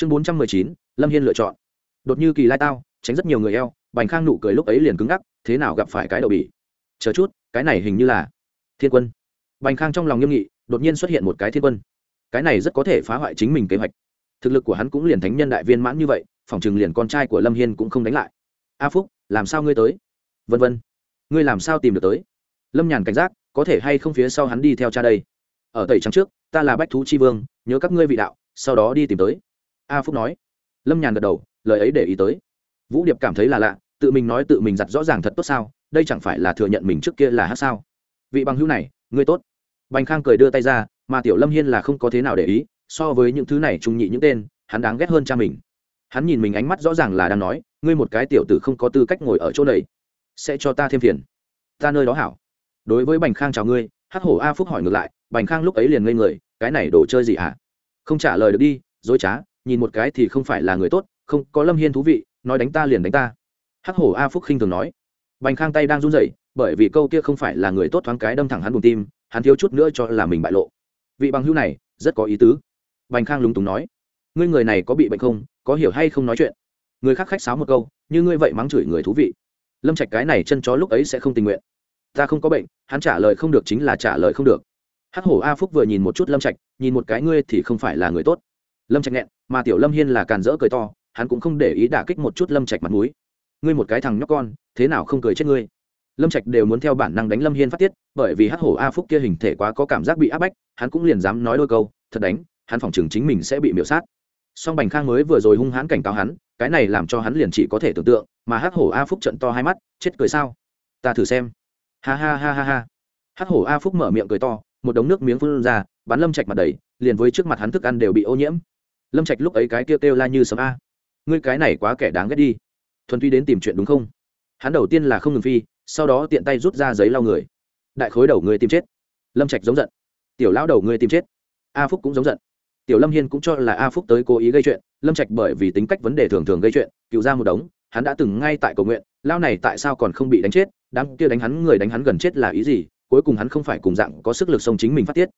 chương bốn trăm mười chín, lâm hiên lựa chọn. Đột như kỳ lai tao, tránh rất nhiều người eo, bành khang nụ cười lúc ấy liền cứng ngắc, thế nào gặp phải cái đậu bỉ? Chờ chút, cái này hình như là thiên quân. Bành khang trong lòng nghiêm nghị, đột nhiên xuất hiện một cái thiên quân. Cái này rất có thể phá hoại chính mình kế hoạch. Thực lực của hắn cũng liền thánh nhân đại viên mãn như vậy, phòng chừng liền con trai của lâm hiên cũng không đánh lại. A phúc, làm sao ngươi tới? Vân vân, ngươi làm sao tìm được tới? Lâm nhàn cảnh giác, có thể hay không phía sau hắn đi theo cha đây? Ở tẩy trắng trước, ta là bách thú chi vương, nhớ các ngươi vị đạo, sau đó đi tìm tới a phúc nói. Lâm nhàn gật đầu, lời ấy để ý tới. Vũ điệp cảm thấy là lạ, tự mình nói tự mình giặt rõ ràng thật tốt sao, đây chẳng phải là thừa nhận mình trước kia là hát sao? Vị bằng hữu này, ngươi tốt. Bành khang cười đưa tay ra, mà tiểu lâm hiên là không có thế nào để ý, so với những thứ này trung nhị những tên, hắn đáng ghét hơn cha mình. Hắn nhìn mình ánh mắt rõ ràng là đang nói, ngươi một cái tiểu tử không có tư cách ngồi ở chỗ này. Sẽ cho ta thêm phiền. Ta nơi đó hảo. Đối với bành khang chào ngươi, hắc hổ a phúc hỏi ngược lại, bành khang lúc ấy liền ngây người, cái này đồ chơi gì hả? Không trả lời được đi, dối trá nhìn một cái thì không phải là người tốt, không, có lâm hiên thú vị, nói đánh ta liền đánh ta. Hắc hổ a phúc khinh thường nói. Bành khang tay đang run rẩy, bởi vì câu kia không phải là người tốt thoáng cái đâm thẳng hắn buồng tim, hắn thiếu chút nữa cho là mình bại lộ. Vị bằng hữu này, rất có ý tứ. Bành khang lúng túng nói. Ngươi người này có bị bệnh không, có hiểu hay không nói chuyện? Người khác khách sáo một câu, như ngươi vậy mắng chửi người thú vị. Lâm trạch cái này chân chó lúc ấy sẽ không tình nguyện. Ta không có bệnh, hắn trả lời không được chính là trả lời không được. Hắc hổ a phúc vừa nhìn một chút lâm trạch, nhìn một cái ngươi thì không phải là người tốt lâm trạch nghẹn, mà tiểu lâm hiên là càn rỡ cười to, hắn cũng không để ý đả kích một chút lâm trạch mặt mũi. Ngươi một cái thằng nhóc con, thế nào không cười chết ngươi? Lâm trạch đều muốn theo bản năng đánh lâm hiên phát tiết, bởi vì hắc hổ a phúc kia hình thể quá có cảm giác bị áp bách, hắn cũng liền dám nói đôi câu, thật đánh, hắn phòng chừng chính mình sẽ bị miễu sát. Song bành khang mới vừa rồi hung hãn cảnh cáo hắn, cái này làm cho hắn liền chỉ có thể tưởng tượng, mà hắc hổ a phúc trận to hai mắt, chết cười sao? Ta thử xem. Ha ha ha ha ha. Hắc hổ a phúc mở miệng cười to, một đống nước miếng phun ra, bắn lâm trạch mặt đầy, liền với trước mặt hắn thức ăn đều bị ô nhiễm lâm trạch lúc ấy cái kêu kêu la như sấm a. Ngươi cái này quá kẻ đáng ghét đi. Thuần tuy đến tìm chuyện đúng không? Hắn đầu tiên là không ngừng phi, sau đó tiện tay rút ra giấy lau người. Đại khối đầu người tìm chết. Lâm trạch giống giận. Tiểu lão đầu người tìm chết. A phúc cũng giống giận. Tiểu lâm hiên cũng cho là a phúc tới cố ý gây chuyện, lâm trạch bởi vì tính cách vấn đề thường thường gây chuyện, cựu ra một đống, hắn đã từng ngay tại cầu nguyện lao này tại sao còn không bị đánh chết, đám kia đánh hắn, người đánh hắn gần chết là ý gì, cuối cùng hắn không phải cùng dạng có sức lực sông chính mình phát tiết.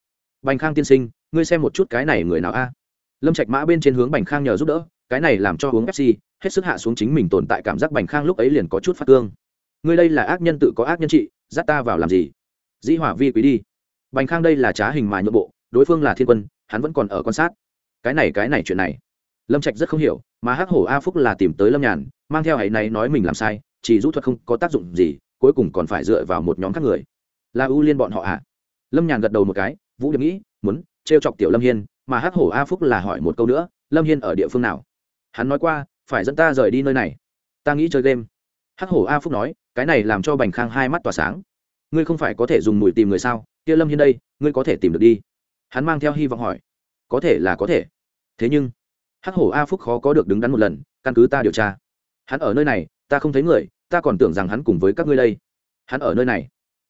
Bành khang tiên sinh, ngươi xem một chút cái này người nào a? Lâm trạch mã bên trên hướng bành khang nhờ giúp đỡ, cái này làm cho uống pepsi, hết sức hạ xuống chính mình tồn tại cảm giác bành khang lúc ấy liền có chút phát cương. Ngươi đây là ác nhân tự có ác nhân trị, dắt ta vào làm gì? Dĩ hỏa vi quý đi. Bành khang đây là trá hình mà nhượng bộ, đối phương là thiên quân, hắn vẫn còn ở quan sát. Cái này cái này chuyện này. Lâm trạch rất không hiểu, mà hắc hổ a phúc là tìm tới lâm nhàn, mang theo hãy này nói mình làm sai, chỉ rút thuật không có tác dụng gì, cuối cùng còn phải dựa vào một nhóm các người. Là ưu liên bọn họ ạ à? lâm nhàn gật đầu một cái, vũ điệp nghĩ, muốn trêu chọc tiểu lâm hiên mà hắc hổ a phúc là hỏi một câu nữa, lâm hiên ở địa phương nào? Hắn nói qua, phải dẫn ta rời đi nơi này. Ta nghĩ chơi game. Hắc hổ a phúc nói, cái này làm cho bành khang hai mắt tỏa sáng. Ngươi không phải có thể dùng mùi tìm người sao? Kia lâm hiên đây, ngươi có thể tìm được đi. Hắn mang theo hy vọng hỏi. Có thể là có thể. Thế nhưng, hắc hổ a phúc khó có được đứng đắn một lần, căn cứ ta điều tra. Hắn ở nơi này, ta không thấy người, ta còn tưởng rằng hắn cùng với các ngươi đây. Hắn ở nơi này.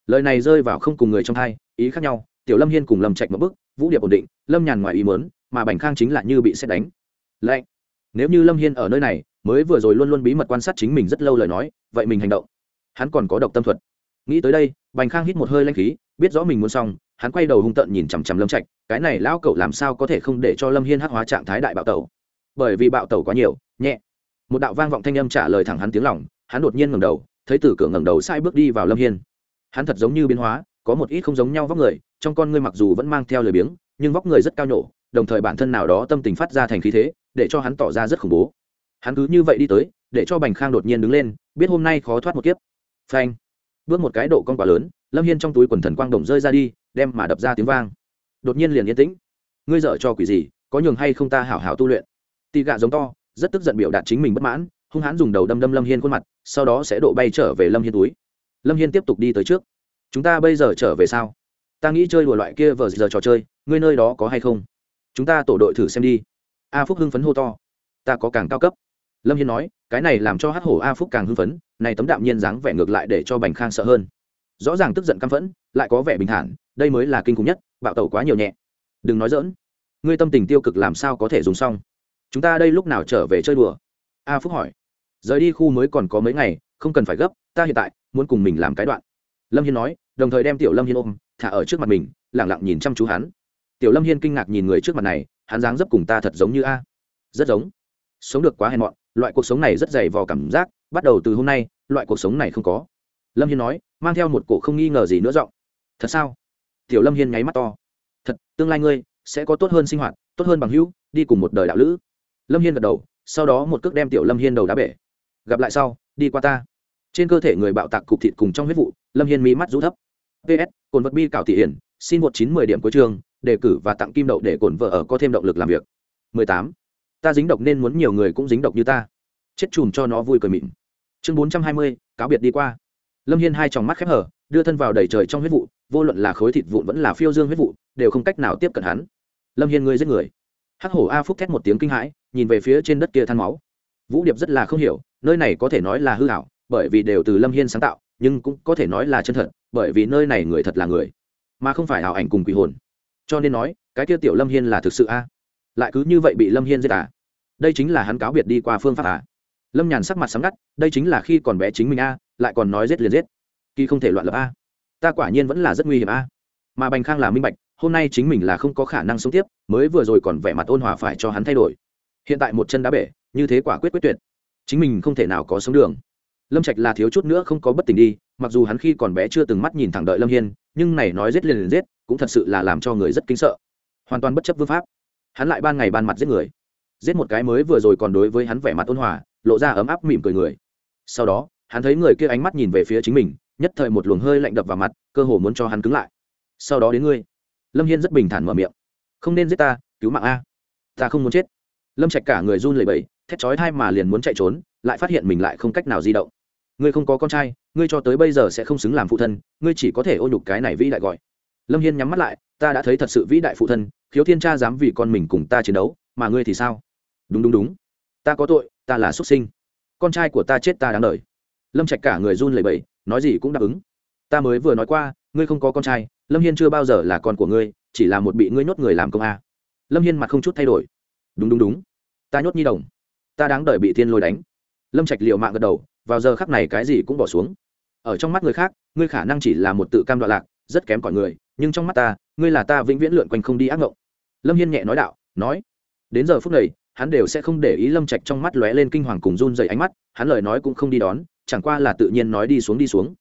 Lời này rơi vào không cùng người trong hai, ý khác nhau, tiểu lâm hiên cùng lâm trạch một bức vũ điệp ổn định, lâm nhàn ngoài ý mớn mà bành khang chính là như bị xét đánh. Lạnh. Nếu như lâm hiên ở nơi này, mới vừa rồi luôn luôn bí mật quan sát chính mình rất lâu lời nói, vậy mình hành động. Hắn còn có độc tâm thuật. Nghĩ tới đây, bành khang hít một hơi lanh khí, biết rõ mình muốn xong, hắn quay đầu hung tợn nhìn chằm chằm lâm trạch, cái này lão cậu làm sao có thể không để cho lâm hiên hắc hóa trạng thái đại bạo tẩu? Bởi vì bạo tẩu quá nhiều, nhẹ. Một đạo vang vọng thanh âm trả lời thẳng hắn tiếng lòng, hắn đột nhiên ngẩng đầu, thấy tử cửa ngẩng đầu sai bước đi vào lâm hiên. Hắn thật giống như biến hóa có một ít không giống nhau vóc người, trong con ngươi mặc dù vẫn mang theo lời biếng, nhưng vóc người rất cao nhổ, đồng thời bản thân nào đó tâm tình phát ra thành khí thế, để cho hắn tỏ ra rất khủng bố. Hắn cứ như vậy đi tới, để cho bành khang đột nhiên đứng lên, biết hôm nay khó thoát một kiếp. Phanh! Bước một cái độ con quá lớn, lâm hiên trong túi quần thần quang đồng rơi ra đi, đem mà đập ra tiếng vang. Đột nhiên liền yên tĩnh. Ngươi dở cho quỷ gì, có nhường hay không ta hảo hảo tu luyện? Tì gạ giống to, rất tức giận biểu đạt chính mình bất mãn, hung hãn dùng đầu đâm đâm lâm hiên khuôn mặt, sau đó sẽ độ bay trở về lâm hiên túi. Lâm hiên tiếp tục đi tới trước chúng ta bây giờ trở về sao? Ta nghĩ chơi đùa loại kia vờ giờ trò chơi, ngươi nơi đó có hay không? Chúng ta tổ đội thử xem đi. A phúc hưng phấn hô to. Ta có càng cao cấp. Lâm hiên nói, cái này làm cho hát hổ a phúc càng hưng phấn, này tấm đạm nhiên dáng vẻ ngược lại để cho bành khang sợ hơn. Rõ ràng tức giận căm phẫn, lại có vẻ bình thản, đây mới là kinh khủng nhất, bạo tẩu quá nhiều nhẹ. Đừng nói dỡn ngươi tâm tình tiêu cực làm sao có thể dùng xong? Chúng ta đây lúc nào trở về chơi đùa? A phúc hỏi. Rời đi khu mới còn có mấy ngày, không cần phải gấp, ta hiện tại muốn cùng mình làm cái đoạn lâm hiên nói, đồng thời đem tiểu lâm hiên ôm, thả ở trước mặt mình lẳng lặng nhìn chăm chú hắn. Tiểu lâm hiên kinh ngạc nhìn người trước mặt này, hắn dáng dấp cùng ta thật giống như a. Rất giống. Sống được quá hèn mọn, loại cuộc sống này rất dày vò cảm giác, bắt đầu từ hôm nay, loại cuộc sống này không có. Lâm hiên nói, mang theo một cổ không nghi ngờ gì nữa giọng. Thật sao? Tiểu lâm hiên nháy mắt to. Thật, tương lai ngươi, sẽ có tốt hơn sinh hoạt, tốt hơn bằng hữu, đi cùng một đời đạo lữ. Lâm hiên gật đầu, sau đó một cước đem tiểu lâm hiên đầu đá bể. Gặp lại sau, đi qua ta trên cơ thể người bạo tạc cục thịt cùng trong huyết vụ lâm hiên mí mắt rũ thấp. Ps cồn vật bi cảo thị hiển xin một chín mười điểm cuối trường đề cử và tặng kim đậu để cồn vợ ở có thêm động lực làm việc. 18. ta dính độc nên muốn nhiều người cũng dính độc như ta. Chết chùm cho nó vui cười mịn. Chương 420, cáo biệt đi qua. Lâm hiên hai tròng mắt khép hở đưa thân vào đầy trời trong huyết vụ vô luận là khối thịt vụn vẫn là phiêu dương huyết vụ đều không cách nào tiếp cận hắn. Lâm hiên ngươi giết người. Hắc hổ a phúc thét một tiếng kinh hãi nhìn về phía trên đất kia than máu. Vũ điệp rất là không hiểu nơi này có thể nói là hư hảo bởi vì đều từ lâm hiên sáng tạo, nhưng cũng có thể nói là chân thật, bởi vì nơi này người thật là người, mà không phải ảo ảnh cùng quỷ hồn. Cho nên nói, cái kia tiểu lâm hiên là thực sự a? Lại cứ như vậy bị lâm hiên giết à? Đây chính là hắn cáo biệt đi qua phương pháp à? Lâm nhàn sắc mặt sắm ngắt, đây chính là khi còn bé chính mình a, lại còn nói giết liền giết. Kỳ không thể loạn lập a. Ta quả nhiên vẫn là rất nguy hiểm a. Mà bành khang là minh bạch, hôm nay chính mình là không có khả năng sống tiếp, mới vừa rồi còn vẻ mặt ôn hòa phải cho hắn thay đổi. Hiện tại một chân đá bể, như thế quả quyết quyết tuyệt. Chính mình không thể nào có sống đường lâm trạch là thiếu chút nữa không có bất tỉnh đi, mặc dù hắn khi còn bé chưa từng mắt nhìn thẳng đợi lâm hiên, nhưng này nói giết liền liền giết, cũng thật sự là làm cho người rất kính sợ. Hoàn toàn bất chấp vương pháp. Hắn lại ban ngày ban mặt giết người. Giết một cái mới vừa rồi còn đối với hắn vẻ mặt ôn hòa, lộ ra ấm áp mỉm cười người. Sau đó, hắn thấy người kia ánh mắt nhìn về phía chính mình, nhất thời một luồng hơi lạnh đập vào mặt, cơ hồ muốn cho hắn cứng lại. Sau đó đến ngươi. Lâm hiên rất bình thản mở miệng. Không nên giết ta, cứu mạng a. Ta không muốn chết. Lâm trạch cả người run lẩy bẩy, thét chói thai mà liền muốn chạy trốn, lại phát hiện mình lại không cách nào di động ngươi không có con trai, ngươi cho tới bây giờ sẽ không xứng làm phụ thân, ngươi chỉ có thể ô nhục cái này vĩ đại gọi. Lâm hiên nhắm mắt lại, ta đã thấy thật sự vĩ đại phụ thân, khiếu thiên cha dám vì con mình cùng ta chiến đấu, mà ngươi thì sao? Đúng đúng đúng. Ta có tội, ta là xuất sinh. Con trai của ta chết ta đáng đời. Lâm trạch cả người run lẩy bẩy, nói gì cũng đáp ứng. Ta mới vừa nói qua, ngươi không có con trai, lâm hiên chưa bao giờ là con của ngươi, chỉ là một bị ngươi nhốt người làm công a. Lâm hiên mặt không chút thay đổi. Đúng đúng đúng. Ta nhốt nhi đồng. Ta đáng đợi bị thiên lôi đánh. Lâm trạch liệu mạng gật đầu vào giờ khắc này cái gì cũng bỏ xuống. Ở trong mắt người khác, ngươi khả năng chỉ là một tự cam đoạn lạc, rất kém cỏi người, nhưng trong mắt ta, ngươi là ta vĩnh viễn lượn quanh không đi ác ngộng. Lâm hiên nhẹ nói đạo, nói. Đến giờ phút này, hắn đều sẽ không để ý lâm trạch trong mắt lóe lên kinh hoàng cùng run dày ánh mắt, hắn lời nói cũng không đi đón, chẳng qua là tự nhiên nói đi xuống đi xuống.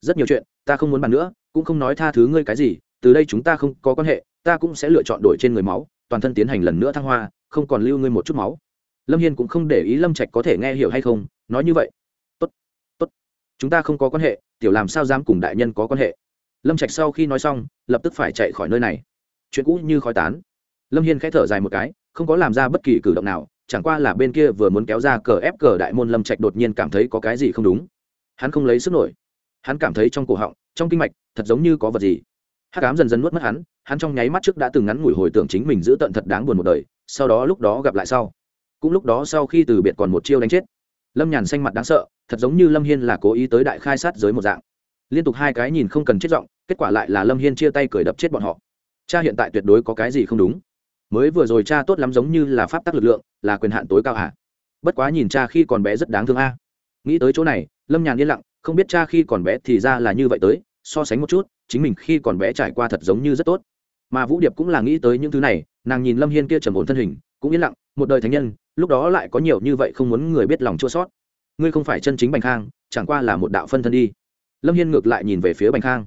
Rất nhiều chuyện, ta không muốn bàn nữa, cũng không nói tha thứ ngươi cái gì, từ đây chúng ta không có quan hệ, ta cũng sẽ lựa chọn đổi trên người máu, toàn thân tiến hành lần nữa thăng hoa, không còn lưu ngươi một chút máu. Lâm hiên cũng không để ý lâm trạch có thể nghe hiểu hay không, nói như vậy chúng ta không có quan hệ, tiểu làm sao dám cùng đại nhân có quan hệ? Lâm trạch sau khi nói xong, lập tức phải chạy khỏi nơi này. Chuyện cũ như khói tán. Lâm hiên k h ẽ thở dài một cái, không có làm ra bất kỳ cử động nào, chẳng qua là bên kia vừa muốn kéo ra cờ ép cờ đại môn, lâm trạch đột nhiên cảm thấy có cái gì không đúng. Hắn không lấy sức nổi. Hắn cảm thấy trong cổ họng, trong kinh mạch, thật giống như có vật gì. Hát cám dần dần nuốt mất hắn hắn trong nháy mắt trước đã từng ngắn ngủi hồi tưởng chính mình giữ tận thật đáng buồn một đời, sau đó lúc đó gặp lại sau. Cũng lúc đó sau khi từ biệt còn một chiêu đánh chết. Lâm nhàn xanh mặt đáng sợ thật giống như lâm hiên là cố ý tới đại khai sát giới một dạng. Liên tục hai cái nhìn không cần chết giọng, kết quả lại là lâm hiên chia tay cười đập chết bọn họ. Cha hiện tại tuyệt đối có cái gì không đúng? Mới vừa rồi cha tốt lắm giống như là pháp tắc lực lượng, là quyền hạn tối cao hả? Bất quá nhìn cha khi còn bé rất đáng thương a. Nghĩ tới chỗ này, lâm nhàn yên lặng, không biết cha khi còn bé thì ra là như vậy tới, so sánh một chút, chính mình khi còn bé trải qua thật giống như rất tốt. Mà vũ điệp cũng là nghĩ tới những thứ này, nàng nhìn lâm hiên kia trầm ổn thân hình, cũng yên lặng, một đời thánh nhân, lúc đó lại có nhiều như vậy không muốn người biết lòng chua sót ngươi không phải chân chính bành khang, chẳng qua là một đạo phân thân đi. Lâm hiên ngược lại nhìn về phía bành khang.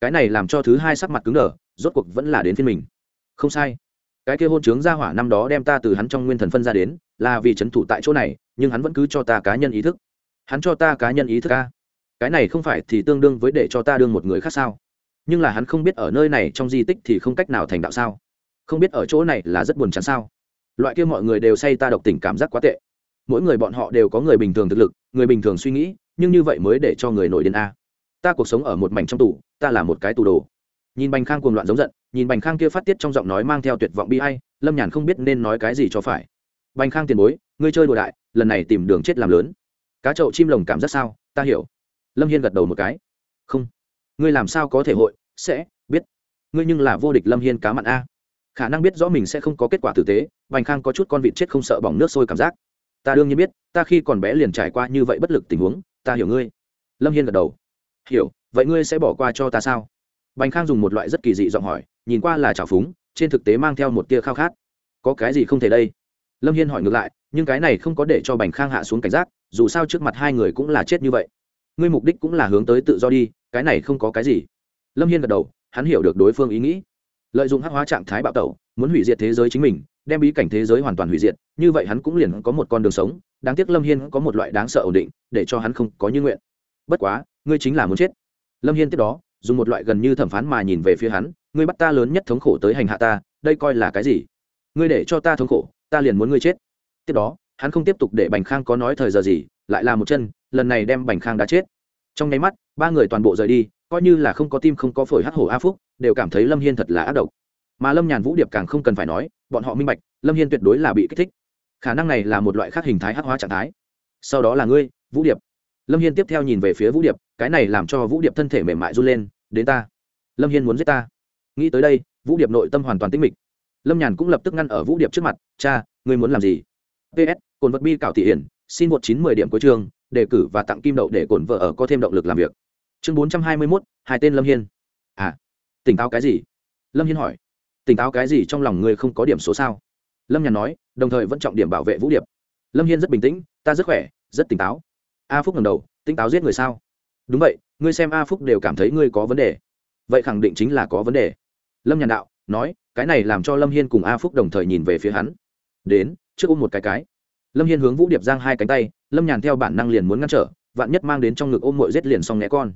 Cái này làm cho thứ hai sắc mặt cứng đờ, rốt cuộc vẫn là đến phiên mình. Không sai. Cái kia hôn trướng ra hỏa năm đó đem ta từ hắn trong nguyên thần phân ra đến, là vì c h ấ n thủ tại chỗ này, nhưng hắn vẫn cứ cho ta cá nhân ý thức. Hắn cho ta cá nhân ý thức ca cái này không phải thì tương đương với để cho ta đương một người khác sao? Nhưng là hắn không biết ở nơi này trong di tích thì không cách nào thành đạo sao? Không biết ở chỗ này là rất buồn chán sao? Loại kia mọi người đều say ta độc tình cảm giác quá tệ mỗi người bọn họ đều có người bình thường thực lực, người bình thường suy nghĩ, nhưng như vậy mới để cho người nổi điên a. Ta cuộc sống ở một mảnh trong tù, ta là một cái tù đồ. Nhìn bành khang cuồng loạn giống giận, nhìn bành khang kia phát tiết trong giọng nói mang theo tuyệt vọng bi hay lâm nhàn không biết nên nói cái gì cho phải. Bành khang tiền bối, ngươi chơi đồ đại, lần này tìm đường chết làm lớn. Cá chậu chim lồng cảm giác sao? Ta hiểu. Lâm hiên gật đầu một cái. Không. Ngươi làm sao có thể hội, sẽ, biết. Ngươi nhưng là vô địch lâm hiên cá mặn a. Khả năng biết rõ mình sẽ không có kết quả tử tế, bành khang có chút con vịt chết không sợ bỏng nước sôi cảm giác ta đương nhiên biết, ta khi còn bé liền trải qua như vậy bất lực tình huống, ta hiểu ngươi. Lâm hiên gật đầu. Hiểu, vậy ngươi sẽ bỏ qua cho ta sao? Bành khang dùng một loại rất kỳ dị giọng hỏi, nhìn qua là trào phúng, trên thực tế mang theo một tia khao khát. Có cái gì không thể đây? Lâm hiên hỏi ngược lại, nhưng cái này không có để cho bành khang hạ xuống cảnh giác, dù sao trước mặt hai người cũng là chết như vậy. Ngươi mục đích cũng là hướng tới tự do đi, cái này không có cái gì. Lâm hiên gật đầu, hắn hiểu được đối phương ý nghĩ. Lợi dụng hắc hóa trạng thái bạo tẩu, muốn hủy diệt thế giới chính mình đem bí cảnh thế giới hoàn toàn hủy diệt, như vậy hắn cũng liền có một con đường sống. Đáng tiếc lâm hiên có một loại đáng sợ ổn định, để cho hắn không có như nguyện. Bất quá, ngươi chính là muốn chết. Lâm hiên tiếp đó, dùng một loại gần như thẩm phán mà nhìn về phía hắn, ngươi bắt ta lớn nhất thống khổ tới hành hạ ta, đây coi là cái gì? Ngươi để cho ta thống khổ, ta liền muốn ngươi chết. Tiếp đó, hắn không tiếp tục để bành khang có nói thời giờ gì, lại là một chân, lần này đem bành khang đã chết. Trong nháy mắt, ba người toàn bộ rời đi, coi như là không có tim không có phổi hắc hổ a phúc, đều cảm thấy lâm hiên thật là ác độc mà lâm nhàn vũ điệp càng không cần phải nói bọn họ minh bạch lâm hiên tuyệt đối là bị kích thích khả năng này là một loại khác hình thái hắc hóa trạng thái sau đó là ngươi vũ điệp lâm hiên tiếp theo nhìn về phía vũ điệp cái này làm cho vũ điệp thân thể mềm mại run lên đến ta lâm hiên muốn giết ta nghĩ tới đây vũ điệp nội tâm hoàn toàn tĩnh mịch lâm nhàn cũng lập tức ngăn ở vũ điệp trước mặt cha ngươi muốn làm gì ps cồn vật bi cảo thị hiển xin một chín mười điểm cuối trường đề cử và tặng kim đậu để cổn vợ ở có thêm động lực làm việc chương bốn trăm hai mươi mốt hai tên lâm hiên à tỉnh táo cái gì lâm hiên hỏi tỉnh táo cái gì trong lòng ngươi không có điểm số sao? Lâm nhàn nói, đồng thời vẫn trọng điểm bảo vệ vũ điệp. Lâm hiên rất bình tĩnh, ta rất khỏe, rất tỉnh táo. A phúc ngầm đầu, tỉnh táo giết người sao? Đúng vậy, ngươi xem a phúc đều cảm thấy ngươi có vấn đề. Vậy khẳng định chính là có vấn đề. Lâm nhàn đạo, nói, cái này làm cho lâm hiên cùng a phúc đồng thời nhìn về phía hắn. Đến, trước ôm một cái cái. Lâm hiên hướng vũ điệp giang hai cánh tay, lâm nhàn theo bản năng liền muốn ngăn trở, vạn nhất mang đến trong ngực ôm mội rết liền xong né con.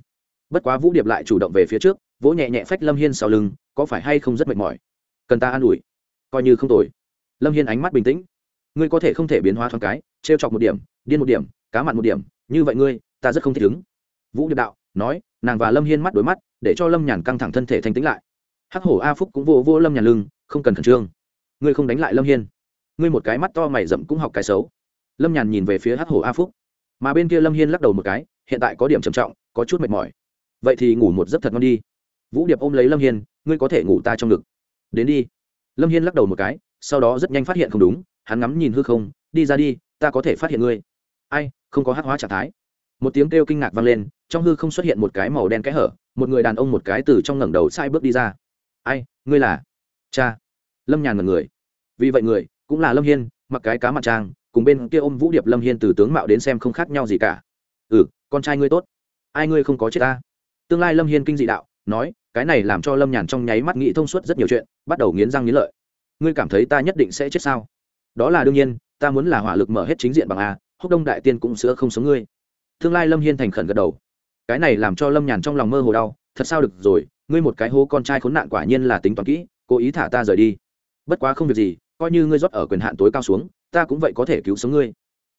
Bất quá vũ điệp lại chủ động về phía trước, vỗ nhẹ nhẹ phách lâm hiên sau lưng, có phải hay không rất mệt mỏi? Cần ta an ủi. Coi như không tồi. Lâm hiên ánh mắt bình tĩnh. Ngươi có thể không thể biến hóa thoáng cái, trêu chọc một điểm, điên một điểm, cá mặn một điểm, như vậy ngươi, ta rất không thích ứng. Vũ điệp đạo nói, nàng và lâm hiên mắt đối mắt, để cho lâm nhàn căng thẳng thân thể thanh tĩnh lại. Hắc hổ a phúc cũng vô vô lâm nhàn lưng, không cần khẩn trương. Ngươi không đánh lại lâm hiên. Ngươi một cái mắt to mày rậm cũng học cái xấu. Lâm nhàn nhìn về phía hắc hổ a phúc. Mà bên kia lâm hiên lắc đầu một cái, hiện tại có điểm trầm trọng, có chút mệt mỏi. Vậy thì ngủ một giấc thật ngon đi. Vũ điệp ôm lấy lâm hiên, ngươi có thể ngủ ta trong ngực đến đi. Lâm hiên lắc đầu một cái, sau đó rất nhanh phát hiện không đúng, hắn ngắm nhìn hư không, đi ra đi, ta có thể phát hiện ngươi. Ai, không có hắc hóa trạng thái. Một tiếng kêu kinh ngạc vang lên, trong hư không xuất hiện một cái màu đen kẽ hở, một người đàn ông một cái từ trong ngẩng đầu sai bước đi ra. Ai, ngươi là? Cha. Lâm nhàn ngần người. Vì vậy người, cũng là lâm hiên, mặc cái cá mặt trang, cùng bên kia ôm vũ điệp lâm hiên từ tướng mạo đến xem không khác nhau gì cả. Ừ con trai ngươi tốt. Ai ngươi không có chết ta? Tương lai lâm hiên kinh dị đạo, nói cái này làm cho lâm nhàn trong nháy mắt nghĩ thông suốt rất nhiều chuyện, bắt đầu nghiến răng nghiến lợi. Ngươi cảm thấy ta nhất định sẽ chết sao? Đó là đương nhiên, ta muốn là hỏa lực mở hết chính diện bằng a, húc đông đại tiên cũng sữa không sống ngươi. Tương lai lâm hiên thành khẩn gật đầu. Cái này làm cho lâm nhàn trong lòng mơ hồ đau, thật sao được rồi, ngươi một cái hố con trai khốn nạn quả nhiên là tính toán kỹ, cố ý thả ta rời đi. Bất quá không việc gì, coi như ngươi rót ở quyền hạn tối cao xuống, ta cũng vậy có thể cứu sống ngươi.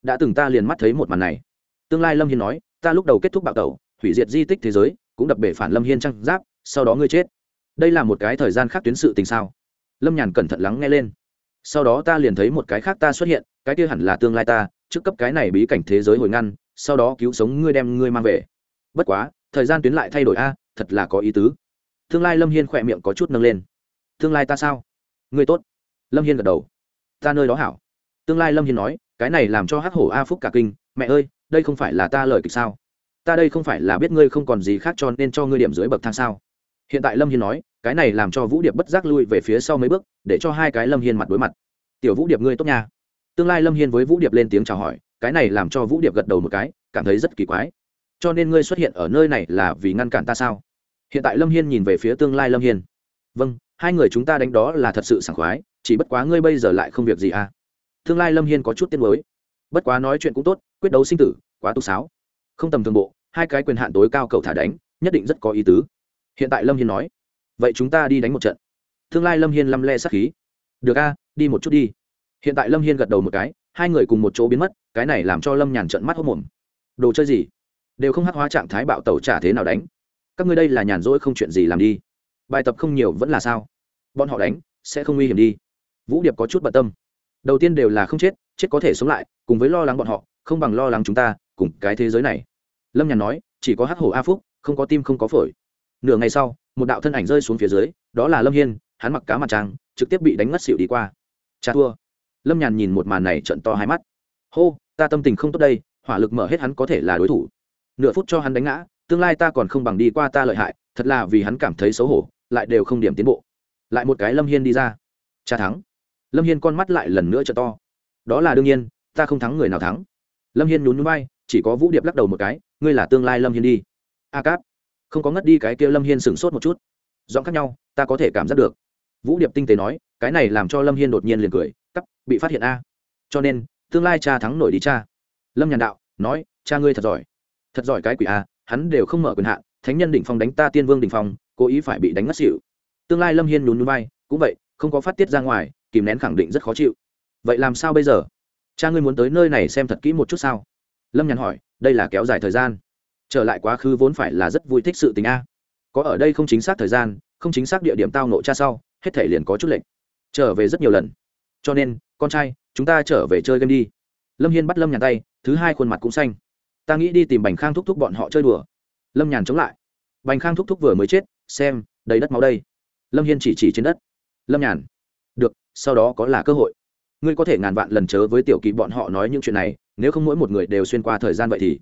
Đã từng ta liền mắt thấy một màn này. Tương lai lâm hiên nói, ta lúc đầu kết thúc bạo tẩu, hủy diệt di tích thế giới, cũng đập bể phản lâm hiên trăng giáp sau đó ngươi chết. Đây là một cái thời gian khác tuyến sự tình sao? Lâm nhàn cẩn thận lắng nghe lên. Sau đó ta liền thấy một cái khác ta xuất hiện, cái kia hẳn là tương lai ta, trước cấp cái này bí cảnh thế giới hồi ngăn, sau đó cứu sống ngươi đem ngươi mang về. Bất quá, thời gian tuyến lại thay đổi a, thật là có ý tứ. Tương lai lâm hiên khỏe miệng có chút nâng lên. Tương lai ta sao? Ngươi tốt. Lâm hiên gật đầu. Ta nơi đó hảo. Tương lai lâm hiên nói, cái này làm cho hắc hổ a phúc cả kinh, mẹ ơi, đây không phải là ta lời kịch sao? Ta đây không phải là biết ngươi không còn gì khác cho nên cho ngươi điểm dưới bậc thang sao? Hiện tại lâm hiên nói, cái này làm cho vũ điệp bất giác lui về phía sau mấy bước, để cho hai cái lâm hiên mặt đối mặt. Tiểu vũ điệp ngươi tốt nha. Tương lai lâm hiên với vũ điệp lên tiếng chào hỏi, cái này làm cho vũ điệp gật đầu một cái, cảm thấy rất kỳ quái. Cho nên ngươi xuất hiện ở nơi này là vì ngăn cản ta sao? Hiện tại lâm hiên nhìn về phía tương lai lâm hiên. Vâng hai người chúng ta đánh đó là thật sự sảng khoái, chỉ bất quá ngươi bây giờ lại không việc gì à? Tương lai lâm hiên có chút tiên mới bất quá nói chuyện cũng tốt, quyết đấu sinh tử, quá tu sáo. Không tầm thường bộ, hai cái quyền hạn tối cao cầu thả đánh, nhất định rất có ý tứ hiện tại lâm hiên nói, vậy chúng ta đi đánh một trận. Tương lai lâm hiên lăm le sát khí, được a, đi một chút đi. Hiện tại lâm hiên gật đầu một cái, hai người cùng một chỗ biến mất, cái này làm cho lâm nhàn trận mắt hốc mồm đồ chơi gì? Đều không hắc hóa trạng thái bạo tẩu trả thế nào đánh? Các ngươi đây là nhàn rỗi không chuyện gì làm đi. Bài tập không nhiều vẫn là sao? Bọn họ đánh sẽ không nguy hiểm đi. Vũ điệp có chút bận tâm. Đầu tiên đều là không chết chết có thể sống lại, cùng với lo lắng bọn họ, không bằng lo lắng chúng ta, cùng cái thế giới này. Lâm nhàn nói, chỉ có hắc hổ a phúc, không có tim không có phổi nửa ngày sau, một đạo thân ảnh rơi xuống phía dưới, đó là lâm hiên, hắn mặc cá mặt trang trực tiếp bị đánh ngất xịu đi qua. Cha thua. Lâm nhàn nhìn một màn này trận to hai mắt. Hô, ta tâm tình không tốt đây, hỏa lực mở hết hắn có thể là đối thủ. Nửa phút cho hắn đánh ngã, tương lai ta còn không bằng đi qua ta lợi hại, thật là vì hắn cảm thấy xấu hổ, lại đều không điểm tiến bộ. Lại một cái lâm hiên đi ra. Cha thắng. Lâm hiên con mắt lại lần nữa t to. Đó là đương nhiên, ta không thắng người nào thắng. Lâm hiên nhún nhún bay chỉ có vũ điệp lắc đầu một cái, ngươi là tương lai lâm hiên đi. A cáp không có ngất đi cái kia lâm hiên sửng sốt một chút giọng khác nhau ta có thể cảm giác được vũ điệp tinh tế nói cái này làm cho lâm hiên đột nhiên liền cười cắp bị phát hiện a cho nên tương lai cha thắng nổi đi cha lâm nhàn đạo nói cha ngươi thật giỏi thật giỏi cái quỷ a hắn đều không mở quyền hạn thánh nhân đỉnh phong đánh ta tiên vương đỉnh phong cố ý phải bị đánh ngất xỉu tương lai lâm hiên nhún núi bay cũng vậy không có phát tiết ra ngoài kìm nén khẳng định rất khó chịu vậy làm sao bây giờ cha ngươi muốn tới nơi này xem thật kỹ một chút sao lâm nhàn hỏi đây là kéo dài thời gian trở lại quá khứ vốn phải là rất vui thích sự tình a. Có ở đây không chính xác thời gian, không chính xác địa điểm tao nộ cha sau, hết thể liền có chút lệnh trở về rất nhiều lần. Cho nên, con trai, chúng ta trở về chơi game đi. Lâm hiên bắt lâm nhàn tay, thứ hai khuôn mặt cũng xanh. Ta nghĩ đi tìm bành khang thúc thúc bọn họ chơi đùa. Lâm nhàn chống lại. Bành khang thúc thúc vừa mới chết, xem, đầy đất máu đây. Lâm hiên chỉ chỉ trên đất. Lâm nhàn. Được, sau đó có là cơ hội. Ngươi có thể ngàn vạn lần chớ với tiểu kỳ bọn họ nói những chuyện này, nếu không mỗi một người đều xuyên qua thời gian vậy thì.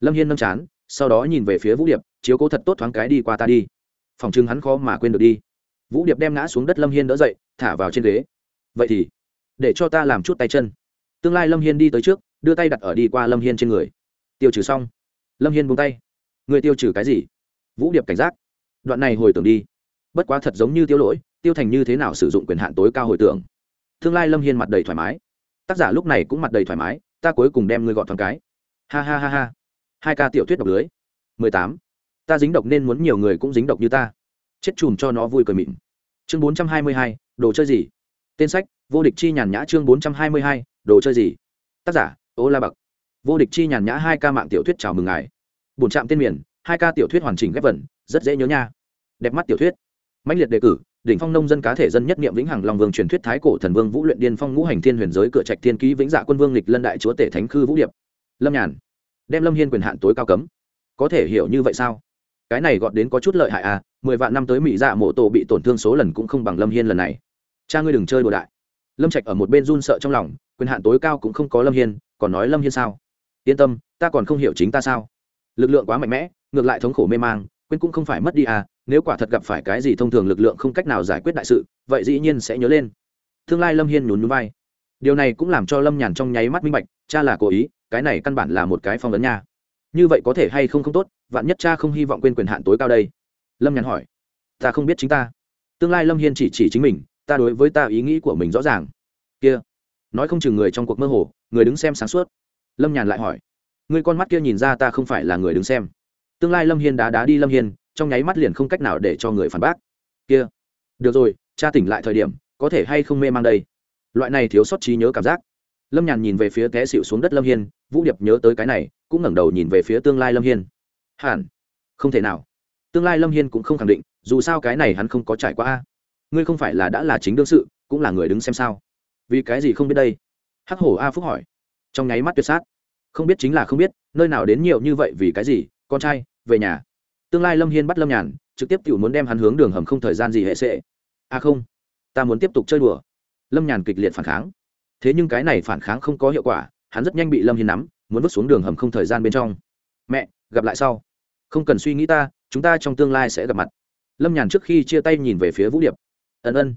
Lâm hiên nâm chán sau đó nhìn về phía vũ điệp, chiếu cố thật tốt thoáng cái đi qua ta đi. Phòng chừng hắn khó mà quên được đi. Vũ điệp đem ngã xuống đất lâm hiên đỡ dậy, thả vào trên ghế. Vậy thì, để cho ta làm chút tay chân. Tương lai lâm hiên đi tới trước, đưa tay đặt ở đi qua lâm hiên trên người. Tiêu trừ xong. Lâm hiên buông tay. Người tiêu trừ cái gì? Vũ điệp cảnh giác. Đoạn này hồi tưởng đi. Bất quá thật giống như tiêu lỗi, tiêu thành như thế nào sử dụng quyền hạn tối cao hồi tưởng? Tương lai lâm hiên mặt đầy thoải mái. Tác giả lúc này cũng mặt đầy thoải mái, ta cuối cùng đem ngươi gọn thoáng cái. Ha ha ha ha hai ca tiểu thuyết độc lưới. Mười tám. Ta dính độc nên muốn nhiều người cũng dính độc như ta. Chết chùm cho nó vui cười mịn. Chương bốn trăm hai mươi hai, đồ chơi gì? Tên sách, vô địch chi nhàn nhã chương bốn trăm hai mươi hai, đồ chơi gì? Tác giả, ô la bậc vô địch chi nhàn nhã hai ca mạng tiểu thuyết chào mừng ngài. Bổn trạm tên miền, hai ca tiểu thuyết hoàn chỉnh ghép vẩn rất dễ nhớ nha. Đẹp mắt tiểu thuyết. Mãnh liệt đề cử, đỉnh phong nông dân cá thể dân nhất niệm vĩnh hằng long vương truyền thuyết thái cổ thần vương vũ luyện điên phong ngũ hành thiên huyền giới cửa trạch thiên ký vĩnh dạ quân vương lịch lân đại chúa tể thánh khư vũ điệp. Lâm nhàn đem lâm hiên quyền hạn tối cao cấm. Có thể hiểu như vậy sao? Cái này gọn đến có chút lợi hại à mười vạn năm tới mỹ dạ mộ tổ bị tổn thương số lần cũng không bằng lâm hiên lần này. Cha ngươi đừng chơi đồ đại. Lâm trạch ở một bên run sợ trong lòng, quyền hạn tối cao cũng không có lâm hiên, còn nói lâm hiên sao? Yên tâm, ta còn không hiểu chính ta sao. Lực lượng quá mạnh mẽ, ngược lại thống khổ mê mang, quên cũng không phải mất đi à nếu quả thật gặp phải cái gì thông thường lực lượng không cách nào giải quyết đại sự, vậy dĩ nhiên sẽ nhớ lên. Tương lai lâm hiên nhún núi vai. Điều này cũng làm cho lâm nhàn trong nháy mắt minh bạch, cha là cố ý cái này căn bản là một cái phong ấn nha. Như vậy có thể hay không không tốt, vạn nhất cha không hy vọng quên quyền hạn tối cao đây. Lâm nhàn hỏi. Ta không biết chính ta. Tương lai lâm hiên chỉ chỉ chính mình, ta đối với ta ý nghĩ của mình rõ ràng. Kia. Nói không chừng người trong cuộc mơ hồ, người đứng xem sáng suốt. Lâm nhàn lại hỏi. Người con mắt kia nhìn ra ta không phải là người đứng xem. Tương lai lâm hiên đá đá đi lâm hiên, trong nháy mắt liền không cách nào để cho người phản bác. Kia. Được rồi, cha tỉnh lại thời điểm, có thể hay không mê mang đây? Loại này thiếu sót trí nhớ cảm giác lâm nhàn nhìn về phía té xịu xuống đất lâm hiên, vũ điệp nhớ tới cái này, cũng ngẩng đầu nhìn về phía tương lai lâm hiên. Hẳn, không thể nào. Tương lai lâm hiên cũng không khẳng định, dù sao cái này hắn không có trải qua a. Ngươi không phải là đã là chính đương sự, cũng là người đứng xem sao? Vì cái gì không biết đây? Hắc hổ a phúc hỏi. Trong nháy mắt tuyệt sát. Không biết chính là không biết, nơi nào đến nhiều như vậy vì cái gì, con trai, về nhà. Tương lai lâm hiên bắt lâm nhàn, trực tiếp tự muốn đem hắn hướng đường hầm không thời gian gì hệ sệ. A không, ta muốn tiếp tục chơi đùa. Lâm nhàn kịch liệt phản kháng thế nhưng cái này phản kháng không có hiệu quả, hắn rất nhanh bị lâm hiên nắm, muốn vứt xuống đường hầm không thời gian bên trong. Mẹ, gặp lại sau. Không cần suy nghĩ ta, chúng ta trong tương lai sẽ gặp mặt. Lâm nhàn trước khi chia tay nhìn về phía vũ điệp. Ân ân,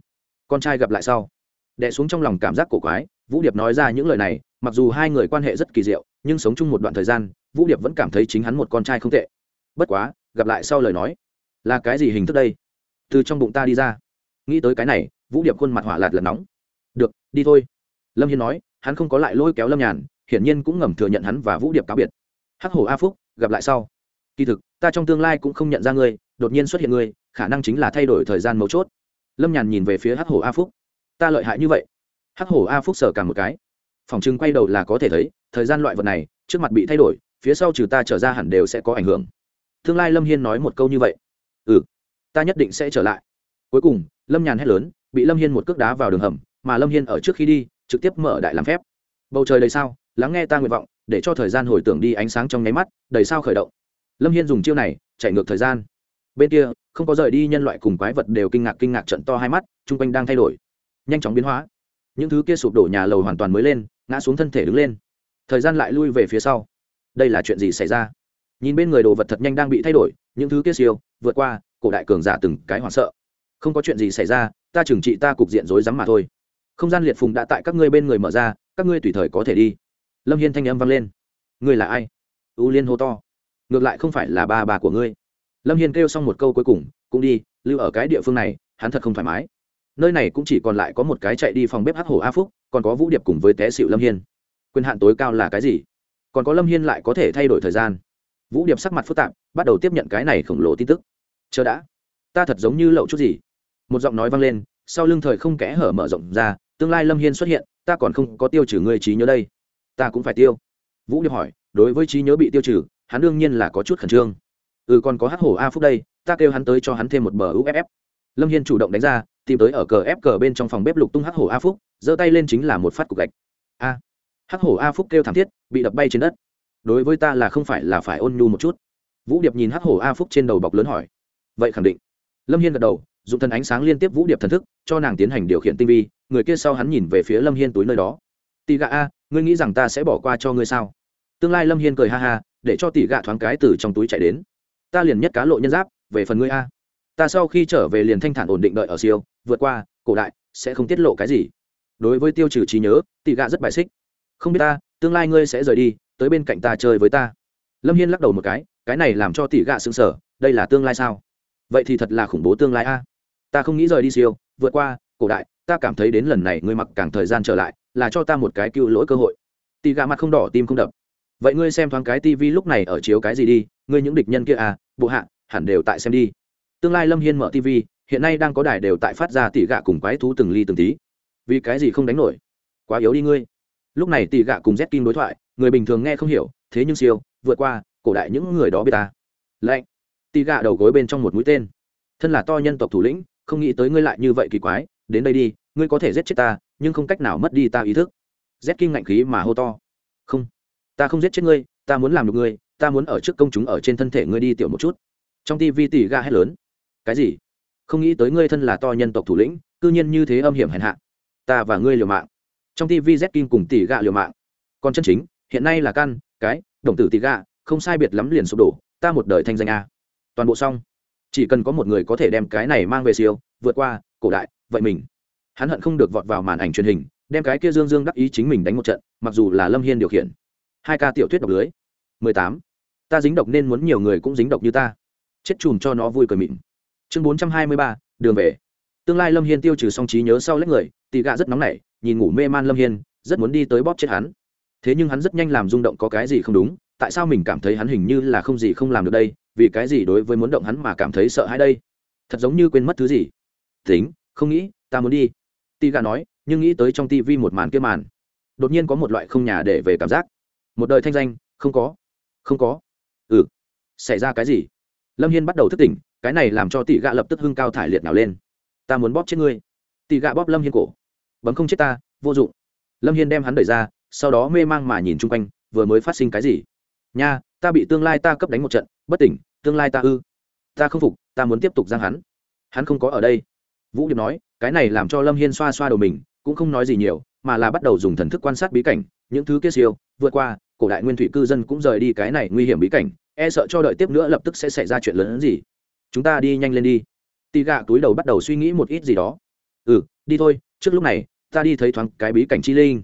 con trai gặp lại sau. Đẻ xuống trong lòng cảm giác cổ quái, vũ điệp nói ra những lời này, mặc dù hai người quan hệ rất kỳ diệu, nhưng sống chung một đoạn thời gian, vũ điệp vẫn cảm thấy chính hắn một con trai không tệ. Bất quá, gặp lại sau lời nói. Là cái gì hình thức đây? Từ trong bụng ta đi ra. Nghĩ tới cái này, vũ điệp khuôn mặt hỏa lạt lần nóng. Được, đi thôi lâm hiên nói, hắn không có lại lôi kéo lâm nhàn, hiển nhiên cũng ngầm thừa nhận hắn và vũ điệp cáo biệt. Hắc hồ a phúc, gặp lại sau. Kỳ thực, ta trong tương lai cũng không nhận ra ngươi, đột nhiên xuất hiện ngươi, khả năng chính là thay đổi thời gian mấu chốt. Lâm nhàn nhìn về phía hắc hồ a phúc. Ta lợi hại như vậy? Hắc hồ a phúc sở cả một cái. Phòng trưng quay đầu là có thể thấy, thời gian loại vật này, trước mặt bị thay đổi, phía sau trừ ta trở ra hẳn đều sẽ có ảnh hưởng. Tương lai lâm hiên nói một câu như vậy. Ừ ta nhất định sẽ trở lại. Cuối cùng, lâm nhàn hét lớn, bị lâm hiên một cước đá vào đường hầm, mà lâm hiên ở trước khi đi trực tiếp mở đại làm phép. Bầu trời đầy sao, lắng nghe ta nguyện vọng, để cho thời gian hồi tưởng đi ánh sáng trong nháy mắt, đầy sao khởi động. Lâm hiên dùng chiêu này, chạy ngược thời gian. Bên kia, không có rời đi nhân loại cùng quái vật đều kinh ngạc kinh ngạc trận to hai mắt, chung quanh đang thay đổi. Nhanh chóng biến hóa. Những thứ kia sụp đổ nhà lầu hoàn toàn mới lên, ngã xuống thân thể đứng lên. Thời gian lại lui về phía sau. Đây là chuyện gì xảy ra? Nhìn bên người đồ vật thật nhanh đang bị thay đổi, những thứ kia siêu, vượt qua, cổ đại cường giả từng cái hoảng sợ. Không có chuyện gì xảy ra, ta trừng trị ta cục diện rối rắm mà thôi không gian liệt phùng đã tại các ngươi bên người mở ra, các ngươi tùy thời có thể đi. Lâm hiên thanh âm vang lên. Ngươi là ai? U liên hô to. Ngược lại không phải là ba bà của ngươi. Lâm hiên kêu xong một câu cuối cùng, cũng đi, lưu ở cái địa phương này, hắn thật không thoải mái. Nơi này cũng chỉ còn lại có một cái chạy đi phòng bếp hắc hổ a phúc, còn có vũ điệp cùng với té xịu lâm hiên. Quyền hạn tối cao là cái gì? Còn có lâm hiên lại có thể thay đổi thời gian. Vũ điệp sắc mặt phức tạp, bắt đầu tiếp nhận cái này khổng lồ tin tức. Chờ đã. Ta thật giống như lậu chút gì. Một giọng nói vang lên, sau lưng thời không kẽ hở mở rộng ra tương lai lâm hiên xuất hiện ta còn không có tiêu trừ người trí nhớ đây ta cũng phải tiêu vũ điệp hỏi đối với trí nhớ bị tiêu trừ hắn đương nhiên là có chút khẩn trương ừ còn có hắc hổ a phúc đây ta kêu hắn tới cho hắn thêm một bờ uff lâm hiên chủ động đánh ra tìm tới ở cờ ép cờ bên trong phòng bếp lục tung hắc hổ a phúc giơ tay lên chính là một phát cục gạch a hắc hổ a phúc kêu thảm thiết bị đập bay trên đất đối với ta là không phải là phải ôn nhu một chút vũ điệp nhìn hắc hổ a phúc trên đầu bọc lớn hỏi vậy khẳng định lâm hiên gật đầu dùng thân ánh sáng liên tiếp vũ điệp thần thức cho nàng tiến hành điều khiển tinh vi người kia sau hắn nhìn về phía lâm hiên túi nơi đó. Tỷ gạ a, ngươi nghĩ rằng ta sẽ bỏ qua cho ngươi sao? Tương lai lâm hiên cười ha ha, để cho tỷ gạ thoáng cái từ trong túi chạy đến. Ta liền nhất cá lộ nhân giáp, về phần ngươi a. Ta sau khi trở về liền thanh thản ổn định đợi ở siêu, vượt qua, cổ đại, sẽ không tiết lộ cái gì. Đối với tiêu trừ trí nhớ tỷ gạ rất bài xích. Không biết ta, tương lai ngươi sẽ rời đi, tới bên cạnh ta chơi với ta. Lâm hiên lắc đầu một cái cái này làm cho tỷ gạ sững sờ, đây là tương lai sao? Vậy thì thật là khủng bố tương lai a. Ta không nghĩ rời đi siêu, vượt qua, cổ đại ta cảm thấy đến lần này ngươi mặc càng thời gian trở lại là cho ta một cái cứu lỗi cơ hội. Tỷ gạ mặt không đỏ tim không đập. Vậy ngươi xem thoáng cái tivi lúc này ở chiếu cái gì đi ngươi những địch nhân kia à bộ hạ hẳn đều tại xem đi. Tương lai lâm hiên mở tivi, hiện nay đang có đài đều tại phát ra tỷ gạ cùng quái thú từng ly từng tí. Vì cái gì không đánh nổi? Quá yếu đi ngươi. Lúc này tỷ gạ cùng z kim đối thoại người bình thường nghe không hiểu thế nhưng siêu vượt qua cổ đại những người đó biết ta. Lạnh. Tỷ gạ đầu gối bên trong một mũi tên. Thân là to nhân tộc thủ lĩnh không nghĩ tới ngươi lại như vậy kỳ quái đến đây đi, ngươi có thể giết chết ta, nhưng không cách nào mất đi ta ý thức. Z kim ngạnh khí mà hô to. Không, ta không giết chết ngươi, ta muốn làm được ngươi, ta muốn ở trước công chúng ở trên thân thể ngươi đi tiểu một chút. Trong tv tỷ ga hét lớn. Cái gì? Không nghĩ tới ngươi thân là to nhân tộc thủ lĩnh, cư nhiên như thế âm hiểm hèn hạ. Ta và ngươi liều mạng. Trong tv z kim cùng tỷ gạ liều mạng. Còn chân chính, hiện nay là căn, cái, đồng tử tỷ gạ không sai biệt lắm liền sụp đổ, ta một đời thanh danh a. Toàn bộ xong. Chỉ cần có một người có thể đem cái này mang về siêu, vượt qua, cổ đại vậy mình. Hắn hận không được vọt vào màn ảnh truyền hình, đem cái kia dương dương đắc ý chính mình đánh một trận, mặc dù là lâm hiên điều khiển. Hai ca tiểu thuyết độc lưới. Mười tám. Ta dính độc nên muốn nhiều người cũng dính độc như ta. Chết chùm cho nó vui cười mịn. Chương bốn trăm hai mươi ba, đường về. Tương lai lâm hiên tiêu trừ song trí nhớ sau lấy người tị gạ rất nóng nảy, nhìn ngủ mê man lâm hiên, rất muốn đi tới bóp chết hắn. Thế nhưng hắn rất nhanh làm rung động có cái gì không đúng, tại sao mình cảm thấy hắn hình như là không gì không làm được đây, vì cái gì đối với muốn động hắn mà cảm thấy sợ hãi đây? Thật giống như quên mất thứ gì. Tính không nghĩ, ta muốn đi. Tì Gà nói, nhưng nghĩ tới trong tivi một màn kia màn, đột nhiên có một loại không nhà để về cảm giác. Một đời thanh danh, không có không có. Ừ xảy ra cái gì? Lâm hiên bắt đầu thức tỉnh, cái này làm cho tỷ gạ lập tức hưng cao thải liệt nào lên. Ta muốn bóp chết ngươi. Tỷ gạ bóp lâm hiên cổ. Bấm không chết ta, vô dụng. Lâm hiên đem hắn đẩy ra, sau đó mê mang mà nhìn chung quanh, vừa mới phát sinh cái gì? Nha, ta bị tương lai ta cấp đánh một trận, bất tỉnh, tương lai ta ư. Ta không phục, ta muốn tiếp tục giang hắn. Hắn không có ở đây vũ điệp nói, cái này làm cho lâm hiên xoa xoa đầu mình, cũng không nói gì nhiều, mà là bắt đầu dùng thần thức quan sát bí cảnh, những thứ kia siêu, vượt qua, cổ đại nguyên thủy cư dân cũng rời đi cái này nguy hiểm bí cảnh e sợ cho đợi tiếp nữa lập tức sẽ xảy ra chuyện lớn hơn gì. Chúng ta đi nhanh lên đi. Tì gạ túi đầu bắt đầu suy nghĩ một ít gì đó. Ừ đi thôi, trước lúc này, ta đi thấy thoáng cái bí cảnh chi linh.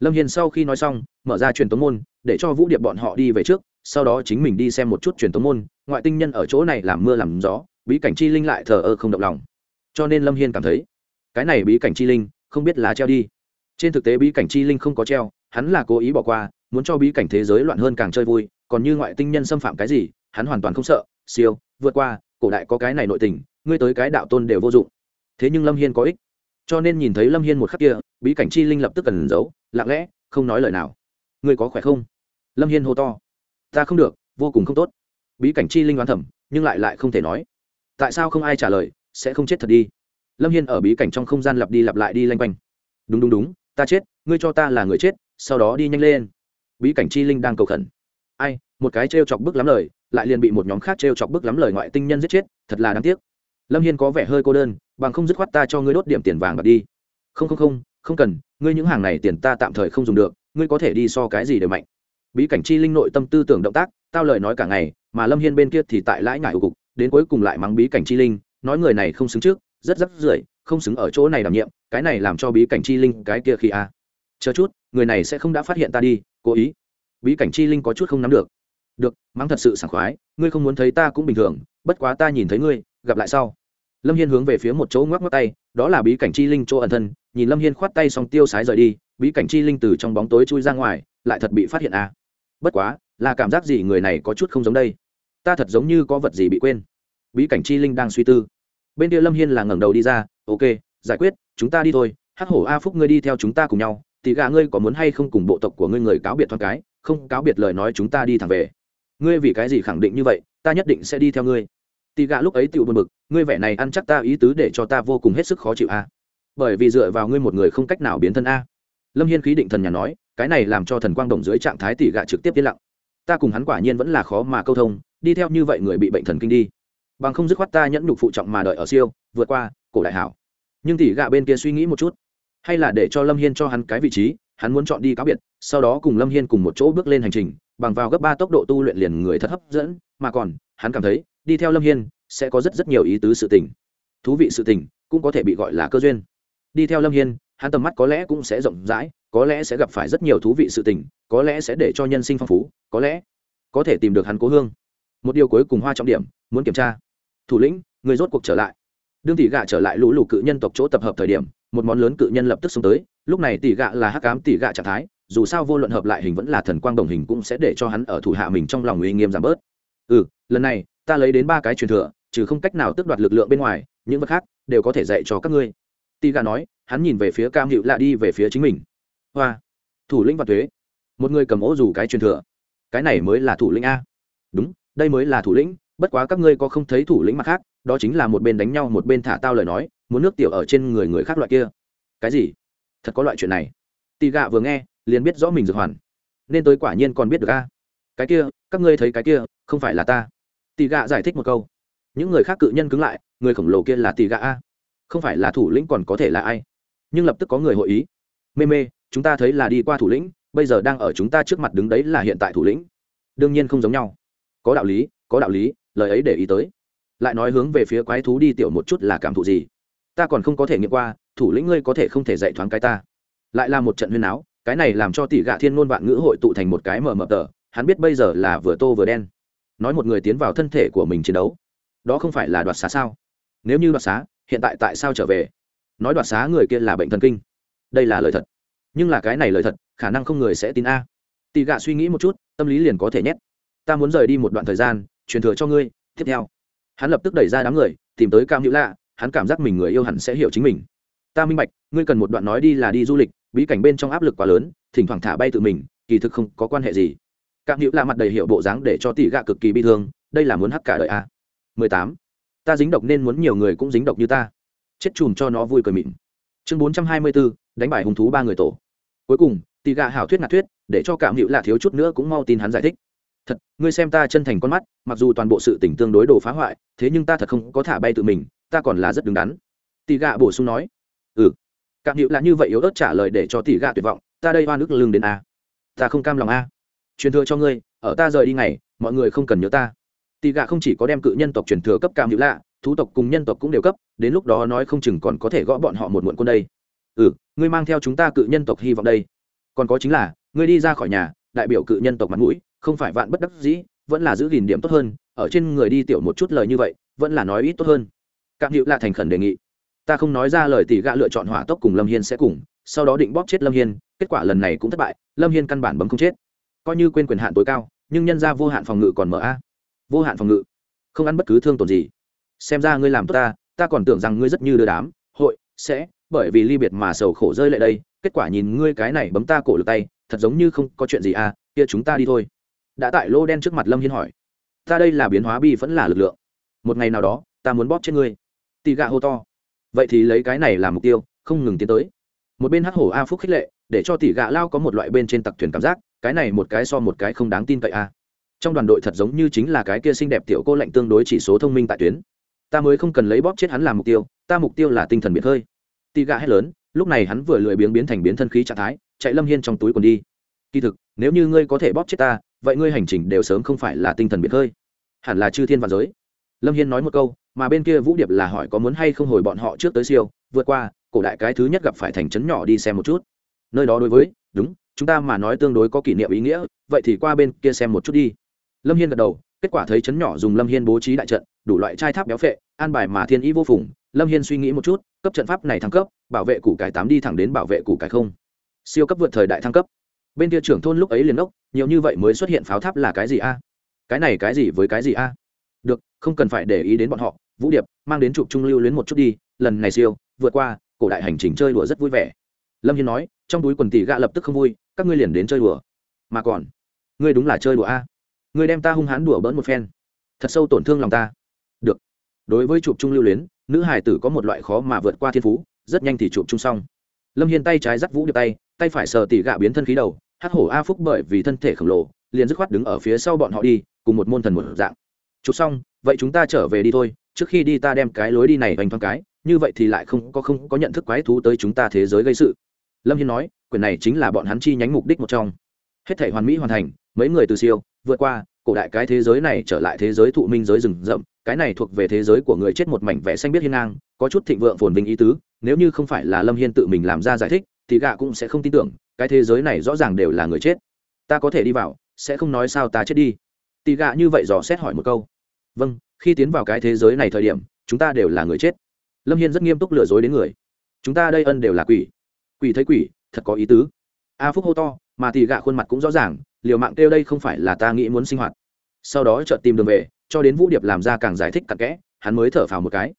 Lâm hiền sau khi nói xong, mở ra truyền tống môn, để cho vũ điệp bọn họ đi về trước, sau đó chính mình đi xem một chút truyền tống môn, ngoại tinh nhân ở chỗ này làm mưa làm gió, bí cảnh chi linh lại thờ ơ không động lòng cho nên lâm hiên cảm thấy cái này bí cảnh chi linh không biết là treo đi trên thực tế bí cảnh chi linh không có treo hắn là cố ý bỏ qua muốn cho bí cảnh thế giới loạn hơn càng chơi vui còn như ngoại tinh nhân xâm phạm cái gì hắn hoàn toàn không sợ siêu vượt qua cổ đại có cái này nội tình ngươi tới cái đạo tôn đều vô dụng thế nhưng lâm hiên có ích cho nên nhìn thấy lâm hiên một khắc kia bí cảnh chi linh lập tức cần giấu lặng lẽ không nói lời nào ngươi có khỏe không lâm hiên hô to ta không được vô cùng không tốt bí cảnh chi linh đoán thẩm nhưng lại lại không thể nói tại sao không ai trả lời sẽ không chết thật đi. Lâm hiên ở bí cảnh trong không gian lặp đi lặp lại đi lanh quanh. Đúng đúng đúng, ta chết, ngươi cho ta là người chết, sau đó đi nhanh lên. Bí cảnh chi linh đang cầu khẩn. Ai, một cái t r e o chọc bức lắm lời, lại liền bị một nhóm khác t r e o chọc bức lắm lời ngoại tinh nhân giết chết, thật là đáng tiếc. Lâm hiên có vẻ hơi cô đơn, bằng không dứt khoát ta cho ngươi đốt điểm tiền vàng bạc đi. Không không không không cần, ngươi những hàng này tiền ta tạm thời không dùng được, ngươi có thể đi so cái gì đều mạnh. Bí cảnh chi linh nội tâm tư tưởng động tác, tao lời nói cả ngày, mà lâm hiên bên kia thì tại lãi ngại ưu cục, đến cuối cùng lại mắng bí cảnh chi linh nói người này không xứng trước, rất rắc rưởi, không xứng ở chỗ này đảm nhiệm, cái này làm cho bí cảnh chi linh cái kia khi a chờ chút, người này sẽ không đã phát hiện ta đi, cố ý. Bí cảnh chi linh có chút không nắm được. Được, mắng thật sự sảng khoái, ngươi không muốn thấy ta cũng bình thường, bất quá ta nhìn thấy ngươi, gặp lại sau. Lâm hiên hướng về phía một chỗ ngoắc ngoắc tay, đó là bí cảnh chi linh chỗ ẩn thân, nhìn lâm hiên khoát tay xong tiêu sái rời đi, bí cảnh chi linh từ trong bóng tối chui ra ngoài, lại thật bị phát hiện à. bất quá, là cảm giác gì người này có chút không giống đây? Ta thật giống như có vật gì bị quên bí cảnh chi linh đang suy tư. Bên kia lâm hiên là ngẩng đầu đi ra, ok, giải quyết, chúng ta đi thôi, hắc hổ a phúc ngươi đi theo chúng ta cùng nhau, thì gà ngươi có muốn hay không cùng bộ tộc của ngươi người cáo biệt thoáng cái, không cáo biệt lời nói chúng ta đi thẳng về. Ngươi vì cái gì khẳng định như vậy, ta nhất định sẽ đi theo ngươi. Tì gà lúc ấy tựu buồn bực, ngươi vẻ này ăn chắc ta ý tứ để cho ta vô cùng hết sức khó chịu a. Bởi vì dựa vào ngươi một người không cách nào biến thân a. Lâm hiên khí định thần nhà nói, cái này làm cho thần quang đồng dưới trạng thái tỉ gạ trực tiếp yên lặng. Ta cùng hắn quả nhiên vẫn là khó mà câu thông, đi theo như vậy người bị bệnh thần kinh đi bằng không dứt khoát ta nhẫn nhục phụ trọng mà đợi ở siêu, vượt qua, cổ đại hảo. Nhưng tỷ gạ bên kia suy nghĩ một chút. Hay là để cho lâm hiên cho hắn cái vị trí, hắn muốn chọn đi cáo biệt, sau đó cùng lâm hiên cùng một chỗ bước lên hành trình, bằng vào gấp ba tốc độ tu luyện liền người thật hấp dẫn, mà còn, hắn cảm thấy, đi theo lâm hiên, sẽ có rất rất nhiều ý tứ sự tình. Thú vị sự tình, cũng có thể bị gọi là cơ duyên. Đi theo lâm hiên, hắn tầm mắt có lẽ cũng sẽ rộng rãi, có lẽ sẽ gặp phải rất nhiều thú vị sự tình, có lẽ sẽ để cho nhân sinh phong phú, có lẽ có thể tìm được hắn cố hương. Một điều cuối cùng hoa trọng điểm, muốn kiểm tra thủ lĩnh, người rốt cuộc trở lại. Đương tỷ gạ trở lại lũ lụ cự nhân tộc chỗ tập hợp thời điểm, một món lớn cự nhân lập tức xông tới. Lúc này tỷ gạ là hắc cám tỷ gạ trạng thái, dù sao vô luận hợp lại hình vẫn là thần quang đồng hình cũng sẽ để cho hắn ở thủ hạ mình trong lòng uy nghiêm giảm bớt. Ừ lần này, ta lấy đến ba cái truyền thừa, trừ không cách nào tước đoạt lực lượng bên ngoài, những vật khác đều có thể dạy cho các ngươi. Tỷ gạ nói, hắn nhìn về phía cam hiệu lạ đi về phía chính mình. Hoa, thủ lĩnh và thuế. Một người cầm ố dù cái truyền thừa. Cái này mới là thủ lĩnh a. Đúng, đây mới là thủ lĩnh bất quá các ngươi có không thấy thủ lĩnh mặt khác, đó chính là một bên đánh nhau một bên thả tao lời nói, muốn nước tiểu ở trên người người khác loại kia. Cái gì? Thật có loại chuyện này. Tì gạ vừa nghe, liền biết rõ mình dược hoàn. Nên tôi quả nhiên còn biết được a. Cái kia, các ngươi thấy cái kia, không phải là ta. Tì gạ giải thích một câu. Những người khác cự nhân cứng lại, người khổng lồ kia là tì gạ a. Không phải là thủ lĩnh còn có thể là ai? Nhưng lập tức có người hội ý. Mê mê, chúng ta thấy là đi qua thủ lĩnh, bây giờ đang ở chúng ta trước mặt đứng đấy là hiện tại thủ lĩnh. Đương nhiên không giống nhau. Có đạo lý, có đạo lý lời ấy để ý tới. Lại nói hướng về phía quái thú đi tiểu một chút là cảm thụ gì? Ta còn không có thể nghiệm qua, thủ lĩnh ngươi có thể không thể dạy thoáng cái ta. Lại là một trận huyên áo cái này làm cho tỷ gạ thiên ngôn vạn ngữ hội tụ thành một cái mờ mờ tờ, hắn biết bây giờ là vừa tô vừa đen. Nói một người tiến vào thân thể của mình chiến đấu. Đó không phải là đoạt xá sao? Nếu như đoạt xá, hiện tại tại sao trở về? Nói đoạt xá người kia là bệnh thần kinh. Đây là lời thật. Nhưng là cái này lời thật, khả năng không người sẽ tin a. Tỷ gạ suy nghĩ một chút, tâm lý liền có thể nhét. Ta muốn rời đi một đoạn thời gian truyền thừa cho ngươi, tiếp theo. Hắn lập tức đẩy ra đám người, tìm tới cam hữu lạ, hắn cảm giác mình người yêu hẳn sẽ hiểu chính mình. Ta minh bạch, ngươi cần một đoạn nói đi là đi du lịch, bí cảnh bên trong áp lực quá lớn, thỉnh thoảng thả bay tự mình, kỳ thực không có quan hệ gì. Cam hữu lạ mặt đầy hiệu bộ dáng để cho tỷ gạ cực kỳ bi thương, đây là muốn hắc cả đời a mười tám, ta dính độc nên muốn nhiều người cũng dính độc như ta. Chết chùm cho nó vui cười mịn. Chương bốn trăm hai mươi bốn đánh bại hung thú ba người tổ. Cuối cùng, tỷ gạ hảo thuyết ngạt thuyết, để cho cảm hữu lạ thiếu chút nữa cũng mau tin hắn giải thích thật, ngươi xem ta chân thành con mắt, mặc dù toàn bộ sự tỉnh tương đối đồ phá hoại, thế nhưng ta thật không có thả bay tự mình, ta còn là rất đứng đắn. Tỷ gạ bổ sung nói. Ừ. Cảm hiệu là như vậy yếu ớt trả lời để cho tỷ gạ tuyệt vọng, ta đây hoa nước lương đến a. Ta không cam lòng a. Truyền thừa cho ngươi, ở ta rời đi ngày, mọi người không cần nhớ ta. Tỷ gạ không chỉ có đem cự nhân tộc truyền thừa cấp cảm hiệu lạ, thú tộc cùng nhân tộc cũng đều cấp, đến lúc đó nói không chừng còn có thể gõ bọn họ một muộn quân đây. Ừ ngươi mang theo chúng ta cự nhân tộc hy vọng đây. Còn có chính là, ngươi đi ra khỏi nhà, đại biểu cự nhân tộc mặt mũi không phải vạn bất đắc dĩ, vẫn là giữ gìn điểm tốt hơn, ở trên người đi tiểu một chút lời như vậy, vẫn là nói ít tốt hơn. Cạm hữu là thành khẩn đề nghị. Ta không nói ra lời tỷ gạ lựa chọn hỏa tốc cùng lâm hiên sẽ cùng, sau đó định bóp chết lâm hiên, kết quả lần này cũng thất bại, lâm hiên căn bản bấm không chết. Coi như quên quyền hạn tối cao, nhưng nhân ra vô hạn phòng ngự còn mở a. À? Vô hạn phòng ngự? Không ăn bất cứ thương tổn gì. Xem ra ngươi làm tốt ta ta còn tưởng rằng ngươi rất như đưa đám, hội, sẽ, bởi vì ly biệt mà sầu khổ rơi lại đây, kết quả nhìn ngươi cái này bấm ta cổ lực tay, thật giống như không có chuyện gì à kia chúng ta đi thôi đã tại lô đen trước mặt lâm hiên hỏi, ta đây là biến hóa bi vẫn là lực lượng. Một ngày nào đó, ta muốn bóp chết ngươi. Tì gạ hô to, vậy thì lấy cái này làm mục tiêu, không ngừng tiến tới. Một bên hắc hổ a phúc khích lệ, để cho tỷ gạ lao có một loại bên trên tặc thuyền cảm giác, cái này một cái so một cái không đáng tin cậy a. Trong đoàn đội thật giống như chính là cái kia xinh đẹp tiểu cô lạnh tương đối chỉ số thông minh tại tuyến. Ta mới không cần lấy bóp chết hắn làm mục tiêu, ta mục tiêu là tinh thần biệt hơi. Tỷ gạ hét lớn, lúc này hắn vừa lười biếng biến thành biến thân khí trạng thái, chạy lâm hiên trong túi quần đi kỳ thực, nếu như ngươi có thể bóp chết ta, vậy ngươi hành trình đều sớm không phải là tinh thần biệt hơi hẳn là chư thiên và giới. Lâm hiên nói một câu, mà bên kia vũ điệp là hỏi có muốn hay không hồi bọn họ trước tới siêu, vượt qua, cổ đại cái thứ nhất gặp phải thành trấn nhỏ đi xem một chút. Nơi đó đối với, đúng, chúng ta mà nói tương đối có kỷ niệm ý nghĩa, vậy thì qua bên kia xem một chút đi. Lâm hiên gật đầu, kết quả thấy trấn nhỏ dùng lâm hiên bố trí đại trận, đủ loại chai tháp béo phệ, an bài mà thiên ý vô phùng. Lâm hiên suy nghĩ một chút, cấp trận pháp này thăng cấp, bảo vệ củ cải tám đi thẳng đến bảo vệ củ cải không. Siêu cấp vượt thời đại thăng cấp bên kia trưởng thôn lúc ấy liền ốc, nhiều như vậy mới xuất hiện pháo tháp là cái gì a? Cái này cái gì với cái gì a? Được, không cần phải để ý đến bọn họ, vũ điệp, mang đến chụp trung lưu luyến một chút đi, lần này siêu, vượt qua, cổ đại hành trình chơi đùa rất vui vẻ. Lâm hiên nói, trong túi quần tỷ gạ lập tức không vui, các ngươi liền đến chơi đùa. Mà còn, ngươi đúng là chơi đùa a. Ngươi đem ta hung hãn đùa bỡn một phen. Thật sâu tổn thương lòng ta. Được. Đối với chụp trung lưu luyến, nữ hải tử có một loại khó mà vượt qua thiên phú, rất nhanh thì chụp chung xong. Lâm hiên tay trái dắt vũ điệp tay tay phải sờ tỉ gạ biến thân khí đầu hát hổ a phúc bởi vì thân thể khổng lồ, liền dứt khoát đứng ở phía sau bọn họ đi, cùng một môn thần một dạng. Chụp xong, vậy chúng ta trở về đi thôi, trước khi đi ta đem cái lối đi này vành thoáng cái, như vậy thì lại không có không có nhận thức quái thú tới chúng ta thế giới gây sự. Lâm hiên nói quyền này chính là bọn hắn chi nhánh mục đích một trong. Hết thể hoàn mỹ hoàn thành, mấy người từ siêu, vượt qua, cổ đại cái thế giới này trở lại thế giới thụ minh giới rừng rậm, cái này thuộc về thế giới của người chết một mảnh vẽ xanh biết hiên ngang, có chút thịnh vượng phồn vinh ý tứ, nếu như không phải là lâm hiên tự mình làm ra giải thích thì gạ cũng sẽ không tin tưởng, cái thế giới này rõ ràng đều là người chết. Ta có thể đi vào, sẽ không nói sao ta chết đi. Tì gạ như vậy dò xét hỏi một câu. Vâng khi tiến vào cái thế giới này thời điểm, chúng ta đều là người chết. Lâm hiên rất nghiêm túc lừa dối đến người. Chúng ta đây ân đều là quỷ. Quỷ thấy quỷ, thật có ý tứ. A phúc hô to, mà tì gạ khuôn mặt cũng rõ ràng, liều mạng kêu đây không phải là ta nghĩ muốn sinh hoạt. Sau đó chợt tìm đường về, cho đến vũ điệp làm ra càng giải thích cặn kẽ, hắn mới thở phào một cái.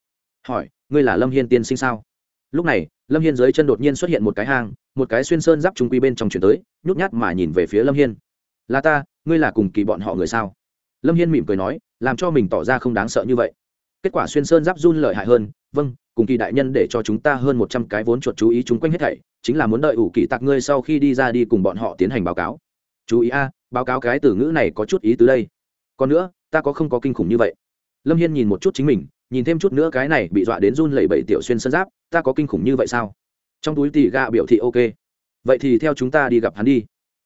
Hỏi, ngươi là lâm hiên tiên sinh sao? Lúc này, lâm hiên dưới chân đột nhiên xuất hiện một cái hang, một cái xuyên sơn giáp trung quy bên trong chuyển tới, nhút nhát mà nhìn về phía lâm hiên. Là ta, ngươi là cùng kỳ bọn họ người sao? Lâm hiên mỉm cười nói, làm cho mình tỏ ra không đáng sợ như vậy. Kết quả xuyên sơn giáp run lợi hại hơn vâng cùng kỳ đại nhân để cho chúng ta hơn một trăm cái vốn chuột chú ý chúng quanh hết thảy, chính là muốn đợi ủ kỳ tặc ngươi sau khi đi ra đi cùng bọn họ tiến hành báo cáo. Chú ý a, báo cáo cái từ ngữ này có chút ý tứ đây. Còn nữa, ta có không có kinh khủng như vậy. Lâm hiên nhìn một chút chính mình nhìn thêm chút nữa cái này bị dọa đến run lẩy bẩy tiểu xuyên sân giáp, ta có kinh khủng như vậy sao? Trong túi tỉ gạ biểu thị ok. Vậy thì theo chúng ta đi gặp hắn đi.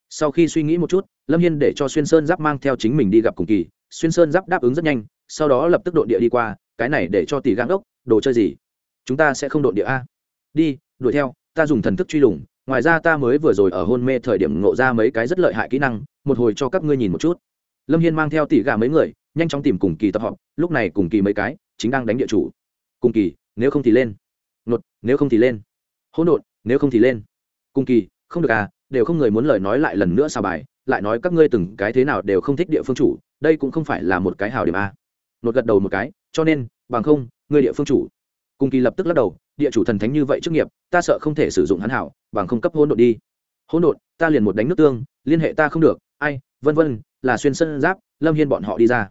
Sau khi suy nghĩ một chút, lâm hiên để cho xuyên sơn giáp mang theo chính mình đi gặp cùng kỳ. Xuyên sơn giáp đáp ứng rất nhanh, sau đó lập tức đội địa đi qua, cái này để cho tỷ gang ốc đồ chơi gì? Chúng ta sẽ không đội địa a. Đi, đuổi theo, ta dùng thần thức truy lùng. Ngoài ra ta mới vừa rồi ở hôn mê thời điểm ngộ ra mấy cái rất lợi hại kỹ năng, một hồi cho các ngươi nhìn một chút. Lâm hiên mang theo tỷ gà mấy người, nhanh chóng tìm cùng kỳ tập họp lúc này cùng kỳ mấy cái chính đang đánh địa chủ. Cùng kỳ, nếu không thì lên. Nột, nếu không thì lên. Hỗn độn, nếu không thì lên. Cùng kỳ, không được à đều không người muốn lời nói lại lần nữa sao bài, lại nói các ngươi từng cái thế nào đều không thích địa phương chủ, đây cũng không phải là một cái hào điểm a. Nột gật đầu một cái, cho nên, bằng không, ngươi địa phương chủ. Cùng kỳ lập tức lắc đầu, địa chủ thần thánh như vậy trước nghiệp, ta sợ không thể sử dụng hắn hảo, bằng không cấp hỗn độn đi. Hỗn độn, ta liền một đánh nước tương, liên hệ ta không được, ai, vân vân, là xuyên sân giáp, lâm hiên bọn họ đi ra.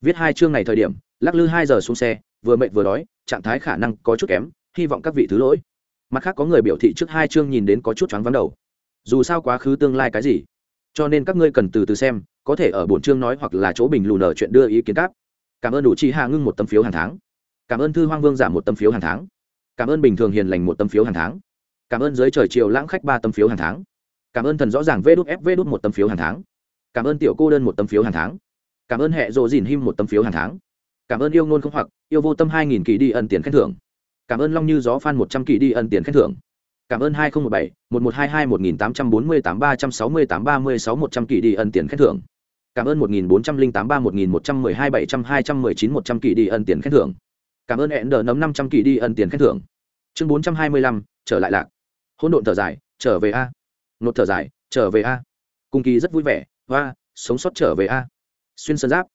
Viết hai chương này thời điểm lắc lư hai giờ xuống xe, vừa mệt vừa đói, trạng thái khả năng có chút kém, hy vọng các vị thứ lỗi. Mặt khác có người biểu thị trước hai chương nhìn đến có chút choáng vắng đầu. Dù sao quá khứ tương lai cái gì? Cho nên các ngươi cần từ từ xem, có thể ở bổn chương nói hoặc là chỗ bình lù nở chuyện đưa ý kiến cáp cảm ơn đủ chi hạ ngưng một tấm phiếu hàng tháng. Cảm ơn thư hoang vương giảm một tấm phiếu hàng tháng. Cảm ơn bình thường hiền lành một tấm phiếu hàng tháng. Cảm ơn giới trời chiều lãng khách ba tấm phiếu hàng tháng. Cảm ơn thần rõ ràng vê đút fv đút một tấm phiếu hàng tháng. Cảm ơn tiểu cô đơn một tấm phiếu hàng tháng. Cảm ơn hệ rộ dìn him một tấm phiếu hàng tháng cảm ơn yêu ngôn không hoặc, yêu vô tâm hai nghìn kỳ đi ân tiền khen thưởng. Cảm ơn long như gió phan một trăm kỳ đi ân tiền khen thưởng. Cảm ơn hai nghìn một bảy, một một hai hai một nghìn tám trăm bốn mươi tám ba trăm sáu mươi tám ba mươi sáu một trăm kỳ đi ân tiền khen thưởng. Cảm ơn một nghìn bốn trăm linh tám ba một nghìn một trăm mười hai bảy trăm hai trăm mười chín một trăm kỳ đi ân tiền khen thưởng. Cảm ơn hẹn đờ nấm năm trăm kỳ đi ân tiền khen thưởng. Chương bốn trăm hai mươi lăm, trở lại lạc. Hỗn độn thở dài, trở về a. Nột thở dài, trở về a. Cung kỳ rất vui vẻ và sống sót trở về a. Xuyên sơn giáp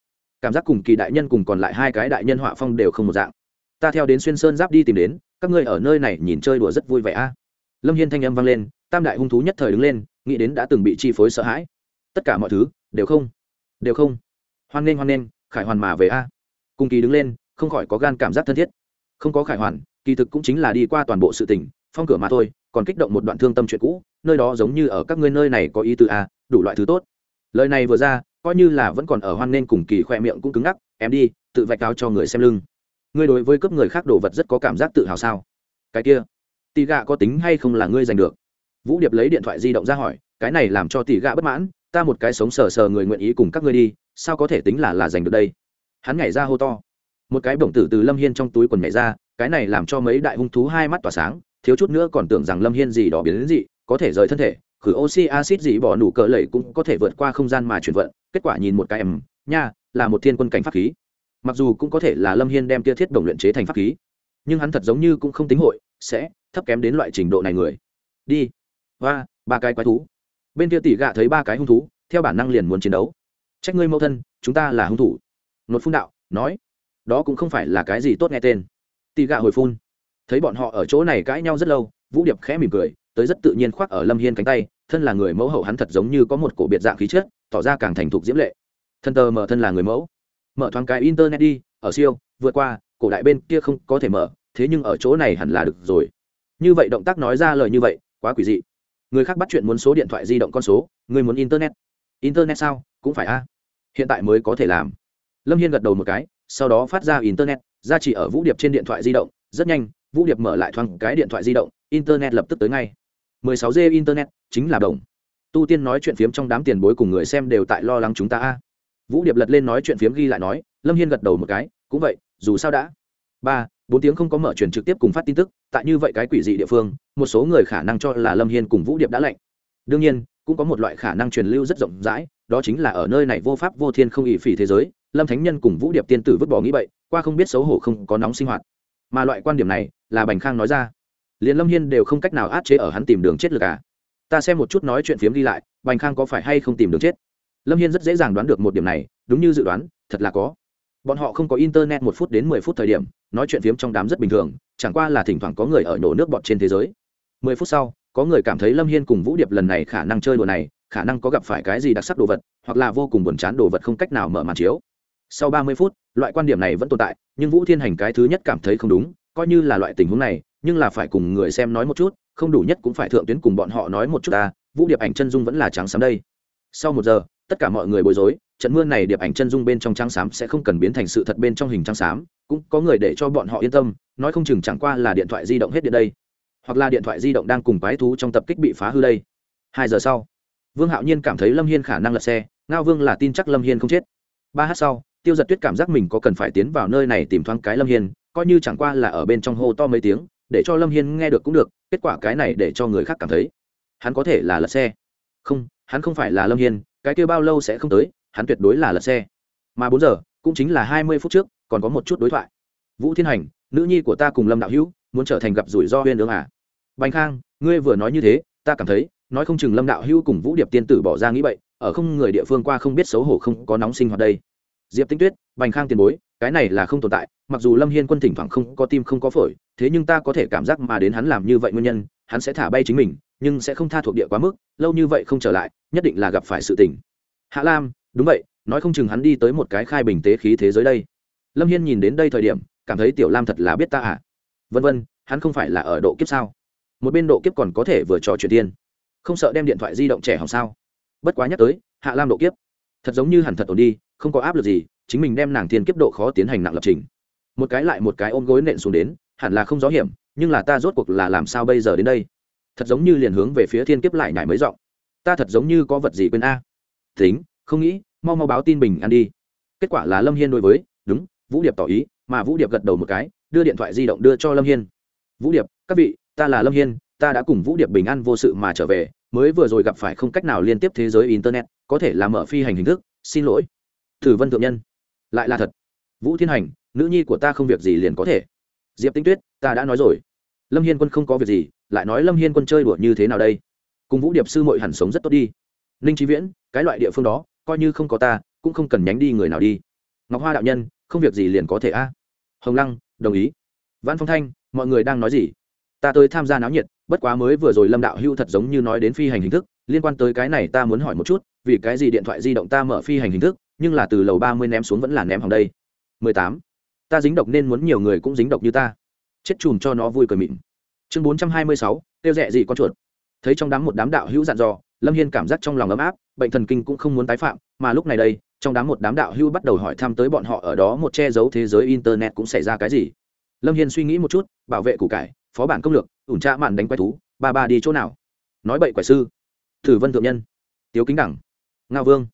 cảm giác cùng kỳ đại nhân cùng còn lại hai cái đại nhân họa phong đều không một dạng. Ta theo đến xuyên sơn giáp đi tìm đến, các ngươi ở nơi này nhìn chơi đùa rất vui vẻ a. Lâm hiên thanh âm vang lên, tam đại hung thú nhất thời đứng lên, nghĩ đến đã từng bị chi phối sợ hãi. Tất cả mọi thứ, đều không đều không. Hoan nghênh hoan nghênh, khải hoàn mà về a. Cùng kỳ đứng lên, không khỏi có gan cảm giác thân thiết. Không có khải hoàn, kỳ thực cũng chính là đi qua toàn bộ sự tỉnh phong cửa mà thôi, còn kích động một đoạn thương tâm chuyện cũ, nơi đó giống như ở các ngươi nơi này có ý tư a, đủ loại thứ tốt. Lời này vừa ra coi như là vẫn còn ở hoan nên cùng kỳ khoe miệng cũng cứng ngắc, em đi, tự vạch áo cho người xem lưng. Ngươi đối với cấp người khác đồ vật rất có cảm giác tự hào sao? Cái kia, tỷ gạ có tính hay không là ngươi giành được? Vũ điệp lấy điện thoại di động ra hỏi, cái này làm cho tỷ gạ bất mãn, ta một cái sống sờ sờ người nguyện ý cùng các ngươi đi, sao có thể tính là là giành được đây? Hắn nhảy ra hô to. Một cái bổng tử từ lâm hiên trong túi quần nhảy ra, cái này làm cho mấy đại hung thú hai mắt tỏa sáng, thiếu chút nữa còn tưởng rằng lâm hiên gì đó biến đến dị, có thể rời thân thể khử oxy acid dị bỏ nụ cỡ lầy cũng có thể vượt qua không gian mà chuyển vận. Kết quả nhìn một cái em, nha, là một thiên quân cảnh pháp khí. Mặc dù cũng có thể là lâm hiên đem tia thiết đồng luyện chế thành pháp khí, nhưng hắn thật giống như cũng không tính hội, sẽ thấp kém đến loại trình độ này người. Đi. Và ba cái quái thú. Bên kia tỷ gạ thấy ba cái hung thú, theo bản năng liền muốn chiến đấu. Trách ngươi mẫu thân, chúng ta là hung thủ. Nột phun đạo, nói, đó cũng không phải là cái gì tốt nghe tên. Tỷ gạ hồi phun. Thấy bọn họ ở chỗ này cãi nhau rất lâu, vũ điệp khẽ mỉm cười tới rất tự nhiên khoác ở lâm hiên cánh tay, thân là người mẫu hậu hắn thật giống như có một cổ biệt dạng khí chất, tỏ ra càng thành thục diễm lệ. Thân tờ mở thân là người mẫu. Mở thoáng cái internet đi, ở siêu, vượt qua, cổ đại bên kia không có thể mở, thế nhưng ở chỗ này hẳn là được rồi. Như vậy động tác nói ra lời như vậy, quá quỷ dị. Người khác bắt chuyện muốn số điện thoại di động con số, người muốn internet. Internet sao? Cũng phải a. Hiện tại mới có thể làm. Lâm hiên gật đầu một cái, sau đó phát ra internet ra chỉ ở vũ điệp trên điện thoại di động, rất nhanh, vũ điệp mở lại thoáng cái điện thoại di động, internet lập tức tới ngay. 16 g internet chính là đồng. Tu tiên nói chuyện phiếm trong đám tiền bối cùng người xem đều tại lo lắng chúng ta a. Vũ điệp lật lên nói chuyện phiếm ghi lại nói lâm hiên gật đầu một cái cũng vậy dù sao đã. Ba bốn tiếng không có mở truyền trực tiếp cùng phát tin tức tại như vậy cái quỷ dị địa phương một số người khả năng cho là lâm hiên cùng vũ điệp đã lạnh. Đương nhiên cũng có một loại khả năng truyền lưu rất rộng rãi đó chính là ở nơi này vô pháp vô thiên không ỵ phỉ thế giới lâm thánh nhân cùng vũ điệp tiên tử vứt bỏ nghĩ vậy, qua không biết xấu hổ không có nóng sinh hoạt. Mà loại quan điểm này là bành khang nói ra liền lâm hiên đều không cách nào át chế ở hắn tìm đường chết lực à. Ta xem một chút nói chuyện phiếm đi lại, bành khang có phải hay không tìm đường chết? Lâm hiên rất dễ dàng đoán được một điểm này, đúng như dự đoán, thật là có. Bọn họ không có internet một phút đến mười phút thời điểm, nói chuyện phiếm trong đám rất bình thường, chẳng qua là thỉnh thoảng có người ở nổ nước bọt trên thế giới. Mười phút sau, có người cảm thấy lâm hiên cùng vũ điệp lần này khả năng chơi đùa này, khả năng có gặp phải cái gì đặc sắc đồ vật, hoặc là vô cùng buồn chán đồ vật không cách nào mở màn chiếu. Sau ba mươi phút, loại quan điểm này vẫn tồn tại, nhưng vũ thiên hành cái thứ nhất cảm thấy không đúng coi như là loại tình huống này, nhưng là phải cùng người xem nói một chút, không đủ nhất cũng phải thượng tuyến cùng bọn họ nói một chút ta, vũ điệp ảnh chân dung vẫn là trắng sắm đây. Sau một giờ, tất cả mọi người bối rối, trận mưa này điệp ảnh chân dung bên trong trắng xám sẽ không cần biến thành sự thật bên trong hình trắng xám, cũng có người để cho bọn họ yên tâm, nói không chừng chẳng qua là điện thoại di động hết điện đây. Hoặc là điện thoại di động đang cùng quái thú trong tập kích bị phá hư đây. Hai giờ sau, vương hạo nhiên cảm thấy lâm hiên khả năng lật xe, ngao vương là tin chắc lâm hiên không chết. Ba h sau, tiêu giật tuyết cảm giác mình có cần phải tiến vào nơi này tìm thoáng cái lâm hiên coi như chẳng qua là ở bên trong hô to mấy tiếng, để cho lâm hiên nghe được cũng được, kết quả cái này để cho người khác cảm thấy. Hắn có thể là lật xe. Không, hắn không phải là lâm hiên, cái kêu bao lâu sẽ không tới, hắn tuyệt đối là lật xe. Mà bốn giờ, cũng chính là hai mươi phút trước, còn có một chút đối thoại. Vũ thiên hành, nữ nhi của ta cùng lâm đạo hữu, muốn trở thành gặp rủi ro huyên đường à? Bành khang, ngươi vừa nói như thế, ta cảm thấy, nói không chừng lâm đạo hữu cùng vũ điệp tiên tử bỏ ra nghĩ vậy ở không người địa phương qua không biết xấu hổ không có nóng sinh hoạt đây. Diệp tinh tuyết, bành khang tiền bối cái này là không tồn tại, mặc dù lâm hiên quân thỉnh thoảng không có tim không có phổi, thế nhưng ta có thể cảm giác mà đến hắn làm như vậy nguyên nhân, hắn sẽ thả bay chính mình, nhưng sẽ không tha thuộc địa quá mức, lâu như vậy không trở lại, nhất định là gặp phải sự tình. Hạ lam, đúng vậy, nói không chừng hắn đi tới một cái khai bình tế khí thế giới đây. Lâm hiên nhìn đến đây thời điểm, cảm thấy tiểu lam thật là biết ta à? Vân vân, hắn không phải là ở độ kiếp sao? Một bên độ kiếp còn có thể vừa trò chuyện tiên. Không sợ đem điện thoại di động trẻ hỏng sao? Bất quá nhắc tới, hạ lam độ kiếp, thật giống như hẳn thật ổn đi không có áp lực gì, chính mình đem nàng thiên kiếp độ khó tiến hành nặng lập trình. Một cái lại một cái ôm gối nện xuống đến, hẳn là không gió hiểm, nhưng là ta rốt cuộc là làm sao bây giờ đến đây? Thật giống như liền hướng về phía thiên kiếp lại nhảy mới giọng. Ta thật giống như có vật gì quên a? Tính, không nghĩ, mau mau báo tin bình ăn đi. Kết quả là lâm hiên đối với, đúng, vũ điệp tỏ ý, mà vũ điệp gật đầu một cái, đưa điện thoại di động đưa cho lâm hiên. Vũ điệp, các vị, ta là lâm hiên, ta đã cùng vũ điệp bình an vô sự mà trở về, mới vừa rồi gặp phải không cách nào liên tiếp thế giới internet, có thể là mở phi hành hình thức, xin lỗi thử vân thượng nhân. Lại là thật. Vũ thiên hành, nữ nhi của ta không việc gì liền có thể. Diệp tinh tuyết, ta đã nói rồi. Lâm hiên quân không có việc gì, lại nói lâm hiên quân chơi đùa như thế nào đây? Cùng vũ điệp sư mội hẳn sống rất tốt đi. Ninh trí viễn, cái loại địa phương đó, coi như không có ta, cũng không cần nhánh đi người nào đi. Ngọc hoa đạo nhân, không việc gì liền có thể a. Hồng lăng, đồng ý. Văn phong thanh, mọi người đang nói gì? Ta tới tham gia náo nhiệt, bất quá mới vừa rồi lâm đạo hưu thật giống như nói đến phi hành hình thức, liên quan tới cái này ta muốn hỏi một chút, vì cái gì điện thoại di động ta mở phi hành hình thức nhưng là từ lầu ba mươi ném xuống vẫn là ném hỏng đây. Mười tám. Ta dính độc nên muốn nhiều người cũng dính độc như ta. Chết chùm cho nó vui cười mịn. Chương bốn trăm hai mươi sáu, tiêu rẻ gì con chuột. Thấy trong đám một đám đạo hữu dặn dò, lâm hiên cảm giác trong lòng ấm áp, bệnh thần kinh cũng không muốn tái phạm, mà lúc này đây, trong đám một đám đạo hữu bắt đầu hỏi thăm tới bọn họ ở đó một che giấu thế giới internet cũng xảy ra cái gì. Lâm hiên suy nghĩ một chút, bảo vệ củ cải, phó bản công lược, ủn tra mạn đánh quay thú, ba ba đi chỗ nào? Nói bậy quẻ sư. Thử vân thượng nhân. Tiếu kính đẳng. Ngao vương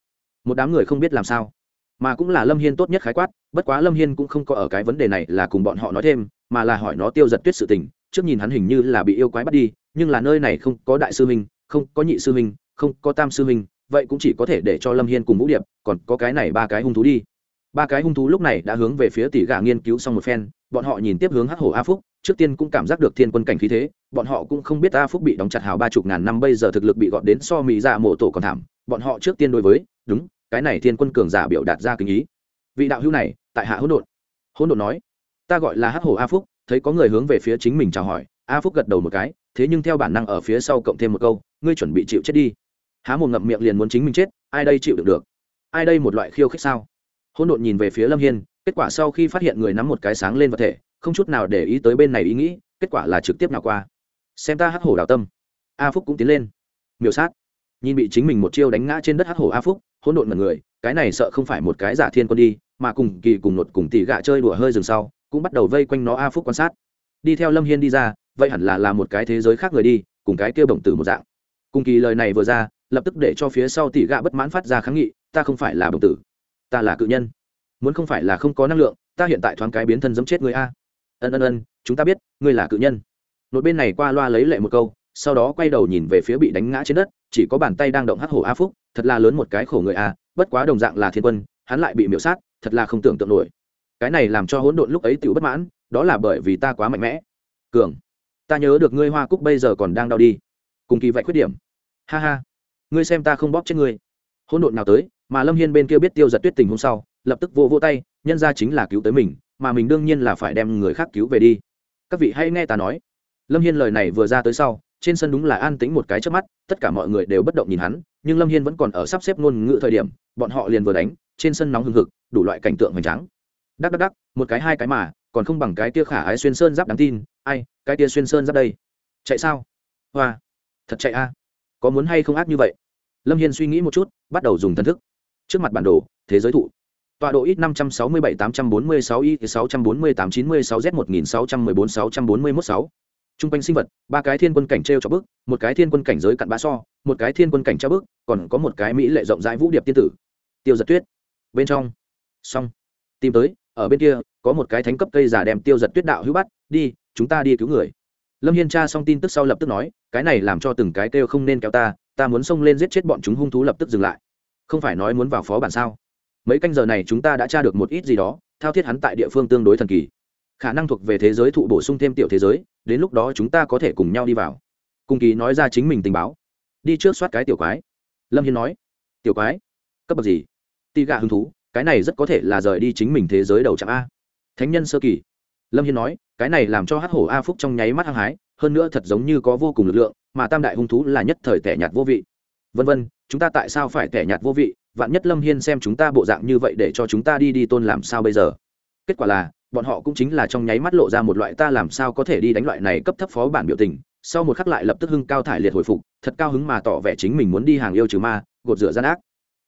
một đám người không biết làm sao. Mà cũng là lâm hiên tốt nhất khái quát, bất quá lâm hiên cũng không có ở cái vấn đề này là cùng bọn họ nói thêm, mà là hỏi nó tiêu giật tuyết sự tình. Trước nhìn hắn hình như là bị yêu quái bắt đi, nhưng là nơi này không có đại sư huynh, không có nhị sư huynh, không có tam sư huynh, vậy cũng chỉ có thể để cho lâm hiên cùng vũ điệp, còn có cái này ba cái hung thú đi. Ba cái hung thú lúc này đã hướng về phía tỷ gà nghiên cứu xong một phen, bọn họ nhìn tiếp hướng hắc hổ a phúc, trước tiên cũng cảm giác được thiên quân cảnh khí thế, bọn họ cũng không biết a phúc bị đóng chặt hào ba chục ngàn năm, bây giờ thực lực bị gọt đến so mỹ dạ mộ tổ còn thảm, bọn họ trước tiên đối với, đúng cái này thiên quân cường giả biểu đạt ra kinh ý. Vị đạo hữu này, tại hạ hỗn độn. Hỗn độn nói, ta gọi là hắc hồ a phúc, thấy có người hướng về phía chính mình chào hỏi, a phúc gật đầu một cái, thế nhưng theo bản năng ở phía sau cộng thêm một câu, ngươi chuẩn bị chịu chết đi. Há một ngậm miệng liền muốn chính mình chết, ai đây chịu được được? Ai đây một loại khiêu khích sao? Hỗn độn nhìn về phía lâm hiên, kết quả sau khi phát hiện người nắm một cái sáng lên vật thể, không chút nào để ý tới bên này ý nghĩ, kết quả là trực tiếp nào qua. Xem ta hắc hổ đào tâm. A phúc cũng tiến lên. Miểu sát. Nhìn bị chính mình một chiêu đánh ngã trên đất hắc hổ a phúc hỗn độn mật người, cái này sợ không phải một cái giả thiên quân đi, mà cùng kỳ cùng nột cùng tỷ gạ chơi đùa hơi rừng sau, cũng bắt đầu vây quanh nó a phúc quan sát. Đi theo lâm hiên đi ra, vậy hẳn là là một cái thế giới khác người đi, cùng cái kêu bổng tử một dạng. Cùng kỳ lời này vừa ra, lập tức để cho phía sau tỷ gạ bất mãn phát ra kháng nghị, ta không phải là bổng tử, ta là cự nhân. Muốn không phải là không có năng lượng, ta hiện tại thoáng cái biến thân giống chết người a. Ân ân ân, chúng ta biết, ngươi là cự nhân. Nội bên này qua loa lấy lệ một câu, sau đó quay đầu nhìn về phía bị đánh ngã trên đất, chỉ có bàn tay đang động hắc hổ a phúc thật là lớn một cái khổ người a, bất quá đồng dạng là thiên quân, hắn lại bị miễu sát, thật là không tưởng tượng nổi. Cái này làm cho hỗn độn lúc ấy tự bất mãn, đó là bởi vì ta quá mạnh mẽ. Cường, ta nhớ được ngươi hoa cúc bây giờ còn đang đau đi. Cùng kỳ vậy khuyết điểm. Ha ha, ngươi xem ta không bóp chết ngươi. Hỗn độn nào tới, mà lâm hiên bên kia biết tiêu giật tuyết tình hôm sau, lập tức vô vô tay, nhân ra chính là cứu tới mình, mà mình đương nhiên là phải đem người khác cứu về đi. Các vị hãy nghe ta nói. Lâm hiên lời này vừa ra tới sau trên sân đúng là an tĩnh một cái trước mắt, tất cả mọi người đều bất động nhìn hắn, nhưng lâm hiên vẫn còn ở sắp xếp ngôn ngữ thời điểm, bọn họ liền vừa đánh, trên sân nóng hừng hực, đủ loại cảnh tượng hoành tráng. Đắc đắc đắc, một cái hai cái mà, còn không bằng cái tia khả ái xuyên sơn giáp đáng tin, ai, cái tia xuyên sơn giáp đây. Chạy sao? Hoa, thật chạy a. Có muốn hay không ác như vậy? Lâm hiên suy nghĩ một chút, bắt đầu dùng thần thức. Trước mặt bản đồ, thế giới thụ. Tọa độ ít năm trăm sáu mươi bảy tám trăm bốn mươi sáu y sáu trăm bốn mươi tám chín mươi sáu z một nghìn sáu trăm mười bốn sáu trăm bốn mươi mốt sáu. Trung quanh sinh vật, ba cái thiên quân cảnh treo cho bước, một cái thiên quân cảnh giới cặn bã so, một cái thiên quân cảnh cho bước, còn có một cái mỹ lệ rộng rãi vũ điệp tiên tử. Tiêu Giật Tuyết. Bên trong. Xong. Tìm tới, ở bên kia, có một cái thánh cấp cây giả đem Tiêu Giật Tuyết đạo hữu bắt, đi, chúng ta đi cứu người. Lâm Hiên tra xong tin tức sau lập tức nói, cái này làm cho từng cái kêu không nên kéo ta, ta muốn xông lên giết chết bọn chúng hung thú lập tức dừng lại. Không phải nói muốn vào phó bản sao? Mấy canh giờ này chúng ta đã tra được một ít gì đó, thao thiết hắn tại địa phương tương đối thần kỳ khả năng thuộc về thế giới thụ bổ sung thêm tiểu thế giới, đến lúc đó chúng ta có thể cùng nhau đi vào. Cùng kỳ nói ra chính mình tình báo. Đi trước soát cái tiểu quái. Lâm hiên nói. Tiểu quái? Cấp bậc gì? Tì gà hứng thú, cái này rất có thể là rời đi chính mình thế giới đầu trạm a. Thánh nhân sơ kỳ. Lâm hiên nói. Cái này làm cho hát hổ a phúc trong nháy mắt hăng hái, hơn nữa thật giống như có vô cùng lực lượng, mà tam đại hung thú là nhất thời tẻ nhạt vô vị. Vân vân, chúng ta tại sao phải tẻ nhạt vô vị? Vạn nhất lâm hiên xem chúng ta bộ dạng như vậy để cho chúng ta đi đi tôn làm sao bây giờ? Kết quả là bọn họ cũng chính là trong nháy mắt lộ ra một loại ta làm sao có thể đi đánh loại này cấp thấp phó bản biểu tình, sau một khắc lại lập tức hưng cao thải liệt hồi phục, thật cao hứng mà tỏ vẻ chính mình muốn đi hàng yêu trừ ma, gột rửa gian ác.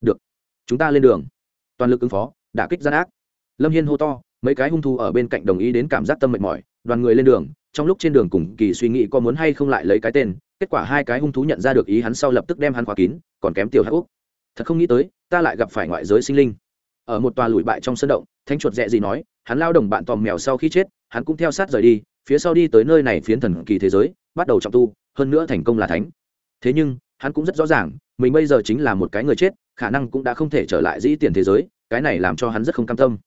Được, chúng ta lên đường. Toàn lực ứng phó, đả kích gian ác. Lâm hiên hô to, mấy cái hung thu ở bên cạnh đồng ý đến cảm giác tâm mệt mỏi, đoàn người lên đường, trong lúc trên đường cùng kỳ suy nghĩ có muốn hay không lại lấy cái tên, kết quả hai cái hung thú nhận ra được ý hắn sau lập tức đem hắn khóa kín, còn kém tiểu hắc úc. Thật không nghĩ tới, ta lại gặp phải ngoại giới sinh linh. Ở một tòa lùi bại trong sân động, thánh chuột dẹ gì nói hắn lao đồng bạn tòm mèo sau khi chết, hắn cũng theo sát rời đi, phía sau đi tới nơi này phiến thần kỳ thế giới, bắt đầu trọng tu, hơn nữa thành công là thánh. Thế nhưng, hắn cũng rất rõ ràng, mình bây giờ chính là một cái người chết, khả năng cũng đã không thể trở lại dĩ tiền thế giới, cái này làm cho hắn rất không cam tâm.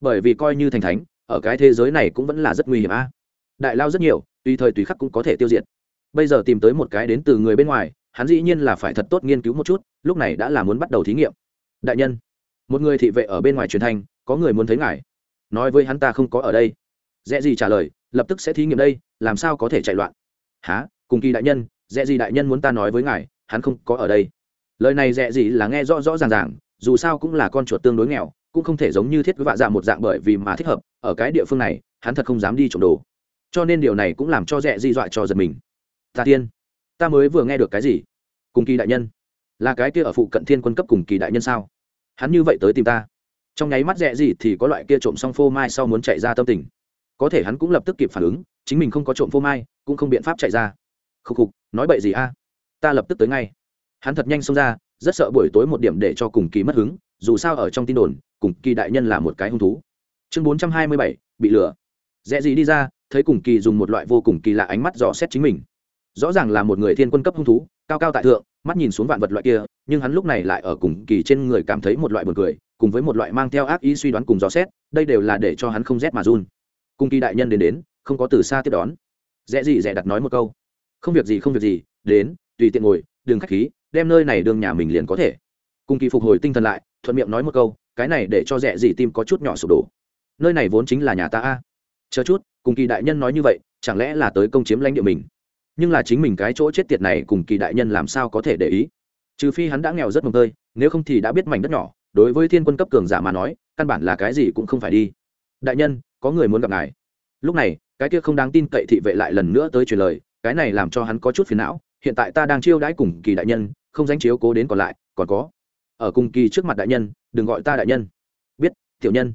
Bởi vì coi như thành thánh, ở cái thế giới này cũng vẫn là rất nguy hiểm a. Đại lao rất nhiều, tùy thời tùy khắc cũng có thể tiêu diệt. Bây giờ tìm tới một cái đến từ người bên ngoài, hắn dĩ nhiên là phải thật tốt nghiên cứu một chút, lúc này đã là muốn bắt đầu thí nghiệm. Đại nhân, một người thị vệ ở bên ngoài truyền thanh, có người muốn thấy ngài nói với hắn ta không có ở đây. Dễ gì trả lời, lập tức sẽ thí nghiệm đây, làm sao có thể chạy loạn? Há cùng kỳ đại nhân dễ gì đại nhân muốn ta nói với ngài, hắn không có ở đây. Lời này dễ gì là nghe rõ rõ ràng ràng, dù sao cũng là con chuột tương đối nghèo, cũng không thể giống như thiết với vạ dạ một dạng bởi vì mà thích hợp, ở cái địa phương này, hắn thật không dám đi trộm đồ. Cho nên điều này cũng làm cho dễ di dọa cho giật mình. Ta tiên, ta mới vừa nghe được cái gì? Cùng kỳ đại nhân, là cái kia ở phụ cận thiên quân cấp cùng kỳ đại nhân sao? Hắn như vậy tới tìm ta trong nháy mắt rẻ gì thì có loại kia trộm xong phô mai sau muốn chạy ra tâm tình. Có thể hắn cũng lập tức kịp phản ứng, chính mình không có trộm phô mai, cũng không biện pháp chạy ra. Khục khục, nói bậy gì a? Ta lập tức tới ngay. Hắn thật nhanh xông ra, rất sợ buổi tối một điểm để cho cùng kỳ mất hứng, dù sao ở trong tin đồn, cùng kỳ đại nhân là một cái hung thú. Chương bốn trăm hai mươi bảy, bị lừa. Rẽ gì đi ra, thấy cùng kỳ dùng một loại vô cùng kỳ lạ ánh mắt dò xét chính mình. Rõ ràng là một người thiên quân cấp hung thú, cao cao tại thượng, mắt nhìn xuống vạn vật loại kia, nhưng hắn lúc này lại ở cùng kỳ trên người cảm thấy một loại buồn cười cùng với một loại mang theo ác ý suy đoán cùng dò xét, đây đều là để cho hắn không rét mà run. Cùng kỳ đại nhân đến đến, không có từ xa tiếp đón. Dễ gì dễ đặt nói một câu. Không việc gì, không việc gì, đến, tùy tiện ngồi, đừng khách khí, đem nơi này đường nhà mình liền có thể. Cùng kỳ phục hồi tinh thần lại, thuận miệng nói một câu, cái này để cho rẻ gì tim có chút nhỏ sụp đổ. Nơi này vốn chính là nhà ta a. Chờ chút, cùng kỳ đại nhân nói như vậy, chẳng lẽ là tới công chiếm lãnh địa mình? Nhưng là chính mình cái chỗ chết tiệt này cùng kỳ đại nhân làm sao có thể để ý? Trừ phi hắn đã nghèo rất mồng tơi, nếu không thì đã biết mảnh đất nhỏ đối với thiên quân cấp cường giả mà nói căn bản là cái gì cũng không phải đi. Đại nhân có người muốn gặp ngài. Lúc này cái kia không đáng tin cậy thị vệ lại lần nữa tới truyền lời cái này làm cho hắn có chút phiền não hiện tại ta đang chiêu đãi cùng kỳ đại nhân không danh chiếu cố đến còn lại còn có. Ở cùng kỳ trước mặt đại nhân đừng gọi ta đại nhân. Biết tiểu nhân.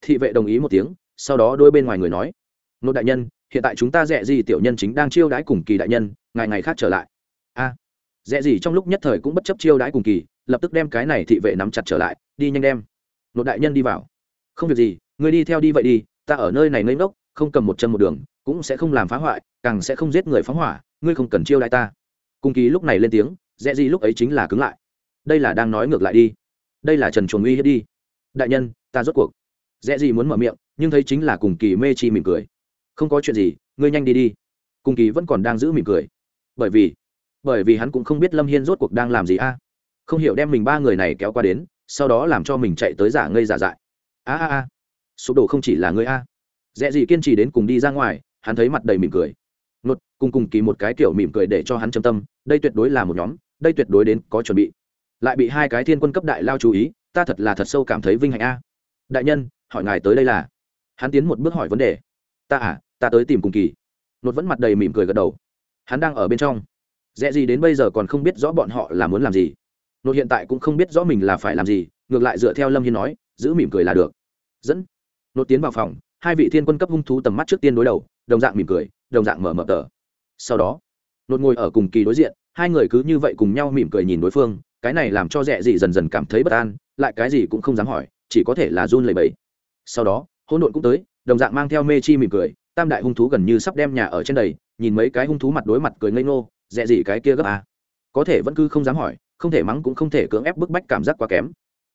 Thị vệ đồng ý một tiếng sau đó đôi bên ngoài người nói. Nô đại nhân hiện tại chúng ta dẹ gì tiểu nhân chính đang chiêu đãi cùng kỳ đại nhân ngày ngày khác trở lại. A. À, dẹ gì trong lúc nhất thời cũng bất chấp chiêu đãi cùng kỳ lập tức đem cái này thị vệ nắm chặt trở lại, đi nhanh đem. Nô đại nhân đi vào. Không việc gì, người đi theo đi vậy đi, ta ở nơi này ngây ngốc, không cầm một chân một đường, cũng sẽ không làm phá hoại, càng sẽ không giết người phóng hỏa, ngươi không cần chiêu đại ta. Cung kỳ lúc này lên tiếng dễ gì lúc ấy chính là cứng lại. Đây là đang nói ngược lại đi. Đây là trần chuồng uy hiếp đi. Đại nhân, ta rốt cuộc. Dễ gì muốn mở miệng, nhưng thấy chính là cùng kỳ mê chi mỉm cười. Không có chuyện gì, ngươi nhanh đi đi. Cùng kỳ vẫn còn đang giữ mỉm cười. Bởi vì bởi vì hắn cũng không biết lâm hiên rốt cuộc đang làm gì a không hiểu đem mình ba người này kéo qua đến, sau đó làm cho mình chạy tới giả ngây giả dại. A a a. Sụp đổ không chỉ là ngươi a. Dễ gì kiên trì đến cùng đi ra ngoài, hắn thấy mặt đầy mỉm cười. Nốt cùng cùng kỳ một cái kiểu mỉm cười để cho hắn châm tâm, đây tuyệt đối là một nhóm, đây tuyệt đối đến có chuẩn bị. Lại bị hai cái thiên quân cấp đại lao chú ý, ta thật là thật sâu cảm thấy vinh hạnh a. Đại nhân, hỏi ngài tới đây là? Hắn tiến một bước hỏi vấn đề. Ta à ta tới tìm cùng kỳ. Nột vẫn mặt đầy mỉm cười gật đầu. Hắn đang ở bên trong. Dễ gì đến bây giờ còn không biết rõ bọn họ là muốn làm gì nội hiện tại cũng không biết rõ mình là phải làm gì, ngược lại dựa theo lâm hiên nói, giữ mỉm cười là được. Dẫn. Nội tiến vào phòng, hai vị thiên quân cấp hung thú tầm mắt trước tiên đối đầu, đồng dạng mỉm cười, đồng dạng mở mở tờ. Sau đó nội ngồi ở cùng kỳ đối diện, hai người cứ như vậy cùng nhau mỉm cười nhìn đối phương, cái này làm cho rẻ dị dần dần cảm thấy bất an, lại cái gì cũng không dám hỏi, chỉ có thể là run lẩy bẩy. Sau đó, hỗn độn cũng tới, đồng dạng mang theo mê chi mỉm cười, tam đại hung thú gần như sắp đem nhà ở trên đầy, nhìn mấy cái hung thú mặt đối mặt cười ngây ngô, rẻ dị cái kia gấp à. có thể vẫn cứ không dám hỏi không thể mắng cũng không thể cưỡng ép bức bách cảm giác quá kém.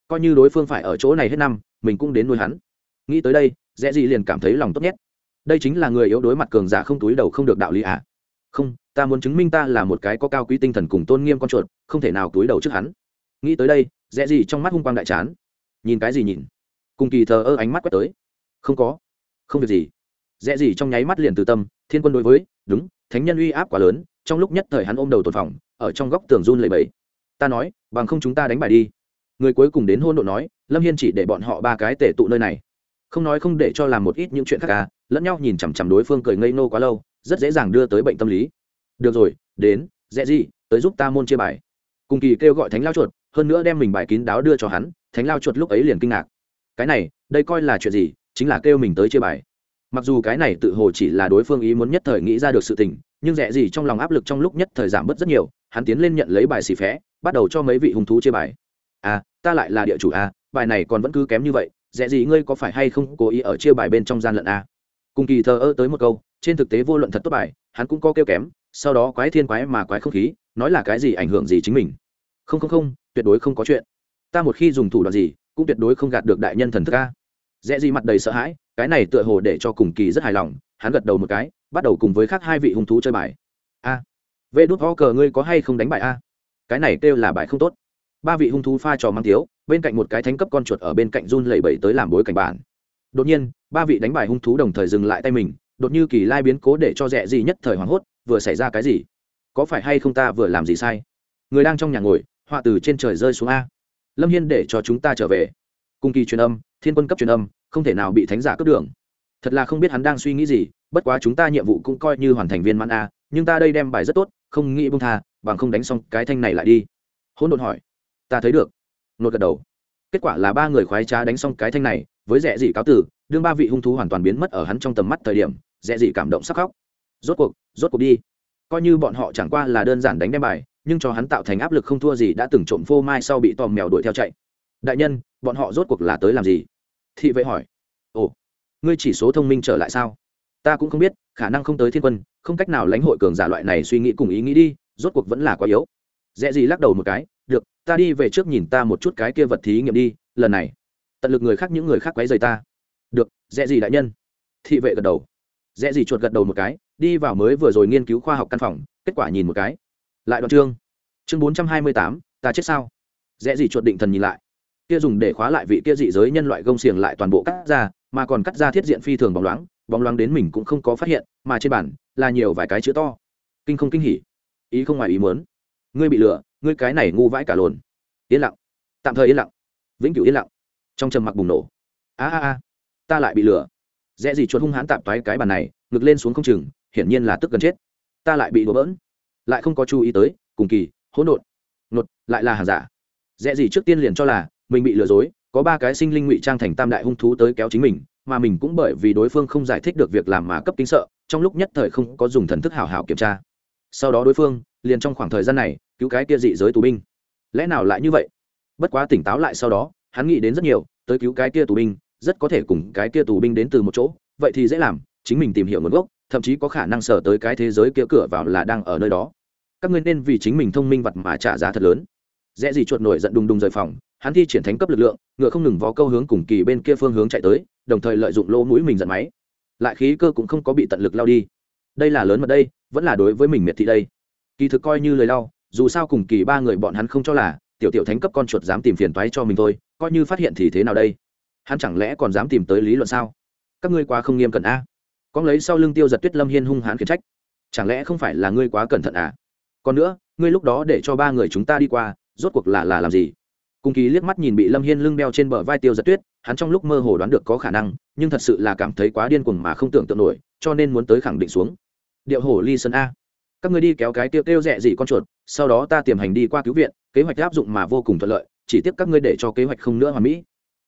Coi như đối phương phải ở chỗ này hết năm, mình cũng đến nuôi hắn. Nghĩ tới đây, dễ gì liền cảm thấy lòng tốt nhất. Đây chính là người yếu đối mặt cường giả không túi đầu không được đạo lý à? Không, ta muốn chứng minh ta là một cái có cao quý tinh thần cùng tôn nghiêm con chuột, không thể nào túi đầu trước hắn. Nghĩ tới đây, dễ gì trong mắt hung quang đại chán. Nhìn cái gì nhìn? Cùng kỳ thờ ơ ánh mắt quét tới. Không có. Không việc gì. Dễ gì trong nháy mắt liền từ tâm, thiên quân đối với, đúng, thánh nhân uy áp quá lớn, trong lúc nhất thời hắn ôm đầu tồn phòng, ở trong góc tường run lầy bẫy ta nói, bằng không chúng ta đánh bài đi. Người cuối cùng đến hôn độ nói, lâm hiên chỉ để bọn họ ba cái tể tụ nơi này. Không nói không để cho làm một ít những chuyện khác cả lẫn nhau nhìn chằm chằm đối phương cười ngây nô quá lâu, rất dễ dàng đưa tới bệnh tâm lý. Được rồi, đến dễ gì, tới giúp ta môn chia bài. Cùng kỳ kêu gọi thánh lao chuột, hơn nữa đem mình bài kín đáo đưa cho hắn, thánh lao chuột lúc ấy liền kinh ngạc. Cái này, đây coi là chuyện gì, chính là kêu mình tới chia bài. Mặc dù cái này tự hồ chỉ là đối phương ý muốn nhất thời nghĩ ra được sự tình, nhưng rẻ gì trong lòng áp lực trong lúc nhất thời giảm bớt rất nhiều hắn tiến lên nhận lấy bài xì phé bắt đầu cho mấy vị hung thú chia bài. À ta lại là địa chủ à bài này còn vẫn cứ kém như vậy dễ gì ngươi có phải hay không cố ý ở chia bài bên trong gian lận à? cùng kỳ thờ ơ tới một câu trên thực tế vô luận thật tốt bài hắn cũng có kêu kém sau đó quái thiên quái mà quái không khí nói là cái gì ảnh hưởng gì chính mình. Không không không tuyệt đối không có chuyện. Ta một khi dùng thủ đoạn gì cũng tuyệt đối không gạt được đại nhân thần thức ca dễ gì mặt đầy sợ hãi cái này tựa hồ để cho cùng kỳ rất hài lòng hắn gật đầu một cái bắt đầu cùng với khác hai vị hung thú chơi bài. A à, vê đút ho cờ ngươi có hay không đánh bài a? Cái này kêu là bài không tốt. Ba vị hung thú pha trò mang thiếu bên cạnh một cái thánh cấp con chuột ở bên cạnh run lẩy bẩy tới làm bối cảnh bản. Đột nhiên, ba vị đánh bài hung thú đồng thời dừng lại tay mình, đột như kỳ lai biến cố để cho rẻ gì nhất thời hoảng hốt, vừa xảy ra cái gì? Có phải hay không ta vừa làm gì sai? Người đang trong nhà ngồi, họa từ trên trời rơi xuống a. Lâm hiên để cho chúng ta trở về. Cung kỳ truyền âm, thiên quân cấp truyền âm, không thể nào bị thánh giả cướp đường. Thật là không biết hắn đang suy nghĩ gì, bất quá chúng ta nhiệm vụ cũng coi như hoàn thành viên mãn a, nhưng ta đây đem bài rất tốt không nghĩ bông tha, bằng không đánh xong cái thanh này lại đi. Hỗn độn hỏi. Ta thấy được. Nột gật đầu. Kết quả là ba người khoái trá đánh xong cái thanh này, với rẻ dị cáo tử, đương ba vị hung thú hoàn toàn biến mất ở hắn trong tầm mắt thời điểm, rẻ dị cảm động sắc khóc. Rốt cuộc rốt cuộc đi. Coi như bọn họ chẳng qua là đơn giản đánh đem bài, nhưng cho hắn tạo thành áp lực không thua gì đã từng trộm phô mai sau bị tòm mèo đuổi theo chạy. Đại nhân, bọn họ rốt cuộc là tới làm gì? Thị vệ hỏi. Ồ, ngươi chỉ số thông minh trở lại sao? Ta cũng không biết, khả năng không tới thiên quân không cách nào lãnh hội cường giả loại này suy nghĩ cùng ý nghĩ đi, rốt cuộc vẫn là quá yếu. Dễ gì lắc đầu một cái, được, ta đi về trước nhìn ta một chút cái kia vật thí nghiệm đi, lần này, tận lực người khác những người khác quấy rầy ta. Được dễ gì đại nhân? Thị vệ gật đầu. Dễ gì chuột gật đầu một cái, đi vào mới vừa rồi nghiên cứu khoa học căn phòng, kết quả nhìn một cái. Lại đoạn chương. Chương bốn trăm hai mươi tám, ta chết sao? Dễ gì chuột định thần nhìn lại. Kia dùng để khóa lại vị kia dị giới nhân loại gông xiềng lại toàn bộ cắt ra, mà còn cắt ra thiết diện phi thường bóng loáng bóng loáng đến mình cũng không có phát hiện, mà trên bản là nhiều vài cái chữ to. Kinh không kinh hỉ. Ý không ngoài ý muốn. Ngươi bị lừa, ngươi cái này ngu vãi cả lồn. Yên lặng. Tạm thời yên lặng. Vĩnh cửu yên lặng. Trong trầm mặc bùng nổ. A a a. Ta lại bị lừa. Dễ gì chuột hung hãn tạm toái cái bàn này, ngực lên xuống không chừng, hiển nhiên là tức gần chết. Ta lại bị đổ bỡn. Lại không có chú ý tới, cùng kỳ, hỗn độn. Nột, lại là hàng giả. Dễ gì trước tiên liền cho là, mình bị lừa dối, có ba cái sinh linh ngụy trang thành tam đại hung thú tới kéo chính mình mà mình cũng bởi vì đối phương không giải thích được việc làm mà cấp tính sợ, trong lúc nhất thời không có dùng thần thức hảo hảo kiểm tra. Sau đó đối phương, liền trong khoảng thời gian này, cứu cái kia dị giới tù binh. Lẽ nào lại như vậy? Bất quá tỉnh táo lại sau đó, hắn nghĩ đến rất nhiều, tới cứu cái kia tù binh, rất có thể cùng cái kia tù binh đến từ một chỗ, vậy thì dễ làm, chính mình tìm hiểu nguồn gốc, thậm chí có khả năng sở tới cái thế giới kia cửa vào là đang ở nơi đó. Các ngươi nên vì chính mình thông minh vật mà trả giá thật lớn. Dễ gì chuột nổi giận đùng đùng rời phòng, hắn thi triển thánh cấp lực lượng, ngựa không ngừng vó câu hướng cùng kỳ bên kia phương hướng chạy tới đồng thời lợi dụng lỗ mũi mình giận máy. Lại khí cơ cũng không có bị tận lực lao đi. Đây là lớn mật đây, vẫn là đối với mình miệt thị đây. Kỳ thực coi như lời lao, dù sao cùng kỳ ba người bọn hắn không cho là, tiểu tiểu thánh cấp con chuột dám tìm phiền toái cho mình thôi, coi như phát hiện thì thế nào đây? Hắn chẳng lẽ còn dám tìm tới lý luận sao? Các ngươi quá không nghiêm cẩn a. Con lấy sau lưng tiêu giật tuyết lâm hiên hung hãn khiển trách. Chẳng lẽ không phải là ngươi quá cẩn thận à? Còn nữa, ngươi lúc đó để cho ba người chúng ta đi qua, rốt cuộc là là làm gì? Cùng kỳ liếc mắt nhìn bị lâm hiên lưng đeo trên bờ vai tiêu giật tuyết hắn trong lúc mơ hồ đoán được có khả năng, nhưng thật sự là cảm thấy quá điên cuồng mà không tưởng tượng nổi, cho nên muốn tới khẳng định xuống. Điệu hổ ly sơn a. Các người đi kéo cái tiêu kêu rẻ gì con chuột, sau đó ta tiềm hành đi qua cứu viện, kế hoạch áp dụng mà vô cùng thuận lợi, chỉ tiếp các ngươi để cho kế hoạch không nữa hoàn mỹ.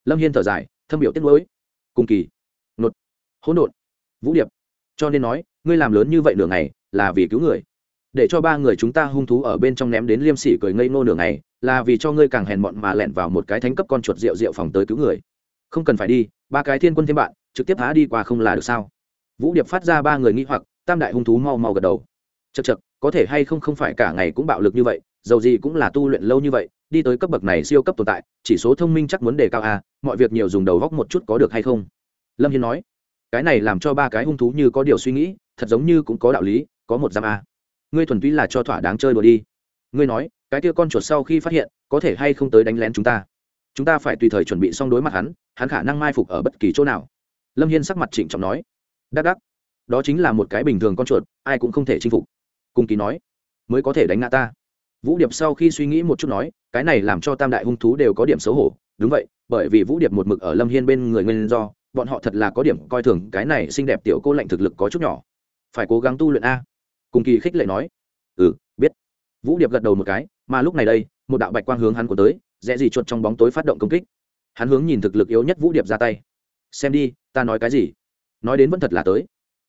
Lâm hiên thở dài, thâm biểu tiết lối cùng kỳ. Nột. Hỗn độn. Vũ điệp. Cho nên nói, ngươi làm lớn như vậy nửa ngày, là vì cứu người. Để cho ba người chúng ta hung thú ở bên trong ném đến liêm sỉ cười ngây ngô nửa ngày, là vì cho ngươi càng hèn mọn mà lẹn vào một cái thánh cấp con chuột rượu rượu phòng tới cứu người không cần phải đi, ba cái thiên quân thêm bạn, trực tiếp há đi qua không là được sao? Vũ điệp phát ra ba người nghĩ hoặc, tam đại hung thú mau mau gật đầu. Chật chật có thể hay không không phải cả ngày cũng bạo lực như vậy, dầu gì cũng là tu luyện lâu như vậy, đi tới cấp bậc này siêu cấp tồn tại, chỉ số thông minh chắc muốn đề cao à mọi việc nhiều dùng đầu góc một chút có được hay không? Lâm hiên nói, cái này làm cho ba cái hung thú như có điều suy nghĩ, thật giống như cũng có đạo lý, có một giam a à. ngươi thuần túy là cho thỏa đáng chơi đùa đi. Ngươi nói, cái kia con chuột sau khi phát hiện, có thể hay không tới đánh lén chúng ta? Chúng ta phải tùy thời chuẩn bị xong đối mặt hắn hắn khả năng mai phục ở bất kỳ chỗ nào. Lâm hiên sắc mặt trịnh trọng nói. Đắc đắc, đó chính là một cái bình thường con chuột, ai cũng không thể chinh phục. Cung Kỳ nói. Mới có thể đánh ngã ta. Vũ điệp sau khi suy nghĩ một chút nói, cái này làm cho tam đại hung thú đều có điểm xấu hổ. Đúng vậy, bởi vì vũ điệp một mực ở lâm hiên bên người nguyên do, bọn họ thật là có điểm coi thường cái này xinh đẹp tiểu cô lạnh thực lực có chút nhỏ. Phải cố gắng tu luyện a. Cùng kỳ khích lệ nói. Ừ biết. Vũ điệp gật đầu một cái, mà lúc này đây, một đạo bạch quang hướng hắn của tới dễ gì chuột trong bóng tối phát động công kích. Hắn hướng nhìn thực lực yếu nhất vũ điệp ra tay. Xem đi, ta nói cái gì? Nói đến vẫn thật là tới.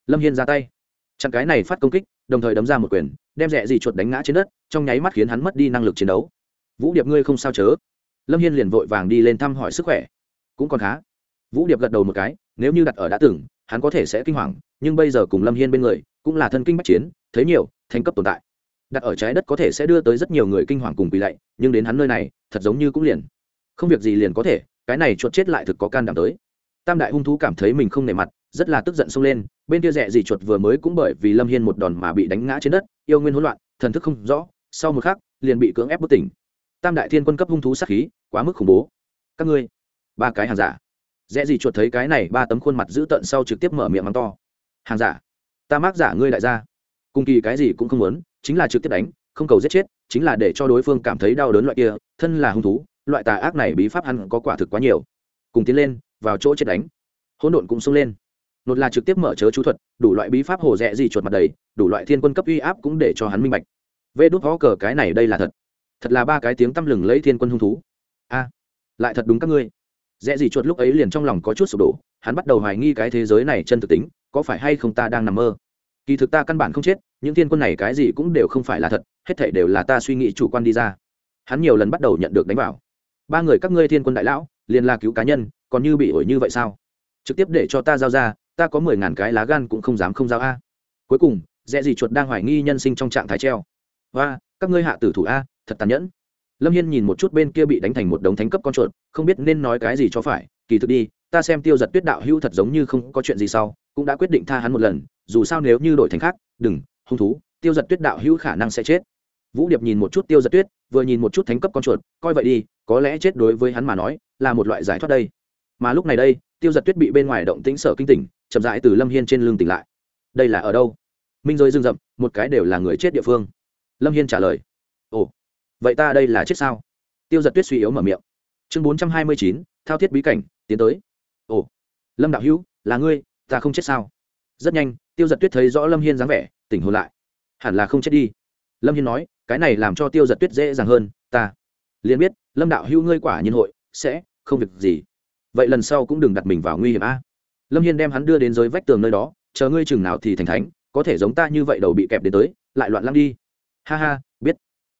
Lâm hiên ra tay. Chặn cái này phát công kích, đồng thời đấm ra một quyền, đem rẽ gì chuột đánh ngã trên đất, trong nháy mắt khiến hắn mất đi năng lực chiến đấu. Vũ điệp ngươi không sao chớ? Lâm hiên liền vội vàng đi lên thăm hỏi sức khỏe. Cũng còn khá. Vũ điệp gật đầu một cái, nếu như đặt ở đã từng, hắn có thể sẽ kinh hoàng, nhưng bây giờ cùng lâm hiên bên người, cũng là thân kinh bắc chiến, thấy nhiều, thành cấp tồn tại đặt ở trái đất có thể sẽ đưa tới rất nhiều người kinh hoàng cùng quỳ lạy, nhưng đến hắn nơi này, thật giống như cũng liền. Không việc gì liền có thể, cái này chuột chết lại thực có can đảm tới. Tam đại hung thú cảm thấy mình không nề mặt, rất là tức giận xông lên, bên kia rẻ gì chuột vừa mới cũng bởi vì lâm hiên một đòn mà bị đánh ngã trên đất, yêu nguyên hỗn loạn, thần thức không rõ, sau một khắc, liền bị cưỡng ép bất tỉnh. Tam đại thiên quân cấp hung thú sát khí, quá mức khủng bố. Các ngươi, ba cái hàng giả. Rẽ gì chuột thấy cái này ba tấm khuôn mặt dữ tợn sau trực tiếp mở miệng mắng to. Hàng giả, ta mác giả ngươi đại gia cùng kỳ cái gì cũng không muốn, chính là trực tiếp đánh, không cầu giết chết, chính là để cho đối phương cảm thấy đau đớn loại kia, thân là hung thú, loại tà ác này bí pháp hắn có quả thực quá nhiều. Cùng tiến lên, vào chỗ chết đánh. Hỗn độn cũng xông lên. Nột là trực tiếp mở chớ chú thuật, đủ loại bí pháp hồ rẽ gì chuột mặt đầy, đủ loại thiên quân cấp uy áp cũng để cho hắn minh bạch. Vê đốt ho cờ, cái này đây là thật. Thật là ba cái tiếng tăm lừng lấy thiên quân hung thú. A, lại thật đúng các ngươi. Rẽ gì chuột lúc ấy liền trong lòng có chút sụp đổ, hắn bắt đầu hoài nghi cái thế giới này chân thực tính, có phải hay không ta đang nằm mơ? Kỳ thực ta căn bản không chết, những thiên quân này cái gì cũng đều không phải là thật, hết thể đều là ta suy nghĩ chủ quan đi ra. Hắn nhiều lần bắt đầu nhận được đánh vào. Ba người các ngươi thiên quân đại lão, liền là cứu cá nhân, còn như bị ổi như vậy sao? Trực tiếp để cho ta giao ra, ta có mười ngàn cái lá gan cũng không dám không giao a. Cuối cùng dẹ gì chuột đang hoài nghi nhân sinh trong trạng thái treo. Và các ngươi hạ tử thủ a, thật tàn nhẫn. Lâm hiên nhìn một chút bên kia bị đánh thành một đống thánh cấp con chuột, không biết nên nói cái gì cho phải. Kỳ thực đi, ta xem tiêu giật tuyết đạo hữu thật giống như không có chuyện gì sau, cũng đã quyết định tha hắn một lần dù sao nếu như đổi thành khác, đừng, hung thú, tiêu giật tuyết đạo hữu khả năng sẽ chết. Vũ điệp nhìn một chút tiêu giật tuyết, vừa nhìn một chút thánh cấp con chuột, coi vậy đi, có lẽ chết đối với hắn mà nói, là một loại giải thoát đây. Mà lúc này đây, tiêu giật tuyết bị bên ngoài động tĩnh sở kinh tỉnh, chậm rãi từ lâm hiên trên lưng tỉnh lại. Đây là ở đâu? Minh rơi rừng rậm, một cái đều là người chết địa phương. Lâm hiên trả lời. Ồ, vậy ta đây là chết sao? Tiêu giật tuyết suy yếu mở miệng. Chương bốn trăm hai mươi chín, thao thiết bí cảnh, tiến tới. Ồ, lâm đạo hữu, là ngươi, ta không chết sao? Rất nhanh tiêu giật tuyết thấy rõ lâm hiên dáng vẻ, tỉnh hồn lại. Hẳn là không chết đi. Lâm hiên nói, cái này làm cho tiêu giật tuyết dễ dàng hơn, ta liền biết, lâm đạo hữu ngươi quả nhiên hội, sẽ không việc gì. Vậy lần sau cũng đừng đặt mình vào nguy hiểm a. Lâm hiên đem hắn đưa đến dưới vách tường nơi đó, chờ ngươi chừng nào thì thành thánh, có thể giống ta như vậy đầu bị kẹp đến tới, lại loạn lăng đi. Ha ha, biết.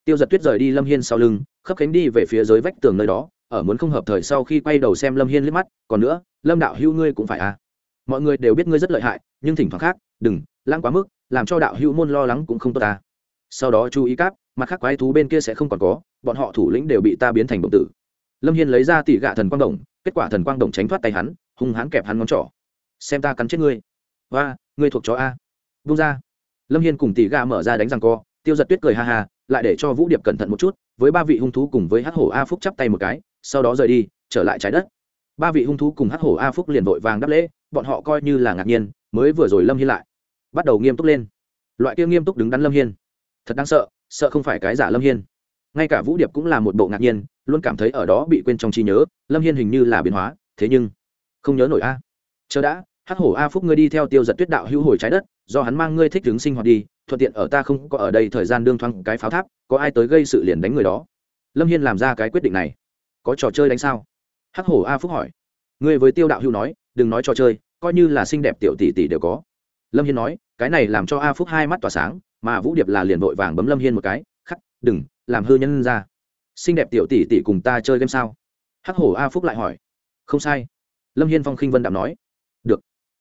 Tiêu giật tuyết rời đi lâm hiên sau lưng, khấp cánh đi về phía dưới vách tường nơi đó, ở muốn không hợp thời sau khi quay đầu xem lâm hiên liếc mắt, còn nữa, lâm đạo hữu ngươi cũng phải à mọi người đều biết ngươi rất lợi hại, nhưng thỉnh thoảng khác đừng, lãng quá mức, làm cho đạo hữu môn lo lắng cũng không tốt ta. Sau đó chú ý cáp, mặt khác quái thú bên kia sẽ không còn có, bọn họ thủ lĩnh đều bị ta biến thành động tử. Lâm hiên lấy ra tỉ gạ thần quang đồng, kết quả thần quang đồng tránh thoát tay hắn, hung hãn kẹp hắn ngón trỏ. Xem ta cắn chết ngươi. Và ngươi thuộc chó a. Vung ra. Lâm hiên cùng tỉ gạ mở ra đánh răng co, tiêu giật tuyết cười ha ha, lại để cho vũ điệp cẩn thận một chút, với ba vị hung thú cùng với hắc hổ a phúc chắp tay một cái, sau đó rời đi, trở lại trái đất. Ba vị hung thú cùng hắc hổ a phúc liền vội vàng đáp lễ, bọn họ coi như là ngạc nhiên mới vừa rồi lâm hiên lại. Bắt đầu nghiêm túc lên. Loại kia nghiêm túc đứng đắn lâm hiên. Thật đáng sợ sợ không phải cái giả lâm hiên. Ngay cả vũ điệp cũng là một bộ ngạc nhiên, luôn cảm thấy ở đó bị quên trong trí nhớ, lâm hiên hình như là biến hóa, thế nhưng không nhớ nổi a. Chờ đã, hắc hổ a phúc ngươi đi theo tiêu giật tuyết đạo hữu hồi trái đất, do hắn mang ngươi thích đứng sinh hoạt đi, thuận tiện ở ta không có ở đây thời gian đương thoáng cái pháo tháp, có ai tới gây sự liền đánh người đó. Lâm hiên làm ra cái quyết định này. Có trò chơi đánh sao? Hắc hổ a phúc hỏi. Ngươi với tiêu đạo hữu nói, đừng nói trò chơi coi như là xinh đẹp tiểu tỷ tỷ đều có. Lâm hiên nói, cái này làm cho a phúc hai mắt tỏa sáng, mà vũ điệp là liền vội vàng bấm lâm hiên một cái, khắc, đừng, làm hư nhân ra. Xinh đẹp tiểu tỷ tỷ cùng ta chơi game sao? Hắc hổ a phúc lại hỏi. Không sai. Lâm hiên phong khinh vân đạm nói. Được.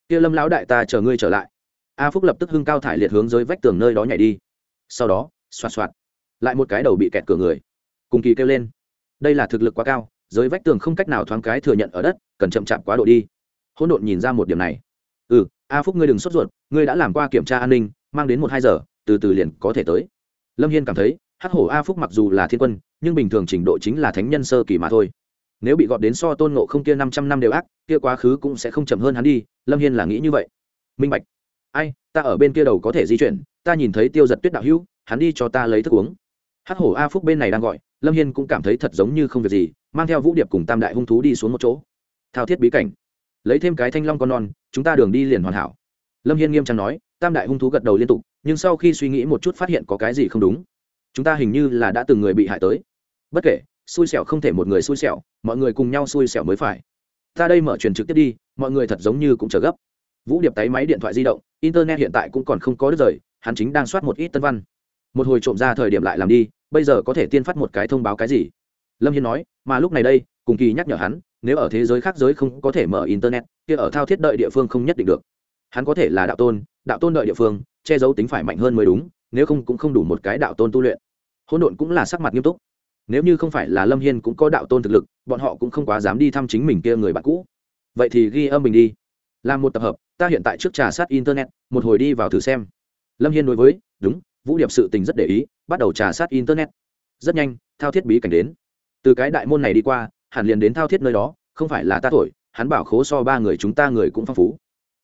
Kia lâm lão đại ta chờ ngươi trở lại. A phúc lập tức hưng cao thải liệt hướng dưới vách tường nơi đó nhảy đi. Sau đó, xoạt xoạt, lại một cái đầu bị kẹt cửa người, cùng kỳ kêu lên. Đây là thực lực quá cao, dưới vách tường không cách nào thoáng cái thừa nhận ở đất, cần chậm chạp quá độ đi hỗn độn nhìn ra một điểm này. Ừ a phúc ngươi đừng sốt ruột, ngươi đã làm qua kiểm tra an ninh, mang đến một hai giờ, từ từ liền có thể tới. Lâm hiên cảm thấy, hắc hổ a phúc mặc dù là thiên quân, nhưng bình thường trình độ chính là thánh nhân sơ kỳ mà thôi. Nếu bị gọt đến so tôn ngộ không kia năm trăm năm đều ác, kia quá khứ cũng sẽ không chậm hơn hắn đi, lâm hiên là nghĩ như vậy. Minh bạch. Ai, ta ở bên kia đầu có thể di chuyển, ta nhìn thấy tiêu giật tuyết đạo hữu, hắn đi cho ta lấy thức uống. Hắc hổ a phúc bên này đang gọi, lâm hiên cũng cảm thấy thật giống như không việc gì, mang theo vũ điệp cùng tam đại hung thú đi xuống một chỗ. Thao thiết bí cảnh lấy thêm cái thanh long con non, chúng ta đường đi liền hoàn hảo. Lâm hiên nghiêm trang nói, tam đại hung thú gật đầu liên tục, nhưng sau khi suy nghĩ một chút phát hiện có cái gì không đúng, chúng ta hình như là đã từng người bị hại tới. Bất kể, xui xẻo không thể một người xui xẻo, mọi người cùng nhau xui xẻo mới phải. Ta đây mở truyền trực tiếp đi, mọi người thật giống như cũng chờ gấp. Vũ điệp tay máy điện thoại di động, internet hiện tại cũng còn không có đứt rời, hắn chính đang soát một ít tân văn. Một hồi trộm ra thời điểm lại làm đi, bây giờ có thể tiên phát một cái thông báo cái gì? Lâm hiên nói, mà lúc này đây, cùng kỳ nhắc nhở hắn nếu ở thế giới khác giới không có thể mở internet, kia ở thao thiết đợi địa phương không nhất định được. Hắn có thể là đạo tôn đạo tôn đợi địa phương, che giấu tính phải mạnh hơn mới đúng, nếu không cũng không đủ một cái đạo tôn tu luyện. Hỗn độn cũng là sắc mặt nghiêm túc. Nếu như không phải là lâm hiên cũng có đạo tôn thực lực, bọn họ cũng không quá dám đi thăm chính mình kia người bạn cũ. Vậy thì ghi âm mình đi. Làm một tập hợp, ta hiện tại trước trà sát internet, một hồi đi vào thử xem. Lâm hiên đối với, đúng, vũ điệp sự tình rất để ý, bắt đầu trà sát internet. Rất nhanh, thao thiết bí cảnh đến. Từ cái đại môn này đi qua hẳn liền đến thao thiết nơi đó, không phải là ta thổi, hắn bảo khố so ba người chúng ta người cũng phong phú.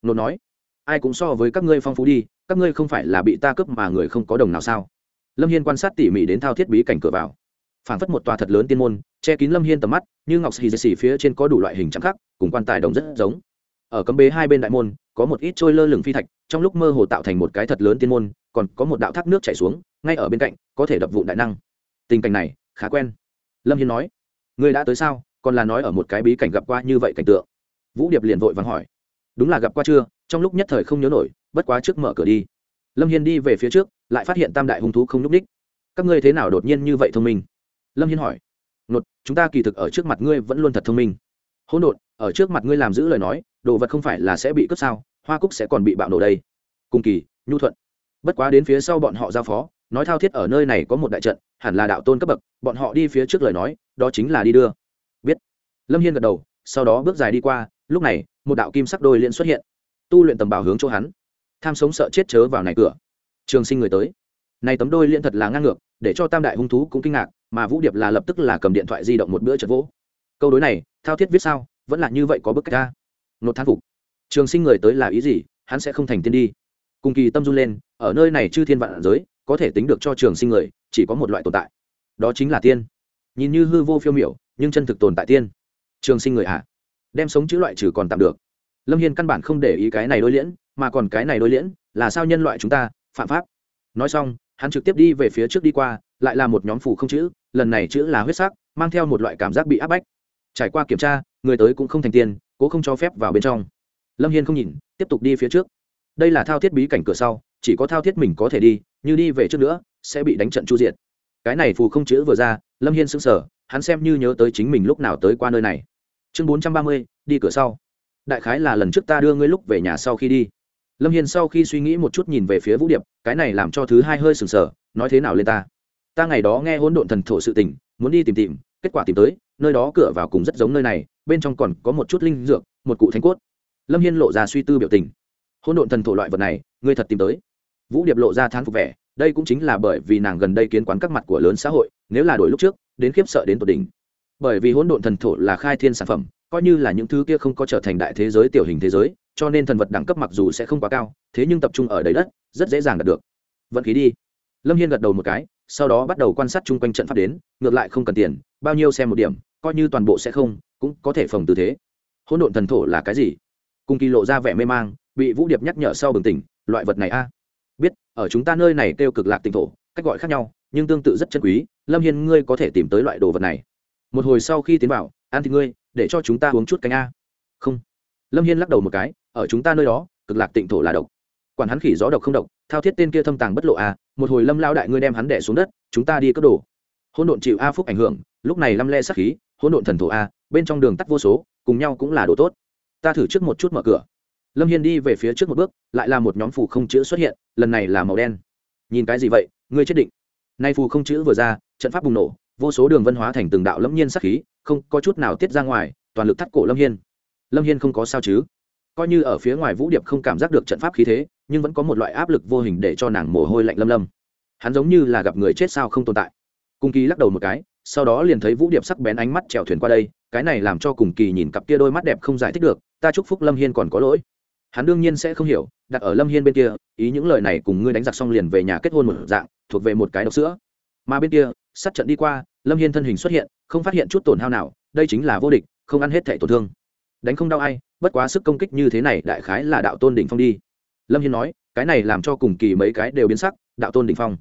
Nột nói, ai cũng so với các ngươi phong phú đi, các ngươi không phải là bị ta cướp mà người không có đồng nào sao? Lâm hiên quan sát tỉ mỉ đến thao thiết bí cảnh cửa vào. Phảng phất một tòa thật lớn tiên môn, che kín lâm hiên tầm mắt, như ngọc xì xì phía trên có đủ loại hình trắng khắc, cùng quan tài đồng rất giống. Ở cấm bế hai bên đại môn, có một ít trôi lơ lửng phi thạch, trong lúc mơ hồ tạo thành một cái thật lớn tiên môn, còn có một đạo thác nước chảy xuống, ngay ở bên cạnh, có thể đập vụ đại năng. Tình cảnh này khá quen. Lâm hiên nói ngươi đã tới sao? Còn là nói ở một cái bí cảnh gặp qua như vậy cảnh tượng. Vũ điệp liền vội vàng hỏi. Đúng là gặp qua chưa? Trong lúc nhất thời không nhớ nổi, bất quá trước mở cửa đi. Lâm hiên đi về phía trước, lại phát hiện tam đại hung thú không nhúc ních các ngươi thế nào đột nhiên như vậy thông minh? Lâm hiên hỏi. Nột, chúng ta kỳ thực ở trước mặt ngươi vẫn luôn thật thông minh. Hỗn độn, ở trước mặt ngươi làm giữ lời nói, đồ vật không phải là sẽ bị cướp sao? Hoa cúc sẽ còn bị bạo nổ đây. Cùng kỳ, nhu thuận. Bất quá đến phía sau bọn họ giao phó nói thao thiết ở nơi này có một đại trận, hẳn là đạo tôn cấp bậc, bọn họ đi phía trước lời nói, đó chính là đi đưa. Biết. Lâm hiên gật đầu, sau đó bước dài đi qua, lúc này, một đạo kim sắc đôi liên xuất hiện. Tu luyện tầm bảo hướng chỗ hắn. Tham sống sợ chết chớ vào này cửa. Trường sinh người tới. Này tấm đôi liên thật là ngang ngược, để cho tam đại hung thú cũng kinh ngạc, mà vũ điệp là lập tức là cầm điện thoại di động một bữa chật vỗ. Câu đối này, thao thiết viết sao, vẫn là như vậy có bức cách ra nột thán phục. Trường sinh người tới là ý gì, hắn sẽ không thành tiên đi. Cùng kỳ tâm run lên, ở nơi này chư thiên vạn giới có thể tính được cho trường sinh người, chỉ có một loại tồn tại. Đó chính là tiên. Nhìn như hư vô phiêu miểu, nhưng chân thực tồn tại tiên. Trường sinh người ạ à? đem sống chữ loại trừ còn tạm được. Lâm hiên căn bản không để ý cái này đối liễn, mà còn cái này đối liễn, là sao nhân loại chúng ta, phạm pháp? Nói xong, hắn trực tiếp đi về phía trước đi qua, lại là một nhóm phủ không chữ, lần này chữ là huyết sắc, mang theo một loại cảm giác bị áp bách. Trải qua kiểm tra, người tới cũng không thành tiền cố không cho phép vào bên trong. Lâm hiên không nhìn, tiếp tục đi phía trước. Đây là thao thiết bí cảnh cửa sau chỉ có thao thiết mình có thể đi, như đi về trước nữa, sẽ bị đánh trận chu diện cái này phù không chữ vừa ra, lâm hiên sững sờ, hắn xem như nhớ tới chính mình lúc nào tới qua nơi này. Chương bốn trăm ba mươi, đi cửa sau. Đại khái là lần trước ta đưa ngươi lúc về nhà sau khi đi. Lâm hiên sau khi suy nghĩ một chút nhìn về phía vũ điệp, cái này làm cho thứ hai hơi sừng sờ, nói thế nào lên ta? Ta ngày đó nghe hỗn độn thần thổ sự tình, muốn đi tìm tìm, kết quả tìm tới, nơi đó cửa vào cùng rất giống nơi này, bên trong còn có một chút linh dược, một cụ thánh cốt. Lâm hiên lộ ra suy tư biểu tình. Hỗn độn thần thổ loại vật này, ngươi thật tìm tới vũ điệp lộ ra thán phục vẻ, đây cũng chính là bởi vì nàng gần đây kiến quán các mặt của lớn xã hội, nếu là đổi lúc trước, đến khiếp sợ đến tột đỉnh. Bởi vì hỗn độn thần thổ là khai thiên sản phẩm, coi như là những thứ kia không có trở thành đại thế giới tiểu hình thế giới, cho nên thần vật đẳng cấp mặc dù sẽ không quá cao, thế nhưng tập trung ở đầy đất, rất dễ dàng đạt được. Vận khí đi. Lâm hiên gật đầu một cái, sau đó bắt đầu quan sát chung quanh trận pháp đến, ngược lại không cần tiền, bao nhiêu xem một điểm, coi như toàn bộ sẽ không, cũng có thể phòng tư thế. Hỗn độn thần thổ là cái gì? Cung kỳ lộ ra vẻ mê mang, bị vũ điệp nhắc nhở sau bừng tỉnh, loại vật này a biết, ở chúng ta nơi này kêu cực lạc tỉnh thổ, cách gọi khác nhau, nhưng tương tự rất chân quý, lâm hiên ngươi có thể tìm tới loại đồ vật này. Một hồi sau khi tiến vào, ăn thì ngươi, để cho chúng ta uống chút canh a. Không. Lâm hiên lắc đầu một cái, ở chúng ta nơi đó, cực lạc tịnh thổ là độc. Quản hắn khỉ gió độc không độc, thao thiết tên kia thâm tàng bất lộ a, một hồi lâm lao đại ngươi đem hắn đẻ xuống đất, chúng ta đi cất đồ. Hôn độn chịu a phúc ảnh hưởng, lúc này lâm le sắc khí hôn độn thần thổ a, bên trong đường tắt vô số, cùng nhau cũng là đồ tốt. Ta thử trước một chút mở cửa lâm hiên đi về phía trước một bước, lại là một nhóm phù không chữ xuất hiện, lần này là màu đen. Nhìn cái gì vậy, ngươi chết định. Nay phù không chữ vừa ra, trận pháp bùng nổ, vô số đường văn hóa thành từng đạo lâm nhiên sắc khí, không có chút nào tiết ra ngoài, toàn lực thắt cổ lâm hiên. Lâm hiên không có sao chứ? Coi như ở phía ngoài vũ điệp không cảm giác được trận pháp khí thế, nhưng vẫn có một loại áp lực vô hình để cho nàng mồ hôi lạnh lâm lâm. Hắn giống như là gặp người chết sao không tồn tại. Cung kỳ lắc đầu một cái, sau đó liền thấy vũ điệp sắc bén ánh mắt trèo thuyền qua đây, cái này làm cho cùng kỳ nhìn cặp kia đôi mắt đẹp không giải thích được, ta chúc phúc lâm hiên còn có lỗi hắn đương nhiên sẽ không hiểu, đặt ở lâm hiên bên kia, ý những lời này cùng ngươi đánh giặc xong liền về nhà kết hôn một dạng, thuộc về một cái độc sữa. Mà bên kia, sát trận đi qua, lâm hiên thân hình xuất hiện, không phát hiện chút tổn hao nào, đây chính là vô địch, không ăn hết thẻ tổn thương. Đánh không đau ai, bất quá sức công kích như thế này đại khái là đạo tôn đỉnh phong đi. Lâm hiên nói, cái này làm cho cùng kỳ mấy cái đều biến sắc, đạo tôn đỉnh phong.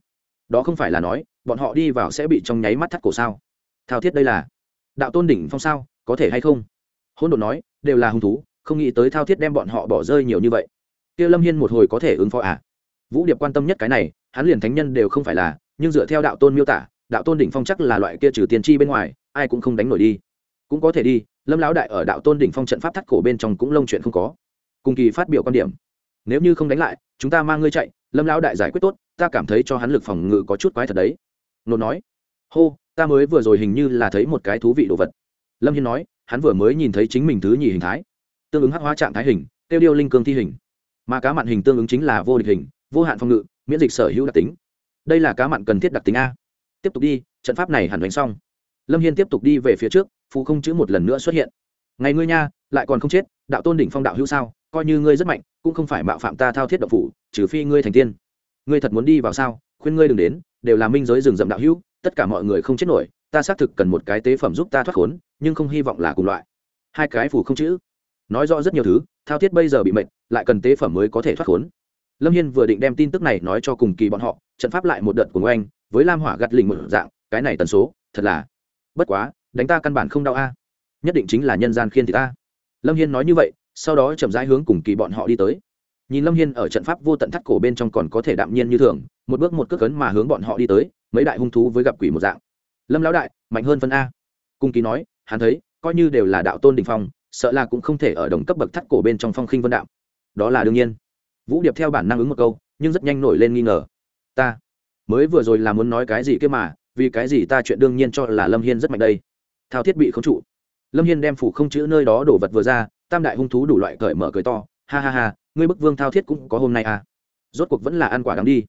Đó không phải là nói, bọn họ đi vào sẽ bị trong nháy mắt thắt cổ sao? Thao thiết đây là đạo tôn đỉnh phong sao, có thể hay không? Hôn đột nói, đều là hung thú không nghĩ tới thao thiết đem bọn họ bỏ rơi nhiều như vậy. Kia lâm hiên một hồi có thể ứng phó à? Vũ điệp quan tâm nhất cái này, hắn liền thánh nhân đều không phải là, nhưng dựa theo đạo tôn miêu tả, đạo tôn đỉnh phong chắc là loại kia trừ tiền chi bên ngoài, ai cũng không đánh nổi đi. Cũng có thể đi, lâm lão đại ở đạo tôn đỉnh phong trận pháp thắt cổ bên trong cũng lông chuyện không có. Cùng kỳ phát biểu quan điểm. Nếu như không đánh lại, chúng ta mang ngươi chạy, lâm lão đại giải quyết tốt, ta cảm thấy cho hắn lực phòng ngự có chút quái thật đấy. Nột nói. Hô, ta mới vừa rồi hình như là thấy một cái thú vị đồ vật. Lâm hiên nói, hắn vừa mới nhìn thấy chính mình thứ nhì hình thái tương ứng hắc hóa trạng thái hình, tiêu điêu linh cương thi hình. Mà cá mặn hình tương ứng chính là vô địch hình, vô hạn phòng ngự, miễn dịch sở hữu đặc tính. Đây là cá mặn cần thiết đặc tính a. Tiếp tục đi, trận pháp này hẳn đánh xong. Lâm hiên tiếp tục đi về phía trước phú không chữ một lần nữa xuất hiện. Ngày ngươi nha, lại còn không chết, đạo tôn đỉnh phong đạo hữu sao, coi như ngươi rất mạnh, cũng không phải mạo phạm ta thao thiết độc phủ, trừ phi ngươi thành tiên. Ngươi thật muốn đi vào sao, khuyên ngươi đừng đến, đều là minh giới rừng rậm đạo hữu, tất cả mọi người không chết nổi, ta xác thực cần một cái tế phẩm giúp ta thoát khốn, nhưng không hy vọng là cùng loại. Hai cái phủ không chữ nói rõ rất nhiều thứ, thao thiết bây giờ bị mệnh lại cần tế phẩm mới có thể thoát khốn. Lâm hiên vừa định đem tin tức này nói cho cùng kỳ bọn họ, trận pháp lại một đợt của anh với lam hỏa gặt lình một dạng, cái này tần số, thật là, bất quá, đánh ta căn bản không đau a. Nhất định chính là nhân gian khiên thì ta. Lâm hiên nói như vậy, sau đó chậm rãi hướng cùng kỳ bọn họ đi tới. Nhìn lâm hiên ở trận pháp vô tận thắt cổ bên trong còn có thể đạm nhiên như thường, một bước một cước cấn mà hướng bọn họ đi tới, mấy đại hung thú với gặp quỷ một dạng. Lâm lão đại, mạnh hơn phân a. Cung kỳ nói, hắn thấy, coi như đều là đạo tôn đình phong sợ là cũng không thể ở đồng cấp bậc thắt cổ bên trong phong khinh vân đạo. Đó là đương nhiên. Vũ điệp theo bản năng ứng một câu, nhưng rất nhanh nổi lên nghi ngờ. Ta mới vừa rồi là muốn nói cái gì kia mà, vì cái gì ta chuyện đương nhiên cho là lâm hiên rất mạnh đây. Thao thiết bị không trụ. Lâm hiên đem phủ không chữ nơi đó đổ vật vừa ra, tam đại hung thú đủ loại cởi mở cười to. Ha ha ha, ngươi bức vương thao thiết cũng có hôm nay à. Rốt cuộc vẫn là ăn quả đắng đi.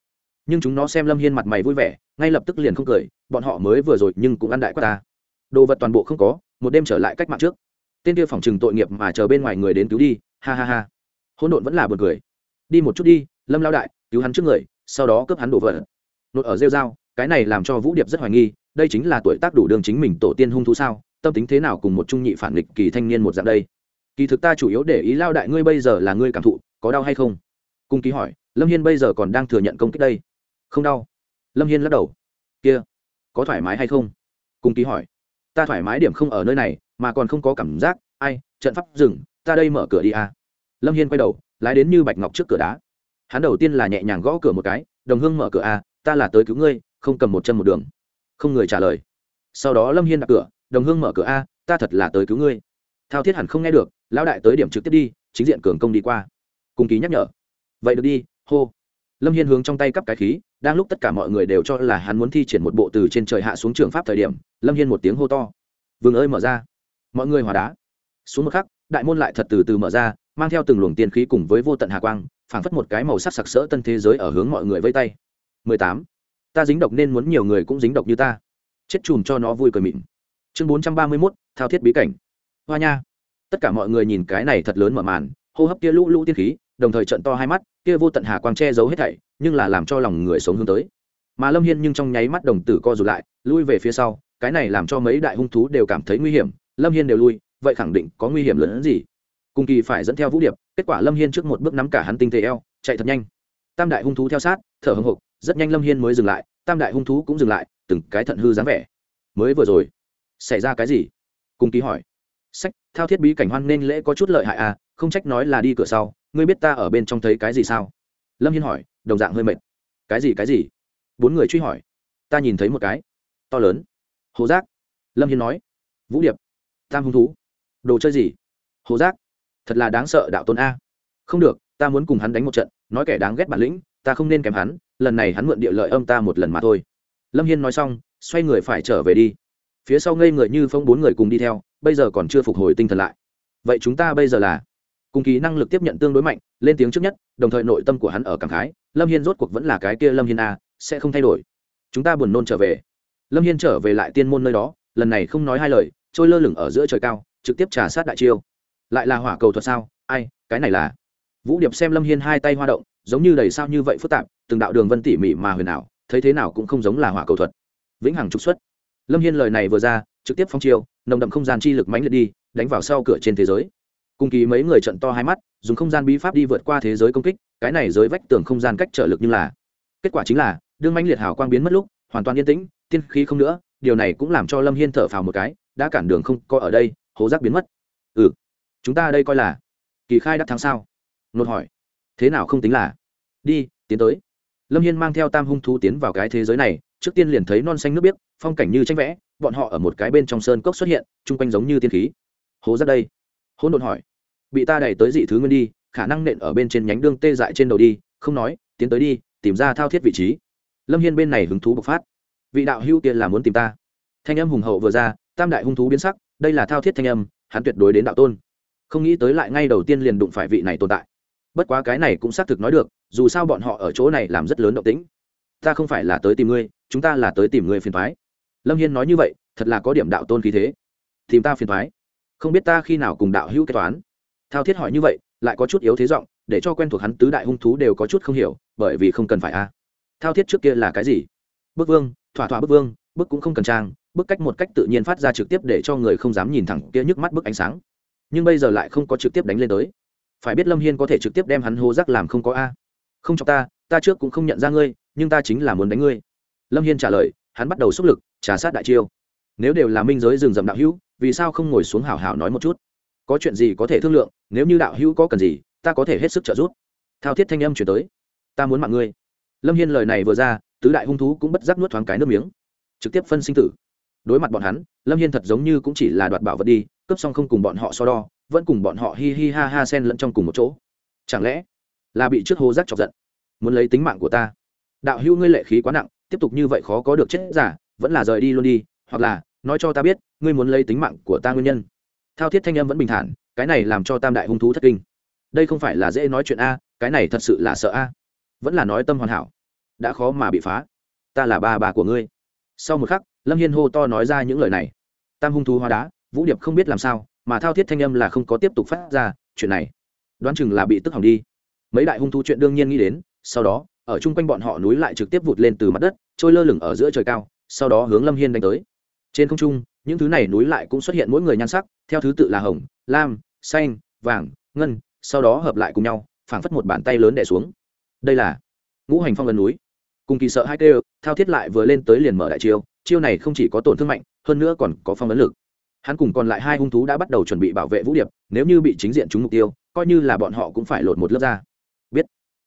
Nhưng chúng nó xem lâm hiên mặt mày vui vẻ, ngay lập tức liền không cười, bọn họ mới vừa rồi nhưng cũng ăn đại quá ta. Đồ vật toàn bộ không có, một đêm trở lại cách mạng trước tên kia phòng trừng tội nghiệp mà chờ bên ngoài người đến cứu đi, ha ha ha. Hỗn độn vẫn là b u ồ n cười. Đi một chút đi, lâm lao đại, cứu hắn trước người, sau đó cướp hắn đổ vỡ. nột ở rêu dao cái này làm cho vũ điệp rất hoài nghi, đây chính là tuổi tác đủ đường chính mình tổ tiên hung thú sao, tâm tính thế nào cùng một trung nhị phản nghịch kỳ thanh niên một dạng đây. Kỳ thực ta chủ yếu để ý lao đại ngươi bây giờ là ngươi cảm thụ, có đau hay không? Cung ký hỏi, lâm hiên bây giờ còn đang thừa nhận công kích đây. Không đau. Lâm hiên lắc đầu. Kia, có thoải mái hay không? Cung ký hỏi. Ta thoải mái điểm không ở nơi này mà còn không có cảm giác ai trận pháp dừng ta đây mở cửa đi à. lâm hiên quay đầu lái đến như bạch ngọc trước cửa đá. Hắn đầu tiên là nhẹ nhàng gõ cửa một cái đồng hương mở cửa à, ta là tới cứu ngươi không cầm một chân một đường. Không người trả lời. Sau đó lâm hiên đặt cửa đồng hương mở cửa a ta thật là tới cứu ngươi. Thao thiết hẳn không nghe được lão đại tới điểm trực tiếp đi chính diện cường công đi qua. Cùng ký nhắc nhở. Vậy được đi hô. Lâm hiên hướng trong tay cắp cái khí đang lúc tất cả mọi người đều cho là hắn muốn thi triển một bộ từ trên trời hạ xuống trường pháp thời điểm lâm hiên một tiếng hô to. Vừng ơi mở ra mọi người hòa đá. Xuống một khắc đại môn lại thật từ từ mở ra mang theo từng luồng tiên khí cùng với vô tận hà quang phảng phất một cái màu sắc sặc sỡ tân thế giới ở hướng mọi người vây tay. 18. ta dính độc nên muốn nhiều người cũng dính độc như ta. Chết chùm cho nó vui cười mịn. Chương 431, thao thiết bí cảnh. Hoa nha. Tất cả mọi người nhìn cái này thật lớn mở màn hô hấp kia lũ lũ tiên khí đồng thời trận to hai mắt kia vô tận hà quang che giấu hết thảy nhưng là làm cho lòng người sống hướng tới. Mà lâm hiên nhưng trong nháy mắt đồng tử co rụt lại lui về phía sau cái này làm cho mấy đại hung thú đều cảm thấy nguy hiểm lâm hiên đều lui, vậy khẳng định có nguy hiểm lớn hơn gì. Cùng kỳ phải dẫn theo vũ điệp, kết quả lâm hiên trước một bước nắm cả hắn tinh tế eo, chạy thật nhanh. Tam đại hung thú theo sát, thở hồng hộc, rất nhanh lâm hiên mới dừng lại, tam đại hung thú cũng dừng lại, từng cái thận hư dáng vẻ. Mới vừa rồi, xảy ra cái gì? Cùng kỳ hỏi. Sách, thao thiết bí cảnh hoan nên lễ có chút lợi hại à không trách nói là đi cửa sau, ngươi biết ta ở bên trong thấy cái gì sao? Lâm hiên hỏi, đồng dạng hơi mệt. Cái gì cái gì? Bốn người truy hỏi. Ta nhìn thấy một cái. To lớn. Hồ giác. Lâm hiên nói. Vũ điệp tam hung thú. Đồ chơi gì? Hồ giác. Thật là đáng sợ đạo tôn a. Không được, ta muốn cùng hắn đánh một trận, nói kẻ đáng ghét bản lĩnh, ta không nên kèm hắn, lần này hắn mượn địa lợi âm ta một lần mà thôi. Lâm hiên nói xong, xoay người phải trở về đi. Phía sau ngây người như phong bốn người cùng đi theo, bây giờ còn chưa phục hồi tinh thần lại. Vậy chúng ta bây giờ là? Cùng kỳ năng lực tiếp nhận tương đối mạnh, lên tiếng trước nhất, đồng thời nội tâm của hắn ở cảm khái, lâm hiên rốt cuộc vẫn là cái kia lâm hiên a, sẽ không thay đổi. Chúng ta buồn nôn trở về. Lâm hiên trở về lại tiên môn nơi đó, lần này không nói hai lời trôi lơ lửng ở giữa trời cao, trực tiếp trả sát đại chiêu. Lại là hỏa cầu thuật sao? Ai, cái này là? Vũ điệp xem lâm hiên hai tay hoa động, giống như đầy sao như vậy phức tạp, từng đạo đường vân tỉ mỉ mà huyền ảo, thấy thế nào cũng không giống là hỏa cầu thuật. Vĩnh hằng trục xuất. Lâm hiên lời này vừa ra, trực tiếp phong chiêu, nồng đậm không gian chi lực mãnh liệt đi, đánh vào sau cửa trên thế giới. Cùng kỳ mấy người trận to hai mắt, dùng không gian bí pháp đi vượt qua thế giới công kích, cái này giới vách tường không gian cách trở lực như là. Kết quả chính là, đương mãnh liệt hào quang biến mất lúc, hoàn toàn yên tĩnh, tiên khí không nữa, điều này cũng làm cho lâm hiên thở phào một cái đã cản đường không có ở đây, hố rác biến mất. Ừ chúng ta đây coi là kỳ khai đắc thắng sao? Nốt hỏi. Thế nào không tính là? Đi, tiến tới. Lâm hiên mang theo tam hung thú tiến vào cái thế giới này, trước tiên liền thấy non xanh nước biếc, phong cảnh như tranh vẽ, bọn họ ở một cái bên trong sơn cốc xuất hiện, chung quanh giống như tiên khí. Hố rác đây. Hỗn độn hỏi. Bị ta đẩy tới dị thứ nguyên đi, khả năng nện ở bên trên nhánh đương tê dại trên đầu đi, không nói, tiến tới đi, tìm ra thao thiết vị trí. Lâm hiên bên này hứng thú bộc phát. Vị đạo hữu kia là muốn tìm ta. Thanh âm hùng hậu vừa ra tam đại hung thú biến sắc, đây là thao thiết thanh âm, hắn tuyệt đối đến đạo tôn. Không nghĩ tới lại ngay đầu tiên liền đụng phải vị này tồn tại. Bất quá cái này cũng xác thực nói được, dù sao bọn họ ở chỗ này làm rất lớn động tĩnh. Ta không phải là tới tìm ngươi, chúng ta là tới tìm ngươi phiền thoái lâm hiên nói như vậy, thật là có điểm đạo tôn khí thế. Tìm ta phiền thoái không biết ta khi nào cùng đạo hữu kế toán. Thao thiết hỏi như vậy, lại có chút yếu thế giọng, để cho quen thuộc hắn tứ đại hung thú đều có chút không hiểu, bởi vì không cần phải a. Thao thiết trước kia là cái gì? Bức vương, thỏa thỏa bức vương, bức cũng không cần trang bức cách một cách tự nhiên phát ra trực tiếp để cho người không dám nhìn thẳng kia nhức mắt bức ánh sáng. Nhưng bây giờ lại không có trực tiếp đánh lên tới. Phải biết lâm hiên có thể trực tiếp đem hắn hô giác làm không có a. Không cho ta ta trước cũng không nhận ra ngươi, nhưng ta chính là muốn đánh ngươi. Lâm hiên trả lời, hắn bắt đầu xúc lực trả sát đại chiêu. Nếu đều là minh giới rừng rậm đạo hữu, vì sao không ngồi xuống hảo hảo nói một chút? Có chuyện gì có thể thương lượng, nếu như đạo hữu có cần gì, ta có thể hết sức trợ giúp. Thao thiết thanh âm chuyển tới. Ta muốn mạng ngươi. Lâm hiên lời này vừa ra, tứ đại hung thú cũng bất giác nuốt thoáng cái nước miếng. Trực tiếp phân sinh tử đối mặt bọn hắn, lâm hiên thật giống như cũng chỉ là đoạt bảo vật đi cấp xong không cùng bọn họ so đo, vẫn cùng bọn họ hi hi ha ha sen lẫn trong cùng một chỗ. Chẳng lẽ là bị trước hô giác chọc giận, muốn lấy tính mạng của ta? Đạo hữu ngươi lệ khí quá nặng, tiếp tục như vậy khó có được chết giả, vẫn là rời đi luôn đi, hoặc là nói cho ta biết, ngươi muốn lấy tính mạng của ta nguyên nhân. Thao thiết thanh âm vẫn bình thản, cái này làm cho tam đại hung thú thất kinh. Đây không phải là dễ nói chuyện a, cái này thật sự là sợ a. Vẫn là nói tâm hoàn hảo, đã khó mà bị phá. Ta là ba bà của ngươi. Sau một khắc lâm hiên hô to nói ra những lời này. Tam hung thú hóa đá, vũ điệp không biết làm sao, mà thao thiết thanh âm là không có tiếp tục phát ra, chuyện này, đoán chừng là bị tức hỏng đi. Mấy đại hung thú chuyện đương nhiên nghĩ đến, sau đó, ở chung quanh bọn họ núi lại trực tiếp vụt lên từ mặt đất, trôi lơ lửng ở giữa trời cao, sau đó hướng lâm hiên đánh tới. Trên không trung, những thứ này núi lại cũng xuất hiện mỗi người nhan sắc, theo thứ tự là hồng, lam, xanh, vàng, ngân, sau đó hợp lại cùng nhau, phảng phất một bàn tay lớn đẻ xuống. Đây là ngũ hành phong ấn núi. Cùng kỳ sợ hai kêu thao thiết lại vừa lên tới liền mở đại chiêu chiêu này không chỉ có tổn thương mạnh, hơn nữa còn có phong ấn lực. Hắn cùng còn lại hai hung thú đã bắt đầu chuẩn bị bảo vệ vũ điệp, nếu như bị chính diện trúng mục tiêu, coi như là bọn họ cũng phải lột một lớp ra. Biết.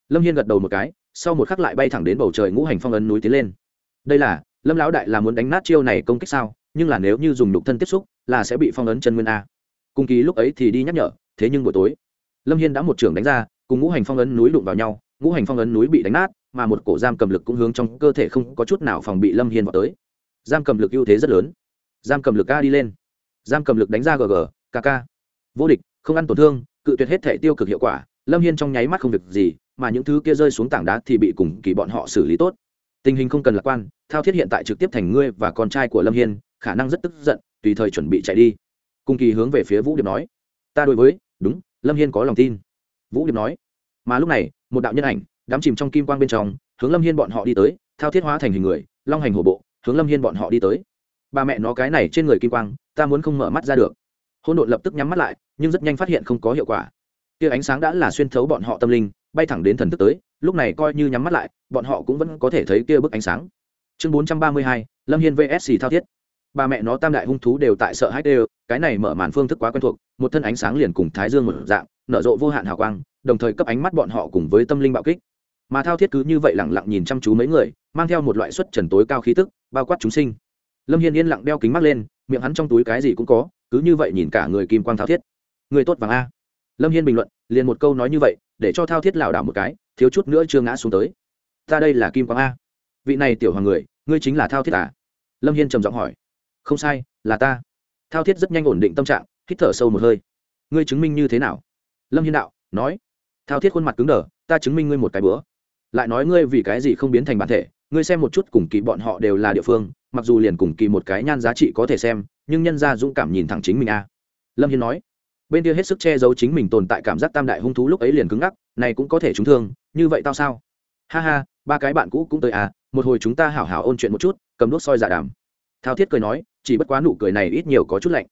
Lâm hiên gật đầu một cái, sau một khắc lại bay thẳng đến bầu trời ngũ hành phong ấn núi tiến lên. Đây là, lâm lão đại là muốn đánh nát chiêu này công kích sao, nhưng là nếu như dùng nhục thân tiếp xúc, là sẽ bị phong ấn chân nguyên a. Cùng kỳ lúc ấy thì đi nhắc nhở, thế nhưng buổi tối, lâm hiên đã một trường đánh ra, cùng ngũ hành phong ấn núi đụng vào nhau, ngũ hành phong ấn núi bị đánh nát, mà một cổ giam cầm lực cũng hướng trong cơ thể không có chút nào phòng bị lâm hiên vào tới giam cầm lực ưu thế rất lớn. Giam cầm lực a đi lên. Giam cầm lực đánh ra gg kk vô địch, không ăn tổn thương, cự tuyệt hết thể tiêu cực hiệu quả. Lâm hiên trong nháy mắt không việc gì, mà những thứ kia rơi xuống tảng đá thì bị cùng kỳ bọn họ xử lý tốt. Tình hình không cần lạc quan, thao thiết hiện tại trực tiếp thành ngươi và con trai của lâm hiên, khả năng rất tức giận, tùy thời chuẩn bị chạy đi. Cùng kỳ hướng về phía vũ điệp nói. Ta đối với, đúng, lâm hiên có lòng tin. Vũ điệp nói. Mà lúc này, một đạo nhân ảnh đám chìm trong kim quang bên trong, hướng lâm hiên bọn họ đi tới, thao thiết hóa thành hình người, long hành hổ bộ hướng lâm hiên bọn họ đi tới ba mẹ nó cái này trên người kim quang ta muốn không mở mắt ra được hôn đội lập tức nhắm mắt lại nhưng rất nhanh phát hiện không có hiệu quả kia ánh sáng đã là xuyên thấu bọn họ tâm linh bay thẳng đến thần thức tới lúc này coi như nhắm mắt lại bọn họ cũng vẫn có thể thấy kia bức ánh sáng chương bốn trăm ba mươi hai, lâm hiên vsc thao thiết ba mẹ nó tam đại hung thú đều tại sợ hãi đều, cái này mở màn phương thức quá quen thuộc một thân ánh sáng liền cùng thái dương một dạng nở rộ vô hạn hào quang đồng thời cấp ánh mắt bọn họ cùng với tâm linh bạo kích mà thao thiết cứ như vậy lẳng lặng nhìn chăm chú mấy người, mang theo một loại xuất trần tối cao khí tức, bao quát chúng sinh. Lâm hiên yên lặng đeo kính mắt lên, miệng hắn trong túi cái gì cũng có, cứ như vậy nhìn cả người kim quang thao thiết. Người tốt vàng a. Lâm hiên bình luận, liền một câu nói như vậy, để cho thao thiết lảo đảo một cái, thiếu chút nữa chưa ngã xuống tới. Ta đây là kim quang a. Vị này tiểu hoàng người, ngươi chính là thao thiết à? Lâm hiên trầm giọng hỏi. Không sai, là ta. Thao thiết rất nhanh ổn định tâm trạng, hít thở sâu một hơi. Ngươi chứng minh như thế nào? Lâm hiên đạo, nói. Thao thiết khuôn mặt cứng đờ, ta chứng minh ngươi một cái bữa lại nói ngươi vì cái gì không biến thành bản thể, ngươi xem một chút cùng kỳ bọn họ đều là địa phương, mặc dù liền cùng kỳ một cái nhan giá trị có thể xem, nhưng nhân gia dũng cảm nhìn thẳng chính mình a. Lâm hiên nói. Bên kia hết sức che giấu chính mình tồn tại cảm giác tam đại hung thú lúc ấy liền cứng ngắc, này cũng có thể trúng thương, như vậy tao sao? Ha ha, ba cái bạn cũ cũng tới à một hồi chúng ta hảo hảo ôn chuyện một chút, cầm đốt soi giả đàm. Thao thiết cười nói, chỉ bất quá nụ cười này ít nhiều có chút lạnh.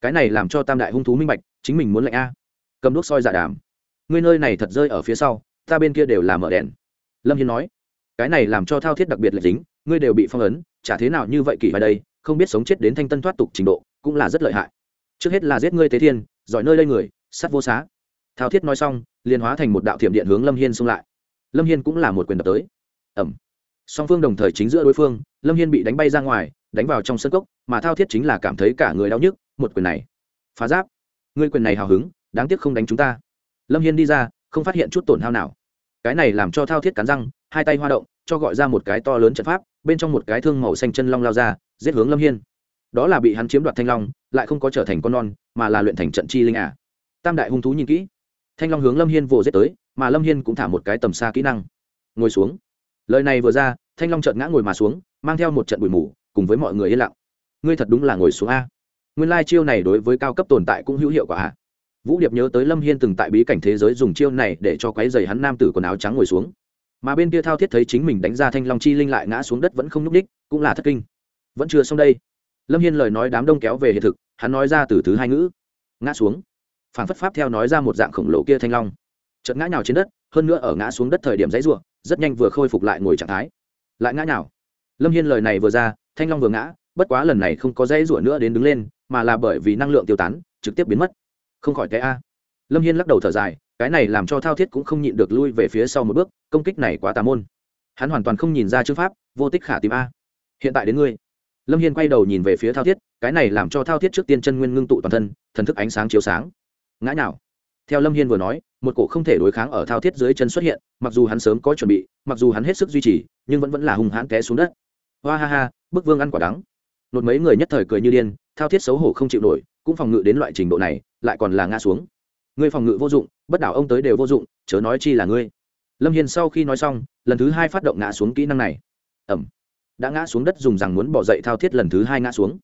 Cái này làm cho tam đại hung thú minh bạch, chính mình muốn lạnh a. Cầm đốt soi giả đàm. Ngươi nơi này thật rơi ở phía sau, ta bên kia đều là mở đèn lâm hiên nói, cái này làm cho thao thiết đặc biệt là dính, ngươi đều bị phong ấn, chả thế nào như vậy kỳ vào đây, không biết sống chết đến thanh tân thoát tục trình độ cũng là rất lợi hại. Trước hết là giết ngươi tế thiên, giỏi nơi đây người, sắt vô xá. Thao thiết nói xong, liền hóa thành một đạo thiểm điện hướng lâm hiên xung lại. Lâm hiên cũng là một quyền đập tới. Ẩm. Song phương đồng thời chính giữa đối phương, lâm hiên bị đánh bay ra ngoài, đánh vào trong sân cốc, mà thao thiết chính là cảm thấy cả người đau nhức, một quyền này. Phá giáp, ngươi quyền này hào hứng, đáng tiếc không đánh chúng ta. Lâm hiên đi ra, không phát hiện chút tổn hao nào cái này làm cho thao thiết cắn răng, hai tay hoa động, cho gọi ra một cái to lớn trận pháp, bên trong một cái thương màu xanh chân long lao ra, giết hướng lâm hiên. Đó là bị hắn chiếm đoạt thanh long, lại không có trở thành con non, mà là luyện thành trận chi linh ả à. tam đại hung thú nhìn kỹ. Thanh long hướng lâm hiên vồ giết tới, mà lâm hiên cũng thả một cái tầm xa kỹ năng. Ngồi xuống. Lời này vừa ra, thanh long trợn ngã ngồi mà xuống, mang theo một trận bụi mù, cùng với mọi người yên lặng. Ngươi thật đúng là ngồi xuống a. Nguyên lai chiêu này đối với cao cấp tồn tại cũng hữu hiệu quả ạ vũ điệp nhớ tới lâm hiên từng tại bí cảnh thế giới dùng chiêu này để cho quái dày hắn nam tử quần áo trắng ngồi xuống. Mà bên kia thao thiết thấy chính mình đánh ra thanh long chi linh lại ngã xuống đất vẫn không nhúc ních cũng là thất kinh. Vẫn chưa xong đây. Lâm hiên lời nói đám đông kéo về hiện thực, hắn nói ra từ thứ hai ngữ. Ngã xuống. Phản phất pháp theo nói ra một dạng khổng lồ kia thanh long. Chợt ngã nhào trên đất, hơn nữa ở ngã xuống đất thời điểm dãy ruộng, rất nhanh vừa khôi phục lại ngồi trạng thái. Lại ngã nhào. Lâm hiên lời này vừa ra, thanh long vừa ngã, bất quá lần này không có dãy ruộng nữa đến đứng lên, mà là bởi vì năng lượng tiêu tán, trực tiếp biến mất không khỏi té a. Lâm hiên lắc đầu thở dài, cái này làm cho thao thiết cũng không nhịn được lui về phía sau một bước, công kích này quá tà môn. Hắn hoàn toàn không nhìn ra chữ pháp, vô tích khả tìm a. Hiện tại đến ngươi. Lâm hiên quay đầu nhìn về phía thao thiết, cái này làm cho thao thiết trước tiên chân nguyên ngưng tụ toàn thân, thần thức ánh sáng chiếu sáng. Ngã nào theo lâm hiên vừa nói, một cổ không thể đối kháng ở thao thiết dưới chân xuất hiện, mặc dù hắn sớm có chuẩn bị, mặc dù hắn hết sức duy trì, nhưng vẫn vẫn là hung hãn té xuống đất. Hoa ha ha, bức vương ăn quả đắng. Nột mấy người nhất thời cười như điên, thao thiết xấu hổ không chịu nổi, cũng phòng ngự đến loại trình độ này lại còn là ngã xuống. Ngươi phòng ngự vô dụng, bất đảo ông tới đều vô dụng, chớ nói chi là ngươi. Lâm hiền sau khi nói xong, lần thứ hai phát động ngã xuống kỹ năng này. Ẩm. Đã ngã xuống đất dùng rằng muốn bỏ dậy thao thiết lần thứ hai ngã xuống.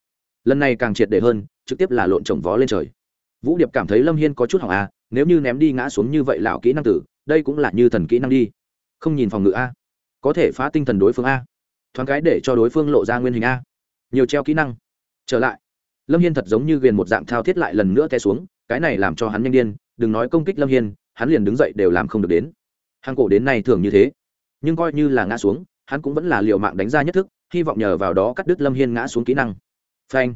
Lần này càng triệt để hơn, trực tiếp là lộn trồng vó lên trời. Vũ điệp cảm thấy lâm hiên có chút hỏng a à, nếu như ném đi ngã xuống như vậy lão kỹ năng tử, đây cũng là như thần kỹ năng đi. Không nhìn phòng ngự a. Có thể phá tinh thần đối phương a. Thoáng cái để cho đối phương lộ ra nguyên hình a. Nhiều treo kỹ năng. Trở lại lâm hiên thật giống như ghiền một dạng thao thiết lại lần nữa té xuống, cái này làm cho hắn nhanh điên, đừng nói công kích lâm hiên, hắn liền đứng dậy đều làm không được đến. Hàng cổ đến nay thường như thế, nhưng coi như là ngã xuống, hắn cũng vẫn là l i ề u mạng đánh ra nhất thức, hy vọng nhờ vào đó cắt đứt lâm hiên ngã xuống kỹ năng. Phanh.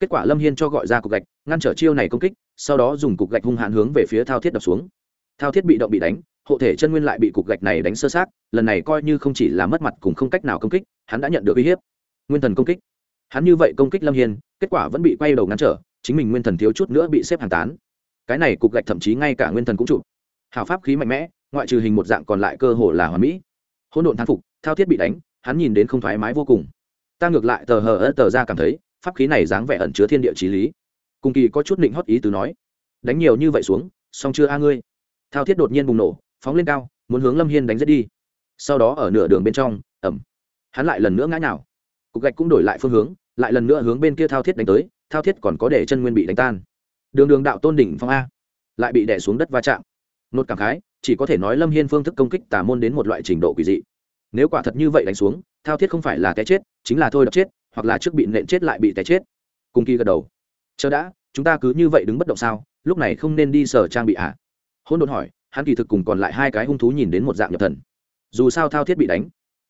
Kết quả lâm hiên cho gọi ra cục gạch, ngăn trở chiêu này công kích, sau đó dùng cục gạch hung hạn hướng về phía thao thiết đập xuống. Thao thiết bị động bị đánh, hộ thể chân nguyên lại bị cục gạch này đánh sơ sát, lần này coi như không chỉ là mất mặt cùng không cách nào công kích, hắn đã nhận được uy hiếp. Nguyên thần công kích hắn như vậy công kích lâm hiên, kết quả vẫn bị quay đầu ngăn trở, chính mình nguyên thần thiếu chút nữa bị xếp hàng tán. Cái này cục gạch thậm chí ngay cả nguyên thần cũng chụp. Hào pháp khí mạnh mẽ, ngoại trừ hình một dạng còn lại cơ hồ là hoàn mỹ. Hỗn độn thán phục, thao thiết bị đánh, hắn nhìn đến không thoải mái vô cùng. Ta ngược lại tờ hờ ớt tờ ra cảm thấy, pháp khí này dáng vẻ ẩn chứa thiên địa trí lý. Cùng kỳ có chút định hót ý từ nói. Đánh nhiều như vậy xuống song chưa a ngươi? Thao thiết đột nhiên bùng nổ, phóng lên cao, muốn hướng lâm hiên đánh giết đi. Sau đó ở nửa đường bên trong ẩm hắn lại lần nữa ngã nhào cục gạch cũng đổi lại phương hướng, lại lần nữa hướng bên kia thao thiết đánh tới, thao thiết còn có để chân nguyên bị đánh tan. Đường đường đạo tôn đỉnh phong a, lại bị đẻ xuống đất va chạm. Nốt cảm khái, chỉ có thể nói lâm hiên phương thức công kích tà môn đến một loại trình độ quỷ dị. Nếu quả thật như vậy đánh xuống, thao thiết không phải là té chết, chính là thôi đập chết, hoặc là trước bị nện chết lại bị té chết. Cùng kỳ gật đầu. Chờ đã, chúng ta cứ như vậy đứng bất động sao, lúc này không nên đi sở trang bị ạ. Hôn đột hỏi, hắn kỳ thực cùng còn lại hai cái hung thú nhìn đến một dạng nhập thần. Dù sao thao thiết bị đánh,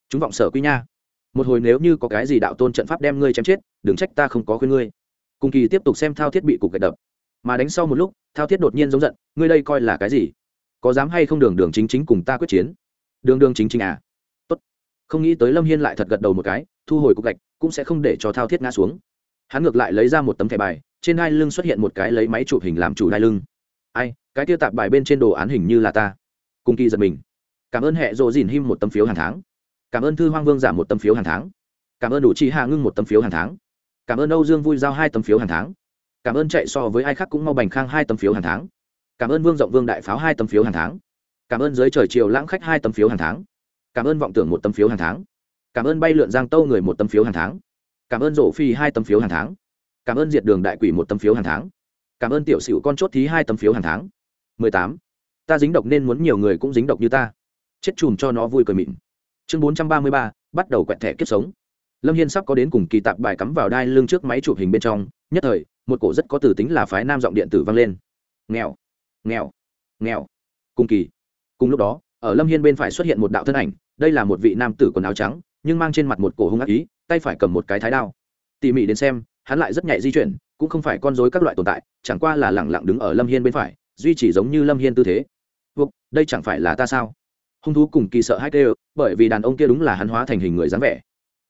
chúng vọng sở quy nha một hồi nếu như có cái gì đạo tôn trận pháp đem ngươi chém chết, đừng trách ta không có khuyên ngươi. Cùng kỳ tiếp tục xem thao thiết bị cục gạch đập. Mà đánh sau một lúc, thao thiết đột nhiên giống giận, ngươi đây coi là cái gì? Có dám hay không đường đường chính chính cùng ta quyết chiến? Đường đường chính chính à? Tốt. Không nghĩ tới lâm hiên lại thật gật đầu một cái, thu hồi cục gạch, cũng sẽ không để cho thao thiết ngã xuống. Hắn ngược lại lấy ra một tấm thẻ bài, trên hai lưng xuất hiện một cái lấy máy chụp hình làm chủ hai lưng. Ai, cái tiêu tạp bài bên trên đồ án hình như là ta. Cùng kỳ giật mình. Cảm ơn hệ rộ dìn him một tấm phiếu hàng tháng cảm ơn thư hoang vương giảm một tấm phiếu hàng tháng cảm ơn đủ chi hạ ngưng một tấm phiếu hàng tháng cảm ơn âu dương vui giao hai tấm phiếu hàng tháng cảm ơn chạy so với ai khác cũng mau bành khang hai tấm phiếu hàng tháng cảm ơn vương rộng vương đại pháo hai tấm phiếu hàng tháng cảm ơn giới trời chiều lãng khách hai tấm phiếu hàng tháng cảm ơn vọng tưởng một tấm phiếu hàng tháng cảm ơn bay lượn giang tâu người một tấm phiếu hàng tháng cảm ơn rổ phi hai tấm phiếu hàng tháng cảm ơn diệt đường đại quỷ một tấm phiếu hàng tháng cảm ơn tiểu sửu con chốt thí hai tấm phiếu hàng tháng mười tám ta dính độc nên muốn nhiều người cũng dính độc như ta chết chùm cho nó vui cười mịn chương bốn trăm ba mươi ba bắt đầu quẹt thẻ kiếp sống. Lâm hiên sắp có đến cùng kỳ tạp bài cắm vào đai lưng trước máy chụp hình bên trong nhất thời một cổ rất có từ tính là phái nam giọng điện tử vang lên. Nghèo nghèo nghèo. Cùng kỳ. Cùng lúc đó ở lâm hiên bên phải xuất hiện một đạo thân ảnh đây là một vị nam tử quần áo trắng nhưng mang trên mặt một cổ hung ác ý tay phải cầm một cái thái đao. Tỉ mỉ đến xem hắn lại rất nhạy di chuyển cũng không phải con dối các loại tồn tại chẳng qua là lẳng lặng đứng ở lâm hiên bên phải duy chỉ giống như lâm hiên tư thế. Vục, đây chẳng phải là ta sao? Hung thú cùng kỳ sợ hai tê bởi vì đàn ông kia đúng là hắn hóa thành hình người dáng vẻ.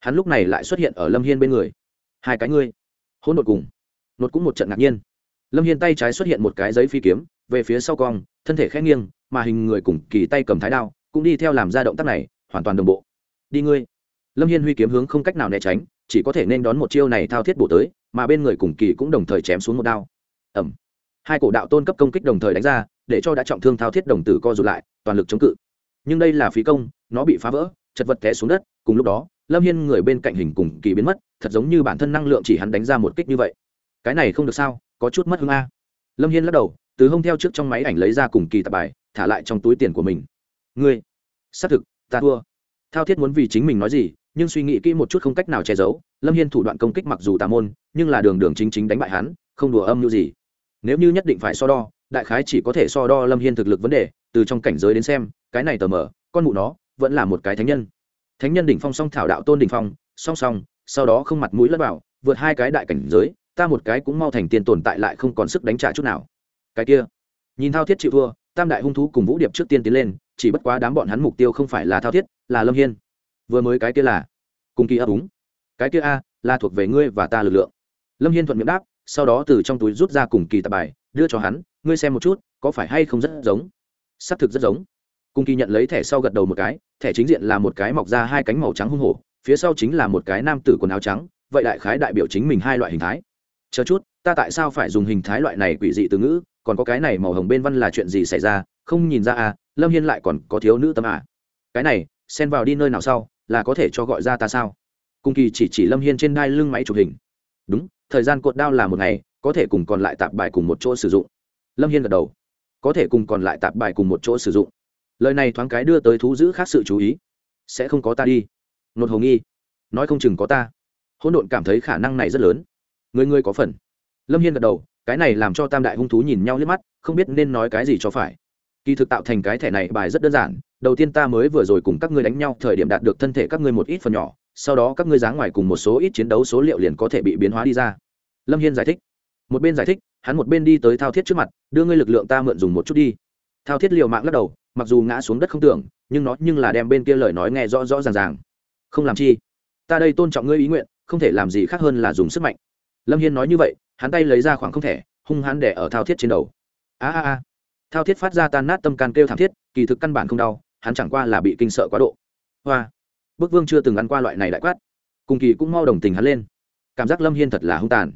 Hắn lúc này lại xuất hiện ở lâm hiên bên người. Hai cái ngươi. Hỗn đột cùng. Nột cũng một trận ngạc nhiên. Lâm hiên tay trái xuất hiện một cái giấy phi kiếm, về phía sau cong, thân thể khẽ nghiêng, mà hình người cùng kỳ tay cầm thái đao, cũng đi theo làm ra động tác này, hoàn toàn đồng bộ. Đi ngươi. Lâm hiên huy kiếm hướng không cách nào né tránh, chỉ có thể nên đón một chiêu này thao thiết bổ tới, mà bên người cùng kỳ cũng đồng thời chém xuống một đao. Ẩm hai cổ đạo tôn cấp công kích đồng thời đánh ra, để cho đã trọng thương thao thiết đồng tử co rụt lại, toàn lực chống cự nhưng đây là phí công, nó bị phá vỡ, chật vật té xuống đất, cùng lúc đó, lâm hiên người bên cạnh hình cùng kỳ biến mất, thật giống như bản thân năng lượng chỉ hắn đánh ra một kích như vậy. Cái này không được sao, có chút mất hương a. Lâm hiên lắc đầu, từ hông theo trước trong máy ảnh lấy ra cùng kỳ tạp bài, thả lại trong túi tiền của mình. Ngươi, xác thực, ta thua. Thao thiết muốn vì chính mình nói gì, nhưng suy nghĩ kỹ một chút không cách nào che giấu, lâm hiên thủ đoạn công kích mặc dù tà môn, nhưng là đường đường chính chính đánh bại hắn, không đùa âm như gì. Nếu như nhất định phải so đo, đại khái chỉ có thể so đo lâm hiên thực lực vấn đề, từ trong cảnh giới đến xem cái này tờ mở con mụ nó, vẫn là một cái thánh nhân. Thánh nhân đỉnh phong song thảo đạo tôn đỉnh phong, song song, sau đó không mặt mũi lất vào, vượt hai cái đại cảnh giới, ta một cái cũng mau thành tiền tồn tại lại không còn sức đánh trả chút nào. Cái kia, nhìn thao thiết chịu thua, tam đại hung thú cùng vũ điệp trước tiên tiến lên, chỉ bất quá đám bọn hắn mục tiêu không phải là thao thiết, là lâm hiên. Vừa mới cái kia là, cùng kỳ ấp úng. Cái kia a, là thuộc về ngươi và ta lực lượng. Lâm hiên thuận miệng đáp, sau đó từ trong túi rút ra cùng kỳ tạp bài, đưa cho hắn, ngươi xem một chút, có phải hay không rất giống? Xác thực rất giống cung kỳ nhận lấy thẻ sau gật đầu một cái, thẻ chính diện là một cái mọc ra hai cánh màu trắng hung hổ, phía sau chính là một cái nam tử quần áo trắng, vậy đại khái đại biểu chính mình hai loại hình thái. Chờ chút, ta tại sao phải dùng hình thái loại này quỷ dị từ ngữ, còn có cái này màu hồng bên văn là chuyện gì xảy ra, không nhìn ra à lâm hiên lại còn có thiếu nữ tâm à. Cái này, xen vào đi nơi nào sau, là có thể cho gọi ra ta sao? Cung kỳ chỉ chỉ lâm hiên trên đai lưng máy chụp hình. Đúng, thời gian cột đao là một ngày, có thể cùng còn lại tạp bài cùng một chỗ sử dụng. Lâm hiên gật đầu. Có thể cùng còn lại tạp bài cùng một chỗ sử dụng lời này thoáng cái đưa tới thú giữ khác sự chú ý. Sẽ không có ta đi. Nột hồ nghi, nói không chừng có ta. Hỗn độn cảm thấy khả năng này rất lớn. Người người có phần. Lâm hiên gật đầu, cái này làm cho tam đại hung thú nhìn nhau liếc mắt, không biết nên nói cái gì cho phải. Kỳ thực tạo thành cái thẻ này bài rất đơn giản, đầu tiên ta mới vừa rồi cùng các ngươi đánh nhau, thời điểm đạt được thân thể các ngươi một ít phần nhỏ, sau đó các ngươi giá ngoài cùng một số ít chiến đấu số liệu liền có thể bị biến hóa đi ra. Lâm hiên giải thích. Một bên giải thích, hắn một bên đi tới thao thiết trước mặt, đưa ngươi lực lượng ta mượn dùng một chút đi. Thao thiết liều mạng lắc đầu mặc dù ngã xuống đất không tưởng, nhưng nó nhưng là đem bên kia lời nói nghe rõ rõ ràng ràng. Không làm chi? Ta đây tôn trọng ngươi ý nguyện, không thể làm gì khác hơn là dùng sức mạnh. Lâm hiên nói như vậy, hắn tay lấy ra khoảng không thể hung hắn đẻ ở thao thiết trên đầu. A a a. Thao thiết phát ra tan nát tâm can kêu thảm thiết, kỳ thực căn bản không đau, hắn chẳng qua là bị kinh sợ quá độ. Hoa. Bức vương chưa từng ăn qua loại này đại quát. Cùng kỳ cũng mau đồng tình hắn lên. Cảm giác lâm hiên thật là hung tàn.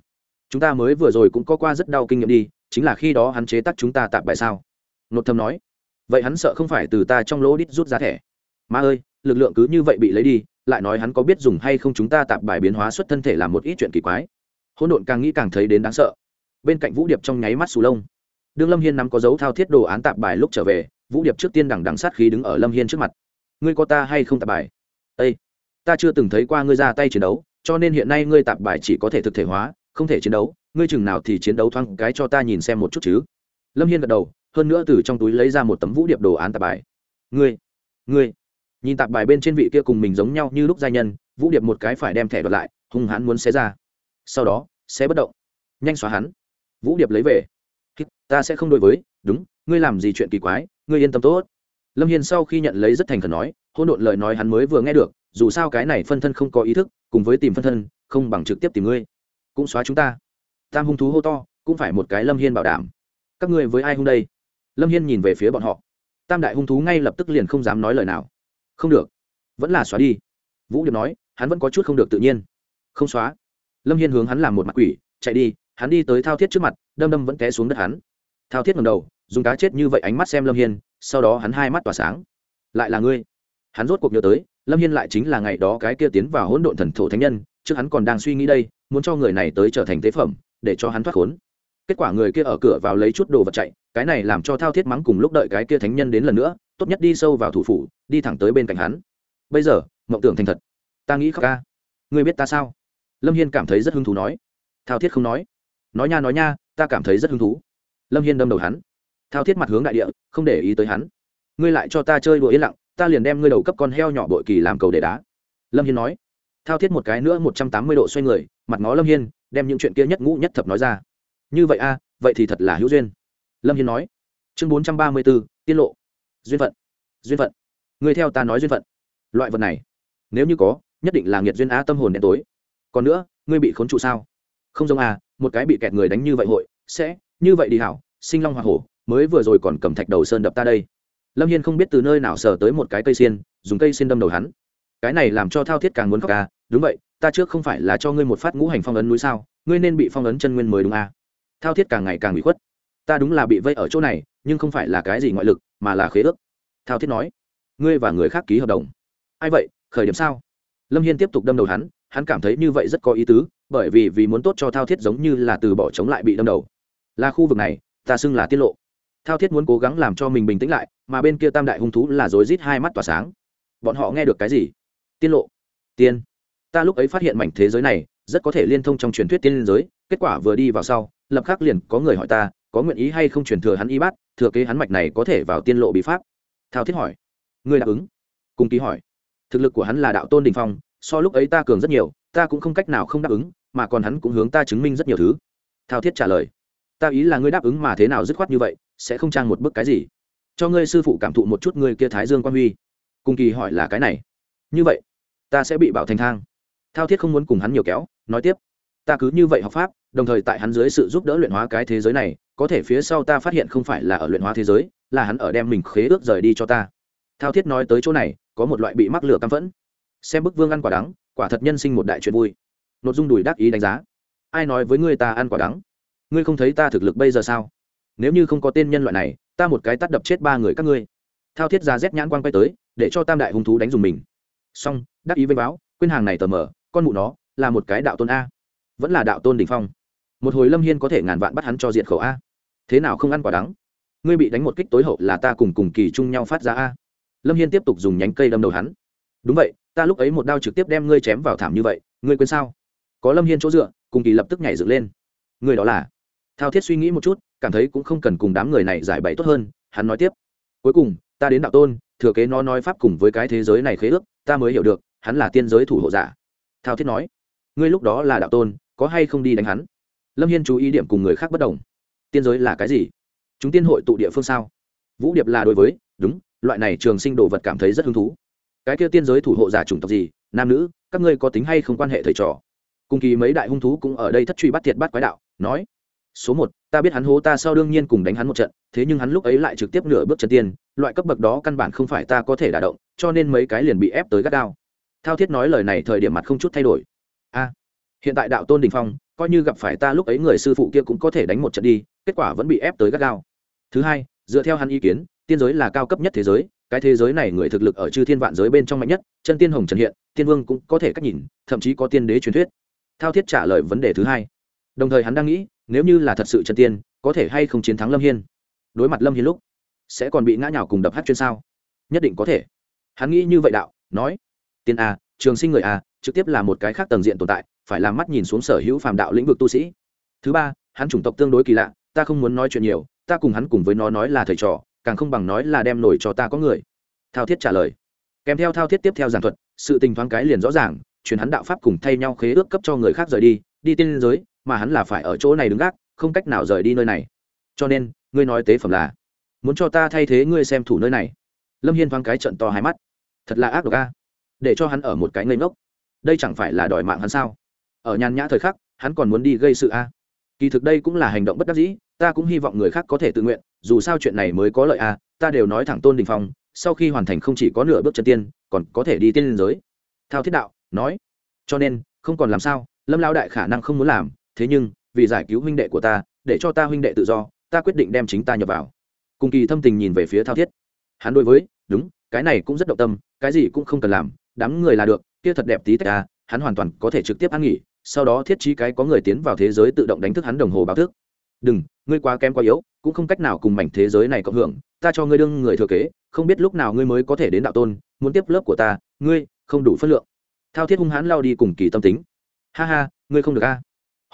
Chúng ta mới vừa rồi cũng có qua rất đau kinh nghiệm đi, chính là khi đó hắn chế tắc chúng ta tạm bại sao? Nột thầm nói vậy hắn sợ không phải từ ta trong lỗ đít rút ra thẻ. Ma ơi, lực lượng cứ như vậy bị lấy đi, lại nói hắn có biết dùng hay không chúng ta tạp bài biến hóa xuất thân thể làm một ít chuyện kỳ quái. Hỗn độn càng nghĩ càng thấy đến đáng sợ. Bên cạnh vũ điệp trong nháy mắt sù lông. Đương lâm hiên nắm có dấu thao thiết đồ án tạp bài lúc trở về, vũ điệp trước tiên đằng đằng sát khí đứng ở lâm hiên trước mặt. Ngươi có ta hay không tạp bài? Â ta chưa từng thấy qua ngươi ra tay chiến đấu, cho nên hiện nay ngươi tạp bài chỉ có thể thực thể hóa, không thể chiến đấu. Ngươi chừng nào thì chiến đấu thoáng cái cho ta nhìn xem một chút chứ. Lâm hiên gật đầu hơn nữa từ trong túi lấy ra một tấm vũ điệp đồ án tạp bài. Ngươi ngươi. Nhìn tạp bài bên trên vị kia cùng mình giống nhau như lúc gia nhân, vũ điệp một cái phải đem thẻ đoạt lại, hung hãn muốn xé ra. Sau đó sẽ bất động. Nhanh xóa hắn. Vũ điệp lấy về. Ta sẽ không đối với, đúng, ngươi làm gì chuyện kỳ quái, ngươi yên tâm tốt. Lâm hiền sau khi nhận lấy rất thành khẩn nói hôn độn lời nói hắn mới vừa nghe được, dù sao cái này phân thân không có ý thức, cùng với tìm phân thân, không bằng trực tiếp tìm ngươi. Cũng xóa chúng ta. Tam hung thú hô to, cũng phải một cái lâm hiên bảo đảm. Các ngươi với ai hung đây? Lâm hiên nhìn về phía bọn họ. Tam đại hung thú ngay lập tức liền không dám nói lời nào. Không được, vẫn là xóa đi. Vũ điệp nói, hắn vẫn có chút không được tự nhiên. Không xóa. Lâm hiên hướng hắn làm một mặt quỷ, chạy đi, hắn đi tới thao thiết trước mặt, đâm đâm vẫn té xuống đất hắn. Thao thiết ngầm đầu, dùng cá chết như vậy ánh mắt xem lâm hiên, sau đó hắn hai mắt tỏa sáng. Lại là ngươi. Hắn rốt cuộc nhớ tới, lâm hiên lại chính là ngày đó cái kia tiến vào hỗn độn thần thổ thánh nhân, trước hắn còn đang suy nghĩ đây, muốn cho người này tới trở thành tế phẩm, để cho hắn thoát khốn. Kết quả người kia ở cửa vào lấy chút đồ vật chạy cái này làm cho thao thiết mắng cùng lúc đợi cái kia thánh nhân đến lần nữa, tốt nhất đi sâu vào thủ phủ, đi thẳng tới bên cạnh hắn. Bây giờ, mộng tưởng thành thật. Ta nghĩ khóc ca. Ngươi biết ta sao? Lâm hiên cảm thấy rất hứng thú nói. Thao thiết không nói. Nói nha nói nha, ta cảm thấy rất hứng thú. Lâm hiên đâm đầu hắn. Thao thiết mặt hướng đại địa, không để ý tới hắn. Ngươi lại cho ta chơi đùa yên lặng, ta liền đem ngươi đầu cấp con heo nhỏ bội kỳ làm cầu để đá. Lâm hiên nói. Thao thiết một cái nữa một trăm tám mươi độ xoay người, mặt ngó lâm hiên, đem những chuyện kia nhất ngũ nhất thập nói ra. Như vậy a, vậy thì thật là hữu duyên lâm hiên nói. Chương bốn trăm ba mươi b ố tiết lộ. Duyên phận. Duyên phận. Ngươi theo ta nói duyên phận. Loại vật này, nếu như có, nhất định là nghiệt duyên á tâm hồn đen tối. Còn nữa, ngươi bị khốn trụ sao? Không giống à một cái bị kẹt người đánh như vậy hội, sẽ, như vậy đi hảo, sinh long hoa hổ, mới vừa rồi còn cầm thạch đầu sơn đập ta đây. Lâm hiên không biết từ nơi nào sờ tới một cái cây xiên, dùng cây xiên đâm đầu hắn. Cái này làm cho thao thiết càng muốn khóc à đúng vậy, ta trước không phải là cho ngươi một phát ngũ hành phong ấn núi sao, ngươi nên bị phong ấn chân nguyên mới đúng à. Thao thiết càng ngày càng bị khuất ta đúng là bị vây ở chỗ này, nhưng không phải là cái gì ngoại lực, mà là khế ước. Thao thiết nói. Ngươi và người khác ký hợp đồng. Ai vậy? Khởi điểm sao? Lâm hiên tiếp tục đâm đầu hắn hắn cảm thấy như vậy rất có ý tứ, bởi vì vì muốn tốt cho thao thiết giống như là từ bỏ chống lại bị đâm đầu. Là khu vực này, ta xưng là tiết lộ. Thao thiết muốn cố gắng làm cho mình bình tĩnh lại, mà bên kia tam đại hung thú là rối rít hai mắt tỏa sáng. Bọn họ nghe được cái gì? Tiết lộ. Tiên. Ta lúc ấy phát hiện mảnh thế giới này, rất có thể liên thông trong truyền thuyết tiên liên giới, kết quả vừa đi vào sau, lập khắc liền có người hỏi ta có nguyện ý hay không truyền thừa hắn y bát, thừa kế hắn mạch này có thể vào tiên lộ bí pháp? Thao thiết hỏi. Người đáp ứng. Cùng ký hỏi. Thực lực của hắn là đạo tôn đình phong, so lúc ấy ta cường rất nhiều, ta cũng không cách nào không đáp ứng, mà còn hắn cũng hướng ta chứng minh rất nhiều thứ. Thao thiết trả lời. Ta ý là ngươi đáp ứng mà thế nào dứt khoát như vậy, sẽ không trang một bức cái gì. Cho ngươi sư phụ cảm thụ một chút ngươi kia thái dương quan huy. Cùng kỳ hỏi là cái này. Như vậy, ta sẽ bị bảo thành thang. Thao thiết không muốn cùng hắn nhiều kéo, nói tiếp. Ta cứ như vậy học pháp, đồng thời tại hắn dưới sự giúp đỡ luyện hóa cái thế giới này có thể phía sau ta phát hiện không phải là ở luyện hóa thế giới, là hắn ở đem mình khế ước rời đi cho ta. Thao thiết nói tới chỗ này, có một loại bị mắc lửa căm phẫn. Xem bức vương ăn quả đắng, quả thật nhân sinh một đại chuyện vui. Nội dung đùi đắc ý đánh giá. Ai nói với ngươi ta ăn quả đắng? Ngươi không thấy ta thực lực bây giờ sao? Nếu như không có tên nhân loại này, ta một cái tắt đập chết ba người các ngươi. Thao thiết ra rét nhãn quang quay tới, để cho tam đại hung thú đánh dùng mình. Xong, đắc ý với báo, quên hàng này tờ mở con mụ nó, là một cái đạo tôn a. Vẫn là đạo tôn đ ỉ n h phong. Một hồi lâm hiên có thể ngàn vạn bắt hắn cho diện khẩu a thế nào không ăn quả đắng? Ngươi bị đánh một kích tối hậu là ta cùng cùng kỳ chung nhau phát ra a. Lâm hiên tiếp tục dùng nhánh cây đâm đầu hắn. Đúng vậy, ta lúc ấy một đao trực tiếp đem ngươi chém vào thảm như vậy, ngươi quên sao? Có lâm hiên chỗ dựa, cùng kỳ lập tức nhảy dựng lên. Người đó là? Thao thiết suy nghĩ một chút, cảm thấy cũng không cần cùng đám người này giải bày tốt hơn, hắn nói tiếp. Cuối cùng, ta đến đạo tôn, thừa kế nó nói pháp cùng với cái thế giới này khế ước, ta mới hiểu được, hắn là tiên giới thủ hộ giả. Thao thiết nói, ngươi lúc đó là đạo tôn, có hay không đi đánh hắn? Lâm hiên chú ý điểm cùng người khác bất đồng tiên giới là cái gì? Chúng tiên hội tụ địa phương sao? Vũ điệp là đối với, đúng, loại này trường sinh đồ vật cảm thấy rất hứng thú. Cái kia tiên giới thủ hộ giả chủng tộc gì? Nam nữ, các ngươi có tính hay không quan hệ thầy trò? Cùng kỳ mấy đại hung thú cũng ở đây thất truy bắt thiệt bắt quái đạo, nói, số một, ta biết hắn hố ta sau đương nhiên cùng đánh hắn một trận, thế nhưng hắn lúc ấy lại trực tiếp nửa bước chân tiên, loại cấp bậc đó căn bản không phải ta có thể đả động, cho nên mấy cái liền bị ép tới gắt đao thao thiết nói lời này thời điểm mặt không chút thay đổi. A, hiện tại đạo tôn đình phong, coi như gặp phải ta lúc ấy người sư phụ kia cũng có thể đánh một trận đi kết quả vẫn bị ép tới gắt gao. Thứ hai, dựa theo hắn ý kiến, tiên giới là cao cấp nhất thế giới, cái thế giới này người thực lực ở chư thiên vạn giới bên trong mạnh nhất, chân tiên hồng trần hiện, tiên vương cũng có thể cách nhìn, thậm chí có tiên đế truyền thuyết. Thao thiết trả lời vấn đề thứ hai. Đồng thời hắn đang nghĩ, nếu như là thật sự chân tiên, có thể hay không chiến thắng lâm hiên? Đối mặt lâm hiên lúc, sẽ còn bị ngã nhào cùng đập hát chuyên sao? Nhất định có thể. Hắn nghĩ như vậy đạo, nói, tiên a, trường sinh người a, trực tiếp là một cái khác tầng diện tồn tại, phải làm mắt nhìn xuống sở hữu phàm đạo lĩnh vực tu sĩ. Thứ ba, hắn chủng tộc tương đối kỳ lạ ta không muốn nói chuyện nhiều, ta cùng hắn cùng với nó nói là thầy trò, càng không bằng nói là đem nổi cho ta có người. Thao thiết trả lời. Kèm theo thao thiết tiếp theo giảng thuật, sự tình thoáng cái liền rõ ràng chuyển hắn đạo pháp cùng thay nhau khế ước cấp cho người khác rời đi đi tiên giới, mà hắn là phải ở chỗ này đứng gác, không cách nào rời đi nơi này. Cho nên, ngươi nói tế phẩm là, muốn cho ta thay thế ngươi xem thủ nơi này. Lâm hiên thoáng cái trận to hai mắt. Thật là ác độc a. Để cho hắn ở một cái ngây ngốc. Đây chẳng phải là đòi mạng hắn sao? Ở nhàn nhã thời khắc, hắn còn muốn đi gây sự a kỳ thực đây cũng là hành động bất đắc dĩ, ta cũng hy vọng người khác có thể tự nguyện, dù sao chuyện này mới có lợi à? ta đều nói thẳng tôn đình phong, sau khi hoàn thành không chỉ có nửa bước chân tiên, còn có thể đi tiên liên giới. Thao thiết đạo, nói, cho nên, không còn làm sao, lâm lao đại khả năng không muốn làm, thế nhưng, vì giải cứu huynh đệ của ta, để cho ta huynh đệ tự do, ta quyết định đem chính ta nhập vào. Cùng kỳ thâm tình nhìn về phía thao thiết. Hắn đối với, đúng, cái này cũng rất động tâm, cái gì cũng không cần làm, đám người là được, kia thật đẹp tí tách ta hắn hoàn toàn có thể trực tiếp ăn nghỉ sau đó thiết trí cái có người tiến vào thế giới tự động đánh thức hắn đồng hồ báo thức. Đừng, ngươi quá kém quá yếu, cũng không cách nào cùng mảnh thế giới này cộng hưởng, ta cho ngươi đương người thừa kế, không biết lúc nào ngươi mới có thể đến đạo tôn, muốn tiếp lớp của ta, ngươi không đủ phân lượng. Thao thiết hung hãn lao đi cùng kỳ tâm tính. Ha ha, ngươi không được a.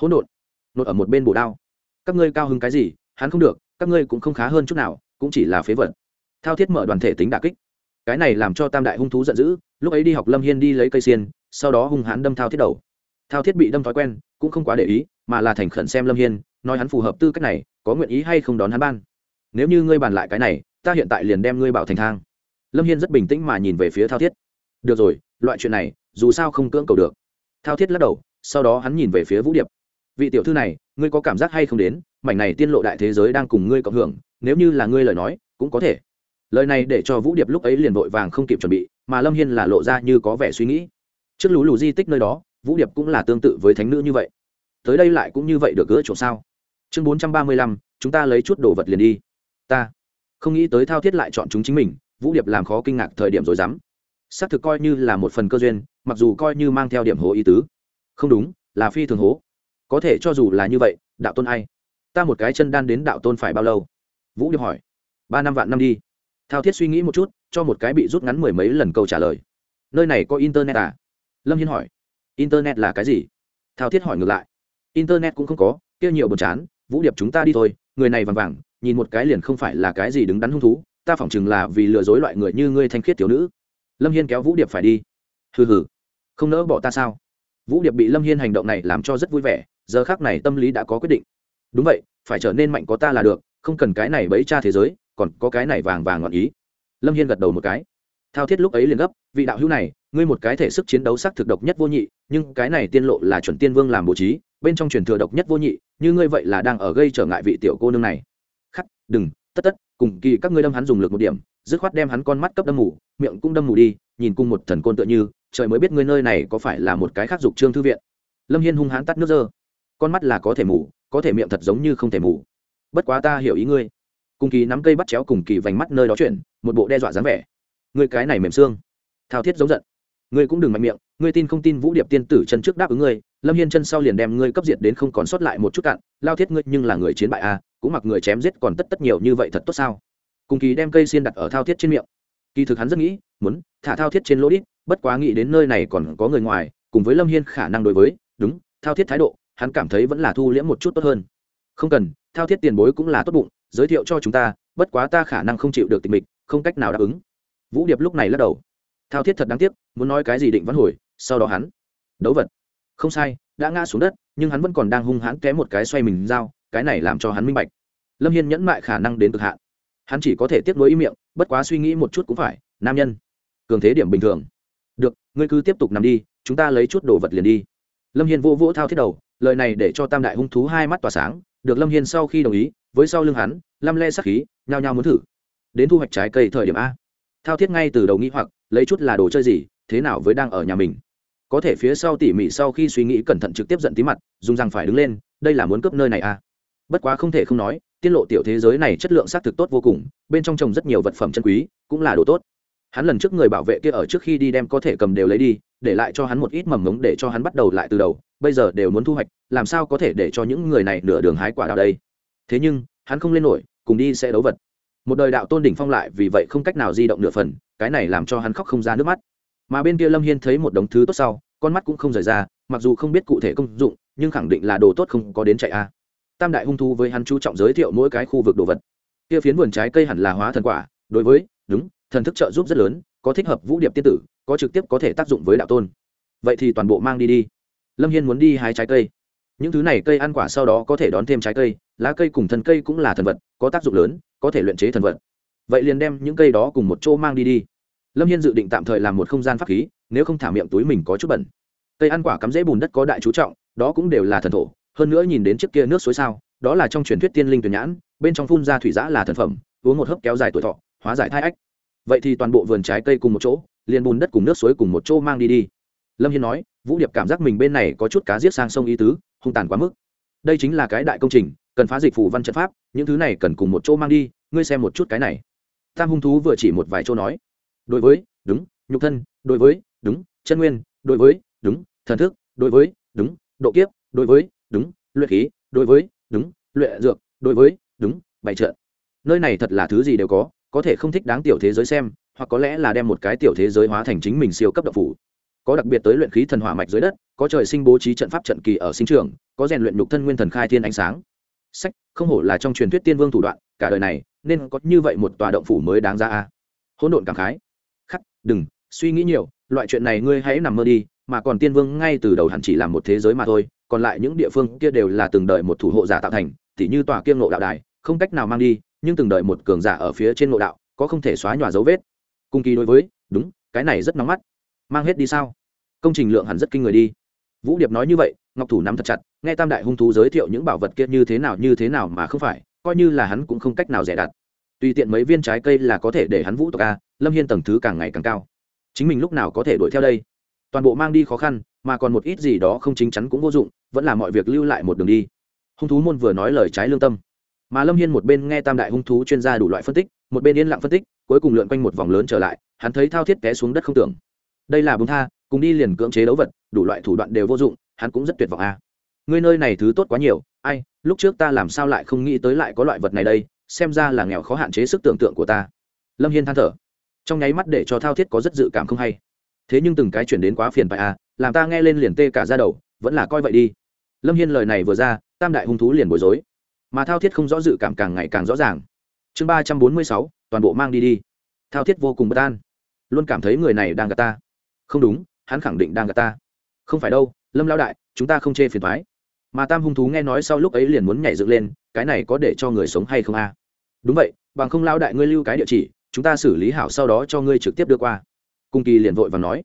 Hỗn độn, nột ở một bên bổ đao. Các ngươi cao hứng cái gì? Hắn không được, các ngươi cũng không khá hơn chút nào, cũng chỉ là phế vật. Thao thiết mở đoàn thể tính đà kích. Cái này làm cho tam đại hung thú giận dữ, lúc ấy đi học lâm hiên đi lấy cây xiên, sau đó hung hãn đâm thao thiết đầu thao thiết bị đâm thói quen, cũng không quá để ý, mà là thành khẩn xem lâm hiên, nói hắn phù hợp tư cách này, có nguyện ý hay không đón hắn ban. Nếu như ngươi bàn lại cái này, ta hiện tại liền đem ngươi bảo thành thang. Lâm hiên rất bình tĩnh mà nhìn về phía thao thiết. Được rồi, loại chuyện này, dù sao không cưỡng cầu được. Thao thiết lắc đầu, sau đó hắn nhìn về phía vũ điệp. Vị tiểu thư này, ngươi có cảm giác hay không đến, mảnh này tiên lộ đại thế giới đang cùng ngươi cộng hưởng, nếu như là ngươi lời nói, cũng có thể. Lời này để cho vũ điệp lúc ấy liền vội vàng không kịp chuẩn bị, mà lâm hiên là lộ ra như có vẻ suy nghĩ. Trước lũ lù di tích nơi đó vũ điệp cũng là tương tự với thánh nữ như vậy. Tới đây lại cũng như vậy được gỡ chỗ sao? Chương bốn trăm ba mươi lăm, chúng ta lấy chút đồ vật liền đi. Ta không nghĩ tới thao thiết lại chọn chúng chính mình, vũ điệp làm khó kinh ngạc thời điểm rồi dám. Xác thực coi như là một phần cơ duyên, mặc dù coi như mang theo điểm hố ý tứ. Không đúng, là phi thường hố. Có thể cho dù là như vậy, đạo tôn ai? Ta một cái chân đan đến đạo tôn phải bao lâu? Vũ điệp hỏi. Ba năm vạn năm đi. Thao thiết suy nghĩ một chút, cho một cái bị rút ngắn mười mấy lần câu trả lời. Nơi này có internet à? Lâm hiên hỏi internet là cái gì? Thao thiết hỏi ngược lại. Internet cũng không có, kia nhiều buồn chán, vũ điệp chúng ta đi thôi, người này vàng vàng, nhìn một cái liền không phải là cái gì đứng đắn hung thú, ta phỏng chừng là vì lừa dối loại người như ngươi thanh khiết thiếu nữ. Lâm hiên kéo vũ điệp phải đi. Hừ hừ, không nỡ bỏ ta sao? Vũ điệp bị lâm hiên hành động này làm cho rất vui vẻ, giờ khác này tâm lý đã có quyết định. Đúng vậy, phải trở nên mạnh có ta là được, không cần cái này bẫy cha thế giới, còn có cái này vàng vàng ngọn ý. Lâm hiên gật đầu một cái thao thiết lúc ấy liền gấp, vị đạo hữu này, ngươi một cái thể sức chiến đấu sắc thực độc nhất vô nhị, nhưng cái này tiên lộ là chuẩn tiên vương làm bố trí, bên trong truyền thừa độc nhất vô nhị, như ngươi vậy là đang ở gây trở ngại vị tiểu cô nương này. Khắc, đừng, tất tất, cùng kỳ các ngươi đâm hắn dùng lực một điểm, dứt khoát đem hắn con mắt cấp đâm mù, miệng cũng đâm mù đi, nhìn cùng một thần côn tựa như, trời mới biết ngươi nơi này có phải là một cái khác dục trương thư viện. Lâm hiên hung hãn tắt nước dơ. Con mắt là có thể mù, có thể miệng thật giống như không thể mù. Bất quá ta hiểu ý ngươi. Cùng kỳ nắm cây bắt chéo cùng kỳ vành mắt nơi đó chuyển, một bộ đe dọa dáng vẻ ngươi cái này mềm xương. Thao thiết giống giận. Ngươi cũng đừng mạnh miệng ngươi tin không tin vũ điệp tiên tử chân trước đáp ứng ngươi lâm hiên chân sau liền đem ngươi cấp diệt đến không còn sót lại một chút cạn lao thiết ngươi nhưng là người chiến bại a à, cũng mặc người chém giết còn tất tất nhiều như vậy thật tốt sao? Cùng kỳ đem cây xiên đặt ở thao thiết trên miệng. Kỳ thực hắn rất nghĩ muốn thả thao thiết trên lỗ đít bất quá nghĩ đến nơi này còn có người ngoài cùng với lâm hiên khả năng đối với đúng thao thiết thái độ hắn cảm thấy vẫn là thu liễm một chút tốt hơn. Không cần thao thiết tiền bối cũng là tốt bụng giới thiệu cho chúng ta bất quá ta khả năng không chịu được tình mình, không cách nào đáp ứng vũ điệp lúc này lắc đầu. Thao thiết thật đáng tiếc, muốn nói cái gì định văn hồi, sau đó hắn. Đấu vật. Không sai, đã ngã xuống đất, nhưng hắn vẫn còn đang hung hãn kém một cái xoay mình dao, cái này làm cho hắn minh bạch. Lâm hiên nhẫn mại khả năng đến cực hạn. Hắn chỉ có thể tiếp nối ý miệng, bất quá suy nghĩ một chút cũng phải, nam nhân. Cường thế điểm bình thường. Được, ngươi cứ tiếp tục nằm đi, chúng ta lấy chút đồ vật liền đi. Lâm hiên vô vỗ thao thiết đầu, lời này để cho tam đại hung thú hai mắt tỏa sáng, được lâm hiên sau khi đồng ý, với sau lưng hắn, lăm le sắc khí, nhao nhao muốn thử. Đến thu hoạch trái cây thời điểm a thao thiết ngay từ đầu nghĩ hoặc, lấy chút là đồ chơi gì, thế nào với đang ở nhà mình. Có thể phía sau tỉ mỉ sau khi suy nghĩ cẩn thận trực tiếp giận tí mặt, dùng rằng phải đứng lên, đây là muốn cướp nơi này à? bất quá không thể không nói, tiết lộ tiểu thế giới này chất lượng xác thực tốt vô cùng, bên trong trồng rất nhiều vật phẩm chân quý, cũng là đồ tốt. Hắn lần trước người bảo vệ kia ở trước khi đi đem có thể cầm đều lấy đi, để lại cho hắn một ít mầm ngống để cho hắn bắt đầu lại từ đầu, bây giờ đều muốn thu hoạch, làm sao có thể để cho những người này nửa đường hái quả đào đây? Thế nhưng, hắn không lên nổi, cùng đi sẽ đấu vật một đời đạo tôn đỉnh phong lại vì vậy không cách nào di động nửa phần, cái này làm cho hắn khóc không ra nước mắt. Mà bên kia lâm hiên thấy một đống thứ tốt sau, con mắt cũng không rời ra, mặc dù không biết cụ thể công dụng, nhưng khẳng định là đồ tốt không có đến chạy a. Tam đại hung thú với hắn chú trọng giới thiệu mỗi cái khu vực đồ vật. Kia phiến vườn trái cây hẳn là hóa thần quả, đối với, đúng, thần thức trợ giúp rất lớn, có thích hợp vũ điệp tiên tử, có trực tiếp có thể tác dụng với đạo tôn. Vậy thì toàn bộ mang đi đi. Lâm hiên muốn đi hái trái cây những thứ này cây ăn quả sau đó có thể đón thêm trái cây, lá cây cùng thân cây cũng là thần vật, có tác dụng lớn, có thể luyện chế thần vật. Vậy liền đem những cây đó cùng một chỗ mang đi đi. Lâm hiên dự định tạm thời làm một không gian pháp khí, nếu không thả miệng túi mình có chút bẩn. Cây ăn quả cắm dễ bùn đất có đại chú trọng, đó cũng đều là thần thổ. Hơn nữa nhìn đến trước kia nước suối sao, đó là trong truyền thuyết tiên linh tuyển nhãn, bên trong phun ra thủy giã là thần phẩm, uống một hớp kéo dài tuổi thọ, hóa giải thai ách. Vậy thì toàn bộ vườn trái cây cùng một chỗ, liền bùn đất cùng nước suối cùng một chỗ mang đi đi. Lâm hiên nói vũ điệp cảm giác mình bên này có chút cá giết sang sông ý tứ, hung tàn quá mức. Đây chính là cái đại công trình, cần phá dịch phủ văn trận pháp, những thứ này cần cùng một chỗ mang đi, ngươi xem một chút cái này. Tam hung thú vừa chỉ một vài chỗ nói. Đối với, đúng, nhục thân, đối với, đúng, chân nguyên, đối với, đúng, thần thức, đối với, đúng, độ kiếp, đối với, đúng, luyện khí, đối với, đúng, luyện dược, đối với, đúng, bày trợ nơi này thật là thứ gì đều có có thể không thích đáng tiểu thế giới xem, hoặc có lẽ là đem một cái tiểu thế giới hóa thành chính mình siêu cấp độc phủ có đặc biệt tới luyện khí thần hỏa mạch dưới đất, có trời sinh bố trí trận pháp trận kỳ ở sinh trường, có rèn luyện nhục thân nguyên thần khai thiên ánh sáng. Sách, không hổ là trong truyền thuyết tiên vương thủ đoạn, cả đời này, nên có như vậy một tòa động phủ mới đáng ra a. Hỗn độn cảm khái. Khắc, đừng, suy nghĩ nhiều, loại chuyện này ngươi hãy nằm mơ đi, mà còn tiên vương ngay từ đầu hẳn chỉ là một thế giới mà thôi, còn lại những địa phương kia đều là từng đợi một thủ hộ giả tạo thành, tỉ như tòa kiêng ngộ đạo đài, không cách nào mang đi, nhưng từng đợi một cường giả ở phía trên ngộ đạo, có không thể xóa nhòa dấu vết. Cung kỳ đối với, đúng, cái này rất nóng mắt mang hết đi sao? Công trình lượng hẳn rất kinh người đi. Vũ điệp nói như vậy, ngọc thủ nắm thật chặt, nghe tam đại hung thú giới thiệu những bảo vật kia như thế nào như thế nào mà không phải, coi như là hắn cũng không cách nào rẻ đặt. Tùy tiện mấy viên trái cây là có thể để hắn vũ tộc a, lâm hiên tầng thứ càng ngày càng cao. Chính mình lúc nào có thể đuổi theo đây? Toàn bộ mang đi khó khăn, mà còn một ít gì đó không chính chắn cũng vô dụng, vẫn là mọi việc lưu lại một đường đi. Hung thú môn vừa nói lời trái lương tâm. Mà lâm hiên một bên nghe tam đại hung thú chuyên gia đủ loại phân tích, một bên yên lặng phân tích, cuối cùng lượn quanh một vòng lớn trở lại, hắn thấy thao thiết té xuống đất không tưởng đây là búng tha, cùng đi liền cưỡng chế đấu vật, đủ loại thủ đoạn đều vô dụng, hắn cũng rất tuyệt vọng a à. ngươi nơi này thứ tốt quá nhiều, ai, lúc trước ta làm sao lại không nghĩ tới lại có loại vật này đây, xem ra là nghèo khó hạn chế sức tưởng tượng của ta. Lâm hiên than thở. Trong nháy mắt để cho thao thiết có rất dự cảm không hay. Thế nhưng từng cái chuyển đến quá phiền bại à làm ta nghe lên liền tê cả ra đầu, vẫn là coi vậy đi. Lâm hiên lời này vừa ra, tam đại hung thú liền bối rối. Mà thao thiết không rõ dự cảm càng ngày càng rõ ràng. Chương ba trăm bốn mươi sáu, toàn bộ mang đi đi. Thao thiết vô cùng bất an. Luôn cảm thấy người này đang gạt ta không đúng, hắn khẳng định đang gặp ta. Không phải đâu, lâm lao đại, chúng ta không chê phiền thoái mà tam hung thú nghe nói sau lúc ấy liền muốn nhảy dựng lên, cái này có để cho người sống hay không a? Đúng vậy, bằng không lao đại ngươi lưu cái địa chỉ, chúng ta xử lý hảo sau đó cho ngươi trực tiếp đưa qua. Cung kỳ liền vội và nói.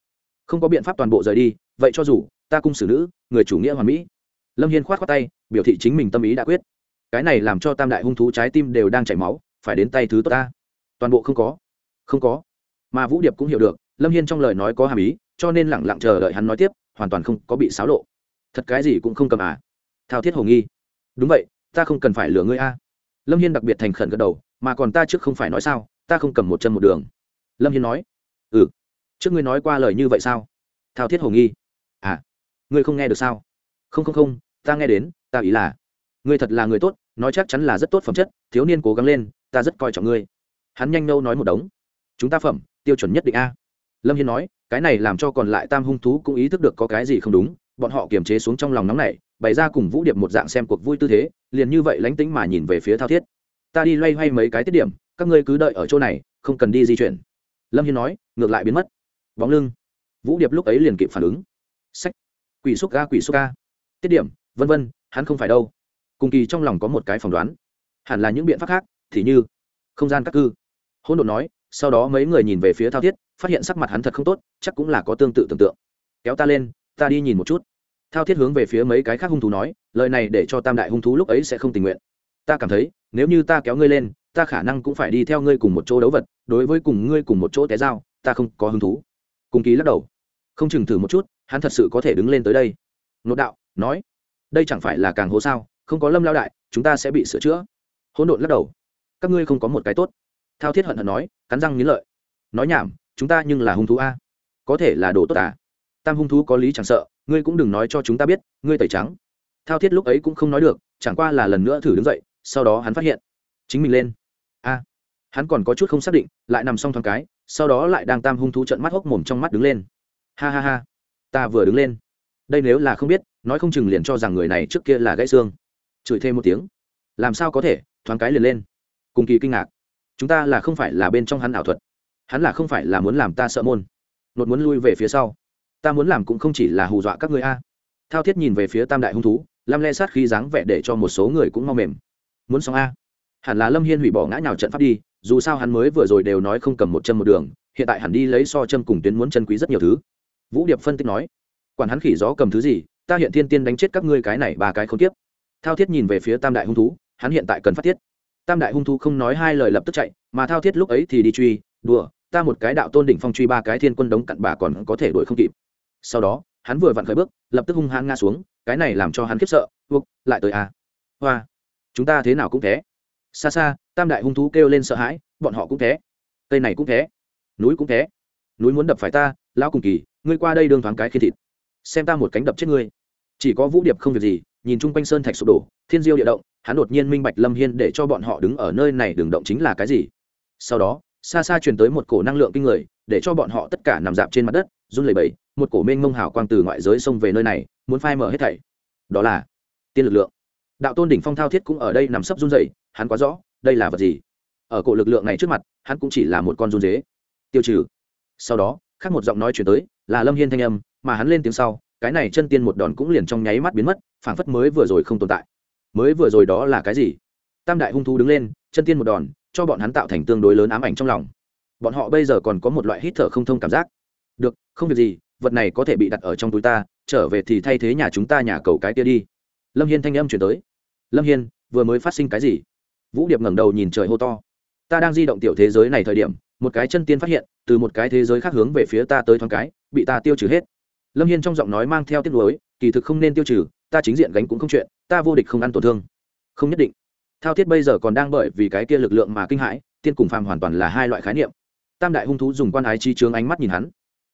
Không có biện pháp toàn bộ rời đi, vậy cho dù, ta cung xử nữ, người chủ nghĩa hoàn mỹ. Lâm hiên khoát khoát tay, biểu thị chính mình tâm ý đã quyết. Cái này làm cho tam đại hung thú trái tim đều đang chảy máu, phải đến tay thứ tốt ta. Toàn bộ không có. Không có. Mà vũ điệp cũng hiểu được lâm hiên trong lời nói có hàm ý, cho nên lẳng lặng chờ đợi hắn nói tiếp, hoàn toàn không có bị xáo lộ. Thật cái gì cũng không cầm à? Thao thiết hồ nghi. Đúng vậy, ta không cần phải lừa ngươi a. Lâm hiên đặc biệt thành khẩn gật đầu, mà còn ta trước không phải nói sao, ta không cầm một chân một đường. Lâm hiên nói. Ừ. Trước ngươi nói qua lời như vậy sao? Thao thiết hồ nghi. À. Ngươi không nghe được sao? Không không không, ta nghe đến, ta ý là, ngươi thật là người tốt, nói chắc chắn là rất tốt phẩm chất, thiếu niên cố gắng lên, ta rất coi trọng ngươi. Hắn nhanh nâu nói một đống. Chúng ta phẩm, tiêu chuẩn nhất định a lâm hiên nói, cái này làm cho còn lại tam hung thú cũng ý thức được có cái gì không đúng, bọn họ kiềm chế xuống trong lòng nóng này bày ra cùng vũ điệp một dạng xem cuộc vui tư thế, liền như vậy lánh tính mà nhìn về phía thao thiết. Ta đi loay hoay mấy cái tiết điểm, các ngươi cứ đợi ở chỗ này, không cần đi di chuyển. Lâm hiên nói, ngược lại biến mất. Bóng lưng. Vũ điệp lúc ấy liền kịp phản ứng. Sách quỷ xúc ga, quỷ xúc ga. Tiết điểm, vân vân, hắn không phải đâu. Cùng kỳ trong lòng có một cái phỏng đoán. Hẳn là những biện pháp khác, thì như không gian cắt cư. Hỗn độn nói, sau đó mấy người nhìn về phía thao thiết phát hiện sắc mặt hắn thật không tốt, chắc cũng là có tương tự tưởng tượng. Kéo ta lên, ta đi nhìn một chút. Thao thiết hướng về phía mấy cái khác hung thú nói, lời này để cho tam đại hung thú lúc ấy sẽ không tình nguyện. Ta cảm thấy, nếu như ta kéo ngươi lên, ta khả năng cũng phải đi theo ngươi cùng một chỗ đấu vật, đối với cùng ngươi cùng một chỗ té dao, ta không có hứng thú. Cùng ký lắc đầu. Không chừng thử một chút, hắn thật sự có thể đứng lên tới đây. Nốt đạo, nói, đây chẳng phải là càng hố sao? Không có lâm lao đại, chúng ta sẽ bị sửa chữa. Hỗn độn lắc đầu. Các ngươi không có một cái tốt. Thao thiết hận hận nói, cắn răng nghĩ lợi. Nói nhảm chúng ta nhưng là hung thú a. Có thể là đồ tốt à? Tam hung thú có lý chẳng sợ, ngươi cũng đừng nói cho chúng ta biết, ngươi tẩy trắng. Thao thiết lúc ấy cũng không nói được, chẳng qua là lần nữa thử đứng dậy, sau đó hắn phát hiện. Chính mình lên. A. Hắn còn có chút không xác định, lại nằm xong thoáng cái, sau đó lại đang tam hung thú trận mắt hốc mồm trong mắt đứng lên. Ha ha ha. Ta vừa đứng lên. Đây nếu là không biết, nói không chừng liền cho rằng người này trước kia là gãy xương. Chửi thêm một tiếng. Làm sao có thể? Thoáng cái liền lên. Cùng kỳ kinh ngạc. Chúng ta là không phải là bên trong hắn ảo thuật hắn là không phải là muốn làm ta sợ môn nột muốn lui về phía sau. Ta muốn làm cũng không chỉ là hù dọa các người a. Thao thiết nhìn về phía tam đại hung thú lam le sát khi dáng vẻ để cho một số người cũng mau mềm. Muốn xong a? Hẳn là lâm hiên hủy bỏ ngã nhào trận pháp đi, dù sao hắn mới vừa rồi đều nói không cầm một chân một đường, hiện tại hẳn đi lấy so chân cùng tuyến muốn chân quý rất nhiều thứ. Vũ điệp phân tích nói, quản hắn khỉ gió cầm thứ gì, ta hiện thiên tiên đánh chết các ngươi cái này ba cái không tiếp. Thao thiết nhìn về phía tam đại hung thú, hắn hiện tại cần phát thiết tam đại hung thú không nói hai lời lập tức chạy, mà thao thiết lúc ấy thì đi truy, đùa ta một cái đạo tôn đỉnh phong truy ba cái thiên quân đống cặn bà còn có thể đuổi không kịp. Sau đó, hắn vừa vặn khởi bước, lập tức hung hăng ngã xuống, cái này làm cho hắn khiếp sợ buộc lại tới à. hoa, chúng ta thế nào cũng thế. Xa xa, tam đại hung thú kêu lên sợ hãi, bọn họ cũng thế, cây này cũng thế, núi cũng thế, núi muốn đập phải ta, lão cùng kỳ, ngươi qua đây đương thoáng cái khi thịt, xem ta một cánh đập chết ngươi. Chỉ có vũ điệp không việc gì, nhìn chung quanh sơn thạch sụp đổ, thiên diêu địa động, hắn đột nhiên minh bạch lâm hiên để cho bọn họ đứng ở nơi này đường động chính là cái gì. Sau đó xa xa truyền tới một cổ năng lượng kinh người, để cho bọn họ tất cả nằm dạp trên mặt đất, run lẩy bẩy, một cổ mênh mông hào quang từ ngoại giới xông về nơi này, muốn phai mở hết thảy. Đó là tiên lực lượng. Đạo tôn đỉnh phong thao thiết cũng ở đây nằm sấp run rẩy, hắn quá rõ, đây là vật gì? Ở cổ lực lượng này trước mặt, hắn cũng chỉ là một con run dế. Tiêu trừ. Sau đó, khác một giọng nói chuyển tới, là lâm hiên thanh âm, mà hắn lên tiếng sau, cái này chân tiên một đòn cũng liền trong nháy mắt biến mất, phảng phất mới vừa rồi không tồn tại. Mới vừa rồi đó là cái gì? Tam đại hung thú đứng lên, chân tiên một đòn cho bọn hắn tạo thành tương đối lớn ám ảnh trong lòng. Bọn họ bây giờ còn có một loại hít thở không thông cảm giác. Được, không việc gì, vật này có thể bị đặt ở trong túi ta, trở về thì thay thế nhà chúng ta nhà cầu cái kia đi. Lâm hiên thanh âm chuyển tới. Lâm hiên, vừa mới phát sinh cái gì? Vũ điệp ngẩng đầu nhìn trời hô to. Ta đang di động tiểu thế giới này thời điểm, một cái chân tiên phát hiện, từ một cái thế giới khác hướng về phía ta tới thoáng cái, bị ta tiêu trừ hết. Lâm hiên trong giọng nói mang theo tiết nuối, kỳ thực không nên tiêu trừ, ta chính diện gánh cũng không chuyện, ta vô địch không ăn tổn thương. Không nhất định thao thiết bây giờ còn đang bởi vì cái kia lực lượng mà kinh hãi, tiên cùng phàm hoàn toàn là hai loại khái niệm. Tam đại hung thú dùng quan ái chi chướng ánh mắt nhìn hắn.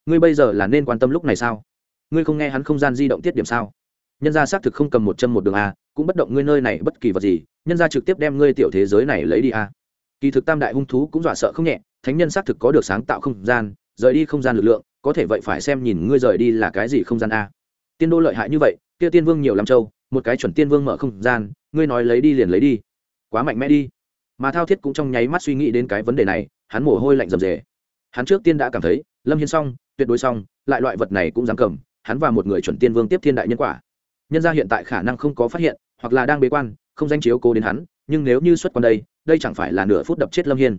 Ngươi bây giờ là nên quan tâm lúc này sao? Ngươi không nghe hắn không gian di động tiết điểm sao? Nhân gia xác thực không cầm một chân một đường a, cũng bất động ngươi nơi này bất kỳ vật gì, nhân gia trực tiếp đem ngươi tiểu thế giới này lấy đi a. Kỳ thực tam đại hung thú cũng dọa sợ không nhẹ, thánh nhân xác thực có được sáng tạo không gian, rời đi không gian lực lượng, có thể vậy phải xem nhìn ngươi rời đi là cái gì không gian a. Tiên đô lợi hại như vậy, kia tiên vương nhiều làm châu, một cái chuẩn tiên vương mở không gian, ngươi nói lấy đi liền lấy đi quá mạnh mẽ đi. Mà thao thiết cũng trong nháy mắt suy nghĩ đến cái vấn đề này, hắn mồ hôi lạnh rầm rề. Hắn trước tiên đã cảm thấy, lâm hiên xong, tuyệt đối xong, lại loại vật này cũng dám cầm, hắn và một người chuẩn tiên vương tiếp thiên đại nhân quả. Nhân ra hiện tại khả năng không có phát hiện, hoặc là đang bế quan, không danh chiếu cố đến hắn, nhưng nếu như xuất quan đây đây chẳng phải là nửa phút đập chết lâm hiên.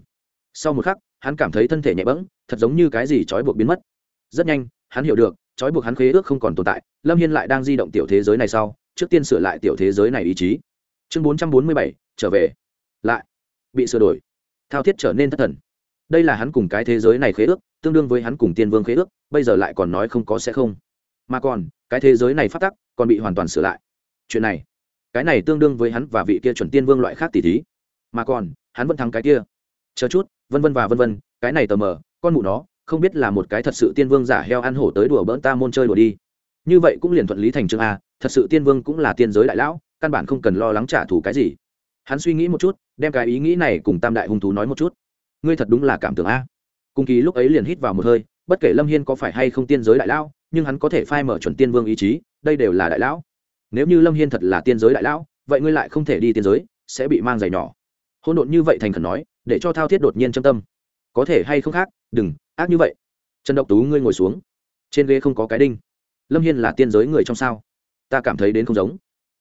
Sau một khắc, hắn cảm thấy thân thể nhẹ bẫng, thật giống như cái gì trói buộc biến mất. Rất nhanh, hắn hiểu được, trói buộc hắn khế ước không còn tồn tại, lâm hiên lại đang di động tiểu thế giới này sau, trước tiên sửa lại tiểu thế giới này ý chí chương bốn trăm bốn mươi bảy, trở về. Lại. Bị sửa đổi. Thao thiết trở nên thất thần. Đây là hắn cùng cái thế giới này khế ước, tương đương với hắn cùng tiên vương khế ước, bây giờ lại còn nói không có sẽ không. Mà còn, cái thế giới này phát tắc, còn bị hoàn toàn sửa lại. Chuyện này, cái này tương đương với hắn và vị kia chuẩn tiên vương loại khác tỷ thí. Mà còn, hắn vẫn thắng cái kia. Chờ chút, vân vân và vân vân, cái này tờ mờ, con mụ nó, không biết là một cái thật sự tiên vương giả heo ăn hổ tới đùa bỡn ta môn chơi đùa đi. Như vậy cũng liền thuận lý thành chương a, thật sự tiên vương cũng là tiên giới đại lão căn bản không cần lo lắng trả thù cái gì. Hắn suy nghĩ một chút, đem cái ý nghĩ này cùng tam đại hung thú nói một chút. Ngươi thật đúng là cảm tưởng a. Cung kỳ lúc ấy liền hít vào một hơi, bất kể lâm hiên có phải hay không tiên giới đại lão, nhưng hắn có thể phai mở chuẩn tiên vương ý chí, đây đều là đại lão. Nếu như lâm hiên thật là tiên giới đại lão, vậy ngươi lại không thể đi tiên giới, sẽ bị mang giày nhỏ. Hôn đột như vậy thành khẩn nói, để cho thao thiết đột nhiên châm tâm. Có thể hay không khác, đừng, ác như vậy. Trần độc tú, ngươi ngồi xuống. Trên ghế không có cái đinh. Lâm hiên là tiên giới người trong sao? Ta cảm thấy đến không giống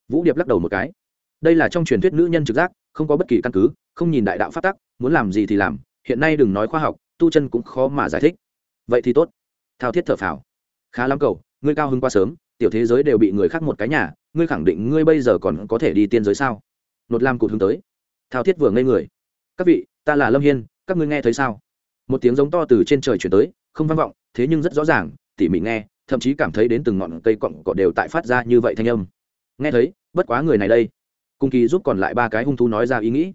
vũ điệp lắc đầu một cái. Đây là trong truyền thuyết nữ nhân trực giác, không có bất kỳ căn cứ, không nhìn đại đạo phát tắc, muốn làm gì thì làm, hiện nay đừng nói khoa học, tu chân cũng khó mà giải thích. Vậy thì tốt. Thao thiết thở phào. Khá lắm cầu ngươi cao hơn quá sớm, tiểu thế giới đều bị người khác một cái nhà, ngươi khẳng định ngươi bây giờ còn có thể đi tiên giới sao? Nột lam cụt hướng tới. Thao thiết vừa ngây người. Các vị, ta là lâm hiên, các ngươi nghe thấy sao? Một tiếng giống to từ trên trời chuyển tới, không vang vọng, thế nhưng rất rõ ràng, tỉ mỉ nghe, thậm chí cảm thấy đến từng ngọn cây cọng cỏ đều tại phát ra như vậy thanh âm nghe thấy, bất quá người này đây. Cung kỳ giúp còn lại ba cái hung thú nói ra ý nghĩ.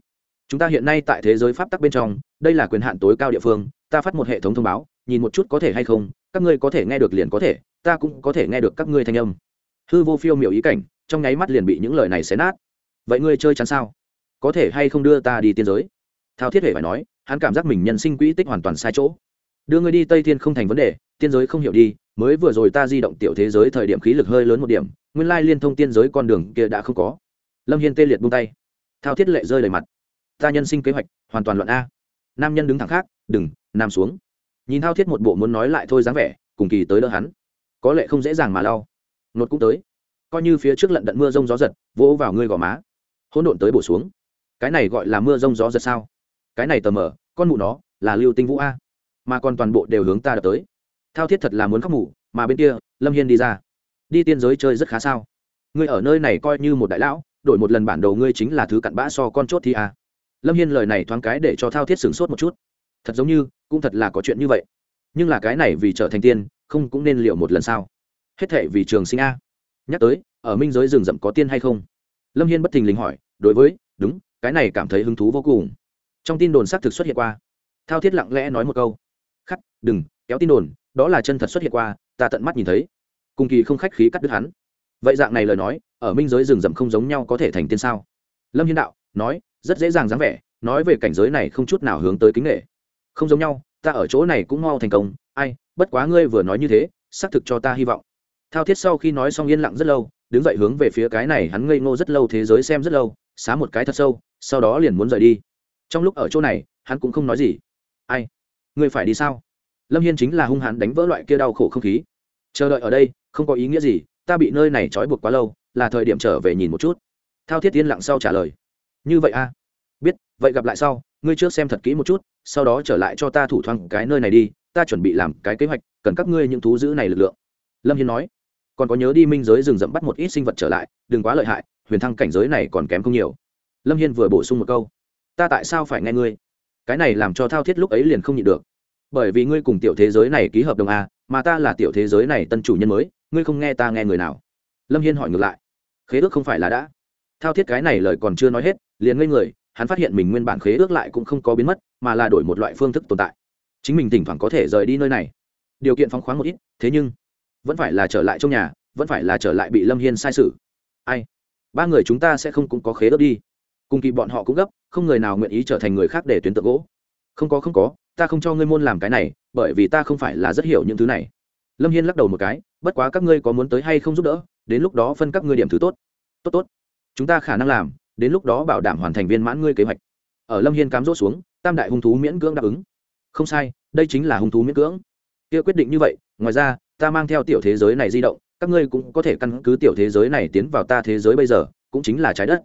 Chúng ta hiện nay tại thế giới pháp tắc bên trong, đây là quyền hạn tối cao địa phương, ta phát một hệ thống thông báo, nhìn một chút có thể hay không, các ngươi có thể nghe được liền có thể, ta cũng có thể nghe được các ngươi thanh âm. Hư vô phiêu miểu ý cảnh, trong nháy mắt liền bị những lời này xé nát. Vậy ngươi chơi chắn sao? Có thể hay không đưa ta đi tiên giới? Thao thiết hề phải nói, hắn cảm giác mình nhân sinh quỹ tích hoàn toàn sai chỗ. Đưa ngươi đi tây thiên không thành vấn đề, tiên giới không hiểu đi, mới vừa rồi ta di động tiểu thế giới thời điểm khí lực hơi lớn một điểm nguyên lai liên thông tiên giới con đường kia đã không có. Lâm hiên tê liệt buông tay. Thao thiết lệ rơi đầy mặt. Ta nhân sinh kế hoạch, hoàn toàn luận a. Nam nhân đứng thẳng khác, đừng nằm xuống. Nhìn thao thiết một bộ muốn nói lại thôi dáng vẻ, cùng kỳ tới đỡ hắn. Có lệ không dễ dàng mà lau. Nột cũng tới. Coi như phía trước lận đận mưa rông gió giật, vỗ vào ngươi gò má. Hỗn độn tới bổ xuống. Cái này gọi là mưa rông gió giật sao? Cái này tờ mờ, con mụ nó, là lưu tinh vũ a. Mà còn toàn bộ đều hướng ta đập tới. Thao thiết thật là muốn khóc mụ mà bên kia, lâm hiên đi ra đi tiên giới chơi rất khá sao? Ngươi ở nơi này coi như một đại lão, đổi một lần bản đồ ngươi chính là thứ cặn bã so con chốt thì à? lâm hiên lời này thoáng cái để cho thao thiết sửng sốt một chút. Thật giống như, cũng thật là có chuyện như vậy. Nhưng là cái này vì trở thành tiên, không cũng nên liệu một lần sao? Hết thệ vì trường sinh a. Nhắc tới, ở minh giới rừng rậm có tiên hay không? Lâm hiên bất thình lình hỏi, đối với, đúng, cái này cảm thấy hứng thú vô cùng. Trong tin đồn xác thực xuất hiện qua. Thao thiết lặng lẽ nói một câu. Khắc, đừng, kéo tin đồn, đó là chân thật xuất hiện qua, ta tận mắt nhìn thấy cùng kỳ không khách khí cắt đứt hắn. Vậy dạng này lời nói, ở minh giới rừng rậm không giống nhau có thể thành tiên sao? Lâm hiên đạo, nói, rất dễ dàng dáng vẻ, nói về cảnh giới này không chút nào hướng tới kính nghệ không giống nhau, ta ở chỗ này cũng mau thành công, ai, bất quá ngươi vừa nói như thế, xác thực cho ta hy vọng. Thao thiết sau khi nói xong yên lặng rất lâu, đứng dậy hướng về phía cái này hắn ngây ngô rất lâu thế giới xem rất lâu, xá một cái thật sâu, sau đó liền muốn rời đi. Trong lúc ở chỗ này, hắn cũng không nói gì. Ai? Ngươi phải đi sao? Lâm hiên chính là hung hãn đánh vỡ loại kia đau khổ không khí. Chờ đợi ở đây không có ý nghĩa gì, ta bị nơi này trói buộc quá lâu, là thời điểm trở về nhìn một chút. Thao thiết yên lặng sau trả lời. Như vậy a à? biết, vậy gặp lại sau, ngươi trước xem thật kỹ một chút, sau đó trở lại cho ta thủ thoang cái nơi này đi, ta chuẩn bị làm cái kế hoạch, cần các ngươi những thú giữ này lực lượng. Lâm hiên nói. Còn có nhớ đi minh giới rừng rậm bắt một ít sinh vật trở lại, đừng quá lợi hại, huyền thăng cảnh giới này còn kém không nhiều. Lâm hiên vừa bổ sung một câu. Ta tại sao phải nghe ngươi? Cái này làm cho thao thiết lúc ấy liền không nhịn được bởi vì ngươi cùng tiểu thế giới này ký hợp đồng a mà ta là tiểu thế giới này tân chủ nhân mới, ngươi không nghe ta nghe người nào? Lâm hiên hỏi ngược lại. Khế ước không phải là đã. Thao thiết cái này lời còn chưa nói hết, liền ngây người, hắn phát hiện mình nguyên bản khế ước lại cũng không có biến mất, mà là đổi một loại phương thức tồn tại. Chính mình thỉnh thoảng có thể rời đi nơi này. Điều kiện phóng khoáng một ít, thế nhưng, vẫn phải là trở lại trong nhà, vẫn phải là trở lại bị lâm hiên sai sự ai? Ba người chúng ta sẽ không cũng có khế ước đi. Cùng kỳ bọn họ cũng gấp, không người nào nguyện ý trở thành người khác để tuyến tượng gỗ. Không có không có ta không cho ngươi môn làm cái này, bởi vì ta không phải là rất hiểu những thứ này. Lâm hiên lắc đầu một cái, bất quá các ngươi có muốn tới hay không giúp đỡ, đến lúc đó phân các ngươi điểm thứ tốt. Tốt tốt. Chúng ta khả năng làm, đến lúc đó bảo đảm hoàn thành viên mãn ngươi kế hoạch. Ở lâm hiên cám rỗ xuống, tam đại hung thú miễn cưỡng đáp ứng. Không sai, đây chính là hung thú miễn cưỡng. Kia quyết định như vậy, ngoài ra, ta mang theo tiểu thế giới này di động, các ngươi cũng có thể căn cứ tiểu thế giới này tiến vào ta thế giới bây giờ, cũng chính là trái đất.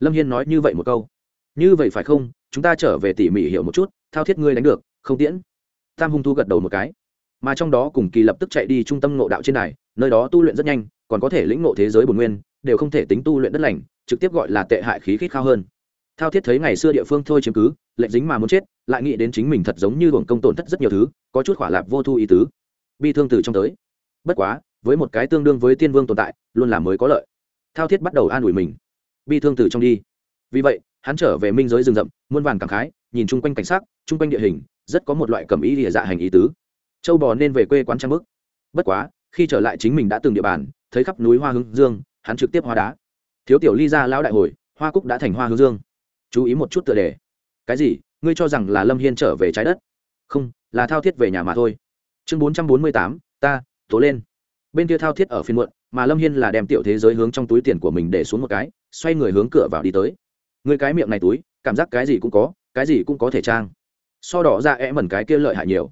Lâm hiên nói như vậy một câu. Như vậy phải không? Chúng ta trở về tỉ mỉ hiểu một chút, thao thiết ngươi đánh được không tiễn. Tam hung thu gật đầu một cái. Mà trong đó cùng kỳ lập tức chạy đi trung tâm ngộ đạo trên đài, nơi đó tu luyện rất nhanh, còn có thể lĩnh ngộ thế giới bồn nguyên, đều không thể tính tu luyện đất lành, trực tiếp gọi là tệ hại khí khít khao hơn. Thao thiết thấy ngày xưa địa phương thôi chiếm cứ, lệnh dính mà muốn chết, lại nghĩ đến chính mình thật giống như hưởng công tổn thất rất nhiều thứ, có chút khỏa lạp vô thu ý tứ. Bi thương từ trong tới. Bất quá, với một cái tương đương với tiên vương tồn tại, luôn là mới có lợi. Thao thiết bắt đầu an ủi mình. Bi thương từ trong đi. Vì vậy, hắn trở về minh giới rừng rậm, muôn vàn cảm khái, nhìn chung quanh cảnh sát chung quanh địa hình rất có một loại cầm ý địa dạ hành ý tứ. Châu bò nên về quê quán trang bức. Bất quá, khi trở lại chính mình đã từng địa bàn, thấy khắp núi hoa hướng dương, hắn trực tiếp hoa đá. Thiếu tiểu ly ra lão đại hồi, hoa cúc đã thành hoa hướng dương. Chú ý một chút tựa đề. Cái gì? Ngươi cho rằng là lâm hiên trở về trái đất? Không, là thao thiết về nhà mà thôi. Chương bốn trăm bốn mươi tám, ta, tố lên. Bên kia thao thiết ở phiên muộn, mà lâm hiên là đem tiểu thế giới hướng trong túi tiền của mình để xuống một cái, xoay người hướng cửa vào đi tới. Người cái miệng này túi, cảm giác cái gì cũng có, cái gì cũng có thể trang so đỏ ra é mẩn cái kia lợi hại nhiều.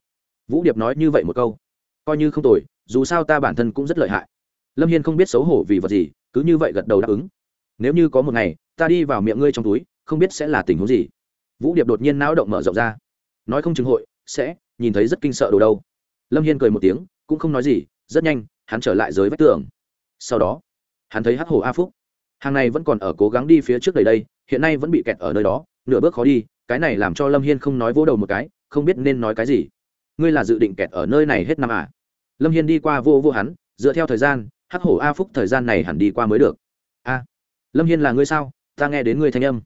Vũ điệp nói như vậy một câu. Coi như không tồi, dù sao ta bản thân cũng rất lợi hại. Lâm hiên không biết xấu hổ vì vật gì, cứ như vậy gật đầu đáp ứng. Nếu như có một ngày, ta đi vào miệng ngươi trong túi, không biết sẽ là tình huống gì. Vũ điệp đột nhiên não động mở rộng ra. Nói không chừng hội, sẽ, nhìn thấy rất kinh sợ đồ đâu. Lâm hiên cười một tiếng, cũng không nói gì, rất nhanh, hắn trở lại dưới vách tường. Sau đó, hắn thấy hắc hồ a phúc. Hàng này vẫn còn ở cố gắng đi phía trước đầy đây, hiện nay vẫn bị kẹt ở nơi đó, nửa bước khó đi cái này làm cho lâm hiên không nói vỗ đầu một cái, không biết nên nói cái gì. Ngươi là dự định kẹt ở nơi này hết năm à? Lâm hiên đi qua vô vô hắn, dựa theo thời gian, hắc hổ a phúc thời gian này hẳn đi qua mới được. A, lâm hiên là ngươi sao? Ta nghe đến ngươi thanh âm.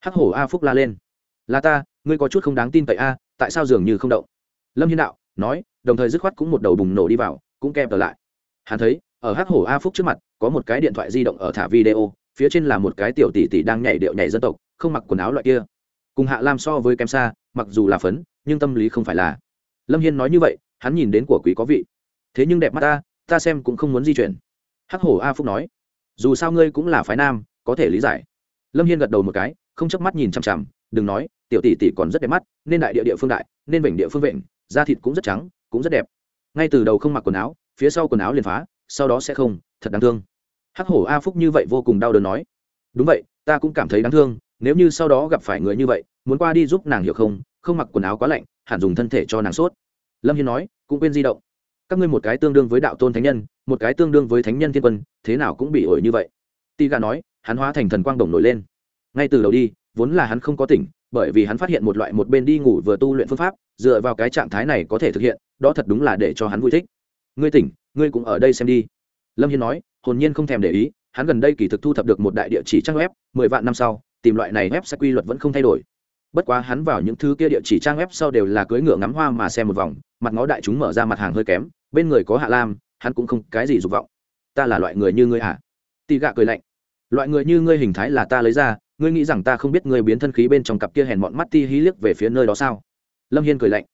Hắc hổ a phúc la lên. Là ta, ngươi có chút không đáng tin vậy a, tại sao dường như không động? Lâm hiên đạo, nói, đồng thời dứt khoát cũng một đầu bùng nổ đi vào, cũng kèm trở lại. Hắn thấy, ở hắc hổ a phúc trước mặt, có một cái điện thoại di động ở thả video, phía trên là một cái tiểu tỷ tỷ đang nhảy điệu nhảy dân tộc, không mặc quần áo loại kia cùng hạ lam so với kém xa, mặc dù là phấn, nhưng tâm lý không phải là. Lâm hiên nói như vậy, hắn nhìn đến của quý có vị. Thế nhưng đẹp mắt ta ta xem cũng không muốn di chuyển. Hắc hổ a phúc nói, dù sao ngươi cũng là phái nam, có thể lý giải. Lâm hiên gật đầu một cái, không chớp mắt nhìn chằm chằm, đừng nói, tiểu tỷ tỷ còn rất đẹp mắt, nên đại địa địa phương đại, nên vịnh địa phương vịnh, da thịt cũng rất trắng, cũng rất đẹp. Ngay từ đầu không mặc quần áo, phía sau quần áo liền phá, sau đó sẽ không, thật đáng thương. Hắc hổ a phúc như vậy vô cùng đau đớn nói, đúng vậy, ta cũng cảm thấy đáng thương nếu như sau đó gặp phải người như vậy, muốn qua đi giúp nàng hiểu không không mặc quần áo quá lạnh, hẳn dùng thân thể cho nàng sốt. Lâm hiên nói, cũng quên di động. Các ngươi một cái tương đương với đạo tôn thánh nhân, một cái tương đương với thánh nhân thiên quân, thế nào cũng bị ổi như vậy. Ti gà nói, hắn hóa thành thần quang đồng nổi lên. Ngay từ đầu đi, vốn là hắn không có tỉnh, bởi vì hắn phát hiện một loại một bên đi ngủ vừa tu luyện phương pháp, dựa vào cái trạng thái này có thể thực hiện, đó thật đúng là để cho hắn vui thích. Ngươi tỉnh, ngươi cũng ở đây xem đi. Lâm hiên nói, hồn nhiên không thèm để ý, hắn gần đây kỳ thực thu thập được một đại địa chỉ trang web, mười vạn năm sau tìm loại này web sẽ quy luật vẫn không thay đổi. Bất quá hắn vào những thứ kia địa chỉ trang web sau đều là cưỡi ngựa ngắm hoa mà xem một vòng, mặt ngó đại chúng mở ra mặt hàng hơi kém, bên người có hạ lam, hắn cũng không cái gì dục vọng. Ta là loại người như ngươi hả? À? tì gạ cười lạnh. Loại người như ngươi hình thái là ta lấy ra, ngươi nghĩ rằng ta không biết ngươi biến thân khí bên trong cặp kia hèn mọn mắt ti hí liếc về phía nơi đó sao? Lâm hiên cười lạnh.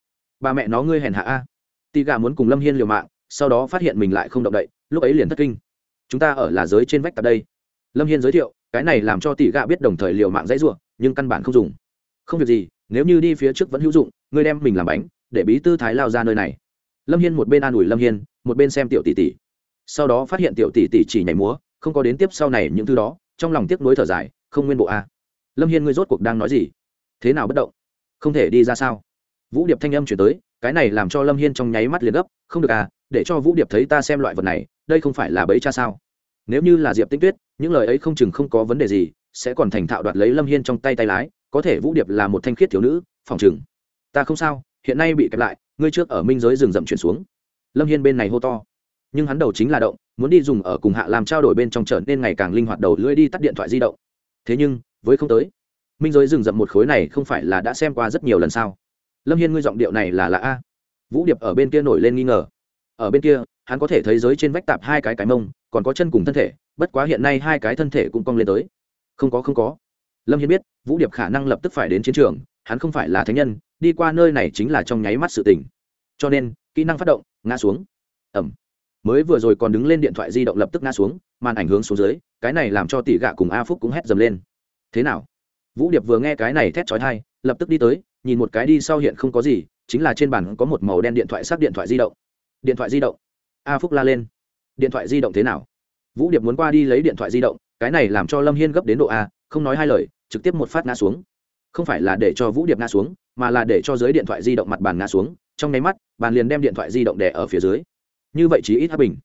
Ba mẹ nó ngươi hèn hạ a. Tì gạ muốn cùng lâm hiên liều mạng, sau đó phát hiện mình lại không động đậy, lúc ấy liền thất kinh. Chúng ta ở là giới trên vách tập đây. Lâm hiên giới thiệu cái này làm cho tỷ gạ biết đồng thời liều mạng dãy ruộng nhưng căn bản không dùng. Không việc gì, nếu như đi phía trước vẫn hữu dụng, ngươi đem mình làm bánh, để bí tư thái lao ra nơi này. Lâm hiên một bên an ủi lâm hiên, một bên xem tiểu tỷ tỷ. Sau đó phát hiện tiểu tỷ tỷ chỉ nhảy múa, không có đến tiếp sau này những thứ đó, trong lòng tiếc nuối thở dài, không nguyên bộ a. Lâm hiên ngươi rốt cuộc đang nói gì? Thế nào bất động? Không thể đi ra sao? Vũ điệp thanh âm chuyển tới, cái này làm cho lâm hiên trong nháy mắt liền gấp, không được à để cho vũ điệp thấy ta xem loại vật này, đây không phải là bẫy cha sao? Nếu như là diệp tinh tuyết, những lời ấy không chừng không có vấn đề gì, sẽ còn thành thạo đoạt lấy lâm hiên trong tay tay lái, có thể vũ điệp là một thanh khiết thiếu nữ, phòng chừng. Ta không sao, hiện nay bị kẹp lại, ngươi trước ở minh giới rừng rậm chuyển xuống. Lâm hiên bên này hô to. Nhưng hắn đầu chính là động, muốn đi dùng ở cùng hạ làm trao đổi bên trong trở nên ngày càng linh hoạt đầu lưỡi đi tắt điện thoại di động. Thế nhưng, với không tới, minh giới rừng rậm một khối này không phải là đã xem qua rất nhiều lần sao? Lâm hiên ngươi giọng điệu này là là a. Vũ điệp ở bên kia nổi lên nghi ngờ ở bên kia, hắn có thể thấy giới trên vách tạp hai cái cái mông, còn có chân cùng thân thể, bất quá hiện nay hai cái thân thể cũng cong lên tới. Không có không có. Lâm hiên biết, vũ điệp khả năng lập tức phải đến chiến trường, hắn không phải là thánh nhân, đi qua nơi này chính là trong nháy mắt sự tình. Cho nên, kỹ năng phát động, ngã xuống. Ẩm mới vừa rồi còn đứng lên điện thoại di động lập tức ngã xuống, màn ảnh hướng xuống dưới, cái này làm cho tỷ gạ cùng a phúc cũng hét dầm lên. Thế nào? Vũ điệp vừa nghe cái này thét trói thai lập tức đi tới, nhìn một cái đi sau hiện không có gì, chính là trên bàn có một màu đen điện thoại xác điện thoại di động điện thoại di động. A phúc la lên. Điện thoại di động thế nào? Vũ điệp muốn qua đi lấy điện thoại di động, cái này làm cho lâm hiên gấp đến độ a, không nói hai lời, trực tiếp một phát ngã xuống. Không phải là để cho vũ điệp ngã xuống, mà là để cho dưới điện thoại di động mặt bàn ngã xuống, trong nháy mắt, bàn liền đem điện thoại di động đè ở phía dưới. Như vậy chỉ ít hấp bình,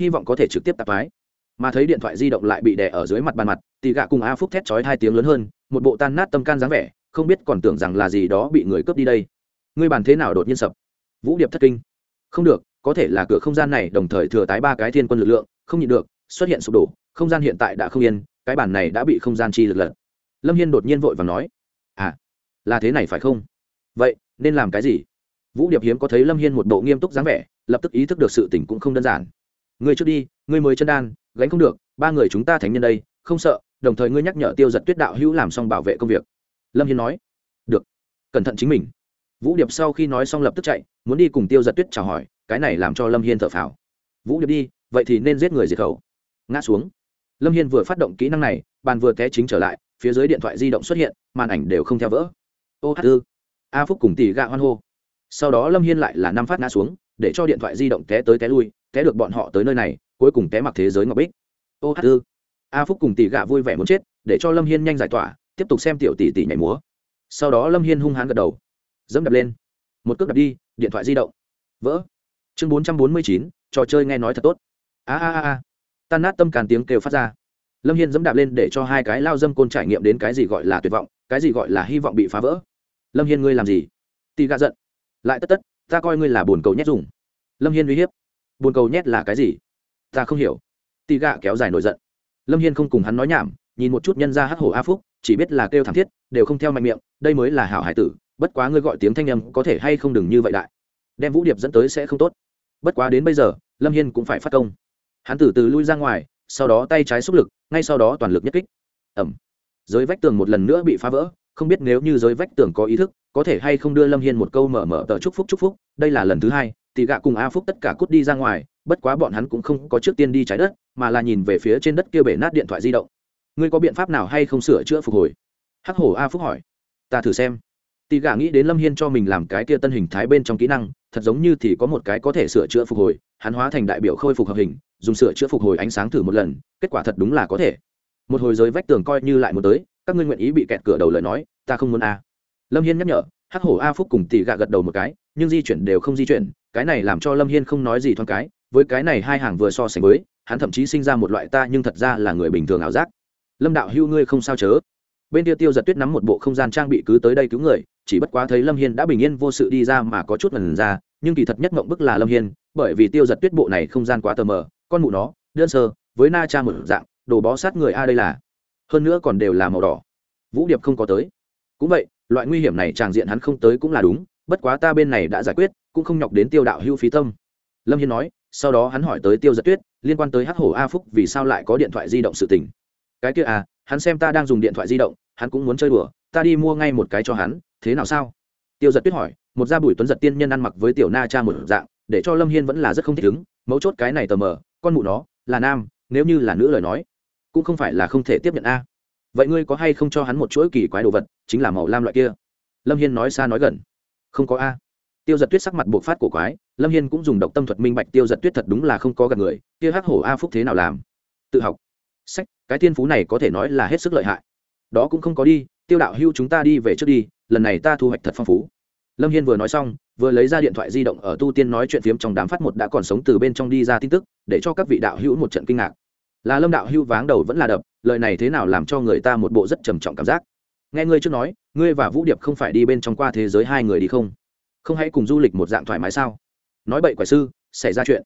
hy vọng có thể trực tiếp tạp mái mà thấy điện thoại di động lại bị đè ở dưới mặt bàn mặt, thì gạ cùng a phúc thét chói hai tiếng lớn hơn, một bộ tan nát tâm can dáng vẻ, không biết còn tưởng rằng là gì đó bị người cướp đi đây. Ngươi bàn thế nào đột nhiên sập? Vũ điệp thất kinh. Không được có thể là cửa không gian này đồng thời thừa tái ba cái thiên quân lực lượng, không nhịn được, xuất hiện sụp đổ, không gian hiện tại đã không yên, cái bản này đã bị không gian chi lực lật. Lâm hiên đột nhiên vội và nói à là thế này phải không? Vậy, nên làm cái gì? Vũ điệp hiếm có thấy lâm hiên một bộ nghiêm túc dáng vẻ, lập tức ý thức được sự tình cũng không đơn giản. Ngươi trước đi, ngươi mới chân đan, gánh không được, ba người chúng ta thánh nhân đây, không sợ, đồng thời ngươi nhắc nhở tiêu giật tuyết đạo hữu làm xong bảo vệ công việc. Lâm hiên nói, được, cẩn thận chính mình. Vũ điệp sau khi nói xong lập tức chạy, muốn đi cùng tiêu giật tuyết chào hỏi cái này làm cho lâm hiên thở phào. Vũ điệp đi, vậy thì nên giết người diệt khẩu. Ngã xuống. Lâm hiên vừa phát động kỹ năng này, bàn vừa té chính trở lại, phía dưới điện thoại di động xuất hiện, màn ảnh đều không theo vỡ. Ô hát tư a phúc cùng tỷ gạ hoan hô. Sau đó lâm hiên lại là năm phát ngã xuống, để cho điện thoại di động té tới té lui, té được bọn họ tới nơi này, cuối cùng té mặc thế giới ngọc bích. Ô hát tư a phúc cùng tỷ gạ vui vẻ muốn chết, để cho lâm hiên nhanh giải tỏa, tiếp tục xem tiểu tỷ tỷ nhảy múa. Sau đó lâm hiên hung hãn gật đầu. Dẫm đập lên. Một cước đập đi, điện thoại di động. Vỡ chương bốn trăm bốn mươi chín, trò chơi nghe nói thật tốt. A a a a. Tan nát tâm càn tiếng kêu phát ra. Lâm hiên dẫm đạp lên để cho hai cái lao dâm côn trải nghiệm đến cái gì gọi là tuyệt vọng, cái gì gọi là hy vọng bị phá vỡ. Lâm hiên ngươi làm gì? Tì gạ giận. Lại tất tất, ta coi ngươi là bồn cầu nhét dùng. Lâm hiên uy hiếp. Bồn cầu nhét là cái gì? Ta không hiểu. Tì gạ kéo dài nổi giận. Lâm hiên không cùng hắn nói nhảm, nhìn một chút nhân ra hắc hổ a phúc, chỉ biết là kêu thảm thiết, đều không theo mạnh miệng, đây mới là hảo hải tử, bất quá ngươi gọi tiếng thanh âm có thể hay không đừng như vậy đại. Đem vũ điệp dẫn tới sẽ không tốt bất quá đến bây giờ, lâm hiên cũng phải phát công. Hắn từ từ lui ra ngoài, sau đó tay trái xúc lực, ngay sau đó toàn lực nhất kích. Ẩm. Giới vách tường một lần nữa bị phá vỡ, không biết nếu như giới vách tường có ý thức, có thể hay không đưa lâm hiên một câu mở mở tờ chúc phúc chúc phúc, đây là lần thứ hai, thì gạ cùng a phúc tất cả cút đi ra ngoài, bất quá bọn hắn cũng không có trước tiên đi trái đất, mà là nhìn về phía trên đất kia bể nát điện thoại di động. Ngươi có biện pháp nào hay không sửa chữa phục hồi? Hắc hổ a phúc hỏi. Ta thử xem. Tì gà nghĩ đến lâm hiên cho mình làm cái kia tân hình thái bên trong kỹ năng thật giống như thì có một cái có thể sửa chữa phục hồi, hắn hóa thành đại biểu khôi phục hợp hình, dùng sửa chữa phục hồi ánh sáng thử một lần, kết quả thật đúng là có thể. Một hồi giới vách tường coi như lại một tới, các ngươi nguyện ý bị kẹt cửa đầu lời nói, ta không muốn a. Lâm hiên nhắc nhở, hắc hổ a phúc cùng tỷ gạ gật đầu một cái, nhưng di chuyển đều không di chuyển, cái này làm cho lâm hiên không nói gì thoáng cái, với cái này hai hàng vừa so sánh với, hắn thậm chí sinh ra một loại ta nhưng thật ra là người bình thường ảo giác. Lâm đạo hưu ngươi không sao chớ. Bên kia tiêu giật tuyết nắm một bộ không gian trang bị cứ tới đây cứu người chỉ bất quá thấy lâm hiên đã bình yên vô sự đi ra mà có chút lần ra, nhưng kỳ thật nhất mộng bức là lâm hiên, bởi vì tiêu giật tuyết bộ này không gian quá tờ mờ, con mụ nó, đơn sơ, với na cha một dạng, đồ bó sát người a đây là. Hơn nữa còn đều là màu đỏ. Vũ điệp không có tới. Cũng vậy, loại nguy hiểm này tràng diện hắn không tới cũng là đúng, bất quá ta bên này đã giải quyết, cũng không nhọc đến tiêu đạo hưu phí tâm. Lâm hiên nói, sau đó hắn hỏi tới tiêu giật tuyết, liên quan tới hắc hổ a phúc vì sao lại có điện thoại di động sự tình. Cái kia à hắn xem ta đang dùng điện thoại di động, hắn cũng muốn chơi đùa ta đi mua ngay một cái cho hắn, thế nào sao? Tiêu giật tuyết hỏi, một gia bùi tuấn giật tiên nhân ăn mặc với tiểu na cha một dạng, để cho lâm hiên vẫn là rất không thích ứng, mấu chốt cái này tờ mờ, con mụ nó, là nam, nếu như là nữ lời nói, cũng không phải là không thể tiếp nhận a. Vậy ngươi có hay không cho hắn một chuỗi kỳ quái đồ vật, chính là màu lam loại kia? Lâm hiên nói xa nói gần, không có a. Tiêu giật tuyết sắc mặt buộc phát của quái, lâm hiên cũng dùng độc tâm thuật minh bạch tiêu giật tuyết thật đúng là không có gặp người, kia hắc hổ a phúc thế nào làm? Tự học. Sách, cái thiên phú này có thể nói là hết sức lợi hại. Đó cũng không có đi tiêu đạo hưu chúng ta đi về trước đi, lần này ta thu hoạch thật phong phú. Lâm hiên vừa nói xong, vừa lấy ra điện thoại di động ở tu tiên nói chuyện phiếm trong đám phát một đã còn sống từ bên trong đi ra tin tức, để cho các vị đạo hữu một trận kinh ngạc. Là lâm đạo hữu váng đầu vẫn là đập, lời này thế nào làm cho người ta một bộ rất trầm trọng cảm giác. Nghe ngươi trước nói, ngươi và vũ điệp không phải đi bên trong qua thế giới hai người đi không? Không hãy cùng du lịch một dạng thoải mái sao? Nói bậy quả sư, xảy ra chuyện.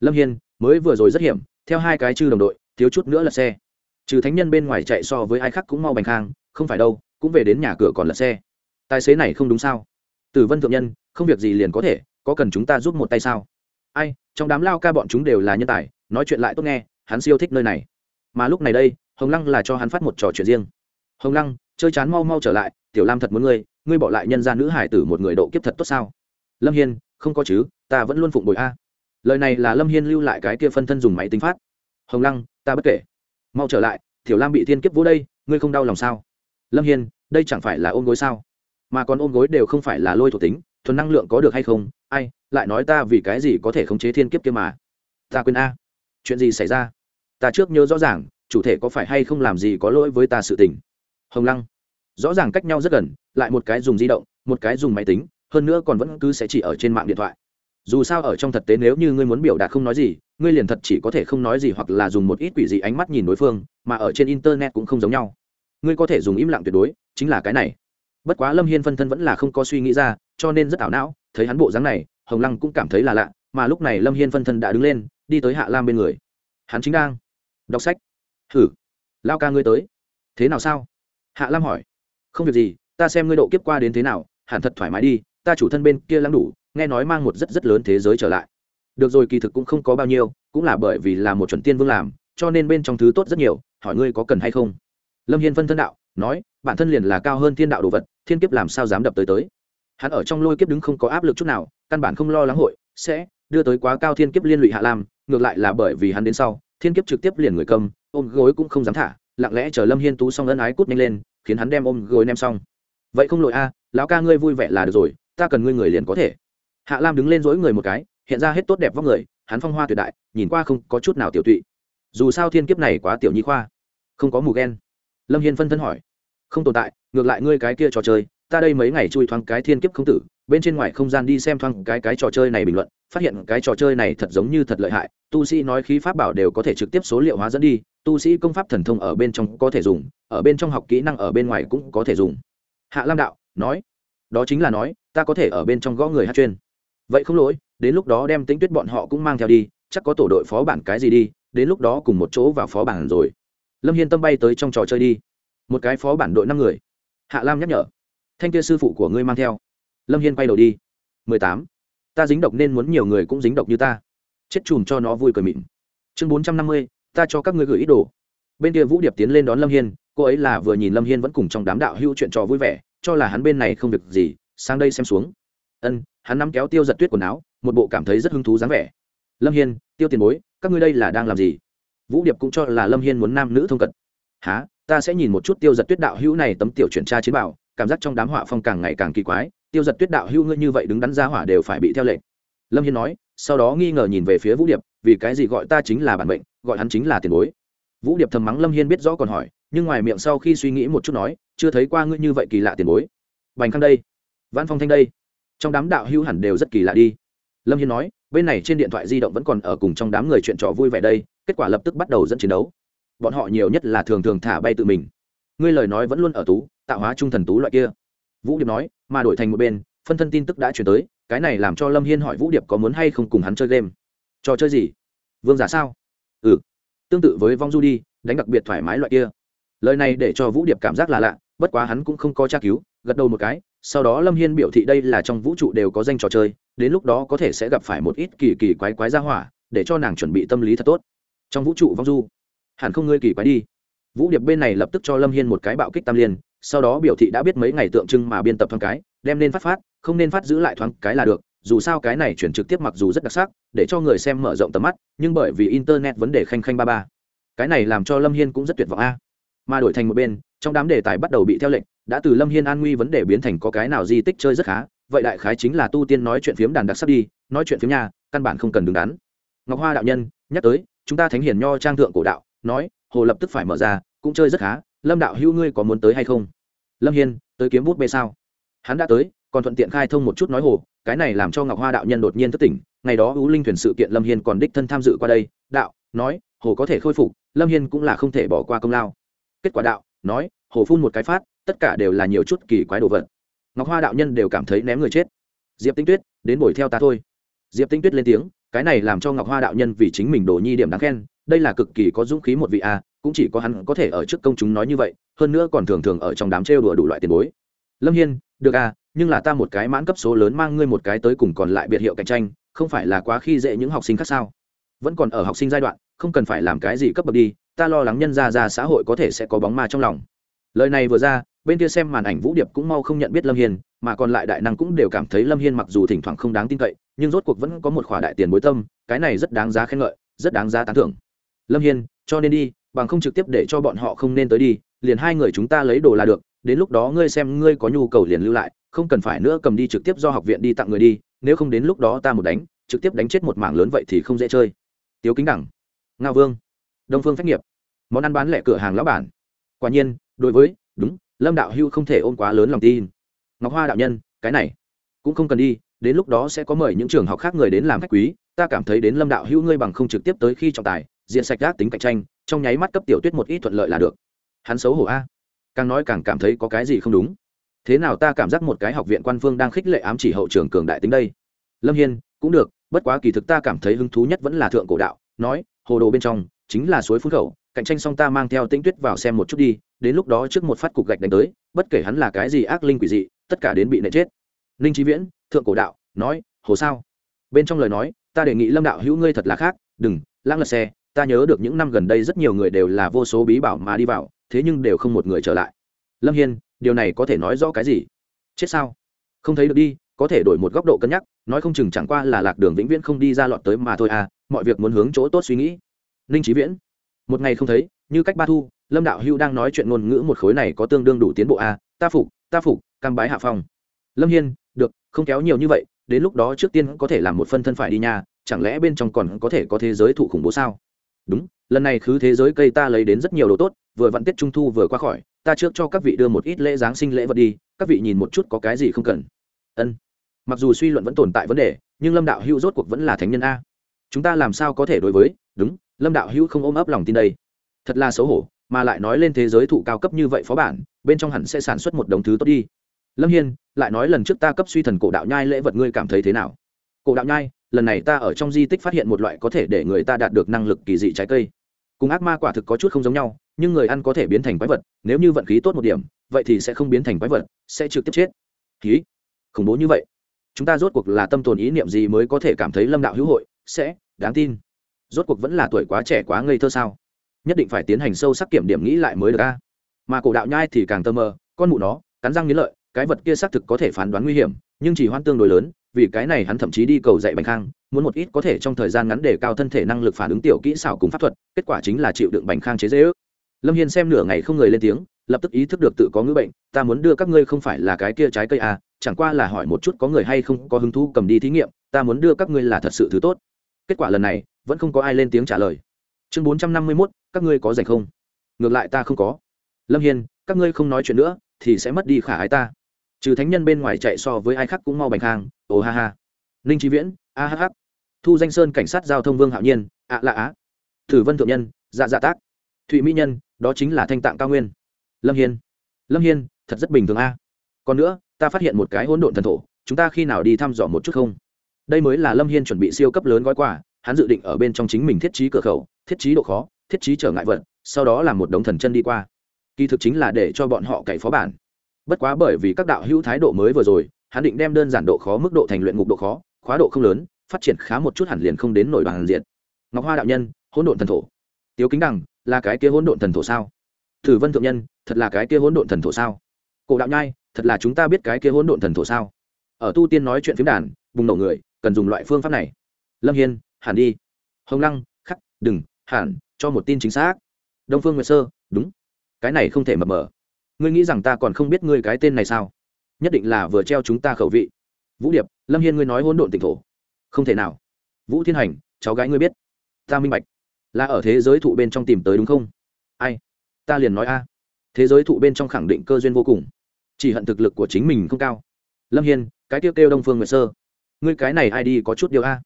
Lâm hiên, mới vừa rồi rất hiểm, theo hai cái chư đồng đội, thiếu chút nữa là xe. Trừ thánh nhân bên ngoài chạy so với ai khác cũng mau bành khang, không phải đâu cũng về đến nhà cửa còn lật xe. Tài xế này không đúng sao? Tử vân thượng nhân, không việc gì liền có thể, có cần chúng ta giúp một tay sao? Ai, trong đám lao ca bọn chúng đều là nhân tài, nói chuyện lại tốt nghe, hắn siêu thích nơi này. Mà lúc này đây, hồng lăng là cho hắn phát một trò chuyện riêng. Hồng lăng, chơi chán mau mau trở lại, tiểu lam thật muốn ngươi ngươi bỏ lại nhân gia nữ hải tử một người độ kiếp thật tốt sao? Lâm hiên, không có chứ, ta vẫn luôn phụng bồi a. Lời này là lâm hiên lưu lại cái kia phân thân dùng máy tính phát. Hồng lăng, ta bất kể. Mau trở lại, tiểu lam bị thiên kiếp vô đây, ngươi không đau lòng sao? Lâm hiên đây chẳng phải là ôm gối sao mà còn ôm gối đều không phải là lôi thuộc tính thuần năng lượng có được hay không ai lại nói ta vì cái gì có thể khống chế thiên kiếp kia mà ta quên a chuyện gì xảy ra ta trước nhớ rõ ràng chủ thể có phải hay không làm gì có lỗi với ta sự tình hồng lăng rõ ràng cách nhau rất gần lại một cái dùng di động một cái dùng máy tính hơn nữa còn vẫn cứ sẽ chỉ ở trên mạng điện thoại dù sao ở trong thực tế nếu như ngươi muốn biểu đạt không nói gì ngươi liền thật chỉ có thể không nói gì hoặc là dùng một ít quỷ dị ánh mắt nhìn đối phương mà ở trên internet cũng không giống nhau ngươi có thể dùng im lặng tuyệt đối, chính là cái này. Bất quá lâm hiên phân thân vẫn là không có suy nghĩ ra, cho nên rất ảo não, thấy hắn bộ dáng này, hồng lăng cũng cảm thấy là lạ, mà lúc này lâm hiên phân thân đã đứng lên, đi tới hạ lam bên người. Hắn chính đang đọc sách. Thử lao ca ngươi tới. Thế nào sao? Hạ lam hỏi. Không việc gì, ta xem ngươi độ kiếp qua đến thế nào, hẳn thật thoải mái đi, ta chủ thân bên kia lắng đủ, nghe nói mang một rất rất lớn thế giới trở lại. Được rồi, kỳ thực cũng không có bao nhiêu, cũng là bởi vì là một chuẩn tiên vương làm, cho nên bên trong thứ tốt rất nhiều, hỏi ngươi có cần hay không? Lâm hiên phân thân đạo, nói, bản thân liền là cao hơn thiên đạo đồ vật, thiên kiếp làm sao dám đập tới tới. Hắn ở trong lôi kiếp đứng không có áp lực chút nào, căn bản không lo lắng hội, sẽ đưa tới quá cao thiên kiếp liên lụy hạ lam, ngược lại là bởi vì hắn đến sau, thiên kiếp trực tiếp liền người cầm, ôm gối cũng không dám thả, lặng lẽ chờ lâm hiên tú xong ân ái cút nhanh lên, khiến hắn đem ôm gối nem xong. Vậy không lội a, lão ca ngươi vui vẻ là được rồi, ta cần ngươi người liền có thể. Hạ lam đứng lên dối người một cái, hiện ra hết tốt đẹp vóc người, hắn phong hoa tuyệt đại, nhìn qua không có chút nào tiểu tụy. Dù sao thiên kiếp này quá tiểu nhi khoa, không có mù ghen lâm hiên phân thân hỏi. Không tồn tại, ngược lại ngươi cái kia trò chơi, ta đây mấy ngày chui thoáng cái thiên kiếp không tử, bên trên ngoài không gian đi xem thoáng cái cái trò chơi này bình luận, phát hiện cái trò chơi này thật giống như thật lợi hại, tu sĩ nói khí pháp bảo đều có thể trực tiếp số liệu hóa dẫn đi, tu sĩ công pháp thần thông ở bên trong có thể dùng, ở bên trong học kỹ năng ở bên ngoài cũng có thể dùng. Hạ lam đạo, nói. Đó chính là nói, ta có thể ở bên trong gõ người hát chuyên. Vậy không lỗi, đến lúc đó đem tính tuyết bọn họ cũng mang theo đi, chắc có tổ đội phó bản cái gì đi, đến lúc đó cùng một chỗ vào phó bản rồi lâm hiên tâm bay tới trong trò chơi đi một cái phó bản đội năm người hạ lam nhắc nhở thanh kia sư phụ của ngươi mang theo lâm hiên bay đầu đi mười tám ta dính độc nên muốn nhiều người cũng dính độc như ta chết chùm cho nó vui cười mịn chương bốn trăm năm mươi ta cho các ngươi gửi ít đồ bên kia vũ điệp tiến lên đón lâm hiên cô ấy là vừa nhìn lâm hiên vẫn cùng trong đám đạo hữu chuyện trò vui vẻ cho là hắn bên này không việc gì sang đây xem xuống ân hắn nắm kéo tiêu giật tuyết quần áo một bộ cảm thấy rất hứng thú dáng vẻ lâm hiên tiêu tiền bối các ngươi đây là đang làm gì vũ điệp cũng cho là lâm hiên muốn nam nữ thông cận há ta sẽ nhìn một chút tiêu giật tuyết đạo hữu này tấm tiểu chuyển tra chiến bảo, cảm giác trong đám họa phong càng ngày càng kỳ quái, tiêu giật tuyết đạo hữu ngươi như vậy đứng đắn ra hỏa đều phải bị theo lệnh lâm hiên nói, sau đó nghi ngờ nhìn về phía vũ điệp, vì cái gì gọi ta chính là bản mệnh, gọi hắn chính là tiền bối? Vũ điệp thầm mắng lâm hiên biết rõ còn hỏi, nhưng ngoài miệng sau khi suy nghĩ một chút nói, chưa thấy qua ngươi như vậy kỳ lạ tiền bối. Bành khang đây văn phong thanh đây, trong đám đạo hữu hẳn đều rất kỳ lạ đi. Lâm hiên nói bên này trên điện thoại di động vẫn còn ở cùng trong đám người chuyện trò vui vẻ đây, kết quả lập tức bắt đầu dẫn chiến đấu. Bọn họ nhiều nhất là thường thường thả bay tự mình. Ngươi lời nói vẫn luôn ở tú, tạo hóa trung thần tú loại kia. Vũ điệp nói, mà đổi thành một bên, phân thân tin tức đã chuyển tới, cái này làm cho lâm hiên hỏi vũ điệp có muốn hay không cùng hắn chơi game. Trò chơi gì? Vương giả sao? Ừ. Tương tự với vong du đi, đánh đặc biệt thoải mái loại kia. Lời này để cho vũ điệp cảm giác là lạ, bất quá hắn cũng không có tra cứu gật đầu một cái, sau đó lâm hiên biểu thị đây là trong vũ trụ đều có danh trò chơi, đến lúc đó có thể sẽ gặp phải một ít kỳ kỳ quái quái ra hỏa, để cho nàng chuẩn bị tâm lý thật tốt. Trong vũ trụ vong du, hẳn không ngươi kỳ quái đi. Vũ điệp bên này lập tức cho lâm hiên một cái bạo kích tam liên, sau đó biểu thị đã biết mấy ngày tượng trưng mà biên tập thoáng cái, đem nên phát phát, không nên phát giữ lại thoáng cái là được, dù sao cái này chuyển trực tiếp mặc dù rất đặc sắc, để cho người xem mở rộng tầm mắt, nhưng bởi vì internet vấn đề khanh khanh ba ba. Cái này làm cho lâm hiên cũng rất tuyệt vọng a. Mà đổi thành một bên, trong đám đề tài bắt đầu bị theo lệnh đã từ lâm hiên an nguy vấn đề biến thành có cái nào di tích chơi rất khá, vậy đại khái chính là tu tiên nói chuyện phiếm đàn đặc sắc đi, nói chuyện phiếm nhà, căn bản không cần đứng đắn. Ngọc hoa đạo nhân, nhắc tới, chúng ta thánh hiền nho trang thượng cổ đạo, nói, hồ lập tức phải mở ra, cũng chơi rất khá, lâm đạo hữu ngươi có muốn tới hay không? Lâm hiên, tới kiếm bút bê sao? Hắn đã tới, còn thuận tiện khai thông một chút nói hồ, cái này làm cho ngọc hoa đạo nhân đột nhiên thất tỉnh, ngày đó ú linh thuyền sự kiện lâm hiên còn đích thân tham dự qua đây, đạo, nói, hồ có thể khôi phục, lâm hiên cũng là không thể bỏ qua công lao. Kết quả đạo, nói, hồ phun một cái phát tất cả đều là nhiều chút kỳ quái đồ vật. Ngọc hoa đạo nhân đều cảm thấy ném người chết. Diệp tinh tuyết, đến bồi theo ta thôi. Diệp tinh tuyết lên tiếng, cái này làm cho ngọc hoa đạo nhân vì chính mình đổ nhi điểm đáng khen, đây là cực kỳ có dũng khí một vị a, cũng chỉ có hắn có thể ở trước công chúng nói như vậy, hơn nữa còn thường thường ở trong đám trêu đùa đủ loại tiền bối. Lâm hiên, được a, nhưng là ta một cái mãn cấp số lớn mang ngươi một cái tới cùng còn lại biệt hiệu cạnh tranh, không phải là quá khi dễ những học sinh khác sao? Vẫn còn ở học sinh giai đoạn, không cần phải làm cái gì cấp bậc đi, ta lo lắng nhân ra ra xã hội có thể sẽ có bóng ma trong lòng lời này vừa ra, bên kia xem màn ảnh vũ điệp cũng mau không nhận biết lâm hiên, mà còn lại đại năng cũng đều cảm thấy lâm hiên mặc dù thỉnh thoảng không đáng tin cậy, nhưng rốt cuộc vẫn có một khỏa đại tiền bối tâm, cái này rất đáng giá khen ngợi, rất đáng giá tán thưởng. Lâm hiên, cho nên đi, bằng không trực tiếp để cho bọn họ không nên tới đi, liền hai người chúng ta lấy đồ là được, đến lúc đó ngươi xem ngươi có nhu cầu liền lưu lại, không cần phải nữa cầm đi trực tiếp do học viện đi tặng người đi, nếu không đến lúc đó ta một đánh, trực tiếp đánh chết một mảng lớn vậy thì không dễ chơi. Tiếu kính đẳng, ngao vương, đông phương phách nghiệp, món ăn bán lẻ cửa hàng lão bản quả nhiên, đối với, đúng, lâm đạo hưu không thể ôm quá lớn lòng tin. Ngọc hoa đạo nhân, cái này cũng không cần đi, đến lúc đó sẽ có mời những trường học khác người đến làm khách quý, ta cảm thấy đến lâm đạo hữu ngươi bằng không trực tiếp tới khi trọng tài, diện sạch gác tính cạnh tranh, trong nháy mắt cấp tiểu tuyết một ít thuận lợi là được. Hắn xấu hổ a. Càng nói càng cảm thấy có cái gì không đúng. Thế nào ta cảm giác một cái học viện quan phương đang khích lệ ám chỉ hậu trường cường đại tính đây? Lâm hiên, cũng được, bất quá kỳ thực ta cảm thấy hứng thú nhất vẫn là thượng cổ đạo, nói, hồ đồ bên trong, chính là suối phun khẩu cạnh tranh xong ta mang theo tĩnh tuyết vào xem một chút đi, đến lúc đó trước một phát cục gạch đánh tới, bất kể hắn là cái gì ác linh quỷ dị, tất cả đến bị nệ chết. Ninh trí viễn, thượng cổ đạo, nói, hồ sao? Bên trong lời nói, ta đề nghị lâm đạo hữu ngươi thật là khác, đừng, lãng lật xe, ta nhớ được những năm gần đây rất nhiều người đều là vô số bí bảo mà đi vào, thế nhưng đều không một người trở lại. Lâm hiên, điều này có thể nói rõ cái gì? Chết sao? Không thấy được đi, có thể đổi một góc độ cân nhắc, nói không chừng chẳng qua là lạc đường vĩnh viễn không đi ra lọt tới mà thôi à mọi việc muốn hướng chỗ tốt suy nghĩ. Ninh trí viễn một ngày không thấy, như cách ba thu, lâm đạo hưu đang nói chuyện ngôn ngữ một khối này có tương đương đủ tiến bộ à ta phục ta phục, cam bái hạ phong. Lâm hiên, được, không kéo nhiều như vậy, đến lúc đó trước tiên có thể làm một phân thân phải đi nha, chẳng lẽ bên trong còn có thể có thế giới thụ khủng bố sao? Đúng, lần này khứ thế giới cây ta lấy đến rất nhiều đồ tốt, vừa vặn tiết trung thu vừa qua khỏi, ta trước cho các vị đưa một ít lễ giáng sinh lễ vật đi, các vị nhìn một chút có cái gì không cần. Ân. Mặc dù suy luận vẫn tồn tại vấn đề, nhưng lâm đạo hữu rốt cuộc vẫn là thánh nhân a. Chúng ta làm sao có thể đối với, đúng lâm đạo hữu không ôm ấp lòng tin đây. Thật là xấu hổ, mà lại nói lên thế giới thụ cao cấp như vậy phó bản, bên trong hẳn sẽ sản xuất một đồng thứ tốt đi. Lâm hiên, lại nói lần trước ta cấp suy thần cổ đạo nhai lễ vật ngươi cảm thấy thế nào? Cổ đạo nhai, lần này ta ở trong di tích phát hiện một loại có thể để người ta đạt được năng lực kỳ dị trái cây. Cùng ác ma quả thực có chút không giống nhau, nhưng người ăn có thể biến thành quái vật, nếu như vận khí tốt một điểm, vậy thì sẽ không biến thành quái vật, sẽ trực tiếp chết. Khí khủng bố như vậy. Chúng ta rốt cuộc là tâm tồn ý niệm gì mới có thể cảm thấy lâm đạo hữu hội? Sẽ, đáng tin rốt cuộc vẫn là tuổi quá trẻ quá ngây thơ sao? Nhất định phải tiến hành sâu sắc kiểm điểm nghĩ lại mới được a. Mà cổ đạo nhai thì càng tơ mơ con mụ nó, cắn răng nghĩ lợi, cái vật kia xác thực có thể phán đoán nguy hiểm, nhưng chỉ hoan tương đối lớn, vì cái này hắn thậm chí đi cầu dạy bành khang, muốn một ít có thể trong thời gian ngắn để cao thân thể năng lực phản ứng tiểu kỹ xảo cùng pháp thuật, kết quả chính là chịu đựng bành khang chế dễ ước. Lâm hiên xem nửa ngày không người lên tiếng, lập tức ý thức được tự có ngữ bệnh, ta muốn đưa các ngươi không phải là cái kia trái cây à chẳng qua là hỏi một chút có người hay không có hứng thú cầm đi thí nghiệm, ta muốn đưa các ngươi là thật sự thứ tốt. Kết quả lần này vẫn không có ai lên tiếng trả lời. Chương bốn trăm năm mươi mốt, các ngươi có dành không? Ngược lại ta không có. Lâm hiên, các ngươi không nói chuyện nữa, thì sẽ mất đi khả ái ta. Trừ thánh nhân bên ngoài chạy so với ai khác cũng mau bành khang, ồ ha ha. Ninh trí viễn, a h h thu danh sơn cảnh sát giao thông vương hạo nhiên, ạ lạ á. Thử vân thượng nhân dạ dạ tác. Thụy mỹ nhân, đó chính là thanh tạng cao nguyên. Lâm hiên. Lâm hiên, thật rất bình thường a. Còn nữa, ta phát hiện một cái hỗn độn thần thổ, chúng ta khi nào đi thăm dò một chút không? Đây mới là lâm hiên chuẩn bị siêu cấp lớn gói quà hắn dự định ở bên trong chính mình thiết trí cửa khẩu, thiết trí độ khó, thiết trí trở ngại vật, sau đó làm một đống thần chân đi qua. Kỳ thực chính là để cho bọn họ cày phó bản. Bất quá bởi vì các đạo hữu thái độ mới vừa rồi, hắn định đem đơn giản độ khó mức độ thành luyện ngục độ khó, khóa độ không lớn, phát triển khá một chút hẳn liền không đến nổi bằng diện ngọc hoa đạo nhân, hỗn độn thần thổ. Tiếu kính đằng, là cái kia hỗn độn thần thổ sao? Thử vân thượng nhân, thật là cái kia hỗn độn thần thổ sao? Cổ đạo nhai, thật là chúng ta biết cái kia hỗn độn thần thổ sao? Ở tu tiên nói chuyện phiếm đàn, bùng nổ người, cần dùng loại phương pháp này. Lâm hiên hẳn đi. Hồng lăng, khắc, đừng, hẳn, cho một tin chính xác. Đông phương nguyệt sơ, đúng. Cái này không thể mập mờ. Ngươi nghĩ rằng ta còn không biết ngươi cái tên này sao? Nhất định là vừa treo chúng ta khẩu vị. Vũ điệp, lâm hiên ngươi nói hỗn độn tỉnh thổ. Không thể nào. Vũ thiên hành, cháu gái ngươi biết. Ta minh bạch. Là ở thế giới thụ bên trong tìm tới đúng không? Ai? Ta liền nói a. Thế giới thụ bên trong khẳng định cơ duyên vô cùng. Chỉ hận thực lực của chính mình không cao. Lâm hiên, cái tiêu kêu đông phương nguyệt sơ. Ngươi cái này ai đi có chút điều a?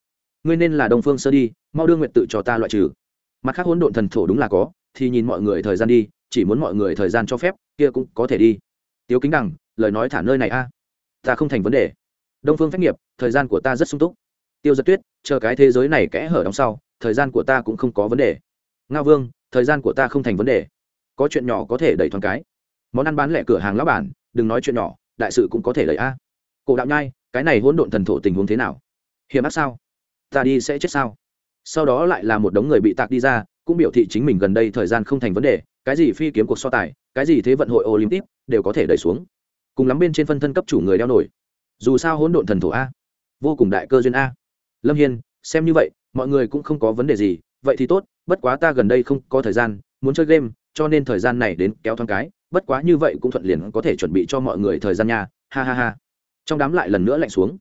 Ngươi nên là đông phương sơ đi, mau đưa nguyện tự cho ta loại trừ. Mặt khác hỗn độn thần thổ đúng là có, thì nhìn mọi người thời gian đi, chỉ muốn mọi người thời gian cho phép, kia cũng có thể đi. Tiếu kính đằng, lời nói thả nơi này a. Ta không thành vấn đề. Đông phương phép nghiệp, thời gian của ta rất sung túc. Tiêu giật tuyết, chờ cái thế giới này kẽ hở đóng sau, thời gian của ta cũng không có vấn đề. Ngao vương, thời gian của ta không thành vấn đề. Có chuyện nhỏ có thể đẩy thoáng cái. Món ăn bán lẻ cửa hàng lão bản, đừng nói chuyện nhỏ, đại sự cũng có thể đẩy a. Cổ đạo nhai, cái này hỗn độn thần thổ tình huống thế nào? Hiểm ác sao? Ta đi sẽ chết sao? Sau đó lại là một đống người bị tạc đi ra, cũng biểu thị chính mình gần đây thời gian không thành vấn đề, cái gì phi kiếm cuộc so tài, cái gì thế vận hội olympic, đều có thể đẩy xuống. Cùng lắm bên trên phân thân cấp chủ người đeo nổi. Dù sao hỗn độn thần thổ a. Vô cùng đại cơ duyên a. Lâm hiên, xem như vậy, mọi người cũng không có vấn đề gì, vậy thì tốt, bất quá ta gần đây không có thời gian, muốn chơi game, cho nên thời gian này đến kéo thoáng cái, bất quá như vậy cũng thuận liền có thể chuẩn bị cho mọi người thời gian nha, ha ha ha. Trong đám lại lần nữa lạnh xuống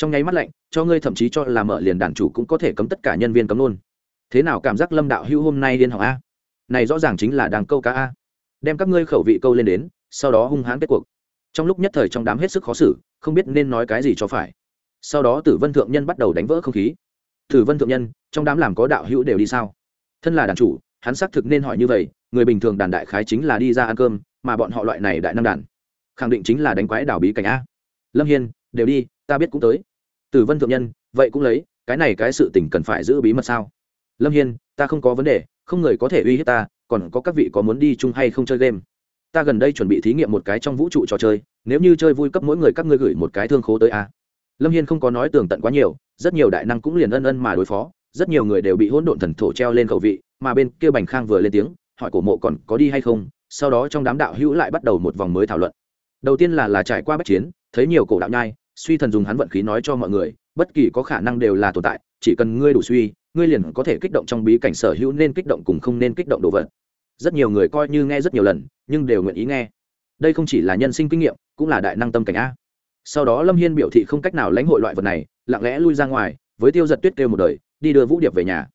trong nháy mắt lạnh, cho ngươi thậm chí cho là mở liền đàn chủ cũng có thể cấm tất cả nhân viên cấm luôn. Thế nào cảm giác lâm đạo hưu hôm nay điên hỏng a? Này rõ ràng chính là đang câu cá a. Đem các ngươi khẩu vị câu lên đến, sau đó hung hãn kết cuộc. Trong lúc nhất thời trong đám hết sức khó xử, không biết nên nói cái gì cho phải. Sau đó tử vân thượng nhân bắt đầu đánh vỡ không khí. Tử vân thượng nhân, trong đám làm có đạo hữu đều đi sao? Thân là đàn chủ, hắn xác thực nên hỏi như vậy, người bình thường đàn đại khái chính là đi ra ăn cơm, mà bọn họ loại này đại nam đàn, khẳng định chính là đánh quái đảo bí cảnh a. Lâm hiên, đều đi, ta biết cũng tới tử vân thượng nhân, vậy cũng lấy, cái này cái sự tình cần phải giữ bí mật sao? Lâm hiên, ta không có vấn đề, không người có thể uy hiếp ta, còn có các vị có muốn đi chung hay không chơi game? Ta gần đây chuẩn bị thí nghiệm một cái trong vũ trụ trò chơi, nếu như chơi vui cấp mỗi người các ngươi gửi một cái thương khố tới a. Lâm hiên không có nói tường tận quá nhiều, rất nhiều đại năng cũng liền ân ân mà đối phó, rất nhiều người đều bị hỗn độn thần thổ treo lên khẩu vị, mà bên kia bành khang vừa lên tiếng, hỏi cổ mộ còn có đi hay không, sau đó trong đám đạo hữu lại bắt đầu một vòng mới thảo luận. Đầu tiên là là trải qua bất chiến, thấy nhiều cổ đạo nhai suy thần dùng hắn vận khí nói cho mọi người, bất kỳ có khả năng đều là tồn tại, chỉ cần ngươi đủ suy, ngươi liền có thể kích động trong bí cảnh sở hữu nên kích động cùng không nên kích động đồ vật. Rất nhiều người coi như nghe rất nhiều lần, nhưng đều nguyện ý nghe. Đây không chỉ là nhân sinh kinh nghiệm, cũng là đại năng tâm cảnh a. Sau đó lâm hiên biểu thị không cách nào lãnh hội loại vật này, lặng lẽ lui ra ngoài, với tiêu giật tuyết kêu một đời, đi đưa vũ điệp về nhà.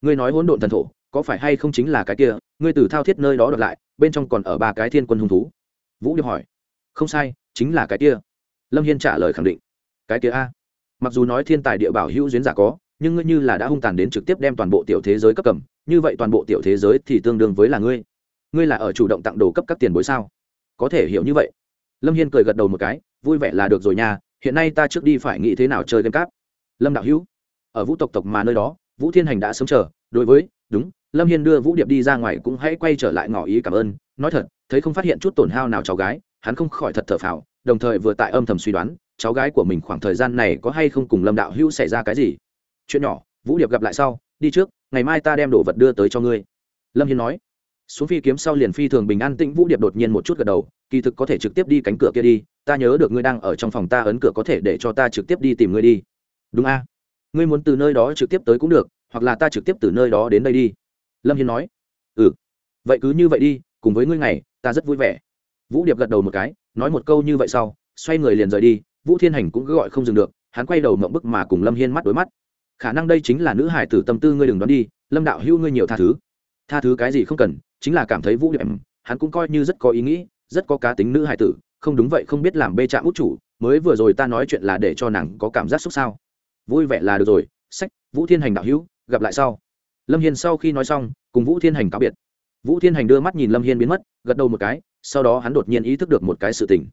Ngươi nói hỗn độn thần thổ, có phải hay không chính là cái kia, ngươi từ thao thiết nơi đó đợt lại, bên trong còn ở ba cái thiên quân hung thú? Vũ điệp hỏi. Không sai, chính là cái kia lâm hiên trả lời khẳng định. Cái kia a, mặc dù nói thiên tài địa bảo hữu duyên giả có, nhưng ngươi như là đã hung tàn đến trực tiếp đem toàn bộ tiểu thế giới cấp cầm, như vậy toàn bộ tiểu thế giới thì tương đương với là ngươi. Ngươi là ở chủ động tặng đồ cấp các tiền bối sao? Có thể hiểu như vậy. Lâm hiên cười gật đầu một cái, vui vẻ là được rồi nha, hiện nay ta trước đi phải nghĩ thế nào chơi game cáp. Lâm đạo hữu, ở vũ tộc tộc mà nơi đó, vũ thiên hành đã sống chờ, đối với, đúng, lâm hiên đưa vũ điệp đi ra ngoài cũng hãy quay trở lại ngỏ ý cảm ơn. Nói thật, thấy không phát hiện chút tổn hao nào cháu gái, hắn không khỏi thật thở phào đồng thời vừa tại âm thầm suy đoán, cháu gái của mình khoảng thời gian này có hay không cùng lâm đạo hữu xảy ra cái gì. Chuyện nhỏ, vũ điệp gặp lại sau, đi trước, ngày mai ta đem đồ vật đưa tới cho ngươi. Lâm hiên nói. Xuống phi kiếm sau liền phi thường bình an tĩnh, vũ điệp đột nhiên một chút gật đầu, kỳ thực có thể trực tiếp đi cánh cửa kia đi, ta nhớ được ngươi đang ở trong phòng ta ấn cửa có thể để cho ta trực tiếp đi tìm ngươi đi. Đúng a. Ngươi muốn từ nơi đó trực tiếp tới cũng được, hoặc là ta trực tiếp từ nơi đó đến đây đi. Lâm hiên nói. Ừ. Vậy cứ như vậy đi, cùng với ngươi ngày, ta rất vui vẻ vũ điệp gật đầu một cái, nói một câu như vậy sau, xoay người liền rời đi, vũ thiên hành cũng cứ gọi không dừng được, hắn quay đầu mộng bức mà cùng lâm hiên mắt đối mắt. Khả năng đây chính là nữ hải tử tâm tư ngươi đừng đón đi, lâm đạo hữu ngươi nhiều tha thứ. Tha thứ cái gì không cần, chính là cảm thấy vũ điệp hắn cũng coi như rất có ý nghĩ, rất có cá tính nữ hải tử, không đúng vậy không biết làm bê trạm út chủ, mới vừa rồi ta nói chuyện là để cho nàng có cảm giác xúc sao. Vui vẻ là được rồi, sách, vũ thiên hành đạo hữu, gặp lại sau. Lâm hiên sau khi nói xong, cùng vũ thiên hành cáo biệt vũ thiên hành đưa mắt nhìn lâm hiên biến mất, gật đầu một cái, sau đó hắn đột nhiên ý thức được một cái sự tình.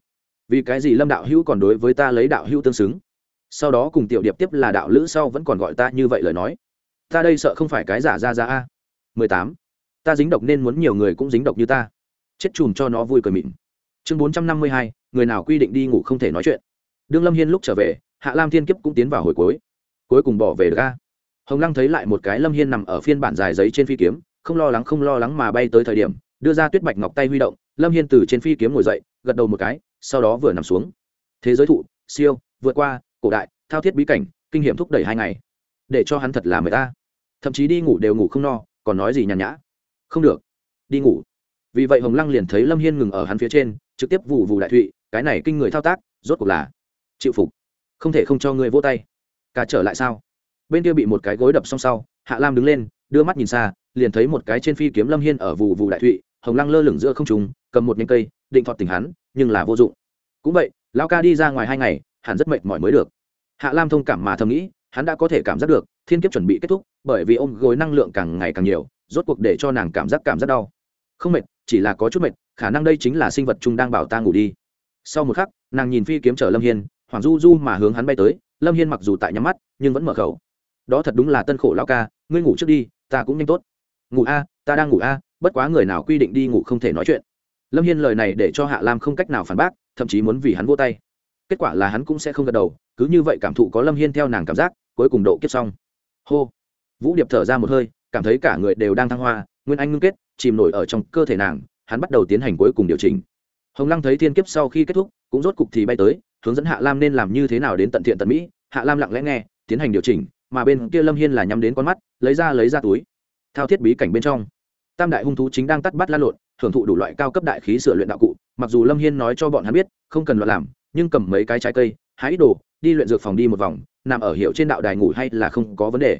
Vì cái gì lâm đạo hữu còn đối với ta lấy đạo hữu tương xứng? Sau đó cùng tiểu điệp tiếp là đạo lữ sau vẫn còn gọi ta như vậy lời nói. Ta đây sợ không phải cái giả ra ra a. Mười tám. Ta dính độc nên muốn nhiều người cũng dính độc như ta. Chết chùm cho nó vui cười mịn. Chương bốn trăm năm mươi hai, người nào quy định đi ngủ không thể nói chuyện. Đương lâm hiên lúc trở về, hạ lam thiên kiếp cũng tiến vào hồi cuối. Cuối cùng bỏ về được a. Hồng lăng thấy lại một cái lâm hiên nằm ở phiên bản dài giấy trên phi kiếm không lo lắng, không lo lắng mà bay tới thời điểm, đưa ra tuyết bạch ngọc tay huy động, lâm hiên từ trên phi kiếm ngồi dậy, gật đầu một cái, sau đó vừa nằm xuống. Thế giới thụ, siêu, vượt qua, cổ đại, thao thiết bí cảnh, kinh nghiệm thúc đẩy hai ngày. Để cho hắn thật là người ta thậm chí đi ngủ đều ngủ không no, còn nói gì nhàn nhã. Không được. Đi ngủ. Vì vậy hồng lăng liền thấy lâm hiên ngừng ở hắn phía trên, trực tiếp vụ vụ đại thụy, cái này kinh người thao tác, rốt cuộc là chịu phục. Không thể không cho người vô tay. Cả trở lại sao? Bên kia bị một cái gối đập xong sau, hạ lam đứng lên đưa mắt nhìn xa, liền thấy một cái trên phi kiếm lâm hiên ở vụ vụ đại thụy, hồng lăng lơ lửng giữa không trùng cầm một nhánh cây, định thọt tình hắn, nhưng là vô dụng. Cũng vậy, lão ca đi ra ngoài hai ngày, hẳn rất mệt mỏi mới được. Hạ lam thông cảm mà thầm nghĩ, hắn đã có thể cảm giác được, thiên kiếp chuẩn bị kết thúc, bởi vì ôm gối năng lượng càng ngày càng nhiều, rốt cuộc để cho nàng cảm giác cảm giác đau. Không mệt, chỉ là có chút mệt, khả năng đây chính là sinh vật chung đang bảo ta ngủ đi. Sau một khắc, nàng nhìn phi kiếm chở lâm hiên hoàng du du mà hướng hắn bay tới, lâm hiên mặc dù tại nhắm mắt, nhưng vẫn mở khẩu. Đó thật đúng là tân khổ lao ca, ngươi ngủ trước đi ta cũng nhanh tốt. Ngủ a, ta đang ngủ a, bất quá người nào quy định đi ngủ không thể nói chuyện. Lâm hiên lời này để cho hạ lam không cách nào phản bác, thậm chí muốn vì hắn vô tay. Kết quả là hắn cũng sẽ không gật đầu, cứ như vậy cảm thụ có lâm hiên theo nàng cảm giác, cuối cùng độ kiếp xong. Hô. Vũ điệp thở ra một hơi, cảm thấy cả người đều đang thăng hoa, nguyên anh ngưng kết, chìm nổi ở trong cơ thể nàng, hắn bắt đầu tiến hành cuối cùng điều chỉnh. Hồng lăng thấy thiên kiếp sau khi kết thúc, cũng rốt cục thì bay tới, hướng dẫn hạ lam nên làm như thế nào đến tận thiện tận mỹ. Hạ lam lặng lẽ nghe, tiến hành điều chỉnh mà bên kia lâm hiên là nhắm đến con mắt, lấy ra lấy ra túi. Thao thiết bí cảnh bên trong, tam đại hung thú chính đang tắt bắt la lộn thưởng thụ đủ loại cao cấp đại khí sửa luyện đạo cụ, mặc dù lâm hiên nói cho bọn hắn biết, không cần loạn làm, nhưng cầm mấy cái trái cây, hái đồ, đi luyện dược phòng đi một vòng, nằm ở hiệu trên đạo đài ngủ hay là không có vấn đề.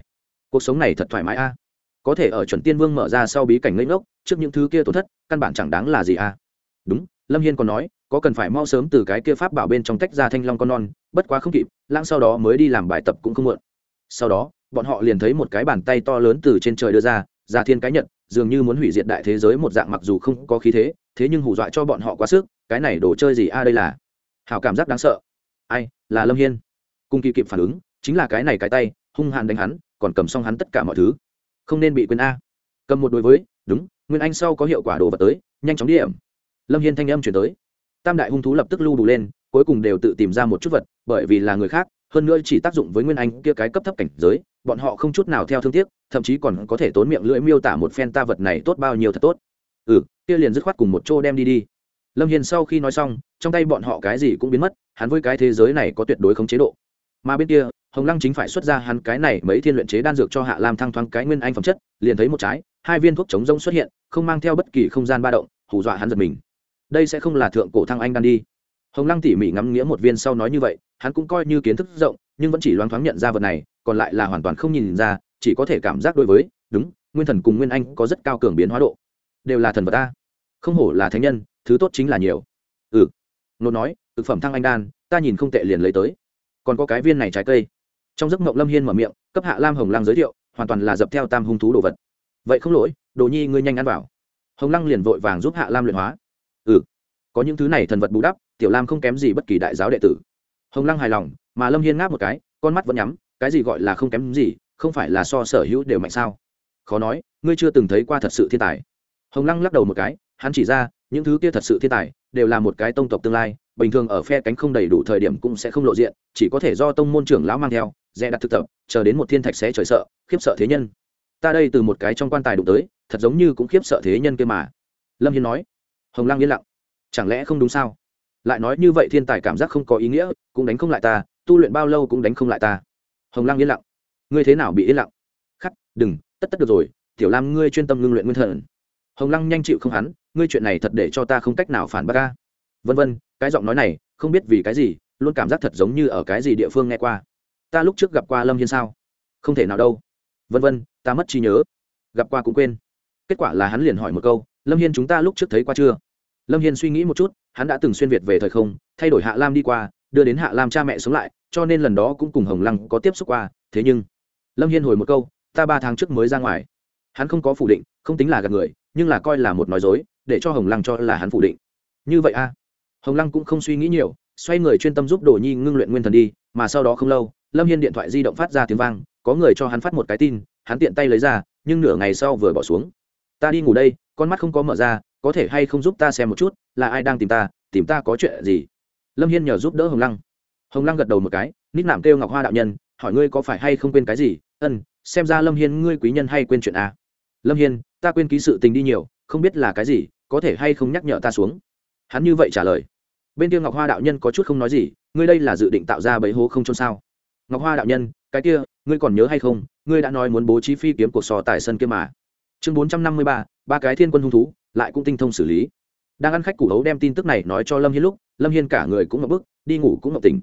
Cuộc sống này thật thoải mái a. Có thể ở chuẩn tiên vương mở ra sau bí cảnh ngây ngốc, trước những thứ kia tổn thất, căn bản chẳng đáng là gì a. Đúng, lâm hiên còn nói, có cần phải mau sớm từ cái kia pháp bảo bên trong tách ra thanh long con non, bất quá không kịp, lãng sau đó mới đi làm bài tập cũng không muộn sau đó, bọn họ liền thấy một cái bàn tay to lớn từ trên trời đưa ra ra thiên cái nhật, dường như muốn hủy diệt đại thế giới một dạng mặc dù không có khí thế thế nhưng hù dọa cho bọn họ quá sức, cái này đồ chơi gì a, đây là? Hảo cảm giác đáng sợ. Ai, là lâm hiên. Cung kỳ kịp phản ứng, chính là cái này cái tay, hung hàn đánh hắn, còn cầm xong hắn tất cả mọi thứ. Không nên bị quên a. Cầm một đối với, đúng, nguyên anh sau có hiệu quả đồ vật tới, nhanh chóng điểm. Lâm hiên thanh âm chuyển tới. Tam đại hung thú lập tức lưu đủ lên, cuối cùng đều tự tìm ra một chút vật, bởi vì là người khác hơn nữa chỉ tác dụng với nguyên anh kia cái cấp thấp cảnh giới, bọn họ không chút nào theo thương tiếc, thậm chí còn có thể tốn miệng lưỡi miêu tả một phen ta vật này tốt bao nhiêu thật tốt. Ừ kia liền dứt khoát cùng một chỗ đem đi đi. Lâm hiền sau khi nói xong, trong tay bọn họ cái gì cũng biến mất, hắn với cái thế giới này có tuyệt đối không chế độ. Mà bên kia, hồng lăng chính phải xuất ra hắn cái này mấy thiên luyện chế đan dược cho hạ lam thăng thoáng cái nguyên anh phẩm chất, liền thấy một trái, hai viên thuốc chống rông xuất hiện, không mang theo bất kỳ không gian ba động, hù dọa hắn giật mình. Đây sẽ không là thượng cổ thăng anh đan đi. Hồng lăng tỉ mỉ ngắm nghĩa một viên sau nói như vậy hắn cũng coi như kiến thức rộng, nhưng vẫn chỉ loáng thoáng nhận ra vật này, còn lại là hoàn toàn không nhìn ra, chỉ có thể cảm giác đối với, đúng, nguyên thần cùng nguyên anh có rất cao cường biến hóa độ. Đều là thần vật ta. Không hổ là thánh nhân, thứ tốt chính là nhiều. Ừ. Nốt nói, thực phẩm thăng anh đan, ta nhìn không tệ liền lấy tới. Còn có cái viên này trái cây. Trong giấc mộng lâm hiên mở miệng, cấp hạ lam hồng lăng giới thiệu, hoàn toàn là dập theo tam hung thú đồ vật. Vậy không lỗi, đồ nhi ngươi nhanh ăn vào. Hồng lăng liền vội vàng giúp hạ lam luyện hóa. Ừ. Có những thứ này thần vật bù đắp, tiểu lam không kém gì bất kỳ đại giáo đệ tử hồng lăng hài lòng, mà lâm hiên ngáp một cái, con mắt vẫn nhắm, cái gì gọi là không kém gì, không phải là so sở hữu đều mạnh sao? Khó nói, ngươi chưa từng thấy qua thật sự thiên tài. Hồng lăng lắc đầu một cái, hắn chỉ ra, những thứ kia thật sự thiên tài, đều là một cái tông tộc tương lai, bình thường ở phe cánh không đầy đủ thời điểm cũng sẽ không lộ diện, chỉ có thể do tông môn trưởng lão mang theo, dè đặt thực tập, chờ đến một thiên thạch sẽ trời sợ, khiếp sợ thế nhân. Ta đây từ một cái trong quan tài đụng tới, thật giống như cũng khiếp sợ thế nhân kia mà. Lâm hiên nói. Hồng lăng yên lặng. Chẳng lẽ không đúng sao? Lại nói như vậy thiên tài cảm giác không có ý nghĩa, cũng đánh không lại ta, tu luyện bao lâu cũng đánh không lại ta. Hồng lăng yên lặng. Ngươi thế nào bị yên lặng? Khắc, đừng, tất tất được rồi, tiểu lam ngươi chuyên tâm ngưng luyện nguyên thần. Hồng lăng nhanh chịu không hắn, ngươi chuyện này thật để cho ta không cách nào phản bác ca vân vân, cái giọng nói này, không biết vì cái gì, luôn cảm giác thật giống như ở cái gì địa phương nghe qua. Ta lúc trước gặp qua lâm hiên sao? Không thể nào đâu. Vân vân, ta mất trí nhớ. Gặp qua cũng quên. Kết quả là hắn liền hỏi một câu, lâm hiên chúng ta lúc trước thấy qua chưa? Lâm hiên suy nghĩ một chút, hắn đã từng xuyên việt về thời không, thay đổi hạ lam đi qua, đưa đến hạ lam cha mẹ sống lại, cho nên lần đó cũng cùng hồng lăng có tiếp xúc qua, thế nhưng, lâm hiên hồi một câu, ta ba tháng trước mới ra ngoài. Hắn không có phủ định, không tính là gạt người, nhưng là coi là một nói dối, để cho hồng lăng cho là hắn phủ định. Như vậy a hồng lăng cũng không suy nghĩ nhiều, xoay người chuyên tâm giúp đồ nhi ngưng luyện nguyên thần đi, mà sau đó không lâu, lâm hiên điện thoại di động phát ra tiếng vang, có người cho hắn phát một cái tin, hắn tiện tay lấy ra, nhưng nửa ngày sau vừa bỏ xuống ta đi ngủ đây, con mắt không có mở ra, có thể hay không giúp ta xem một chút, là ai đang tìm ta tìm ta có chuyện gì? Lâm hiên nhờ giúp đỡ hồng lăng. Hồng lăng gật đầu một cái, nít nạm kêu ngọc hoa đạo nhân, hỏi ngươi có phải hay không quên cái gì? Ân, xem ra lâm hiên ngươi quý nhân hay quên chuyện à. lâm hiên, ta quên ký sự tình đi nhiều, không biết là cái gì, có thể hay không nhắc nhở ta xuống? Hắn như vậy trả lời. Bên kia ngọc hoa đạo nhân có chút không nói gì, ngươi đây là dự định tạo ra bẫy hố không trôn sao? Ngọc hoa đạo nhân, cái kia, ngươi còn nhớ hay không, ngươi đã nói muốn bố trí phi kiếm cuộc sò tại sân kia mà chương bốn trăm năm mươi ba ba cái thiên quân hung thú, lại cũng tinh thông xử lý. Đang ăn khách củ hấu đem tin tức này nói cho lâm hiên lúc, lâm hiên cả người cũng ngập bức, đi ngủ cũng ngập tỉnh.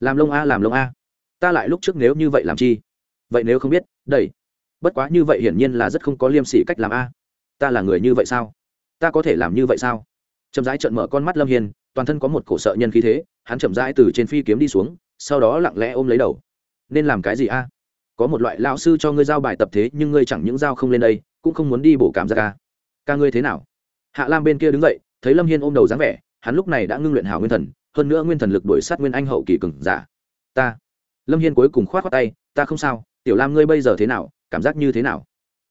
Làm lông a, làm lông a. Ta lại lúc trước nếu như vậy làm chi? Vậy nếu không biết đầy bất quá như vậy hiển nhiên là rất không có liêm sỉ cách làm a. Ta là người như vậy sao? Ta có thể làm như vậy sao? Chậm rãi trợn mở con mắt lâm hiên, toàn thân có một cổ sợ nhân khí thế, hắn chậm rãi từ trên phi kiếm đi xuống, sau đó lặng lẽ ôm lấy đầu. Nên làm cái gì a? Có một loại lão sư cho ngươi giao bài tập thế, nhưng ngươi chẳng những giao không lên đây cũng không muốn đi bổ cảm giác ca. Ca ngươi thế nào? Hạ lam bên kia đứng dậy, thấy lâm hiên ôm đầu dáng vẻ, hắn lúc này đã ngưng luyện hào nguyên thần, hơn nữa nguyên thần lực đuổi sát nguyên anh hậu kỳ cừng giả. Ta. Lâm hiên cuối cùng k h o á t khoác tay, ta không sao, tiểu lam ngươi bây giờ thế nào, cảm giác như thế nào?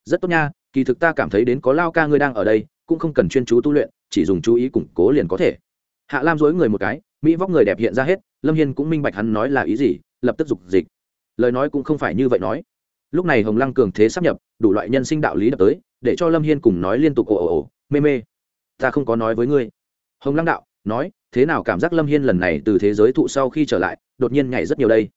Rất tốt nha, kỳ thực ta cảm thấy đến có lao ca ngươi đang ở đây, cũng không cần chuyên chú tu luyện, chỉ dùng chú ý củng cố liền có thể. Hạ lam dối người một cái, mỹ vóc người đẹp hiện ra hết, lâm hiên cũng minh bạch hắn nói là ý gì, lập tức dục dịch. Lời nói cũng không phải như vậy nói lúc này hồng lăng cường thế sắp nhập, đủ loại nhân sinh đạo lý đập tới, để cho lâm hiên cùng nói liên tục ồ ồ ồ, mê mê, ta không có nói với ngươi. Hồng lăng đạo, nói, thế nào cảm giác lâm hiên lần này từ thế giới thụ sau khi trở lại, đột nhiên nhảy rất nhiều đây?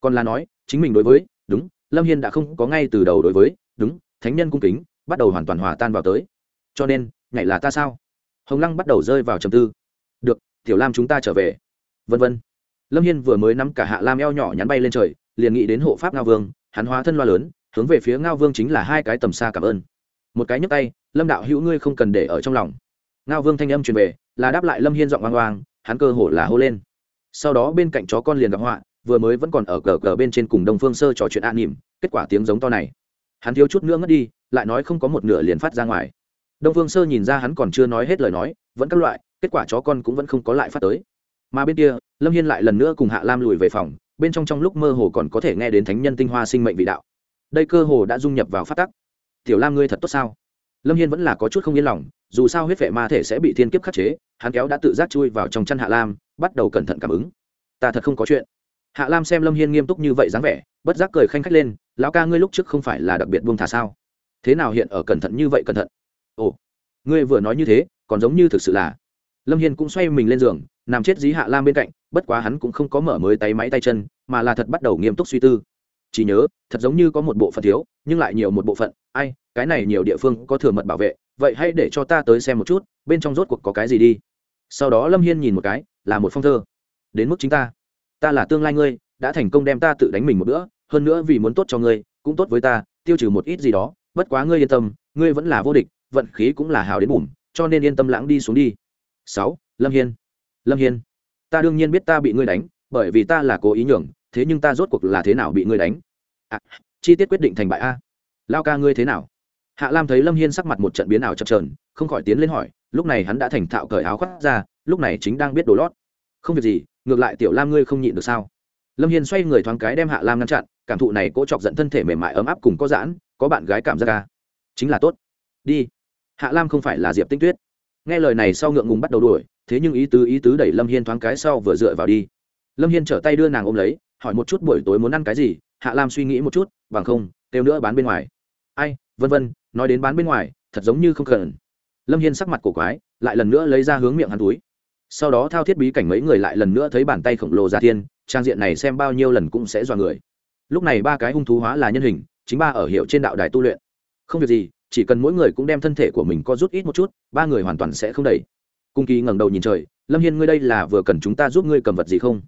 Còn là nói, chính mình đối với, đúng, lâm hiên đã không có ngay từ đầu đối với, đúng, thánh nhân cung kính, bắt đầu hoàn toàn hòa tan vào tới. Cho nên, nhảy là ta sao? Hồng lăng bắt đầu rơi vào trầm tư. Được, tiểu lam chúng ta trở về. Vân vân. Lâm hiên vừa mới nắm cả hạ lam eo nhỏ nhắn bay lên trời, liền nghĩ đến hộ pháp ngao vương hắn hóa thân loa lớn, hướng về phía ngao vương chính là hai cái tầm xa cảm ơn. Một cái nhấc tay, lâm đạo hữu ngươi không cần để ở trong lòng. Ngao vương thanh âm truyền về, là đáp lại lâm hiên giọng oang oang, hắn cơ hồ là hô lên. Sau đó bên cạnh chó con liền gặp họa, vừa mới vẫn còn ở cờ cờ bên trên cùng đông phương sơ trò chuyện an nỉm, kết quả tiếng giống to này. Hắn thiếu chút nữa ngất đi, lại nói không có một nửa liền phát ra ngoài. Đông phương sơ nhìn ra hắn còn chưa nói hết lời nói, vẫn các loại, kết quả chó con cũng vẫn không có lại phát tới. Mà bên kia, lâm hiên lại lần nữa cùng hạ lam lùi về phòng bên trong trong lúc mơ hồ còn có thể nghe đến thánh nhân tinh hoa sinh mệnh vị đạo. Đây cơ hồ đã dung nhập vào phát tắc. Tiểu lam ngươi thật tốt sao? Lâm hiên vẫn là có chút không yên lòng, dù sao huyết vệ ma thể sẽ bị thiên kiếp khắc chế, hắn kéo đã tự giác chui vào trong chăn hạ lam, bắt đầu cẩn thận cảm ứng. Ta thật không có chuyện. Hạ lam xem lâm hiên nghiêm túc như vậy dáng vẻ, bất giác cười khanh khách lên, lão ca ngươi lúc trước không phải là đặc biệt buông thả sao? Thế nào hiện ở cẩn thận như vậy cẩn thận? Ồ, ngươi vừa nói như thế, còn giống như thực sự là. Lâm hiên cũng xoay mình lên giường, nằm chết dí hạ lam bên cạnh bất quá hắn cũng không có mở mới tay máy tay chân, mà là thật bắt đầu nghiêm túc suy tư. Chỉ nhớ, thật giống như có một bộ phận thiếu, nhưng lại nhiều một bộ phận. Ai, cái này nhiều địa phương có thừa mật bảo vệ, vậy hãy để cho ta tới xem một chút, bên trong rốt cuộc có cái gì đi. Sau đó lâm hiên nhìn một cái, là một phong thơ. Đến mức chính ta. Ta là tương lai ngươi, đã thành công đem ta tự đánh mình một bữa, hơn nữa vì muốn tốt cho ngươi, cũng tốt với ta, tiêu trừ một ít gì đó. Bất quá ngươi yên tâm, ngươi vẫn là vô địch, vận khí cũng là hào đến bùm cho nên yên tâm lãng đi xuống đi. Sáu, lâm hiên. Lâm hiên ta đương nhiên biết ta bị ngươi đánh bởi vì ta là cố ý nhường thế nhưng ta rốt cuộc là thế nào bị ngươi đánh? À, chi tiết quyết định thành bại a. Lao ca ngươi thế nào? Hạ lam thấy lâm hiên sắc mặt một trận biến ảo chập trờn không khỏi tiến lên hỏi lúc này hắn đã thành thạo cởi áo khoác ra lúc này chính đang biết đồ lót. Không việc gì ngược lại tiểu lam ngươi không nhịn được sao? Lâm hiên xoay người thoáng cái đem hạ lam ngăn chặn cảm thụ này cỗ chọc giận thân thể mềm mại ấm áp cùng có giãn có bạn gái cảm giác ca chính là tốt. Đi. Hạ lam không phải là diệp tinh tuyết. Nghe lời này sau ngượng ngùng bắt đầu đuổi thế nhưng ý tứ ý tứ đẩy lâm hiên thoáng cái sau vừa dựa vào đi. Lâm hiên trở tay đưa nàng ôm lấy, hỏi một chút buổi tối muốn ăn cái gì, hạ lam suy nghĩ một chút, bằng không, kêu nữa bán bên ngoài. Ai, vân vân, nói đến bán bên ngoài, thật giống như không cần. Lâm hiên sắc mặt cổ quái, lại lần nữa lấy ra hướng miệng hắn túi. Sau đó thao thiết bí cảnh mấy người lại lần nữa thấy bàn tay khổng lồ ra thiên, trang diện này xem bao nhiêu lần cũng sẽ dọa người. Lúc này ba cái hung thú hóa là nhân hình, chính ba ở hiệu trên đạo đài tu luyện. Không việc gì, chỉ cần mỗi người cũng đem thân thể của mình có rút ít một chút, ba người hoàn toàn sẽ không đẩy cung kỳ ngẩng đầu nhìn trời, lâm hiên, ngươi đây là vừa cần chúng ta giúp ngươi cầm vật gì không?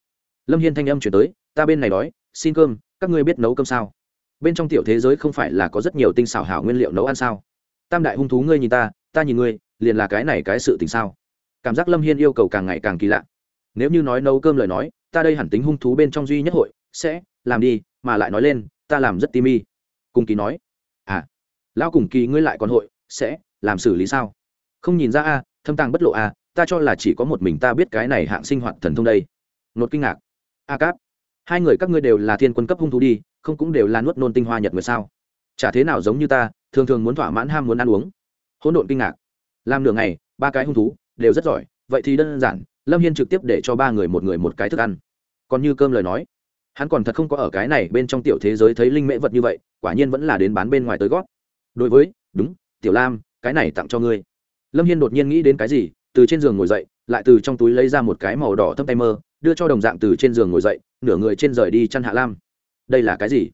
Lâm hiên thanh âm chuyển tới, ta bên này đói, xin cơm, các ngươi biết nấu cơm sao? Bên trong tiểu thế giới không phải là có rất nhiều tinh xảo hảo nguyên liệu nấu ăn sao? Tam đại hung thú ngươi nhìn ta ta nhìn ngươi, liền là cái này cái sự tình sao? Cảm giác lâm hiên yêu cầu càng ngày càng kỳ lạ. Nếu như nói nấu cơm lời nói, ta đây hẳn tính hung thú bên trong duy nhất hội, sẽ làm đi, mà lại nói lên, ta làm rất tim y cùng kỳ nói. À lão cùng kỳ ngươi lại còn hội, sẽ làm xử lý sao? Không nhìn ra a thâm tàng bất lộ à? ta cho là chỉ có một mình ta biết cái này hạng sinh hoạt thần thông đây. Nột kinh ngạc. A cáp, hai người các ngươi đều là thiên quân cấp hung thú đi, không cũng đều là nuốt nôn tinh hoa nhật người sao? Chả thế nào giống như ta, thường thường muốn thỏa mãn ham muốn ăn uống. Hỗn độn kinh ngạc. Làm nửa ngày, ba cái hung thú, đều rất giỏi, vậy thì đơn giản, lâm hiên trực tiếp để cho ba người một người một cái thức ăn. Còn như cơm lời nói, hắn còn thật không có ở cái này bên trong tiểu thế giới thấy linh mễ vật như vậy, quả nhiên vẫn là đến bán bên ngoài tới gót đối với, đúng, tiểu lam, cái này tặng cho ngươi lâm hiên đột nhiên nghĩ đến cái gì, từ trên giường ngồi dậy, lại từ trong túi lấy ra một cái màu đỏ thâm tay mơ, đưa cho đồng dạng từ trên giường ngồi dậy, nửa người trên rời đi chăn hạ lam. Đây là cái gì?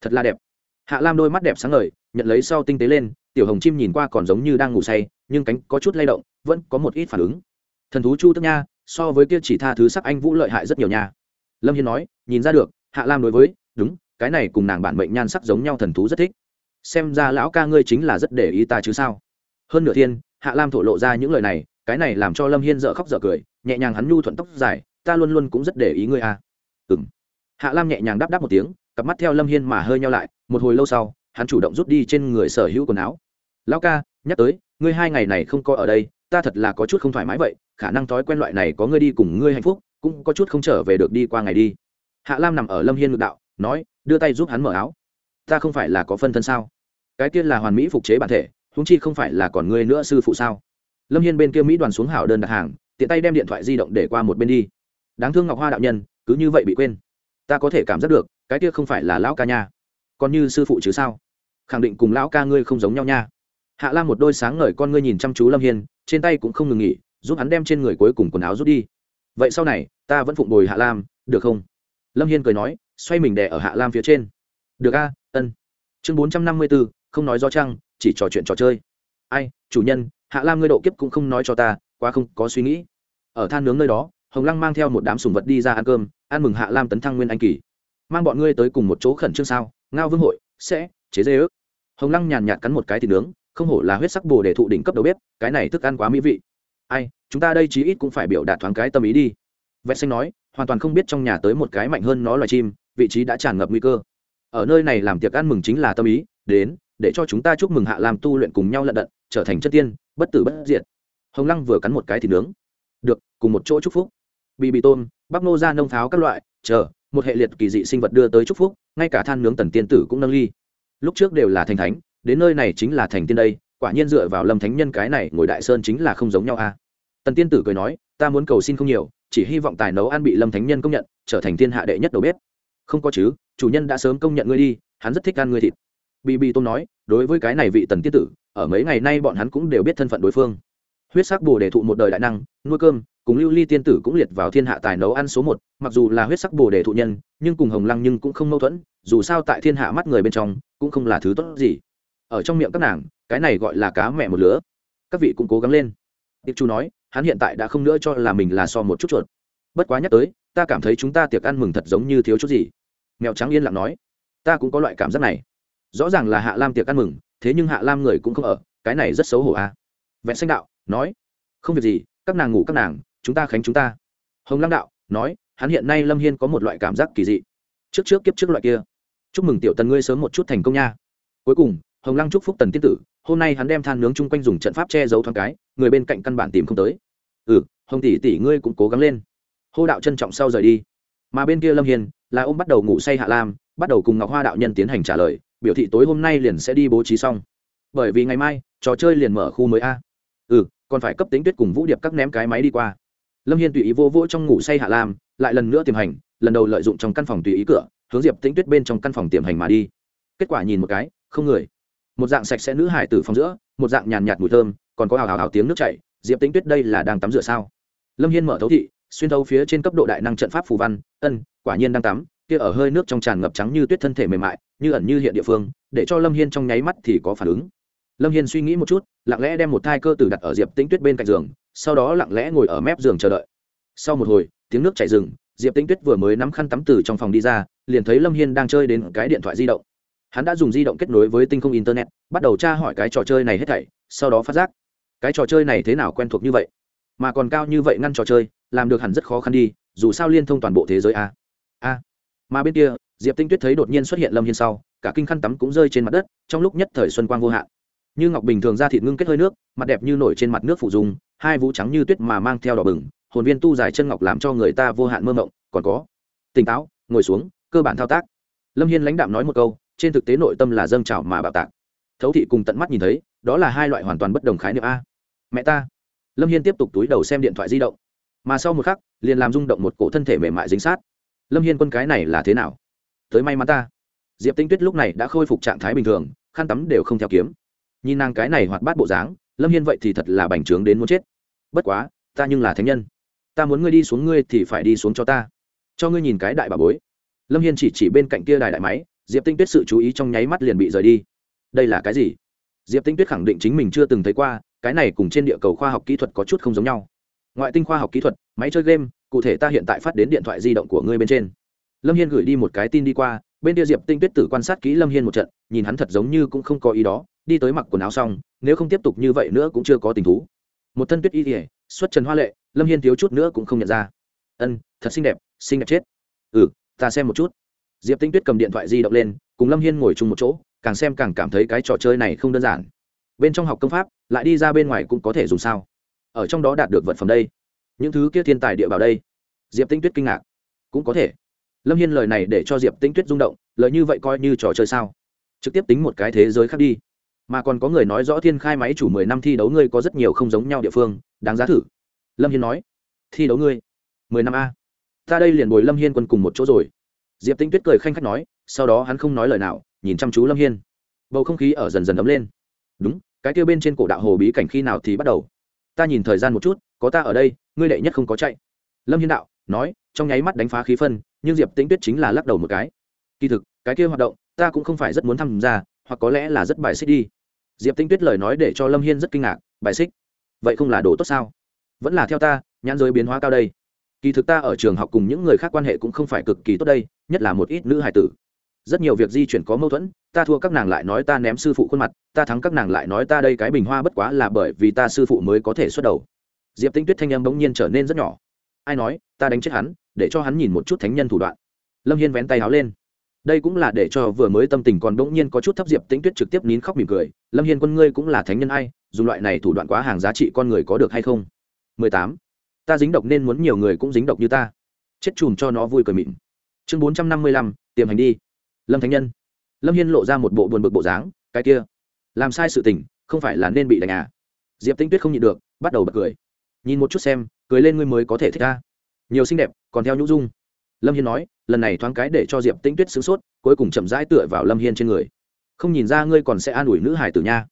Thật là đẹp. Hạ lam đôi mắt đẹp sáng ngời, nhận lấy sau tinh tế lên, tiểu hồng chim nhìn qua còn giống như đang ngủ say, nhưng cánh có chút lay động, vẫn có một ít phản ứng. Thần thú chu tức nha, so với kia chỉ tha thứ sắc anh vũ lợi hại rất nhiều nha. Lâm hiên nói, nhìn ra được, hạ lam đối với, đúng, cái này cùng nàng bản mệnh nhan sắc giống nhau thần thú rất thích. Xem ra lão ca ngươi chính là rất để ý ta chứ sao? Hơn nửa thiên hạ lam thổ lộ ra những lời này, cái này làm cho lâm hiên dợ khóc dợ cười, nhẹ nhàng hắn nhu thuận tóc dài, ta luôn luôn cũng rất để ý ngươi à. ừ m hạ lam nhẹ nhàng đáp đáp một tiếng, cặp mắt theo lâm hiên mà hơi nhau lại, một hồi lâu sau, hắn chủ động rút đi trên người sở hữu quần áo. Lão ca, nhắc tới, ngươi hai ngày này không có ở đây, ta thật là có chút không thoải mái vậy, khả năng thói quen loại này có ngươi đi cùng ngươi hạnh phúc, cũng có chút không trở về được đi qua ngày đi. Hạ lam nằm ở lâm hiên ngực đạo, nói, đưa tay giúp hắn mở áo. Ta không phải là có phân thân sao? Cái tiên là hoàn mỹ phục chế bản thể huống chi không phải là còn ngươi nữa sư phụ sao? Lâm hiên bên kia mỹ đoàn xuống hảo đơn đặt hàng, tiện tay đem điện thoại di động để qua một bên đi. Đáng thương ngọc hoa đạo nhân, cứ như vậy bị quên. Ta có thể cảm giác được, cái kia không phải là lão ca nha. Còn như sư phụ chứ sao? Khẳng định cùng lão ca ngươi không giống nhau nha. Hạ lam một đôi sáng ngời con ngươi nhìn chăm chú lâm hiên, trên tay cũng không ngừng nghỉ, giúp hắn đem trên người cuối cùng quần áo rút đi. Vậy sau này, ta vẫn phụng bồi hạ lam, được không? Lâm hiên cười nói, xoay mình đè ở hạ lam phía trên. Được a, ân. Chương bốn trăm năm mươi b ố không nói do trăng chỉ trò chuyện trò chơi. Ai, chủ nhân, hạ lam ngươi độ kiếp cũng không nói cho ta, quá không có suy nghĩ. Ở than nướng nơi đó, hồng lăng mang theo một đám sùng vật đi ra ăn cơm, ăn mừng hạ lam tấn thăng nguyên anh kỳ. Mang bọn ngươi tới cùng một chỗ khẩn trương sao? Ngao vương hội, sẽ chế dê ước. Hồng lăng nhàn nhạt cắn một cái thịt nướng, không hổ là huyết sắc bồ để thụ đỉnh cấp đầu bếp, cái này thức ăn quá mỹ vị. Ai, chúng ta đây chí ít cũng phải biểu đạt thoáng cái tâm ý đi. Vẹt xanh nói, hoàn toàn không biết trong nhà tới một cái mạnh hơn nó loài chim, vị trí đã tràn ngập nguy cơ. Ở nơi này làm tiệc ăn mừng chính là tâm ý, đến để cho chúng ta chúc mừng hạ làm tu luyện cùng nhau lận đận, trở thành chất tiên, bất tử bất diệt. Hồng lăng vừa cắn một cái thì nướng. Được, cùng một chỗ chúc phúc. Bị bị tôm, bắp nô ra nông pháo các loại, chờ, một hệ liệt kỳ dị sinh vật đưa tới chúc phúc, ngay cả than nướng tần tiên tử cũng nâng ly. Lúc trước đều là thành thánh, đến nơi này chính là thành tiên đây, quả nhiên dựa vào lâm thánh nhân cái này ngồi đại sơn chính là không giống nhau a. Tần tiên tử cười nói, ta muốn cầu xin không nhiều, chỉ hy vọng tài nấu ăn bị lâm thánh nhân công nhận, trở thành thiên hạ đệ nhất đầu bếp. Không có chứ, chủ nhân đã sớm công nhận ngươi đi, hắn rất thích ăn ngươi thịt bị bị tôm nói, đối với cái này vị tần tiết tử, ở mấy ngày nay bọn hắn cũng đều biết thân phận đối phương. Huyết sắc bồ đề thụ một đời đại năng, nuôi cơm, cùng lưu ly tiên tử cũng liệt vào thiên hạ tài nấu ăn số một, mặc dù là huyết sắc bồ đề thụ nhân, nhưng cùng hồng lăng nhưng cũng không mâu thuẫn, dù sao tại thiên hạ mắt người bên trong, cũng không là thứ tốt gì. Ở trong miệng các nàng, cái này gọi là cá mẹ một lứa. Các vị cũng cố gắng lên. Tiệp chu nói, hắn hiện tại đã không nữa cho là mình là so một chút chuột. Bất quá nhắc tới, ta cảm thấy chúng ta tiệc ăn mừng thật giống như thiếu chút gì. Mèo trắng yên lặng nói, ta cũng có loại cảm giác này rõ ràng là hạ lam tiệc ăn mừng, thế nhưng hạ lam người cũng không ở, cái này rất xấu hổ a à. vẹn xanh đạo, nói, không việc gì, các nàng ngủ các nàng, chúng ta khánh chúng ta. Hồng lăng đạo, nói, hắn hiện nay lâm hiên có một loại cảm giác kỳ dị. Trước trước kiếp trước loại kia. Chúc mừng tiểu tần ngươi sớm một chút thành công nha. Cuối cùng, hồng lăng chúc phúc tần tiên tử, hôm nay hắn đem than nướng chung quanh dùng trận pháp che giấu thoáng cái, người bên cạnh căn bản tìm không tới. Ừ hồng tỷ tỷ ngươi cũng cố gắng lên. Hô đạo trân trọng sau rời đi. Mà bên kia lâm hiền là ông bắt đầu ngủ say hạ lam, bắt đầu cùng ngọc hoa đạo nhân tiến hành trả lời biểu thị tối hôm nay liền sẽ đi bố trí xong. Bởi vì ngày mai, trò chơi liền mở khu mới a. Ừ còn phải cấp tính tuyết cùng vũ điệp các ném cái máy đi qua. Lâm hiên tùy ý vô vỗ trong ngủ say hạ lam, lại lần nữa tiềm hành, lần đầu lợi dụng trong căn phòng tùy ý cửa, hướng diệp tĩnh tuyết bên trong căn phòng tiềm hành mà đi. Kết quả nhìn một cái, không người. Một dạng sạch sẽ nữ hải từ phòng giữa, một dạng nhàn nhạt mùi thơm, còn có hào hào hào tiếng nước chảy. Diệp tĩnh tuyết đây là đang tắm rửa sao? Lâm hiên mở thấu thị, xuyên thấu phía trên cấp độ đại năng trận pháp phù văn, ân, quả nhiên đang tắm kia ở hơi nước trong tràn ngập trắng như tuyết thân thể mềm mại, như ẩn như hiện địa phương, để cho lâm hiên trong nháy mắt thì có phản ứng. Lâm hiên suy nghĩ một chút, lặng lẽ đem một thai cơ tử đặt ở diệp tĩnh tuyết bên cạnh giường, sau đó lặng lẽ ngồi ở mép giường chờ đợi. Sau một hồi, tiếng nước chảy rừng, diệp tĩnh tuyết vừa mới nắm khăn tắm từ trong phòng đi ra, liền thấy lâm hiên đang chơi đến cái điện thoại di động. Hắn đã dùng di động kết nối với tinh không internet, bắt đầu tra hỏi cái trò chơi này hết thảy, sau đó phát giác, cái trò chơi này thế nào quen thuộc như vậy. Mà còn cao như vậy ngăn trò chơi, làm được hẳn rất khó khăn đi, dù sao liên thông toàn bộ thế giới a. A mà bên kia, diệp tinh tuyết thấy đột nhiên xuất hiện lâm hiên sau, cả kinh khăn tắm cũng rơi trên mặt đất, trong lúc nhất thời xuân quang vô hạn. Như ngọc bình thường ra thịt ngưng kết hơi nước, mặt đẹp như nổi trên mặt nước phụ dùng hai vũ trắng như tuyết mà mang theo đỏ bừng, hồn viên tu dài chân ngọc làm cho người ta vô hạn mơ mộng, còn có. Tỉnh táo, ngồi xuống, cơ bản thao tác. Lâm hiên lãnh đạm nói một câu, trên thực tế nội tâm là dâng trào mà bạo tạc. Thấu thị cùng tận mắt nhìn thấy, đó là hai loại hoàn toàn bất đồng khái niệm a. Mẹ ta. Lâm hiên tiếp tục túi đầu xem điện thoại di động. Mà sau một khắc, liền làm rung động một cổ thân thể mềm mại dính sát lâm hiên quân cái này là thế nào? Tới may mắn ta. Diệp tinh tuyết lúc này đã khôi phục trạng thái bình thường, khăn tắm đều không theo kiếm. Nhìn nàng cái này hoạt bát bộ dáng, lâm hiên vậy thì thật là bành trướng đến muốn chết. Bất quá, ta nhưng là thánh nhân. Ta muốn ngươi đi xuống ngươi thì phải đi xuống cho ta. Cho ngươi nhìn cái đại bà bối. Lâm hiên chỉ chỉ bên cạnh kia đài đại máy, diệp tinh tuyết sự chú ý trong nháy mắt liền bị rời đi. Đây là cái gì? Diệp tinh tuyết khẳng định chính mình chưa từng thấy qua, cái này cùng trên địa cầu khoa học kỹ thuật có chút không giống nhau. Ngoại tinh khoa học kỹ thuật, máy chơi game cụ thể ta hiện tại phát đến điện thoại di động của ngươi bên trên. Lâm hiên gửi đi một cái tin đi qua, bên kia diệp tinh tuyết tử quan sát kỹ lâm hiên một trận, nhìn hắn thật giống như cũng không có ý đó, đi tới mặc quần áo xong, nếu không tiếp tục như vậy nữa cũng chưa có tình thú. Một thân tuyết y thể xuất trần hoa lệ, lâm hiên thiếu chút nữa cũng không nhận ra. Ân, thật xinh đẹp xinh đẹp chết. Ừ ta xem một chút. Diệp tinh tuyết cầm điện thoại di động lên, cùng lâm hiên ngồi chung một chỗ, càng xem càng cảm thấy cái trò chơi này không đơn giản. Bên trong học công pháp, lại đi ra bên ngoài cũng có thể dùng sao. Ở trong đó đạt được vật phẩm đây những thứ kia thiên tài địa bảo đây? Diệp tinh tuyết kinh ngạc. Cũng có thể. Lâm hiên lời này để cho diệp tinh tuyết rung động, lời như vậy coi như trò chơi sao? Trực tiếp tính một cái thế giới khác đi. Mà còn có người nói rõ thiên khai máy chủ mười năm thi đấu ngươi có rất nhiều không giống nhau địa phương, đáng giá thử. Lâm hiên nói, thi đấu ngươi, mười năm a. Ta đây liền bồi lâm hiên quân cùng một chỗ rồi. Diệp tinh tuyết cười khanh khách nói, sau đó hắn không nói lời nào, nhìn chăm chú lâm hiên. Bầu không khí ở dần dần ấm lên. Đúng, cái kêu bên trên cổ đạo hồ bí cảnh khi nào thì bắt đầu? Ta nhìn thời gian một chút có ta ở đây, ngươi đệ nhất không có chạy. Lâm hiên đạo nói, trong nháy mắt đánh phá khí phân, nhưng diệp tĩnh tuyết chính là lắc đầu một cái. Kỳ thực, cái kia hoạt động, ta cũng không phải rất muốn tham gia, hoặc có lẽ là rất bài xích đi. Diệp tĩnh tuyết lời nói để cho lâm hiên rất kinh ngạc, bài xích? Vậy không là đồ tốt sao? Vẫn là theo ta, nhãn giới biến hóa cao đây. Kỳ thực ta ở trường học cùng những người khác quan hệ cũng không phải cực kỳ tốt đây, nhất là một ít nữ hải tử. Rất nhiều việc di chuyển có mâu thuẫn, ta thua các nàng lại nói ta ném sư phụ khuôn mặt, ta thắng các nàng lại nói ta đây cái bình hoa bất quá là bởi vì ta sư phụ mới có thể xuất đầu diệp tinh tuyết thanh em bỗng nhiên trở nên rất nhỏ. Ai nói ta đánh chết hắn để cho hắn nhìn một chút thánh nhân thủ đoạn. Lâm hiên vén tay háo lên. Đây cũng là để cho vừa mới tâm tình còn bỗng nhiên có chút thấp diệp tĩnh tuyết trực tiếp nín khóc mỉm cười. Lâm hiên quân ngươi cũng là thánh nhân ai dùng loại này thủ đoạn quá hàng giá trị con người có được hay không? 18. ta dính độc nên muốn nhiều người cũng dính độc như ta. Chết chùm cho nó vui cười mịn. Chương 455, tiềm hành đi. Lâm thánh nhân. Lâm hiên lộ ra một bộ buồn bực bộ dáng cái kia. Làm sai sự tình không phải là nên bị đánh à? Diệp tĩnh tuyết không nhịn được bắt đầu bật cười nhìn một chút xem cưới lên ngươi mới có thể thích ta. Nhiều xinh đẹp, còn theo nhũ dung. Lâm hiên nói, lần này thoáng cái để cho diệp tĩnh tuyết sửng sốt, cuối cùng chậm rãi tựa vào lâm hiên trên người. Không nhìn ra ngươi còn sẽ an ủi nữ hải tử nha.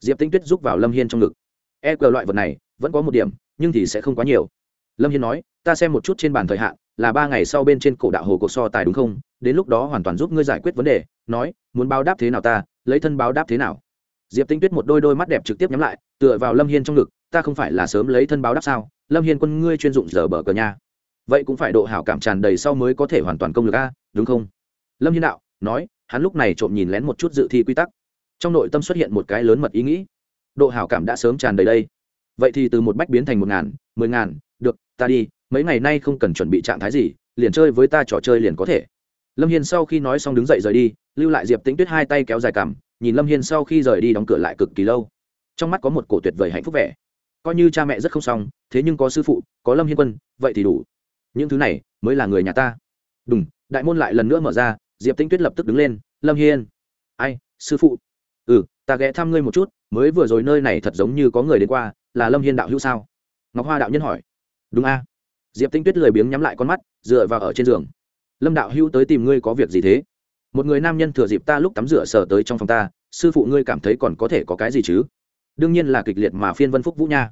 Diệp tĩnh tuyết giúp vào lâm hiên trong ngực. E cờ loại vật này, vẫn có một điểm, nhưng thì sẽ không quá nhiều. Lâm hiên nói, ta xem một chút trên bàn thời hạn, là ba ngày sau bên trên cổ đạo hồ cuộc so tài đúng không? Đến lúc đó hoàn toàn giúp ngươi giải quyết vấn đề. Nói, muốn báo đáp thế nào ta? Lấy thân báo đáp thế nào? Diệp tinh tuyết một đôi đôi mắt đẹp trực tiếp nhắm lại, tựa vào lâm hiên trong ngực, ta không phải là sớm lấy thân báo đáp sao? Lâm hiên quân ngươi chuyên dụng giờ bờ cờ nha. Vậy cũng phải độ hảo cảm tràn đầy sau mới có thể hoàn toàn công lực a, đúng không? Lâm hiên đạo, nói, hắn lúc này trộm nhìn lén một chút dự thi quy tắc. Trong nội tâm xuất hiện một cái lớn mật ý nghĩ. Độ hảo cảm đã sớm tràn đầy đây. Vậy thì từ một bách biến thành một ngàn, mười ngàn, được, ta đi, mấy ngày nay không cần chuẩn bị trạng thái gì, liền chơi với ta trò chơi liền có thể. Lâm hiên sau khi nói xong đứng dậy rời đi, lưu lại diệp tĩnh tuyết hai tay kéo dài cằm nhìn lâm hiên sau khi rời đi đóng cửa lại cực kỳ lâu. Trong mắt có một cổ tuyệt vời hạnh phúc vẻ. Coi như cha mẹ rất không xong, thế nhưng có sư phụ, có lâm hiên quân, vậy thì đủ. Những thứ này mới là người nhà ta. Đúng đại môn lại lần nữa mở ra, diệp tĩnh tuyết lập tức đứng lên, lâm hiên. Ai, sư phụ? Ừ ta ghé thăm ngươi một chút, mới vừa rồi nơi này thật giống như có người đến qua, là lâm hiên đạo hữu sao? Ngọc hoa đạo nhân hỏi. Đúng a. Diệp tĩnh tuyết lười biếng nhắm lại con mắt, dựa vào ở trên giường. Lâm đạo hữu tới tìm ngươi có việc gì thế? Một người nam nhân thừa dịp ta lúc tắm rửa sờ tới trong phòng ta, sư phụ ngươi cảm thấy còn có thể có cái gì chứ? Đương nhiên là kịch liệt mà phiên vân phúc vũ nha.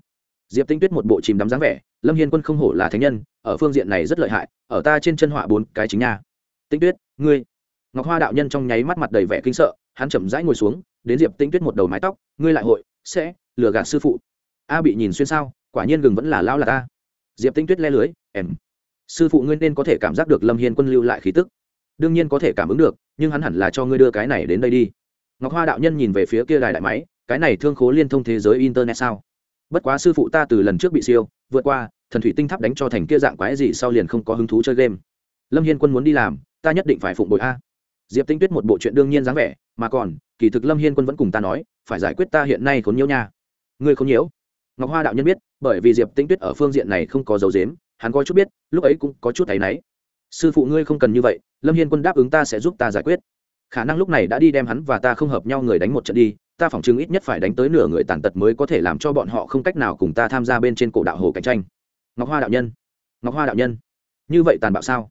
Diệp tinh tuyết một bộ chìm đắm dáng vẻ, lâm hiên quân không hổ là thánh nhân, ở phương diện này rất lợi hại, ở ta trên chân họa bốn cái chính nha. Tinh tuyết, ngươi. Ngọc hoa đạo nhân trong nháy mắt mặt đầy vẻ kinh sợ, hắn chậm rãi ngồi xuống, đến diệp tinh tuyết một đầu mái tóc, ngươi lại hội, sẽ lừa gạt sư phụ. A bị nhìn xuyên sao, quả nhiên gừng vẫn là lao là ta. Diệp tinh tuyết le lưới, em. Sư phụ ngươi nên có thể cảm giác được lâm hiên quân lưu lại khí tức đương nhiên có thể cảm ứng được, nhưng hắn hẳn là cho ngươi đưa cái này đến đây đi. Ngọc hoa đạo nhân nhìn về phía kia đài đại máy, cái này thương khố liên thông thế giới internet sao? Bất quá sư phụ ta từ lần trước bị siêu, vượt qua, thần thủy tinh tháp đánh cho thành kia dạng quái gì sau liền không có hứng thú chơi game. Lâm hiên quân muốn đi làm, ta nhất định phải phụng bội a. Diệp tinh tuyết một bộ chuyện đương nhiên dáng vẻ, mà còn, kỳ thực lâm hiên quân vẫn cùng ta nói, phải giải quyết ta hiện nay khốn nhiễu nha. Ngươi khốn nhiễu? Ngọc hoa đạo nhân biết, bởi vì diệp tinh tuyết ở phương diện này không có dấu dếm hắn có chút biết, lúc ấy cũng có chút thấy náy. Sư phụ ngươi không cần như vậy lâm hiên quân đáp ứng ta sẽ giúp ta giải quyết. Khả năng lúc này đã đi đem hắn và ta không hợp nhau người đánh một trận đi, ta phỏng chừng ít nhất phải đánh tới nửa người tàn tật mới có thể làm cho bọn họ không cách nào cùng ta tham gia bên trên cổ đạo hồ cạnh tranh. Ngọc hoa đạo nhân. Ngọc hoa đạo nhân. Như vậy tàn bạo sao?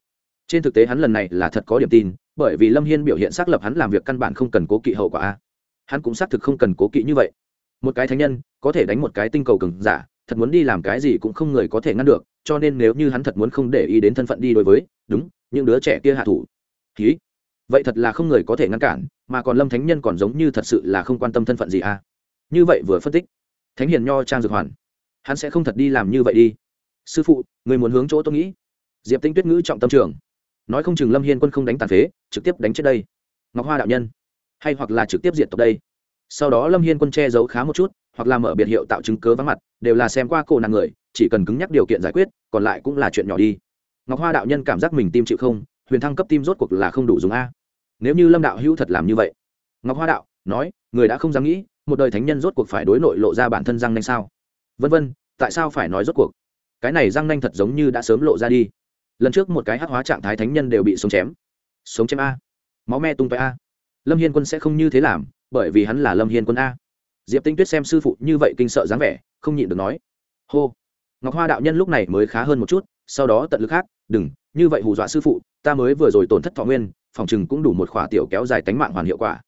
Trên thực tế hắn lần này là thật có điểm tin, bởi vì lâm hiên biểu hiện xác lập hắn làm việc căn bản không cần cố kỵ hậu quả a. Hắn cũng xác thực không cần cố kỵ như vậy. Một cái thánh nhân, có thể đánh một cái tinh cầu cừng giả, thật muốn đi làm cái gì cũng không người có thể ngăn được, cho nên nếu như hắn thật muốn không để ý đến thân phận đi đối với, đúng những đứa trẻ kia hạ thủ. Ký vậy thật là không người có thể ngăn cản, mà còn lâm thánh nhân còn giống như thật sự là không quan tâm thân phận gì à? Như vậy vừa phân tích, thánh hiền nho trang dược hoàn, hắn sẽ không thật đi làm như vậy đi. Sư phụ, người muốn hướng chỗ tôi nghĩ. Diệp tinh tuyết ngữ trọng tâm trường, nói không chừng lâm hiên quân không đánh tàn phế, trực tiếp đánh chết đây. Ngọc hoa đạo nhân, hay hoặc là trực tiếp diệt tộc đây. Sau đó lâm hiên quân che giấu khá một chút, hoặc là mở biệt hiệu tạo chứng cớ vắng mặt, đều là xem qua cổ nàng người, chỉ cần cứng nhắc điều kiện giải quyết, còn lại cũng là chuyện nhỏ đi ngọc hoa đạo nhân cảm giác mình tim chịu không, huyền thăng cấp tim rốt cuộc là không đủ dùng a. Nếu như lâm đạo hữu thật làm như vậy. Ngọc hoa đạo, nói, người đã không dám nghĩ, một đời thánh nhân rốt cuộc phải đối nội lộ ra bản thân răng nanh sao? Vân vân, tại sao phải nói rốt cuộc? Cái này răng nanh thật giống như đã sớm lộ ra đi. Lần trước một cái hát hóa trạng thái thánh nhân đều bị sống chém. Sống chém a. Máu me tung tóe a. Lâm hiên quân sẽ không như thế làm, bởi vì hắn là lâm hiên quân a. Diệp tinh tuyết xem sư phụ như vậy kinh sợ dáng vẻ, không nhịn được nói. Hô. Ngọc hoa đạo nhân lúc này mới khá hơn một chút, sau đó tận lực khác đừng, như vậy hù dọa sư phụ, ta mới vừa rồi tổn thất thọ nguyên, phòng chừng cũng đủ một khỏa tiểu kéo dài tánh mạng hoàn hiệu quả.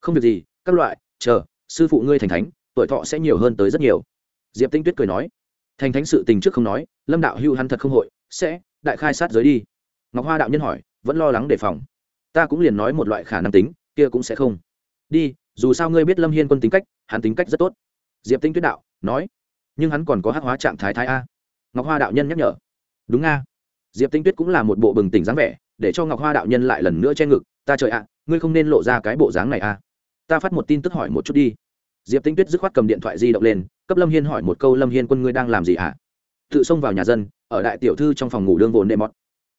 Không việc gì, các loại, chờ, sư phụ ngươi thành thánh, tuổi thọ sẽ nhiều hơn tới rất nhiều. Diệp tinh tuyết cười nói. Thành thánh sự tình trước không nói, lâm đạo hưu hắn thật không hội, sẽ, đại khai sát giới đi. Ngọc hoa đạo nhân hỏi, vẫn lo lắng đề phòng. Ta cũng liền nói một loại khả năng tính, kia cũng sẽ không. Đi, dù sao ngươi biết lâm hiên quân tính cách, hắn tính cách rất tốt. Diệp tinh tuyết đạo, nói. Nhưng hắn còn có hắc hóa trạng thái thái a. Ngọc hoa đạo nhân nhắc nhở. Đúng a diệp tinh tuyết cũng là một bộ bừng tỉnh dáng vẻ, để cho ngọc hoa đạo nhân lại lần nữa che ngực, ta trời ạ, ngươi không nên lộ ra cái bộ dáng này a ta phát một tin tức hỏi một chút đi. Diệp tinh tuyết dứt khoát cầm điện thoại di động lên, cấp lâm hiên hỏi một câu, lâm hiên quân ngươi đang làm gì ạ? Tự xông vào nhà dân, ở đại tiểu thư trong phòng ngủ đương vồn đệ mọt.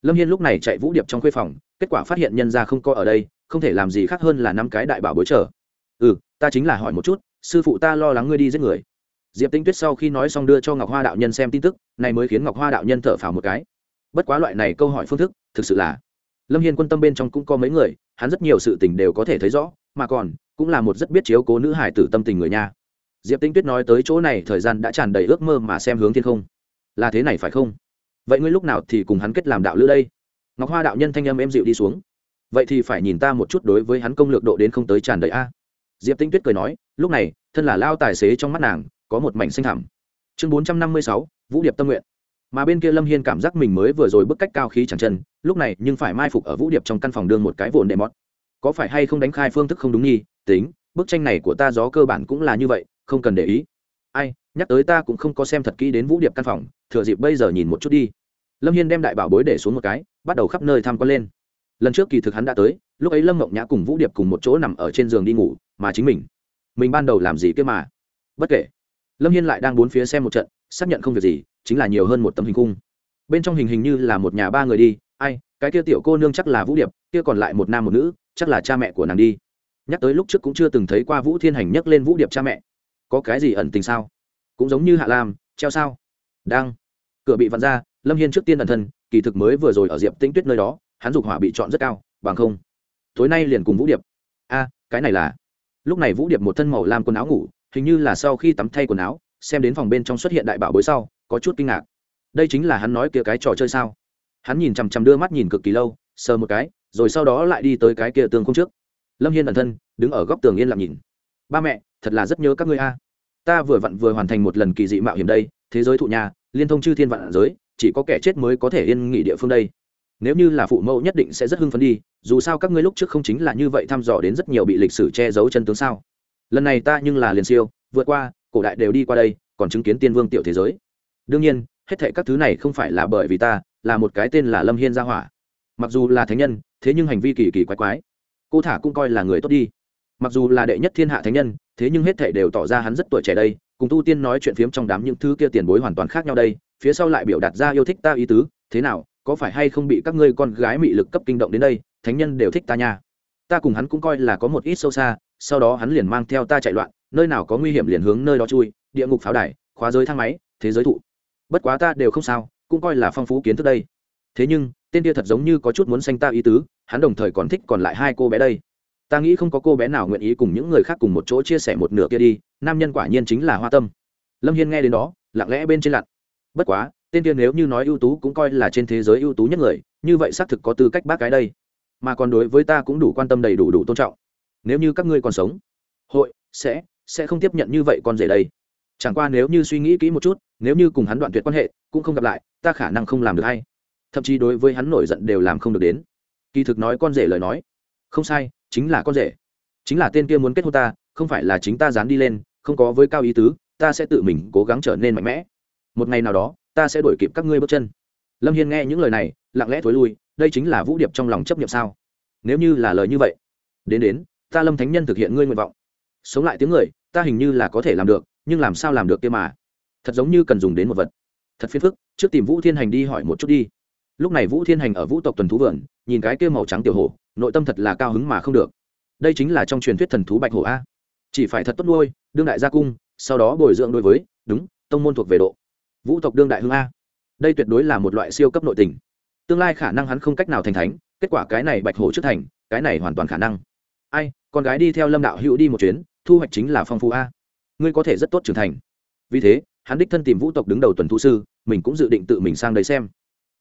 Lâm hiên lúc này chạy vũ điệp trong khuê phòng, kết quả phát hiện nhân ra không có ở đây, không thể làm gì khác hơn là năm cái đại bảo bối trở ừ ta chính là hỏi một chút, sư phụ ta lo lắng ngươi đi giết người. Diệp tinh tuyết sau khi nói xong đưa cho ngọc hoa đạo nhân xem tin tức, này mới khiến ngọc hoa đạo nhân thở phào một cái bất quá loại này câu hỏi phương thức, thực sự là, lâm hiên quân tâm bên trong cũng có mấy người, hắn rất nhiều sự tình đều có thể thấy rõ, mà còn, cũng là một rất biết chiếu cố nữ hải tử tâm tình người nha. Diệp tinh tuyết nói tới chỗ này thời gian đã tràn đầy ước mơ mà xem hướng thiên không. Là thế này phải không? Vậy ngươi lúc nào thì cùng hắn kết làm đạo lữ đây? Ngọc hoa đạo nhân thanh âm em dịu đi xuống. Vậy thì phải nhìn ta một chút đối với hắn công lược độ đến không tới tràn đầy a. Diệp tinh tuyết cười nói, lúc này, thân là lao tài xế trong mắt nàng, có một mảnh xanh thẳm. Chương bốn trăm năm mươi sáu, vũ điệp tâm nguyện mà bên kia lâm hiên cảm giác mình mới vừa rồi bức cách cao khí chẳng chân, lúc này nhưng phải mai phục ở vũ điệp trong căn phòng đương một cái vồn đệ mót có phải hay không đánh khai phương thức không đúng nghi tính, bức tranh này của ta gió cơ bản cũng là như vậy, không cần để ý. Ai, nhắc tới ta cũng không có xem thật kỹ đến vũ điệp căn phòng, thừa dịp bây giờ nhìn một chút đi. Lâm hiên đem đại bảo bối để xuống một cái, bắt đầu khắp nơi tham quan lên. Lần trước kỳ thực hắn đã tới, lúc ấy lâm mộng nhã cùng vũ điệp cùng một chỗ nằm ở trên giường đi ngủ, mà chính mình. Mình ban đầu làm gì kia mà? Bất kể. Lâm hiên lại đang bốn phía xem một trận, xác nhận không việc gì chính là nhiều hơn một tấm hình cung bên trong hình hình như là một nhà ba người đi, ai, cái kia tiểu cô nương chắc là vũ điệp, kia còn lại một nam một nữ, chắc là cha mẹ của nàng đi. Nhắc tới lúc trước cũng chưa từng thấy qua vũ thiên hành nhắc lên vũ điệp cha mẹ. Có cái gì ẩn tình sao? Cũng giống như hạ lam, treo sao? Đang. Cửa bị vặn ra, lâm hiên trước tiên ẩn thân, kỳ thực mới vừa rồi ở diệp tĩnh tuyết nơi đó, hắn dục hỏa bị chọn rất cao, bằng không. Tối nay liền cùng vũ điệp. A, cái này là. Lúc này vũ điệp một thân màu làm quần áo ngủ, hình như là sau khi tắm thay quần áo, xem đến phòng bên trong xuất hiện đại bảo bối sau có chút kinh ngạc. Đây chính là hắn nói kia cái trò chơi sao? Hắn nhìn chằm chằm đưa mắt nhìn cực kỳ lâu, sờ một cái, rồi sau đó lại đi tới cái kia tường không trước. Lâm hiên ẩn thân, đứng ở góc tường yên lặng nhìn. Ba mẹ, thật là rất nhớ các ngươi a. Ta vừa vặn vừa hoàn thành một lần kỳ dị mạo hiểm đây, thế giới thụ nhà, liên thông chư thiên vạn giới, chỉ có kẻ chết mới có thể yên nghỉ địa phương đây. Nếu như là phụ mẫu nhất định sẽ rất hưng phấn đi, dù sao các ngươi lúc trước không chính là như vậy thăm dò đến rất nhiều bị lịch sử che giấu chân tướng sao. Lần này ta nhưng là liền siêu, vượt qua, cổ đại đều đi qua đây, còn chứng kiến tiên vương tiểu thế giới đương nhiên, hết thệ các thứ này không phải là bởi vì ta, là một cái tên là lâm hiên gia hỏa. Mặc dù là thánh nhân, thế nhưng hành vi kỳ kỳ quái quái. Cô thả cũng coi là người tốt đi. Mặc dù là đệ nhất thiên hạ thánh nhân, thế nhưng hết thệ đều tỏ ra hắn rất tuổi trẻ đây, cùng tu tiên nói chuyện phiếm trong đám những thứ kia tiền bối hoàn toàn khác nhau đây, phía sau lại biểu đạt ra yêu thích ta ý tứ, thế nào, có phải hay không bị các ngươi con gái mị lực cấp kinh động đến đây, thánh nhân đều thích ta nha. Ta cùng hắn cũng coi là có một ít sâu xa, sau đó hắn liền mang theo ta chạy loạn, nơi nào có nguy hiểm liền hướng nơi đó chui, địa ngục pháo đài, khóa giới thang máy, thế giới thụ bất quá ta đều không sao, cũng coi là phong phú kiến thức đây. Thế nhưng, tên kia thật giống như có chút muốn sanh ta ý tứ, hắn đồng thời còn thích còn lại hai cô bé đây. Ta nghĩ không có cô bé nào nguyện ý cùng những người khác cùng một chỗ chia sẻ một nửa kia đi, nam nhân quả nhiên chính là hoa tâm. Lâm hiên nghe đến đó, lặng lẽ bên trên lặn. Bất quá, tên kia nếu như nói ưu tú cũng coi là trên thế giới ưu tú nhất người, như vậy xác thực có tư cách bác cái đây. Mà còn đối với ta cũng đủ quan tâm đầy đủ đủ tôn trọng. Nếu như các ngươi còn sống, hội sẽ sẽ không tiếp nhận như vậy con rể đây chẳng qua nếu như suy nghĩ kỹ một chút, nếu như cùng hắn đoạn tuyệt quan hệ, cũng không gặp lại, ta khả năng không làm được hay. Thậm chí đối với hắn nổi giận đều làm không được đến. Kỳ thực nói con rể lời nói, không sai, chính là con rể. Chính là tên kia muốn kết hôn ta, không phải là chính ta dán đi lên, không có với cao ý tứ, ta sẽ tự mình cố gắng trở nên mạnh mẽ. Một ngày nào đó, ta sẽ đuổi kịp các ngươi bước chân. Lâm hiên nghe những lời này, lặng lẽ thối lui, đây chính là vũ điệp trong lòng chấp nhận sao? Nếu như là lời như vậy, đến đến, ta lâm thánh nhân thực hiện ngươi nguyện vọng. Sống lại tiếng người, ta hình như là có thể làm được nhưng làm sao làm được kia mà? Thật giống như cần dùng đến một vật. Thật phiền phức, trước tìm vũ thiên hành đi hỏi một chút đi. Lúc này vũ thiên hành ở vũ tộc tuần thú vườn, nhìn cái kia màu trắng tiểu hổ, nội tâm thật là cao hứng mà không được. Đây chính là trong truyền thuyết thần thú bạch hổ a. Chỉ phải thật tốt nuôi, đương đại gia cung, sau đó bồi dưỡng đối với, đúng, tông môn thuộc về độ. Vũ tộc đương đại hưng a. Đây tuyệt đối là một loại siêu cấp nội tình. Tương lai khả năng hắn không cách nào thành thánh, kết quả cái này bạch hổ trước thành, cái này hoàn toàn khả năng. Ai, con gái đi theo lâm đạo hữu đi một chuyến, thu hoạch chính là phong phú a ngươi có thể rất tốt trưởng thành. Vì thế, hắn đích thân tìm vũ tộc đứng đầu tuần thu sư, mình cũng dự định tự mình sang đấy xem.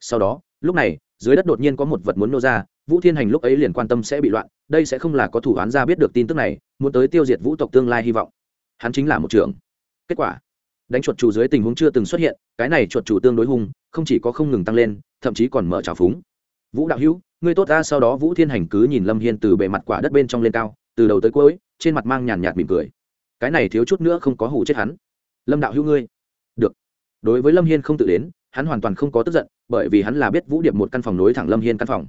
Sau đó, lúc này, dưới đất đột nhiên có một vật muốn nô ra, vũ thiên hành lúc ấy liền quan tâm sẽ bị loạn, đây sẽ không là có thủ án ra biết được tin tức này, muốn tới tiêu diệt vũ tộc tương lai hy vọng. Hắn chính là một trưởng. Kết quả, đánh chuột chủ dưới tình huống chưa từng xuất hiện, cái này chuột chủ tương đối hung, không chỉ có không ngừng tăng lên, thậm chí còn mở trào phúng. Vũ đạo hữu, ngươi tốt ta, sau đó vũ thiên hành cứ nhìn lâm hiên từ bề mặt quả đất bên trong lên cao, từ đầu tới cuối, trên mặt mang nhàn nhạt mỉm cười cái này thiếu chút nữa không có hủ chết hắn. Lâm đạo hữu ngươi. Được. Đối với lâm hiên không tự đến, hắn hoàn toàn không có tức giận, bởi vì hắn là biết vũ điệp một căn phòng nối thẳng lâm hiên căn phòng.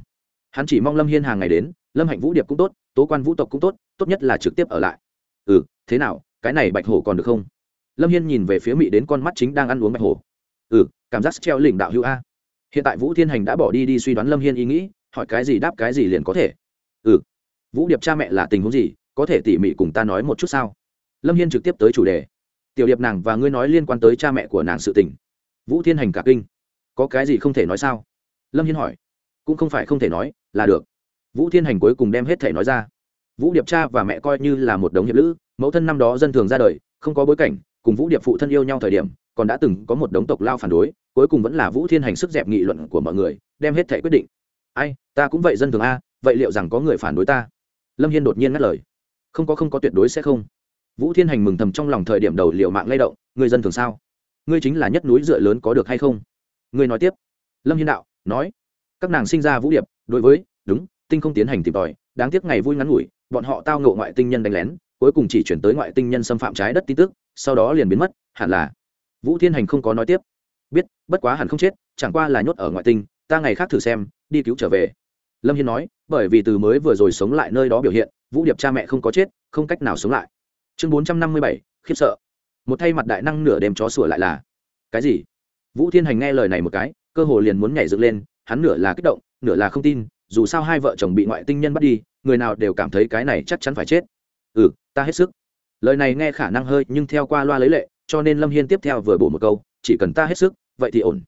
Hắn chỉ mong lâm hiên hàng ngày đến, lâm hạnh vũ điệp cũng tốt, tố quan vũ tộc cũng tốt tốt nhất là trực tiếp ở lại. Ừ thế nào, cái này bạch hổ còn được không? Lâm hiên nhìn về phía mỹ đến con mắt chính đang ăn uống bạch hổ. Ừ cảm giác treo lỉnh đạo hữu a. Hiện tại vũ thiên hành đã bỏ đi đi suy đoán lâm hiên ý nghĩ, hỏi cái gì đáp cái gì liền có thể. Ừ. Vũ điệp cha mẹ là tình huống gì, có thể tỉ mỉ cùng ta nói một chút sao? Lâm hiên trực tiếp tới chủ đề. Tiểu điệp nàng và ngươi nói liên quan tới cha mẹ của nàng sự tình. Vũ thiên hành cả kinh. Có cái gì không thể nói sao? Lâm hiên hỏi. Cũng không phải không thể nói, là được. Vũ thiên hành cuối cùng đem hết thể nói ra. Vũ điệp cha và mẹ coi như là một đống hiệp lữ, mẫu thân năm đó dân thường ra đời, không có bối cảnh, cùng vũ điệp phụ thân yêu nhau thời điểm, còn đã từng có một đống tộc lao phản đối, cuối cùng vẫn là vũ thiên hành sức dẹp nghị luận của mọi người, đem hết thể quyết định. Ai, ta cũng vậy dân thường a, vậy liệu rằng có người phản đối ta? Lâm hiên đột nhiên ngắt lời. Không có không có tuyệt đối sẽ không vũ thiên hành mừng thầm trong lòng thời điểm đầu liệu mạng lay động, người dân thường sao? Ngươi chính là nhất núi dựa lớn có được hay không? Ngươi nói tiếp. Lâm hiên đạo nói, các nàng sinh ra vũ điệp, đối với, đúng, tinh không tiến hành tìm tòi, đáng tiếc ngày vui ngắn ngủi, bọn họ tao ngộ ngoại tinh nhân đánh lén, cuối cùng chỉ chuyển tới ngoại tinh nhân xâm phạm trái đất tin tức, sau đó liền biến mất, hẳn là. Vũ thiên hành không có nói tiếp. Biết, bất quá hẳn không chết, chẳng qua là nhốt ở ngoại tinh, ta ngày khác thử xem, đi cứu trở về. Lâm hiên nói, bởi vì từ mới vừa rồi sống lại nơi đó biểu hiện, vũ điệp cha mẹ không có chết, không cách nào sống lại chương bốn trăm năm mươi bảy, khiếp sợ. Một thay mặt đại năng nửa đêm chó sủa lại là, cái gì? Vũ thiên hành nghe lời này một cái, cơ hồ liền muốn nhảy dựng lên, hắn nửa là kích động, nửa là không tin, dù sao hai vợ chồng bị ngoại tinh nhân bắt đi, người nào đều cảm thấy cái này chắc chắn phải chết. Ừ ta hết sức. Lời này nghe khả năng hơi, nhưng theo qua loa lấy lệ, cho nên lâm hiên tiếp theo vừa bổ một câu, chỉ cần ta hết sức, vậy thì ổn.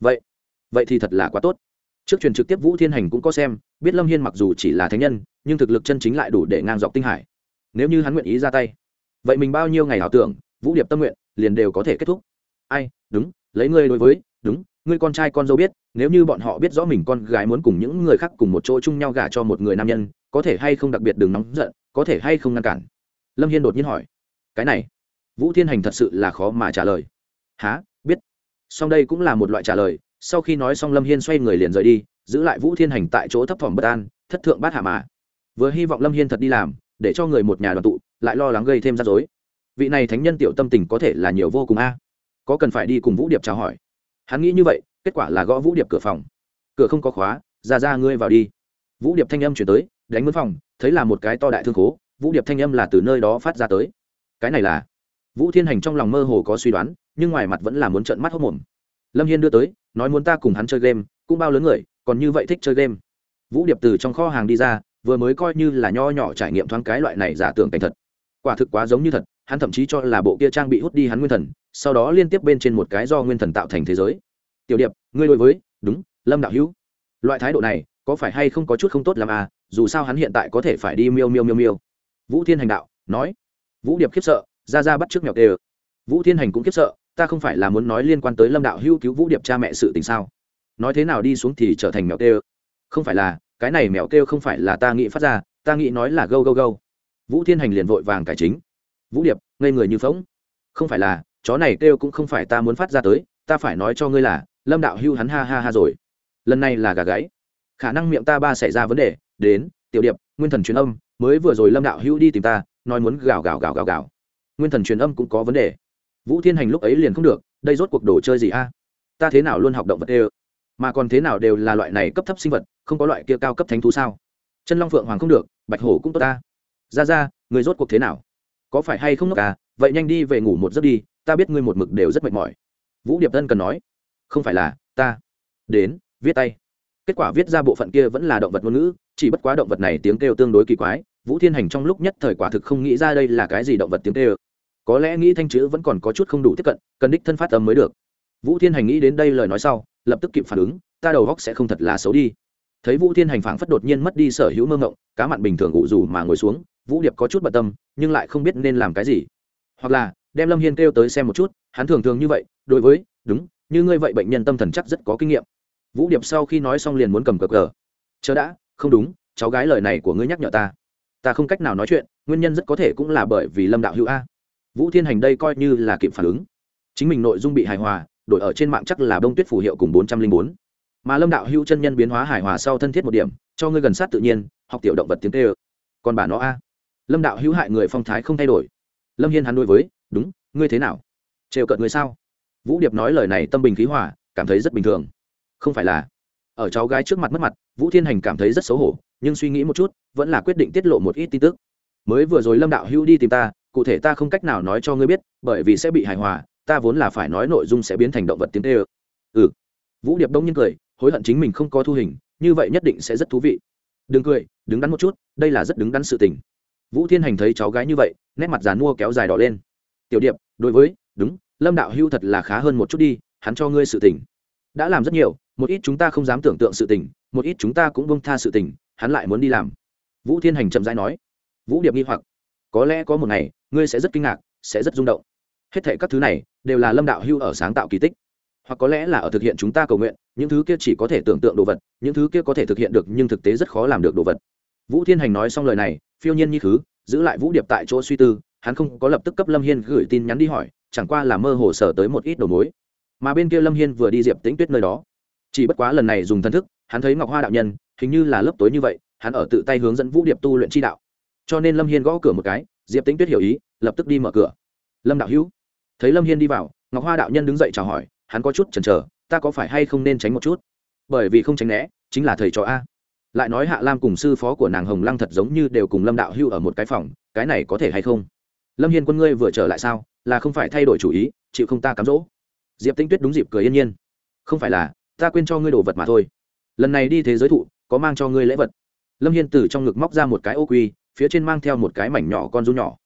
Vậy vậy thì thật là quá tốt. Trước truyền trực tiếp vũ thiên hành cũng có xem, biết lâm hiên mặc dù chỉ là thánh nhân, nhưng thực lực chân chính lại đủ để ngang dọc tinh hải. Nếu như hắn nguyện ý ra tay vậy mình bao nhiêu ngày ảo tưởng, vũ điệp tâm nguyện, liền đều có thể kết thúc. Ai, đúng, lấy ngươi đối với, đúng, ngươi con trai con dâu biết, nếu như bọn họ biết rõ mình con gái muốn cùng những người khác cùng một chỗ chung nhau gả cho một người nam nhân, có thể hay không đặc biệt đừng nóng giận, có thể hay không ngăn cản? Lâm hiên đột nhiên hỏi. Cái này, vũ thiên hành thật sự là khó mà trả lời. Há biết. Song đây cũng là một loại trả lời, sau khi nói xong lâm hiên xoay người liền rời đi, giữ lại vũ thiên hành tại chỗ thấp thỏm bất an, thất thượng bát hạ mà. Vừa hy vọng lâm hiên thật đi làm, để cho người một nhà đoàn tụ lại lo lắng gây thêm rắc rối. Vị này thánh nhân tiểu tâm tình có thể là nhiều vô cùng a. Có cần phải đi cùng vũ điệp chào hỏi? Hắn nghĩ như vậy, kết quả là gõ vũ điệp cửa phòng. Cửa không có khóa, ra ra ngươi vào đi. Vũ điệp thanh âm chuyển tới, đánh mướn phòng, thấy là một cái to đại thương khố, vũ điệp thanh âm là từ nơi đó phát ra tới. Cái này là, vũ thiên hành trong lòng mơ hồ có suy đoán, nhưng ngoài mặt vẫn là muốn trợn mắt hốc mồm. Lâm hiên đưa tới, nói muốn ta cùng hắn chơi game, cũng bao lớn người, còn như vậy thích chơi game. Vũ điệp từ trong kho hàng đi ra, vừa mới coi như là nho nhỏ trải nghiệm thoáng cái loại này giả tưởng cảnh thật quả thực quá giống như thật, hắn thậm chí cho là bộ kia trang bị hút đi hắn nguyên thần, sau đó liên tiếp bên trên một cái do nguyên thần tạo thành thế giới. Tiểu điệp, ngươi đối với, đúng, lâm đạo hữu. Loại thái độ này, có phải hay không có chút không tốt làm à dù sao hắn hiện tại có thể phải đi miêu miêu miêu miêu. Vũ thiên hành đạo, nói. Vũ điệp khiếp sợ, ra ra bắt trước mèo tê vũ thiên hành cũng khiếp sợ, ta không phải là muốn nói liên quan tới lâm đạo hữu cứu vũ điệp cha mẹ sự tình sao? Nói thế nào đi xuống thì trở thành mèo tê không phải là, cái này mèo kêu không phải là ta nghĩ phát ra, ta nghĩ nói là gâu gâu gâu vũ thiên hành liền vội vàng cải chính. Vũ điệp, ngây người như phóng không phải là, chó này kêu cũng không phải ta muốn phát ra tới, ta phải nói cho ngươi là, lâm đạo hưu hắn ha ha ha rồi. Lần này là gà gáy. Khả năng miệng ta ba xảy ra vấn đề, đến, tiểu điệp, nguyên thần truyền âm, mới vừa rồi lâm đạo hưu đi tìm ta, nói muốn gào gào gào gào gào. Nguyên thần truyền âm cũng có vấn đề. Vũ thiên hành lúc ấy liền không được, đây rốt cuộc đồ chơi gì a? Ta thế nào luôn học động vật ê mà còn thế nào đều là loại này cấp thấp sinh vật, không có loại kia cao cấp thánh thú sao? Chân long phượng hoàng không được, bạch hổ cũng tốt ta ra ra, người rốt cuộc thế nào? Có phải hay không ngốc à? Vậy nhanh đi về ngủ một giấc đi, ta biết ngươi một mực đều rất mệt mỏi. Vũ điệp tân cần nói, không phải là, ta. Đến, viết tay. Kết quả viết ra bộ phận kia vẫn là động vật ngôn ngữ, chỉ bất quá động vật này tiếng kêu tương đối kỳ quái. Vũ thiên hành trong lúc nhất thời quả thực không nghĩ ra đây là cái gì động vật tiếng kêu. Có lẽ nghĩ thanh chữ vẫn còn có chút không đủ tiếp cận, cần đích thân phát âm mới được. Vũ thiên hành nghĩ đến đây lời nói sau, lập tức kịp phản ứng, ta đầu góc sẽ không thật là xấu đi. Thấy vũ thiên hành phảng phất đột nhiên mất đi sở hữu mơ ngộng cá mặn bình thường ủ dù mà ngồi xuống vũ điệp có chút bận tâm, nhưng lại không biết nên làm cái gì. Hoặc là, đem lâm hiên kêu tới xem một chút, hắn thường thường như vậy, đối với, đúng, như ngươi vậy bệnh nhân tâm thần chắc rất có kinh nghiệm. Vũ điệp sau khi nói xong liền muốn cầm cờ cờ. Chớ đã, không đúng, cháu gái lời này của ngươi nhắc nhở ta. Ta không cách nào nói chuyện, nguyên nhân rất có thể cũng là bởi vì lâm đạo hữu a. Vũ thiên hành đây coi như là kịp phản ứng. Chính mình nội dung bị hài hòa, đổi ở trên mạng chắc là bông tuyết phù hiệu cùng bốn trăm linh bốn. Mà lâm đạo hữu chân nhân biến hóa hài hòa sau thân thiết một điểm, cho ngươi gần sát tự nhiên, học tiểu động vật tiếng tê ơ còn bà nó a lâm đạo hữu hại người phong thái không thay đổi. Lâm hiên hắn đối với, đúng, ngươi thế nào? Trêu cợt ngươi sao? Vũ điệp nói lời này tâm bình khí hòa, cảm thấy rất bình thường. Không phải là. Ở cháu gái trước mặt mất mặt, vũ thiên hành cảm thấy rất xấu hổ, nhưng suy nghĩ một chút, vẫn là quyết định tiết lộ một ít tin tức. Mới vừa rồi lâm đạo hữu đi tìm ta, cụ thể ta không cách nào nói cho ngươi biết, bởi vì sẽ bị hài hòa, ta vốn là phải nói nội dung sẽ biến thành động vật tiếng tê ơ. Ừ. Vũ điệp đông nhiên cười, hối hận chính mình không có thu hình, như vậy nhất định sẽ rất thú vị. Đừng cười, đứng đắn một chút, đây là rất đứng đắn sự tình vũ thiên hành thấy cháu gái như vậy, nét mặt dàn mua kéo dài đỏ lên. Tiểu điệp, đối với, đúng, lâm đạo hưu thật là khá hơn một chút đi, hắn cho ngươi sự tình. Đã làm rất nhiều, một ít chúng ta không dám tưởng tượng sự tình, một ít chúng ta cũng bông tha sự tình, hắn lại muốn đi làm. Vũ thiên hành chậm rãi nói. Vũ điệp nghi hoặc. Có lẽ có một ngày, ngươi sẽ rất kinh ngạc, sẽ rất rung động. Hết thể các thứ này, đều là lâm đạo hưu ở sáng tạo kỳ tích. Hoặc có lẽ là ở thực hiện chúng ta cầu nguyện, những thứ kia chỉ có thể tưởng tượng đồ vật, những thứ kia có thể thực hiện được nhưng thực tế rất khó làm được đồ vật. Vũ thiên hành nói xong lời này phiêu nhiên như khứ, giữ lại vũ điệp tại chỗ suy tư, hắn không có lập tức cấp lâm hiên gửi tin nhắn đi hỏi, chẳng qua là mơ hồ sở tới một ít đầu mối. Mà bên kia lâm hiên vừa đi diệp tĩnh tuyết nơi đó. Chỉ bất quá lần này dùng thân thức, hắn thấy ngọc hoa đạo nhân, hình như là lớp tối như vậy, hắn ở tự tay hướng dẫn vũ điệp tu luyện chi đạo. Cho nên lâm hiên gõ cửa một cái, diệp tĩnh tuyết hiểu ý, lập tức đi mở cửa. Lâm đạo hữu. Thấy lâm hiên đi vào, ngọc hoa đạo nhân đứng dậy chào hỏi, hắn có chút chần chờ, ta có phải hay không nên tránh một chút? Bởi vì không tránh né, chính là thầy trò a lại nói hạ lam cùng sư phó của nàng hồng lăng thật giống như đều cùng lâm đạo hưu ở một cái phòng, cái này có thể hay không? Lâm hiên quân ngươi vừa trở lại sao? Là không phải thay đổi chủ ý, chịu không ta cám dỗ? Diệp tinh tuyết đúng dịp cười yên nhiên. Không phải là, ta quên cho ngươi đồ vật mà thôi. Lần này đi thế giới thụ, có mang cho ngươi lễ vật. Lâm hiên từ trong ngực móc ra một cái ô quy, phía trên mang theo một cái mảnh nhỏ con rú nhỏ.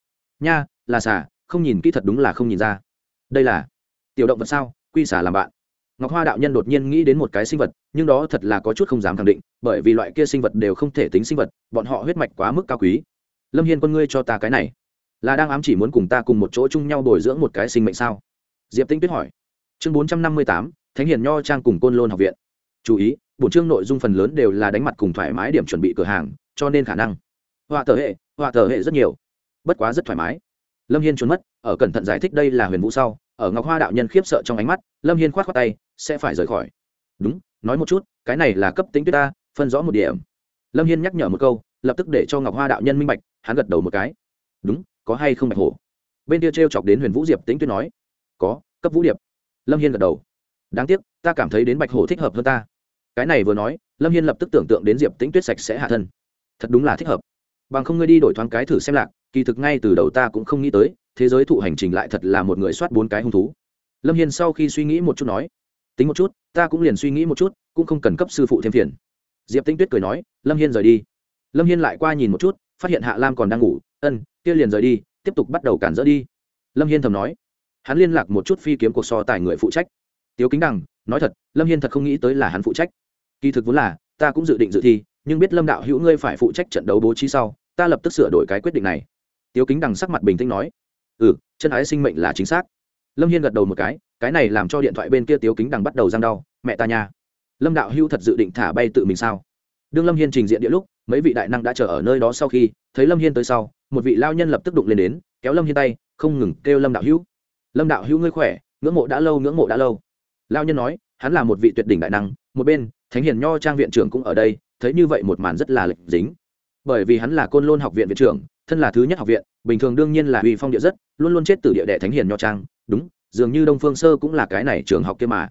Nha, là xà, không nhìn kỹ thật đúng là không nhìn ra. Đây là tiểu động vật sao? Quy xả làm bạn ngọc hoa đạo nhân đột nhiên nghĩ đến một cái sinh vật, nhưng đó thật là có chút không dám khẳng định, bởi vì loại kia sinh vật đều không thể tính sinh vật, bọn họ huyết mạch quá mức cao quý. Lâm hiên con ngươi cho ta cái này, là đang ám chỉ muốn cùng ta cùng một chỗ chung nhau bồi dưỡng một cái sinh mệnh sao? Diệp tinh tuyết hỏi. Chương bốn trăm năm mươi tám, thánh hiền nho trang cùng côn lôn học viện. Chú ý, bổn chương nội dung phần lớn đều là đánh mặt cùng thoải mái điểm chuẩn bị cửa hàng, cho nên khả năng. Họa tờ hệ, họa tờ hệ rất nhiều. Bất quá rất thoải mái. Lâm hiên trốn mất, ở cẩn thận giải thích đây là huyền vũ sau ở ngọc hoa đạo nhân khiếp sợ trong ánh mắt, lâm hiên k h o á t khoác tay, sẽ phải rời khỏi. Đúng, nói một chút, cái này là cấp tính tuyết ta, phân rõ một điểm. Lâm hiên nhắc nhở một câu, lập tức để cho ngọc hoa đạo nhân minh bạch, hắn gật đầu một cái. Đúng, có hay không bạch hổ? Bên kia t r e o chọc đến huyền vũ diệp tính tuyết nói, có, cấp vũ điệp lâm hiên gật đầu. Đáng tiếc, ta cảm thấy đến bạch hổ thích hợp hơn ta. Cái này vừa nói, lâm hiên lập tức tưởng tượng đến diệp tính tuyết sạch sẽ hạ thân. Thật đúng là thích hợp. Bằng không ngươi đi đổi thoáng cái thử xem lạc, kỳ thực ngay từ đầu ta cũng không nghĩ tới thế giới thụ hành trình lại thật là một người soát bốn cái hung thú. Lâm hiên sau khi suy nghĩ một chút nói, tính một chút, ta cũng liền suy nghĩ một chút, cũng không cần cấp sư phụ thêm phiền. Diệp tinh tuyết cười nói, lâm hiên rời đi. Lâm hiên lại qua nhìn một chút, phát hiện hạ lam còn đang ngủ, ân, kia liền rời đi, tiếp tục bắt đầu cản rỡ đi. Lâm hiên thầm nói, hắn liên lạc một chút phi kiếm cuộc so tài người phụ trách. Tiếu kính đằng, nói thật, lâm hiên thật không nghĩ tới là hắn phụ trách. Kỳ thực vốn là, ta cũng dự định dự thi, nhưng biết lâm đạo hữu ngươi phải phụ trách trận đấu bố trí sau, ta lập tức sửa đổi cái quyết định này. Tiếu kính đằng sắc mặt bình tĩnh nói ừ chân ái sinh mệnh là chính xác. Lâm hiên gật đầu một cái cái này làm cho điện thoại bên kia tiếu kính đằng bắt đầu giang đau, mẹ ta nha, lâm đạo hưu thật dự định thả bay tự mình sao? Đương lâm hiên trình diện địa lúc, mấy vị đại năng đã chờ ở nơi đó sau khi, thấy lâm hiên tới sau, một vị lao nhân lập tức đụng lên đến, kéo lâm hiên tay, không ngừng kêu lâm đạo hữu, lâm đạo hữu ngươi khỏe, ngưỡng mộ đã lâu, ngưỡng mộ đã lâu. Lao nhân nói, hắn là một vị tuyệt đỉnh đại năng, một bên, thánh hiền nho trang viện trưởng cũng ở đây, thấy như vậy một màn rất là lệch dính. Bởi vì hắn là côn lôn học viện viện trưởng, thân là thứ nhất học viện bình thường đương nhiên là uy phong địa rất, luôn luôn chết từ địa đệ thánh hiền nho trang, đúng, dường như đông phương sơ cũng là cái này trường học kia mà.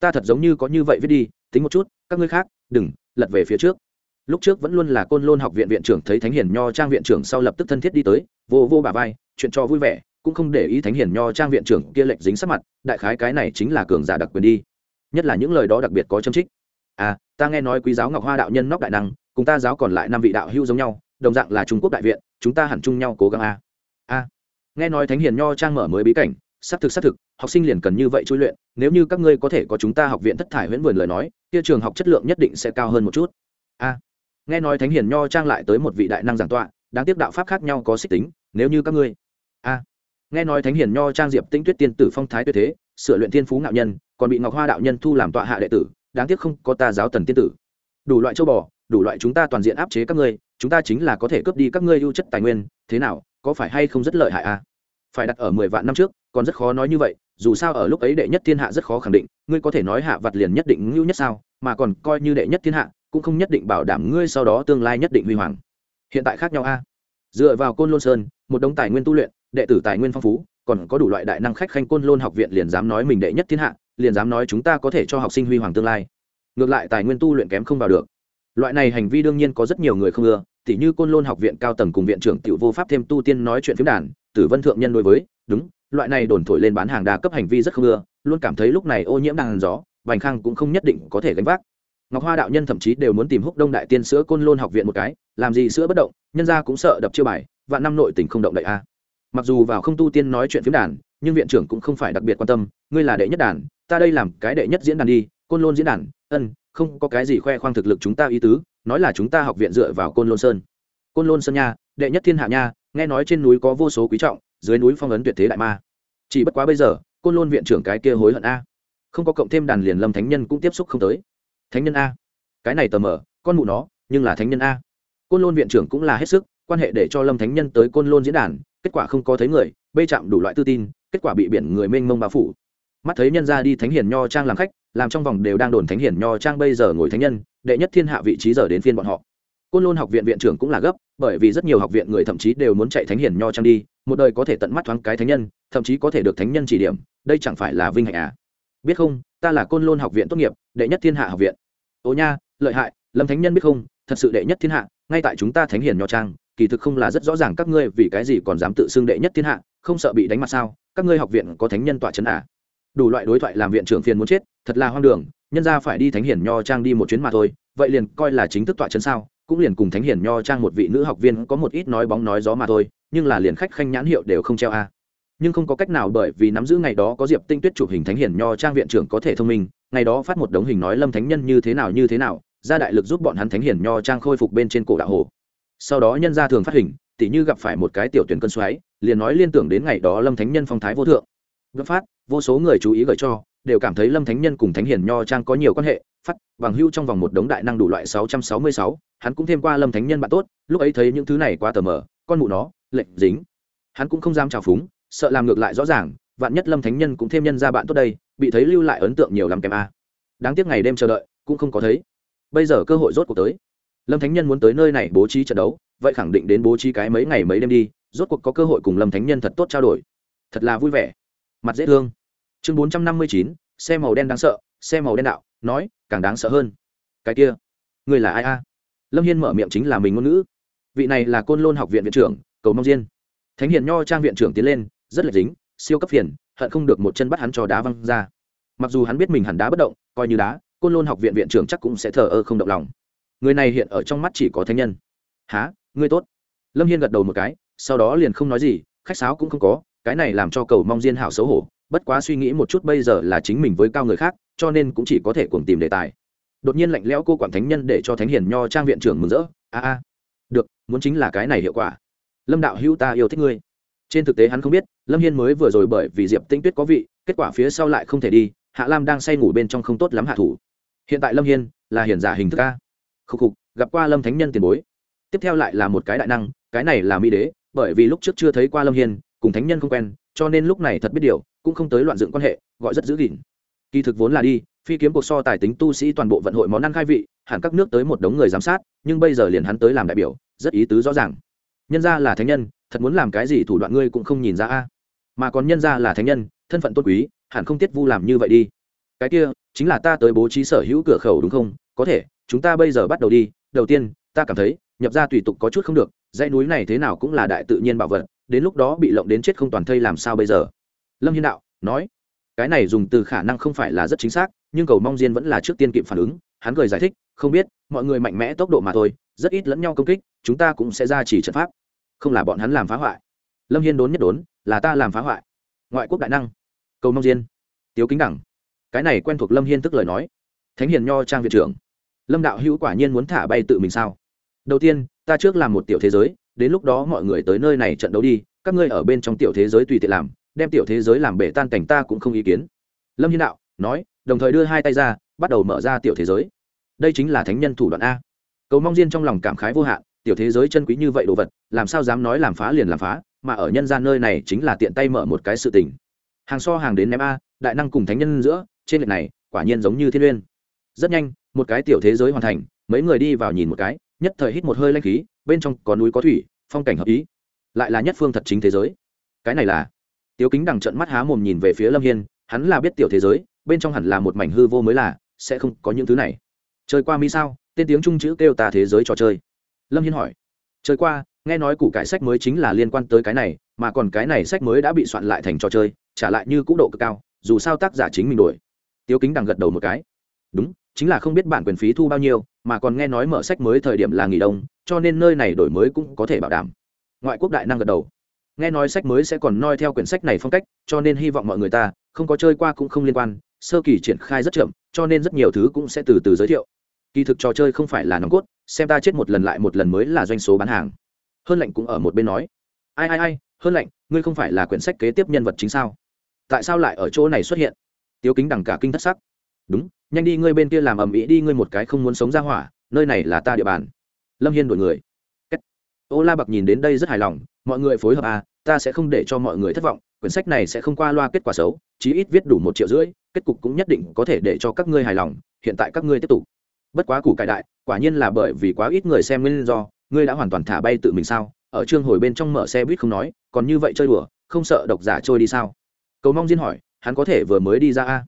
Ta thật giống như có như vậy viết đi, tính một chút, các ngươi khác, đừng, lật về phía trước. Lúc trước vẫn luôn là côn lôn học viện viện trưởng thấy thánh hiền nho trang viện trưởng sau lập tức thân thiết đi tới, vô vô bà vai, chuyện cho vui vẻ, cũng không để ý thánh hiền nho trang viện trưởng kia lệch dính sắc mặt, đại khái cái này chính là cường giả đặc quyền đi. Nhất là những lời đó đặc biệt có châm trích à ta nghe nói quý giáo ngọc hoa đạo nhân nóc đại năng, cùng ta giáo còn lại năm vị đạo hữu giống nhau đồng dạng là trung quốc đại viện, chúng ta hẳn chung nhau cố gắng a. A. Nghe nói thánh hiền nho trang mở mới bí cảnh, xác thực xác thực, học sinh liền cần như vậy chui luyện, nếu như các ngươi có thể có chúng ta học viện thất thải huyễn vườn lời nói, kia trường học chất lượng nhất định sẽ cao hơn một chút. A. Nghe nói thánh hiền nho trang lại tới một vị đại năng giảng tọa, đáng tiếc đạo pháp khác nhau có xích tính, nếu như các ngươi. A. Nghe nói thánh hiền nho trang diệp tĩnh tuyết tiên tử phong thái tuyệt thế, sửa luyện thiên phú ngạo nhân, còn bị ngọc hoa đạo nhân thu làm tọa hạ đệ tử, đáng tiếc không có ta giáo tần tiên tử. Đủ loại châu bò, đủ loại chúng ta toàn diện áp chế các ngươi chúng ta chính là có thể cướp đi các ngươi ưu chất tài nguyên, thế nào, có phải hay không rất lợi hại à? Phải đặt ở mười vạn năm trước, còn rất khó nói như vậy, dù sao ở lúc ấy đệ nhất thiên hạ rất khó khẳng định, ngươi có thể nói hạ vặt liền nhất định ngưu nhất sao, mà còn coi như đệ nhất thiên hạ, cũng không nhất định bảo đảm ngươi sau đó tương lai nhất định huy hoàng. Hiện tại khác nhau a. Dựa vào côn lôn sơn, một đống tài nguyên tu luyện, đệ tử tài nguyên phong phú, còn có đủ loại đại năng khách khanh côn lôn học viện liền dám nói mình đệ nhất thiên hạ, liền dám nói chúng ta có thể cho học sinh huy hoàng tương lai. Ngược lại tài nguyên tu luyện kém không vào được loại này hành vi đương nhiên có rất nhiều người không ưa, tỉ như côn lôn học viện cao tầng cùng viện trưởng tiểu vô pháp thêm tu tiên nói chuyện phiếm đàn, tử vân thượng nhân đối với, đúng, loại này đồn thổi lên bán hàng đa cấp hành vi rất không ưa, luôn cảm thấy lúc này ô nhiễm đàn gió, vành khang cũng không nhất định có thể gánh vác. Ngọc hoa đạo nhân thậm chí đều muốn tìm húc đông đại tiên sữa côn lôn học viện một cái, làm gì sữa bất động, nhân ra cũng sợ đập chiêu bài và năm nội tình không động đậy a. Mặc dù vào không tu tiên nói chuyện phiếm đàn, nhưng viện trưởng cũng không phải đặc biệt quan tâm, ngươi là đệ nhất đàn, ta đây làm cái đệ nhất diễn đàn đi, côn lôn diễn đàn, ân không có cái gì khoe khoang thực lực chúng ta ý tứ, nói là chúng ta học viện dựa vào côn lôn sơn. Côn lôn sơn nha, đệ nhất thiên hạ nha, nghe nói trên núi có vô số quý trọng, dưới núi phong ấn tuyệt thế đại ma. Chỉ bất quá bây giờ, côn lôn viện trưởng cái kia hối hận a. Không có cộng thêm đàn liền lâm thánh nhân cũng tiếp xúc không tới. Thánh nhân a? Cái này tờ mờ, con mụ nó, nhưng là thánh nhân a. Côn lôn viện trưởng cũng là hết sức, quan hệ để cho lâm thánh nhân tới côn lôn diễn đàn, kết quả không có thấy người, bê chạm đủ loại tư tin, kết quả bị biển người mênh mông bao phủ mắt thấy nhân ra đi thánh hiền nho trang làm khách, làm trong vòng đều đang đồn thánh hiền nho trang bây giờ ngồi thánh nhân, đệ nhất thiên hạ vị trí giờ đến phiên bọn họ. Côn lôn học viện viện trưởng cũng là gấp, bởi vì rất nhiều học viện người thậm chí đều muốn chạy thánh hiền nho trang đi, một đời có thể tận mắt thoáng cái thánh nhân, thậm chí có thể được thánh nhân chỉ điểm, đây chẳng phải là vinh hạnh à? Biết không, ta là côn lôn học viện tốt nghiệp, đệ nhất thiên hạ học viện. Ô nha, lợi hại, lâm thánh nhân biết không, thật sự đệ nhất thiên hạ, ngay tại chúng ta thánh hiền nho trang, kỳ thực không là rất rõ ràng các ngươi vì cái gì còn dám tự xưng đệ nhất thiên hạ, không sợ bị đánh mặt sao? Các ngươi học viện có thánh nhân tọa chấn à? Đủ loại đối thoại làm viện trưởng phiền muốn chết, thật là hoang đường, nhân ra phải đi thánh hiển nho trang đi một chuyến mà thôi, vậy liền coi là chính thức tọa chấn sao, cũng liền cùng thánh hiển nho trang một vị nữ học viên có một ít nói bóng nói gió mà thôi, nhưng là liền khách khanh nhãn hiệu đều không treo a. Nhưng không có cách nào bởi vì nắm giữ ngày đó có diệp tinh tuyết chụp hình thánh hiển nho trang viện trưởng có thể thông minh, ngày đó phát một đống hình nói lâm thánh nhân như thế nào như thế nào, ra đại lực giúp bọn hắn thánh hiển nho trang khôi phục bên trên cổ đạo hồ. Sau đó nhân ra thường phát hình, tỉ như gặp phải một cái tiểu tuyển cân xoáy, liền nói liên tưởng đến ngày đó lâm thánh nhân phong thái vô thượng. Gấp phát vô số người chú ý gửi cho, đều cảm thấy lâm thánh nhân cùng thánh Hiền nho trang có nhiều quan hệ, phát, bằng hưu trong vòng một đống đại năng đủ loại sáu trăm sáu mươi sáu, hắn cũng thêm qua lâm thánh nhân bạn tốt, lúc ấy thấy những thứ này quá tờ mờ, con mụ nó, lệnh dính. Hắn cũng không dám trào phúng, sợ làm ngược lại rõ ràng, vạn nhất lâm thánh nhân cũng thêm nhân ra bạn tốt đây, bị thấy lưu lại ấn tượng nhiều lắm kèm a. Đáng tiếc ngày đêm chờ đợi, cũng không có thấy. Bây giờ cơ hội rốt cuộc tới. Lâm thánh nhân muốn tới nơi này bố trí trận đấu, vậy khẳng định đến bố trí cái mấy ngày mấy đêm đi, rốt cuộc có cơ hội cùng lâm thánh nhân thật tốt trao đổi. Thật là vui vẻ mặt dễ thương. Chương bốn trăm năm mươi chín, xe màu đen đáng sợ, xe màu đen đạo, nói, càng đáng sợ hơn. Cái kia, người là ai a? Lâm hiên mở miệng chính là mình ngôn ngữ. Vị này là côn lôn học viện viện trưởng, cầu mong diên thánh hiền nho trang viện trưởng tiến lên, rất là dính, siêu cấp phiền, hận không được một chân bắt hắn cho đá văng ra. Mặc dù hắn biết mình hẳn đá bất động, coi như đá, côn lôn học viện viện trưởng chắc cũng sẽ thờ ơ không động lòng. Người này hiện ở trong mắt chỉ có thánh nhân. Há ngươi tốt. Lâm hiên gật đầu một cái, sau đó liền không nói gì, khách sáo cũng không có cái này làm cho cầu mong diên hảo xấu hổ, bất quá suy nghĩ một chút bây giờ là chính mình với cao người khác, cho nên cũng chỉ có thể cùng tìm đề tài. Đột nhiên lạnh lẽo cô quản thánh nhân để cho thánh hiền nho trang viện trưởng mừng rỡ, a a, được, muốn chính là cái này hiệu quả. Lâm đạo hữu ta yêu thích ngươi. Trên thực tế hắn không biết, lâm hiên mới vừa rồi bởi vì diệp tinh tuyết có vị, kết quả phía sau lại không thể đi, hạ lam đang say ngủ bên trong không tốt lắm hạ thủ. Hiện tại lâm hiên là hiền giả hình thức a. Khục khục, gặp qua lâm thánh nhân tiền bối. Tiếp theo lại là một cái đại năng, cái này là mỹ đế, bởi vì lúc trước chưa thấy qua lâm hiên cùng thánh nhân không quen, cho nên lúc này thật biết điều, cũng không tới loạn dựng quan hệ, gọi rất giữ gìn. Kỳ thực vốn là đi, phi kiếm cuộc so tài tính tu sĩ toàn bộ vận hội món ăn khai vị, hẳn các nước tới một đống người giám sát, nhưng bây giờ liền hắn tới làm đại biểu, rất ý tứ rõ ràng. Nhân ra là thánh nhân, thật muốn làm cái gì thủ đoạn ngươi cũng không nhìn ra a. Mà còn nhân ra là thánh nhân, thân phận tôn quý, hẳn không tiết vu làm như vậy đi. Cái kia, chính là ta tới bố trí sở hữu cửa khẩu đúng không? Có thể, chúng ta bây giờ bắt đầu đi. Đầu tiên, ta cảm thấy, nhập ra tùy tục có chút không được, dãy núi này thế nào cũng là đại tự nhiên bảo vật đến lúc đó bị lộng đến chết không toàn thây làm sao bây giờ? Lâm hiên đạo nói, cái này dùng từ khả năng không phải là rất chính xác, nhưng cầu mong diên vẫn là trước tiên kịp phản ứng, hắn cười giải thích, không biết, mọi người mạnh mẽ tốc độ mà thôi, rất ít lẫn nhau công kích, chúng ta cũng sẽ ra chỉ trận pháp. Không là bọn hắn làm phá hoại. Lâm hiên đốn nhất đốn, là ta làm phá hoại. Ngoại quốc đại năng, cầu mong diên. Tiếu kính đẳng, cái này quen thuộc lâm hiên tức lời nói. Thánh hiền nho trang viện trưởng. Lâm đạo hữu quả nhiên muốn thả bay tự mình sao? Đầu tiên, ta trước làm một tiểu thế giới đến lúc đó mọi người tới nơi này trận đấu đi, các ngươi ở bên trong tiểu thế giới tùy tiện làm, đem tiểu thế giới làm bể tan cảnh ta cũng không ý kiến. Lâm hiên đạo nói, đồng thời đưa hai tay ra, bắt đầu mở ra tiểu thế giới. Đây chính là thánh nhân thủ đoạn a. Cầu mong riêng trong lòng cảm khái vô hạn, tiểu thế giới chân quý như vậy đồ vật, làm sao dám nói làm phá liền làm phá, mà ở nhân gian nơi này chính là tiện tay mở một cái sự tình. Hàng so hàng đến ném a, đại năng cùng thánh nhân giữa, trên lệch này, quả nhiên giống như thiên uyên. Rất nhanh, một cái tiểu thế giới hoàn thành, mấy người đi vào nhìn một cái nhất thời hít một hơi lanh khí, bên trong có núi có thủy, phong cảnh hợp ý. Lại là nhất phương thật chính thế giới. Cái này là, tiếu kính đằng trận mắt há mồm nhìn về phía lâm hiên, hắn là biết tiểu thế giới, bên trong hẳn là một mảnh hư vô mới là, sẽ không có những thứ này. Chơi qua mi sao, tên tiếng trung chữ kêu ta thế giới trò chơi. Lâm hiên hỏi. Chơi qua, nghe nói củ cải sách mới chính là liên quan tới cái này, mà còn cái này sách mới đã bị soạn lại thành trò chơi, trả lại như cũ độ cực cao, dù sao tác giả chính mình đổi. Tiêu kính đằng gật đầu một cái. Đúng, chính là không biết bản quyền phí thu bao nhiêu mà còn nghe nói mở sách mới thời điểm là nghỉ đông, cho nên nơi này đổi mới cũng có thể bảo đảm. Ngoại quốc đại năng gật đầu. Nghe nói sách mới sẽ còn noi theo quyển sách này phong cách, cho nên hy vọng mọi người ta, không có chơi qua cũng không liên quan, sơ kỳ triển khai rất chậm, cho nên rất nhiều thứ cũng sẽ từ từ giới thiệu. Kỳ thực trò chơi không phải là nòng cốt, xem ta chết một lần lại một lần mới là doanh số bán hàng. Hơn lạnh cũng ở một bên nói. Ai ai ai, hơn lạnh ngươi không phải là quyển sách kế tiếp nhân vật chính sao? Tại sao lại ở chỗ này xuất hiện? Tiếu kính đằng cả kinh thất sắc. Đúng nhanh đi, ngươi bên kia làm ầm ĩ đi, ngươi một cái không muốn sống ra hỏa, nơi này là ta địa bàn. Lâm hiên đổi người. Ô la bạc nhìn đến đây rất hài lòng, mọi người phối hợp à ta sẽ không để cho mọi người thất vọng, quyển sách này sẽ không qua loa kết quả xấu, chí ít viết đủ một triệu rưỡi, kết cục cũng nhất định có thể để cho các ngươi hài lòng, hiện tại các ngươi tiếp tục. Bất quá củ cải đại, quả nhiên là bởi vì quá ít người xem nguyên do, ngươi đã hoàn toàn thả bay tự mình sao? Ở chương hồi bên trong mở xe buýt không nói, còn như vậy chơi đùa, không sợ độc giả trôi đi sao? Cầu mong diên hỏi, hắn có thể vừa mới đi ra a?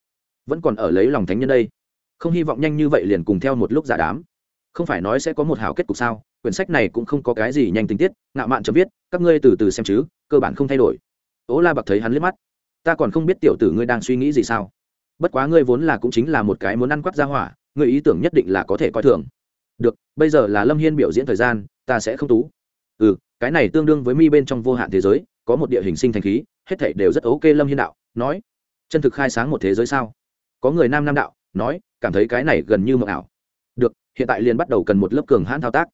Vẫn còn ở lấy lòng thánh nhân đây không hy vọng nhanh như vậy liền cùng theo một lúc giả đám. Không phải nói sẽ có một hảo kết cục sao? Quyển sách này cũng không có cái gì nhanh tình tiết ngạo mạn cho viết, các ngươi từ từ xem chứ, cơ bản không thay đổi. Ố la bạc thấy hắn liếc mắt. Ta còn không biết tiểu tử ngươi đang suy nghĩ gì sao. Bất quá ngươi vốn là cũng chính là một cái muốn ăn quắp ra hỏa, ngươi ý tưởng nhất định là có thể coi thường. Được, bây giờ là lâm hiên biểu diễn thời gian, ta sẽ không tú. Ừ cái này tương đương với mi bên trong vô hạn thế giới, có một địa hình sinh thành khí, hết thảy đều rất ok lâm hiên đạo, nói. Chân thực khai sáng một thế giới sao? Có người nam nam đạo, nói cảm thấy cái này gần như mộng ảo. Được, hiện tại liền bắt đầu cần một lớp cường hãn thao tác.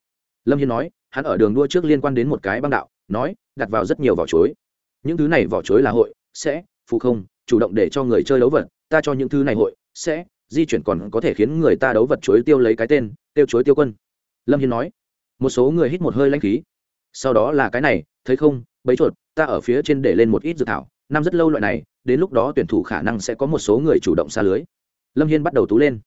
Lâm hiên nói, hắn ở đường đua trước liên quan đến một cái băng đạo, nói, đặt vào rất nhiều vỏ chuối. Những thứ này vỏ chuối là hội, sẽ, phụ không, chủ động để cho người chơi đấu vật, ta cho những thứ này hội, sẽ, di chuyển còn có thể khiến người ta đấu vật chuối tiêu lấy cái tên, tiêu chuối tiêu quân. Lâm hiên nói, một số người hít một hơi lanh khí. Sau đó là cái này, thấy không, bấy chuột, ta ở phía trên để lên một ít dự thảo, năm rất lâu loại này, đến lúc đó tuyển thủ khả năng sẽ có một số người chủ động xa lưới lâm hiên bắt đầu tú lên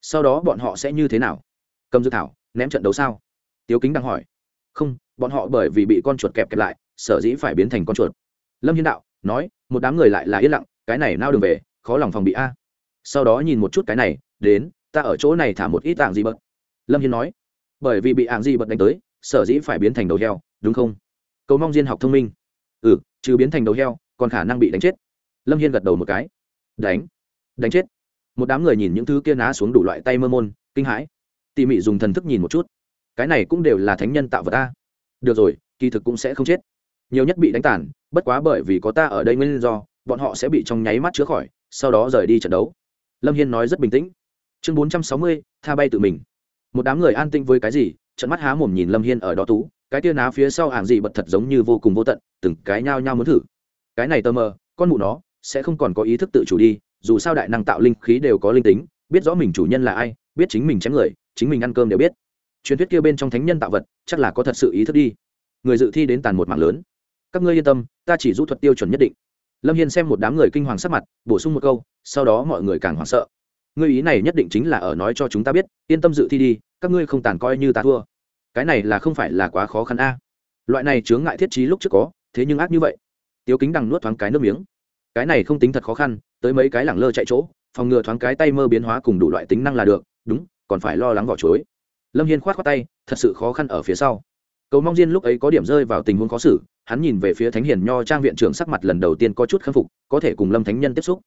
sau đó bọn họ sẽ như thế nào cầm dự thảo ném trận đấu sao tiếu kính đang hỏi không bọn họ bởi vì bị con chuột kẹp kẹp lại sở dĩ phải biến thành con chuột lâm hiên đạo nói một đám người lại là yên lặng cái này nao đường về khó lòng phòng bị a sau đó nhìn một chút cái này đến ta ở chỗ này thả một ít tạng gì bật lâm hiên nói bởi vì bị ạng gì bật đánh tới sở dĩ phải biến thành đầu heo đúng không cầu mong diên học thông minh ừ trừ biến thành đầu heo còn khả năng bị đánh chết lâm hiên gật đầu một cái đánh đánh chết một đám người nhìn những thứ kia ná xuống đủ loại tay mơ môn, kinh hãi. Tỉ mỉ dùng thần thức nhìn một chút. Cái này cũng đều là thánh nhân tạo vật ta được rồi, kỳ thực cũng sẽ không chết. Nhiều nhất bị đánh tàn, bất quá bởi vì có ta ở đây nguyên do, bọn họ sẽ bị trong nháy mắt chữa khỏi, sau đó rời đi trận đấu. Lâm hiên nói rất bình tĩnh. Chương bốn trăm sáu mươi, tha bay tự mình. Một đám người an tinh với cái gì, trận mắt há mồm nhìn lâm hiên ở đó tú, cái tia ná phía sau hàng gì bật thật giống như vô cùng vô tận, từng cái nhao nhao muốn thử. Cái này tơ mờ, con mụ nó, sẽ không còn có ý thức tự chủ đi dù sao đại năng tạo linh khí đều có linh tính, biết rõ mình chủ nhân là ai, biết chính mình chém người, chính mình ăn cơm đều biết. Truyền thuyết kia bên trong thánh nhân tạo vật, chắc là có thật sự ý thức đi. Người dự thi đến tàn một mạng lớn. Các ngươi yên tâm, ta chỉ rút thuật tiêu chuẩn nhất định. Lâm hiên xem một đám người kinh hoàng sắc mặt, bổ sung một câu, sau đó mọi người càng hoảng sợ. Ngươi ý này nhất định chính là ở nói cho chúng ta biết, yên tâm dự thi đi, các ngươi không tàn coi như ta thua. Cái này là không phải là quá khó khăn a. Loại này chướng ngại thiết trí lúc trước có, thế nhưng ác như vậy. Tiếu kính đằng nuốt thoáng cái nước miếng. Cái này không tính thật khó khăn tới mấy cái lẳng lơ chạy chỗ, phòng ngừa thoáng cái tay mơ biến hóa cùng đủ loại tính năng là được, đúng, còn phải lo lắng vỏ chuối. Lâm hiên khoát khoát tay, thật sự khó khăn ở phía sau. Cầu mong diên lúc ấy có điểm rơi vào tình huống khó xử, hắn nhìn về phía thánh hiền nho trang viện trưởng sắc mặt lần đầu tiên có chút khâm phục, có thể cùng lâm thánh nhân tiếp xúc.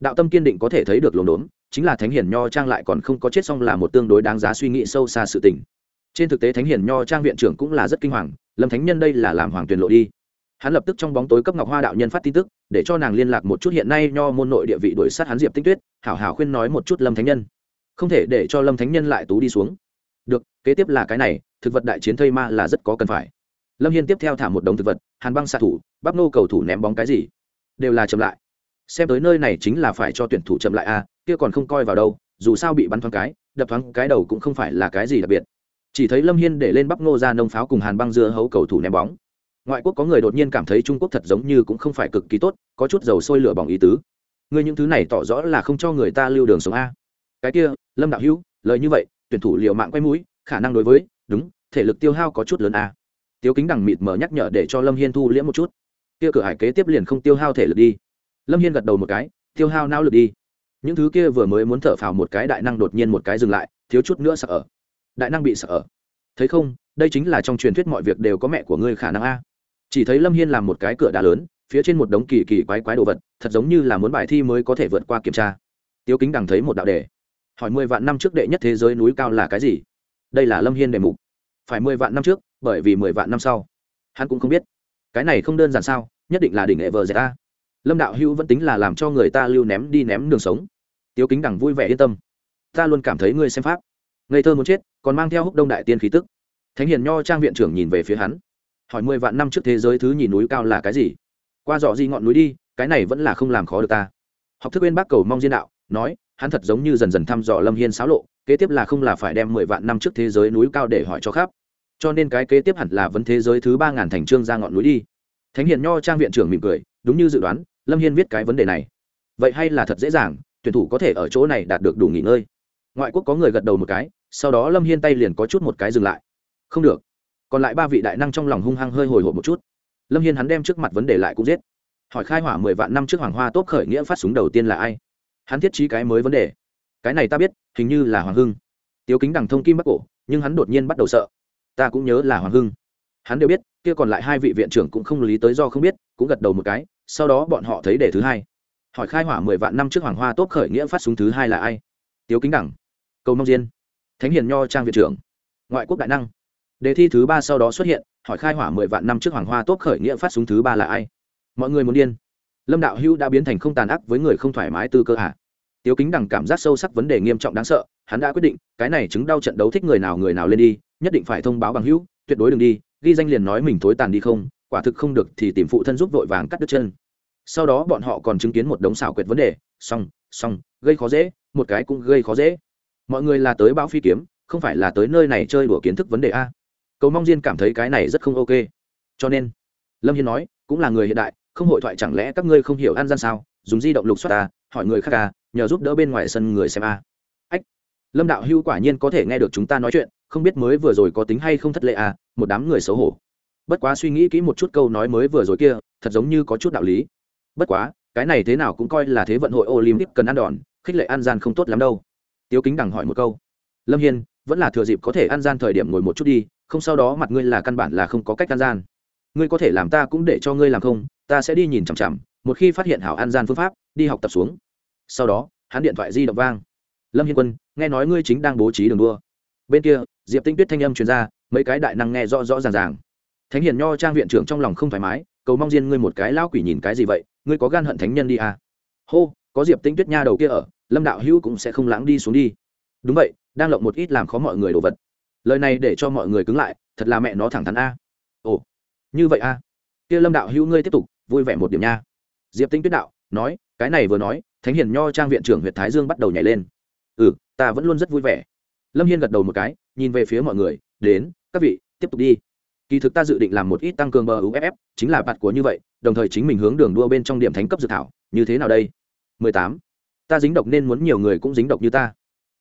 Đạo tâm kiên định có thể thấy được lồn đốn, chính là thánh hiền nho trang lại còn không có chết xong là một tương đối đáng giá suy nghĩ sâu xa sự tình. Trên thực tế thánh hiền nho trang viện trưởng cũng là rất kinh hoàng, lâm thánh nhân đây là làm hoàng tuyển lộ đi hắn lập tức trong bóng tối cấp ngọc hoa đạo nhân phát tin tức, để cho nàng liên lạc một chút hiện nay nho môn nội địa vị đuổi sát hắn diệp tinh tuyết, hảo hảo khuyên nói một chút lâm thánh nhân. Không thể để cho lâm thánh nhân lại tú đi xuống. Được, kế tiếp là cái này, thực vật đại chiến thây ma là rất có cần phải. Lâm hiên tiếp theo thả một đống thực vật, hàn băng xạ thủ bắp nô cầu thủ ném bóng cái gì? Đều là chậm lại. Xem tới nơi này chính là phải cho tuyển thủ chậm lại a kia còn không coi vào đâu, dù sao bị bắn thoáng cái, đập thoáng cái đầu cũng không phải là cái gì đặc biệt. Chỉ thấy lâm hiên để lên bắp nô ra nông pháo cùng hàn băng dưa hấu cầu thủ ném bóng ngoại quốc có người đột nhiên cảm thấy trung quốc thật giống như cũng không phải cực kỳ tốt, có chút dầu sôi lửa bỏng ý tứ. Ngươi những thứ này tỏ rõ là không cho người ta lưu đường sống a. Cái kia, lâm đạo hữu, lời như vậy, tuyển thủ liệu mạng quay mũi, khả năng đối với, đúng, thể lực tiêu hao có chút lớn a. Tiếu kính đằng mịt mở nhắc nhở để cho lâm hiên thu liễm một chút. Kia cửa hải kế tiếp liền không tiêu hao thể lực đi. Lâm hiên gật đầu một cái, tiêu hao não lực đi. Những thứ kia vừa mới muốn thở phào một cái đại năng đột nhiên một cái dừng lại, thiếu chút nữa sợ ở. Đại năng bị sợ ở. Thấy không, đây chính là trong truyền thuyết mọi việc đều có mẹ của ngươi khả năng a chỉ thấy lâm hiên làm một cái cửa đá lớn, phía trên một đống kỳ kỳ quái quái đồ vật, thật giống như là muốn bài thi mới có thể vượt qua kiểm tra. Tiêu kính đằng thấy một đạo đề. Hỏi mười vạn năm trước đệ nhất thế giới núi cao là cái gì? Đây là lâm hiên đề mục. Phải mười vạn năm trước, bởi vì mười vạn năm sau. Hắn cũng không biết. Cái này không đơn giản sao, nhất định là đỉnh hệ vờ a. Lâm đạo hữu vẫn tính là làm cho người ta lưu ném đi ném đường sống. Tiêu kính đằng vui vẻ yên tâm. Ta luôn cảm thấy ngươi xem pháp. Ngây thơ muốn chết, còn mang theo húc đông đại tiên khí tức. Thánh hiền nho trang viện trưởng nhìn về phía hắn hỏi mười vạn năm trước thế giới thứ nhì núi cao là cái gì? Qua dọ di ngọn núi đi, cái này vẫn là không làm khó được ta. Học thức bên bác cầu mong diên đạo, nói, hắn thật giống như dần dần thăm dò lâm hiên xáo lộ, kế tiếp là không là phải đem mười vạn năm trước thế giới núi cao để hỏi cho khắp. Cho nên cái kế tiếp hẳn là vấn thế giới thứ ba ngàn thành trương ra ngọn núi đi. Thánh hiền nho trang viện trưởng mỉm cười, đúng như dự đoán, lâm hiên viết cái vấn đề này. Vậy hay là thật dễ dàng, tuyển thủ có thể ở chỗ này đạt được đủ nghỉ ngơi. Ngoại quốc có người gật đầu một cái, sau đó lâm hiên tay liền có chút một cái dừng lại. Không được còn lại ba vị đại năng trong lòng hung hăng hơi hồi hộp một chút. Lâm hiên hắn đem trước mặt vấn đề lại cũng giết. Hỏi khai hỏa mười vạn năm trước hoàng hoa tốt khởi nghĩa phát súng đầu tiên là ai? Hắn thiết trí cái mới vấn đề. Cái này ta biết, hình như là hoàng hưng. Tiếu kính đằng thông kim bắc cổ, nhưng hắn đột nhiên bắt đầu sợ. Ta cũng nhớ là hoàng hưng. Hắn đều biết, kia còn lại hai vị viện trưởng cũng không lý tới do không biết, cũng gật đầu một cái, sau đó bọn họ thấy đề thứ hai. Hỏi khai hỏa mười vạn năm trước hoàng hoa tốt khởi nghĩa phát súng thứ hai là ai? Tiếu kính đẳng cầu mong diên. Thánh hiền nho trang viện trưởng. Ngoại quốc đại năng đề thi thứ ba sau đó xuất hiện hỏi khai hỏa mười vạn năm trước hoàng hoa tốt khởi nghĩa phát súng thứ ba là ai? Mọi người muốn điên. Lâm đạo hữu đã biến thành không tàn ác với người không thoải mái tư cơ hạ tiếu kính đằng cảm giác sâu sắc vấn đề nghiêm trọng đáng sợ hắn đã quyết định cái này chứng đau trận đấu thích người nào người nào lên đi nhất định phải thông báo bằng hữu tuyệt đối đừng đi ghi danh liền nói mình thối tàn đi không quả thực không được thì tìm phụ thân giúp vội vàng cắt đứt chân. Sau đó bọn họ còn chứng kiến một đống xảo quyệt vấn đề song, song gây khó dễ một cái cũng gây khó dễ. Mọi người là tới bão phi kiếm không phải là tới nơi này chơi đùa kiến thức vấn đề a cầu mong diên cảm thấy cái này rất không ok. Cho nên, lâm hiên nói, cũng là người hiện đại, không hội thoại chẳng lẽ các ngươi không hiểu ăn gian sao? Dùng di động lục xoát ta, hỏi người khác à nhờ giúp đỡ bên ngoài sân người xem à? ách, lâm đạo hưu quả nhiên có thể nghe được chúng ta nói chuyện, không biết mới vừa rồi có tính hay không thất lệ à một đám người xấu hổ. Bất quá suy nghĩ kỹ một chút câu nói mới vừa rồi kia, thật giống như có chút đạo lý. Bất quá, cái này thế nào cũng coi là thế vận hội olympic cần ăn đòn, khích lệ ăn gian không tốt lắm đâu. Tiếu kính đằng hỏi một câu. Lâm hiên, vẫn là thừa dịp có thể ăn gian thời điểm ngồi một chút đi không sau đó mặt ngươi là căn bản là không có cách ăn gian. Ngươi có thể làm ta cũng để cho ngươi làm không, ta sẽ đi nhìn chằm chằm, một khi phát hiện hảo ăn gian phương pháp, đi học tập xuống. Sau đó, hắn điện thoại di động vang. Lâm hiên quân, nghe nói ngươi chính đang bố trí đường đua. Bên kia, diệp tinh tuyết thanh âm truyền ra, mấy cái đại năng nghe rõ rõ ràng ràng. Thánh hiền nho trang viện trưởng trong lòng không thoải mái, cầu mong riêng ngươi một cái lao quỷ nhìn cái gì vậy, ngươi có gan hận thánh nhân đi à? Hô, có diệp tinh tuyết nha đầu kia ở, lâm đạo hữu cũng sẽ không lãng đi xuống đi. Đúng vậy, đang lộng một ít làm khó mọi người đồ vật lời này để cho mọi người cứng lại, thật là mẹ nó thẳng thắn a. Ồ, như vậy a. Kia lâm đạo hữu ngươi tiếp tục, vui vẻ một điểm nha. Diệp tinh tuyết đạo, nói, cái này vừa nói, thánh hiền nho trang viện trưởng huyện thái dương bắt đầu nhảy lên. Ừ ta vẫn luôn rất vui vẻ. Lâm hiên gật đầu một cái, nhìn về phía mọi người, đến, các vị, tiếp tục đi. Kỳ thực ta dự định làm một ít tăng cường bờ uff chính là bạt của như vậy, đồng thời chính mình hướng đường đua bên trong điểm thánh cấp dự thảo, như thế nào đây? 18. ta dính độc nên muốn nhiều người cũng dính độc như ta.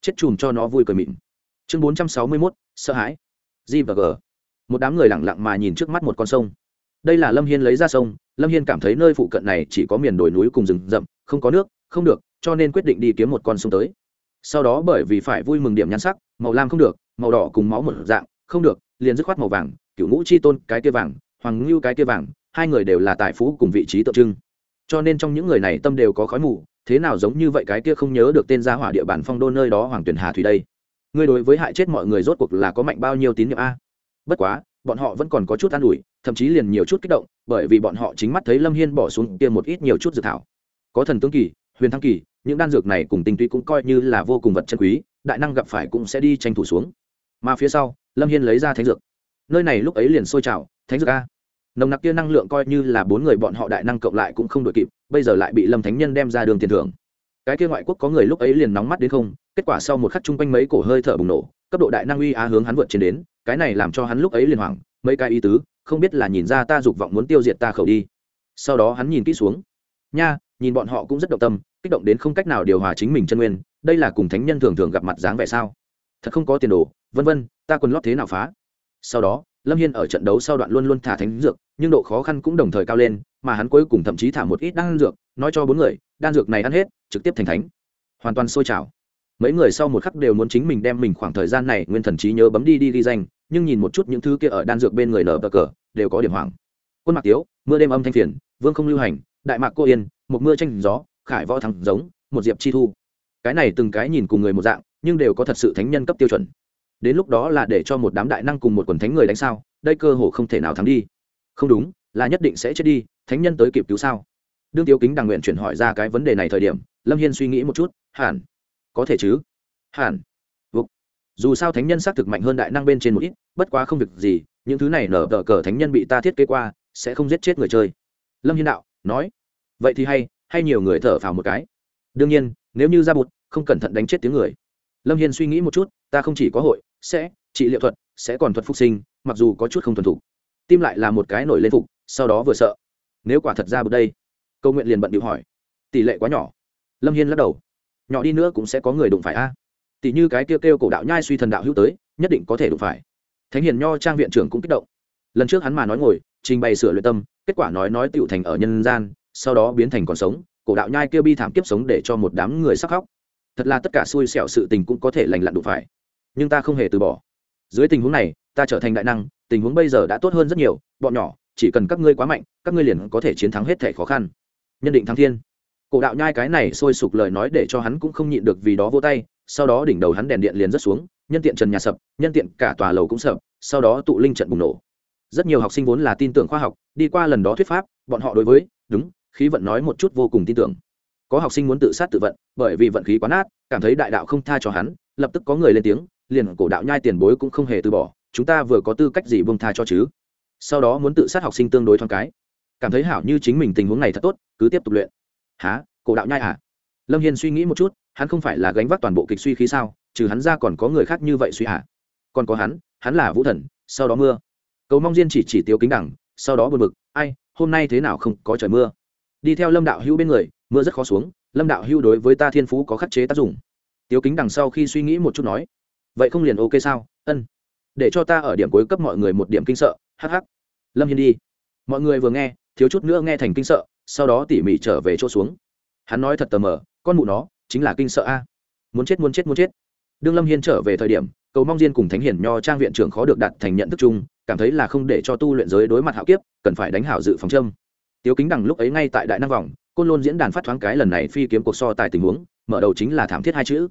Chết chùm cho nó vui cười mịn chương 461, sợ hãi. G và g. Một đám người lẳng lặng mà nhìn trước mắt một con sông. Đây là lâm hiên lấy ra sông. Lâm hiên cảm thấy nơi phụ cận này chỉ có miền đồi núi cùng rừng rậm không có nước không được cho nên quyết định đi kiếm một con sông tới. Sau đó bởi vì phải vui mừng điểm nhan sắc màu lam không được màu đỏ cùng máu một dạng không được liền dứt khoát màu vàng cựu ngũ chi tôn cái kia vàng hoàng ngưu cái kia vàng hai người đều là tài phú cùng vị trí tượng trưng. Cho nên trong những người này tâm đều có khói mù thế nào giống như vậy cái kia không nhớ được tên gia hỏa địa bàn phong đô nơi đó hoàng tuyển hà thủy đây ngươi đối với hại chết mọi người rốt cuộc là có mạnh bao nhiêu tín nhiệm a? Bất quá, bọn họ vẫn còn có chút an ủi, thậm chí liền nhiều chút kích động, bởi vì bọn họ chính mắt thấy lâm hiên bỏ xuống kia một ít nhiều chút dược thảo. Có thần tướng kỳ, huyền thăng kỳ, những đan dược này cùng tinh túy cũng coi như là vô cùng vật chân quý, đại năng gặp phải cũng sẽ đi tranh thủ xuống. Mà phía sau, lâm hiên lấy ra thánh dược. Nơi này lúc ấy liền sôi trào, thánh dược a. Nồng nặc kia năng lượng coi như là bốn người bọn họ đại năng cộng lại cũng không đội kịp, bây giờ lại bị lâm thánh nhân đem ra đường tiền thưởng. Cái kia ngoại quốc có người lúc ấy liền nóng mắt đến không kết quả sau một khắc chung quanh mấy cổ hơi thở bùng nổ, cấp độ đại năng uy á hướng hắn vượt trên đến, cái này làm cho hắn lúc ấy liền hoảng, mấy cái ý tứ, không biết là nhìn ra ta dục vọng muốn tiêu diệt ta khẩu đi. Sau đó hắn nhìn kỹ xuống. Nha, nhìn bọn họ cũng rất động tâm, kích động đến không cách nào điều hòa chính mình chân nguyên, đây là cùng thánh nhân thường thường gặp mặt dáng vẻ sao? Thật không có tiền đồ, vân vân, ta quần lót thế nào phá? Sau đó, lâm hiên ở trận đấu sau đoạn luôn luôn thả thánh dược, nhưng độ khó khăn cũng đồng thời cao lên, mà hắn cuối cùng thậm chí thả một ít đan dược, nói cho bốn người, đan dược này ăn hết, trực tiếp thành thánh. Hoàn toàn sôi trào mấy người sau một khắc đều muốn chính mình đem mình khoảng thời gian này nguyên thần trí nhớ bấm đi đi ghi danh, nhưng nhìn một chút những thứ kia ở đan dược bên người nở bờ cờ, đều có điểm hoảng. Quân mạc tiếu, mưa đêm âm thanh phiền, vương không lưu hành, đại mạc cô yên một mưa tranh gió, khải võ thắng giống, một diệp chi thu. Cái này từng cái nhìn cùng người một dạng, nhưng đều có thật sự thánh nhân cấp tiêu chuẩn. Đến lúc đó là để cho một đám đại năng cùng một quần thánh người đánh sao, đây cơ hồ không thể nào thắng đi. Không đúng, là nhất định sẽ chết đi, thánh nhân tới kịp cứu sao? Đương tiêu kính đàng nguyện chuyển hỏi ra cái vấn đề này thời điểm, lâm hiên suy nghĩ một chút, hẳn có thể chứ? Hẳn. Vục. dù sao thánh nhân xác thực mạnh hơn đại năng bên trên một ít, bất quá không việc gì, những thứ này nở tờ cờ thánh nhân bị ta thiết kế qua, sẽ không giết chết người chơi. Lâm hiên đạo, nói. Vậy thì hay hay nhiều người thở phào một cái. Đương nhiên, nếu như ra bụt, không cẩn thận đánh chết tiếng người. Lâm hiên suy nghĩ một chút, ta không chỉ có hội, sẽ, trị liệu thuật, sẽ còn thuật phục sinh, mặc dù có chút không thuần thục. Tim lại là một cái nổi lên phục, sau đó vừa sợ. Nếu quả thật ra bụt đây câu nguyện liền bận điệu hỏi. Tỷ lệ quá nhỏ. Lâm hiên lắc đầu nhỏ đi nữa cũng sẽ có người đụng phải a. Tỷ như cái kêu kêu cổ đạo nhai suy thần đạo hữu tới, nhất định có thể đụng phải. Thánh hiền nho trang viện trưởng cũng kích động. Lần trước hắn mà nói ngồi, trình bày sửa luyện tâm, kết quả nói nói tựu thành ở nhân gian, sau đó biến thành còn sống, cổ đạo nhai kêu bi thảm kiếp sống để cho một đám người sắc khóc. Thật là tất cả xui xẻo sự tình cũng có thể lành lặn đụng phải. Nhưng ta không hề từ bỏ. Dưới tình huống này, ta trở thành đại năng, tình huống bây giờ đã tốt hơn rất nhiều, bọn nhỏ, chỉ cần các ngươi quá mạnh, các ngươi liền có thể chiến thắng hết thể khó khăn. Nhân định thắng thiên cổ đạo nhai cái này sôi sục lời nói để cho hắn cũng không nhịn được vì đó vô tay, sau đó đỉnh đầu hắn đèn điện liền rớt xuống, nhân tiện trần nhà sập, nhân tiện cả tòa lầu cũng sập, sau đó tụ linh trận bùng nổ. Rất nhiều học sinh vốn là tin tưởng khoa học, đi qua lần đó thuyết pháp, bọn họ đối với, đúng, khí vận nói một chút vô cùng tin tưởng. Có học sinh muốn tự sát tự vận, bởi vì vận khí quá nát, cảm thấy đại đạo không tha cho hắn, lập tức có người lên tiếng, liền cổ đạo nhai tiền bối cũng không hề từ bỏ, chúng ta vừa có tư cách gì buông tha cho chứ? Sau đó muốn tự sát học sinh tương đối thoáng cái. Cảm thấy hảo như chính mình tình huống này thật tốt, cứ tiếp tục luyện há, cổ đạo nhai à? Lâm hiền suy nghĩ một chút, hắn không phải là gánh vác toàn bộ kịch suy khí sao, trừ hắn ra còn có người khác như vậy suy hả còn có hắn hắn là vũ thần, sau đó mưa. Cầu mong diên chỉ chỉ tiêu kính đẳng sau đó buồn bực, ai, hôm nay thế nào không có trời mưa? Đi theo lâm đạo hữu bên người, mưa rất khó xuống, lâm đạo hữu đối với ta thiên phú có khắc chế tác dụng. Tiêu kính đằng sau khi suy nghĩ một chút nói, vậy không liền ok sao? Ân, để cho ta ở điểm cuối cấp mọi người một điểm kinh sợ hh lâm hiên đi. Mọi người vừa nghe, thiếu chút nữa nghe thành kinh sợ sau đó tỉ mỉ trở về chỗ xuống. Hắn nói thật tờ mờ, con mụ nó, chính là kinh sợ a. Muốn chết muốn chết muốn chết. Đương lâm hiên trở về thời điểm, cầu mong diên cùng thánh hiển nho trang viện trưởng khó được đặt thành nhận thức chung, cảm thấy là không để cho tu luyện giới đối mặt hạo kiếp, cần phải đánh hảo dự phòng châm. Tiếu kính đằng lúc ấy ngay tại đại năng vòng, côn lôn diễn đàn phát thoáng cái lần này phi kiếm cuộc so tài tình huống, mở đầu chính là thảm thiết hai chữ.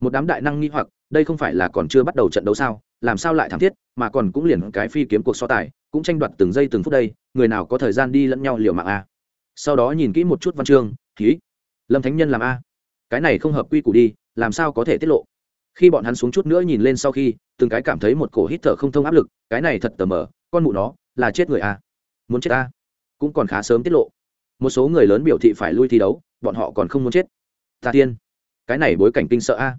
Một đám đại năng nghi hoặc, đây không phải là còn chưa bắt đầu trận đấu sao, làm sao lại thảm thiết, mà còn cũng liền cái phi kiếm cuộc so tài, cũng tranh đoạt từng giây từng phút đây, người nào có thời gian đi lẫn nhau liều mạng a? Sau đó nhìn kỹ một chút văn chương ký lâm thánh nhân làm a. Cái này không hợp quy củ đi, làm sao có thể tiết lộ? Khi bọn hắn xuống chút nữa nhìn lên sau khi, từng cái cảm thấy một cổ hít thở không thông áp lực, cái này thật tờ mờ, con mụ nó, là chết người a. Muốn chết a? Cũng còn khá sớm tiết lộ. Một số người lớn biểu thị phải lui thi đấu, bọn họ còn không muốn chết. Ta tiên, cái này bối cảnh kinh sợ a.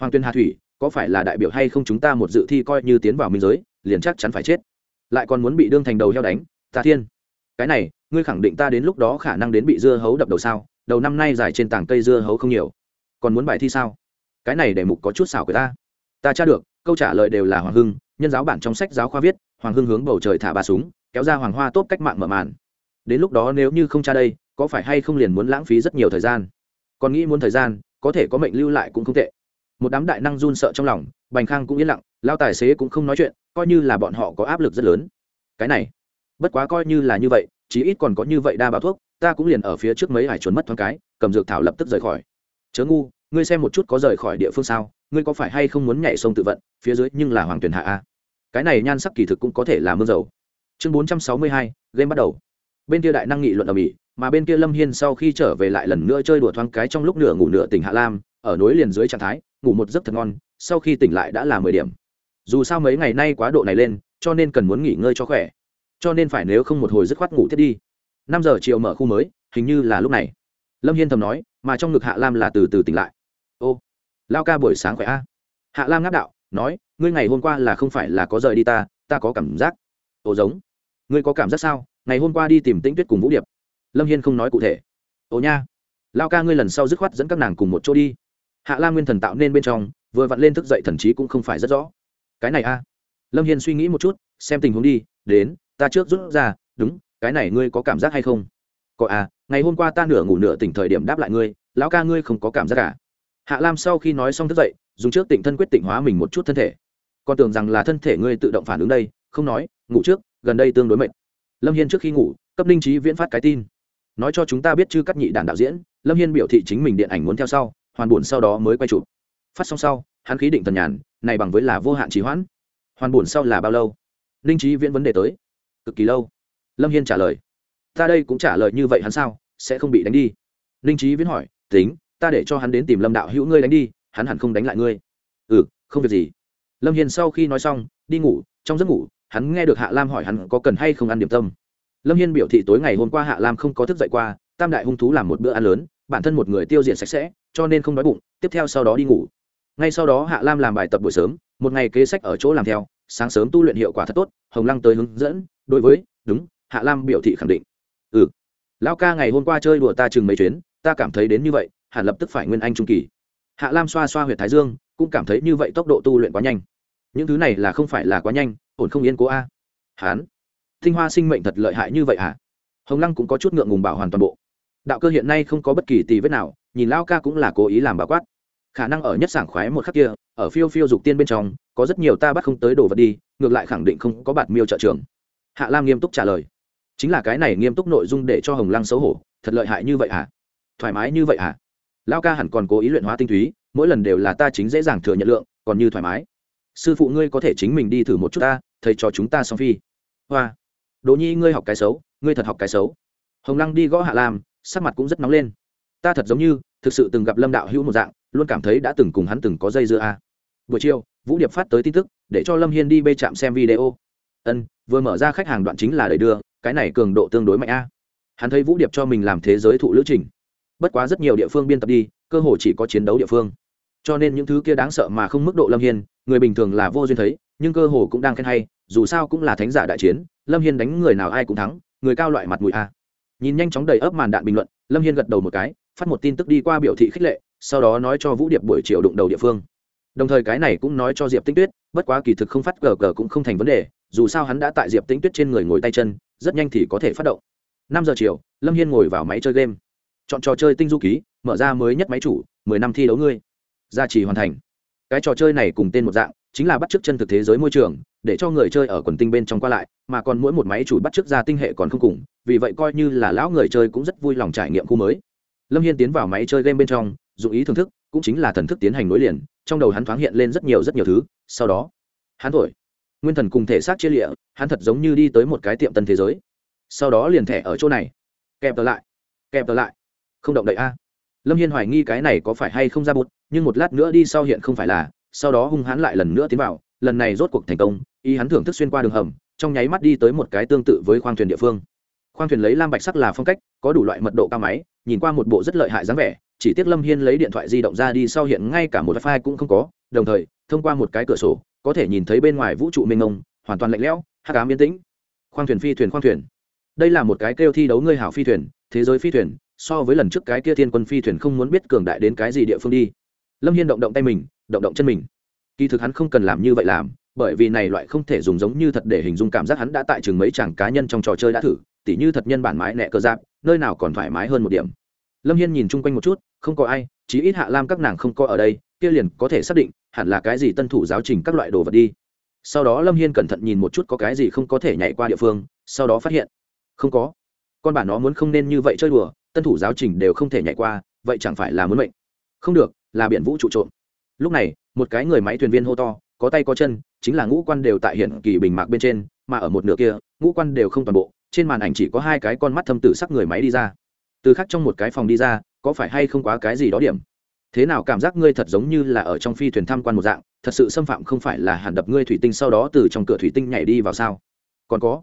Hoàng tuyên hà thủy, có phải là đại biểu hay không chúng ta một dự thi coi như tiến vào minh giới, liền chắc chắn phải chết. Lại còn muốn bị đương thành đầu heo đánh, ta thiên cái này ngươi khẳng định ta đến lúc đó khả năng đến bị dưa hấu đập đầu sao? Đầu năm nay dài trên tảng cây dưa hấu không nhiều. Còn muốn bài thi sao? Cái này để mục có chút xảo của ta. Ta tra được, câu trả lời đều là hoàng hưng, nhân giáo bản trong sách giáo khoa viết, hoàng hưng hướng bầu trời thả ba súng, kéo ra hoàng hoa tốt cách mạng mở màn. Đến lúc đó nếu như không tra đây, có phải hay không liền muốn lãng phí rất nhiều thời gian? Còn nghĩ muốn thời gian, có thể có mệnh lưu lại cũng không tệ. Một đám đại năng run sợ trong lòng, bành khang cũng yên lặng, lao tài xế cũng không nói chuyện, coi như là bọn họ có áp lực rất lớn. Cái này, bất quá coi như là như vậy chí ít còn có như vậy đa bao thuốc, ta cũng liền ở phía trước mấy hải chuẩn mất thoáng cái, cầm dược thảo lập tức rời khỏi. Chớ ngu, ngươi xem một chút có rời khỏi địa phương sao, ngươi có phải hay không muốn nhảy sông tự vận, phía dưới nhưng là hoàng tuyển hạ a. Cái này nhan sắc kỳ thực cũng có thể là mưa dầu. Chương bốn trăm sáu mươi hai, game bắt đầu. Bên kia đại năng nghị luận ở mỹ, mà bên kia lâm hiên sau khi trở về lại lần nữa chơi đùa thoáng cái trong lúc nửa ngủ nửa tỉnh hạ lam, ở nối liền dưới trạng thái, ngủ một giấc thật ngon, sau khi tỉnh lại đã là mười điểm. Dù sao mấy ngày nay quá độ này lên, cho nên cần muốn nghỉ ngơi cho khỏe cho nên phải nếu không một hồi dứt khoát ngủ thiết đi. Năm giờ chiều mở khu mới, hình như là lúc này. Lâm hiên thầm nói, mà trong ngực hạ lam là từ từ tỉnh lại. Ô, lao ca buổi sáng khỏe a. Hạ lam ngáp đạo, nói, ngươi ngày hôm qua là không phải là có rời đi ta ta có cảm giác. Ồ giống, ngươi có cảm giác sao? Ngày hôm qua đi tìm tĩnh tuyết cùng vũ điệp. Lâm hiên không nói cụ thể. Ồ nha, lao ca ngươi lần sau dứt khoát dẫn các nàng cùng một chỗ đi. Hạ lam nguyên thần tạo nên bên trong, vừa vặn lên thức dậy thần trí cũng không phải rất rõ. Cái này a. Lâm hiên suy nghĩ một chút, xem tình huống đi, đến ta trước rút ra, đúng, cái này ngươi có cảm giác hay không? Có à ngày hôm qua ta nửa ngủ nửa tỉnh thời điểm đáp lại ngươi, lão ca ngươi không có cảm giác cả hạ lam sau khi nói xong thức dậy, dùng trước tỉnh thân quyết tỉnh hóa mình một chút thân thể. Con tưởng rằng là thân thể ngươi tự động phản ứng đây, không nói, ngủ trước, gần đây tương đối mệt. Lâm hiên trước khi ngủ, cấp ninh trí viễn phát cái tin. Nói cho chúng ta biết chư cắt nhị đàn đạo diễn, lâm hiên biểu thị chính mình điện ảnh muốn theo sau, hoàn buồn sau đó mới quay chụp. Phát xong sau, hắn khí định tần nhàn, này bằng với là vô hạn trì hoãn. Hoàn buồn sau là bao lâu? Ninh trí viễn vấn đề tới cực kỳ lâu. Lâm hiên trả lời, ta đây cũng trả lời như vậy hắn sao? Sẽ không bị đánh đi. Ninh trí viễn hỏi, tính, ta để cho hắn đến tìm lâm đạo hữu ngươi đánh đi, hắn hẳn không đánh lại ngươi. Ừ không việc gì. Lâm hiền sau khi nói xong, đi ngủ, trong giấc ngủ, hắn nghe được hạ lam hỏi hắn có cần hay không ăn điểm tâm. Lâm hiên biểu thị tối ngày hôm qua hạ lam không có thức dậy qua, tam đại hung thú làm một bữa ăn lớn, bản thân một người tiêu diệt sạch sẽ, cho nên không đói bụng, tiếp theo sau đó đi ngủ. Ngay sau đó hạ lam làm bài tập buổi sớm, một ngày kế sách ở chỗ làm theo sáng sớm tu luyện hiệu quả thật tốt, hồng lăng tới hướng dẫn, đối với, đúng, hạ lam biểu thị khẳng định. Ừ. Lão ca ngày hôm qua chơi đùa ta chừng mấy chuyến, ta cảm thấy đến như vậy, hẳn lập tức phải nguyên anh trung kỳ. Hạ lam xoa xoa h u y ệ t thái dương, cũng cảm thấy như vậy tốc độ tu luyện quá nhanh. Những thứ này là không phải là quá nhanh, ổn không yên cố a? Hán, tinh hoa sinh mệnh thật lợi hại như vậy hả? Hồng lăng cũng có chút ngượng ngùng bảo hoàn toàn bộ. Đạo cơ hiện nay không có bất kỳ tì vết nào, nhìn lao ca cũng là cố ý làm bảo quát khả năng ở nhất sảng khoái một khắc kia, ở phiêu phiêu dục tiên bên trong, có rất nhiều ta bắt không tới đồ vật đi, ngược lại khẳng định không có bạt miêu trợ trường. Hạ lam nghiêm túc trả lời. Chính là cái này nghiêm túc nội dung để cho hồng lăng xấu hổ, thật lợi hại như vậy hả? Thoải mái như vậy hả? Lao ca hẳn còn cố ý luyện hóa tinh túy, mỗi lần đều là ta chính dễ dàng thừa nhận lượng, còn như thoải mái. Sư phụ ngươi có thể chính mình đi thử một chút ta, thầy cho chúng ta song phi. Hoa. Đỗ nhi, ngươi học cái xấu, ngươi thật học cái xấu. Hồng lăng đi gõ hạ lam, sắc mặt cũng rất nóng lên. Ta thật giống như thực sự từng gặp lâm đạo hữu một dạng, luôn cảm thấy đã từng cùng hắn từng có dây dưa a. Buổi chiều, vũ điệp phát tới tin tức, để cho lâm hiên đi bê trạm xem video. Ân, vừa mở ra khách hàng đoạn chính là đẩy đưa, cái này cường độ tương đối mạnh a. Hắn thấy vũ điệp cho mình làm thế giới thụ lữ trình. Bất quá rất nhiều địa phương biên tập đi, cơ hồ chỉ có chiến đấu địa phương. Cho nên những thứ kia đáng sợ mà không mức độ lâm hiên, người bình thường là vô duyên thấy, nhưng cơ hồ cũng đang khen hay, dù sao cũng là thánh giả đại chiến, lâm hiên đánh người nào ai cũng thắng, người cao loại mặt mũi a. Nhìn nhanh chóng đầy ấp màn đạn bình luận, lâm hiên gật đầu một cái phát một tin tức đi qua biểu thị khích lệ, sau đó nói cho vũ điệp buổi chiều đụng đầu địa phương. Đồng thời cái này cũng nói cho diệp tinh tuyết, bất quá kỳ thực không phát gờ gờ cũng không thành vấn đề, dù sao hắn đã tại diệp tinh tuyết trên người ngồi tay chân, rất nhanh thì có thể phát động. Năm giờ chiều, lâm hiên ngồi vào máy chơi game. Chọn trò chơi tinh du ký, mở ra mới nhất máy chủ, mười năm thi đấu ngươi. Gia trì hoàn thành. Cái trò chơi này cùng tên một dạng, chính là bắt chước chân thực thế giới môi trường, để cho người chơi ở quần tinh bên trong qua lại, mà còn mỗi một máy chủ bắt chước ra tinh hệ còn không cùng, vì vậy coi như là lão người chơi cũng rất vui lòng trải nghiệm khu mới lâm hiên tiến vào máy chơi game bên trong, dụng ý thưởng thức cũng chính là thần thức tiến hành nối liền, trong đầu hắn thoáng hiện lên rất nhiều rất nhiều thứ, sau đó, hắn thổi. Nguyên thần cùng thể xác chia lịa, hắn thật giống như đi tới một cái tiệm tân thế giới. Sau đó liền thẻ ở chỗ này. Kẹp tờ lại, kẹp tờ lại. Không động đậy a. Lâm hiên hoài nghi cái này có phải hay không ra bụt nhưng một lát nữa đi sau hiện không phải là, sau đó hung hãn lại lần nữa tiến vào, lần này rốt cuộc thành công, ý hắn thưởng thức xuyên qua đường hầm, trong nháy mắt đi tới một cái tương tự với khoang thuyền địa phương. Khoang thuyền lấy lam bạch sắc là phong cách, có đủ loại mật độ cao máy nhìn qua một bộ rất lợi hại dáng vẻ, chỉ tiếc lâm hiên lấy điện thoại di động ra đi sau hiện ngay cả một wifi cũng không có, đồng thời, thông qua một cái cửa sổ, có thể nhìn thấy bên ngoài vũ trụ mênh mông, hoàn toàn lạnh lẽo, hắc ám yên tĩnh. Khoang thuyền phi thuyền khoang thuyền. Đây là một cái kêu thi đấu ngươi hảo phi thuyền, thế giới phi thuyền, so với lần trước cái kia thiên quân phi thuyền không muốn biết cường đại đến cái gì địa phương đi. Lâm hiên động động tay mình, động động chân mình. Kỳ thực hắn không cần làm như vậy làm bởi vì này loại không thể dùng giống như thật để hình dung cảm giác hắn đã tại chừng mấy chàng cá nhân trong trò chơi đã thử, tỉ như thật nhân bản mái nẹ cơ giáp, nơi nào còn thoải mái hơn một điểm. Lâm hiên nhìn chung quanh một chút, không có ai, chí ít hạ lam các nàng không có ở đây, kia liền có thể xác định, hẳn là cái gì tân thủ giáo trình các loại đồ vật đi. Sau đó lâm hiên cẩn thận nhìn một chút có cái gì không có thể nhảy qua địa phương, sau đó phát hiện, không có. Con bản nó muốn không nên như vậy chơi đùa, tân thủ giáo trình đều không thể nhảy qua, vậy chẳng phải là muốn mệnh. Không được, là biển vũ trụ trộm. Lúc này, một cái người máy thuyền viên hô to, có tay có chân chính là ngũ quan đều tại hiện kỳ bình mạc bên trên, mà ở một nửa kia, ngũ quan đều không toàn bộ, trên màn ảnh chỉ có hai cái con mắt thâm tử sắc người máy đi ra. Từ khác trong một cái phòng đi ra, có phải hay không quá cái gì đó điểm? Thế nào cảm giác ngươi thật giống như là ở trong phi thuyền tham quan một dạng, thật sự xâm phạm không phải là hàn đập ngươi thủy tinh sau đó từ trong cửa thủy tinh nhảy đi vào sao? Còn có,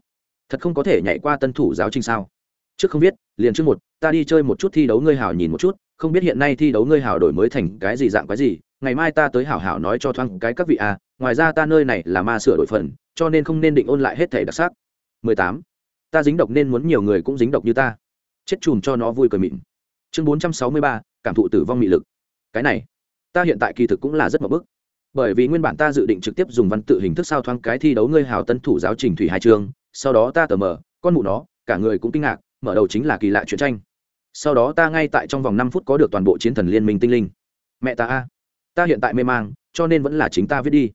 thật không có thể nhảy qua tân thủ giáo trình sao? Trước không biết, liền trước một, ta đi chơi một chút thi đấu ngươi hảo nhìn một chút, không biết hiện nay thi đấu ngươi hảo đổi mới thành cái gì dạng cái gì ngày mai ta tới hảo hảo nói cho thoáng cái các vị à ngoài ra ta nơi này là ma sửa đổi phần cho nên không nên định ôn lại hết thể đặc sắc. 18. ta dính độc nên muốn nhiều người cũng dính độc như ta. Chết chùm cho nó vui cười mịn. Chương 463, cảm thụ tử vong mị lực. Cái này ta hiện tại kỳ thực cũng là rất mập bức bởi vì nguyên bản ta dự định trực tiếp dùng văn tự hình thức sao thoáng cái thi đấu ngươi hào tân thủ giáo trình thủy hai chương sau đó ta tờ mờ con mụ nó cả người cũng kinh ngạc mở đầu chính là kỳ lạ chuyện tranh. Sau đó ta ngay tại trong vòng năm phút có được toàn bộ chiến thần liên minh tinh linh. Mẹ ta a ta hiện tại mê mang, cho nên vẫn là chính ta viết đi.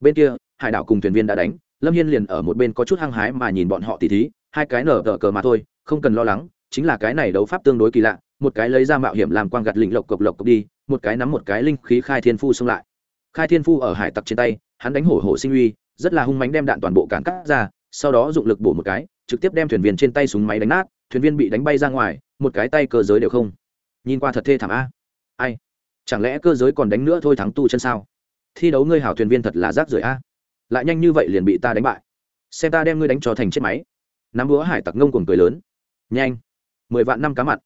Bên kia, hải đảo cùng thuyền viên đã đánh, lâm hiên liền ở một bên có chút hăng hái mà nhìn bọn họ tỉ thí, hai cái nở tờ cờ mà thôi, không cần lo lắng, chính là cái này đấu pháp tương đối kỳ lạ, một cái lấy ra mạo hiểm làm quang gặt lĩnh lộc cộc lộc cộc đi, một cái nắm một cái linh khí khai thiên phu xông lại. Khai thiên phu ở hải tặc trên tay, hắn đánh hổ hổ sinh uy, rất là hung mánh đem đạn toàn bộ cản cắt ra, sau đó dụng lực bổ một cái, trực tiếp đem thuyền viên trên tay súng máy đánh nát, thuyền viên bị đánh bay ra ngoài, một cái tay cơ giới đều không. Nhìn qua thật thê thảm a. Ai? Chẳng lẽ cơ giới còn đánh nữa thôi thắng tu chân sao? Thi đấu ngươi hảo thuyền viên thật là rác rưởi a. Lại nhanh như vậy liền bị ta đánh bại. Xem ta đem ngươi đánh cho thành chết máy. Nắm búa hải tặc ngông cuồng cười lớn. Nhanh. Mười vạn năm cá mặn.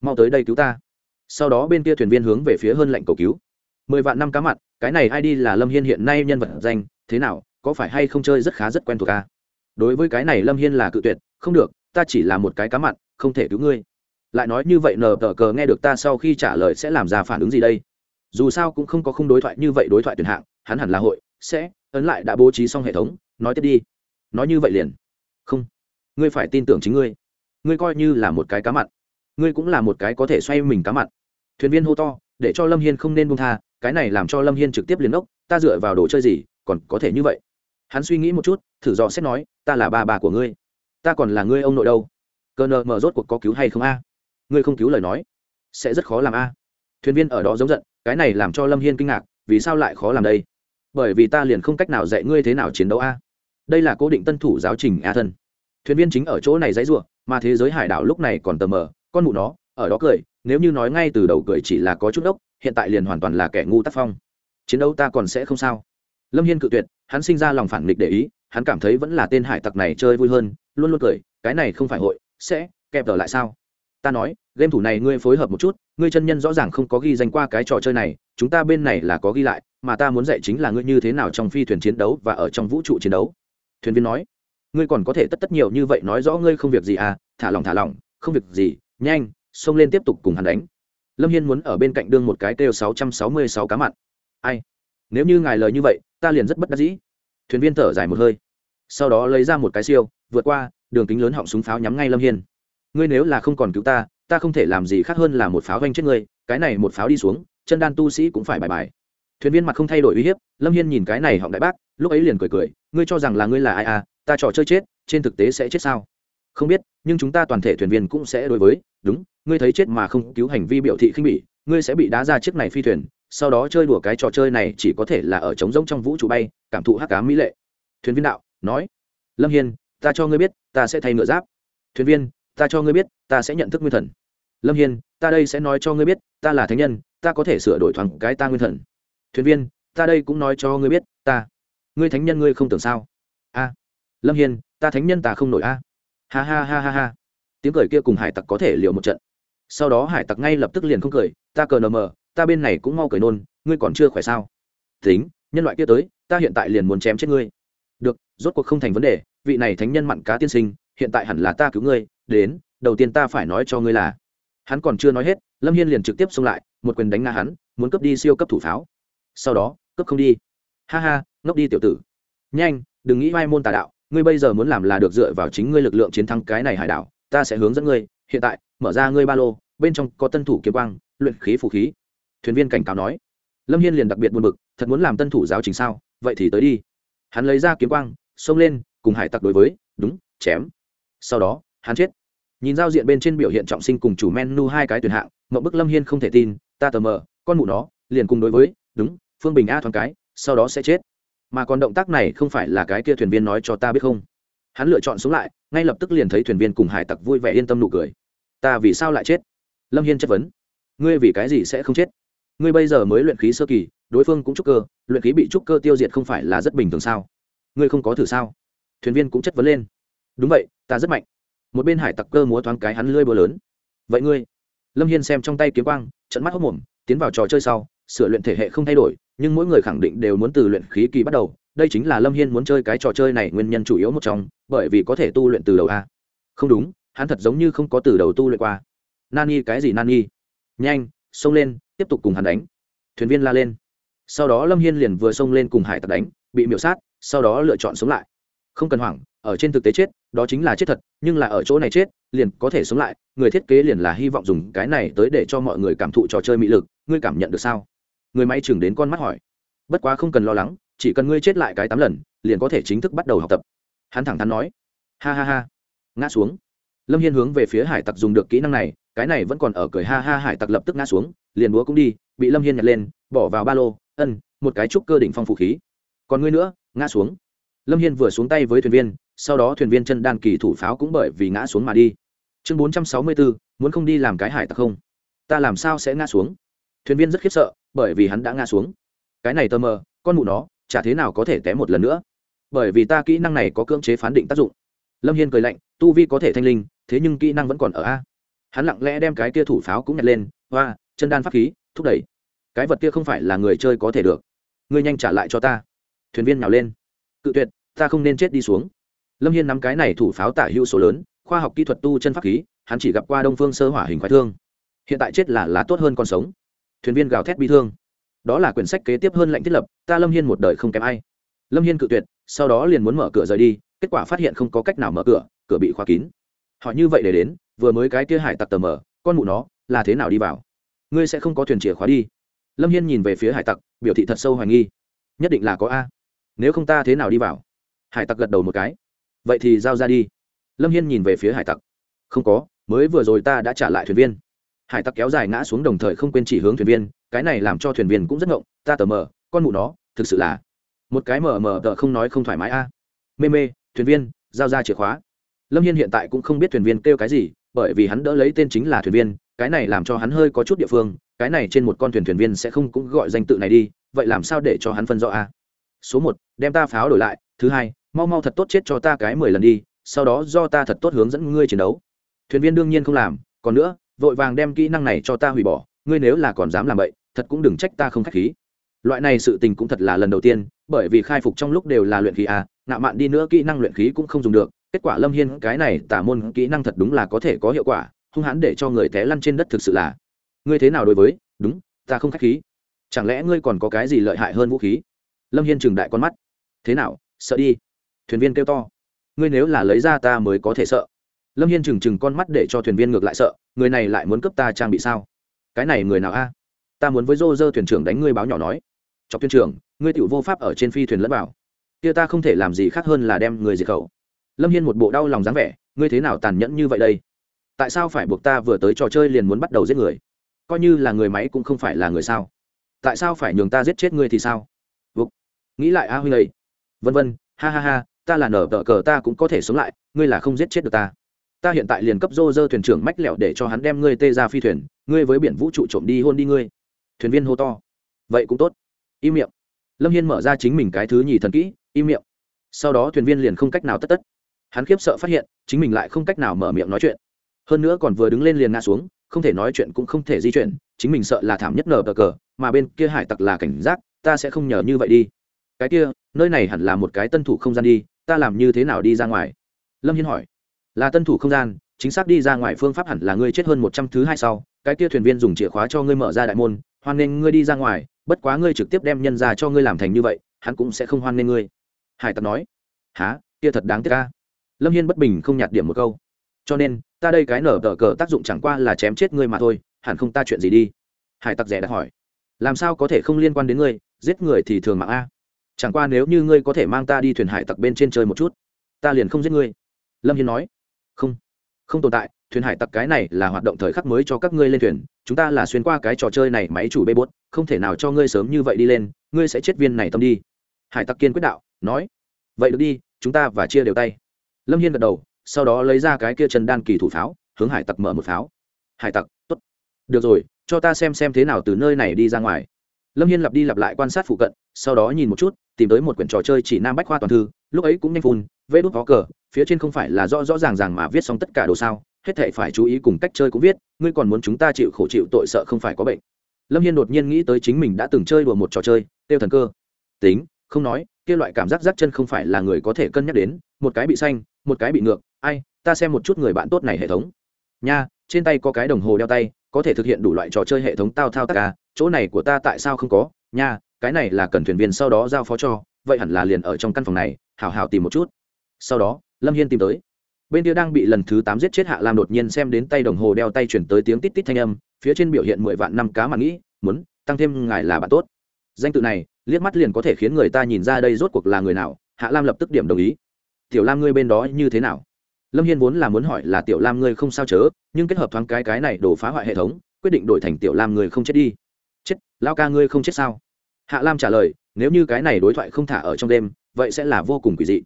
Mau tới đây cứu ta. Sau đó bên kia thuyền viên hướng về phía hơn lệnh cầu cứu. Mười vạn năm cá mặn, cái này ai đi là lâm hiên hiện nay nhân vật danh, thế nào, có phải hay không chơi rất khá rất quen thuộc a? Đối với cái này lâm hiên là cự tuyệt, không được, ta chỉ là một cái cá mặn, không thể cứu ngươi. Lại nói như vậy nờ tờ cờ nghe được ta sau khi trả lời sẽ làm ra phản ứng gì đây? Dù sao cũng không có khung đối thoại như vậy đối thoại tuyển hạng, hắn hẳn là hội, sẽ, ấn lại đã bố trí xong hệ thống, nói tiếp đi. Nói như vậy liền. Không. Ngươi phải tin tưởng chính ngươi. Ngươi coi như là một cái cá mặn. Ngươi cũng là một cái có thể xoay mình cá mặn. Thuyền viên hô to, để cho lâm hiên không nên buông tha, cái này làm cho lâm hiên trực tiếp liền ốc, ta dựa vào đồ chơi gì, còn có thể như vậy? Hắn suy nghĩ một chút, thử dò xét nói, ta là bà bà của ngươi. Ta còn là ngươi ông nội đâu? Cơ nờ mở rốt cuộc có cứu hay không a? Ngươi không cứu lời nói, sẽ rất khó làm a. Thuyền viên ở đó giống giận cái này làm cho lâm hiên kinh ngạc, vì sao lại khó làm đây? Bởi vì ta liền không cách nào dạy ngươi thế nào chiến đấu a. Đây là cố định tân thủ giáo trình a thân. Thuyền viên chính ở chỗ này dãy ruộng, mà thế giới hải đảo lúc này còn tờ mờ, con mụ nó, ở đó cười, nếu như nói ngay từ đầu cười chỉ là có chút ốc, hiện tại liền hoàn toàn là kẻ ngu tác phong. Chiến đấu ta còn sẽ không sao. Lâm hiên cự tuyệt, hắn sinh ra lòng phản nghịch để ý, hắn cảm thấy vẫn là tên hải tặc này chơi vui hơn, luôn luôn cười, cái này không phải hội, sẽ, kẹp tờ lại sao? Ta nói, game thủ này ngươi phối hợp một chút ngươi chân nhân rõ ràng không có ghi danh qua cái trò chơi này, chúng ta bên này là có ghi lại, mà ta muốn dạy chính là ngươi như thế nào trong phi thuyền chiến đấu và ở trong vũ trụ chiến đấu. Thuyền viên nói. Ngươi còn có thể tất tất nhiều như vậy nói rõ ngươi không việc gì à thả lỏng thả lỏng, không việc gì, nhanh, xông lên tiếp tục cùng hắn đánh. Lâm hiên muốn ở bên cạnh đương một cái kêu sáu trăm sáu mươi sáu cá mặn. Ai? Nếu như ngài lời như vậy, ta liền rất bất đắc dĩ. Thuyền viên thở dài một hơi. Sau đó lấy ra một cái siêu, vượt qua, đường kính lớn họng súng pháo nhắm ngay lâm hiên. Ngươi nếu là không còn cứu ta ta không thể làm gì khác hơn là một pháo vanh chết ngươi, cái này một pháo đi xuống, chân đan tu sĩ cũng phải bài bài. Thuyền viên mặt không thay đổi uy hiếp, lâm hiên nhìn cái này họng đại bác, lúc ấy liền cười cười, ngươi cho rằng là ngươi là ai à ta trò chơi chết, trên thực tế sẽ chết sao? Không biết, nhưng chúng ta toàn thể thuyền viên cũng sẽ đối với, đúng, ngươi thấy chết mà không cứu hành vi biểu thị khinh bỉ, ngươi sẽ bị đá ra chiếc này phi thuyền, sau đó chơi đùa cái trò chơi này chỉ có thể là ở trống rỗng trong vũ trụ bay, cảm thụ hắc cá mỹ lệ. Thuyền viên đạo, nói, lâm hiên, ta cho ngươi biết, ta sẽ thay ngựa giáp. Thuyền viên, ta cho ngươi biết, ta sẽ nhận thức nguyên thần lâm hiên, ta đây sẽ nói cho ngươi biết, ta là thánh nhân, ta có thể sửa đổi thoáng cái ta nguyên thần. Thuyền viên, ta đây cũng nói cho ngươi biết, ta, ngươi thánh nhân ngươi không tưởng sao? A. Lâm hiên, ta thánh nhân ta không nổi a. Ha ha ha ha ha. Tiếng cười kia cùng hải tặc có thể liều một trận. Sau đó hải tặc ngay lập tức liền không cười, ta cờ nờ mờ, ta bên này cũng mau cười nôn, ngươi còn chưa khỏe sao? Tính, nhân loại kia tới, ta hiện tại liền muốn chém chết ngươi. Được, rốt cuộc không thành vấn đề, vị này thánh nhân mặn cá tiên sinh, hiện tại hẳn là ta cứu ngươi, đến, đầu tiên ta phải nói cho ngươi là hắn còn chưa nói hết, lâm hiên liền trực tiếp xông lại, một quyền đánh ngã hắn, muốn cướp đi siêu cấp thủ pháo. Sau đó, cướp không đi. Ha ha, ngốc đi tiểu tử. Nhanh, đừng nghĩ vai môn tà đạo, ngươi bây giờ muốn làm là được dựa vào chính ngươi lực lượng chiến thắng cái này hải đảo, ta sẽ hướng dẫn ngươi, hiện tại, mở ra ngươi ba lô, bên trong có tân thủ kiếm quang, luyện khí phù khí. Thuyền viên cảnh cáo nói. Lâm hiên liền đặc biệt buồn bực, thật muốn làm tân thủ giáo trình sao, vậy thì tới đi. Hắn lấy ra kiếm quang, xông lên, cùng hải tặc đối với, đúng, chém. Sau đó, hắn chết nhìn giao diện bên trên biểu hiện trọng sinh cùng chủ menu hai cái tuyển hạng mậu bức lâm hiên không thể tin, ta tờ mờ, con mụ nó, liền cùng đối với, đúng, phương bình a thoáng cái, sau đó sẽ chết. Mà còn động tác này không phải là cái kia thuyền viên nói cho ta biết không? Hắn lựa chọn xuống lại, ngay lập tức liền thấy thuyền viên cùng hải tặc vui vẻ yên tâm nụ cười. Ta vì sao lại chết? Lâm hiên chất vấn. Ngươi vì cái gì sẽ không chết? Ngươi bây giờ mới luyện khí sơ kỳ, đối phương cũng trúc cơ, luyện khí bị trúc cơ tiêu diệt không phải là rất bình thường sao? Ngươi không có thử sao? Thuyền viên cũng chất vấn lên. Đúng vậy, ta rất mạnh một bên hải tặc cơ múa thoáng cái hắn lưỡi búa lớn. Vậy ngươi? Lâm hiên xem trong tay kiếm quang trận mắt hốc mồm, tiến vào trò chơi sau, sửa luyện thể hệ không thay đổi, nhưng mỗi người khẳng định đều muốn từ luyện khí kỳ bắt đầu. Đây chính là lâm hiên muốn chơi cái trò chơi này nguyên nhân chủ yếu một trong, bởi vì có thể tu luyện từ đầu a. Không đúng, hắn thật giống như không có từ đầu tu luyện qua. Nani cái gì nani? Nhanh, xông lên, tiếp tục cùng hắn đánh. Thuyền viên la lên. Sau đó lâm hiên liền vừa xông lên cùng hải tặc đánh, bị miễu sát, sau đó lựa chọn sống lại. Không cần hoảng ở trên thực tế chết, đó chính là chết thật, nhưng là ở chỗ này chết, liền có thể sống lại, người thiết kế liền là hy vọng dùng cái này tới để cho mọi người cảm thụ trò chơi mỹ lực, ngươi cảm nhận được sao? Người máy chừng đến con mắt hỏi. Bất quá không cần lo lắng, chỉ cần ngươi chết lại cái tám lần, liền có thể chính thức bắt đầu học tập. Hắn thẳng thắn nói. Ha ha ha. Ngã xuống. Lâm hiên hướng về phía hải tặc dùng được kỹ năng này, cái này vẫn còn ở cười ha ha hải tặc lập tức ngã xuống, liền búa cũng đi, bị lâm hiên nhặt lên, bỏ vào ba lô, ân, một cái trúc cơ đỉnh phong phụ khí. Còn ngươi nữa, ngã xuống lâm hiên vừa xuống tay với thuyền viên, sau đó thuyền viên chân đan kỳ thủ pháo cũng bởi vì ngã xuống mà đi. Chương bốn trăm sáu mươi bốn muốn không đi làm cái hải tặc không? Ta làm sao sẽ ngã xuống? Thuyền viên rất khiếp sợ, bởi vì hắn đã ngã xuống. Cái này tơ mờ, con mụ nó, chả thế nào có thể té một lần nữa? Bởi vì ta kỹ năng này có cưỡng chế phán định tác dụng. Lâm hiên cười lạnh, tu vi có thể thanh linh, thế nhưng kỹ năng vẫn còn ở a. Hắn lặng lẽ đem cái kia thủ pháo cũng nhặt lên, hoa, chân đan pháp khí, thúc đẩy. Cái vật kia không phải là người chơi có thể được. Ngươi nhanh trả lại cho ta. Thuyền viên nhào lên cự tuyệt, ta không nên chết đi xuống. Lâm hiên nắm cái này thủ pháo tả hữu số lớn, khoa học kỹ thuật tu chân pháp khí, hắn chỉ gặp qua đông phương sơ hỏa hình khoái thương. Hiện tại chết là là tốt hơn còn sống. Thuyền viên gào thét bi thương. Đó là quyển sách kế tiếp hơn lệnh thiết lập, ta lâm hiên một đời không kém ai. Lâm hiên cự tuyệt, sau đó liền muốn mở cửa rời đi, kết quả phát hiện không có cách nào mở cửa cửa bị khóa kín. Họ như vậy để đến, vừa mới cái kia hải tặc tờ mở con mụ nó, là thế nào đi vào? Ngươi sẽ không có thuyền chìa khóa đi. Lâm hiên nhìn về phía hải tặc, biểu thị thật sâu hoài nghi. Nhất định là có a nếu không ta thế nào đi vào? Hải tặc gật đầu một cái. Vậy thì giao ra đi. Lâm hiên nhìn về phía hải tặc. Không có, mới vừa rồi ta đã trả lại thuyền viên. Hải tặc kéo dài ngã xuống đồng thời không quên chỉ hướng thuyền viên, cái này làm cho thuyền viên cũng rất ngộng, ta tờ mờ, con mụ nó, thực sự là một cái mờ mờ tờ không nói không thoải mái a. Mê mê, thuyền viên, giao ra chìa khóa. Lâm hiên hiện tại cũng không biết thuyền viên kêu cái gì, bởi vì hắn đỡ lấy tên chính là thuyền viên, cái này làm cho hắn hơi có chút địa phương, cái này trên một con thuyền thuyền viên sẽ không cũng gọi danh tự này đi, vậy làm sao để cho hắn phân rõ a? Số một, đem ta pháo đổi lại. Thứ hai, mau mau thật tốt chết cho ta cái mười lần đi, sau đó do ta thật tốt hướng dẫn ngươi chiến đấu. Thuyền viên đương nhiên không làm, còn nữa, vội vàng đem kỹ năng này cho ta hủy bỏ. Ngươi nếu là còn dám làm vậy, thật cũng đừng trách ta không k h á c h khí. Loại này sự tình cũng thật là lần đầu tiên, bởi vì khai phục trong lúc đều là luyện khí à ngạo mạn đi nữa kỹ năng luyện khí cũng không dùng được. Kết quả lâm hiên, cái này tả môn kỹ năng thật đúng là có thể có hiệu quả, hung hãn để cho người té lăn trên đất thực sự là. Ngươi thế nào đối với? Đúng, ta không k h á c h khí. Chẳng lẽ ngươi còn có cái gì lợi hại hơn vũ khí? Lâm hiên trừng đại con mắt. Thế nào, sợ đi. Thuyền viên kêu to. Ngươi nếu là lấy ra ta mới có thể sợ. Lâm hiên trừng trừng con mắt để cho thuyền viên ngược lại sợ. Người này lại muốn cấp ta trang bị sao? Cái này người nào a? Ta muốn với dô dơ thuyền trưởng đánh ngươi báo nhỏ nói. Chọc thuyền trưởng, ngươi tiểu vô pháp ở trên phi thuyền lẫn vào. Kia ta không thể làm gì khác hơn là đem người diệt khẩu. Lâm hiên một bộ đau lòng dáng vẻ. Ngươi thế nào tàn nhẫn như vậy đây? Tại sao phải buộc ta vừa tới trò chơi liền muốn bắt đầu giết người? Coi như là người máy cũng không phải là người sao? Tại sao phải nhường ta giết chết ngươi thì sao? Nghĩ lại, a huy lầy vân vân, ha ha ha, ta là nở tờ cờ, ta cũng có thể sống lại, ngươi là không giết chết được ta. Ta hiện tại liền cấp dô dơ thuyền trưởng mách lẹo để cho hắn đem ngươi tê ra phi thuyền, ngươi với biển vũ trụ trộm đi hôn đi ngươi. Thuyền viên hô to. Vậy cũng tốt. Im miệng. Lâm hiên mở ra chính mình cái thứ nhì thần kỹ, im miệng. Sau đó thuyền viên liền không cách nào tất tất. Hắn khiếp sợ phát hiện, chính mình lại không cách nào mở miệng nói chuyện. Hơn nữa còn vừa đứng lên liền ngã xuống, không thể nói chuyện cũng không thể di chuyển, chính mình sợ là thảm nhất nở bờ cờ, mà bên kia hải tặc là cảnh giác, ta sẽ không nhờ như vậy đi cái kia, nơi này hẳn là một cái tân thủ không gian đi, ta làm như thế nào đi ra ngoài? Lâm hiên hỏi. Là tân thủ không gian, chính xác đi ra ngoài phương pháp hẳn là ngươi chết hơn một trăm thứ hai sau, cái kia thuyền viên dùng chìa khóa cho ngươi mở ra đại môn, hoan nghênh ngươi đi ra ngoài, bất quá ngươi trực tiếp đem nhân ra cho ngươi làm thành như vậy, hắn cũng sẽ không hoan nghênh ngươi. Hải tặc nói. Há kia thật đáng tiếc ca lâm hiên bất bình không nhạt điểm một câu. Cho nên, ta đây cái nở tờ cờ tác dụng chẳng qua là chém chết ngươi mà thôi, hẳn không ta chuyện gì đi. Hải tặc rẻ đã hỏi. Làm sao có thể không liên quan đến ngươi, giết người thì thường mạng a? Chẳng qua nếu như ngươi có thể mang ta đi thuyền hải tặc bên trên chơi một chút, ta liền không giết ngươi. Lâm hiên nói. Không không tồn tại. Thuyền hải tặc cái này là hoạt động thời khắc mới cho các ngươi lên thuyền. Chúng ta là xuyên qua cái trò chơi này máy chủ bê bốt, không thể nào cho ngươi sớm như vậy đi lên. Ngươi sẽ chết viên này tâm đi. Hải tặc kiên quyết đạo, nói. Vậy được đi, chúng ta và chia đều tay. Lâm hiên gật đầu, sau đó lấy ra cái kia chân đan kỳ thủ pháo, hướng hải tặc mở một pháo. Hải tặc t ố t được rồi, cho ta xem xem thế nào từ nơi này đi ra ngoài lâm hiên lặp đi lặp lại quan sát phụ cận, sau đó nhìn một chút, tìm tới một quyển trò chơi chỉ nam bách khoa toàn thư, lúc ấy cũng nhanh phun vê đốt có cờ, phía trên không phải là rõ rõ ràng ràng mà viết xong tất cả đồ sao, hết thể phải chú ý cùng cách chơi cũng viết, ngươi còn muốn chúng ta chịu khổ chịu tội sợ không phải có bệnh lâm hiên đột nhiên nghĩ tới chính mình đã từng chơi đùa một trò chơi, tiêu thần cơ tính, không nói, kia loại cảm giác rắc chân không phải là người có thể cân nhắc đến, một cái bị xanh một cái bị ngược, ai, ta xem một chút người bạn tốt này hệ thống nha, trên tay có cái đồng hồ đeo tay, có thể thực hiện đủ loại trò chơi hệ thống tao thao tác cả chỗ này của ta tại sao không có? Nha, cái này là cần thuyền viên sau đó giao phó cho, vậy hẳn là liền ở trong căn phòng này hào hào tìm một chút. Sau đó, lâm hiên tìm tới. Bên kia đang bị lần thứ tám giết chết hạ lam đột nhiên xem đến tay đồng hồ đeo tay chuyển tới tiếng tít tít thanh âm, phía trên biểu hiện mười vạn năm cá mà nghĩ, muốn tăng thêm ngài là bạn tốt. Danh tự này, liếc mắt liền có thể khiến người ta nhìn ra đây rốt cuộc là người nào, hạ lam lập tức điểm đồng ý. Tiểu lam ngươi bên đó như thế nào? Lâm hiên vốn là muốn hỏi là tiểu lam ngươi không sao chớ, nhưng kết hợp thoáng cái cái này đổ phá hoại hệ thống, quyết định đổi thành tiểu lam ngươi không chết đi chết lao ca ngươi không chết sao? Hạ lam trả lời, nếu như cái này đối thoại không thả ở trong đêm, vậy sẽ là vô cùng quỷ dị.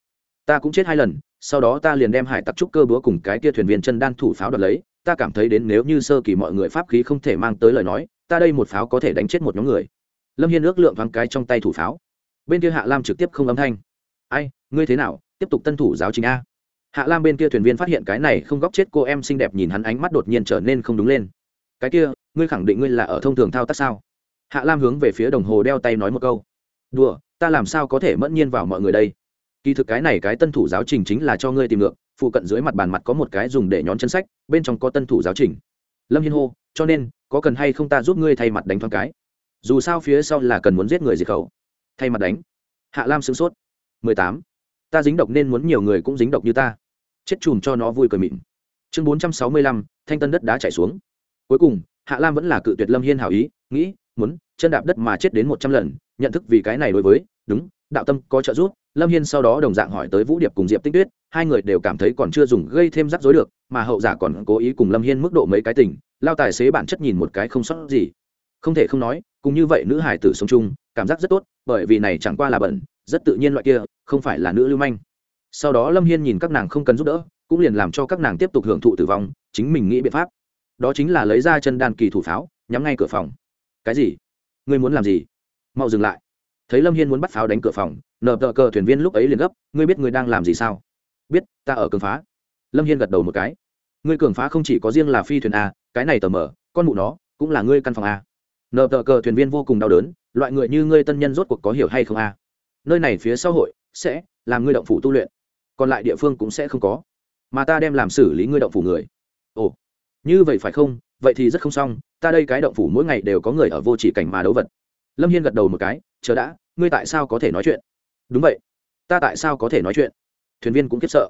Ta cũng chết hai lần, sau đó ta liền đem hải tặc trúc cơ búa cùng cái tia thuyền viên chân đan thủ pháo đoạt lấy. Ta cảm thấy đến nếu như sơ kỳ mọi người pháp khí không thể mang tới lời nói, ta đây một pháo có thể đánh chết một nhóm người. Lâm hiên ước lượng thoáng cái trong tay thủ pháo. Bên kia hạ lam trực tiếp không âm thanh. Ai, ngươi thế nào? Tiếp tục tân thủ giáo trình a. Hạ lam bên kia thuyền viên phát hiện cái này không góc chết cô em xinh đẹp nhìn hắn ánh mắt đột nhiên trở nên không đúng lên cái kia, ngươi khẳng định ngươi là ở thông thường thao tác sao? Hạ lam hướng về phía đồng hồ đeo tay nói một câu. Đùa, ta làm sao có thể mẫn nhiên vào mọi người đây? Kỳ thực cái này cái tân thủ giáo trình chính là cho ngươi tìm ngược, phụ cận dưới mặt bàn mặt có một cái dùng để nhón chân sách, bên trong có tân thủ giáo trình. Lâm hiên hô, cho nên, có cần hay không ta giúp ngươi thay mặt đánh thoáng cái? Dù sao phía sau là cần muốn giết người diệt khẩu. Thay mặt đánh. Hạ lam sửng sốt. Mười tám. Ta dính độc nên muốn nhiều người cũng dính độc như ta. Chết chùm cho nó vui cười mịn. Chương bốn trăm sáu mươi lăm, thanh tân đất đá chạy xuống cuối cùng, hạ lam vẫn là cự tuyệt lâm hiên hảo ý, nghĩ, muốn, chân đạp đất mà chết đến một trăm lần, nhận thức vì cái này đối với, đúng, đạo tâm có trợ giúp, lâm hiên sau đó đồng dạng hỏi tới vũ điệp cùng diệp tinh tuyết, hai người đều cảm thấy còn chưa dùng gây thêm rắc rối được, mà hậu giả còn cố ý cùng lâm hiên mức độ mấy cái tình, lao tài xế bản chất nhìn một cái không sót gì. Không thể không nói, cùng như vậy nữ hải tử sống chung, cảm giác rất tốt, bởi vì này chẳng qua là bẩn, rất tự nhiên loại kia, không phải là nữ lưu manh. Sau đó lâm hiên nhìn các nàng không cần giúp đỡ, cũng liền làm cho các nàng tiếp tục hưởng thụ tử vong, chính mình nghĩ biện pháp đó chính là lấy ra chân đan kỳ thủ pháo, nhắm ngay cửa phòng. Cái gì? Ngươi muốn làm gì? Mau dừng lại. Thấy lâm hiên muốn bắt pháo đánh cửa phòng, nợ tờ cờ thuyền viên lúc ấy liền gấp, ngươi biết ngươi đang làm gì sao? Biết, ta ở cường phá. Lâm hiên gật đầu một cái. Ngươi cường phá không chỉ có riêng là phi thuyền a, cái này tờ mở, con mụ nó, cũng là ngươi căn phòng a. Nợ tờ cờ thuyền viên vô cùng đau đớn, loại người như ngươi tân nhân rốt cuộc có hiểu hay không a? Nơi này phía xã hội sẽ làm ngươi động phủ tu luyện, còn lại địa phương cũng sẽ không có. Mà ta đem làm xử lý ngươi động phủ người như vậy phải không? Vậy thì rất không xong, ta đây cái động phủ mỗi ngày đều có người ở vô chỉ cảnh mà đấu vật. Lâm hiên gật đầu một cái, chờ đã, ngươi tại sao có thể nói chuyện? Đúng vậy. Ta tại sao có thể nói chuyện? Thuyền viên cũng kiếp sợ.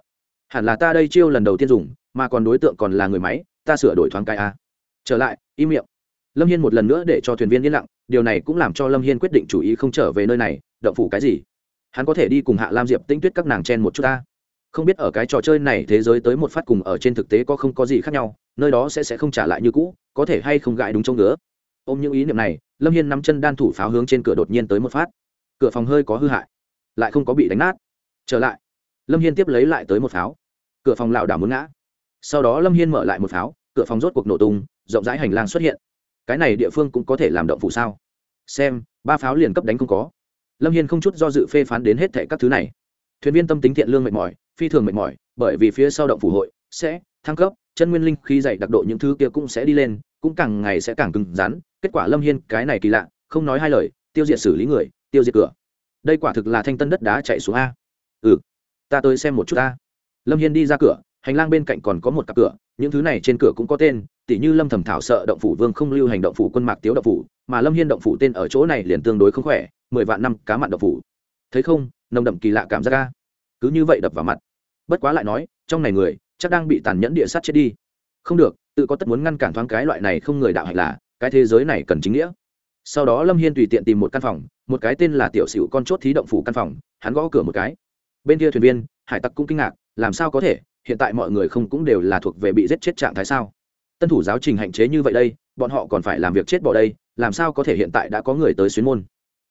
Hẳn là ta đây chiêu lần đầu tiên dùng, mà còn đối tượng còn là người máy, ta sửa đổi thoáng cái a trở lại, im miệng. Lâm hiên một lần nữa để cho thuyền viên yên lặng, điều này cũng làm cho lâm hiên quyết định chủ ý không trở về nơi này, động phủ cái gì? Hắn có thể đi cùng hạ lam diệp tinh tuyết các nàng chen một chút ta. Không biết ở cái trò chơi này thế giới tới một phát cùng ở trên thực tế có không có gì khác nhau nơi đó sẽ sẽ không trả lại như cũ, có thể hay không gãi đúng chỗ ngứa. Ôm những ý niệm này, lâm hiên nắm chân đan thủ pháo hướng trên cửa đột nhiên tới một phát. Cửa phòng hơi có hư hại, lại không có bị đánh nát. Trở lại, lâm hiên tiếp lấy lại tới một pháo. Cửa phòng lảo đảo muốn ngã. Sau đó lâm hiên mở lại một pháo, cửa phòng rốt cuộc nổ tung, rộng rãi hành lang xuất hiện. Cái này địa phương cũng có thể làm động phủ sao? Xem, ba pháo liền cấp đánh không có. Lâm hiên không chút do dự phê phán đến hết thệ các thứ này. Thuyền viên tâm tính thiện lương mệt mỏi, phi thường mệt mỏi, bởi vì phía sau động phủ hội sẽ thăng cấp chân nguyên linh khi dày đặc độ những thứ kia cũng sẽ đi lên, cũng càng ngày sẽ càng cứng rắn. Kết quả lâm hiên, cái này kỳ lạ, không nói hai lời, tiêu diệt xử lý người, tiêu diệt cửa. Đây quả thực là thanh tân đất đá chạy xuống a. Ừ ta tới xem một chút ta. Lâm hiên đi ra cửa, hành lang bên cạnh còn có một cặp cửa, những thứ này trên cửa cũng có tên tỷ như lâm thẩm thảo sợ động phủ vương không lưu hành động phủ quân mạc tiếu động phủ, mà lâm hiên động phủ tên ở chỗ này liền tương đối không khỏe, mười vạn năm cá mặn động phủ. Thấy không, nồng đậm kỳ lạ cảm giác ca cứ như vậy đập vào mặt. Bất quá lại nói, trong này người chắc đang bị tàn nhẫn địa sát chết đi. Không được, tự có tất muốn ngăn cản thoáng cái loại này không người đạo hạnh là, cái thế giới này cần chính nghĩa. Sau đó lâm hiên tùy tiện tìm một căn phòng, một cái tên là tiểu sửu con chốt thí động phủ căn phòng, hắn gõ cửa một cái. Bên kia thuyền viên, hải tặc cũng kinh ngạc, làm sao có thể, hiện tại mọi người không cũng đều là thuộc về bị giết chết trạng thái sao? Tân thủ giáo trình hạn chế như vậy đây, bọn họ còn phải làm việc chết bỏ đây, làm sao có thể hiện tại đã có người tới xuyên môn?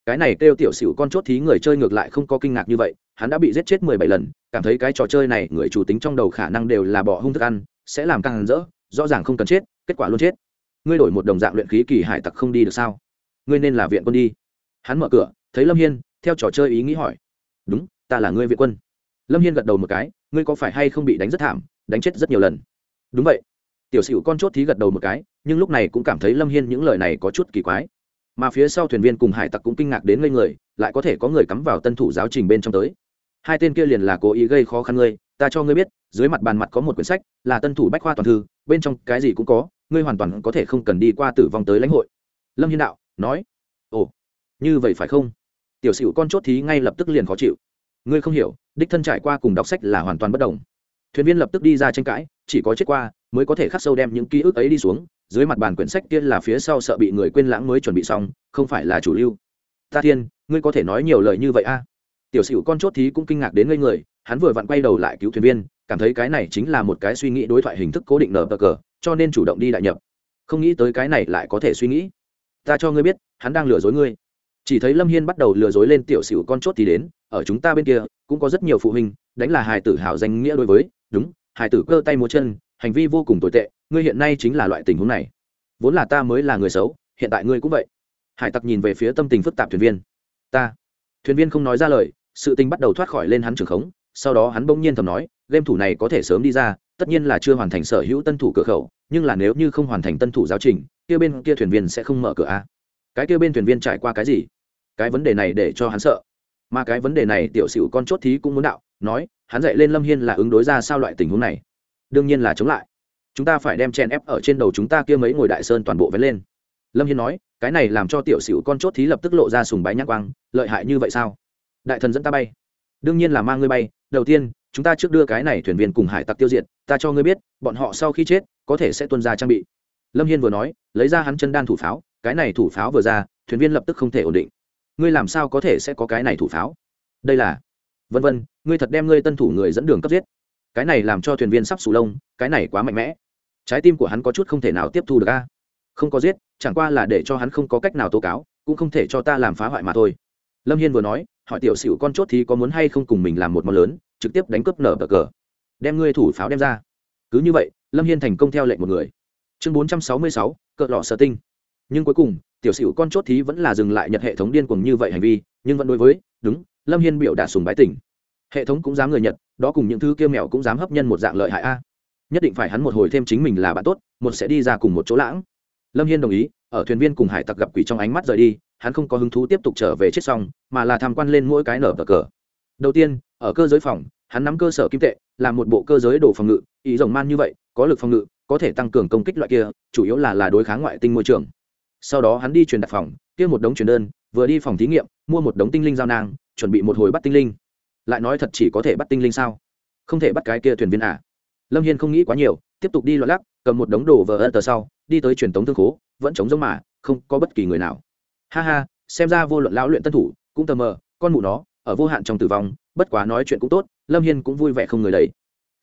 Cái này kêu tiểu xỉu con chốt thí người chơi ngược lại không có kinh ngạc như vậy, hắn đã bị giết chết mười bảy lần, cảm thấy cái trò chơi này người chủ tính trong đầu khả năng đều là bỏ hung thức ăn, sẽ làm càng rỡ, rõ ràng không cần chết, kết quả luôn chết. Ngươi đổi một đồng dạng luyện khí kỳ hải tặc không đi được sao? Ngươi nên là viện quân đi. Hắn mở cửa, thấy lâm hiên, theo trò chơi ý nghĩ hỏi. Đúng, ta là ngươi viện quân. Lâm hiên gật đầu một cái, ngươi có phải hay không bị đánh rất thảm, đánh chết rất nhiều lần? Đúng vậy. Tiểu sửu con chốt thí gật đầu một cái, nhưng lúc này cũng cảm thấy lâm hiên những lời này có chút kỳ quái mà phía sau thuyền viên cùng hải tặc cũng kinh ngạc đến ngây người, lại có thể có người cắm vào tân thủ giáo trình bên trong tới. Hai tên kia liền là cố ý gây khó khăn ngươi, ta cho ngươi biết, dưới mặt bàn mặt có một quyển sách, là tân thủ bách khoa toàn thư, bên trong cái gì cũng có, ngươi hoàn toàn có thể không cần đi qua tử vong tới lãnh hội. Lâm hiên đạo, nói, ồ, như vậy phải không? Tiểu sửu con chốt thí ngay lập tức liền khó chịu. Ngươi không hiểu, đích thân trải qua cùng đọc sách là hoàn toàn bất đồng. Thuyền viên lập tức đi ra tranh cãi, chỉ có chết qua, mới có thể khắc sâu đem những ký ức ấy đi xuống dưới mặt bàn quyển sách kia là phía sau sợ bị người quên lãng mới chuẩn bị xong, không phải là chủ lưu. Ta thiên, ngươi có thể nói nhiều lời như vậy a? Tiểu sửu con chốt thí cũng kinh ngạc đến ngây người, hắn vừa vặn quay đầu lại cứu thuyền viên, cảm thấy cái này chính là một cái suy nghĩ đối thoại hình thức cố định nở bờ cờ, cho nên chủ động đi đại nhập. Không nghĩ tới cái này lại có thể suy nghĩ. Ta cho ngươi biết, hắn đang lừa dối ngươi. Chỉ thấy lâm hiên bắt đầu lừa dối lên tiểu sửu con chốt thì đến, ở chúng ta bên kia, cũng có rất nhiều phụ huynh, đánh là hài tử hảo danh nghĩa đối với, đúng, hài tử cơ tay múa chân hành vi vô cùng tồi tệ, ngươi hiện nay chính là loại tình huống này. Vốn là ta mới là người xấu, hiện tại ngươi cũng vậy. Hải tặc nhìn về phía tâm tình phức tạp thuyền viên. Ta. Thuyền viên không nói ra lời, sự tình bắt đầu thoát khỏi lên hắn trường khống, sau đó hắn bỗng nhiên thầm nói, game thủ này có thể sớm đi ra, tất nhiên là chưa hoàn thành sở hữu tân thủ cửa khẩu, nhưng là nếu như không hoàn thành tân thủ giáo trình, kia bên kia thuyền viên sẽ không mở cửa a. Cái kia bên thuyền viên trải qua cái gì? Cái vấn đề này để cho hắn sợ. Mà cái vấn đề này tiểu sửu con chốt thí cũng muốn đạo, nói, hắn dạy lên lâm hiên là ứng đối ra sao loại tình huống này? Đương nhiên là chống lại. Chúng ta phải đem chèn ép ở trên đầu chúng ta kia mấy ngồi đại sơn toàn bộ vén lên. Lâm hiên nói, cái này làm cho tiểu sửu con chốt thí lập tức lộ ra sùng bái nhắc quang, lợi hại như vậy sao? Đại thần dẫn ta bay. Đương nhiên là mang ngươi bay. Đầu tiên, chúng ta trước đưa cái này thuyền viên cùng hải tặc tiêu diệt, ta cho ngươi biết, bọn họ sau khi chết, có thể sẽ tuân ra trang bị. Lâm hiên vừa nói, lấy ra hắn chân đan thủ pháo, cái này thủ pháo vừa ra, thuyền viên lập tức không thể ổn định. Ngươi làm sao có thể sẽ có cái này thủ pháo? Đây là vân vân, ngươi thật đem ngươi tân thủ người dẫn đường cấp giết cái này làm cho thuyền viên sắp sù lông, cái này quá mạnh mẽ. Trái tim của hắn có chút không thể nào tiếp thu được a. Không có giết, chẳng qua là để cho hắn không có cách nào tố cáo, cũng không thể cho ta làm phá hoại mà thôi. Lâm hiên vừa nói, hỏi tiểu xỉu con chốt thì có muốn hay không cùng mình làm một món lớn, trực tiếp đánh cướp nở bờ cờ. Đem ngươi thủ pháo đem ra. Cứ như vậy, lâm hiên thành công theo lệnh một người. Chương bốn trăm sáu mươi sáu, cỡ lọ sở tinh. Nhưng cuối cùng, tiểu xỉu con chốt thí vẫn là dừng lại nhật hệ thống điên cuồng như vậy hành vi, nhưng vẫn đối với, đúng, lâm hiên biểu đạt sùng bái tỉnh hệ thống cũng dám người nhật đó cùng những thứ kia mèo cũng dám hấp nhân một dạng lợi hại a. Nhất định phải hắn một hồi thêm chính mình là bạn tốt, một sẽ đi ra cùng một chỗ lãng. Lâm hiên đồng ý, ở thuyền viên cùng hải tặc gặp quỷ trong ánh mắt rời đi, hắn không có hứng thú tiếp tục trở về chết xong, mà là tham quan lên mỗi cái nở cờ cờ. Đầu tiên, ở cơ giới phòng, hắn nắm cơ sở kim tệ, làm một bộ cơ giới đồ phòng ngự, ý rồng man như vậy, có lực phòng ngự, có thể tăng cường công kích loại kia, chủ yếu là là đối kháng ngoại tinh môi trường. Sau đó hắn đi truyền đặt phòng, kia một đống truyền đơn, vừa đi phòng thí nghiệm, mua một đống tinh linh giao nang, chuẩn bị một hồi bắt tinh linh lại nói thật chỉ có thể bắt tinh linh sao? Không thể bắt cái kia thuyền viên à? Lâm hiên không nghĩ quá nhiều, tiếp tục đi loạn lắc, cầm một đống đồ vờ ơ tờ sau, đi tới truyền tống thương khố, vẫn chống giống mà, không có bất kỳ người nào. Ha ha, xem ra vô luận lão luyện tân thủ, cũng tờ mờ, con mụ nó, ở vô hạn trong tử vong, bất quá nói chuyện cũng tốt, lâm hiên cũng vui vẻ không người đầy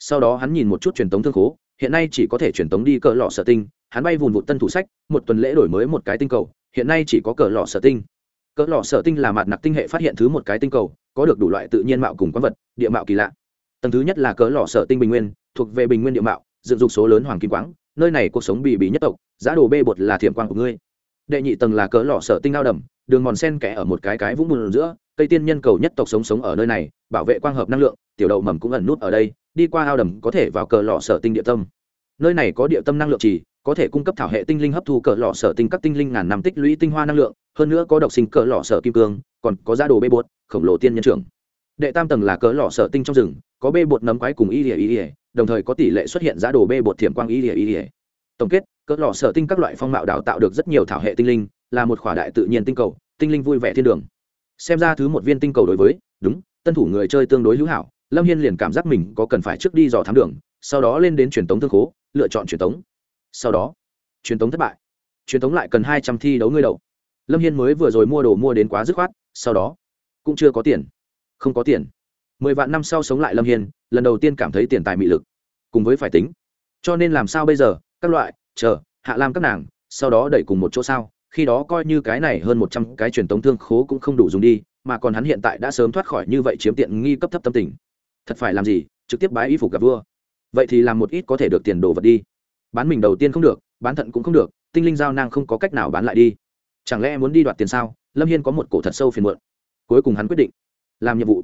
sau đó hắn nhìn một chút truyền tống thương khố, hiện nay chỉ có thể truyền tống đi cỡ lọ sở tinh, hắn bay vùn vụt tân thủ sách, một tuần lễ đổi mới một cái tinh cầu, hiện nay chỉ có cỡ lọ sở tinh cỡ lò sở tinh là mặt nặc tinh hệ phát hiện thứ một cái tinh cầu, có được đủ loại tự nhiên mạo cùng quán vật, địa mạo kỳ lạ. Tầng thứ nhất là cỡ lò sở tinh bình nguyên, thuộc về bình nguyên địa mạo, dựng dục số lớn hoàng kim quáng, nơi này cuộc sống bì bì nhất tộc, giá đồ bê bột là thiểm quang của ngươi. Đệ nhị tầng là cỡ lò sở tinh ao đầm, đường mòn sen kẽ ở một cái cái vũng bùn giữa, cây tiên nhân cầu nhất tộc sống sống ở nơi này, bảo vệ quang hợp năng lượng, tiểu đậu mầm cũng ẩn nút ở đây, đi qua ao đầm có thể vào cờ lò sở tinh địa tâm. Nơi này có địa tâm năng lượng trì có thể cung cấp thảo hệ tinh linh hấp thu cỡ lọ sở tinh các tinh linh ngàn năm tích lũy tinh hoa năng lượng, hơn nữa có độc sinh cỡ lọ sở kim cương, còn có giá đồ bê bột, khổng lồ tiên nhân trưởng. Đệ tam tầng là cỡ lọ sở tinh trong rừng, có bê bột nấm quái cùng y ỉa y ỉa đồng thời có tỷ lệ xuất hiện giá đồ bê bột thiểm quang y ỉa y ỉa tổng kết, cỡ lọ sở tinh các loại phong mạo đào tạo được rất nhiều thảo hệ tinh linh, là một khỏa đại tự nhiên tinh cầu, tinh linh vui vẻ thiên đường. Xem ra thứ một viên tinh cầu đối với, đúng, tân thủ người chơi tương đối hữu hảo, lâm hiên liền cảm giác mình có cần phải trước đi dò thám đường, sau đó lên đến truyền tống thương khố, lựa chọn truyền tống sau đó, truyền tống thất bại. Truyền tống lại cần hai trăm thi đấu ngươi đầu. Lâm hiên mới vừa rồi mua đồ mua đến quá dứt khoát, sau đó cũng chưa có tiền. Không có tiền. Mười vạn năm sau sống lại lâm hiên, lần đầu tiên cảm thấy tiền tài mị lực. Cùng với phải tính. Cho nên làm sao bây giờ? Các loại, chờ, hạ lam các nàng, sau đó đẩy cùng một chỗ sao. Khi đó coi như cái này hơn một trăm cái truyền tống thương khố cũng không đủ dùng đi, mà còn hắn hiện tại đã sớm thoát khỏi như vậy chiếm tiện nghi cấp thấp tâm tình. Thật phải làm gì? Trực tiếp bái y phục gặp vua. Vậy thì làm một ít có thể được tiền đồ vật đi bán mình đầu tiên không được, bán thận cũng không được, tinh linh giao nang không có cách nào bán lại đi. Chẳng lẽ muốn đi đoạt tiền sao? Lâm hiên có một cổ thật sâu phiền muộn. Cuối cùng hắn quyết định làm nhiệm vụ.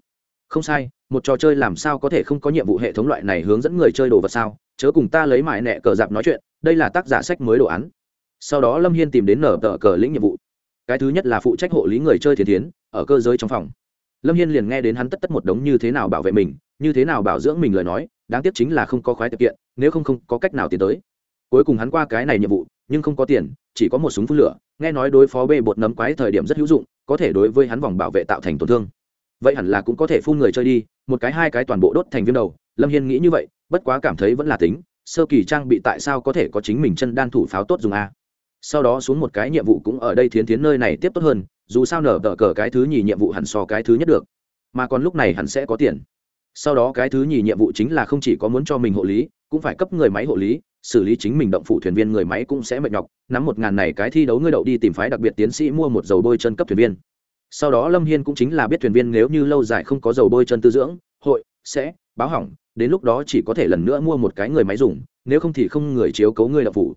Không sai, một trò chơi làm sao có thể không có nhiệm vụ hệ thống loại này hướng dẫn người chơi đồ vật sao? Chớ cùng ta lấy mại nẹ cờ dạp nói chuyện, đây là tác giả sách mới đồ án. Sau đó lâm hiên tìm đến nở tờ cờ lĩnh nhiệm vụ. Cái thứ nhất là phụ trách hộ lý người chơi thiền tiến ở cơ giới trong phòng. Lâm hiên liền nghe đến hắn tất tất một đống như thế nào bảo vệ mình, như thế nào bảo dưỡng mình lời nói, đáng tiếc chính là không có khoái tiệp kiện, nếu không không có cách nào tiến tới cuối cùng hắn qua cái này nhiệm vụ, nhưng không có tiền, chỉ có một súng phun lửa, nghe nói đối phó bê bột nấm quái thời điểm rất hữu dụng, có thể đối với hắn vòng bảo vệ tạo thành tổn thương. Vậy hẳn là cũng có thể phun người chơi đi, một cái hai cái toàn bộ đốt thành viêm đầu, lâm hiên nghĩ như vậy, bất quá cảm thấy vẫn là tính, sơ kỳ trang bị tại sao có thể có chính mình chân đan thủ pháo tốt dùng a. Sau đó xuống một cái nhiệm vụ cũng ở đây thiến thiến nơi này tiếp tốt hơn, dù sao nở tờ cờ cái thứ nhì nhiệm vụ hẳn so cái thứ nhất được. Mà còn lúc này hẳn sẽ có tiền. Sau đó cái thứ nhì nhiệm vụ chính là không chỉ có muốn cho mình hộ lý cũng phải cấp người máy hộ lý, xử lý chính mình động phủ thuyền viên người máy cũng sẽ mệt nhọc. Nắm một ngàn này cái thi đấu ngươi đậu đi tìm phái đặc biệt tiến sĩ mua một dầu bôi chân cấp thuyền viên. Sau đó lâm hiên cũng chính là biết thuyền viên nếu như lâu dài không có dầu bôi chân tư dưỡng, hội, sẽ, báo hỏng, đến lúc đó chỉ có thể lần nữa mua một cái người máy dùng, nếu không thì không người chiếu cấu người đậu phủ.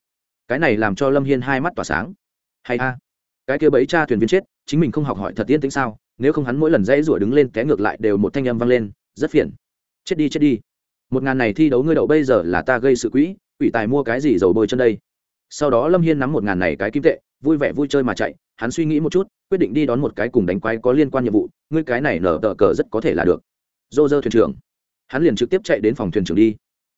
Cái này làm cho lâm hiên hai mắt tỏa sáng. Hay a, cái kia bấy cha thuyền viên chết, chính mình không học hỏi thật tiên tính sao? Nếu không hắn mỗi lần dãy rủa đứng lên té ngược lại đều một thanh âm vang lên, rất phiền. Chết đi chết đi một ngàn này thi đấu ngươi đậu bây giờ là ta gây sự quỹ, quỷ tài mua cái gì dầu bôi chân đây? Sau đó lâm hiên nắm một ngàn này cái kim tệ, vui vẻ vui chơi mà chạy, hắn suy nghĩ một chút, quyết định đi đón một cái cùng đánh quái có liên quan nhiệm vụ, ngươi cái này nở tờ cờ rất có thể là được. Dô dơ thuyền trưởng. Hắn liền trực tiếp chạy đến phòng thuyền trưởng đi.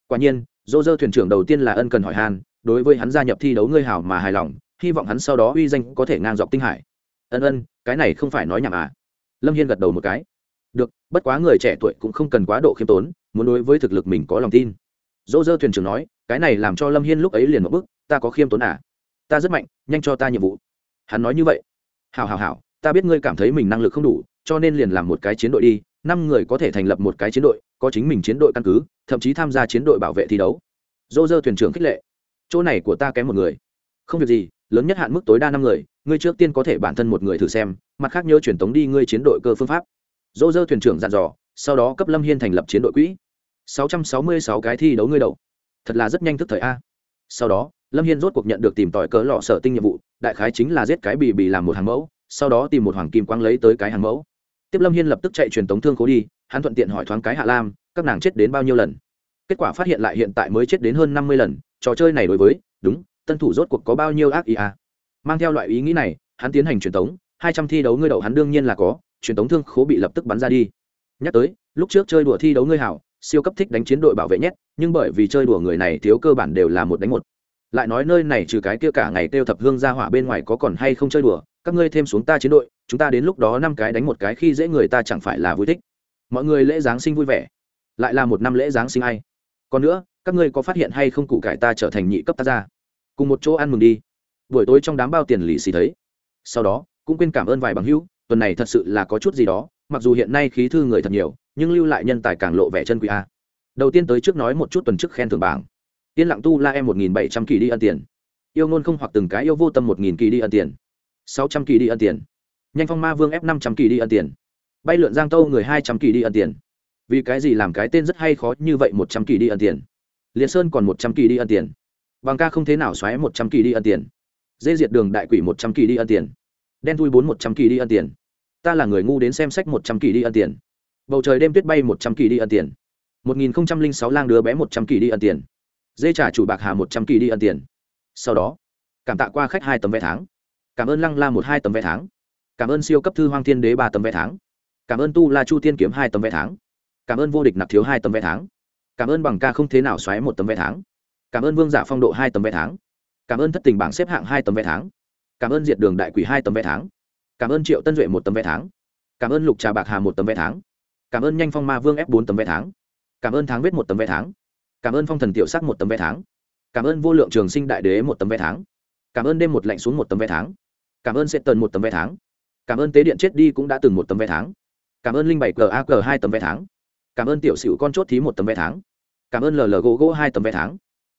Quả nhiên dô dơ thuyền trưởng đầu tiên là ân cần hỏi han, đối với hắn gia nhập thi đấu ngươi hảo mà hài lòng, hy vọng hắn sau đó uy danh có thể ngang dọc tinh hải. Ân ân, cái này không phải nói nhảm à? Lâm hiên gật đầu một cái. Được, bất quá người trẻ tuổi cũng không cần quá độ khiêm tốn muốn đối với thực lực mình có lòng tin. Dỗ dơ thuyền trưởng nói, cái này làm cho lâm hiên lúc ấy liền một bức ta có khiêm tốn à? Ta rất mạnh, nhanh cho ta nhiệm vụ. Hắn nói như vậy. Hào hào hào ta biết ngươi cảm thấy mình năng lực không đủ, cho nên liền làm một cái chiến đội đi, năm người có thể thành lập một cái chiến đội, có chính mình chiến đội căn cứ, thậm chí tham gia chiến đội bảo vệ thi đấu. Dỗ dơ thuyền trưởng khích lệ. Chỗ này của ta kém một người. Không việc gì, lớn nhất hạn mức tối đa năm người, ngươi trước tiên có thể bản thân một người thử xem, mặt khác nhớ truyền tống đi ngươi chiến đội cơ phương pháp. Dỗ dơ thuyền trưởng dặn dò sau đó cấp lâm hiên thành lập chiến đội quỹ. Sáu trăm sáu mươi sáu cái thi đấu ngươi đầu thật là rất nhanh thức thời a. Sau đó, lâm hiên rốt cuộc nhận được tìm tòi cỡ lọ sở tinh nhiệm vụ, đại khái chính là giết cái bì bì làm một hàng mẫu, sau đó tìm một hoàng kim quang lấy tới cái hàng mẫu. Tiếp lâm hiên lập tức chạy truyền tống thương khố đi, hắn thuận tiện hỏi thoáng cái hạ lam, các nàng chết đến bao nhiêu lần? Kết quả phát hiện lại hiện tại mới chết đến hơn năm mươi lần, trò chơi này đối với, đúng, tân thủ rốt cuộc có bao nhiêu ác ý à? Mang theo loại ý nghĩ này, hắn tiến hành truyền tống, hai trăm thi đấu ngươi đậu hắn đương nhiên là có, truyền tống thương khố bị lập tức bắn ra đi nhắc tới, lúc trước chơi đùa thi đấu ngươi hảo, siêu cấp thích đánh chiến đội bảo vệ nhất nhưng bởi vì chơi đùa người này thiếu cơ bản đều là một đánh một. Lại nói nơi này trừ cái kia cả ngày kêu thập hương ra hỏa bên ngoài có còn hay không chơi đùa, các ngươi thêm xuống ta chiến đội, chúng ta đến lúc đó năm cái đánh một cái khi dễ người ta chẳng phải là vui thích. Mọi người lễ giáng sinh vui vẻ. Lại là một năm lễ giáng sinh ai. Còn nữa, các ngươi có phát hiện hay không cụ cải ta trở thành nhị cấp ta ra cùng một chỗ ăn mừng đi. Buổi tối trong đám bao tiền lì xì thấy. Sau đó, cũng quên cảm ơn vài bằng hữu, tuần này thật sự là có chút gì đó mặc dù hiện nay khí thư người thật nhiều nhưng lưu lại nhân tài càng lộ vẻ chân quý a đầu tiên tới trước nói một chút tuần trước khen thưởng bảng yên lặng tu la em một nghìn bảy trăm kỳ đi ân tiền yêu ngôn không hoặc từng cái yêu vô tâm một nghìn kỳ đi ân tiền sáu trăm kỳ đi ân tiền nhanh phong ma vương ép năm trăm kỳ đi ân tiền bay lượn giang tâu người hai trăm kỳ đi ân tiền vì cái gì làm cái tên rất hay khó như vậy một trăm kỳ đi ân tiền liệt sơn còn một trăm kỳ đi ân tiền bằng ca không thế nào xoáy một trăm kỳ đi ân tiền dê diệt đường đại quỷ một trăm kỳ đi ân tiền đen thui bốn một trăm kỳ đi ân tiền ta là người ngu đến xem sách một trăm kỳ đi ân tiền. Bầu trời đêm tuyết bay một trăm kỳ đi ân tiền. một nghìn không trăm linh sáu lang đứa bé một trăm kỳ đi ân tiền. Dê trả chủ bạc hà một trăm kỳ đi ân tiền. Sau đó, cảm tạ qua khách hai tấm vé tháng. Cảm ơn lăng la một hai tấm vé tháng. Cảm ơn siêu cấp thư hoang thiên đế ba tấm vé tháng. Cảm ơn tu la chu tiên kiếm hai tấm vé tháng. Cảm ơn vô địch nạp thiếu hai tấm vé tháng. Cảm ơn bằng ca không thế nào xoáy một tấm vé tháng. Cảm ơn vương giả phong độ hai tấm vé tháng. Cảm ơn thất tình bảng xếp hạng hai tấm vé tháng. Cảm ơn diệt đường đại quỷ hai tấm vé tháng cảm ơn triệu tân duệ một tấm vé tháng cảm ơn lục trà bạc hà một tấm vé tháng cảm ơn nhanh phong ma vương f bốn tấm vé tháng cảm ơn tháng vết một tấm vé tháng cảm ơn phong thần tiểu sắc một tấm vé tháng cảm ơn vô lượng trường sinh đại đế một tấm vé tháng cảm ơn đêm một lạnh xuống một tấm vé tháng cảm ơn sẽ tần một tấm vé tháng cảm ơn tế điện chết đi cũng đã từng một tấm vé tháng cảm ơn linh bảy gag hai tấm vé tháng cảm ơn tiểu sửu con chốt thí một tấm vé tháng cảm ơn ll gỗ gỗ hai tấm vé tháng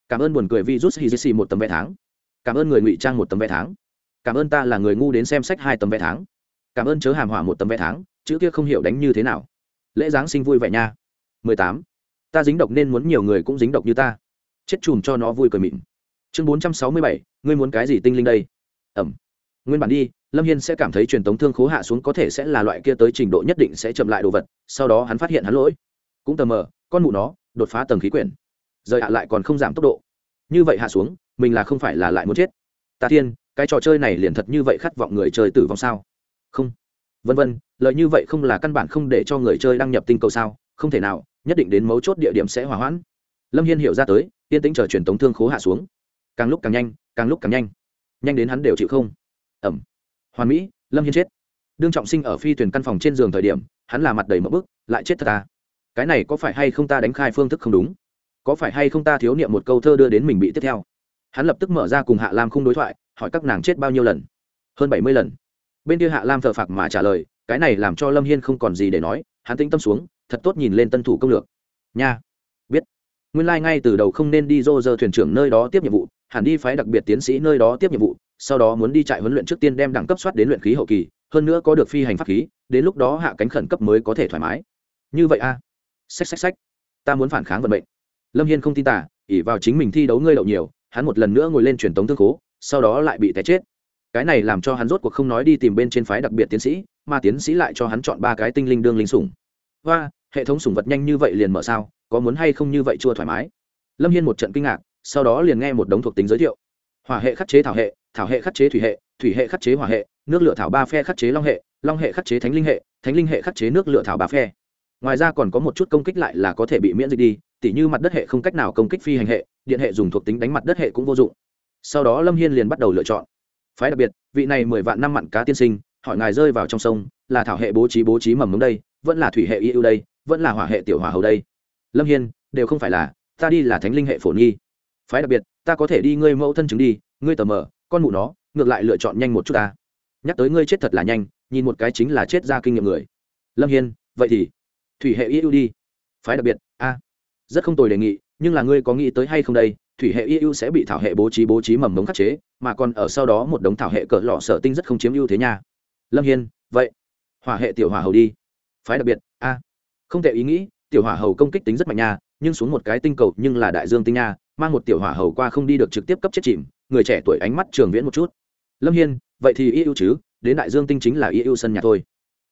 cảm ơn buồn cười virus hizc một tấm vé tháng cảm ơn người ngụy trang một tấm vé tháng cảm ơn ta là người ngu đến xem sách hai tấm vé tháng. Cảm ơn chớ hàm hỏa một tấm vé tháng chữ kia không hiểu đánh như thế nào. Lễ giáng sinh vui vẻ nha. 18. ta dính độc nên muốn nhiều người cũng dính độc như ta. Chết chùm cho nó vui cười mịn. Chương 467, ngươi muốn cái gì tinh linh đây? Ẩm. Nguyên bản đi lâm hiên sẽ cảm thấy truyền tống thương khố hạ xuống có thể sẽ là loại kia tới trình độ nhất định sẽ chậm lại đồ vật sau đó hắn phát hiện hắn lỗi. Cũng tờ mờ con mụ nó đột phá tầng khí quyển. Rời hạ lại còn không giảm tốc độ. Như vậy hạ xuống mình là không phải là lại muốn chết. Ta thiên cái trò chơi này liền thật như vậy khát vọng người chơi tử vong sao? Không. Vân vân lợi như vậy không là căn bản không để cho người chơi đăng nhập tinh cầu sao? Không thể nào, nhất định đến mấu chốt địa điểm sẽ hỏa hoãn. Lâm hiên hiểu ra tới, yên tĩnh chờ truyền tống thương khố hạ xuống. Càng lúc càng nhanh, càng lúc càng nhanh. Nhanh đến hắn đều chịu không. Ẩm. Hoàn mỹ, lâm hiên chết. Đương trọng sinh ở phi thuyền căn phòng trên giường thời điểm, hắn là mặt đầy mỡ bức, lại chết thật ta cái này có phải hay không ta đánh khai phương thức không đúng? Có phải hay không ta thiếu niệm một câu thơ đưa đến mình bị tiếp theo? Hắn lập tức mở ra cùng hạ lam không đối thoại hỏi các nàng chết bao nhiêu lần? Hơn bảy mươi lần. Bên kia hạ lam thờ phạc mà trả lời, cái này làm cho lâm hiên không còn gì để nói, hắn tĩnh tâm xuống, thật tốt nhìn lên tân thủ công lược. Nha. Biết. Nguyên lai、like、ngay từ đầu không nên đi dô dơ thuyền trưởng nơi đó tiếp nhiệm vụ, hẳn đi phái đặc biệt tiến sĩ nơi đó tiếp nhiệm vụ, sau đó muốn đi trại huấn luyện trước tiên đem đẳng cấp soát đến luyện khí hậu kỳ, hơn nữa có được phi hành pháp khí, đến lúc đó hạ cánh khẩn cấp mới có thể thoải mái. Như vậy a à? xách xách xách. Ta muốn phản kháng vận mệnh. Lâm hiên không tin tả ỉ vào chính mình thi đấu ngươi đậu nhiều, hắn một lần nữa ngồi lên truyền tống thương khố sau đó lại bị té chết. Cái này làm cho hắn rốt cuộc không nói đi tìm bên trên phái đặc biệt tiến sĩ, mà tiến sĩ lại cho hắn chọn ba cái tinh linh đương linh sủng. Và hệ thống sủng vật nhanh như vậy liền mở sao, có muốn hay không như vậy chua thoải mái. Lâm hiên một trận kinh ngạc, sau đó liền nghe một đống thuộc tính giới thiệu. Hỏa hệ khắc chế thảo hệ thảo hệ khắc chế thủy hệ thủy hệ khắc chế hỏa hệ, nước lửa thảo ba phe khắc chế long hệ long hệ khắc chế thánh linh hệ, thánh linh hệ khắc chế nước lửa thảo ba phe. Ngoài ra còn có một chút công kích lại là có thể bị miễn dịch đi, tỉ như mặt đất hệ không cách nào công kích phi hành hệ, điện hệ dùng thuộc tính đánh mặt đất hệ cũng vô dụng sau đó lâm hiên liền bắt đầu lựa chọn phái đặc biệt vị này mười vạn năm mặn cá tiên sinh hỏi ngài rơi vào trong sông là thảo hệ bố trí bố trí mầm mống đây vẫn là thủy hệ y ưu đây vẫn là hỏa hệ tiểu hỏa hầu đây lâm hiên đều không phải là ta đi là thánh linh hệ phổ nghi phái đặc biệt ta có thể đi ngươi mẫu thân chứng đi ngươi tờ mờ con mụ nó ngược lại lựa chọn nhanh một chút ta nhắc tới ngươi chết thật là nhanh nhìn một cái chính là chết ra kinh nghiệm người lâm hiên vậy thì thủy hệ y ưu đi phái đặc biệt a rất không tồi đề nghị nhưng là ngươi có nghĩ tới hay không đây thủy hệ y ưu sẽ bị thảo hệ bố trí bố trí mầm mống khắc chế, mà còn ở sau đó một đống thảo hệ cỡ lọ sở tinh rất không chiếm ưu thế nha. Lâm hiên, vậy, hỏa hệ tiểu hỏa hầu đi. Phái đặc biệt, a. Không tệ ý nghĩ, tiểu hỏa hầu công kích tính rất mạnh nha, nhưng xuống một cái tinh cầu nhưng là đại dương tinh nha, mang một tiểu hỏa hầu qua không đi được trực tiếp cấp chết chìm, người trẻ tuổi ánh mắt trường viễn một chút. Lâm hiên, vậy thì y ưu chứ, đến đại dương tinh chính là y ưu sân nhà thôi.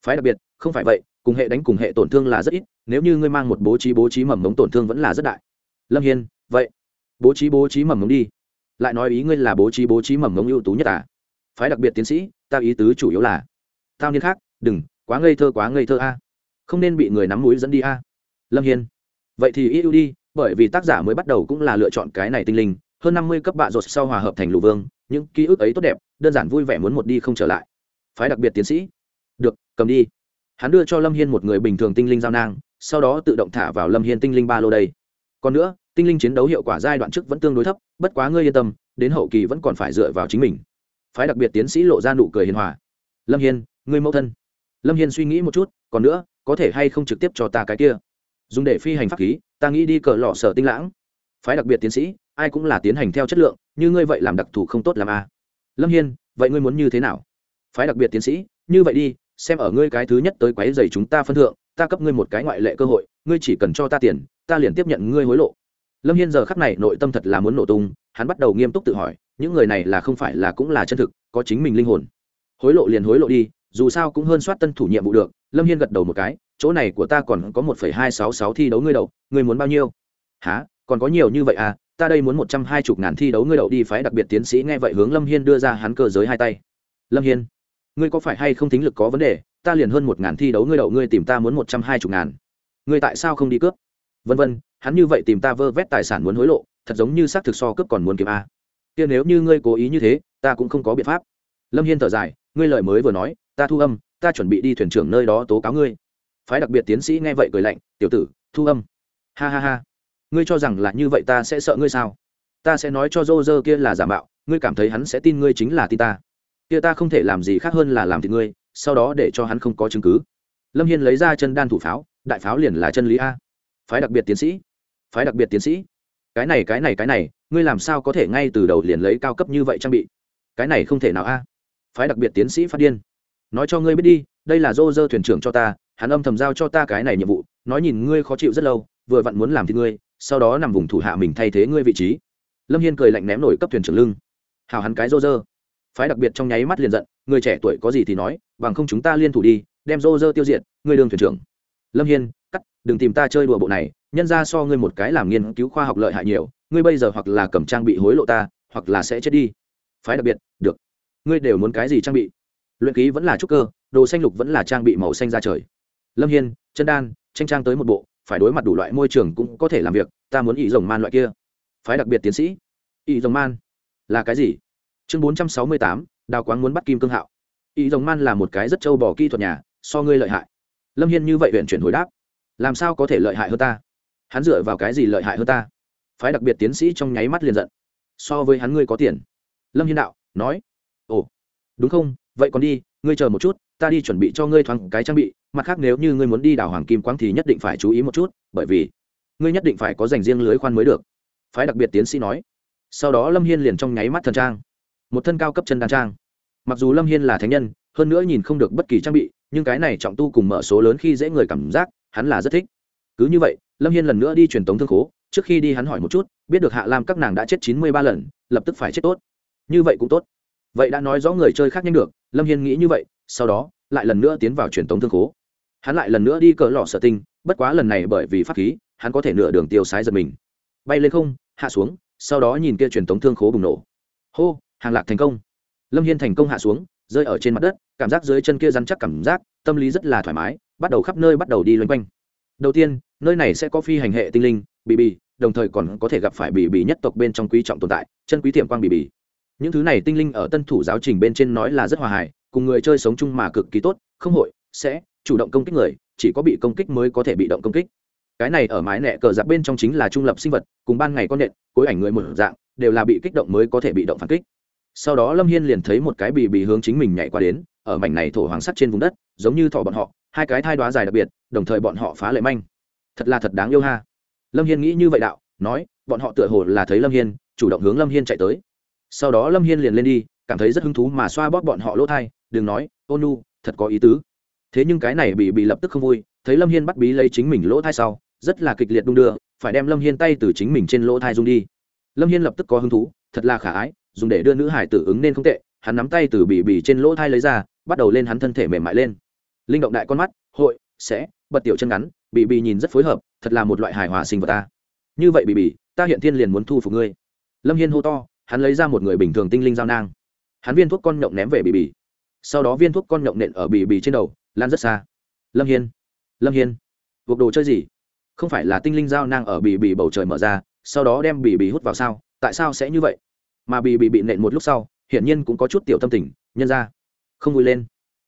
Phái đặc biệt, không phải vậy, cùng hệ đánh cùng hệ tổn thương là rất ít, nếu như ngươi mang một bố trí bố trí mầm mống tổn thương vẫn là rất đại. Lâm hiên, vậy bố trí bố trí mầm mống đi. Lại nói ý ngươi là bố trí bố trí mầm mống ưu tú nhất à? Phái đặc biệt tiến sĩ, ta ý tứ chủ yếu là, tao niên khác, đừng, quá ngây thơ quá ngây thơ a. Không nên bị người nắm mũi dẫn đi a. Lâm hiên. Vậy thì y ưu đi, bởi vì tác giả mới bắt đầu cũng là lựa chọn cái này tinh linh, hơn năm mươi cấp bạ rột sau hòa hợp thành lù vương, những ký ức ấy tốt đẹp, đơn giản vui vẻ muốn một đi không trở lại. Phái đặc biệt tiến sĩ. Được, cầm đi. Hắn đưa cho lâm hiên một người bình thường tinh linh giao nang, sau đó tự động thả vào lâm hiên tinh linh ba lô đây. Còn nữa tinh linh chiến đấu hiệu quả giai đoạn trước vẫn tương đối thấp, bất quá ngươi yên tâm, đến hậu kỳ vẫn còn phải dựa vào chính mình. Phái đặc biệt tiến sĩ lộ ra nụ cười hiền hòa. Lâm hiên, ngươi mẫu thân. Lâm hiên suy nghĩ một chút, còn nữa, có thể hay không trực tiếp cho ta cái kia? Dùng để phi hành pháp khí, ta nghĩ đi cờ lọ sở tinh lãng. Phái đặc biệt tiến sĩ, ai cũng là tiến hành theo chất lượng, như ngươi vậy làm đặc thù không tốt làm a. À. lâm hiên, vậy ngươi muốn như thế nào? Phái đặc biệt tiến sĩ, như vậy đi, xem ở ngươi cái thứ nhất tới quấy dày chúng ta phân thượng, ta cấp ngươi một cái ngoại lệ cơ hội, ngươi chỉ cần cho ta tiền, ta liền tiếp nhận ngươi hối lộ lâm hiên giờ khắc này nội tâm thật là muốn nổ tung, hắn bắt đầu nghiêm túc tự hỏi, những người này là không phải là cũng là chân thực, có chính mình linh hồn. Hối lộ liền hối lộ đi, dù sao cũng hơn soát tân thủ nhiệm vụ được, lâm hiên gật đầu một cái, chỗ này của ta còn có một phẩy hai sáu sáu thi đấu ngươi đậu, ngươi muốn bao nhiêu? Há còn có nhiều như vậy à ta đây muốn một trăm hai chục ngàn thi đấu ngươi đậu đi phái đặc biệt tiến sĩ nghe vậy hướng lâm hiên đưa ra hắn cơ giới hai tay. Lâm hiên, ngươi có phải hay không tính lực có vấn đề, ta liền hơn một ngàn thi đấu ngươi đậu, ngươi tìm ta muốn một trăm hai chục ngàn. Ngươi tại sao không đi cướp? Vân vân, hắn như vậy tìm ta vơ vét tài sản muốn hối lộ, thật giống như xác thực so cướp còn muốn kiếm a. Kia nếu như ngươi cố ý như thế, ta cũng không có biện pháp. Lâm hiên thở dài, ngươi lời mới vừa nói, ta thu âm, ta chuẩn bị đi thuyền trưởng nơi đó tố cáo ngươi. Phái đặc biệt tiến sĩ nghe vậy cười lạnh, tiểu tử, thu âm. Ha ha ha. Ngươi cho rằng là như vậy ta sẽ sợ ngươi sao? Ta sẽ nói cho dô dơ kia là giả mạo, ngươi cảm thấy hắn sẽ tin ngươi chính là tin ta. Kia ta không thể làm gì khác hơn là làm thịt ngươi, sau đó để cho hắn không có chứng cứ. Lâm hiên lấy ra chân đan thủ pháo, đại pháo liền là chân lý a phái đặc biệt tiến sĩ. Phái đặc biệt tiến sĩ? Cái này cái này cái này, ngươi làm sao có thể ngay từ đầu liền lấy cao cấp như vậy trang bị? Cái này không thể nào a. Phái đặc biệt tiến sĩ phát điên. Nói cho ngươi biết đi, đây là dô dơ thuyền trưởng cho ta, hắn âm thầm giao cho ta cái này nhiệm vụ, nói nhìn ngươi khó chịu rất lâu, vừa vặn muốn làm thì ngươi, sau đó nằm vùng thủ hạ mình thay thế ngươi vị trí. Lâm hiên cười lạnh ném nổi cấp thuyền trưởng lưng. Hào hắn cái dô dơ phái đặc biệt trong nháy mắt liền giận, người trẻ tuổi có gì thì nói, bằng không chúng ta liên thủ đi, đem dô dơ tiêu diệt, ngươi đương thuyền trưởng. Lâm hiên đừng tìm ta chơi đùa bộ này, nhân ra so ngươi một cái làm nghiên cứu khoa học lợi hại nhiều, ngươi bây giờ hoặc là cầm trang bị hối lộ ta, hoặc là sẽ chết đi. Phái đặc biệt, được. Ngươi đều muốn cái gì trang bị? Luyện ký vẫn là trúc cơ, đồ xanh lục vẫn là trang bị màu xanh ra trời. Lâm hiên, chân đan, tranh trang tới một bộ, phải đối mặt đủ loại môi trường cũng có thể làm việc, ta muốn ý rồng man loại kia. Phái đặc biệt tiến sĩ. Ý rồng man, là cái gì? Chương bốn trăm sáu mươi tám, đào quáng muốn bắt kim cương hạo. Ý rồng man là một cái rất trâu bỏ kỹ thuật nhà, so ngươi lợi hại. Lâm hiên như vậy huyện chuyển hồi đáp làm sao có thể lợi hại hơn ta? Hắn dựa vào cái gì lợi hại hơn ta? Phái đặc biệt tiến sĩ trong nháy mắt liền giận. So với hắn ngươi có tiền. Lâm hiên đạo nói, ồ, đúng không? Vậy còn đi, ngươi chờ một chút, ta đi chuẩn bị cho ngươi thoáng cái trang bị. Mặt khác nếu như ngươi muốn đi đảo hoàng kim quang thì nhất định phải chú ý một chút, bởi vì ngươi nhất định phải có dành riêng lưới khoan mới được. Phái đặc biệt tiến sĩ nói. Sau đó lâm hiên liền trong nháy mắt thần trang. Một thân cao cấp chân đan trang. Mặc dù lâm hiên là thánh nhân, hơn nữa nhìn không được bất kỳ trang bị, nhưng cái này trọng tu cùng mở số lớn khi dễ người cảm giác hắn là rất thích. Cứ như vậy, lâm hiên lần nữa đi truyền tống thương khố, trước khi đi hắn hỏi một chút, biết được hạ lam các nàng đã chết chín mươi ba lần, lập tức phải chết tốt. Như vậy cũng tốt. Vậy đã nói rõ người chơi khác nhanh được, lâm hiên nghĩ như vậy, sau đó, lại lần nữa tiến vào truyền tống thương khố. Hắn lại lần nữa đi cỡ lò sở tinh, bất quá lần này bởi vì pháp khí, hắn có thể nửa đường tiêu sái giật mình. Bay lên không, hạ xuống, sau đó nhìn kia truyền tống thương khố bùng nổ. Hô, hàng lạc thành công. Lâm hiên thành công hạ xuống, rơi ở trên mặt đất, cảm giác dưới chân kia rắn chắc cảm giác, tâm lý rất là thoải mái bắt đầu khắp nơi bắt đầu đi loanh quanh. Đầu tiên, nơi này sẽ có phi hành hệ tinh linh, bì bì, đồng thời còn có thể gặp phải bì bì nhất tộc bên trong quý trọng tồn tại, chân quý tiệm quang bì bì. Những thứ này tinh linh ở tân thủ giáo trình bên trên nói là rất hòa hài, cùng người chơi sống chung mà cực kỳ tốt, không hội, sẽ chủ động công kích người, chỉ có bị công kích mới có thể bị động công kích. Cái này ở mái nẹ cờ giặc bên trong chính là trung lập sinh vật, cùng ban ngày con nện cối ảnh người một dạng, đều là bị kích động mới có thể bị động phản kích. Sau đó lâm hiên liền thấy một cái bì bì hướng chính mình nhảy qua đến, ở mảnh này thổ hoàng sắt trên vùng đất, giống như thỏ bọn họ hai cái thai đoá dài đặc biệt, đồng thời bọn họ phá lệ manh. Thật là thật đáng yêu ha. Lâm hiên nghĩ như vậy đạo, nói, bọn họ tựa hồ là thấy lâm hiên, chủ động hướng lâm hiên chạy tới. Sau đó lâm hiên liền lên đi, cảm thấy rất hứng thú mà xoa bóp bọn họ lỗ thai, đừng nói ô nu, thật có ý tứ. Thế nhưng cái này bị bị lập tức không vui, thấy lâm hiên bắt bí lấy chính mình lỗ thai sau, rất là kịch liệt đung đưa, phải đem lâm hiên tay từ chính mình trên lỗ thai dung đi. Lâm hiên lập tức có hứng thú, thật là khả ái, dùng để đưa nữ hải tử ứng nên không tệ, hắn nắm tay từ bị bị trên lỗ thai lấy ra, bắt đầu lên hắn thân thể mềm mại lên linh động đại con mắt, hội, sẽ, bật tiểu chân ngắn bị bị nhìn rất phối hợp, thật là một loại hài hòa sinh vật ta. Như vậy bị bị ta hiện thiên liền muốn thu phục ngươi. Lâm hiên hô to, hắn lấy ra một người bình thường tinh linh giao nang. Hắn viên thuốc con nhộng ném về bị bị sau đó viên thuốc con nhộng nện ở bị bị trên đầu, lan rất xa. Lâm hiên lâm hiên, cuộc đồ chơi gì? Không phải là tinh linh giao nang ở bị bị bầu trời mở ra, sau đó đem bị bị hút vào sao? Tại sao sẽ như vậy? Mà bị bị bị nện một lúc sau, hiển nhiên cũng có chút tiểu tâm tình, nhân ra. Không vui lên.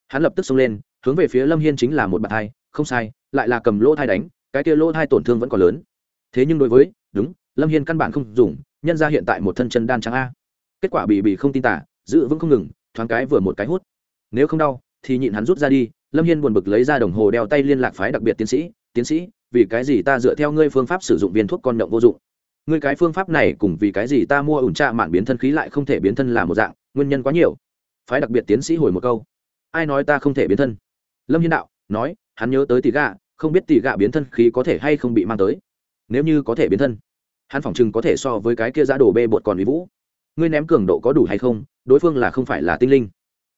Hắn lập tức xông lên hướng về phía lâm hiên chính là một bạn thai, không sai, lại là cầm lỗ thai đánh, cái kia lỗ thai tổn thương vẫn còn lớn. Thế nhưng đối với, đúng, lâm hiên căn bản không dùng, nhân ra hiện tại một thân chân đan trắng a. Kết quả bị bị không tin tả, giữ vững không ngừng, thoáng cái vừa một cái hút. Nếu không đau, thì nhịn hắn rút ra đi, lâm hiên buồn bực lấy ra đồng hồ đeo tay liên lạc phái đặc biệt tiến sĩ tiến sĩ, vì cái gì ta dựa theo ngươi phương pháp sử dụng viên thuốc con động vô dụng? Ngươi cái phương pháp này cùng vì cái gì ta mua ủn trạ mạn biến thân khí lại không thể biến thân là một dạng, nguyên nhân quá nhiều. Phái đặc biệt tiến sĩ hồi một câu, ai nói ta không thể biến thân? Lâm hiên đạo nói, hắn nhớ tới tỷ gạ không biết tỷ gạ biến thân khí có thể hay không bị mang tới. Nếu như có thể biến thân, hắn phỏng chừng có thể so với cái kia giá đồ bê bột còn uy vũ. Ngươi ném cường độ có đủ hay không, đối phương là không phải là tinh linh.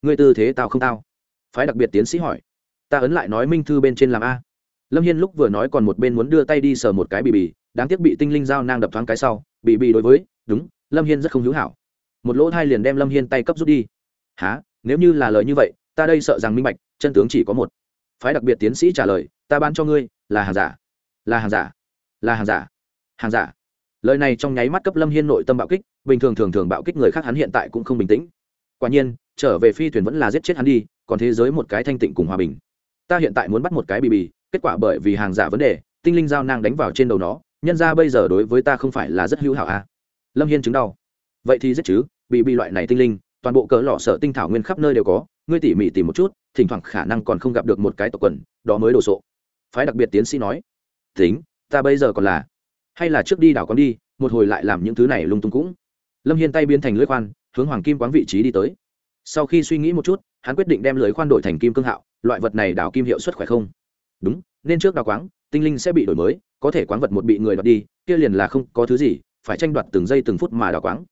Ngươi tư thế tao không tao. Phái đặc biệt tiến sĩ hỏi. Ta ấn lại nói minh thư bên trên làm a. Lâm hiên lúc vừa nói còn một bên muốn đưa tay đi sờ một cái bì bì, đáng tiếc bị tinh linh dao nang đập thoáng cái sau, bì bì đối với, đúng, lâm hiên rất không hữu hảo. Một lỗ thai liền đem lâm hiên tay cấp rút đi. Há nếu như là lời như vậy ta đây sợ rằng minh bạch, chân tướng chỉ có một. Phái đặc biệt tiến sĩ trả lời, ta bán cho ngươi, là hàng giả. Là hàng giả. Là hàng giả. Hàng giả. Lời này trong nháy mắt cấp lâm hiên nội tâm bạo kích, bình thường thường thường bạo kích người khác hắn hiện tại cũng không bình tĩnh. Quả nhiên, trở về phi thuyền vẫn là giết chết hắn đi, còn thế giới một cái thanh tịnh cùng hòa bình. Ta hiện tại muốn bắt một cái bì bì, kết quả bởi vì hàng giả vấn đề, tinh linh giao nang đánh vào trên đầu nó, nhân ra bây giờ đối với ta không phải là rất hữu hảo à. lâm hiên chứng đau. Vậy thì giết chứ bị bị loại này tinh linh, toàn bộ cỡ lọ sợ tinh thảo nguyên khắp nơi đều có ngươi tỉ mỉ tìm một chút, thỉnh thoảng khả năng còn không gặp được một cái tộc quần, đó mới đồ sộ. Phái đặc biệt tiến sĩ nói, tính, ta bây giờ còn là, hay là trước đi đảo con đi, một hồi lại làm những thứ này lung tung cũng. Lâm hiên tay biến thành lưỡi khoan, hướng hoàng kim quán vị trí đi tới. Sau khi suy nghĩ một chút, hắn quyết định đem lưới khoan đổi thành kim cương hạo, loại vật này đào kim hiệu suất khỏe không? Đúng, nên trước đào quáng, tinh linh sẽ bị đổi mới, có thể quáng vật một bị người đoạt đi, kia liền là không có thứ gì, phải tranh đoạt từng giây từng phút mà đào quáng.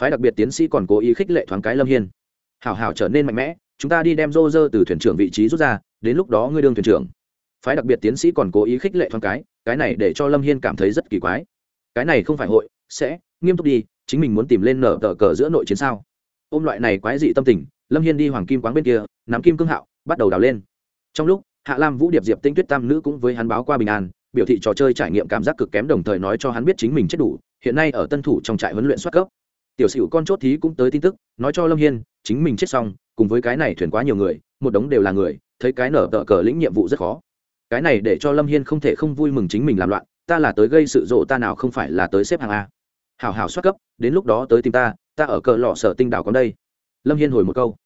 Phái đặc biệt tiến sĩ còn cố ý khích lệ thoáng cái lâm hiên. Hảo hảo trở nên mạnh mẽ chúng ta đi đem rô rơ từ thuyền trưởng vị trí rút ra, đến lúc đó ngươi đương thuyền trưởng. Phái đặc biệt tiến sĩ còn cố ý khích lệ thoáng cái cái này để cho lâm hiên cảm thấy rất kỳ quái. Cái này không phải hội, sẽ, nghiêm túc đi, chính mình muốn tìm lên nở tờ cờ giữa nội chiến sao? Ôm loại này quái dị tâm tình, lâm hiên đi hoàng kim quán bên kia, nắm kim cương hạo, bắt đầu đào lên. Trong lúc, hạ lam vũ điệp diệp tinh tuyết tam nữ cũng với hắn báo qua bình an, biểu thị trò chơi trải nghiệm cảm giác cực kém đồng thời nói cho hắn biết chính mình chết đủ, hiện nay ở tân thủ trong trại huấn luyện xuất cấp. Tiểu sửu con chốt thí cũng tới tin tức, nói cho lâm hiên, chính mình chết xong cùng với cái này thuyền quá nhiều người, một đống đều là người, thấy cái nở tờ cờ lĩnh nhiệm vụ rất khó. Cái này để cho lâm hiên không thể không vui mừng chính mình làm loạn, ta là tới gây sự rộ ta nào không phải là tới xếp hàng a. Hảo hảo xuất cấp, đến lúc đó tới tìm ta ta ở cờ lọ sở tinh đảo còn đây. Lâm hiên hồi một câu.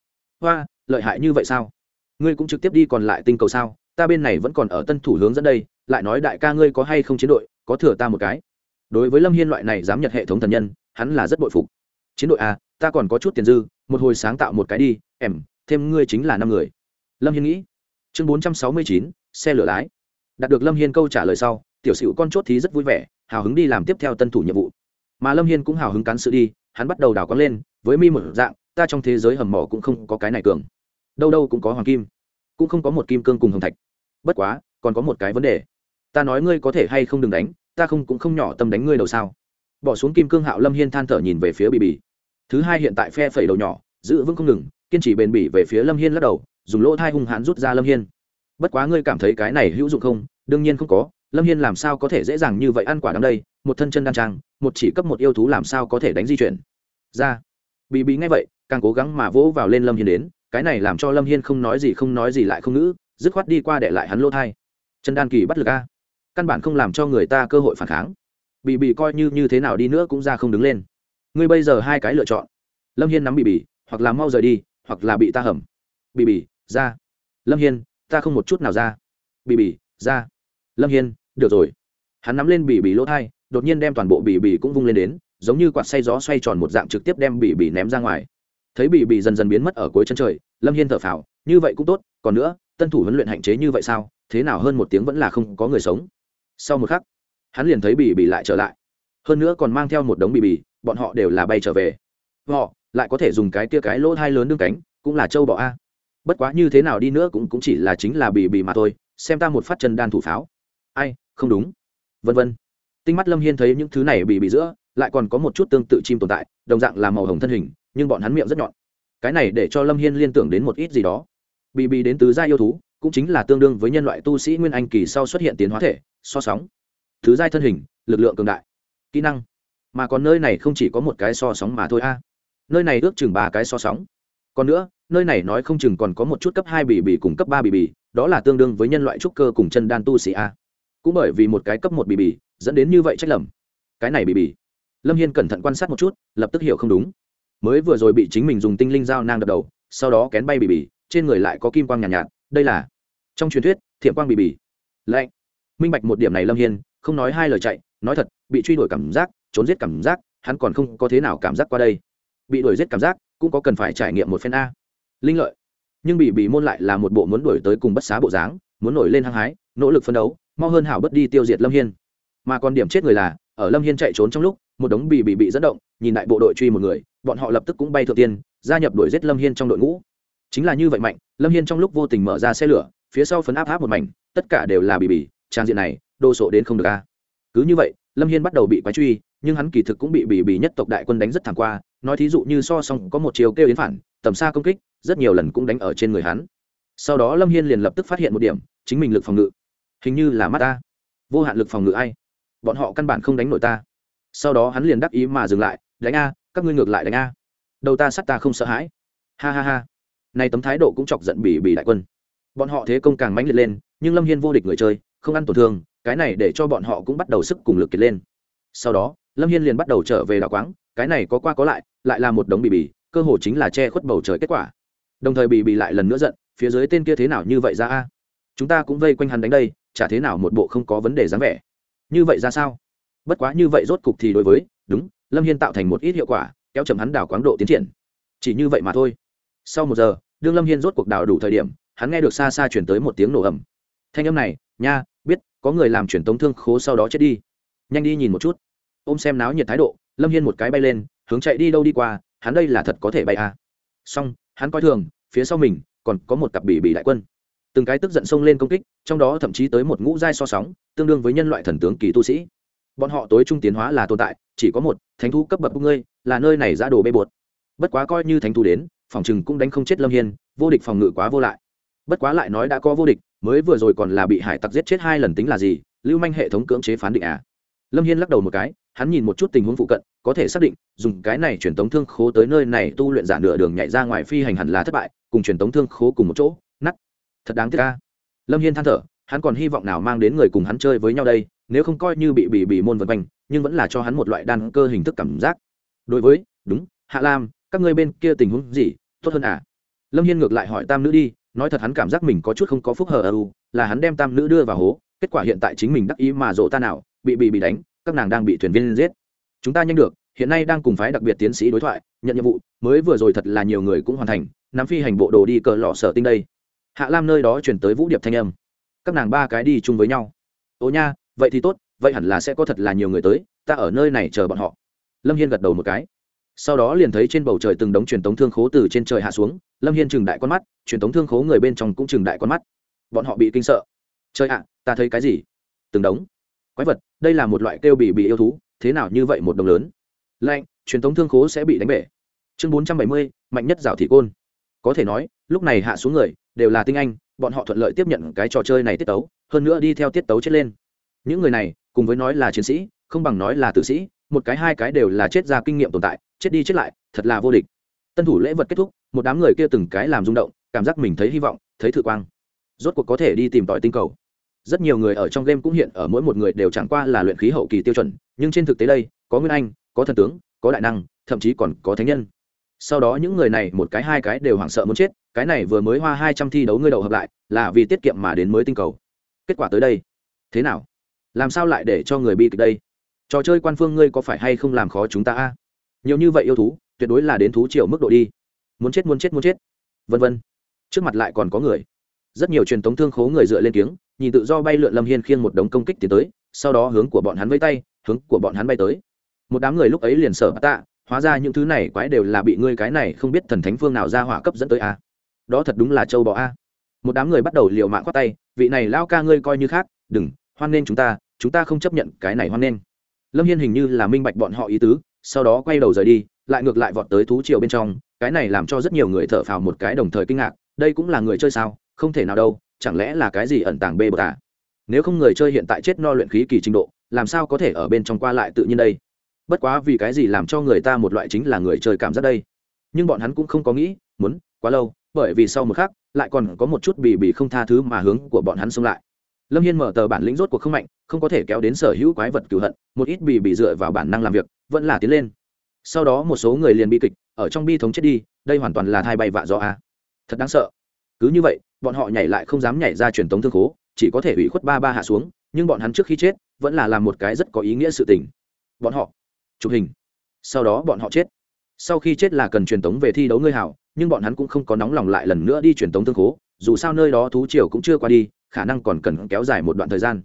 Hoa, lợi hại như vậy sao? Ngươi cũng trực tiếp đi còn lại tinh cầu sao? Ta bên này vẫn còn ở tân thủ hướng dẫn đây, lại nói đại ca ngươi có hay không chiến đội, có thừa ta một cái. Đối với lâm hiên loại này dám nhật hệ thống thần nhân, hắn là rất bội phục. Chiến đội a, ta còn có chút tiền dư, một hồi sáng tạo một cái đi em, thêm ngươi chính là năm người. Lâm hiên nghĩ. Chương bốn trăm sáu mươi chín, xe lửa lái. Đạt được lâm hiên câu trả lời sau, tiểu sửu con chốt thí rất vui vẻ, hào hứng đi làm tiếp theo tân thủ nhiệm vụ. Mà lâm hiên cũng hào hứng cắn sự đi, hắn bắt đầu đào quán lên, với mi một dạng, ta trong thế giới hầm mỏ cũng không có cái này cường. Đâu đâu cũng có hoàng kim, cũng không có một kim cương cùng hồng thạch. Bất quá, còn có một cái vấn đề. Ta nói ngươi có thể hay không đừng đánh, ta không cũng không nhỏ tâm đánh ngươi đầu sao. Bỏ xuống kim cương hạo lâm hiên than thở nhìn về phía bì bì. Thứ hai hiện tại phe phẩy đầu nhỏ, giữ vững không ngừng kiên trì bền bỉ về phía lâm hiên lắc đầu, dùng lỗ thai hung hãn rút ra lâm hiên. Bất quá ngươi cảm thấy cái này hữu dụng không? Đương nhiên không có, lâm hiên làm sao có thể dễ dàng như vậy ăn quả đắng đây? Một thân chân đan trang, một chỉ cấp một yêu thú làm sao có thể đánh di chuyển? Ra. Bị bị ngay vậy, càng cố gắng mà vỗ vào lên lâm hiên đến, cái này làm cho lâm hiên không nói gì không nói gì lại không ngữ, dứt khoát đi qua để lại hắn lỗ thai. Chân đan kỳ bắt lực a. Căn bản không làm cho người ta cơ hội phản kháng. Bị bị coi như như thế nào đi nữa cũng ra không đứng lên. Ngươi bây giờ hai cái lựa chọn. Lâm hiên nắm bị bị hoặc là mau rời đi hoặc là bị ta hầm. Bì bì, ra. Lâm hiên, ta không một chút nào ra. Bì bì, ra. Lâm hiên, được rồi. Hắn nắm lên bì bì lỗ thai, đột nhiên đem toàn bộ bì bì cũng vung lên đến, giống như quạt say gió xoay tròn một dạng trực tiếp đem bì bì ném ra ngoài. Thấy bì bì dần dần biến mất ở cuối chân trời, lâm hiên thở phào, như vậy cũng tốt, còn nữa, tân thủ huấn luyện hạn chế như vậy sao, thế nào hơn một tiếng vẫn là không có người sống. Sau một khắc, hắn liền thấy bì bì lại trở lại. Hơn nữa còn mang theo một đống bì bì, bọn họ đều là bay trở về. Họ lại có thể dùng cái kia cái lỗ hai lớn đương cánh, cũng là châu bọ a. Bất quá như thế nào đi nữa cũng cũng chỉ là chính là bị bị mà thôi, xem ta một phát chân đan thủ pháo. Ai, không đúng. Vân vân. Tinh mắt lâm hiên thấy những thứ này bị bị giữa, lại còn có một chút tương tự chim tồn tại, đồng dạng là màu hồng thân hình, nhưng bọn hắn miệng rất nhọn. Cái này để cho lâm hiên liên tưởng đến một ít gì đó. Bị bị đến tứ gia yêu thú, cũng chính là tương đương với nhân loại tu sĩ nguyên anh kỳ sau xuất hiện tiến hóa thể, so sóng. Thứ giai thân hình, lực lượng cường đại. Kỹ năng. Mà còn nơi này không chỉ có một cái so sóng mà thôi a nơi này ước chừng ba cái so sóng. Còn nữa nơi này nói không chừng còn có một chút cấp hai bì bì cùng cấp ba bì bì đó là tương đương với nhân loại trúc cơ cùng chân đan tu sĩ a. Cũng bởi vì một cái cấp một bì bì dẫn đến như vậy trách lầm. Cái này bì bì. Lâm hiên cẩn thận quan sát một chút lập tức hiểu không đúng. Mới vừa rồi bị chính mình dùng tinh linh dao nang đập đầu sau đó kén bay bì bì trên người lại có kim quang nhàn nhạt, nhạt. Đây là trong truyền thuyết thiệm quang bì bì. Lạnh. Minh bạch một điểm này lâm hiên không nói hai lời chạy nói thật bị truy đuổi cảm giác trốn giết cảm giác hắn còn không có thế nào cảm giác qua đây bị đuổi giết cảm giác, cũng có cần phải trải nghiệm một phen a. Linh lợi. Nhưng bị bị môn lại là một bộ muốn đuổi tới cùng bất xá bộ dáng, muốn nổi lên hăng hái, nỗ lực phấn đấu, mau hơn hảo bất đi tiêu diệt lâm hiên. Mà còn điểm chết người là, ở lâm hiên chạy trốn trong lúc, một đống bị bị bị dẫn động, nhìn đại bộ đội truy một người, bọn họ lập tức cũng bay thượng tiên, gia nhập đuổi giết lâm hiên trong đội ngũ. Chính là như vậy mạnh, lâm hiên trong lúc vô tình mở ra xe lửa, phía sau phấn áp áp một mảnh, tất cả đều là bị bị, trang diện này, đồ sộ đến không được a. Cứ như vậy, lâm hiên bắt đầu bị quái truy nhưng hắn kỳ thực cũng bị bỉ bỉ nhất tộc đại quân đánh rất thẳng qua, nói thí dụ như so song có một chiều kêu đến phản, tầm xa công kích, rất nhiều lần cũng đánh ở trên người hắn. Sau đó lâm hiên liền lập tức phát hiện một điểm, chính mình lực phòng ngự. Hình như là mắt ta. Vô hạn lực phòng ngự ai? Bọn họ căn bản không đánh nổi ta. Sau đó hắn liền đắc ý mà dừng lại, đánh a, các ngươi ngược lại đánh a. Đầu ta sắt ta không sợ hãi. Ha ha ha. Nay tấm thái độ cũng chọc giận bỉ bỉ đại quân. Bọn họ thế công càng mãnh liệt lên, nhưng lâm hiên vô địch người chơi, không ăn tổn thương, cái này để cho bọn họ cũng bắt đầu sức cùng lực kiệt lên. Sau đó lâm hiên liền bắt đầu trở về đảo quáng, cái này có qua có lại lại là một đống bì bì, cơ hồ chính là che khuất bầu trời kết quả. Đồng thời bì bì lại lần nữa giận, phía dưới tên kia thế nào như vậy ra a? Chúng ta cũng vây quanh hắn đánh đây, chả thế nào một bộ không có vấn đề dáng vẻ. Như vậy ra sao? Bất quá như vậy rốt cục thì đối với, đúng, lâm hiên tạo thành một ít hiệu quả, kéo chậm hắn đảo quáng độ tiến triển. Chỉ như vậy mà thôi. Sau một giờ, đương lâm hiên rốt cuộc đảo đủ thời điểm, hắn nghe được xa xa chuyển tới một tiếng nổ ầm. thanh âm này, nha, biết, có người làm chuyển tống thương khố sau đó chết đi. Nhanh đi nhìn một chút ôm xem náo nhiệt thái độ, lâm hiên một cái bay lên, hướng chạy đi đâu đi qua, hắn đây là thật có thể bay à. xong, hắn coi thường, phía sau mình, còn có một cặp bỉ bỉ đại quân. Từng cái tức giận xông lên công kích, trong đó thậm chí tới một ngũ giai so sóng, tương đương với nhân loại thần tướng kỳ tu sĩ. Bọn họ tối trung tiến hóa là tồn tại, chỉ có một, thánh thú cấp bậc ngươi, là nơi này ra đồ bê bột. Bất quá coi như thánh thú đến, phòng chừng cũng đánh không chết lâm hiên, vô địch phòng ngự quá vô lại. Bất quá lại nói đã có vô địch, mới vừa rồi còn là bị hải tặc giết chết hai lần tính là gì, lưu manh hệ thống cưỡng chế phán định à? Lâm hiên lắc đầu một cái hắn nhìn một chút tình huống phụ cận, có thể xác định, dùng cái này truyền tống thương khố tới nơi này tu luyện giả nửa đường nhảy ra ngoài phi hành hẳn là thất bại, cùng truyền tống thương khố cùng một chỗ nắt thật đáng tiếc ca lâm hiên than thở, hắn còn hy vọng nào mang đến người cùng hắn chơi với nhau đây, nếu không coi như bị bị bị môn vân quanh, nhưng vẫn là cho hắn một loại đan cơ hình thức cảm giác. Đối với, đúng, hạ lam, các ngươi bên kia tình huống gì, tốt hơn à? Lâm hiên ngược lại hỏi tam nữ đi, nói thật hắn cảm giác mình có chút không có phúc hờ ơ u, là hắn đem tam nữ đưa vào hố, kết quả hiện tại chính mình đắc ý mà rộ ta nào, bị bị bị đánh các nàng đang bị thuyền viên giết. Chúng ta nhanh được, hiện nay đang cùng phái đặc biệt tiến sĩ đối thoại, nhận nhiệm vụ, mới vừa rồi thật là nhiều người cũng hoàn thành, nắm phi hành bộ đồ đi cờ lọ sở tinh đây. Hạ lam nơi đó chuyển tới vũ điệp thanh âm. Các nàng ba cái đi chung với nhau. Ô nha, vậy thì tốt, vậy hẳn là sẽ có thật là nhiều người tới, ta ở nơi này chờ bọn họ. Lâm hiên gật đầu một cái. Sau đó liền thấy trên bầu trời từng đống truyền tống thương khố từ trên trời hạ xuống, lâm hiên trừng đại con mắt, truyền tống thương khố người bên trong cũng trừng đại con mắt. Bọn họ bị kinh sợ. Chơi ạ, ta thấy cái gì? Từng đống quái vật, đây là một loại kêu bị bị yêu thú, thế nào như vậy một đồng lớn? Lạnh, truyền thống thương khố sẽ bị đánh bể. Chương bốn trăm bảy mươi, mạnh nhất rào thị côn. Có thể nói, lúc này hạ xuống người, đều là tinh anh, bọn họ thuận lợi tiếp nhận cái trò chơi này tiết tấu, hơn nữa đi theo tiết tấu chết lên. Những người này, cùng với nói là chiến sĩ, không bằng nói là tử sĩ, một cái hai cái đều là chết ra kinh nghiệm tồn tại, chết đi chết lại, thật là vô địch. Tân thủ lễ vật kết thúc, một đám người kia từng cái làm rung động, cảm giác mình thấy hy vọng, thấy thử quang. Rốt cuộc có thể đi tìm tòi tinh cầu rất nhiều người ở trong game cũng hiện ở mỗi một người đều chẳng qua là luyện khí hậu kỳ tiêu chuẩn, nhưng trên thực tế đây, có nguyên anh, có thần tướng, có đại năng, thậm chí còn có thánh nhân. Sau đó những người này một cái hai cái đều hoảng sợ muốn chết, cái này vừa mới hoa hai trăm thi đấu ngươi đầu hợp lại, là vì tiết kiệm mà đến mới tinh cầu. Kết quả tới đây. Thế nào? Làm sao lại để cho người bị kịch đây? Trò chơi quan phương ngươi có phải hay không làm khó chúng ta a? Nhiều như vậy yêu thú, tuyệt đối là đến thú triệu mức độ đi. Muốn chết muốn chết muốn chết. Vân vân. Trước mặt lại còn có người. Rất nhiều truyền thống thương khố người dựa lên tiếng nhìn tự do bay lượn lâm hiên khiêng một đống công kích tiến tới, sau đó hướng của bọn hắn vây tay, hướng của bọn hắn bay tới. Một đám người lúc ấy liền sở tạ, hóa ra những thứ này quái đều là bị ngươi cái này không biết thần thánh phương nào ra hỏa cấp dẫn tới a đó thật đúng là châu bò a. Một đám người bắt đầu liều mạng khoác tay, vị này lao ca ngươi coi như khác, đừng, hoan nên chúng ta chúng ta không chấp nhận cái này hoan nên. Lâm hiên hình như là minh bạch bọn họ ý tứ, sau đó quay đầu rời đi, lại ngược lại vọt tới thú triều bên trong, cái này làm cho rất nhiều người thở phào một cái đồng thời kinh ngạc, đây cũng là người chơi sao, không thể nào đâu chẳng lẽ là cái gì ẩn tàng bê bờ à nếu không người chơi hiện tại chết no luyện khí kỳ trình độ, làm sao có thể ở bên trong qua lại tự nhiên đây? Bất quá vì cái gì làm cho người ta một loại chính là người chơi cảm giác đây? Nhưng bọn hắn cũng không có nghĩ, muốn, quá lâu, bởi vì sau một khắc, lại còn có một chút bì bì không tha thứ mà hướng của bọn hắn xông lại. Lâm hiên mở tờ bản lĩnh rốt cuộc không mạnh, không có thể kéo đến sở hữu quái vật cửu hận, một ít bì bì dựa vào bản năng làm việc, vẫn là tiến lên. Sau đó một số người liền bi kịch, ở trong bi thống chết đi, đây hoàn toàn là thai bay vạ do a. Thật đáng sợ. Cứ như vậy bọn họ nhảy lại không dám nhảy ra truyền tống thương khố, chỉ có thể ủy khuất ba ba hạ xuống, nhưng bọn hắn trước khi chết vẫn là làm một cái rất có ý nghĩa sự tình. Bọn họ, chụp hình. Sau đó bọn họ chết. Sau khi chết là cần truyền tống về thi đấu ngươi hảo, nhưng bọn hắn cũng không có nóng lòng lại lần nữa đi truyền tống thương khố, dù sao nơi đó thú triều cũng chưa qua đi, khả năng còn cần kéo dài một đoạn thời gian.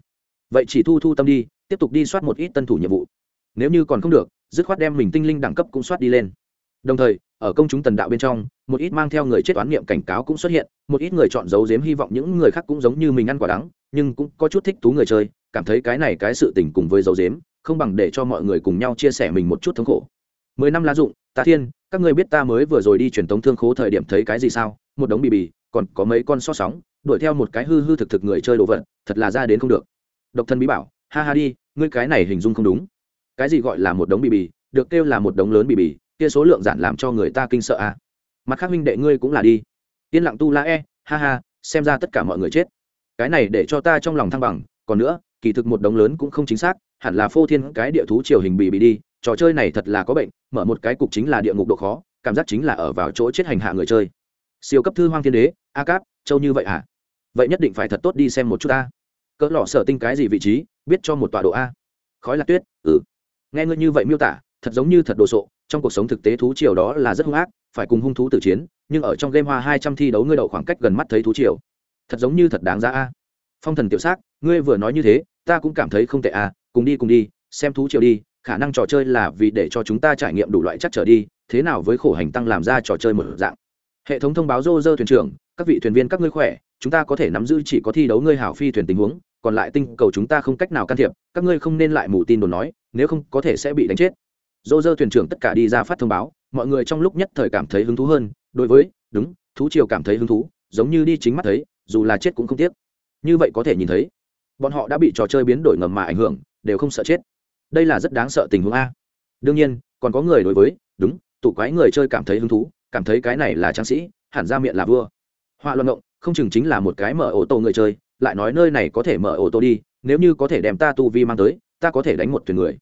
Vậy chỉ thu thu tâm đi, tiếp tục đi soát một ít tân thủ nhiệm vụ. Nếu như còn không được, dứt khoát đem mình tinh linh đẳng cấp cũng soát đi lên đồng thời, ở công chúng tần đạo bên trong, một ít mang theo người chết oán niệm cảnh cáo cũng xuất hiện, một ít người chọn giấu giếm hy vọng những người khác cũng giống như mình ăn quả đắng, nhưng cũng có chút thích thú người chơi, cảm thấy cái này cái sự tình cùng với giấu giếm, không bằng để cho mọi người cùng nhau chia sẻ mình một chút thống khổ. Mười năm lá dụng ta thiên, các ngươi biết ta mới vừa rồi đi truyền tống thương khố thời điểm thấy cái gì sao? Một đống bì bì, còn có mấy con so sóng, đuổi theo một cái hư hư thực thực người chơi đồ vật, thật là ra đến không được. Độc thân bí bảo, ha ha đi, ngươi cái này hình dung không đúng. Cái gì gọi là một đống bì bì, được kêu là một đống lớn bì bì kia số lượng giản làm cho người ta kinh sợ à. Mặt khác huynh đệ ngươi cũng là đi. Yên lặng tu la e ha ha, xem ra tất cả mọi người chết. Cái này để cho ta trong lòng thăng bằng, còn nữa, kỳ thực một đống lớn cũng không chính xác, hẳn là phô thiên cái địa thú triều hình bị bị đi, trò chơi này thật là có bệnh, mở một cái cục chính là địa ngục độ khó, cảm giác chính là ở vào chỗ chết hành hạ người chơi. Siêu cấp thư hoang thiên đế, a cáp, châu như vậy hả vậy nhất định phải thật tốt đi xem một chút ta. Cỡ lọ sở tinh cái gì vị trí, biết cho một tọa độ a. Khói là tuyết ừ. Nghe ngươi như vậy miêu tả, thật giống như thật đồ sộ trong cuộc sống thực tế thú triều đó là rất hung ác, phải cùng hung thú tử chiến, nhưng ở trong game hoa hai trăm thi đấu ngươi đậu khoảng cách gần mắt thấy thú triều. Thật giống như thật đáng giá a. Phong thần tiểu s á c ngươi vừa nói như thế, ta cũng cảm thấy không tệ a, cùng đi cùng đi, xem thú triều đi, khả năng trò chơi là vì để cho chúng ta trải nghiệm đủ loại chắc trở đi, thế nào với khổ hành tăng làm ra trò chơi một dạng. Hệ thống thông báo rô rơ thuyền trưởng, các vị thuyền viên các ngươi khỏe, chúng ta có thể nắm giữ chỉ có thi đấu ngươi hảo phi thuyền tình huống, còn lại tinh cầu chúng ta không cách nào can thiệp, các ngươi không nên lại mù tin đồn nói, nếu không có thể sẽ bị đánh chết dô dơ thuyền trưởng tất cả đi ra phát thông báo, mọi người trong lúc nhất thời cảm thấy hứng thú hơn, đối với, đúng, thú triều cảm thấy hứng thú, giống như đi chính mắt thấy, dù là chết cũng không tiếc. Như vậy có thể nhìn thấy, bọn họ đã bị trò chơi biến đổi ngầm mà ảnh hưởng, đều không sợ chết. Đây là rất đáng sợ tình huống a. Đương nhiên, còn có người đối với, đúng, tụ quái người chơi cảm thấy hứng thú, cảm thấy cái này là tráng sĩ, hẳn ra miệng là vua. Họa luận ngộng không chừng chính là một cái mở ô tô người chơi, lại nói nơi này có thể mở ô tô đi, nếu như có thể đem ta tu vi mang tới, ta có thể đánh một thuyền người.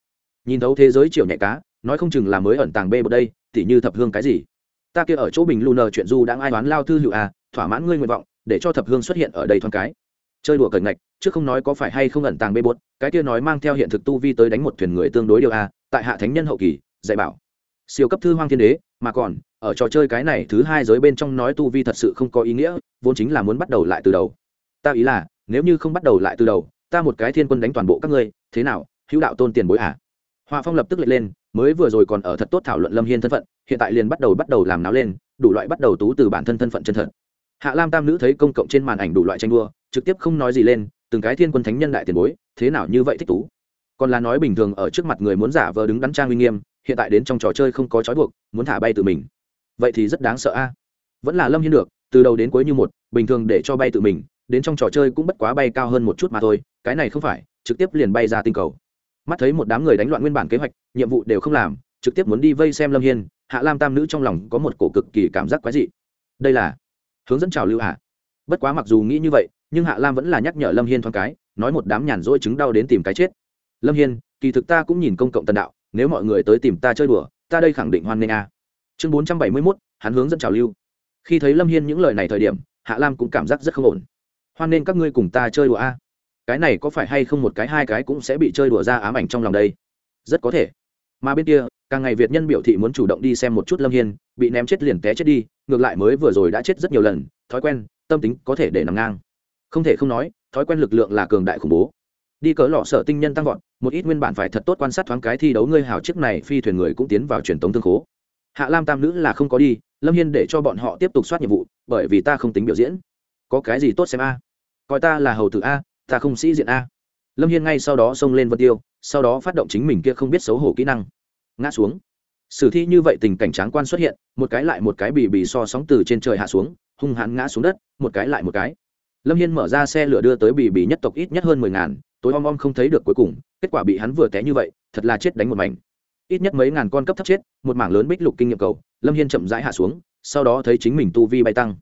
Nhìn thấu thế giới chiều nhẹ cá nói không chừng là mới ẩn tàng bê bờ đây, tỉ như thập hương cái gì? Ta kia ở chỗ bình lu nờ chuyện du đang ai đoán lao thư hữu à thỏa mãn ngươi nguyện vọng, để cho thập hương xuất hiện ở đây thoáng cái. Chơi đùa cẩn ngạch, chứ không nói có phải hay không ẩn tàng bê bốt cái kia nói mang theo hiện thực tu vi tới đánh một thuyền người tương đối điều a tại hạ thánh nhân hậu kỳ, dạy bảo. Siêu cấp thư hoang thiên đế, mà còn, ở trò chơi cái này thứ hai giới bên trong nói tu vi thật sự không có ý nghĩa, vốn chính là muốn bắt đầu lại từ đầu. Ta ý là, nếu như không bắt đầu lại từ đầu, ta một cái thiên quân đánh toàn bộ các ngươi, thế nào, hữu đạo tôn tiền bối à? Hòa phong lập tức lệ lên mới vừa rồi còn ở thật tốt thảo luận lâm hiên thân phận, hiện tại liền bắt đầu bắt đầu làm náo lên, đủ loại bắt đầu tú từ bản thân thân phận chân thật. Hạ lam tam nữ thấy công cộng trên màn ảnh đủ loại tranh đua, trực tiếp không nói gì lên, từng cái thiên quân thánh nhân đại tiền bối, thế nào như vậy thích tú? Còn là nói bình thường ở trước mặt người muốn giả vờ đứng đắn trang uy nghiêm, hiện tại đến trong trò chơi không có trói buộc, muốn thả bay tự mình. Vậy thì rất đáng sợ a. Vẫn là lâm hiên được, từ đầu đến cuối như một, bình thường để cho bay tự mình, đến trong trò chơi cũng bất quá bay cao hơn một chút mà thôi, cái này không phải, trực tiếp liền bay ra tinh cầu mắt thấy một đám người đánh loạn nguyên bản kế hoạch, nhiệm vụ đều không làm, trực tiếp muốn đi vây xem lâm hiên, hạ lam tam nữ trong lòng có một cổ cực kỳ cảm giác quái dị. Đây là hướng dẫn chào lưu hạ bất quá mặc dù nghĩ như vậy, nhưng hạ lam vẫn là nhắc nhở lâm hiên thoáng cái, nói một đám nhàn rỗi chứng đau đến tìm cái chết. Lâm hiên, kỳ thực ta cũng nhìn công cộng tần đạo, nếu mọi người tới tìm ta chơi đùa, ta đây khẳng định hoan nghênh a chương bốn trăm bảy mươi mốt, hắn hướng dẫn chào lưu. Khi thấy lâm hiên những lời này thời điểm, hạ lam cũng cảm giác rất không ổn. Hoan nghênh các ngươi cùng ta chơi đùa a cái này có phải hay không một cái, hai cái cũng sẽ bị chơi đùa ra ám ảnh trong lòng đây. Rất có thể. Mà bên kia, càng ngày việt nhân biểu thị muốn chủ động đi xem một chút lâm hiên, bị ném chết liền té chết đi, ngược lại mới vừa rồi đã chết rất nhiều lần, thói quen, tâm tính có thể để nằm ngang. Không thể không nói, thói quen lực lượng là cường đại khủng bố. Đi cỡ lọ sợ tinh nhân tăng vọt, một ít nguyên bản phải thật tốt quan sát thoáng cái thi đấu ngươi hào chiếc này phi thuyền người cũng tiến vào truyền tống thương khố. Hạ lam tam nữ là không có đi, lâm hiên để cho bọn họ tiếp tục soát nhiệm vụ, bởi vì ta không tính biểu diễn. Có cái gì tốt xem a? Coi ta là hầu tử a ta không sĩ diện a. Lâm hiên ngay sau đó xông lên vân tiêu, sau đó phát động chính mình kia không biết xấu hổ kỹ năng. Ngã xuống. Sử thi như vậy tình cảnh tráng quan xuất hiện, một cái lại một cái bì bì so sóng từ trên trời hạ xuống, hung hãn ngã xuống đất, một cái lại một cái. Lâm hiên mở ra xe lửa đưa tới bì bì nhất tộc ít nhất hơn mười ngàn, tối om om không thấy được cuối cùng, kết quả bị hắn vừa té như vậy, thật là chết đánh một mảnh. Ít nhất mấy ngàn con cấp thấp chết, một mảng lớn bích lục kinh nghiệm cầu, lâm hiên chậm rãi hạ xuống, sau đó thấy chính mình tu vi bay tăng.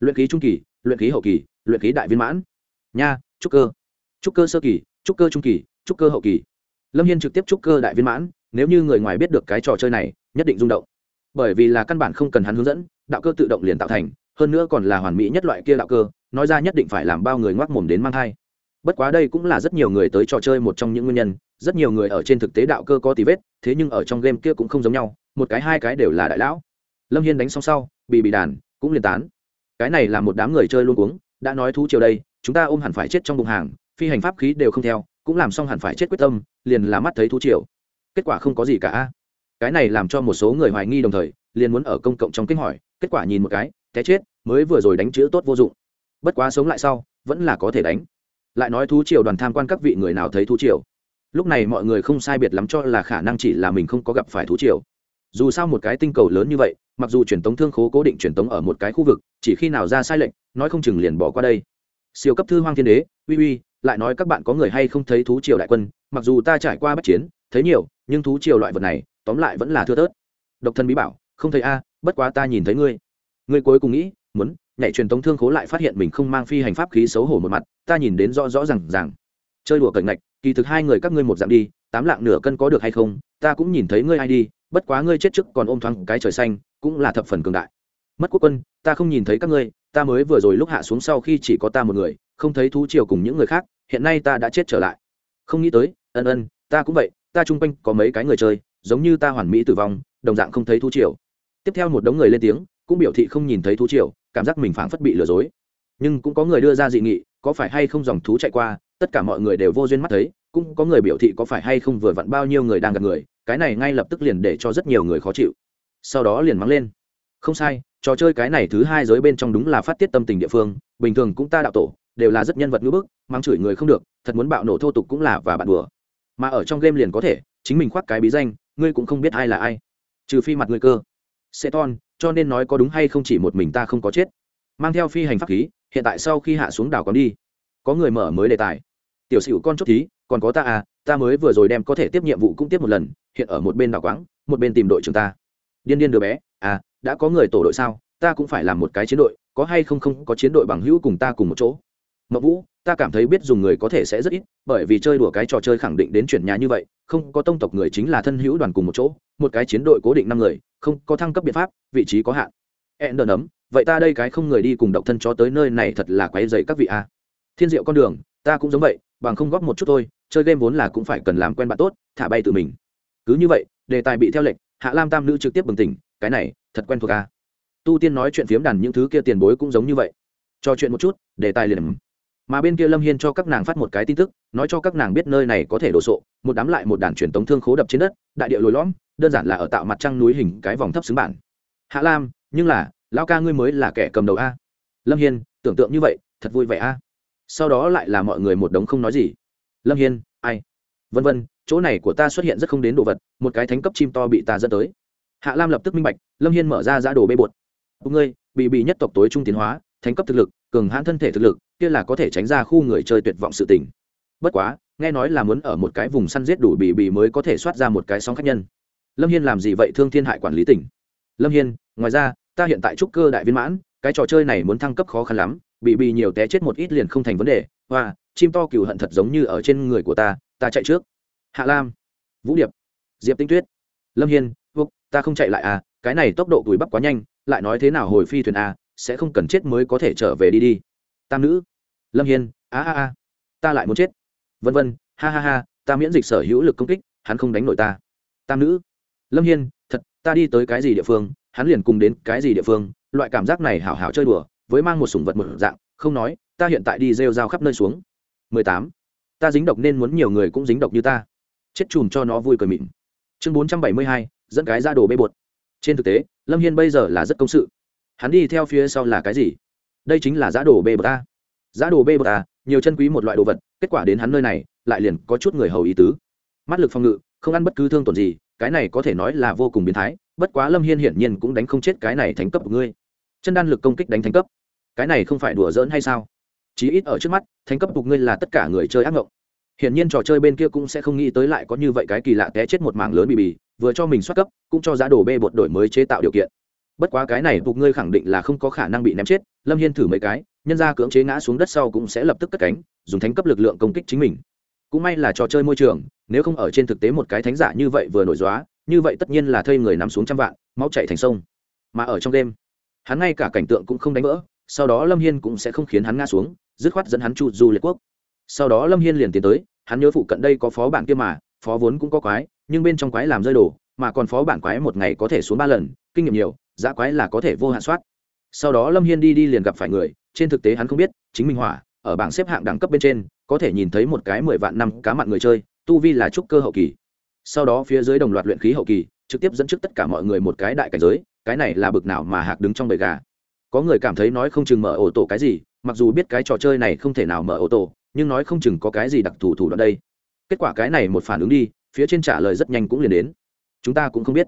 Luyện khí trung kỳ, luyện khí hậu kỳ, luyện khí đại viên mãn. Nha trúc cơ. Trúc cơ sơ kỳ, trúc cơ trung kỳ, trúc cơ hậu kỳ. Lâm hiên trực tiếp trúc cơ đại viên mãn, nếu như người ngoài biết được cái trò chơi này, nhất định rung động. Bởi vì là căn bản không cần hắn hướng dẫn, đạo cơ tự động liền tạo thành, hơn nữa còn là hoàn mỹ nhất loại kia đạo cơ, nói ra nhất định phải làm bao người ngoác mồm đến mang thai. Bất quá đây cũng là rất nhiều người tới trò chơi một trong những nguyên nhân, rất nhiều người ở trên thực tế đạo cơ có tí vết, thế nhưng ở trong game kia cũng không giống nhau, một cái hai cái đều là đại lão. Lâm hiên đánh xong sau, bị bị đàn, cũng liền tán. Cái này là một đám người chơi luôn uống đã nói thú chiều đây chúng ta ôm hẳn phải chết trong bụng hàng, phi hành pháp khí đều không theo, cũng làm xong hẳn phải chết quyết tâm, liền là mắt thấy thú triều. Kết quả không có gì cả cái này làm cho một số người hoài nghi đồng thời, liền muốn ở công cộng trong kinh hỏi, kết quả nhìn một cái, té chết, mới vừa rồi đánh chữ tốt vô dụng. Bất quá sống lại sau, vẫn là có thể đánh. Lại nói thú triều đoàn tham quan các vị người nào thấy thú triều. Lúc này mọi người không sai biệt lắm cho là khả năng chỉ là mình không có gặp phải thú triều. Dù sao một cái tinh cầu lớn như vậy, mặc dù truyền tống thương khố cố định truyền tống ở một cái khu vực, chỉ khi nào ra sai lệnh, nói không chừng liền bỏ qua đây siêu cấp thư hoang thiên đế, uy uy, lại nói các bạn có người hay không thấy thú triều đại quân, mặc dù ta trải qua bất chiến, thấy nhiều, nhưng thú triều loại vật này, tóm lại vẫn là thưa tớt độc thân bí bảo, không thấy a, bất quá ta nhìn thấy ngươi. Ngươi cuối cùng nghĩ, muốn, nhảy truyền tống thương khố lại phát hiện mình không mang phi hành pháp khí xấu hổ một mặt, ta nhìn đến rõ rõ r à n g rằng chơi đùa cẩn ngạch, kỳ thực hai người các ngươi một dạng đi, tám lạng nửa cân có được hay không, ta cũng nhìn thấy ngươi ai đi, bất quá ngươi chết trước còn ôm thoáng cái trời xanh, cũng là thập phần cường đại. Mất quốc quân, ta không nhìn thấy các ngươi ta mới vừa rồi lúc hạ xuống sau khi chỉ có ta một người, không thấy thú triều cùng những người khác, hiện nay ta đã chết trở lại. Không nghĩ tới, ân ân, ta cũng vậy, ta chung quanh có mấy cái người chơi, giống như ta hoàn mỹ tử vong, đồng dạng không thấy thú triều. Tiếp theo một đống người lên tiếng, cũng biểu thị không nhìn thấy thú triều, cảm giác mình phảng phất bị lừa dối. Nhưng cũng có người đưa ra dị nghị, có phải hay không dòng thú chạy qua, tất cả mọi người đều vô duyên mắt thấy, cũng có người biểu thị có phải hay không vừa vặn bao nhiêu người đang gặp người, cái này ngay lập tức liền để cho rất nhiều người khó chịu. Sau đó liền mắng lên. Không sai trò chơi cái này thứ hai giới bên trong đúng là phát tiết tâm tình địa phương, bình thường cũng ta đạo tổ, đều là rất nhân vật ngữ bức mang chửi người không được, thật muốn bạo nổ thô tục cũng là và bạn đùa. Mà ở trong game liền có thể, chính mình khoác cái bí danh, ngươi cũng không biết ai là ai. Trừ phi mặt ngươi cơ. Sẽ ton, cho nên nói có đúng hay không chỉ một mình ta không có chết. Mang theo phi hành pháp khí, hiện tại sau khi hạ xuống đảo còn đi. Có người mở mới đề tài. Tiểu sửu con chốt thí, còn có ta à ta mới vừa rồi đem có thể tiếp nhiệm vụ cũng tiếp một lần, hiện ở một bên đảo quáng, một bên tìm đội trưởng ta. Điên điên đứa bé à đã có người tổ đội sao? Ta cũng phải làm một cái chiến đội, có hay không không có chiến đội bằng hữu cùng ta cùng một chỗ. Mậu vũ, ta cảm thấy biết dùng người có thể sẽ rất ít, bởi vì chơi đùa cái trò chơi khẳng định đến chuyển nhà như vậy, không có tông tộc người chính là thân hữu đoàn cùng một chỗ, một cái chiến đội cố định năm người, không có thăng cấp biện pháp, vị trí có hạn. Ẹn đờ nấm, vậy ta đây cái không người đi cùng độc thân chó tới nơi này thật là quấy dày các vị a. Thiên diệu con đường, ta cũng giống vậy, bằng không góp một chút thôi, chơi game vốn là cũng phải cần làm quen bạn tốt, thả bay tự mình. Cứ như vậy, đề tài bị theo lệnh hạ lam tam nữ trực tiếp bừng tỉnh cái này, thật quen thuộc a tu tiên nói chuyện phiếm đàn những thứ kia tiền bối cũng giống như vậy. Cho chuyện một chút, đề tài liền. Mà bên kia lâm hiên cho các nàng phát một cái tin tức, nói cho các nàng biết nơi này có thể đổ sộ, một đám lại một đàn truyền tống thương khố đập trên đất, đại địa lồi lõm, đơn giản là ở tạo mặt trăng núi hình cái vòng thấp xứng bản. Hạ lam, nhưng là, lão ca ngươi mới là kẻ cầm đầu a. Lâm hiên, tưởng tượng như vậy, thật vui vẻ a. Sau đó lại là mọi người một đống không nói gì. Lâm hiên, ai? Vân vân, chỗ này của ta xuất hiện rất không đến đồ vật, một cái thánh cấp chim to bị ta dẫn tới hạ lam lập tức minh bạch, lâm hiên mở ra giá đồ bê bột. Ngươi, bị bị nhất tộc tối trung tiến hóa, thánh cấp thực lực, cường hãn thân thể thực lực, kia là có thể tránh ra khu người chơi tuyệt vọng sự tình. Bất quá, nghe nói là muốn ở một cái vùng săn giết đủ bị bị mới có thể soát ra một cái sóng khách nhân. Lâm hiên làm gì vậy, thương thiên hại quản lý tỉnh? Lâm hiên, ngoài ra, ta hiện tại trúc cơ đại viên mãn, cái trò chơi này muốn thăng cấp khó khăn lắm, bị bị nhiều té chết một ít liền không thành vấn đề. Hoa, chim to cừu hận thật giống như ở trên người của ta ta chạy trước. Hạ lam, vũ điệp, diệp tinh tuyết. Lâm hiên ta không chạy lại à cái này tốc độ túi bắp quá nhanh, lại nói thế nào hồi phi thuyền à sẽ không cần chết mới có thể trở về đi đi. Tam nữ. Lâm hiên. A a a. Ta lại muốn chết. Vân vân. Ha ha ha, ta miễn dịch sở hữu lực công kích, hắn không đánh nổi ta. Tam nữ. Lâm hiên. Thật, ta đi tới cái gì địa phương, hắn liền cùng đến cái gì địa phương, loại cảm giác này hảo hảo chơi đùa, với mang một sủng vật một dạng, không nói, ta hiện tại đi rêu rao khắp nơi xuống. Mười tám. Ta dính độc nên muốn nhiều người cũng dính độc như ta. Chết chùm cho nó vui cười mịn. Chương bốn trăm bảy mươi hai dẫn cái ra đồ bê bột. Trên thực tế, lâm hiên bây giờ là rất công sự. Hắn đi theo phía sau là cái gì? Đây chính là giá đồ bê bột a. Giá đồ bê bột a nhiều chân quý một loại đồ vật, kết quả đến hắn nơi này, lại liền có chút người hầu ý tứ. Mắt lực phòng ngự, không ăn bất cứ thương tổn gì, cái này có thể nói là vô cùng biến thái, bất quá lâm hiên hiển nhiên cũng đánh không chết cái này thành cấp của ngươi. Chân đan lực công kích đánh thành cấp. Cái này không phải đùa giỡn hay sao? Chí ít ở trước mắt thành cấp của ngươi là tất cả người chơi ác ngộng hiển nhiên trò chơi bên kia cũng sẽ không nghĩ tới lại có như vậy cái kỳ lạ té chết một mảng lớn bì bì, vừa cho mình xuất cấp, cũng cho giá đồ bê bột đổi mới chế tạo điều kiện. Bất quá cái này buộc ngươi khẳng định là không có khả năng bị ném chết, lâm hiên thử mấy cái, nhân ra cưỡng chế ngã xuống đất sau cũng sẽ lập tức cất cánh, dùng thánh cấp lực lượng công kích chính mình. Cũng may là trò chơi môi trường, nếu không ở trên thực tế một cái thánh giả như vậy vừa nổi dóa như vậy tất nhiên là thây người nằm xuống trăm vạn, máu chạy thành sông. Mà ở trong đêm, hắn ngay cả cảnh tượng cũng không đánh vỡ, sau đó lâm hiên cũng sẽ không khiến hắn ngã xuống, dứt khoát dẫn hắn chu du liệt quốc sau đó lâm hiên liền tiến tới, hắn nhớ phụ cận đây có phó bản kia mà, phó vốn cũng có quái, nhưng bên trong quái làm rơi đổ mà còn phó bản quái một ngày có thể xuống ba lần, kinh nghiệm nhiều, giá quái là có thể vô hạn soát. Sau đó lâm hiên đi đi liền gặp phải người, trên thực tế hắn không biết, chính minh hỏa, ở bảng xếp hạng đẳng cấp bên trên, có thể nhìn thấy một cái mười vạn năm cá mặn người chơi, tu vi là trúc cơ hậu kỳ. Sau đó phía dưới đồng loạt luyện khí hậu kỳ, trực tiếp dẫn trước tất cả mọi người một cái đại cảnh giới, cái này là bực nào mà hạc đứng trong bầy gà. Có người cảm thấy nói không chừng mở ổ tổ cái gì, mặc dù biết cái trò chơi này không thể nào mở ổ tổ nhưng nói không chừng có cái gì đặc thù thủ đoạn đây. Kết quả cái này một phản ứng đi, phía trên trả lời rất nhanh cũng liền đến. Chúng ta cũng không biết.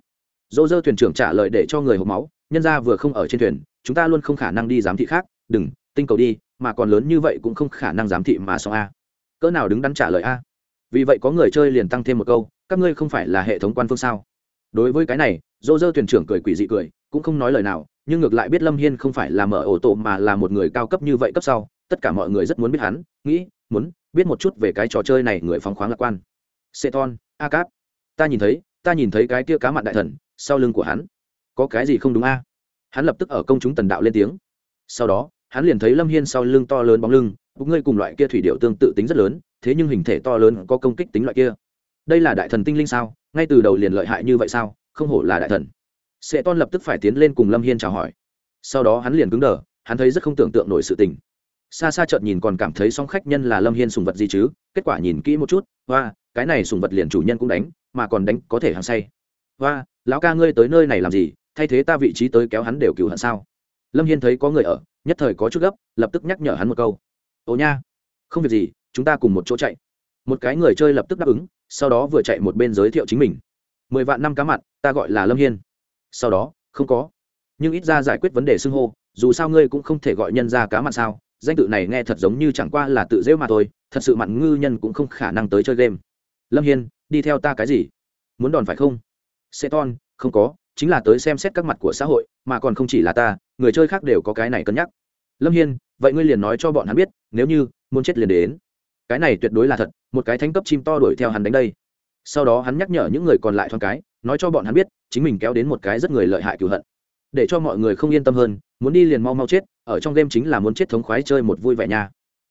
Dô dơ thuyền trưởng trả lời để cho người hộp máu, nhân ra vừa không ở trên thuyền, chúng ta luôn không khả năng đi giám thị khác. Đừng, tinh cầu đi, mà còn lớn như vậy cũng không khả năng giám thị mà xong a. Cỡ nào đứng đắn trả lời a. Vì vậy có người chơi liền tăng thêm một câu, các ngươi không phải là hệ thống quan phương sao? Đối với cái này dô dơ thuyền trưởng cười quỷ dị cười, cũng không nói lời nào, nhưng ngược lại biết lâm hiên không phải là mở ổ tổ mà là một người cao cấp như vậy cấp sau tất cả mọi người rất muốn biết hắn, nghĩ, muốn biết một chút về cái trò chơi này người phóng khoáng lạc quan. Seton a cáp ta nhìn thấy, ta nhìn thấy cái kia cá mặn đại thần sau lưng của hắn. Có cái gì không đúng a? Hắn lập tức ở công chúng tần đạo lên tiếng. Sau đó, hắn liền thấy lâm hiên sau lưng to lớn bóng lưng, cũng ngươi cùng loại kia thủy điệu tương tự tính rất lớn, thế nhưng hình thể to lớn có công kích tính loại kia. Đây là đại thần tinh linh sao? Ngay từ đầu liền lợi hại như vậy sao? Không hổ là đại thần. Sẽ ton lập tức phải tiến lên cùng lâm hiên chào hỏi. Sau đó hắn liền cứng đờ, hắn thấy rất không tưởng tượng nổi sự tình xa xa chợt nhìn còn cảm thấy song khách nhân là lâm hiên sùng vật gì chứ? Kết quả nhìn kỹ một chút, hoa, cái này sùng vật liền chủ nhân cũng đánh, mà còn đánh có thể hàng say. Hoa, lão ca ngươi tới nơi này làm gì? Thay thế ta vị trí tới kéo hắn đều cựu hận sao? Lâm hiên thấy có người ở, nhất thời có chút gấp, lập tức nhắc nhở hắn một câu. Ồ nha, không việc gì, chúng ta cùng một chỗ chạy. Một cái người chơi lập tức đáp ứng, sau đó vừa chạy một bên giới thiệu chính mình. Mười vạn năm cá mặn, ta gọi là lâm hiên. Sau đó, không có. Nhưng ít ra giải quyết vấn đề xưng hô, dù sao ngươi cũng không thể gọi nhân ra cá mặn sao danh tự này nghe thật giống như chẳng qua là tự rêu mà thôi, thật sự mặn ngư nhân cũng không khả năng tới chơi game. Lâm hiên, đi theo ta cái gì? Muốn đòn phải không? Xe ton, không có, chính là tới xem xét các mặt của xã hội, mà còn không chỉ là ta, người chơi khác đều có cái này cân nhắc. Lâm hiên, vậy ngươi liền nói cho bọn hắn biết, nếu như muốn chết liền đến. Cái này tuyệt đối là thật, một cái thánh cấp chim to đuổi theo hắn đánh đây. Sau đó hắn nhắc nhở những người còn lại thoáng cái, nói cho bọn hắn biết, chính mình kéo đến một cái rất người lợi hại cựu hận để cho mọi người không yên tâm hơn, muốn đi liền mau mau chết, ở trong game chính là muốn chết thống khoái chơi một vui vẻ nha.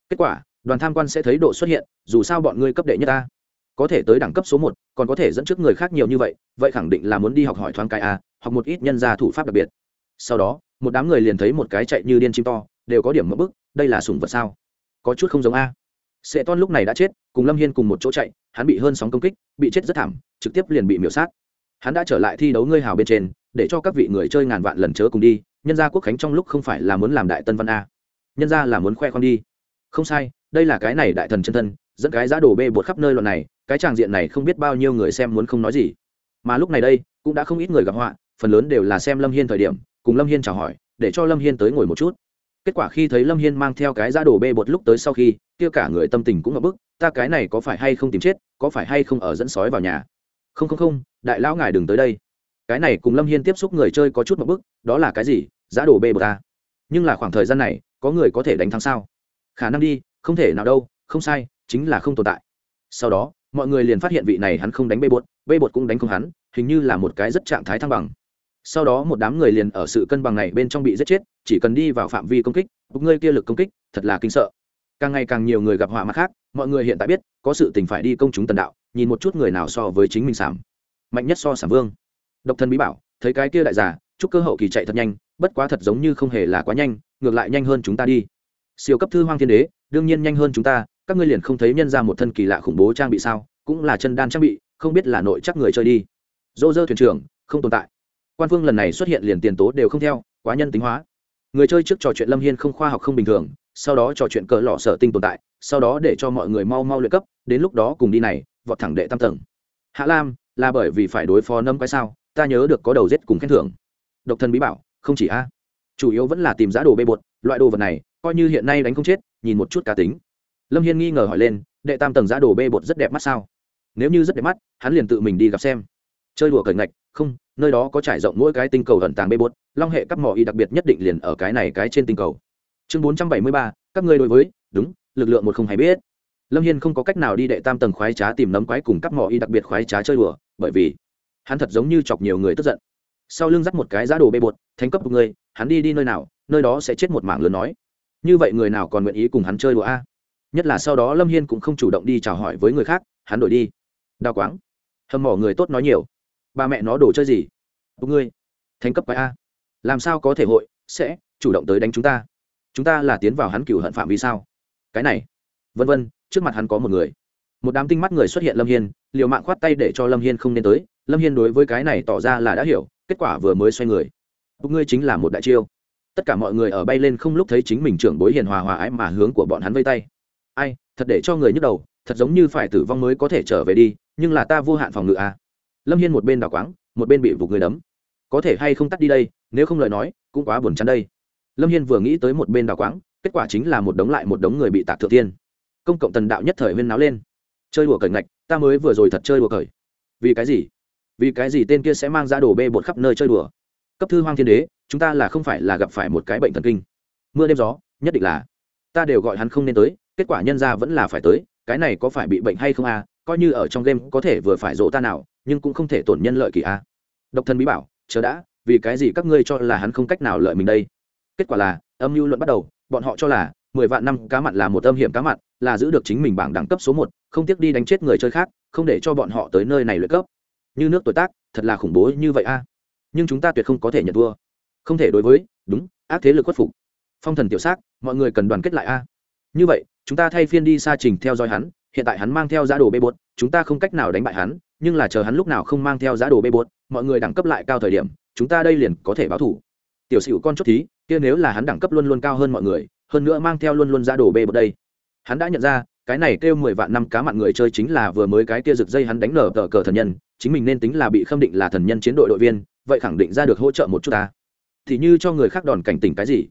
Kết quả, đoàn tham quan sẽ thấy độ xuất hiện, dù sao bọn ngươi cấp đệ nhất ta. Có thể tới đẳng cấp số một, còn có thể dẫn trước người khác nhiều như vậy vậy khẳng định là muốn đi học hỏi thoáng cái a học một ít nhân gia thủ pháp đặc biệt. Sau đó, một đám người liền thấy một cái chạy như điên chim to, đều có điểm mất bức đây là sùng vật sao? Có chút không giống a. Sệ ton lúc này đã chết, cùng lâm hiên cùng một chỗ chạy, hắn bị hơn sóng công kích, bị chết rất thảm, trực tiếp liền bị miểu sát hắn đã trở lại thi đấu ngươi hào bên trên, để cho các vị người chơi ngàn vạn lần chớ cùng đi, nhân gia quốc khánh trong lúc không phải là muốn làm đại tân văn a. Nhân gia là muốn khoe khoang đi. Không sai, đây là cái này đại thần chân thân, dẫn cái giá đồ bê bột khắp nơi loạn này, cái tràng diện này không biết bao nhiêu người xem muốn không nói gì. Mà lúc này đây, cũng đã không ít người gặp họa, phần lớn đều là xem lâm hiên thời điểm, cùng lâm hiên chào hỏi, để cho lâm hiên tới ngồi một chút. Kết quả khi thấy lâm hiên mang theo cái giá đồ bê bột lúc tới sau khi, kia cả người tâm tình cũng ngập bức, ta cái này có phải hay không tìm chết, có phải hay không ở dẫn sói vào nhà? Không không không đại lão ngài đừng tới đây. Cái này cùng lâm hiên tiếp xúc người chơi có chút một bức, đó là cái gì? Giá đồ bê bột ta. Nhưng là khoảng thời gian này, có người có thể đánh thắng sao? Khả năng đi, không thể nào đâu, không sai, chính là không tồn tại. Sau đó, mọi người liền phát hiện vị này hắn không đánh bê bột bê bột cũng đánh không hắn, hình như là một cái rất trạng thái thăng bằng. Sau đó một đám người liền ở sự cân bằng này bên trong bị giết chết, chỉ cần đi vào phạm vi công kích bục ngươi kia lực công kích, thật là kinh sợ. Càng ngày càng nhiều người gặp họa mặt khác, mọi người hiện tại biết, có sự tình phải đi công chúng tần đạo, nhìn một chút người nào so với chính mình sảm mạnh nhất so sảm vương. Độc thân bí bảo, thấy cái kia đại giả, chúc cơ hậu kỳ chạy thật nhanh, bất quá thật giống như không hề là quá nhanh, ngược lại nhanh hơn chúng ta đi. Siêu cấp thư hoang thiên đế, đương nhiên nhanh hơn chúng ta, các ngươi liền không thấy nhân ra một thân kỳ lạ khủng bố trang bị sao, cũng là chân đan trang bị, không biết là nội chắc người chơi đi. Dô dơ thuyền trưởng, không tồn tại. Quan phương lần này xuất hiện liền tiền tố đều không theo, quá nhân tính hóa. Người chơi trước trò chuyện lâm hiên không khoa học không bình thường, sau đó trò chuyện cỡ lọ sở tinh tồn tại, sau đó để cho mọi người mau mau luyện cấp, đến lúc đó cùng đi này, vọt thẳng đệ tam tầng. Hạ lam là bởi vì phải đối phó nấm cái sao? Ta nhớ được có đầu rết cùng khen thưởng. Độc thân bí bảo, không chỉ a. Chủ yếu vẫn là tìm giá đồ bê bột, loại đồ vật này, coi như hiện nay đánh không chết, nhìn một chút cá tính. Lâm hiên nghi ngờ hỏi lên, đệ tam tầng giá đồ bê bột rất đẹp mắt sao? Nếu như rất đẹp mắt, hắn liền tự mình đi gặp xem. Chơi đùa cởi ngạch, không, nơi đó có trải rộng mỗi cái tinh cầu ẩn tàng bê bột, long hệ các mỏ y đặc biệt nhất định liền ở cái này cái trên tinh cầu. Chương bốn trăm bảy mươi ba, các ngươi đối với, đúng, lực lượng một không hay biết. Lâm hiên không có cách nào đi đệ tam tầng khoái trá tìm nấm quái cùng các mỏ y đặc biệt khoái trá chơi đùa bởi vì hắn thật giống như chọc nhiều người tức giận. Sau lưng dắt một cái giá đồ bê bột thành cấp một người hắn đi đi nơi nào, nơi đó sẽ chết một mảng lớn nói. Như vậy người nào còn nguyện ý cùng hắn chơi đùa a? Nhất là sau đó lâm hiên cũng không chủ động đi chào hỏi với người khác, hắn đổi đi. Đào quáng. Hầm mỏ người tốt nói nhiều. Ba mẹ nó đồ chơi gì? Bụng ngươi. Thành cấp quái a. Làm sao có thể hội, sẽ chủ động tới đánh chúng ta? Chúng ta là tiến vào hắn cửu hận phạm vì sao? Cái này. Vân vân, trước mặt hắn có một người một đám tinh mắt người xuất hiện lâm hiên, liều mạng khoát tay để cho lâm hiên không nên tới. Lâm hiên đối với cái này tỏ ra là đã hiểu, kết quả vừa mới xoay người. Bụng ngươi chính là một đại chiêu. Tất cả mọi người ở bay lên không lúc thấy chính mình trưởng bối hiền hòa hòa ái mà hướng của bọn hắn vây tay. Ai, thật để cho người nhức đầu, thật giống như phải tử vong mới có thể trở về đi, nhưng là ta vô hạn phòng ngự à. lâm hiên một bên đào quáng, một bên bị vụt người đấm. Có thể hay không tắt đi đây, nếu không lời nói, cũng quá buồn chán đây. Lâm hiên vừa nghĩ tới một bên đào quáng, kết quả chính là một đống lại một đống người bị tạc thượng tiên. Công cộng tần đạo nhất thời huyên náo lên chơi đùa cởi ngạch, ta mới vừa rồi thật chơi đùa cởi. Vì cái gì? Vì cái gì tên kia sẽ mang ra đồ bê bột khắp nơi chơi đùa? Cấp thư hoang thiên đế, chúng ta là không phải là gặp phải một cái bệnh thần kinh. Mưa đêm gió, nhất định là. Ta đều gọi hắn không nên tới, kết quả nhân ra vẫn là phải tới, cái này có phải bị bệnh hay không à coi như ở trong game có thể vừa phải rộ ta nào, nhưng cũng không thể tổn nhân lợi kỳ à độc thân bí bảo, chờ đã, vì cái gì các ngươi cho là hắn không cách nào lợi mình đây? Kết quả là, âm mưu luận bắt đầu, bọn họ cho là mười vạn năm cá mặn là một âm hiểm cá mặn, là giữ được chính mình bảng đẳng cấp số một không tiếc đi đánh chết người chơi khác, không để cho bọn họ tới nơi này lợi cấp. Như nước tuổi tác, thật là khủng bố như vậy a. À. Nhưng chúng ta tuyệt không có thể nhận thua. Không thể đối với, đúng, ác thế lực khuất phục. Phong thần tiểu xác mọi người cần đoàn kết lại a. À. Như vậy, chúng ta thay phiên đi xa trình theo dõi hắn, hiện tại hắn mang theo giá đồ bê bột, chúng ta không cách nào đánh bại hắn, nhưng là chờ hắn lúc nào không mang theo giá đồ bê bột, mọi người đẳng cấp lại cao thời điểm, chúng ta đây liền có thể báo thủ. Tiểu sửu con chốt thí, kia nếu là hắn đẳng cấp luôn luôn cao hơn mọi người, hơn nữa mang theo luôn luôn giá đồ bê bột đây. Hắn đã nhận ra cái này kêu mười vạn năm cá mặn người chơi chính là vừa mới cái kia rực dây hắn đánh nở tờ cờ thần nhân, chính mình nên tính là bị khâm định là thần nhân chiến đội đội viên, vậy khẳng định ra được hỗ trợ một chút ta. Thì như cho người khác đòn cảnh tỉnh cái gì?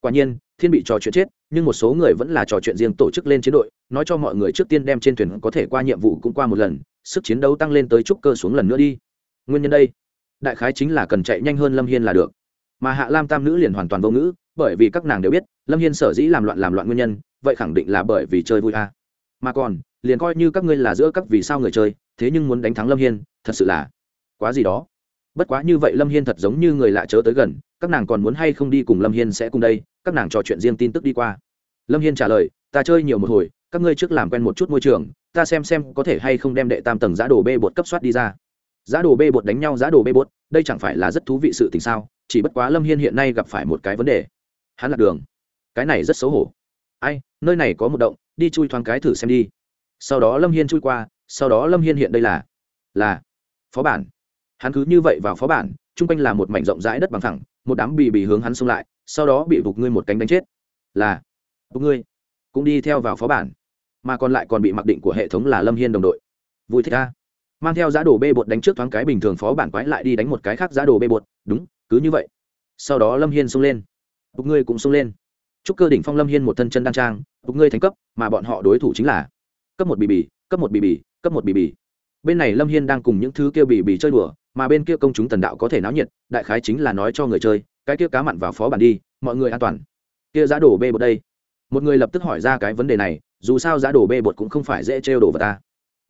Quả nhiên, thiên bị trò chuyện chết, nhưng một số người vẫn là trò chuyện riêng tổ chức lên chiến đội, nói cho mọi người trước tiên đem trên thuyền có thể qua nhiệm vụ cũng qua một lần, sức chiến đấu tăng lên tới trúc cơ xuống lần nữa đi. Nguyên nhân đây, đại khái chính là cần chạy nhanh hơn lâm hiên là được. Mà hạ lam tam nữ liền hoàn toàn vô ngữ, bởi vì các nàng đều biết, lâm hiên sở dĩ làm loạn làm loạn nguyên nhân, vậy khẳng định là bởi vì chơi vui a mà còn, liền coi như các ngươi là giữa các vì sao người chơi, thế nhưng muốn đánh thắng lâm hiên, thật sự là quá gì đó. Bất quá như vậy lâm hiên thật giống như người lạ chớ tới gần, các nàng còn muốn hay không đi cùng lâm hiên sẽ cùng đây, các nàng trò chuyện riêng tin tức đi qua. Lâm hiên trả lời, ta chơi nhiều một hồi, các ngươi trước làm quen một chút môi trường, ta xem xem có thể hay không đem đệ tam tầng giá đồ bê bột cấp soát đi ra. Giá đồ bê bột đánh nhau giá đồ bê bột, đây chẳng phải là rất thú vị sự tình sao? Chỉ bất quá lâm hiên hiện nay gặp phải một cái vấn đề. Hắn lạc đường. Cái này rất xấu hổ ai, nơi này có một động, đi chui thoáng cái thử xem đi. Sau đó lâm hiên chui qua, sau đó lâm hiên hiện đây là là phó bản. Hắn cứ như vậy vào phó bản, chung quanh là một mảnh rộng rãi đất bằng thẳng một đám bì bì hướng hắn xông lại, sau đó bị vụt ngươi một cánh đánh chết. Là vục ngươi, cũng đi theo vào phó bản. Mà còn lại còn bị mặc định của hệ thống là lâm hiên đồng đội. Vui thích ca mang theo giá đồ bê bột đánh trước thoáng cái bình thường phó bản quái lại đi đánh một cái khác giá đồ bê bột. Đúng, cứ như vậy. Sau đó lâm hiên xông lên. Vục ngươi cũng xông lên chúc cơ đỉnh phong lâm hiên một thân chân đan trang bục ngươi thành cấp, mà bọn họ đối thủ chính là cấp một bì bì, cấp một bì bì, cấp một bì bì. Bên này lâm hiên đang cùng những thứ kia bì bì chơi đùa, mà bên kia công chúng tần đạo có thể náo nhiệt, đại khái chính là nói cho người chơi, cái kia cá mặn vào phó bản đi, mọi người an toàn. Kia giá đổ bê bột đây. Một người lập tức hỏi ra cái vấn đề này, dù sao giá đổ bê bột cũng không phải dễ trêu đổ vào ta.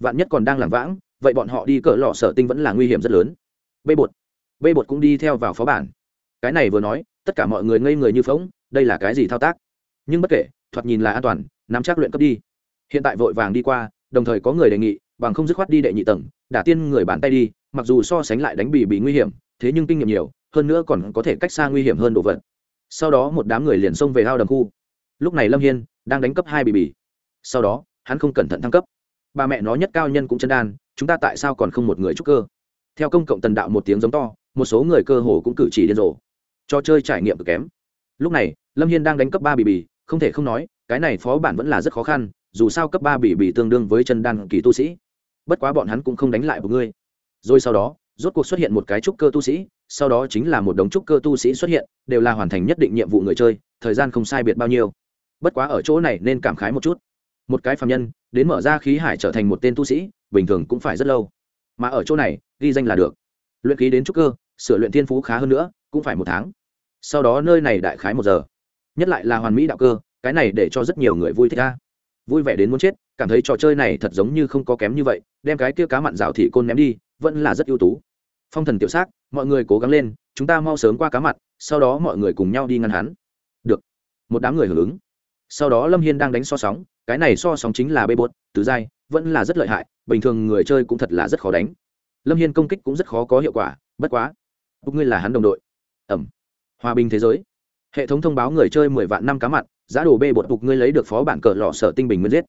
Vạn nhất còn đang làm vãng, vậy bọn họ đi cỡ lọ sở tinh vẫn là nguy hiểm rất lớn. Bê bột. Bê bột cũng đi theo vào phó bản. Cái này vừa nói, tất cả mọi người ngây người như phóng đây là cái gì thao tác? Nhưng bất kể, thoạt nhìn là an toàn, nắm chắc luyện cấp đi. Hiện tại vội vàng đi qua, đồng thời có người đề nghị, bằng không dứt khoát đi đệ nhị tầng, đả tiên người bàn tay đi, mặc dù so sánh lại đánh bì bị nguy hiểm, thế nhưng kinh nghiệm nhiều, hơn nữa còn có thể cách xa nguy hiểm hơn đồ vật. Sau đó một đám người liền xông về lao đầm khu. Lúc này lâm hiên đang đánh cấp hai bì bì. Sau đó, hắn không cẩn thận thăng cấp. Bà mẹ nó nhất cao nhân cũng chân đan, chúng ta tại sao còn không một người trúc cơ? Theo công cộng tần đạo một tiếng giống to, một số người cơ hồ cũng cử chỉ điên rồ. Cho chơi trải nghiệm cực kém lúc này, lâm hiên đang đánh cấp ba bì bì, không thể không nói, cái này phó bản vẫn là rất khó khăn, dù sao cấp ba bì bì tương đương với chân đan kỳ tu sĩ. Bất quá bọn hắn cũng không đánh lại một ngươi. Rồi sau đó, rốt cuộc xuất hiện một cái trúc cơ tu sĩ, sau đó chính là một đống trúc cơ tu sĩ xuất hiện, đều là hoàn thành nhất định nhiệm vụ người chơi, thời gian không sai biệt bao nhiêu. Bất quá ở chỗ này nên cảm khái một chút. Một cái phạm nhân, đến mở ra khí hải trở thành một tên tu sĩ, bình thường cũng phải rất lâu. Mà ở chỗ này, ghi danh là được. Luyện khí đến trúc cơ, sửa luyện thiên phú khá hơn nữa, cũng phải một tháng sau đó nơi này đại khái một giờ. Nhất lại là hoàn mỹ đạo cơ, cái này để cho rất nhiều người vui thích ra vui vẻ đến muốn chết, cảm thấy trò chơi này thật giống như không có kém như vậy, đem cái kia cá mặn rào thị côn ném đi, vẫn là rất ưu tú. Phong thần tiểu xác mọi người cố gắng lên, chúng ta mau sớm qua cá mặn, sau đó mọi người cùng nhau đi ngăn hắn. Được. Một đám người hưởng ứng. Sau đó lâm hiên đang đánh so sóng, cái này so sóng chính là bê bốt, tứ giai, vẫn là rất lợi hại, bình thường người chơi cũng thật là rất khó đánh. Lâm hiên công kích cũng rất khó có hiệu quả, bất quá. Bục ngươi là hắn đồng đội. Ẩm hòa bình thế giới. Hệ thống thông báo người chơi mười vạn năm cá mặn, giá đồ bê bột cục ngươi lấy được phó bản cờ lò sở tinh bình nguyên giết.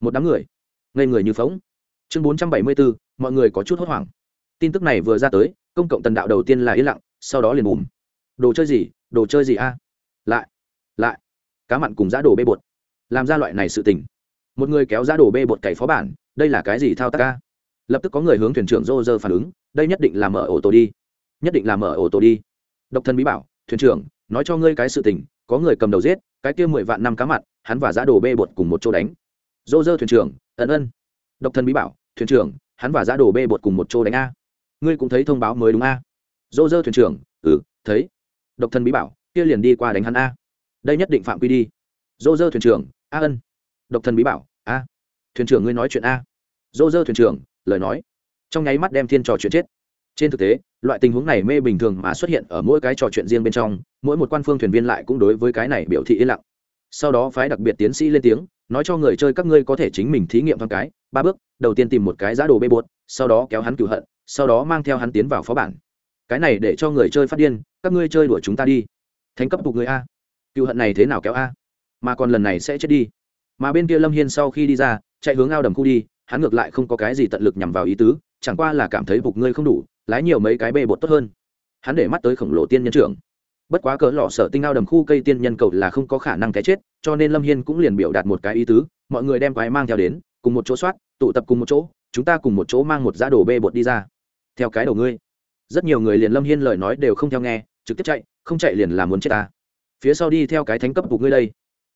Một đám người. Ngây người như phóng chương bốn trăm bảy mươi bốn mọi người có chút hốt hoảng. Tin tức này vừa ra tới, công cộng tần đạo đầu tiên là yên lặng, sau đó liền bùm. Đồ chơi gì, đồ chơi gì a? Lại lại. Cá mặn cùng giá đồ bê bột. Làm ra loại này sự tình. Một người kéo giá đồ bê bột cày phó bản, đây là cái gì thao tác ca lập tức có người hướng thuyền trưởng rô rơ phản ứng, đây nhất định là mở ổ tổ đi. Nhất định là mở ổ tổ đi. Độc thân bí bảo thuyền trưởng nói cho ngươi cái sự tình có người cầm đầu giết cái kia mười vạn năm cá mặt, hắn và giá đồ bê bột cùng một chỗ đánh. Rô rơ thuyền trưởng ẩn ân. Độc thân bí bảo thuyền trưởng hắn và giá đồ bê bột cùng một chỗ đánh a. Ngươi cũng thấy thông báo mới đúng a. Dô dơ thuyền trưởng ừ thấy. Độc thân bí bảo kia liền đi qua đánh hắn a. Đây nhất định phạm quy đi. Dô dơ thuyền trưởng a ân. Độc thân bí bảo a. Thuyền trưởng ngươi nói chuyện a. Dô dơ thuyền trưởng lời nói. Trong nháy mắt đem thiên trò chuyện chết. Trên thực tế loại tình huống này mê bình thường mà xuất hiện ở mỗi cái trò chuyện riêng bên trong, mỗi một quan phương thuyền viên lại cũng đối với cái này biểu thị yên lặng. Sau đó phái đặc biệt tiến sĩ lên tiếng, nói cho người chơi các ngươi có thể chính mình thí nghiệm thoáng cái. Ba bước, đầu tiên tìm một cái giá đồ bê bột, sau đó kéo hắn cửu hận, sau đó mang theo hắn tiến vào phó bản. Cái này để cho người chơi phát điên, các ngươi chơi đuổi chúng ta đi. Thành cấp tục người a. Cựu hận này thế nào kéo a? Mà còn lần này sẽ chết đi. Mà bên kia lâm hiên sau khi đi ra, chạy hướng ao đầm khu đi, hắn ngược lại không có cái gì tận lực nhằm vào ý tứ, chẳng qua là cảm thấy bục ngươi không đủ lái nhiều mấy cái bê bột tốt hơn. Hắn để mắt tới khổng lồ tiên nhân trưởng. Bất quá cỡ lọ sở tinh ao đầm khu cây tiên nhân cầu là không có khả năng cái chết, cho nên lâm hiên cũng liền biểu đạt một cái ý tứ, mọi người đem quái mang theo đến, cùng một chỗ soát, tụ tập cùng một chỗ, chúng ta cùng một chỗ mang một giá đồ bê bột đi ra. Theo cái đầu ngươi. Rất nhiều người liền lâm hiên lời nói đều không theo nghe, trực tiếp chạy, không chạy liền là muốn chết ta. Phía sau đi theo cái thánh cấp bục ngươi đây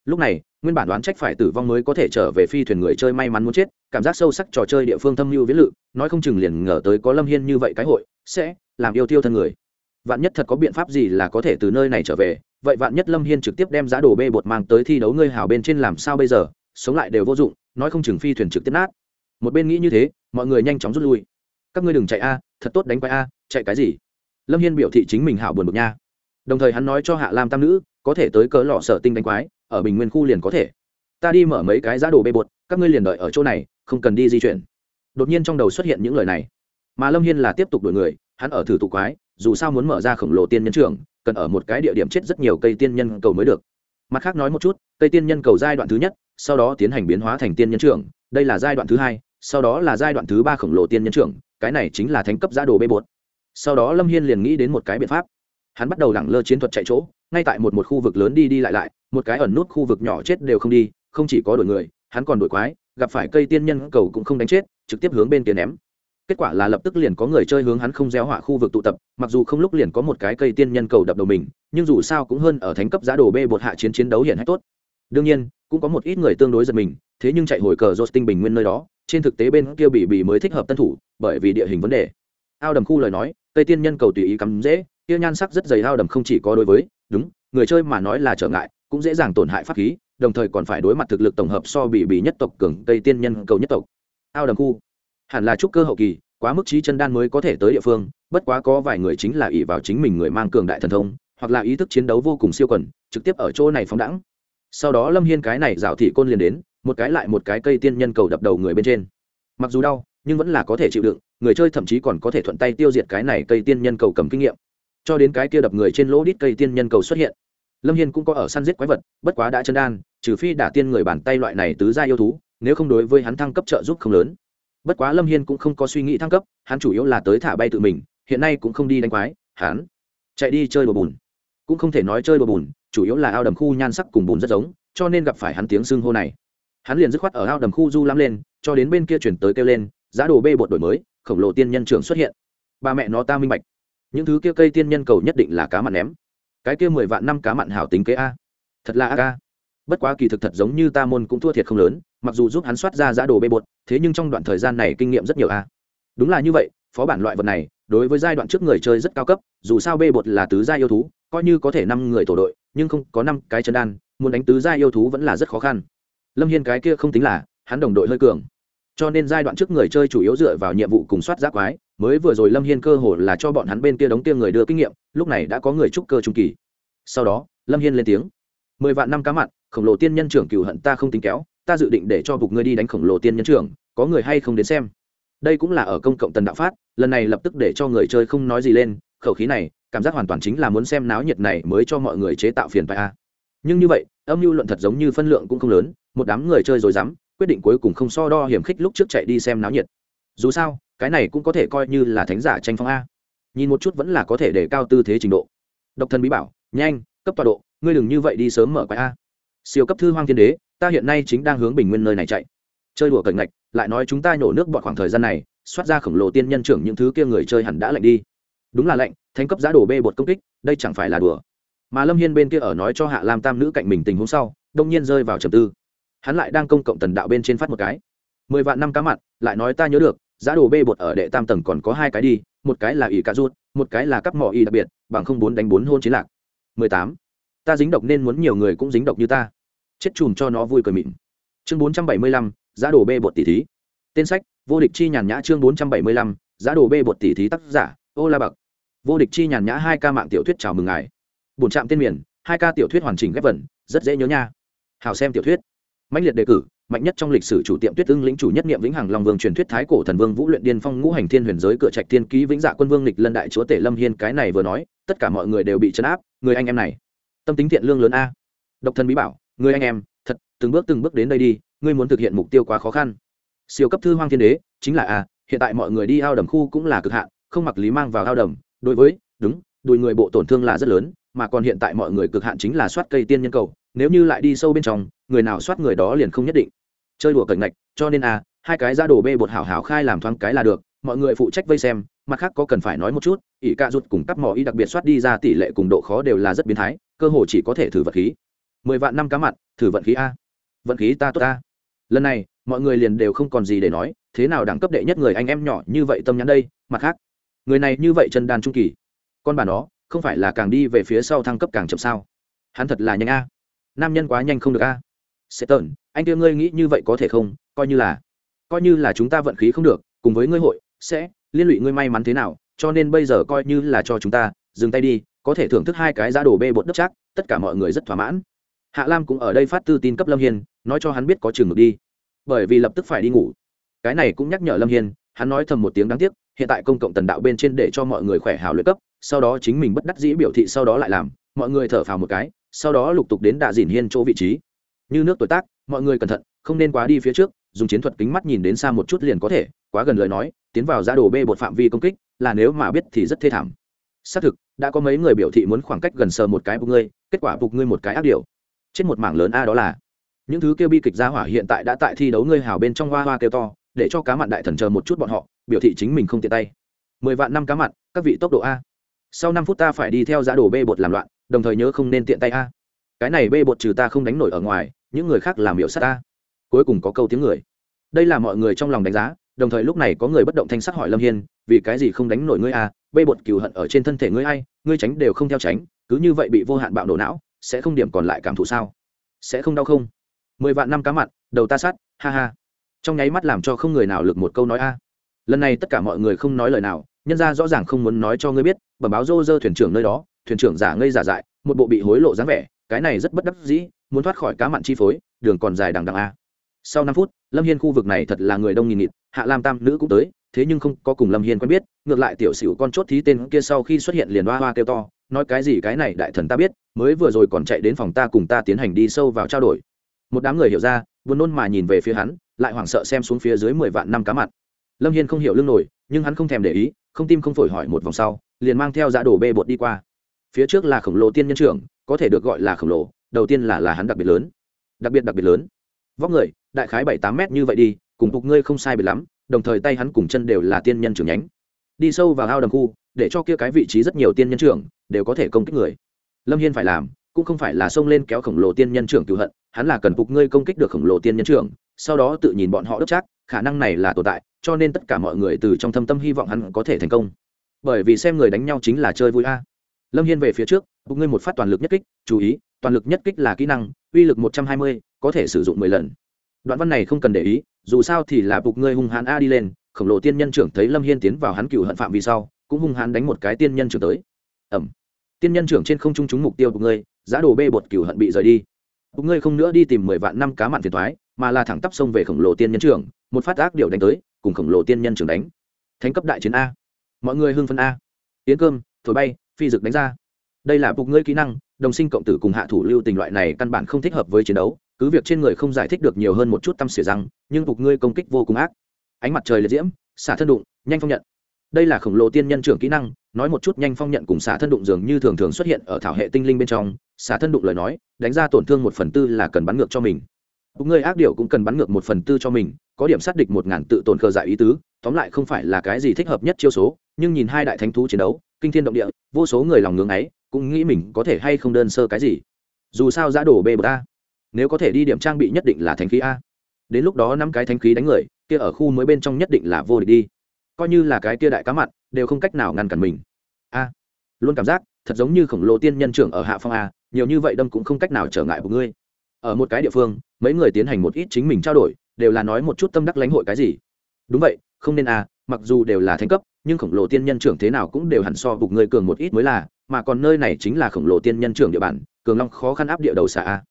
lúc này, nguyên bản đoán trách phải tử vong mới có thể trở về phi thuyền người chơi may mắn muốn chết, cảm giác sâu sắc trò chơi địa phương thâm mưu viễn lự, nói không chừng liền ngờ tới có lâm hiên như vậy cái hội, sẽ làm yêu tiêu thân người. Vạn nhất thật có biện pháp gì là có thể từ nơi này trở về, vậy vạn nhất lâm hiên trực tiếp đem giá đồ bê bột mang tới thi đấu ngươi hảo bên trên làm sao bây giờ, sống lại đều vô dụng, nói không chừng phi thuyền trực tiếp nát. Một bên nghĩ như thế, mọi người nhanh chóng rút lui. Các ngươi đừng chạy a, thật tốt đánh quái a, chạy cái gì? Lâm hiên biểu thị chính mình hảo buồn bực nha. Đồng thời hắn nói cho hạ lam tam nữ, có thể tới cỡ lọ sở tinh đánh quái ở bình nguyên khu liền có thể. Ta đi mở mấy cái giá đồ bê bột, các ngươi liền đợi ở chỗ này, không cần đi di chuyển. Đột nhiên trong đầu xuất hiện những lời này. Mà lâm hiên là tiếp tục đổi người, hắn ở thử tụ quái, dù sao muốn mở ra khổng lồ tiên nhân trường, cần ở một cái địa điểm chết rất nhiều cây tiên nhân cầu mới được. Mặt khác nói một chút, cây tiên nhân cầu giai đoạn thứ nhất, sau đó tiến hành biến hóa thành tiên nhân trưởng đây là giai đoạn thứ hai, sau đó là giai đoạn thứ ba khổng lồ tiên nhân trưởng cái này chính là thánh cấp giá đồ bê bột. Sau đó lâm hiên liền nghĩ đến một cái biện pháp. Hắn bắt đầu lẳng lơ chiến thuật chạy chỗ ngay tại một một khu vực lớn đi đi lại lại, một cái ẩn nút khu vực nhỏ chết đều không đi, không chỉ có đổi người, hắn còn đổi quái, gặp phải cây tiên nhân cầu cũng không đánh chết, trực tiếp hướng bên kia ném. Kết quả là lập tức liền có người chơi hướng hắn không gieo họa khu vực tụ tập, mặc dù không lúc liền có một cái cây tiên nhân cầu đập đầu mình, nhưng dù sao cũng hơn ở thánh cấp giá đồ b bột hạ chiến chiến đấu hiện hay tốt. Đương nhiên, cũng có một ít người tương đối giật mình, thế nhưng chạy hồi cờ Justin bình nguyên nơi đó, trên thực tế bên kia bị bị mới thích hợp tân thủ, bởi vì địa hình vấn đề. Ao đầm khu lời nói, cây tiên nhân cầu tùy ý cắm dễ, kia nhan sắc rất dày ao đầm không chỉ có đối với đúng, người chơi mà nói là trở ngại, cũng dễ dàng tổn hại pháp khí, đồng thời còn phải đối mặt thực lực tổng hợp so bị bị nhất tộc cường cây tiên nhân cầu nhất tộc. Ao đầm khu. Hẳn là trúc cơ hậu kỳ, quá mức trí chân đan mới có thể tới địa phương, bất quá có vài người chính là ỷ vào chính mình người mang cường đại thần thông, hoặc là ý thức chiến đấu vô cùng siêu quần, trực tiếp ở chỗ này phóng đẳng sau đó lâm hiên cái này rào thị côn liền đến, một cái lại một cái cây tiên nhân cầu đập đầu người bên trên. Mặc dù đau, nhưng vẫn là có thể chịu đựng, người chơi thậm chí còn có thể thuận tay tiêu diệt cái này cây tiên nhân cầu cầm kinh nghiệm cho đến cái kia đập người trên lỗ đít cây tiên nhân cầu xuất hiện. Lâm hiên cũng có ở săn giết quái vật, bất quá đã chân đan, trừ phi đả tiên người bàn tay loại này tứ ra yêu thú, nếu không đối với hắn thăng cấp trợ giúp không lớn. Bất quá lâm hiên cũng không có suy nghĩ thăng cấp, hắn chủ yếu là tới thả bay tự mình, hiện nay cũng không đi đánh quái, hắn chạy đi chơi đồ bùn. Cũng không thể nói chơi đồ bùn, chủ yếu là ao đầm khu nhan sắc cùng bùn rất giống, cho nên gặp phải hắn tiếng xưng hô này. Hắn liền dứt khoát ở ao đầm khu du lắm lên, cho đến bên kia chuyển tới kêu lên, giá đồ bê bột đổi mới, khổng lồ tiên nhân trưởng xuất hiện. Ba mẹ nó ta minh bạch những thứ kia cây tiên nhân cầu nhất định là cá mặn ném. Cái kia mười vạn năm cá mặn hảo tính kế a. Thật là a. Ca bất quá kỳ thực thật giống như ta môn cũng thua thiệt không lớn, mặc dù giúp hắn soát ra giá đồ bê bột, thế nhưng trong đoạn thời gian này kinh nghiệm rất nhiều a. Đúng là như vậy, phó bản loại vật này, đối với giai đoạn trước người chơi rất cao cấp, dù sao bê bột là tứ gia yêu thú, coi như có thể năm người tổ đội, nhưng không có năm cái chân đan, muốn đánh tứ gia yêu thú vẫn là rất khó khăn. Lâm hiên cái kia không tính là, hắn đồng đội hơi cường. Cho nên giai đoạn trước người chơi chủ yếu dựa vào nhiệm vụ cùng soát giác quái mới vừa rồi lâm hiên cơ hồ là cho bọn hắn bên kia đóng tiêm người đưa kinh nghiệm, lúc này đã có người trúc cơ trung kỳ. Sau đó, lâm hiên lên tiếng. Mười vạn năm cá mặn, khổng lồ tiên nhân trưởng cựu hận ta không tính kéo, ta dự định để cho bục ngươi đi đánh khổng lồ tiên nhân trưởng, có người hay không đến xem. Đây cũng là ở công cộng tần đạo phát, lần này lập tức để cho người chơi không nói gì lên, khẩu khí này, cảm giác hoàn toàn chính là muốn xem náo nhiệt này mới cho mọi người chế tạo phiền phải a. Nhưng như vậy, âm mưu luận thật giống như phân lượng cũng không lớn, một đám người chơi rồi dám quyết định cuối cùng không so đo hiểm khích lúc trước chạy đi xem náo nhiệt. Dù sao cái này cũng có thể coi như là thánh giả tranh phong a. Nhìn một chút vẫn là có thể để cao tư thế trình độ. Độc thân bí bảo, nhanh, cấp tọa độ, ngươi đừng như vậy đi sớm mở quái a. Siêu cấp thư hoang thiên đế, ta hiện nay chính đang hướng bình nguyên nơi này chạy. Chơi đùa cẩn ngạch, lại nói chúng ta nhổ nước bọn khoảng thời gian này, xoát ra khổng lồ tiên nhân trưởng những thứ kia người chơi hẳn đã lạnh đi. Đúng là lạnh, thánh cấp giá đổ bê bột công kích, đây chẳng phải là đùa. Mà lâm hiên bên kia ở nói cho hạ lam tam nữ cạnh mình tình huống sau, đông nhiên rơi vào trầm tư. Hắn lại đang công cộng tần đạo bên trên phát một cái. Mười vạn năm cá mặn, lại nói ta nhớ được giá đồ bê bột ở đệ tam tầng còn có hai cái đi, một cái là ỷ cà rút một cái là cắp mỏ y đặc biệt, bằng không bốn đánh bốn hôn chiến lạc. Mười tám. Ta dính độc nên muốn nhiều người cũng dính độc như ta. Chết chùm cho nó vui cười mịn. Chương bốn trăm bảy mươi lăm, giá đồ bê bột tỷ thí. Tên sách, vô địch chi nhàn nhã chương bốn trăm bảy mươi lăm, giá đồ bê bột tỷ thí tác giả, ô la bậc. Vô địch chi nhàn nhã hai ca mạng tiểu thuyết chào mừng ngài. Bổn trạm tên miền, hai ca tiểu thuyết hoàn chỉnh ghép vẩn rất dễ nhớ nha. Hào xem tiểu thuyết. Mạnh liệt đề cử mạnh nhất trong lịch sử chủ tiệm tuyết ưng lĩnh chủ nhất niệm vĩnh hằng long vương truyền thuyết thái cổ thần vương vũ luyện điên phong ngũ hành thiên huyền giới cửa trạch thiên ký vĩnh dạ quân vương lịch lân đại chúa tể lâm hiên cái này vừa nói tất cả mọi người đều bị chấn áp người anh em này tâm tính thiện lương lớn a độc thân bí bảo người anh em thật từng bước từng bước đến đây đi ngươi muốn thực hiện mục tiêu quá khó khăn siêu cấp thư hoang thiên đế chính là a hiện tại mọi người đi ao đầm khu cũng là cực hạn không mặc lý mang vào ao đầm đối với đúng đùi người bộ tổn thương là rất lớn mà còn hiện tại mọi người cực hạn chính là soát cây tiên nhân cầu nếu như lại đi sâu bên trong người nào soát người đó liền không nhất định chơi đùa cẩn ngạch, cho nên a hai cái ra đồ bê bột hảo hảo khai làm thoáng cái là được, mọi người phụ trách vây xem, mặt khác có cần phải nói một chút, ỷ ca rụt cùng các mỏ y đặc biệt soát đi ra tỷ lệ cùng độ khó đều là rất biến thái, cơ hồ chỉ có thể thử vật khí. Mười vạn năm cá mặt thử vận khí a. Vận khí ta tốt a. Lần này, mọi người liền đều không còn gì để nói, thế nào đẳng cấp đệ nhất người anh em nhỏ như vậy tâm nhắn đây, mặt khác. Người này như vậy chân đàn trung kỳ. Con bà nó, không phải là càng đi về phía sau thăng cấp càng chậm sao. Hắn thật là nhanh a. Nam nhân quá nhanh không được a. Sẽ tởn anh kia ngươi nghĩ như vậy có thể không? Coi như là, coi như là chúng ta vận khí không được, cùng với ngươi hội, sẽ, liên lụy ngươi may mắn thế nào, cho nên bây giờ coi như là cho chúng ta, dừng tay đi, có thể thưởng thức hai cái giá đồ bê bột đất chắc, tất cả mọi người rất thỏa mãn. Hạ lam cũng ở đây phát tư tin cấp lâm hiên, nói cho hắn biết có chừng mực đi. Bởi vì lập tức phải đi ngủ. Cái này cũng nhắc nhở lâm hiên, hắn nói thầm một tiếng đáng tiếc, hiện tại công cộng tần đạo bên trên để cho mọi người khỏe hào luyện cấp, sau đó chính mình bất đắc dĩ biểu thị sau đó lại làm, mọi người thở phào một cái, sau đó lục tục đến đạ dìn hiên chỗ vị trí như nước tuổi tác, mọi người cẩn thận, không nên quá đi phía trước, dùng chiến thuật kính mắt nhìn đến xa một chút liền có thể, quá gần lời nói, tiến vào giá đồ bê bột phạm vi công kích, là nếu mà biết thì rất thê thảm. Xác thực, đã có mấy người biểu thị muốn khoảng cách gần sờ một cái bục ngươi, kết quả bục ngươi một cái ác điều trên một mảng lớn a đó là. Những thứ kêu bi kịch gia hỏa hiện tại đã tại thi đấu ngươi hào bên trong hoa hoa kêu to, để cho cá mặn đại thần chờ một chút bọn họ, biểu thị chính mình không tiện tay. Mười vạn năm cá mặn, các vị tốc độ a. Sau năm phút ta phải đi theo giá đồ bê bột làm loạn, đồng thời nhớ không nên tiện tay a. Cái này bê bột trừ ta không đánh nổi ở ngoài những người khác làm hiệu sát ta. Cuối cùng có câu tiếng người. Đây là mọi người trong lòng đánh giá, đồng thời lúc này có người bất động thanh sắc hỏi lâm hiên, vì cái gì không đánh nổi ngươi a bê bột cừu hận ở trên thân thể ngươi ai? Ngươi tránh đều không theo tránh, cứ như vậy bị vô hạn bạo nổ não, sẽ không điểm còn lại cảm thụ sao? Sẽ không đau không? Mười vạn năm cá mặn, đầu ta sát, ha ha. Trong nháy mắt làm cho không người nào lực một câu nói a. Lần này tất cả mọi người không nói lời nào, nhân ra rõ ràng không muốn nói cho ngươi biết, bẩm báo rô rơ thuyền trưởng nơi đó, thuyền trưởng giả ngây giả dại, một bộ bị hối lộ dáng vẻ cái này rất bất đắc dĩ, muốn thoát khỏi cá mặn chi phối, đường còn dài đằng đằng a. Sau năm phút, lâm hiên khu vực này thật là người đông nghìn nghịt, hạ lam tam nữ cũng tới, thế nhưng không có cùng lâm hiên quen biết, ngược lại tiểu sửu con chốt thí tên kia sau khi xuất hiện liền hoa hoa kêu to, nói cái gì cái này đại thần ta biết, mới vừa rồi còn chạy đến phòng ta cùng ta tiến hành đi sâu vào trao đổi. Một đám người hiểu ra, buồn nôn mà nhìn về phía hắn, lại hoảng sợ xem xuống phía dưới mười vạn năm cá mặt lâm hiên không hiểu lương nổi, nhưng hắn không thèm để ý, không tim không phổi hỏi một vòng sau, liền mang theo giá đồ bê bột đi qua. Phía trước là khổng lồ tiên nhân trưởng có thể được gọi là khổng lồ, đầu tiên là là hắn đặc biệt lớn. Đặc biệt đặc biệt lớn. Vóc người, đại khái bảy tám mét như vậy đi, cùng phục ngươi không sai biệt lắm, đồng thời tay hắn cùng chân đều là tiên nhân trưởng nhánh. Đi sâu vào ao đầm khu, để cho kia cái vị trí rất nhiều tiên nhân trưởng đều có thể công kích người. Lâm hiên phải làm, cũng không phải là xông lên kéo khổng lồ tiên nhân trưởng cựu hận, hắn là cần phục ngươi công kích được khổng lồ tiên nhân trưởng, sau đó tự nhìn bọn họ đốc chắc khả năng này là tồn tại, cho nên tất cả mọi người từ trong thâm tâm hy vọng hắn có thể thành công. Bởi vì xem người đánh nhau chính là chơi vui a. Lâm hiên về phía trước bục ngươi một phát toàn lực nhất kích, chú ý, toàn lực nhất kích là kỹ năng, uy lực một trăm hai mươi, có thể sử dụng mười lần. Đoạn văn này không cần để ý, dù sao thì là bục ngươi hung hãn a đi lên, khổng lồ tiên nhân trưởng thấy lâm hiên tiến vào hắn cựu hận phạm vì sau, cũng hung hãn đánh một cái tiên nhân trưởng tới. Ẩm. Tiên nhân trưởng trên không trung trúng mục tiêu của ngươi, giá đồ bê bột cựu hận bị rời đi. Bục ngươi không nữa đi tìm mười vạn năm cá mặn phiền thoái, mà là thẳng tắp sông về khổng lồ tiên nhân trưởng, một phát ác điệu đánh tới, cùng khổng lồ tiên nhân trưởng đánh. Thánh cấp đại chiến a. Mọi người hưng phân a. Tiến cơm, thổi bay, phi dực đánh ra đây là phục ngươi kỹ năng, đồng sinh cộng tử cùng hạ thủ lưu tình loại này căn bản không thích hợp với chiến đấu, cứ việc trên người không giải thích được nhiều hơn một chút tâm xỉa răng, nhưng phục ngươi công kích vô cùng ác. Ánh mặt trời liệt diễm, xả thân đụng, nhanh phong nhận. Đây là khổng lồ tiên nhân trưởng kỹ năng, nói một chút nhanh phong nhận cùng xả thân đụng dường như thường thường xuất hiện ở thảo hệ tinh linh bên trong, xả thân đụng lời nói, đánh ra tổn thương một phần tư là cần bắn ngược cho mình. Người ác điệu cũng cần bắn ngược một phần tư cho mình, có điểm sát địch một ngàn tự tổn cơ giải ý tứ, tóm lại không phải là cái gì thích hợp nhất chiêu số, nhưng nhìn hai đại thánh thú chiến đấu, kinh thiên động địa, vô số người lòng ngưỡng ấy cũng nghĩ mình có thể hay không đơn sơ cái gì. Dù sao giá đổ bê bờ a, nếu có thể đi điểm trang bị nhất định là thánh khí a. Đến lúc đó năm cái thánh khí đánh người, kia ở khu mới bên trong nhất định là vô địch đi. Coi như là cái kia đại cá mặn, đều không cách nào ngăn cản mình. A, luôn cảm giác, thật giống như khổng lồ tiên nhân trưởng ở hạ phong a, nhiều như vậy đâm cũng không cách nào trở ngại của ngươi. Ở một cái địa phương, mấy người tiến hành một ít chính mình trao đổi, đều là nói một chút tâm đắc lãnh hội cái gì. Đúng vậy, không nên a, mặc dù đều là thánh cấp, nhưng khổng lồ tiên nhân trưởng thế nào cũng đều hẳn so bục ngươi cường một ít mới là mà còn nơi này chính là khổng lồ tiên nhân trưởng địa bàn, cường long khó khăn áp địa đầu xà a.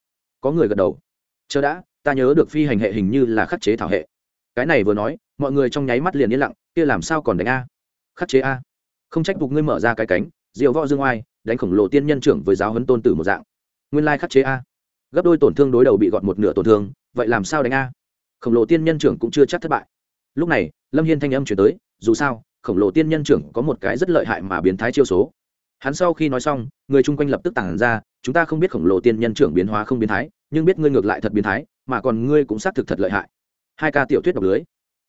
Có người gật đầu. Chờ đã, ta nhớ được phi hành hệ hình như là khắc chế thảo hệ. Cái này vừa nói, mọi người trong nháy mắt liền yên lặng, kia làm sao còn đánh a? Khắc chế a? Không trách phục ngươi mở ra cái cánh, diệu võ dương oai, đánh khổng lồ tiên nhân trưởng với giáo huấn tôn tử một dạng. Nguyên lai khắc chế a. Gấp đôi tổn thương đối đầu bị gọt một nửa tổn thương, vậy làm sao đánh a? Khổng lồ tiên nhân trưởng cũng chưa chắc thất bại. Lúc này, lâm hiên thanh âm chuyển tới, dù sao, khổng lồ tiên nhân trưởng có một cái rất lợi hại mà biến thái chiêu số hắn sau khi nói xong, người chung quanh lập tức tản ra, chúng ta không biết khổng lồ tiên nhân trưởng biến hóa không biến thái, nhưng biết ngươi ngược lại thật biến thái, mà còn ngươi cũng xác thực thật lợi hại. Hai ca tiểu thuyết độc lưới.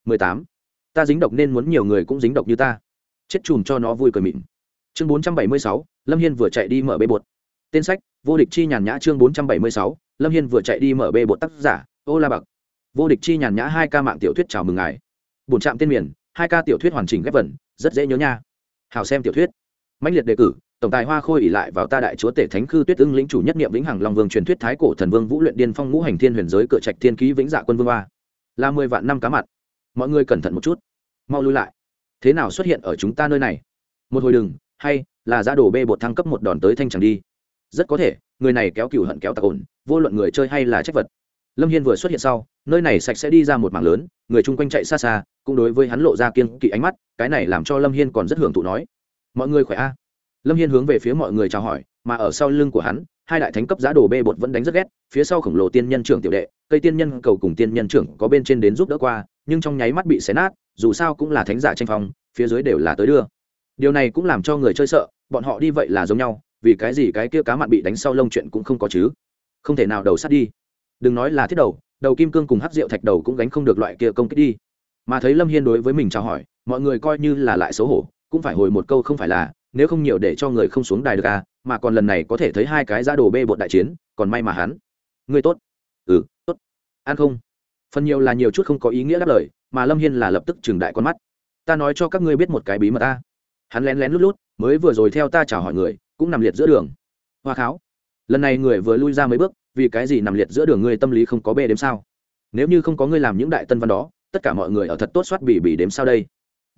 Mười tám. Ta dính độc nên muốn nhiều người cũng dính độc như ta. Chết chùm cho nó vui cười mịn. Chương bốn trăm bảy mươi sáu, lâm hiên vừa chạy đi mở bê bột. Tên sách, vô địch chi nhàn nhã chương bốn trăm bảy mươi sáu, lâm hiên vừa chạy đi mở bê bột tác giả, ô la bạc. Vô địch chi nhàn nhã hai ca mạng tiểu thuyết chào mừng ngài. Bổn trạm tên miền, hai ca tiểu thuyết hoàn chỉnh ghép vần, rất dễ nhớ nha. Hào xem tiểu thuyết mãnh liệt đề cử, tổng tài hoa khôi ỉ lại vào ta đại chúa tể thánh khư tuyết ưng lĩnh chủ nhất niệm vĩnh hằng long vương truyền thuyết thái cổ thần vương vũ luyện điên phong ngũ hành thiên huyền giới cửa trạch thiên ký vĩnh dạ quân vương ba là mười vạn năm cá mặt mọi người cẩn thận một chút. Mau lui lại. Thế nào xuất hiện ở chúng ta nơi này? Một hồi đừng, hay là ra đồ bê bột thăng cấp một đòn tới thanh chẳng đi. Rất có thể, người này kéo cựu hận kéo tạc ổn, vô luận người chơi hay là trách vật. Lâm hiên vừa xuất hiện sau, nơi này sạch sẽ đi ra một mảng lớn, người chung quanh chạy xa xa, cũng đối với hắn lộ ra kiên kỵ ánh mắt, cái này làm cho lâm hiên còn rất hưởng thụ nói mọi người khỏe a? Lâm hiên hướng về phía mọi người chào hỏi, mà ở sau lưng của hắn, hai đại thánh cấp giá đồ bê bột vẫn đánh rất ghét, phía sau khổng lồ tiên nhân trưởng tiểu đệ, cây tiên nhân cầu cùng tiên nhân trưởng có bên trên đến giúp đỡ qua, nhưng trong nháy mắt bị xé nát, dù sao cũng là thánh giả tranh phong, phía dưới đều là tới đưa. Điều này cũng làm cho người chơi sợ, bọn họ đi vậy là giống nhau, vì cái gì cái kia cá mặn bị đánh sau lông chuyện cũng không có chứ? Không thể nào đầu sát đi. Đừng nói là thiết đầu đầu kim cương cùng hắc rượu thạch đầu cũng gánh không được loại kia công kích đi. Mà thấy lâm hiên đối với mình chào hỏi, mọi người coi như là lại xấu hổ cũng phải hồi một câu không phải là, nếu không nhiều để cho người không xuống đài được à mà còn lần này có thể thấy hai cái giá đồ bê bột đại chiến, còn may mà hắn. Người tốt. Ừ tốt. Ăn không? Phần nhiều là nhiều chút không có ý nghĩa đáp lời, mà lâm hiên là lập tức trừng đại con mắt. Ta nói cho các ngươi biết một cái bí mật ta. Hắn lén lén lút lút, mới vừa rồi theo ta chào hỏi người, cũng nằm liệt giữa đường. Hoa kháo. Lần này người vừa lui ra mấy bước, vì cái gì nằm liệt giữa đường ngươi tâm lý không có bê đếm sao? Nếu như không có ngươi làm những đại tân văn đó, tất cả mọi người ở thật tốt soát bỉ bỉ đếm sao đây?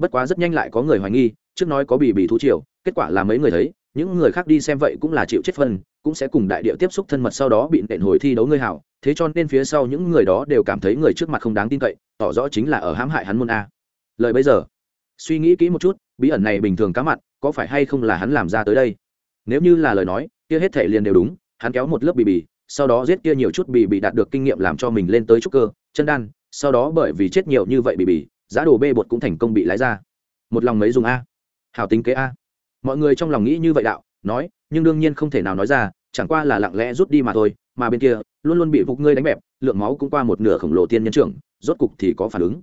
Bất quá rất nhanh lại có người hoài nghi trước nói có bì bì thú triều kết quả là mấy người thấy những người khác đi xem vậy cũng là chịu chết phân cũng sẽ cùng đại địa tiếp xúc thân mật sau đó bị nện hồi thi đấu ngươi hảo. Thế cho nên phía sau những người đó đều cảm thấy người trước mặt không đáng tin cậy tỏ rõ chính là ở hãm hại hắn môn a. Lời bây giờ suy nghĩ kỹ một chút bí ẩn này bình thường cá mặt, có phải hay không là hắn làm ra tới đây? Nếu như là lời nói kia hết thể liền đều đúng hắn kéo một lớp bì bì sau đó giết kia nhiều chút bì bì đạt được kinh nghiệm làm cho mình lên tới trúc cơ chân đan sau đó bởi vì chết nhiều như vậy bì bì giá đồ bê bột cũng thành công bị lái ra. Một lòng mấy dùng a. Hào tính kế a. Mọi người trong lòng nghĩ như vậy đạo, nói, nhưng đương nhiên không thể nào nói ra, chẳng qua là lặng lẽ rút đi mà thôi, mà bên kia, luôn luôn bị phục ngươi đánh bẹp, lượng máu cũng qua một nửa khổng lồ tiên nhân trưởng, rốt cục thì có phản ứng.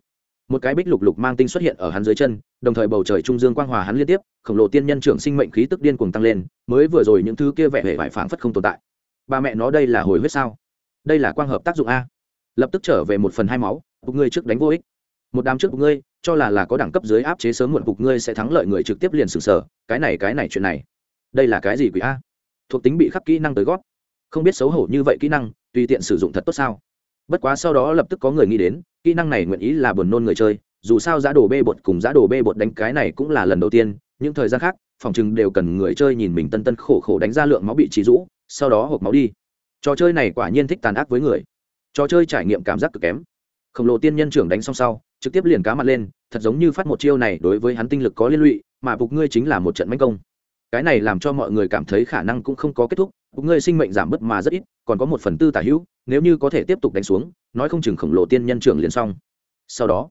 Một cái bích lục lục mang tinh xuất hiện ở hắn dưới chân, đồng thời bầu trời trung dương quang hòa hắn liên tiếp, khổng lồ tiên nhân trưởng sinh mệnh khí tức điên cuồng tăng lên, mới vừa rồi những thứ kia vẻ vẻ vải phảng phất không tồn tại. Ba mẹ nó đây là hồi huyết sao? Đây là quang hợp tác dụng a. Lập tức trở về một phần hai máu bục ngươi trước đánh vô ích một đám trước bục ngươi, cho là là có đẳng cấp dưới áp chế sớm muộn bục ngươi sẽ thắng lợi người trực tiếp liền xử sở cái này cái này chuyện này. Đây là cái gì quỷ a? Thuộc tính bị khắc kỹ năng tới gót không biết xấu hổ như vậy kỹ năng, tùy tiện sử dụng thật tốt sao? Bất quá sau đó lập tức có người nghĩ đến, kỹ năng này nguyện ý là buồn nôn người chơi, dù sao giá đồ bê bột cùng giá đồ bê bột đánh cái này cũng là lần đầu tiên, những thời gian khác, phòng chừng đều cần người chơi nhìn mình tân tân khổ khổ đánh ra lượng máu bị trí rũ, sau đó hộp máu đi. Trò chơi này quả nhiên thích tàn ác với người. Trò chơi trải nghiệm cảm giác cực kém. Khổng lồ tiên nhân trưởng đánh xong sau trực tiếp liền cá mặt lên, thật giống như phát một chiêu này đối với hắn tinh lực có liên lụy, mà bục ngươi chính là một trận manh công. Cái này làm cho mọi người cảm thấy khả năng cũng không có kết thúc, bục ngươi sinh mệnh giảm bớt mà rất ít, còn có một phần tư tả hữu, nếu như có thể tiếp tục đánh xuống, nói không chừng khổng lồ tiên nhân trưởng liền xong. Sau đó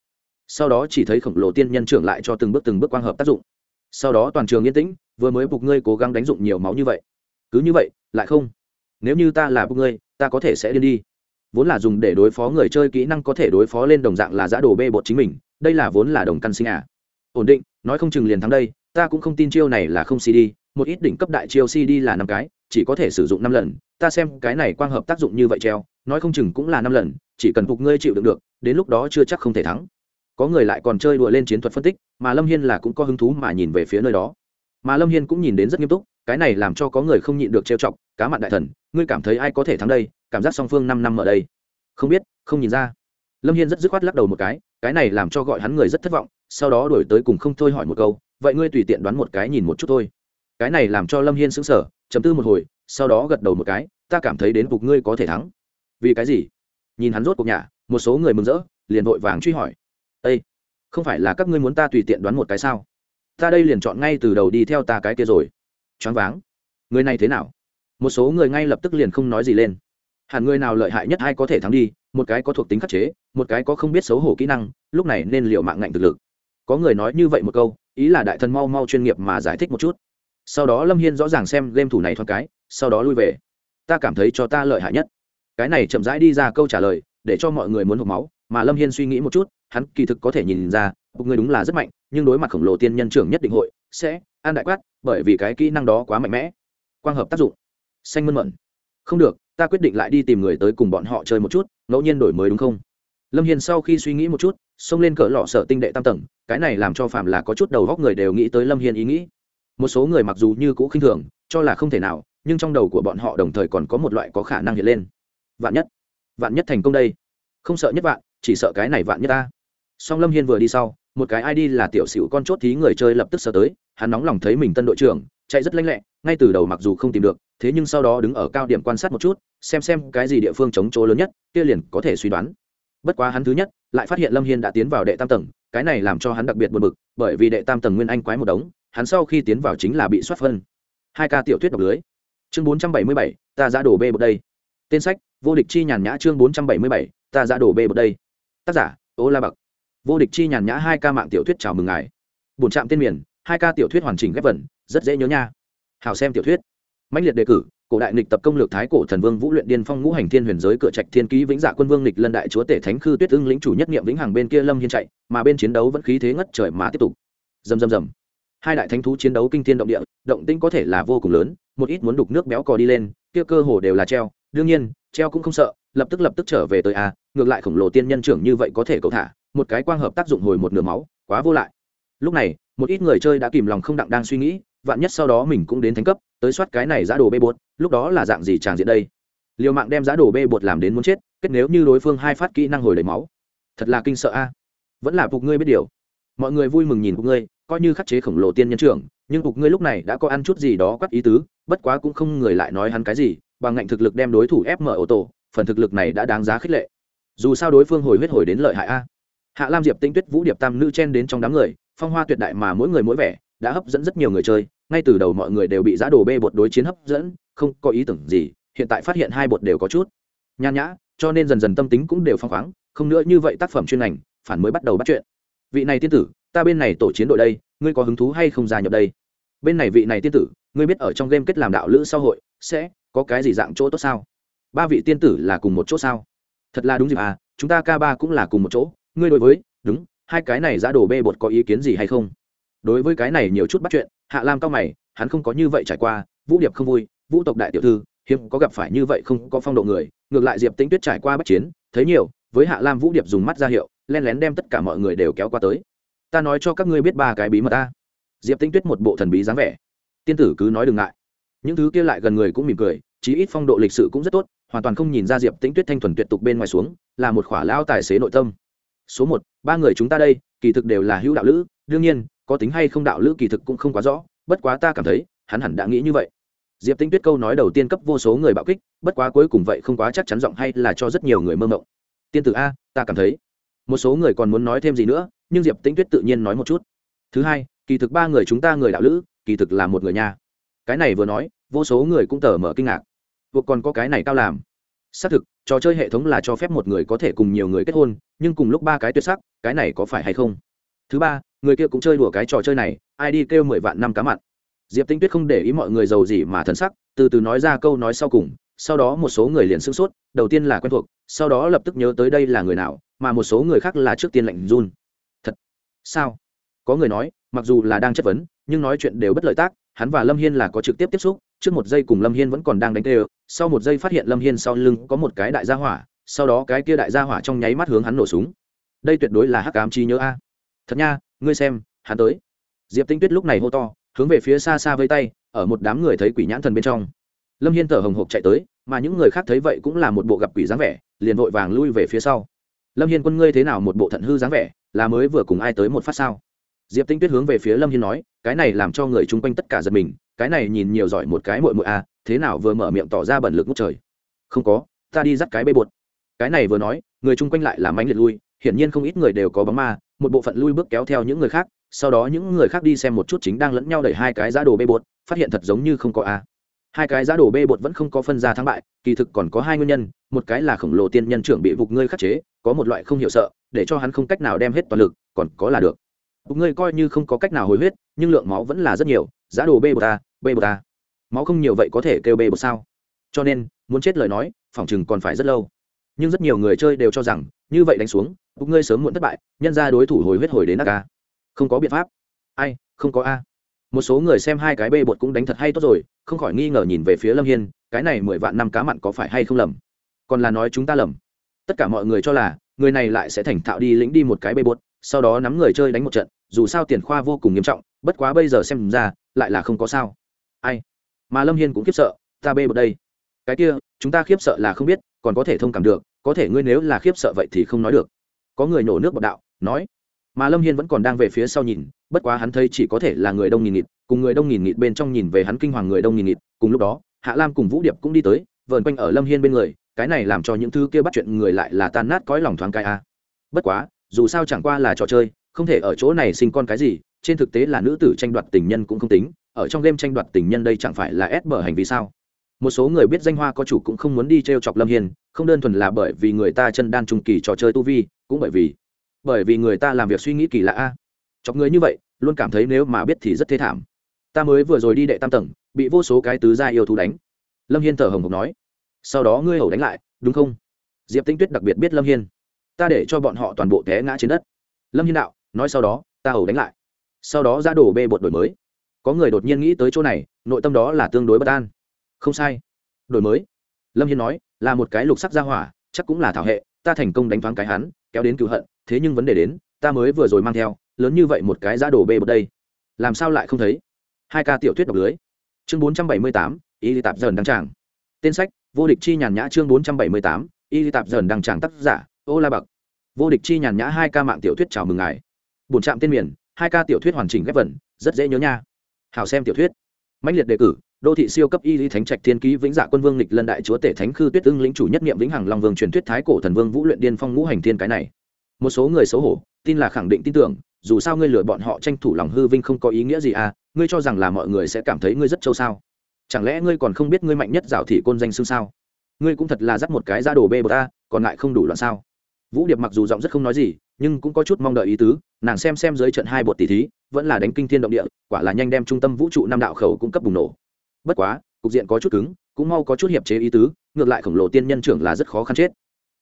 sau đó chỉ thấy khổng lồ tiên nhân trưởng lại cho từng bước từng bước quang hợp tác dụng. Sau đó toàn trường yên tĩnh, vừa mới bục ngươi cố gắng đánh dụng nhiều máu như vậy. Cứ như vậy, lại không. Nếu như ta là bục ngươi, ta có thể sẽ điên đi vốn là dùng để đối phó người chơi kỹ năng có thể đối phó lên đồng dạng là giã đồ bê bột chính mình, đây là vốn là đồng căn sinh à. Ổn định, nói không chừng liền thắng đây, ta cũng không tin chiêu này là không cd một ít đỉnh cấp đại chiêu cd là năm cái, chỉ có thể sử dụng năm lần, ta xem cái này quang hợp tác dụng như vậy treo, nói không chừng cũng là năm lần, chỉ cần phục ngươi chịu đựng được, đến lúc đó chưa chắc không thể thắng. Có người lại còn chơi đùa lên chiến thuật phân tích, mà lâm hiên là cũng có hứng thú mà nhìn về phía nơi đó. Mà lâm hiên cũng nhìn đến rất nghiêm túc, cái này làm cho có người không nhịn được trêu chọc, cá mặn đại thần, ngươi cảm thấy ai có thể thắng đây? Cảm giác song phương năm năm ở đây. Không biết, không nhìn ra. Lâm hiên rất dứt khoát lắc đầu một cái cái này làm cho gọi hắn người rất thất vọng, sau đó đổi tới cùng không thôi hỏi một câu, vậy ngươi tùy tiện đoán một cái nhìn một chút thôi. Cái này làm cho lâm hiên sững sờ chấm tư một hồi, sau đó gật đầu một cái, ta cảm thấy đến cục ngươi có thể thắng. Vì cái gì? Nhìn hắn rốt cuộc nhà, một số người mừng rỡ, liền vội vàng truy hỏi. Ây không phải là các ngươi muốn ta tùy tiện đoán một cái sao? Ta đây liền chọn ngay từ đầu đi theo ta cái kia rồi. Choáng váng. Người này thế nào? Một số người ngay lập tức liền không nói gì lên hẳn người nào lợi hại nhất ai có thể thắng đi, một cái có thuộc tính khắc chế, một cái có không biết xấu hổ kỹ năng, lúc này nên liệu mạng ngạnh thực lực. Có người nói như vậy một câu, ý là đại thần mau mau chuyên nghiệp mà giải thích một chút. Sau đó lâm hiên rõ ràng xem game thủ này thoáng cái, sau đó lui về. Ta cảm thấy cho ta lợi hại nhất. Cái này chậm rãi đi ra câu trả lời, để cho mọi người muốn hộp máu, mà lâm hiên suy nghĩ một chút, hắn kỳ thực có thể nhìn ra một người đúng là rất mạnh, nhưng đối mặt khổng lồ tiên nhân trưởng nhất định hội, sẽ an đại quát, bởi vì cái kỹ năng đó quá mạnh mẽ. Quang hợp tác dụng. Xanh mơn mận. Không được ta quyết định lại đi tìm người tới cùng bọn họ chơi một chút, ngẫu nhiên đổi mới đúng không? Lâm hiền sau khi suy nghĩ một chút, xông lên cỡ lọ sợ tinh đệ tam tầng, cái này làm cho phạm là có chút đầu góc người đều nghĩ tới lâm hiền ý nghĩ. Một số người mặc dù như cũ khinh thường, cho là không thể nào, nhưng trong đầu của bọn họ đồng thời còn có một loại có khả năng hiện lên. Vạn nhất vạn nhất thành công đây. Không sợ nhất vạn, chỉ sợ cái này vạn nhất ta. Song lâm hiên vừa đi sau, một cái id là tiểu sửu con chốt thí người chơi lập tức sờ tới, hắn nóng lòng thấy mình tân đội trưởng, chạy rất lanh lẹ, ngay từ đầu mặc dù không tìm được, thế nhưng sau đó đứng ở cao điểm quan sát một chút xem xem cái gì địa phương chống chỗ lớn nhất, kia liền có thể suy đoán. Bất quá hắn thứ nhất, lại phát hiện lâm hiên đã tiến vào đệ tam tầng, cái này làm cho hắn đặc biệt buồn bực, bởi vì đệ tam tầng nguyên anh quái một đống, hắn sau khi tiến vào chính là bị soát phân. Hai ca tiểu thuyết đọc lưới. Chương bốn trăm bảy mươi bảy, ta giã đổ b một đây. Tên sách, vô địch chi nhàn nhã chương bốn trăm bảy mươi bảy, ta giã đổ b một đây. Tác giả, ô la bậc vô địch chi nhàn nhã hai ca mạng tiểu thuyết chào mừng ngài. Bổn trạm tên miền, hai ca tiểu thuyết hoàn chỉnh ghép vần, rất dễ nhớ nha. Hào xem tiểu thuyết. Mạnh liệt đề cử cổ đại nịch tập công lược thái cổ thần vương vũ luyện điên phong ngũ hành thiên huyền giới cửa trạch thiên ký vĩnh dạ quân vương nịch lân đại chúa tể thánh khư tuyết ưng lĩnh chủ nhất niệm vĩnh hằng bên kia lâm hiên chạy, mà bên chiến đấu vẫn khí thế ngất trời mà tiếp tục. Dầm dầm dầm hai đại thánh thú chiến đấu kinh thiên động địa, động tĩnh có thể là vô cùng lớn, một ít muốn đục nước béo cò đi lên, kia cơ hồ đều là treo. Đương nhiên, treo cũng không sợ, lập tức lập tức trở về tới a, ngược lại khổng lồ tiên nhân trưởng như vậy có thể cầu thả, một cái quang hợp tác dụng hồi một nửa máu, quá vô lại. Lúc này một ít người chơi đã kìm lòng không đặng đang suy nghĩ, vạn nhất sau đó mình cũng đến thánh cấp, tới soát cái này giá đồ bê bột, lúc đó là dạng gì tràng diện đây? Liều mạng đem giá đồ bê bột làm đến muốn chết, kết nếu như đối phương hai phát kỹ năng hồi đầy máu. Thật là kinh sợ a. Vẫn là phục ngươi biết điều. Mọi người vui mừng nhìn phục ngươi, coi như khắc chế khổng lồ tiên nhân trưởng, nhưng phục ngươi lúc này đã có ăn chút gì đó quắc ý tứ, bất quá cũng không người lại nói hắn cái gì, bằng ngạnh thực lực đem đối thủ ép mở ô tô, phần thực lực này đã đáng giá khích lệ. Dù sao đối phương hồi huyết hồi đến lợi hại a. Hạ lam diệp tinh tuyết vũ điệp tam nữ chen đến trong đám người phong hoa tuyệt đại mà mỗi người mỗi vẻ, đã hấp dẫn rất nhiều người chơi, ngay từ đầu mọi người đều bị giá đồ bê bột đối chiến hấp dẫn, không có ý tưởng gì, hiện tại phát hiện hai bột đều có chút nhan nhã, cho nên dần dần tâm tính cũng đều phong khoáng, không nữa như vậy tác phẩm chuyên ngành, phản mới bắt đầu bắt chuyện. Vị này tiên tử, ta bên này tổ chiến đội đây, ngươi có hứng thú hay không gia nhập đây? Bên này vị này tiên tử, ngươi biết ở trong game kết làm đạo lữ xã hội, sẽ có cái gì dạng chỗ tốt sao? Ba vị tiên tử là cùng một chỗ sao? Thật là đúng dịp à chúng ta ca ba cũng là cùng một chỗ, ngươi đối với, đúng hai cái này giá đồ bê bột có ý kiến gì hay không? Đối với cái này nhiều chút bắt chuyện, hạ lam cao mày, hắn không có như vậy trải qua, vũ điệp không vui, vũ tộc đại tiểu thư, hiếm có gặp phải như vậy không có phong độ người, ngược lại diệp tĩnh tuyết trải qua bắt chiến, thấy nhiều, với hạ lam vũ điệp dùng mắt ra hiệu len lén đem tất cả mọi người đều kéo qua tới. Ta nói cho các ngươi biết ba cái bí mật ta. Diệp tĩnh tuyết một bộ thần bí dáng vẻ. Tiên tử cứ nói đừng ngại. Những thứ kia lại gần người cũng mỉm cười, chí ít phong độ lịch sự cũng rất tốt, hoàn toàn không nhìn ra diệp tĩnh tuyết thanh thuần tuyệt tục bên ngoài xuống, là một khỏa lao tài xế nội tâm số một, ba người chúng ta đây, kỳ thực đều là hữu đạo lữ, đương nhiên, có tính hay không đạo lữ kỳ thực cũng không quá rõ, bất quá ta cảm thấy, hắn hẳn đã nghĩ như vậy. Diệp tinh tuyết câu nói đầu tiên cấp vô số người bạo kích, bất quá cuối cùng vậy không quá chắc chắn giọng hay là cho rất nhiều người mơ mộng. Tiên tử a, ta cảm thấy, một số người còn muốn nói thêm gì nữa, nhưng diệp tinh tuyết tự nhiên nói một chút. Thứ hai, kỳ thực ba người chúng ta người đạo lữ, kỳ thực là một người nhà cái này vừa nói, vô số người cũng tờ mở kinh ngạc. Buộc còn có cái này cao làm. Xác thực trò chơi hệ thống là cho phép một người có thể cùng nhiều người kết hôn, nhưng cùng lúc ba cái tuyệt sắc, cái này có phải hay không? Thứ ba, người kia cũng chơi đùa cái trò chơi này, ai đi kêu mười vạn năm cá mặn. Diệp tinh tuyết không để ý mọi người giàu gì mà thân sắc, từ từ nói ra câu nói sau cùng, sau đó một số người liền sửng sốt, đầu tiên là quen thuộc, sau đó lập tức nhớ tới đây là người nào, mà một số người khác là trước tiên lạnh run. Thật? Sao? Có người nói, mặc dù là đang chất vấn, nhưng nói chuyện đều bất lợi tác, hắn và lâm hiên là có trực tiếp tiếp xúc trước một giây cùng lâm hiên vẫn còn đang đánh tê sau một giây phát hiện lâm hiên sau lưng có một cái đại gia hỏa, sau đó cái kia đại gia hỏa trong nháy mắt hướng hắn nổ súng. Đây tuyệt đối là hắc ám chi nhớ a. Thật nha, ngươi xem, hắn tới. Diệp tinh tuyết lúc này hô to, hướng về phía xa xa với tay, ở một đám người thấy quỷ nhãn thần bên trong. Lâm hiên thở hồng hộc chạy tới, mà những người khác thấy vậy cũng là một bộ gặp quỷ dáng vẻ, liền vội vàng lui về phía sau. Lâm hiên quân ngươi thế nào một bộ thận hư dáng vẻ, là mới vừa cùng ai tới một phát sao? Diệp tinh tuyết hướng về phía lâm hiên nói, cái này làm cho người chung quanh tất cả giật mình cái này nhìn nhiều giỏi một cái mội mội à thế nào vừa mở miệng tỏ ra bẩn lực ngút trời? Không có, ta đi dắt cái bê bột. Cái này vừa nói, người chung quanh lại làm ánh liệt lui, hiển nhiên không ít người đều có bóng ma, một bộ phận lui bước kéo theo những người khác, sau đó những người khác đi xem một chút chính đang lẫn nhau đẩy hai cái giá đồ bê bột, phát hiện thật giống như không có a hai cái giá đồ bê bột vẫn không có phân ra thắng bại, kỳ thực còn có hai nguyên nhân, một cái là khổng lồ tiên nhân trưởng bị vục ngươi khắc chế, có một loại không hiểu sợ, để cho hắn không cách nào đem hết toàn lực, còn có là được. Vục ngươi coi như không có cách nào hồi huyết, nhưng lượng máu vẫn là rất nhiều giá đồ bê bột ta, bê bột ta. Máu không nhiều vậy có thể kêu bê bột sao? Cho nên, muốn chết lời nói phỏng chừng còn phải rất lâu. Nhưng rất nhiều người chơi đều cho rằng, như vậy đánh xuống bục ngươi sớm muộn thất bại, nhân ra đối thủ hồi huyết hồi đến a không có biện pháp. Ai, không có a. Một số người xem hai cái bê bột cũng đánh thật hay tốt rồi, không khỏi nghi ngờ nhìn về phía lâm hiên, cái này mười vạn năm cá mặn có phải hay không lầm? Còn là nói chúng ta lầm. Tất cả mọi người cho là, người này lại sẽ thành thạo đi lĩnh đi một cái bê bột, sau đó nắm người chơi đánh một trận, dù sao tiền khoa vô cùng nghiêm trọng, bất quá bây giờ xem ra lại là không có sao. Ai? Mà lâm hiên cũng khiếp sợ, ta bê bật đây. Cái kia, chúng ta khiếp sợ là không biết, còn có thể thông cảm được, có thể ngươi nếu là khiếp sợ vậy thì không nói được. Có người nổ nước bọt đạo, nói. Mà lâm hiên vẫn còn đang về phía sau nhìn, bất quá hắn thấy chỉ có thể là người đông nghìn nghịt, cùng người đông nghìn nghịt bên trong nhìn về hắn kinh hoàng người đông nghìn nghịt. Cùng lúc đó, hạ lam cùng vũ điệp cũng đi tới, vờn quanh ở lâm hiên bên người, cái này làm cho những thứ kia bắt chuyện người lại là tan nát cõi lòng thoáng cái a. Bất quá, dù sao chẳng qua là trò chơi, không thể ở chỗ này sinh con cái gì trên thực tế là nữ tử tranh đoạt tình nhân cũng không tính, ở trong game tranh đoạt tình nhân đây chẳng phải là ép bở hành vi sao? Một số người biết danh hoa có chủ cũng không muốn đi t r e o chọc lâm hiền không đơn thuần là bởi vì người ta chân đan trung kỳ trò chơi tu vi, cũng bởi vì bởi vì người ta làm việc suy nghĩ kỳ lạ a. Chọc người như vậy, luôn cảm thấy nếu mà biết thì rất thế thảm. Ta mới vừa rồi đi đệ tam tầng, bị vô số cái tứ gia yêu thú đánh. Lâm hiên thở hồng hộc nói, sau đó ngươi hầu đánh lại, đúng không? Diệp tinh tuyết đặc biệt biết lâm hiên. Ta để cho bọn họ toàn bộ té ngã trên đất. Lâm hiên đạo, nói sau đó, ta hầu đánh lại sau đó ra đổ bê bột đổi mới. Có người đột nhiên nghĩ tới chỗ này, nội tâm đó là tương đối bất an. Không sai. Đổi mới. Lâm hiên nói, là một cái lục sắc gia hỏa, chắc cũng là thảo hệ, ta thành công đánh thoáng cái hắn, kéo đến cựu hận, thế nhưng vấn đề đến, ta mới vừa rồi mang theo, lớn như vậy một cái giá đổ bê bột đây. Làm sao lại không thấy? Hai ca tiểu thuyết đọc lưới. Chương bốn trăm bảy mươi tám, y tạp dần đăng tràng. Tên sách, vô địch chi nhàn nhã chương bốn trăm bảy mươi tám, y tạp dần đăng tràng tác giả, ô la bậc. Vô địch chi nhàn nhã hai ca mạng tiểu thuyết chào mừng ngài. Bổn trạm tên miền hai ca tiểu thuyết hoàn chỉnh ghép vần, rất dễ nhớ nha. Hào xem tiểu thuyết. Mãnh liệt đề cử, đô thị siêu cấp y lý thánh trạch thiên ký vĩnh dạ quân vương lịch lân đại chúa tể thánh khư tuyết ưng lĩnh chủ nhất niệm vĩnh hằng long vương truyền thuyết thái cổ thần vương vũ luyện điên phong ngũ hành thiên cái này. Một số người xấu hổ, tin là khẳng định tin tưởng, dù sao ngươi lừa bọn họ tranh thủ lòng hư vinh không có ý nghĩa gì à ngươi cho rằng là mọi người sẽ cảm thấy ngươi rất châu sao? Chẳng lẽ ngươi còn không biết ngươi mạnh nhất dạo thị côn danh xương sao? Ngươi cũng thật là dắt một cái ra đồ bê bờ ta, còn lại không đủ loạn sao? Vũ điệp mặc dù giọng rất không nói gì nhưng cũng có chút mong đợi ý tứ, nàng xem xem dưới trận hai bột tỷ thí, vẫn là đánh kinh thiên động địa, quả là nhanh đem trung tâm vũ trụ năm đạo khẩu cung cấp bùng nổ. Bất quá, cục diện có chút cứng, cũng mau có chút hiệp chế ý tứ, ngược lại khổng lồ tiên nhân trưởng là rất khó khăn chết.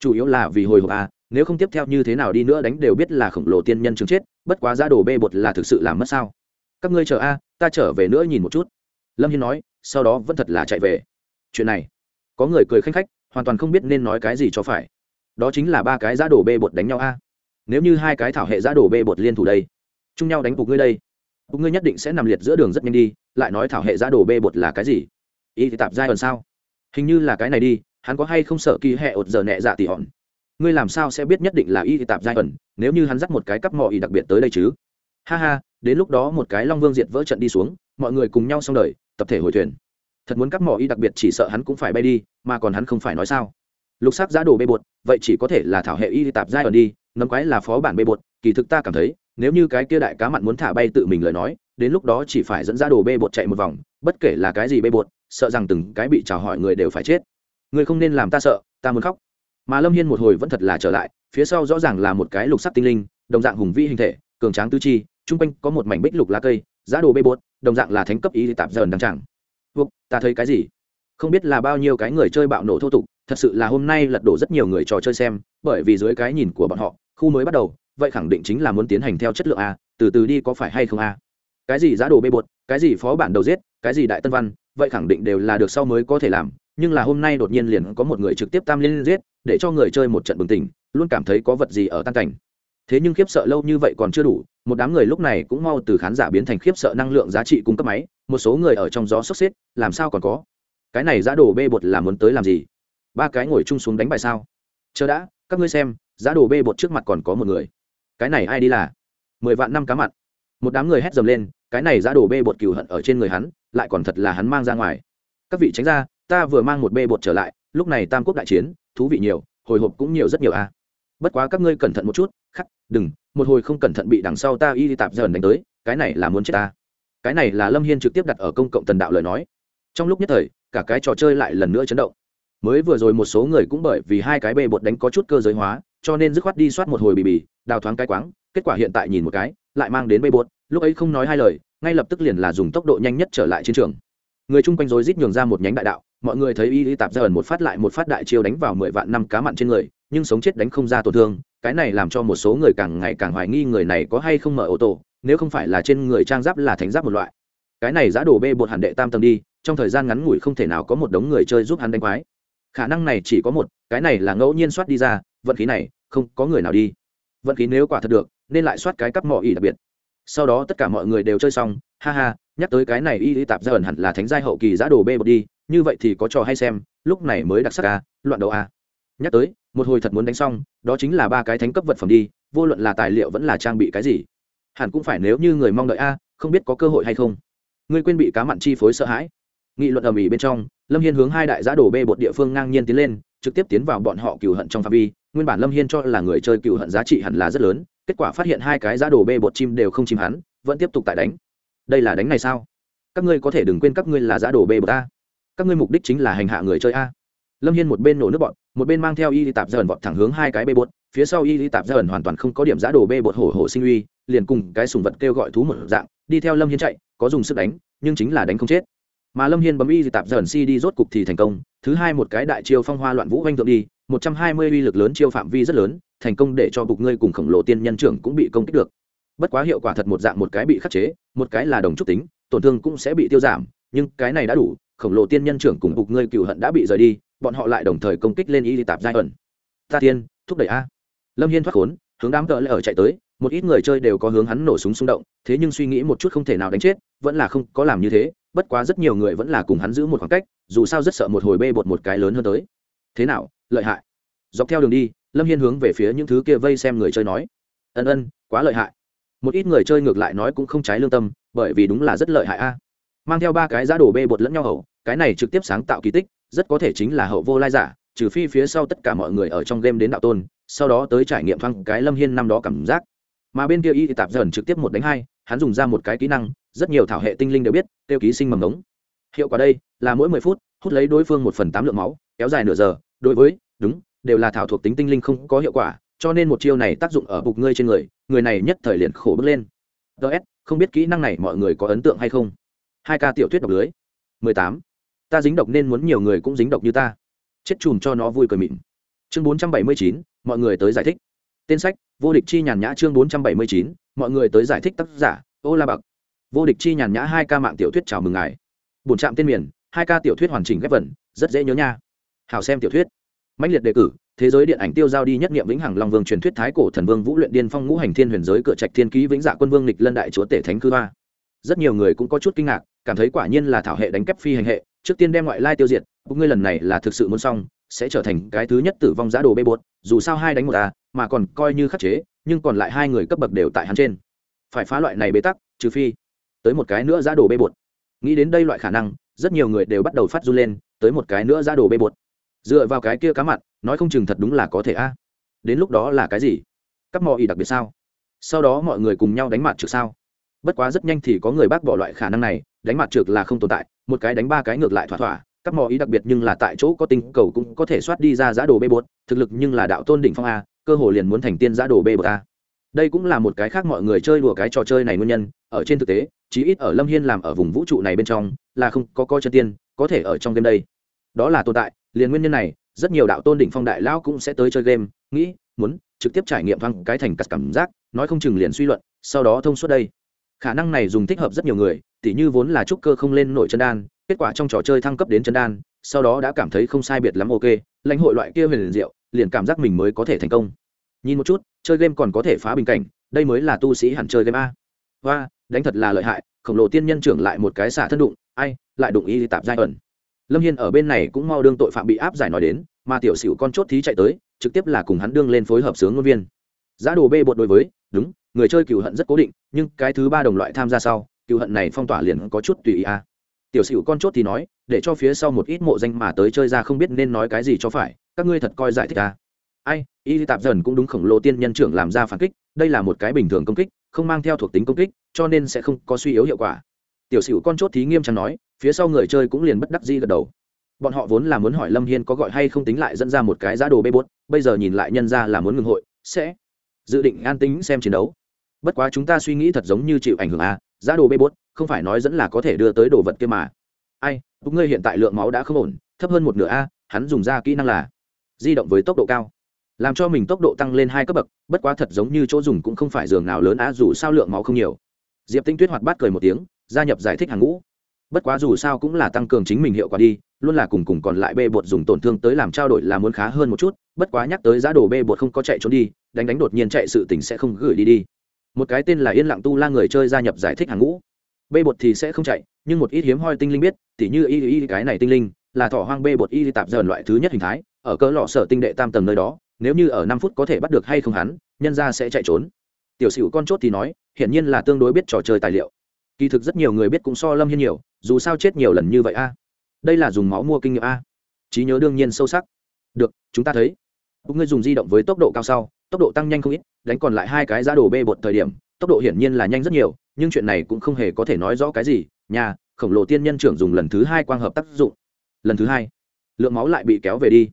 Chủ yếu là vì hồi hộp a nếu không tiếp theo như thế nào đi nữa đánh đều biết là khổng lồ tiên nhân trưởng chết, bất quá giá đồ bê bột là thực sự làm mất sao. Các ngươi chờ a, ta trở về nữa nhìn một chút. Lâm hiên nói, sau đó vẫn thật là chạy về. Chuyện này, có người cười khanh khách, hoàn toàn không biết nên nói cái gì cho phải. Đó chính là ba cái giá đồ bê bột đánh nhau a nếu như hai cái thảo hệ giá đồ bê bột liên thủ đây, chung nhau đánh phục ngươi đây phục ngươi nhất định sẽ nằm liệt giữa đường rất nhanh đi, lại nói thảo hệ giá đồ bê bột là cái gì? Y thì tạp giai ẩn sao? Hình như là cái này đi, hắn có hay không sợ kỳ hệ ột giờ nhẹ dạ tỉ hòn? Ngươi làm sao sẽ biết nhất định là y thì tạp giai ẩn? nếu như hắn dắt một cái cắp mò y đặc biệt tới đây chứ? Ha ha, đến lúc đó một cái long vương diệt vỡ trận đi xuống, mọi người cùng nhau xong đời, tập thể hồi thuyền. Thật muốn cắp mỏ y đặc biệt chỉ sợ hắn cũng phải bay đi, mà còn hắn không phải nói sao? Lục sắc giá đồ bê bột, vậy chỉ có thể là thảo hệ y tạp giai ẩn đi nấm quái là phó bản bê bột kỳ thực ta cảm thấy nếu như cái kia đại cá mặn muốn thả bay tự mình lời nói đến lúc đó chỉ phải dẫn ra đồ bê bột chạy một vòng bất kể là cái gì bê bột sợ rằng từng cái bị chào hỏi người đều phải chết. Người không nên làm ta sợ ta muốn khóc. Mà lâm hiên một hồi vẫn thật là trở lại phía sau rõ ràng là một cái lục sắc tinh linh đồng dạng hùng vĩ hình thể cường tráng tư chi chung quanh có một mảnh bích lục lá cây giá đồ bê bột đồng dạng là thánh cấp ý tạp dần đăng tràng Vục, ta thấy cái gì? Không biết là bao nhiêu cái người chơi bạo nổ thô tục thật sự là hôm nay lật đổ rất nhiều người trò chơi xem bởi vì dưới cái nhìn của bọn họ khu mới bắt đầu, vậy khẳng định chính là muốn tiến hành theo chất lượng a, từ từ đi có phải hay không a? Cái gì giá đồ bê bột, cái gì phó bản đầu giết, cái gì đại tân văn, vậy khẳng định đều là được sau mới có thể làm, nhưng là hôm nay đột nhiên liền có một người trực tiếp tam liên giết, để cho người chơi một trận bừng tỉnh, luôn cảm thấy có vật gì ở tan cảnh. Thế nhưng khiếp sợ lâu như vậy còn chưa đủ, một đám người lúc này cũng mau từ khán giả biến thành khiếp sợ năng lượng giá trị cung cấp máy, một số người ở trong gió sốc xếp, làm sao còn có? Cái này giá đồ bê bột là muốn tới làm gì? Ba cái ngồi chung xuống đánh bài sao? Chờ đã các ngươi xem, giá đồ bê bột trước mặt còn có một người. Cái này ai đi là? Mười vạn năm cá mặt một đám người hét dầm lên, cái này giá đồ bê bột cừu hận ở trên người hắn, lại còn thật là hắn mang ra ngoài. Các vị tránh ra, ta vừa mang một bê bột trở lại, lúc này tam quốc đại chiến, thú vị nhiều, hồi hộp cũng nhiều rất nhiều a. À. bất quá các ngươi cẩn thận một chút, khắc, đừng, một hồi không cẩn thận bị đằng sau ta y đi tạp dần đánh tới, cái này là muốn chết ta. Cái này là lâm hiên trực tiếp đặt ở công cộng tần đạo lời nói. Trong lúc nhất thời, cả cái trò chơi lại lần nữa chấn động mới vừa rồi một số người cũng bởi vì hai cái bê bột đánh có chút cơ giới hóa, cho nên dứt khoát đi soát một hồi bì bì, đào thoáng cái quáng, kết quả hiện tại nhìn một cái, lại mang đến bê bột, lúc ấy không nói hai lời, ngay lập tức liền là dùng tốc độ nhanh nhất trở lại chiến trường. Người chung quanh rối rít nhường ra một nhánh đại đạo, mọi người thấy y y tạp ra ẩn một phát lại một phát đại chiêu đánh vào mười vạn năm cá mặn trên người, nhưng sống chết đánh không ra tổn thương, cái này làm cho một số người càng ngày càng hoài nghi người này có hay không mở ô tô, nếu không phải là trên người trang giáp là thánh giáp một loại. Cái này giá đổ bê bột hẳn đệ tam tầng đi, trong thời gian ngắn ngủi không thể nào có một đống người chơi giúp hắn đánh quái khả năng này chỉ có một, cái này là ngẫu nhiên soát đi ra, vận khí này, không có người nào đi. Vận khí nếu quả thật được, nên lại soát cái cắp mỏ ỉ đặc biệt. Sau đó tất cả mọi người đều chơi xong, ha ha, nhắc tới cái này y y tạp ra ẩn hẳn là thánh giai hậu kỳ giá đồ bê bột đi, như vậy thì có trò hay xem, lúc này mới đặc sắc a loạn đầu a nhắc tới, một hồi thật muốn đánh xong, đó chính là ba cái thánh cấp vật phẩm đi, vô luận là tài liệu vẫn là trang bị cái gì. Hẳn cũng phải nếu như người mong đợi a, không biết có cơ hội hay không. Ngươi quên bị cá mặn chi phối sợ hãi nghị luận ầm ĩ bên trong, lâm hiên hướng hai đại giã đổ bê bột địa phương ngang nhiên tiến lên, trực tiếp tiến vào bọn họ cừu hận trong phạm vi. Nguyên bản lâm hiên cho là người chơi cừu hận giá trị hẳn là rất lớn, kết quả phát hiện hai cái giã đổ bê bột chim đều không chìm hắn, vẫn tiếp tục tại đánh. Đây là đánh này sao? Các ngươi có thể đừng quên các ngươi là giã đổ bê bột a. Các ngươi mục đích chính là hành hạ người chơi a. Lâm hiên một bên nổ nước bọn, một bên mang theo y tạp dần vọt thẳng hướng hai cái bê bột, phía sau y tạp dần hoàn toàn không có điểm giã đổ bê bột hổ hổ sinh uy, liền cùng cái sùng vật kêu gọi thú một dạng, đi theo lâm hiên chạy, có dùng sức đánh, nhưng chính là đánh không chết mà lâm hiên bấm y tạp dần si đi rốt cục thì thành công. Thứ hai một cái đại chiêu phong hoa loạn vũ oanh thượng đi, một trăm hai mươi uy lực lớn chiêu phạm vi rất lớn, thành công để cho bục ngươi cùng khổng lồ tiên nhân trưởng cũng bị công kích được. Bất quá hiệu quả thật một dạng một cái bị khắc chế, một cái là đồng trúc tính, tổn thương cũng sẽ bị tiêu giảm, nhưng cái này đã đủ, khổng lồ tiên nhân trưởng cùng bục ngươi cựu hận đã bị rời đi, bọn họ lại đồng thời công kích lên y tạp giai ẩn. Ta tiên, thúc đẩy a. Lâm hiên thoát khốn, hướng đám cỡ lại ở chạy tới, một ít người chơi đều có hướng hắn nổ súng xung động, thế nhưng suy nghĩ một chút không thể nào đánh chết, vẫn là không có làm như thế bất quá rất nhiều người vẫn là cùng hắn giữ một khoảng cách, dù sao rất sợ một hồi bê bột một cái lớn hơn tới. Thế nào, lợi hại? Dọc theo đường đi, lâm hiên hướng về phía những thứ kia vây xem người chơi nói. Ân ân, quá lợi hại. Một ít người chơi ngược lại nói cũng không trái lương tâm, bởi vì đúng là rất lợi hại a. Mang theo ba cái giá đổ bê bột lẫn nhau hậu, cái này trực tiếp sáng tạo kỳ tích, rất có thể chính là hậu vô lai giả, trừ phi phía sau tất cả mọi người ở trong game đến đạo tôn, sau đó tới trải nghiệm thoáng cái lâm hiên năm đó cảm giác. Mà bên kia y tạp dần trực tiếp một đánh hai, hắn dùng ra một cái kỹ năng rất nhiều thảo hệ tinh linh đều biết, tiêu ký sinh mầm ngống. Hiệu quả đây là mỗi mười phút, hút lấy đối phương một phần tám lượng máu, kéo dài nửa giờ. Đối với, đúng, đều là thảo thuộc tính tinh linh không có hiệu quả, cho nên một chiêu này tác dụng ở bục ngươi trên người người này nhất thời liền khổ bước lên. Ts không biết kỹ năng này mọi người có ấn tượng hay không? Hai ca tiểu thuyết độc lưới. Mười tám. Ta dính độc nên muốn nhiều người cũng dính độc như ta. Chết chùm cho nó vui cười mịn. Chương bốn trăm bảy mươi chín, mọi người tới giải thích. Tên sách, vô địch chi nhàn nhã chương bốn trăm bảy mươi chín, mọi người tới giải thích tác giả, ô la bạc vô địch chi nhàn nhã hai ca mạng tiểu thuyết chào mừng ngài. Bổn trạm tên miền, hai ca tiểu thuyết hoàn chỉnh ghép vần, rất dễ nhớ nha. Hào xem tiểu thuyết. Mãnh liệt đề cử, thế giới điện ảnh tiêu giao đi nhất nghiệm vĩnh hằng long vương truyền thuyết thái cổ thần vương vũ luyện điên phong ngũ hành thiên huyền giới cửa trạch thiên ký vĩnh dạ quân vương lịch lân đại chúa tể thánh cư hoa. Rất nhiều người cũng có chút kinh ngạc, cảm thấy quả nhiên là thảo hệ đánh kép phi hành hệ, trước tiên đem ngoại lai tiêu diệt, cũng ngươi lần này là thực sự muốn xong, sẽ trở thành cái thứ nhất tử vong giá đồ bê bột, dù sao hai đánh một à mà còn coi như khắc chế, nhưng còn lại hai người cấp bậc đều tại hắn trên. Phải phá loại này bế tắc, trừ phi tới một cái nữa giá đồ bê bột. Nghĩ đến đây loại khả năng, rất nhiều người đều bắt đầu phát run lên, tới một cái nữa giá đồ bê bột. Dựa vào cái kia cá mặt nói không chừng thật đúng là có thể a. Đến lúc đó là cái gì? Các mò ý đặc biệt sao? Sau đó mọi người cùng nhau đánh mặt trượt sao? Bất quá rất nhanh thì có người bác bỏ loại khả năng này, đánh mặt trượt là không tồn tại, một cái đánh ba cái ngược lại thỏa thỏa, các mò ý đặc biệt nhưng là tại chỗ có tinh cầu cũng có thể soát đi ra giá đồ bê bột, thực lực nhưng là đạo tôn đỉnh phong a, cơ hồ liền muốn thành tiên giá đồ bê bột a đây cũng là một cái khác mọi người chơi đùa cái trò chơi này nguyên nhân, ở trên thực tế, chí ít ở lâm hiên làm ở vùng vũ trụ này bên trong, là không có coi chân tiên, có thể ở trong game đây. Đó là tồn tại, liền nguyên nhân này, rất nhiều đạo tôn đỉnh phong đại lão cũng sẽ tới chơi game, nghĩ, muốn trực tiếp trải nghiệm thăng cái thành cắt cảm giác, nói không chừng liền suy luận, sau đó thông suốt đây. Khả năng này dùng thích hợp rất nhiều người, tỉ như vốn là trúc cơ không lên nổi chân đan, kết quả trong trò chơi thăng cấp đến chân đan, sau đó đã cảm thấy không sai biệt lắm ok, lãnh hội loại kia huyền liền diệu, liền cảm giác mình mới có thể thành công nhìn một chút, chơi game còn có thể phá bình cảnh, đây mới là tu sĩ hẳn chơi game a. Và, đánh thật là lợi hại, khổng lồ tiên nhân trưởng lại một cái xả thân đụng, ai, lại đụng y tạp giai ẩn. Lâm hiên ở bên này cũng mau đương tội phạm bị áp giải nói đến, mà tiểu sửu con chốt thí chạy tới, trực tiếp là cùng hắn đương lên phối hợp sướng ngôn viên. Giá đồ bê bột đối với, đúng, người chơi cựu hận rất cố định, nhưng cái thứ ba đồng loại tham gia sau cựu hận này phong tỏa liền có chút tùy ý a. Tiểu sửu con chốt thì nói, để cho phía sau một ít mộ danh mà tới chơi ra không biết nên nói cái gì cho phải, các ngươi thật coi giải thích a ai, y tạp dần cũng đúng khổng lồ tiên nhân trưởng làm ra phản kích, đây là một cái bình thường công kích, không mang theo thuộc tính công kích, cho nên sẽ không có suy yếu hiệu quả. Tiểu sửu con chốt thí nghiêm trang nói, phía sau người chơi cũng liền bất đắc di gật đầu. Bọn họ vốn là muốn hỏi lâm hiên có gọi hay không tính lại dẫn ra một cái giá đồ bê bốt, bây giờ nhìn lại nhân ra là muốn ngừng hội, sẽ dự định an tính xem chiến đấu. Bất quá chúng ta suy nghĩ thật giống như chịu ảnh hưởng à giá đồ bê bốt, không phải nói dẫn là có thể đưa tới đồ vật kia mà. Ai cũng ngươi hiện tại lượng máu đã không ổn, thấp hơn một nửa a, hắn dùng ra kỹ năng là di động với tốc độ cao làm cho mình tốc độ tăng lên hai cấp bậc, bất quá thật giống như chỗ dùng cũng không phải giường nào lớn á, dù sao lượng máu không nhiều. Diệp tinh tuyết hoạt bát cười một tiếng, gia nhập giải thích hàng ngũ. Bất quá dù sao cũng là tăng cường chính mình hiệu quả đi, luôn là cùng cùng còn lại bê bột dùng tổn thương tới làm trao đổi là muốn khá hơn một chút, bất quá nhắc tới giá đồ bê bột không có chạy trốn đi, đánh đánh đột nhiên chạy sự tình sẽ không gửi đi đi. Một cái tên là yên lặng tu la người chơi gia nhập giải thích hàng ngũ. Bê bột thì sẽ không chạy, nhưng một ít hiếm hoi tinh linh biết, tỉ như y y cái này tinh linh, là thỏ hoang bê bột y tạp dần loại thứ nhất hình thái, ở cỡ lọ sở tinh đệ tam tầng nơi đó nếu như ở năm phút có thể bắt được hay không hắn, nhân ra sẽ chạy trốn. Tiểu sửu con chốt thì nói, hiển nhiên là tương đối biết trò chơi tài liệu. Kỳ thực rất nhiều người biết cũng so lâm hiên nhiều, dù sao chết nhiều lần như vậy a. À? Đây là dùng máu mua kinh nghiệm a. À? Trí nhớ đương nhiên sâu sắc. Được, chúng ta thấy. Cũng ngươi dùng di động với tốc độ cao sau, tốc độ tăng nhanh không ít, đánh còn lại hai cái giá đồ bê bột thời điểm, tốc độ hiển nhiên là nhanh rất nhiều, nhưng chuyện này cũng không hề có thể nói rõ cái gì. Nhà, khổng lồ tiên nhân trưởng dùng lần thứ hai quang hợp tác dụng. Lần thứ hai, lượng máu lại bị kéo về đi.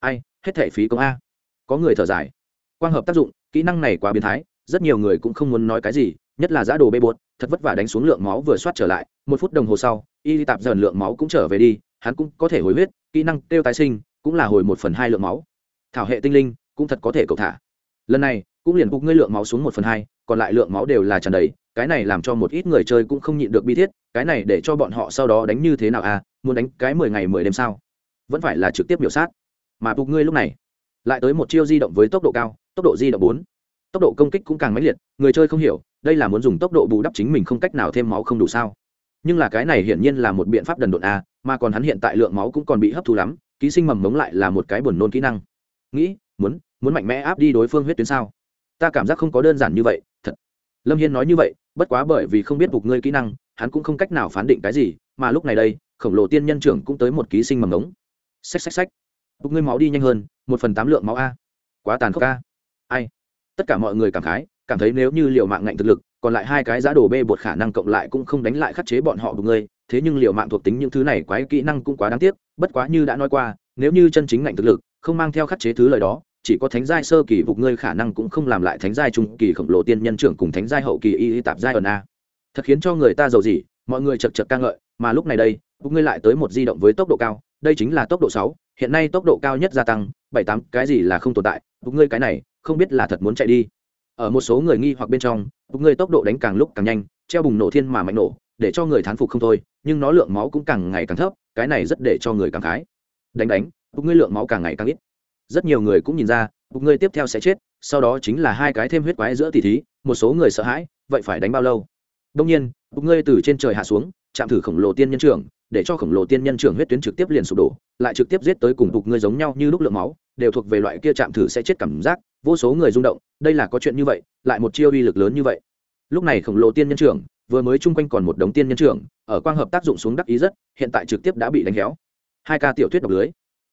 Ai, hết thể phí công a có người thở dài. Quang hợp tác dụng, kỹ năng này quá biến thái, rất nhiều người cũng không muốn nói cái gì, nhất là giá đồ bê bột, thật vất vả đánh xuống lượng máu vừa soát trở lại, một phút đồng hồ sau, y tạp dần lượng máu cũng trở về đi, hắn cũng có thể hồi huyết, kỹ năng tiêu tái sinh cũng là hồi một phần hai lượng máu. Thảo hệ tinh linh cũng thật có thể cầu thả. Lần này, cũng liền cục ngươi lượng máu xuống một phần hai, còn lại lượng máu đều là tràn đầy, cái này làm cho một ít người chơi cũng không nhịn được bi thiết, cái này để cho bọn họ sau đó đánh như thế nào à muốn đánh cái mười ngày mười đêm sao? Vẫn phải là trực tiếp biểu sát. Mà cục ngươi lúc này lại tới một chiêu di động với tốc độ cao, tốc độ di động bốn. Tốc độ công kích cũng càng mãnh liệt, người chơi không hiểu, đây là muốn dùng tốc độ bù đắp chính mình không cách nào thêm máu không đủ sao. Nhưng là cái này hiển nhiên là một biện pháp đần độn a, mà còn hắn hiện tại lượng máu cũng còn bị hấp thu lắm, ký sinh mầm mống lại là một cái buồn nôn kỹ năng. Nghĩ, muốn muốn mạnh mẽ áp đi đối phương huyết tuyến sao? Ta cảm giác không có đơn giản như vậy, thật. Lâm hiên nói như vậy, bất quá bởi vì không biết buộc ngươi kỹ năng, hắn cũng không cách nào phán định cái gì, mà lúc này đây, khổng lồ tiên nhân trưởng cũng tới một ký sinh mầm mống. Xách xách xách. Buộc ngươi máu đi nhanh hơn một phần tám lượng máu a. Quá tàn khốc a. Ai? Tất cả mọi người cảm khái, cảm thấy nếu như liều mạng ngạnh thực lực, còn lại hai cái giá đồ bê bột khả năng cộng lại cũng không đánh lại khắc chế bọn họ buộc ngươi thế nhưng liều mạng thuộc tính những thứ này quái kỹ năng cũng quá đáng tiếc, bất quá như đã nói qua, nếu như chân chính ngạnh thực lực, không mang theo khắc chế thứ lời đó, chỉ có thánh giai sơ kỳ vục ngươi khả năng cũng không làm lại thánh giai trung kỳ khổng lồ tiên nhân trưởng cùng thánh giai hậu kỳ y y tạp giai ẩn a. Thật khiến cho người ta giàu gì, mọi người chật chật ca ngợi, mà lúc này đây vục ngươi lại tới một di động với tốc độ cao, đây chính là tốc độ sáu hiện nay tốc độ cao nhất gia tăng, bảy tám cái gì là không tồn tại bục ngươi cái này, không biết là thật muốn chạy đi. Ở một số người nghi hoặc bên trong bục ngươi tốc độ đánh càng lúc càng nhanh, treo bùng nổ thiên mà mạnh nổ, để cho người thán phục không thôi, nhưng nó lượng máu cũng càng ngày càng thấp, cái này rất để cho người càng khái. Đánh đánh bục ngươi lượng máu càng ngày càng ít. Rất nhiều người cũng nhìn ra bục ngươi tiếp theo sẽ chết, sau đó chính là hai cái thêm huyết quái giữa tỷ thí, một số người sợ hãi, vậy phải đánh bao lâu? Đông nhiên bục ngươi từ trên trời hạ xuống, chạm thử khổng lồ tiên nhân trưởng để cho khổng lồ tiên nhân trưởng huyết tuyến trực tiếp liền sụp đổ, lại trực tiếp giết tới cùng bục ngươi giống nhau như lúc lượng máu, đều thuộc về loại kia chạm thử sẽ chết cảm giác, vô số người rung động, đây là có chuyện như vậy, lại một chiêu uy lực lớn như vậy. Lúc này khổng lồ tiên nhân trưởng, vừa mới chung quanh còn một đống tiên nhân trưởng, ở quang hợp tác dụng xuống đắc ý rất, hiện tại trực tiếp đã bị đánh héo. Hai ca tiểu thuyết độc lưới.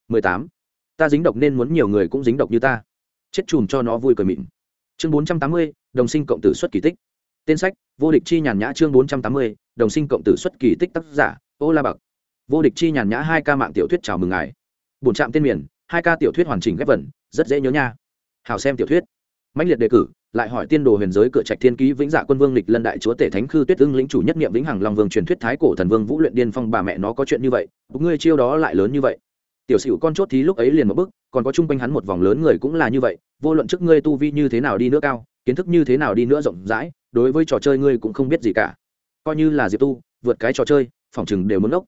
18 ta dính độc nên muốn nhiều người cũng dính độc như ta. Chết chùm cho nó vui cười mịn. Chương bốn trăm tám mươi, đồng sinh cộng tử xuất kỳ tích. Tên sách, vô địch chi nhàn nhã chương bốn trăm tám mươi, đồng sinh cộng tử xuất kỳ tích tác giả ô la bạc. Vô địch chi nhàn nhã hai ca mạng tiểu thuyết chào mừng ngài. Bổn trạm tên miền, hai ca tiểu thuyết hoàn chỉnh ghép vẩn rất dễ nhớ nha. Hào xem tiểu thuyết. Mãnh liệt đề cử, lại hỏi tiên đồ huyền giới cửa trạch thiên ký vĩnh dạ quân vương lịch lân đại chúa tể thánh khư tuyết ưng lĩnh chủ nhất niệm vĩnh hằng long vương truyền thuyết thái cổ thần vương vũ luyện điên phong bà mẹ nó có chuyện như vậy ngươi chiêu đó lại lớn như vậy. Tiểu sửu con chốt thí lúc ấy liền một bức còn có chung quanh hắn một vòng lớn người cũng là như vậy, vô luận trước ngươi tu vi như thế nào đi nữa cao, kiến thức như thế nào đi nữa rộng rãi, đối với trò chơi ngươi cũng không biết gì cả. Coi như là diệp tu, vượt cái trò chơi phòng chừng đều muốn ốc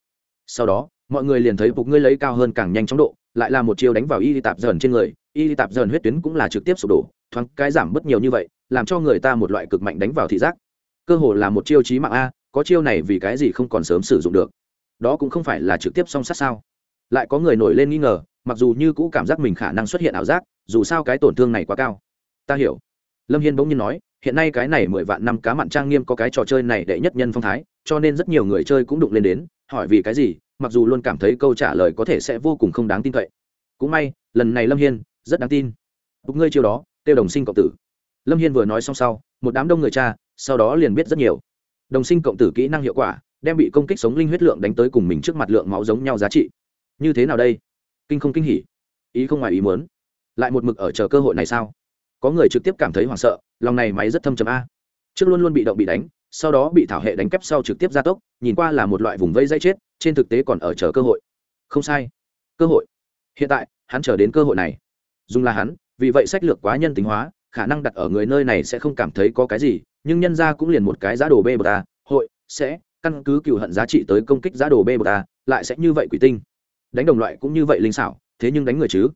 sau đó, mọi người liền thấy phục ngươi lấy cao hơn càng nhanh chóng độ, lại là một chiêu đánh vào y tạp dần trên người, y tạp dần huyết tuyến cũng là trực tiếp sụp đổ, thoáng cái giảm bất nhiều như vậy, làm cho người ta một loại cực mạnh đánh vào thị giác. Cơ hồ là một chiêu chí mạng a, có chiêu này vì cái gì không còn sớm sử dụng được? Đó cũng không phải là trực tiếp song sát sao? Lại có người nổi lên nghi ngờ, mặc dù như cũ cảm giác mình khả năng xuất hiện ảo giác, dù sao cái tổn thương này quá cao. Ta hiểu. Lâm hiên bỗng nhiên nói hiện nay cái này mười vạn năm cá mặn trang nghiêm có cái trò chơi này đệ nhất nhân phong thái, cho nên rất nhiều người chơi cũng đụng lên đến, hỏi vì cái gì, mặc dù luôn cảm thấy câu trả lời có thể sẽ vô cùng không đáng tin cậy. Cũng may, lần này lâm hiên rất đáng tin. Bục ngươi chiêu đó tiêu đồng sinh cộng tử. Lâm hiên vừa nói xong sau, một đám đông người cha, sau đó liền biết rất nhiều. Đồng sinh cộng tử kỹ năng hiệu quả, đem bị công kích sống linh huyết lượng đánh tới cùng mình trước mặt lượng máu giống nhau giá trị. Như thế nào đây? Kinh không kinh hỉ. Ý không ngoài ý muốn. Lại một mực ở chờ cơ hội này sao? Có người trực tiếp cảm thấy hoảng sợ lòng này máy rất thâm trầm a. Trước luôn luôn bị động bị đánh, sau đó bị thảo hệ đánh kép sau trực tiếp gia tốc, nhìn qua là một loại vùng vây dây chết, trên thực tế còn ở chờ cơ hội. Không sai. Cơ hội. Hiện tại, hắn chờ đến cơ hội này. Dùng là hắn, vì vậy sách lược quá nhân tính hóa, khả năng đặt ở người nơi này sẽ không cảm thấy có cái gì, nhưng nhân ra cũng liền một cái giá đồ b bờ ta, hội, sẽ, căn cứ cựu hận giá trị tới công kích giá đồ b bờ ta, lại sẽ như vậy quỷ tinh. Đánh đồng loại cũng như vậy linh xảo, thế nhưng đánh người chứ.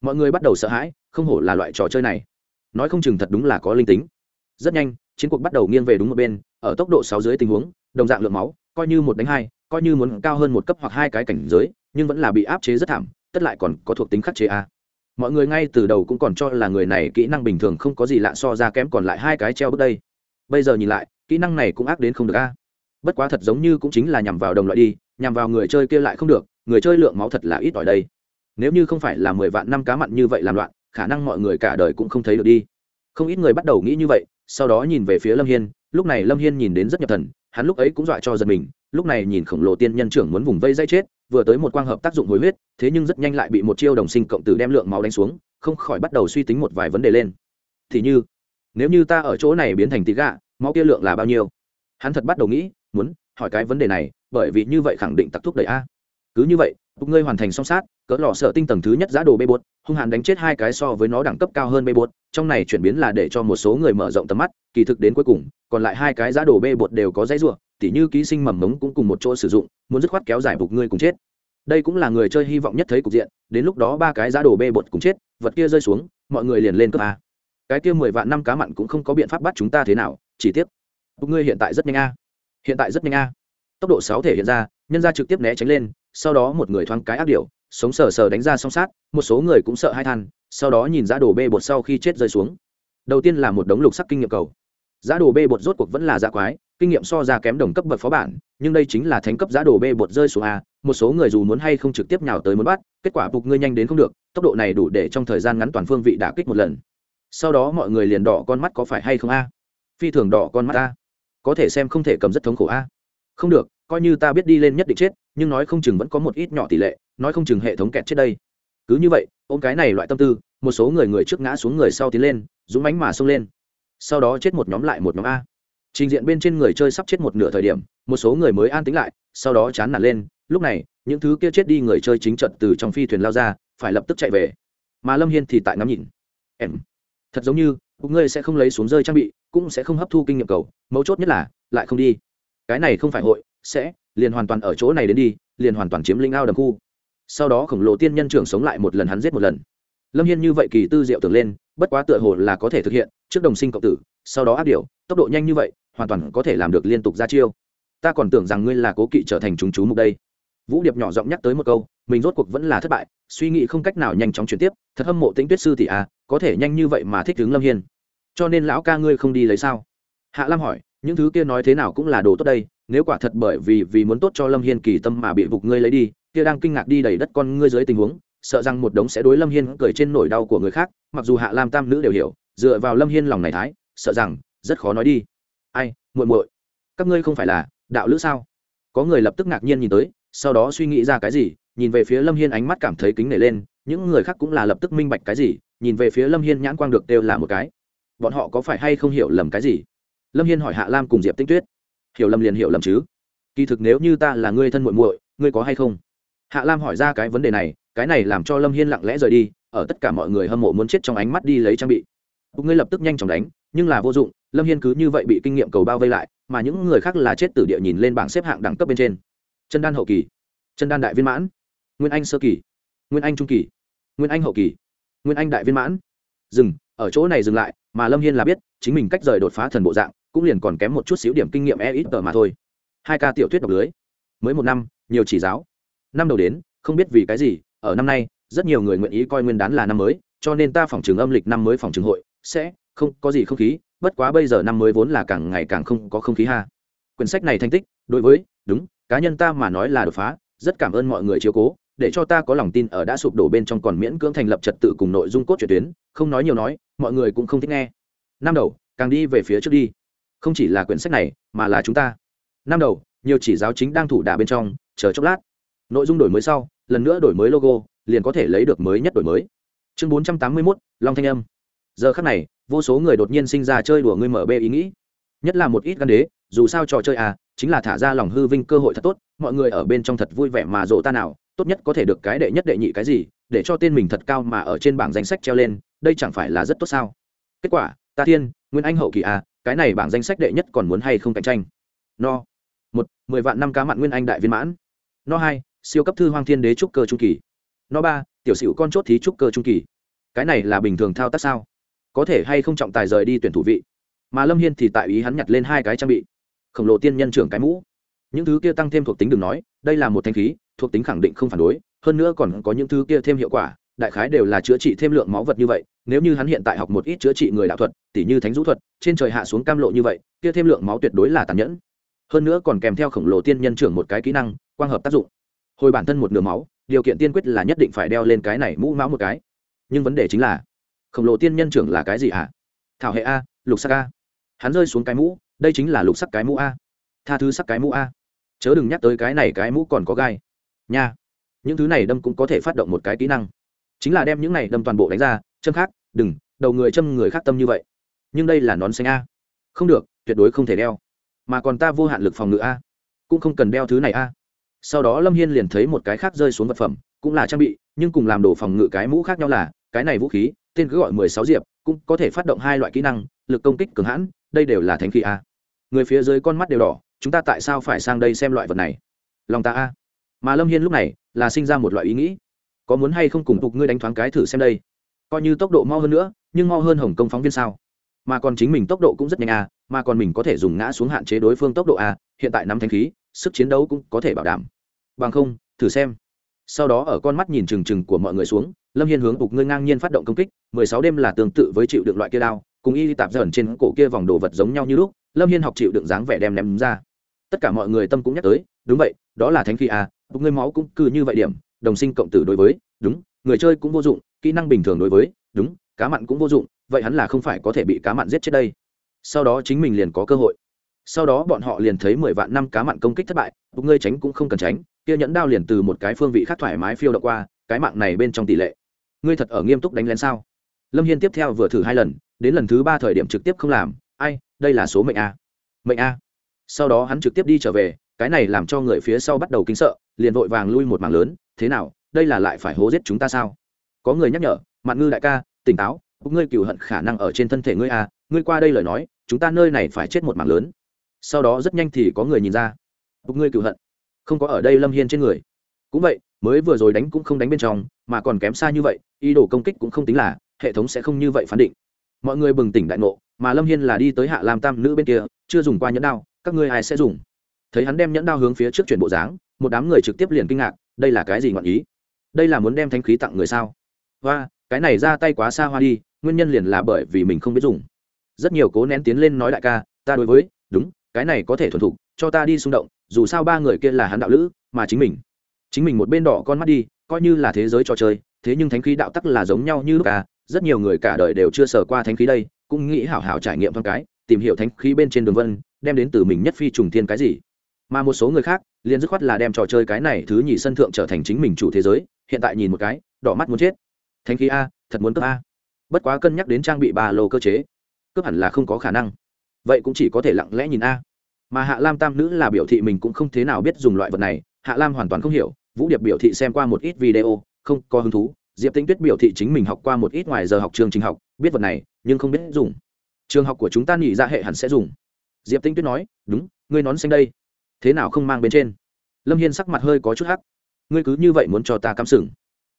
Mọi người bắt đầu sợ hãi, không hổ là loại trò chơi này nói không chừng thật đúng là có linh tính. Rất nhanh, chiến cuộc bắt đầu nghiêng về đúng một bên, ở tốc độ sáu dưới tình huống, đồng dạng lượng máu, coi như một đánh hai, coi như muốn cao hơn một cấp hoặc hai cái cảnh giới, nhưng vẫn là bị áp chế rất thảm, tất lại còn có thuộc tính khắc chế a. Mọi người ngay từ đầu cũng còn cho là người này kỹ năng bình thường không có gì lạ so ra kém còn lại hai cái treo bước đây. Bây giờ nhìn lại, kỹ năng này cũng ác đến không được a. Bất quá thật giống như cũng chính là nhằm vào đồng loại đi, nhằm vào người chơi kia lại không được, người chơi lượng máu thật là ít ỏi đây. Nếu như không phải là mười vạn năm cá mặn như vậy làm loạn khả năng mọi người cả đời cũng không thấy được đi. Không ít người bắt đầu nghĩ như vậy, sau đó nhìn về phía lâm hiên, lúc này lâm hiên nhìn đến rất nhập thần, hắn lúc ấy cũng dọa cho giật mình, lúc này nhìn khổng lồ tiên nhân trưởng muốn vùng vây dây chết, vừa tới một quang hợp tác dụng hồi huyết, thế nhưng rất nhanh lại bị một chiêu đồng sinh cộng tử đem lượng máu đánh xuống, không khỏi bắt đầu suy tính một vài vấn đề lên. Thì như, nếu như ta ở chỗ này biến thành tí gạ máu kia lượng là bao nhiêu? Hắn thật bắt đầu nghĩ, muốn hỏi cái vấn đề này, bởi vì như vậy khẳng định tặc thúc đẩy a. Cứ như vậy bục ngươi hoàn thành song sát cỡ lọ sợ tinh tầng thứ nhất giá đồ bê bột hung hãn đánh chết hai cái so với nó đẳng cấp cao hơn bê bột trong này chuyển biến là để cho một số người mở rộng tầm mắt kỳ thực đến cuối cùng còn lại hai cái giá đồ bê bột đều có dãy rủa, tỉ như ký sinh mầm mống cũng cùng một chỗ sử dụng muốn dứt khoát kéo dài bục ngươi cùng chết. Đây cũng là người chơi hy vọng nhất thấy cục diện đến lúc đó ba cái giá đồ bê bột cùng chết vật kia rơi xuống mọi người liền lên cấp a. Cái kia mười vạn năm cá mặn cũng không có biện pháp bắt chúng ta thế nào chỉ tiếc. Bục ngươi hiện tại rất nhanh a. Hiện tại rất nhanh a tốc độ sáu thể hiện ra, nhân ra trực tiếp né tránh lên, sau đó một người thoáng cái ác điệu sống sờ sờ đánh ra song sát, một số người cũng sợ hai than, sau đó nhìn giá đồ bê bột sau khi chết rơi xuống. Đầu tiên là một đống lục sắc kinh nghiệm cầu. Giá đồ bê bột rốt cuộc vẫn là giá quái, kinh nghiệm so ra kém đồng cấp bậc phó bản, nhưng đây chính là thánh cấp giá đồ bê bột rơi xuống a, một số người dù muốn hay không trực tiếp nhào tới muốn bắt, kết quả bục ngươi nhanh đến không được, tốc độ này đủ để trong thời gian ngắn toàn phương vị đả kích một lần. Sau đó mọi người liền đỏ con mắt có phải hay không a? Phi thường đỏ con mắt a. Có thể xem không thể cầm rất thống khổ a. Không được coi như ta biết đi lên nhất định chết, nhưng nói không chừng vẫn có một ít nhỏ tỷ lệ, nói không chừng hệ thống kẹt chết đây. Cứ như vậy, ôm cái này loại tâm tư, một số người người trước ngã xuống người sau tiến lên, dũng mánh mà xông lên. Sau đó chết một nhóm lại một nhóm a. Trình diện bên trên người chơi sắp chết một nửa thời điểm, một số người mới an tính lại, sau đó chán nản lên, lúc này, những thứ kia chết đi người chơi chính trận từ trong phi thuyền lao ra, phải lập tức chạy về. Mà lâm hiên thì tại ngắm nhìn. Em, thật giống như ngươi sẽ không lấy xuống rơi trang bị, cũng sẽ không hấp thu kinh nghiệm cầu, mấu chốt nhất là, lại không đi. Cái này không phải hội sẽ liền hoàn toàn ở chỗ này đến đi, liền hoàn toàn chiếm linh ao đầm khu. Sau đó khổng lồ tiên nhân trưởng sống lại một lần hắn giết một lần. Lâm hiên như vậy kỳ tư diệu tưởng lên, bất quá tựa hồ là có thể thực hiện trước đồng sinh cộng tử, sau đó áp điều tốc độ nhanh như vậy, hoàn toàn có thể làm được liên tục ra chiêu. Ta còn tưởng rằng ngươi là cố kỵ trở thành chúng chú mục đây. Vũ điệp nhỏ giọng nhắc tới một câu, mình rốt cuộc vẫn là thất bại, suy nghĩ không cách nào nhanh chóng chuyển tiếp, thật hâm mộ tính tuyết sư thì à có thể nhanh như vậy mà thích tướng lâm hiên. Cho nên lão ca ngươi không đi lấy sao? Hạ lam hỏi, những thứ kia nói thế nào cũng là đồ tốt đây nếu quả thật bởi vì vì muốn tốt cho lâm hiên kỳ tâm mà bị vục ngươi lấy đi, kia đang kinh ngạc đi đầy đất con ngươi dưới tình huống, sợ rằng một đống sẽ đối lâm hiên cười trên nỗi đau của người khác, mặc dù hạ lam tam nữ đều hiểu, dựa vào lâm hiên lòng này thái, sợ rằng rất khó nói đi. Ai, muội muội, các ngươi không phải là đạo lữ sao? Có người lập tức ngạc nhiên nhìn tới, sau đó suy nghĩ ra cái gì, nhìn về phía lâm hiên ánh mắt cảm thấy kính nể lên, những người khác cũng là lập tức minh bạch cái gì, nhìn về phía lâm hiên nhãn quang được đều là một cái. Bọn họ có phải hay không hiểu lầm cái gì? Lâm hiên hỏi hạ lam cùng diệp tinh tuyết hiểu lầm liền hiểu lầm chứ. Kỳ thực nếu như ta là người thân muội muội, ngươi có hay không? Hạ lam hỏi ra cái vấn đề này, cái này làm cho lâm hiên lặng lẽ rời đi, ở tất cả mọi người hâm mộ muốn chết trong ánh mắt đi lấy trang bị. Ngươi lập tức nhanh chóng đánh, nhưng là vô dụng, lâm hiên cứ như vậy bị kinh nghiệm cầu bao vây lại, mà những người khác là chết tử địa nhìn lên bảng xếp hạng đẳng cấp bên trên. Chân đan hậu kỳ chân đan đại viên mãn, nguyên anh sơ kỳ, nguyên anh trung kỳ, nguyên anh hậu kỳ, nguyên anh đại viên mãn. Dừng, ở chỗ này dừng lại, mà lâm hiên là biết, chính mình cách rời đột phá thần bộ dạng cũng liền còn kém một chút xíu điểm kinh nghiệm e ít tờ mà thôi. Hai ca tiểu thuyết đọc lưới. Mới một năm, nhiều chỉ giáo. Năm đầu đến, không biết vì cái gì, ở năm nay, rất nhiều người nguyện ý coi nguyên đán là năm mới, cho nên ta phòng trường âm lịch năm mới phòng trường hội, sẽ không có gì không khí, bất quá bây giờ năm mới vốn là càng ngày càng không có không khí ha. Quyển sách này thành tích, đối với, đúng, cá nhân ta mà nói là đột phá, rất cảm ơn mọi người chiếu cố, để cho ta có lòng tin ở đã sụp đổ bên trong còn miễn cưỡng thành lập trật tự cùng nội dung cốt truyện tuyến, không nói nhiều nói, mọi người cũng không thích nghe. Năm đầu, càng đi về phía trước đi không chỉ là quyển sách này, mà là chúng ta. Năm đầu, nhiều chỉ giáo chính đang thủ đà bên trong, chờ chốc lát. Nội dung đổi mới sau, lần nữa đổi mới logo, liền có thể lấy được mới nhất đổi mới. Chương bốn trăm tám mươi mốt, long thanh âm. Giờ khắc này, vô số người đột nhiên sinh ra chơi đùa ngươi mở bê ý nghĩ. Nhất là một ít gan đế, dù sao trò chơi à chính là thả ra lòng hư vinh cơ hội thật tốt, mọi người ở bên trong thật vui vẻ mà rộ ta nào, tốt nhất có thể được cái đệ nhất đệ nhị cái gì, để cho tên mình thật cao mà ở trên bảng danh sách treo lên, đây chẳng phải là rất tốt sao? Kết quả, ta thiên, nguyên anh hậu kỳ à cái này bảng danh sách đệ nhất còn muốn hay không cạnh tranh? No. Một, mười vạn năm cá mặn nguyên anh đại viên mãn. No hai, siêu cấp thư hoang thiên đế trúc cơ trung kỳ. No ba, tiểu sửu con chốt thí trúc cơ trung kỳ. Cái này là bình thường thao tác sao? Có thể hay không trọng tài rời đi tuyển thủ vị? Mà lâm hiên thì tại ý hắn nhặt lên hai cái trang bị. Khổng lồ tiên nhân trưởng cái mũ. Những thứ kia tăng thêm thuộc tính đừng nói, đây là một thanh khí, thuộc tính khẳng định không phản đối, hơn nữa còn có những thứ kia thêm hiệu quả, đại khái đều là chữa trị thêm lượng máu vật như vậy nếu như hắn hiện tại học một ít chữa trị người đạo thuật, tỉ như thánh rũ thuật, trên trời hạ xuống cam lộ như vậy, kia thêm lượng máu tuyệt đối là tàn nhẫn. Hơn nữa còn kèm theo khổng lồ tiên nhân trưởng một cái kỹ năng, quang hợp tác dụng. Hồi bản thân một nửa máu, điều kiện tiên quyết là nhất định phải đeo lên cái này mũ máu một cái. Nhưng vấn đề chính là, khổng lồ tiên nhân trưởng là cái gì hả thảo hệ a, lục sắc a. Hắn rơi xuống cái mũ, đây chính là lục sắc cái mũ a. Tha thứ sắc cái mũ a. Chớ đừng nhắc tới cái này cái mũ còn có gai. Nha. Những thứ này đâm cũng có thể phát động một cái kỹ năng. Chính là đem những này đâm toàn bộ đánh ra châm khác, đừng, đầu người châm người khác tâm như vậy. Nhưng đây là nón xanh a. Không được, tuyệt đối không thể đeo. Mà còn ta vô hạn lực phòng ngự a. Cũng không cần đeo thứ này a. Sau đó lâm hiên liền thấy một cái khác rơi xuống vật phẩm, cũng là trang bị, nhưng cùng làm đồ phòng ngự cái mũ khác nhau là, cái này vũ khí, tên cứ gọi mười sáu diệp, cũng có thể phát động hai loại kỹ năng, lực công kích cường hãn, đây đều là thánh khí a. Người phía dưới con mắt đều đỏ, chúng ta tại sao phải sang đây xem loại vật này? Lòng ta a. Mà lâm hiên lúc này, là sinh ra một loại ý nghĩ. Có muốn hay không cùng tục ngươi đánh thoáng cái thử xem đây? Coi như tốc độ mau hơn nữa, nhưng mau hơn hồng công phóng viên sao mà còn chính mình tốc độ cũng rất nhanh à? mà còn mình có thể dùng ngã xuống hạn chế đối phương tốc độ à? hiện tại nắm thanh khí, sức chiến đấu cũng có thể bảo đảm bằng không, thử xem sau đó ở con mắt nhìn trừng trừng của mọi người xuống, lâm hiên hướng bục ngươi ngang nhiên phát động công kích, mười sáu đêm là tương tự với chịu đựng loại kia đao, cùng y tạp dởn trên cổ kia vòng đồ vật giống nhau như lúc, lâm hiên học chịu đựng dáng vẻ đem ném ra tất cả mọi người tâm cũng nhắc tới, đúng vậy, đó là thánh khí à? Bục ngươi máu cũng cứ như vậy điểm, đồng sinh cộng tử đối với, đúng, người chơi cũng vô dụng kỹ năng bình thường đối với, đúng, cá mặn cũng vô dụng, vậy hắn là không phải có thể bị cá mặn giết chết đây. Sau đó chính mình liền có cơ hội. Sau đó bọn họ liền thấy mười vạn năm cá mặn công kích thất bại bục ngươi tránh cũng không cần tránh, kia nhẫn đao liền từ một cái phương vị khác thoải mái phiêu đ qua, cái mạng này bên trong tỷ lệ. Ngươi thật ở nghiêm túc đánh lén sao? Lâm hiên tiếp theo vừa thử hai lần, đến lần thứ ba thời điểm trực tiếp không làm, ai, đây là số mệnh a. Mệnh a. Sau đó hắn trực tiếp đi trở về, cái này làm cho người phía sau bắt đầu kinh sợ, liền vội vàng lui một mảng lớn, thế nào, đây là lại phải hố giết chúng ta sao? Có người nhắc nhở, mạn ngư đại ca, tỉnh táo ngươi cựu hận khả năng ở trên thân thể ngươi a ngươi qua đây lời nói, chúng ta nơi này phải chết một mảng lớn. Sau đó rất nhanh thì có người nhìn ra bục ngươi cựu hận, không có ở đây lâm hiên trên người. Cũng vậy, mới vừa rồi đánh cũng không đánh bên trong, mà còn kém xa như vậy, ý đồ công kích cũng không tính là, hệ thống sẽ không như vậy phán định. Mọi người bừng tỉnh đại ngộ, mà lâm hiên là đi tới hạ làm tam nữ bên kia, chưa dùng qua nhẫn đao, các ngươi ai sẽ dùng? Thấy hắn đem nhẫn đao hướng phía trước chuyển bộ dáng, một đám người trực tiếp liền kinh ngạc, đây là cái gì ngọn ý? Đây là muốn đem thanh khí tặng người sao? Hoa, cái này ra tay quá xa hoa đi, nguyên nhân liền là bởi vì mình không biết dùng. Rất nhiều cố nén tiến lên nói đại ca, ta đối với, đúng, cái này có thể thuần thục, cho ta đi xung động, dù sao ba người kia là hắn đạo lữ, mà chính mình. Chính mình một bên đỏ con mắt đi, coi như là thế giới trò chơi, thế nhưng thánh khí đạo tắc là giống nhau như lúc à rất nhiều người cả đời đều chưa sờ qua thánh khí đây, cũng nghĩ hảo hảo trải nghiệm thoáng cái, tìm hiểu thánh khí bên trên đường vân, đem đến từ mình nhất phi trùng thiên cái gì. Mà một số người khác, liền dứt khoát là đem trò chơi cái này thứ nhì sân thượng trở thành chính mình chủ thế giới, hiện tại nhìn một cái, đỏ mắt muốn chết thánh khí a, thật muốn cướp a. Bất quá cân nhắc đến trang bị ba lô cơ chế, cướp hẳn là không có khả năng. Vậy cũng chỉ có thể lặng lẽ nhìn a. Mà hạ lam tam nữ là biểu thị mình cũng không thế nào biết dùng loại vật này, hạ lam hoàn toàn không hiểu, vũ điệp biểu thị xem qua một ít video, không có hứng thú. Diệp tinh tuyết biểu thị chính mình học qua một ít ngoài giờ học trường trình học, biết vật này, nhưng không biết dùng. Trường học của chúng ta nghỉ ra dạ hệ hẳn sẽ dùng. Diệp tinh tuyết nói, đúng, ngươi nón xanh đây. Thế nào không mang bên trên? Lâm hiên sắc mặt hơi có chút hắc. Ngươi cứ như vậy muốn cho ta cắm sừng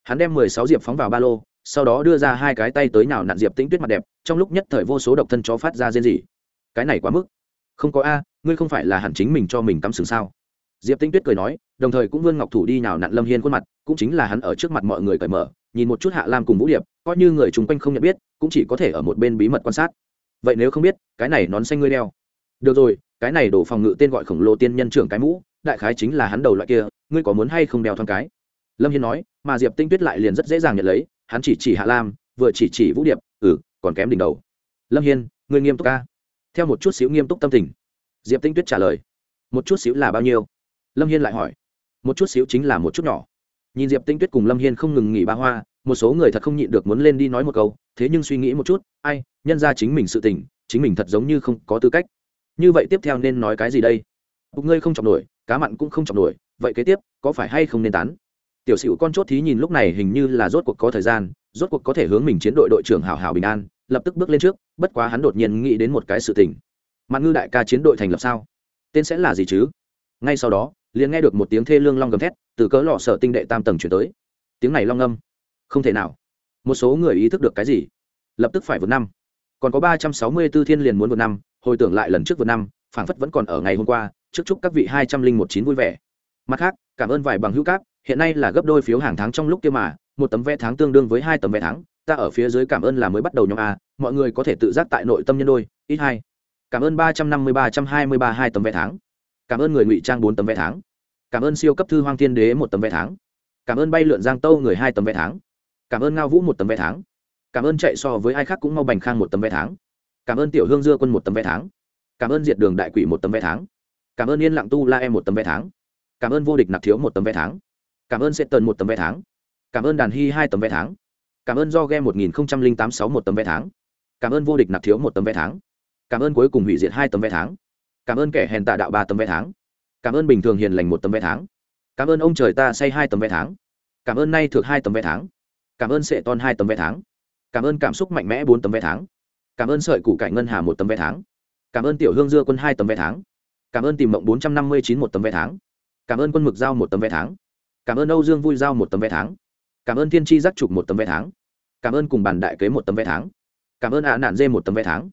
hắn đem mười sáu diệp phóng vào ba lô, sau đó đưa ra hai cái tay tới nào nặn diệp tĩnh tuyết mặt đẹp, trong lúc nhất thời vô số độc thân chó phát ra rên rỉ. Cái này quá mức. Không có a, ngươi không phải là hẳn chính mình cho mình cắm sừng sao? Diệp tĩnh tuyết cười nói, đồng thời cũng vươn ngọc thủ đi nào nặn lâm hiên khuôn mặt, cũng chính là hắn ở trước mặt mọi người cởi mở, nhìn một chút hạ lam cùng vũ điệp, coi như người chung quanh không nhận biết, cũng chỉ có thể ở một bên bí mật quan sát. Vậy nếu không biết, cái này nón xanh ngươi đeo. Được rồi, cái này đổ phòng ngự tên gọi khổng lồ tiên nhân trưởng cái mũ, đại khái chính là hắn đầu loại kia, ngươi có muốn hay không đeo thoáng cái? Lâm hiên nói mà diệp tinh tuyết lại liền rất dễ dàng nhận lấy, hắn chỉ chỉ hạ lam, vừa chỉ chỉ vũ điệp ừ còn kém đỉnh đầu. Lâm hiên người nghiêm túc ca theo một chút xíu nghiêm túc tâm tình, diệp tinh tuyết trả lời, một chút xíu là bao nhiêu? Lâm hiên lại hỏi, một chút xíu chính là một chút nhỏ. Nhìn diệp tinh tuyết cùng lâm hiên không ngừng nghỉ ba hoa, một số người thật không nhịn được muốn lên đi nói một câu, thế nhưng suy nghĩ một chút, ai, nhân ra chính mình sự tình, chính mình thật giống như không có tư cách. Như vậy tiếp theo nên nói cái gì đây? Bục ngươi không chọc nổi, cá mặn cũng không chọc nổi, vậy kế tiếp, có phải hay không nên tán? Tiểu sửu con chốt thí nhìn lúc này hình như là rốt cuộc có thời gian, rốt cuộc có thể hướng mình chiến đội đội trưởng hảo hảo bình an, lập tức bước lên trước, bất quá hắn đột nhiên nghĩ đến một cái sự tình. Mặt ngư đại ca chiến đội thành lập sao? Tên sẽ là gì chứ? Ngay sau đó, liền nghe được một tiếng thê lương long gầm thét, từ cỡ lọ sợ tinh đệ tam tầng chuyển tới. Tiếng này long âm. Không thể nào. Một số người ý thức được cái gì? Lập tức phải vượt năm. Còn có ba trăm sáu mươi tư thiên liền muốn vượt năm, hồi tưởng lại lần trước vượt năm, phảng phất vẫn còn ở ngày hôm qua trước chúc các vị hai trăm linh một chín vui vẻ mặt khác cảm ơn vài bằng hữu cáp hiện nay là gấp đôi phiếu hàng tháng trong lúc kia mà một tấm vé tháng tương đương với hai tấm vé tháng ta ở phía dưới cảm ơn là mới bắt đầu nhóm a mọi người có thể tự giác tại nội tâm nhân đôi ít hai cảm ơn ba trăm năm mươi ba trăm hai mươi ba hai tấm vé tháng cảm ơn người ngụy trang bốn tấm vé tháng cảm ơn siêu cấp thư hoang thiên đế một tấm vé tháng cảm ơn bay lượn giang tâu người hai tấm vé tháng cảm ơn ngao vũ một tấm vé tháng cảm ơn chạy so với ai khác cũng mau bành khang một tấm vé tháng cảm ơn tiểu hương dưa quân một tấm vé tháng cảm ơn diệt đường đại quỷ một tấm vé tháng cảm ơn yên lặng tu la em một tấm vé tháng cảm ơn vô địch nạp thiếu một tấm vé tháng cảm ơn sẽ tần một tấm vé tháng cảm ơn đàn hy hai tấm vé tháng cảm ơn do game một nghìn tám sáu một tấm vé tháng cảm ơn vô địch nạp thiếu một tấm vé tháng cảm ơn cuối cùng hủy diệt hai tấm vé tháng cảm ơn kẻ hèn tạ đạo ba tấm vé tháng cảm ơn bình thường hiền lành một tấm vé tháng cảm ơn ông trời ta say hai tấm vé tháng cảm ơn nay thược hai tấm vé tháng cảm ơn sệ ton hai tấm vé tháng cảm ơn cảm xúc mạnh mẽ bốn tấm vé tháng cảm ơn sợi củ cải ngân hà một tấm vé tháng cảm ơn tiểu hương dưa quân hai tấm vé tháng cảm ơn tìm mộng bốn trăm năm mươi chín một tấm vé tháng cảm ơn quân mực giao một tấm vé tháng cảm ơn âu dương vui giao một tấm vé tháng cảm ơn thiên tri giác trục một tấm vé tháng cảm ơn cùng bàn đại kế một tấm vé tháng cảm ơn ạ nạn dê một tấm vé tháng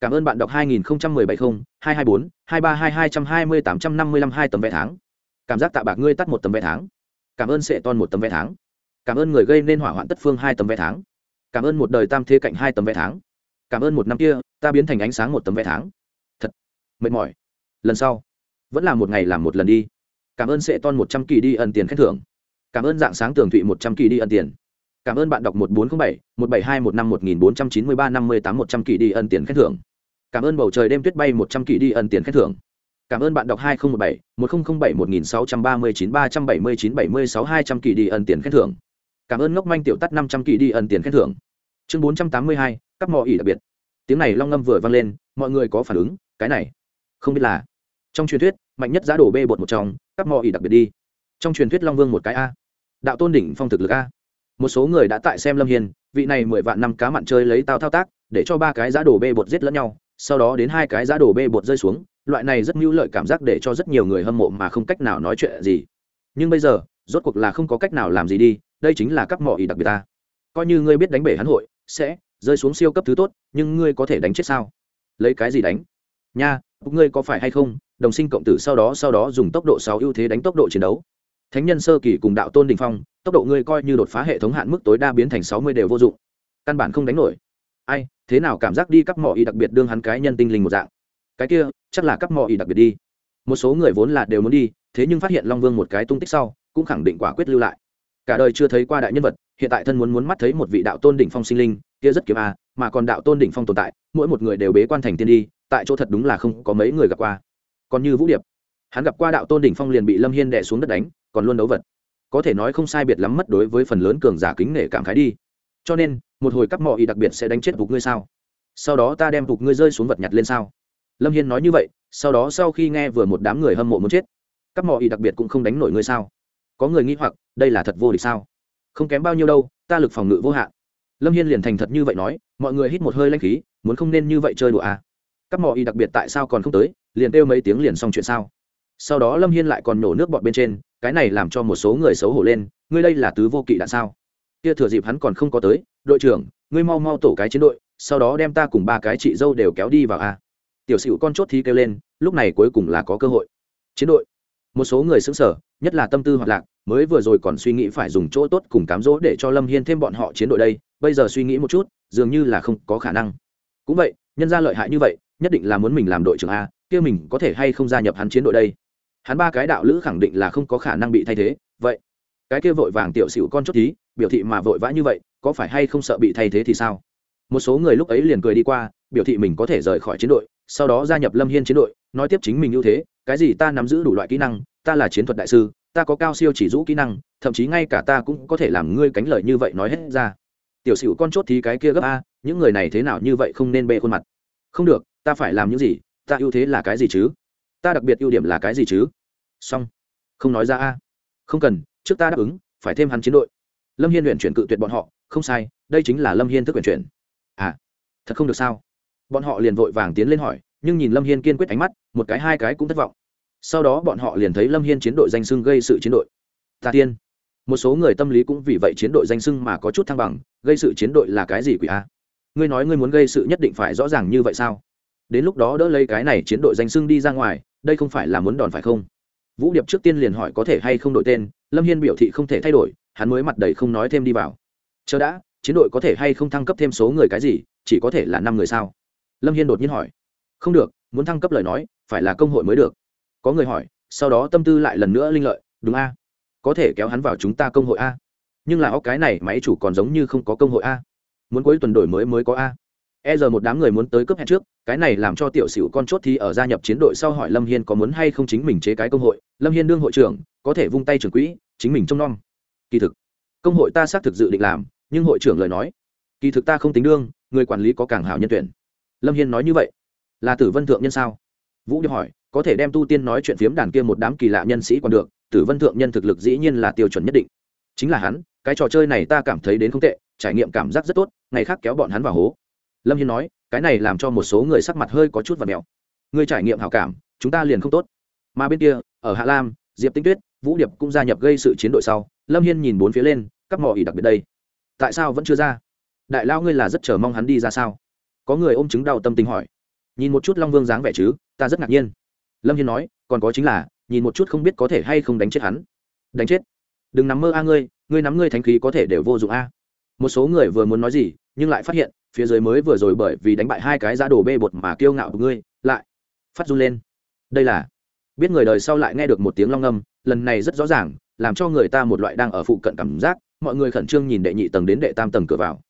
cảm ơn bạn đọc hai nghìn một mươi bảy không hai hai bốn hai ba hai hai trăm hai mươi tám trăm năm mươi lăm hai tấm vé tháng cảm giác tạ bạc ngươi tắt một tấm vé tháng cảm ơn sệ ton một tấm vé tháng cảm ơn người gây nên hỏa hoạn tất phương hai tấm vé tháng cảm ơn một đời tam thế cạnh hai tấm vé tháng cảm ơn một năm kia ta biến thành ánh sáng một tấm vé tháng thật mệt mỏi lần sau vẫn là một ngày làm một lần đi cảm ơn sệ ton một trăm kỳ đi ẩn tiền khen thưởng. Cảm ơn dạng sáng tường thụy một trăm kỳ đi ẩn tiền. Cảm ơn bạn đọc một bốn trăm bảy, một bảy hai một năm một nghìn bốn trăm chín mươi ba, năm mươi tám một trăm kỳ đi ẩn tiền khen thưởng. Cảm ơn bầu trời đêm tuyết bay một trăm kỳ đi ẩn tiền khen thưởng. Cảm ơn bạn đọc hai nghìn một bảy, một nghìn bảy, một nghìn sáu trăm ba mươi chín, ba trăm bảy mươi chín, bảy mươi sáu, hai trăm kỳ đi ẩn tiền khen thưởng. Cảm ơn ngốc manh tiểu tắt năm trăm kỳ đi ẩn tiền khen thưởng. Chương bốn trăm tám mươi hai các mò ỉ đặc biệt. Tiếng này long ngâm vừa vang lên, mọi người có phản ứng, cái này. Không biết là. Trong truyền thuyết, mạnh nhất giá đổ bê bột một trong các mò ỉ đặc biệt đi. Trong truyền thuyết long vương một cái a. Đạo tôn đỉnh phong thực lực a. Một số người đã tại xem lâm hiền vị này mười vạn năm cá mặn chơi lấy tao thao tác, để cho ba cái giá đồ bê bột giết lẫn nhau, sau đó đến hai cái giá đồ bê bột rơi xuống, loại này rất mưu lợi cảm giác để cho rất nhiều người hâm mộ mà không cách nào nói chuyện gì. Nhưng bây giờ, rốt cuộc là không có cách nào làm gì đi, đây chính là các mỏ ý đặc biệt ta coi như ngươi biết đánh bể hắn hội, sẽ rơi xuống siêu cấp thứ tốt, nhưng ngươi có thể đánh chết sao? Lấy cái gì đánh? Nha ngươi có phải hay không? Đồng sinh cộng tử sau đó sau đó dùng tốc độ sáu ưu thế đánh tốc độ chiến đấu. Thánh nhân sơ kỳ cùng đạo tôn đình phong, tốc độ ngươi coi như đột phá hệ thống hạn mức tối đa biến thành sáu mươi đều vô dụng. Căn bản không đánh nổi. Ai, thế nào cảm giác đi các mỏ y đặc biệt đương hắn cái nhân tinh linh một dạng? Cái kia, chắc là các mỏ y đặc biệt đi. Một số người vốn là đều muốn đi, thế nhưng phát hiện long vương một cái tung tích sau, cũng khẳng định quả quyết lưu lại. Cả đời chưa thấy qua đại nhân vật, hiện tại thân muốn muốn mắt thấy một vị đạo tôn đỉnh phong sinh linh, kia rất kiếm a, mà còn đạo tôn đỉnh phong tồn tại, mỗi một người đều bế quan thành tiên đi tại chỗ thật đúng là không có mấy người gặp qua. Còn như vũ điệp, hắn gặp qua đạo tôn đỉnh phong liền bị lâm hiên đè xuống đất đánh, còn luôn đấu vật. Có thể nói không sai biệt lắm mất đối với phần lớn cường giả kính nể cảm khái đi. Cho nên, một hồi cắp mỏ y đặc biệt sẽ đánh chết phục ngươi sao? Sau đó ta đem phục ngươi rơi xuống vật nhặt lên sao? Lâm hiên nói như vậy, sau đó sau khi nghe vừa một đám người hâm mộ muốn chết cắp mỏ y đặc biệt cũng không đánh nổi ngươi sao? Có người nghĩ hoặc, đây là thật vô địch sao? Không kém bao nhiêu đâu, ta lực phòng ngự vô hạn. Lâm hiên liền thành thật như vậy nói, mọi người hít một hơi lanh khí, muốn không nên như vậy chơi đùa à các mò y đặc biệt tại sao còn không tới, liền kêu mấy tiếng liền xong chuyện sao? Sau đó lâm hiên lại còn nổ nước bọt bên trên, cái này làm cho một số người xấu hổ lên, ngươi đây là tứ vô kỵ đạn sao? Kia thừa dịp hắn còn không có tới, đội trưởng, ngươi mau mau tổ cái chiến đội, sau đó đem ta cùng ba cái chị dâu đều kéo đi vào a. Tiểu sửu con chốt thi kêu lên, lúc này cuối cùng là có cơ hội. Chiến đội. Một số người xứng sở nhất là tâm tư hoạt lạc, mới vừa rồi còn suy nghĩ phải dùng chỗ tốt cùng cám dỗ để cho lâm hiên thêm bọn họ chiến đội đây, bây giờ suy nghĩ một chút, dường như là không có khả năng. Cũng vậy, nhân ra lợi hại như vậy nhất định là muốn mình làm đội trưởng a, kia mình có thể hay không gia nhập hắn chiến đội đây? Hắn ba cái đạo lữ khẳng định là không có khả năng bị thay thế, vậy cái kia vội vàng tiểu xỉu con chốt tí, biểu thị mà vội vã như vậy, có phải hay không sợ bị thay thế thì sao? Một số người lúc ấy liền cười đi qua, biểu thị mình có thể rời khỏi chiến đội, sau đó gia nhập lâm hiên chiến đội, nói tiếp chính mình ưu thế, cái gì ta nắm giữ đủ loại kỹ năng, ta là chiến thuật đại sư, ta có cao siêu chỉ rũ kỹ năng, thậm chí ngay cả ta cũng có thể làm ngươi cánh lời như vậy nói hết ra. Tiểu sửu con chốt thì cái kia gấp a, những người này thế nào như vậy không nên bê khuôn mặt. Không được ta phải làm những gì, ta ưu thế là cái gì chứ? Ta đặc biệt ưu điểm là cái gì chứ? Xong. Không nói ra a. Không cần, trước ta đáp ứng, phải thêm hắn chiến đội. Lâm hiên luyện chuyển cự tuyệt bọn họ, không sai, đây chính là lâm hiên thức luyện chuyển. À thật không được sao? Bọn họ liền vội vàng tiến lên hỏi, nhưng nhìn lâm hiên kiên quyết ánh mắt, một cái hai cái cũng thất vọng. Sau đó bọn họ liền thấy lâm hiên chiến đội danh sưng gây sự chiến đội. Tà tiên. Một số người tâm lý cũng vì vậy chiến đội danh sưng mà có chút thăng bằng, gây sự chiến đội là cái gì quỷ a? Ngươi nói ngươi muốn gây sự nhất định phải rõ ràng như vậy sao? Đến lúc đó đỡ lấy cái này chiến đội danh xưng đi ra ngoài, đây không phải là muốn đòn phải không? Vũ điệp trước tiên liền hỏi có thể hay không đổi tên, lâm hiên biểu thị không thể thay đổi, hắn mới mặt đầy không nói thêm đi vào. Chờ đã, chiến đội có thể hay không thăng cấp thêm số người cái gì, chỉ có thể là năm người sao? Lâm hiên đột nhiên hỏi. Không được, muốn thăng cấp lời nói, phải là công hội mới được. Có người hỏi, sau đó tâm tư lại lần nữa linh lợi, đúng a? Có thể kéo hắn vào chúng ta công hội a? Nhưng là óc cái này máy chủ còn giống như không có công hội a. Muốn cuối tuần đổi mới mới có a? E giờ một đám người muốn tới cướp hẹn trước, cái này làm cho tiểu sửu con chốt thi ở gia nhập chiến đội sau hỏi lâm hiên có muốn hay không chính mình chế cái công hội. Lâm hiên đương hội trưởng, có thể vung tay trưởng quỹ, chính mình trông nom. Kỳ thực, công hội ta xác thực dự định làm, nhưng hội trưởng lời nói, kỳ thực ta không tính đương, người quản lý có càng hảo nhân tuyển. Lâm hiên nói như vậy. Là tử vân thượng nhân sao? Vũ điệp hỏi, có thể đem tu tiên nói chuyện phiếm đàn kia một đám kỳ lạ nhân sĩ còn được, tử vân thượng nhân thực lực dĩ nhiên là tiêu chuẩn nhất định. Chính là hắn, cái trò chơi này ta cảm thấy đến không tệ, trải nghiệm cảm giác rất tốt, ngày khác kéo bọn hắn vào hố lâm hiên nói, cái này làm cho một số người sắc mặt hơi có chút và mèo người trải nghiệm hảo cảm, chúng ta liền không tốt. Mà bên kia, ở hạ lam, diệp tinh tuyết, vũ điệp cũng gia nhập gây sự chiến đội sau, lâm hiên nhìn bốn phía lên, các mỏ ỉ đặc biệt đây. Tại sao vẫn chưa ra? Đại lao ngươi là rất chờ mong hắn đi ra sao? Có người ôm chứng đau tâm tình hỏi. Nhìn một chút long vương dáng vẻ chứ, ta rất ngạc nhiên. Lâm hiên nói, còn có chính là, nhìn một chút không biết có thể hay không đánh chết hắn. Đánh chết? Đừng nắm mơ a ngươi ngươi nắm ngươi thánh khí có thể đều vô dụng a. Một số người vừa muốn nói gì, nhưng lại phát hiện phía dưới mới vừa rồi bởi vì đánh bại hai cái giá đồ bê bột mà kiêu ngạo của ngươi, lại phát run lên. Đây là, biết người đời sau lại nghe được một tiếng long âm, lần này rất rõ ràng, làm cho người ta một loại đang ở phụ cận cảm giác, mọi người khẩn trương nhìn đệ nhị tầng đến đệ tam tầng cửa vào.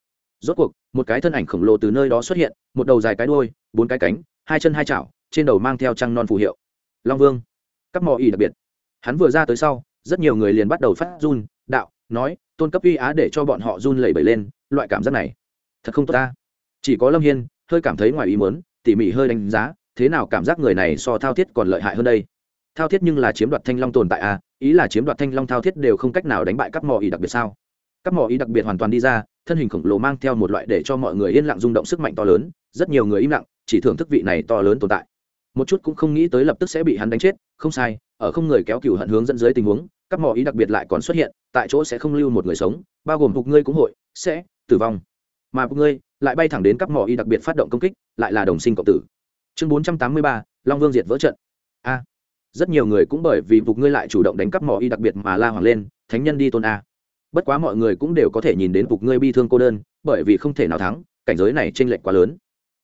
Rốt cuộc, một cái thân ảnh khổng lồ từ nơi đó xuất hiện, một đầu dài cái đuôi, bốn cái cánh, hai chân hai chảo, trên đầu mang theo trăng non phù hiệu. Long vương, các mò ý đặc biệt. Hắn vừa ra tới sau, rất nhiều người liền bắt đầu phát run, đạo, nói, tôn cấp uy á để cho bọn họ run lẩy bẩy lên, loại cảm giác này thật không tốt ta. Chỉ có lâm hiên, hơi cảm thấy ngoài ý muốn, tỉ mỉ hơi đánh giá, thế nào cảm giác người này so thao thiết còn lợi hại hơn đây? Thao thiết nhưng là chiếm đoạt thanh long tồn tại à ý là chiếm đoạt thanh long thao thiết đều không cách nào đánh bại các mỏ ý đặc biệt sao? Các mỏ ý đặc biệt hoàn toàn đi ra, thân hình khổng lồ mang theo một loại để cho mọi người yên lặng rung động sức mạnh to lớn, rất nhiều người im lặng, chỉ thưởng thức vị này to lớn tồn tại. Một chút cũng không nghĩ tới lập tức sẽ bị hắn đánh chết, không sai, ở không người kéo cừu hận hướng dẫn dưới tình huống các mỏ ý đặc biệt lại còn xuất hiện, tại chỗ sẽ không lưu một người sống, bao gồm hục ngươi cũng hội, sẽ tử vong mà ngươi lại bay thẳng đến các mỏ y đặc biệt phát động công kích, lại là đồng sinh cộng tử. Chương bốn trăm tám mươi ba, long vương diệt vỡ trận. A. Rất nhiều người cũng bởi vì phục ngươi lại chủ động đánh cắp mỏ y đặc biệt mà la hoàng lên, thánh nhân đi tôn a. Bất quá mọi người cũng đều có thể nhìn đến phục ngươi bi thương cô đơn, bởi vì không thể nào thắng, cảnh giới này chênh lệch quá lớn.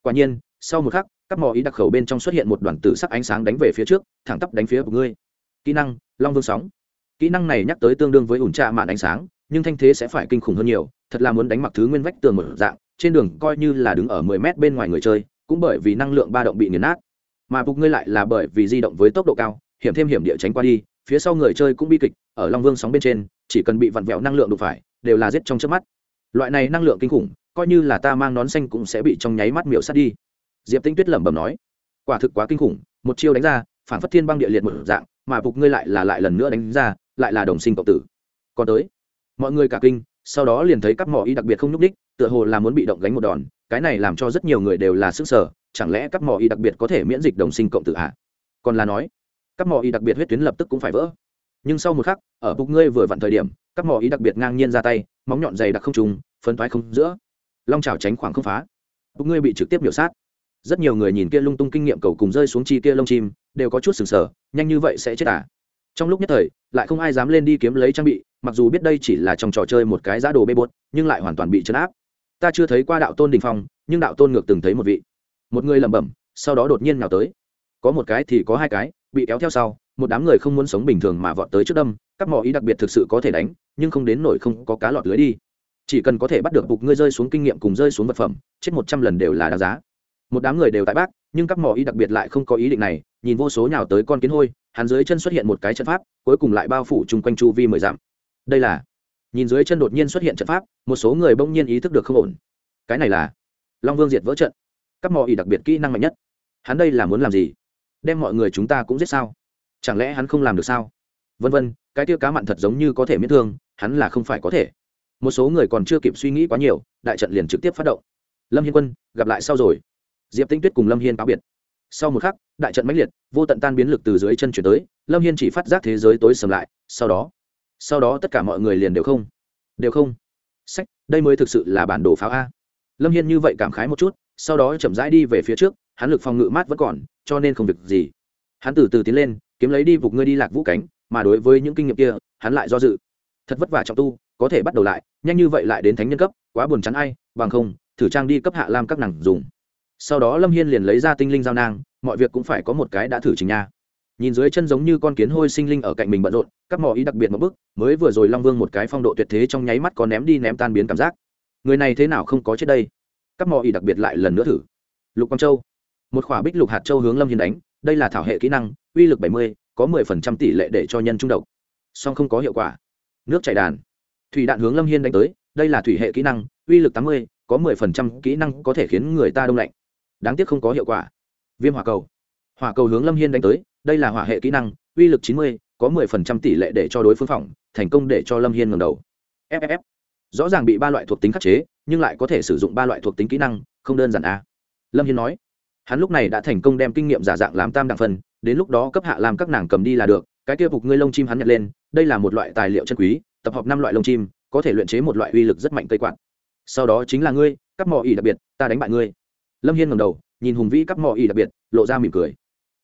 Quả nhiên, sau một khắc các mỏ y đặc khẩu bên trong xuất hiện một đoàn tử sắc ánh sáng đánh về phía trước, thẳng tắp đánh phía phục ngươi. Kỹ năng, long vương sóng. Kỹ năng này nhắc tới tương đương với ủn trạ mạn ánh sáng nhưng thanh thế sẽ phải kinh khủng hơn nhiều, thật là muốn đánh mặc thứ nguyên vách tường một dạng, trên đường coi như là đứng ở mười mét bên ngoài người chơi, cũng bởi vì năng lượng ba động bị nghiền nát. Mà bục ngươi lại là bởi vì di động với tốc độ cao, hiểm thêm hiểm địa tránh qua đi, phía sau người chơi cũng bi kịch, ở long vương sóng bên trên, chỉ cần bị vặn vẹo năng lượng đụng phải, đều là giết trong trước mắt. Loại này năng lượng kinh khủng, coi như là ta mang nón xanh cũng sẽ bị trong nháy mắt miểu sát đi. Diệp tinh tuyết lẩm bẩm nói, quả thực quá kinh khủng, một chiêu đánh ra, phản phất thiên băng địa liệt một dạng, mà phục ngươi lại là lại lần nữa đánh ra, lại là đồng sinh cộng tử. Còn tới mọi người cả kinh, sau đó liền thấy các mỏ y đặc biệt không nhúc đích tựa hồ là muốn bị động gánh một đòn, cái này làm cho rất nhiều người đều là sức sở, chẳng lẽ các mỏ y đặc biệt có thể miễn dịch đồng sinh cộng tử hạ à? còn là nói các mỏ y đặc biệt huyết tuyến lập tức cũng phải vỡ. Nhưng sau một khắc, ở bục ngươi vừa vặn thời điểm các mỏ y đặc biệt ngang nhiên ra tay, móng nhọn dày đặc không trùng phân toái không giữa. Long trào tránh khoảng không phá. Bục ngươi bị trực tiếp biểu sát. Rất nhiều người nhìn kia lung tung kinh nghiệm cầu cùng rơi xuống chi kia lông chim, đều có chút sừng sờ, nhanh như vậy sẽ chết à? Trong lúc nhất thời, lại không ai dám lên đi kiếm lấy trang bị, mặc dù biết đây chỉ là trong trò chơi một cái giá đồ bê bốt, nhưng lại hoàn toàn bị chấn áp. Ta chưa thấy qua đạo tôn đình phong, nhưng đạo tôn ngược từng thấy một vị. Một người lẩm bẩm, sau đó đột nhiên nào tới. Có một cái thì có hai cái, bị kéo theo sau, một đám người không muốn sống bình thường mà vọt tới trước đâm, các mỏ ý đặc biệt thực sự có thể đánh, nhưng không đến nổi không có cá lọt lưới đi. Chỉ cần có thể bắt được bục ngươi rơi xuống kinh nghiệm cùng rơi xuống vật phẩm, chết một trăm lần đều là đáng giá. Một đám người đều tại bác, nhưng các mỏ ý đặc biệt lại không có ý định này, nhìn vô số nhào tới con kiến hôi hắn dưới chân xuất hiện một cái trận pháp, cuối cùng lại bao phủ chung quanh chu vi mười dặm. Đây là, nhìn dưới chân đột nhiên xuất hiện trận pháp, một số người bỗng nhiên ý thức được không ổn. Cái này là long vương diệt vỡ trận. Các mọi ý đặc biệt kỹ năng mạnh nhất. Hắn đây là muốn làm gì? Đem mọi người chúng ta cũng giết sao? Chẳng lẽ hắn không làm được sao? Vân vân, cái tiêu cá mặn thật giống như có thể miễn thương, hắn là không phải có thể. Một số người còn chưa kịp suy nghĩ quá nhiều, đại trận liền trực tiếp phát động. Lâm hiên quân, gặp lại sau rồi. Diệp tinh tuyết cùng lâm hiên cáo biệt sau một khắc, đại trận mãnh liệt, vô tận tan biến lực từ dưới chân chuyển tới, lâm hiên chỉ phát giác thế giới tối sầm lại, sau đó sau đó tất cả mọi người liền đều không đều không. Sách, đây mới thực sự là bản đồ pháo a. Lâm hiên như vậy cảm khái một chút, sau đó chậm rãi đi về phía trước, hắn lực phòng ngự mát vẫn còn, cho nên không việc gì. Hắn từ từ tiến lên, kiếm lấy đi vục ngươi đi lạc vũ cánh, mà đối với những kinh nghiệm kia, hắn lại do dự. Thật vất vả trọng tu, có thể bắt đầu lại, nhanh như vậy lại đến thánh nhân cấp, quá buồn chắn ai, bằng không, thử trang đi cấp hạ lam các nàng dùng sau đó lâm hiên liền lấy ra tinh linh giao nang mọi việc cũng phải có một cái đã thử trình nha nhìn dưới chân giống như con kiến hôi sinh linh ở cạnh mình bận rộn các mỏ ý đặc biệt một bức mới vừa rồi long vương một cái phong độ tuyệt thế trong nháy mắt có ném đi ném tan biến cảm giác người này thế nào không có chết đây các mỏ ý đặc biệt lại lần nữa thử lục quang châu một khỏa bích lục hạt châu hướng lâm hiên đánh đây là thảo hệ kỹ năng uy lực bảy mươi có mười phần trăm tỷ lệ để cho nhân trung độc song không có hiệu quả nước chảy đàn thủy đạn hướng lâm hiên đánh tới đây là thủy hệ kỹ năng uy lực tám mươi có mười phần trăm kỹ năng có thể khiến người ta đông lạnh đáng tiếc không có hiệu quả. Viêm hỏa cầu. Hỏa cầu hướng lâm hiên đánh tới đây là hỏa hệ kỹ năng uy lực chín mươi có mười phần trăm tỷ lệ để cho đối phương phòng thành công để cho lâm hiên ngầm đầu. Ff rõ ràng bị ba loại thuộc tính khắc chế nhưng lại có thể sử dụng ba loại thuộc tính kỹ năng không đơn giản a à. lâm hiên nói. Hắn lúc này đã thành công đem kinh nghiệm giả dạng làm tam đẳng phần, đến lúc đó cấp hạ làm các nàng cầm đi là được cái kia phục ngươi lông chim hắn nhặt lên đây là một loại tài liệu chân quý tập hợp năm loại lông chim có thể luyện chế một loại uy lực rất mạnh cây quạt. Sau đó chính là ngươi cấp mỏ ỉ đặc biệt ta đánh bại ngươi lâm hiên ngầm đầu, nhìn hùng vĩ cắp mỏ Y đặc biệt, lộ ra mỉm cười.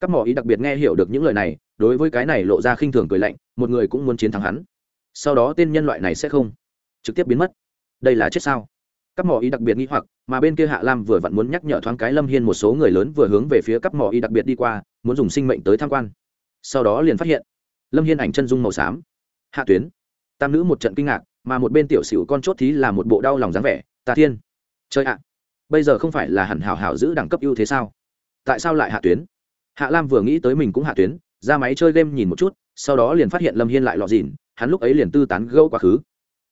Cắp mỏ Y đặc biệt nghe hiểu được những lời này, đối với cái này lộ ra khinh thường cười lạnh, một người cũng muốn chiến thắng hắn. Sau đó tên nhân loại này sẽ không trực tiếp biến mất. Đây là chết sao? Các mỏ y đặc biệt nghĩ hoặc, mà bên kia hạ lam vừa vặn muốn nhắc nhở thoáng cái lâm hiên một số người lớn vừa hướng về phía các mỏ y đặc biệt đi qua, muốn dùng sinh mệnh tới tham quan. Sau đó liền phát hiện, lâm hiên ảnh chân dung màu xám. Hạ tuyến, tam nữ một trận kinh ngạc, mà một bên tiểu xỉu con chốt thí là một bộ đau lòng dáng vẻ, tà thiên chơi ạ bây giờ không phải là hẳn hảo hảo giữ đẳng cấp ưu thế sao? Tại sao lại hạ tuyến? Hạ lam vừa nghĩ tới mình cũng hạ tuyến, ra máy chơi game nhìn một chút, sau đó liền phát hiện lâm hiên lại lọt dìn hắn lúc ấy liền tư tán gâu quá khứ.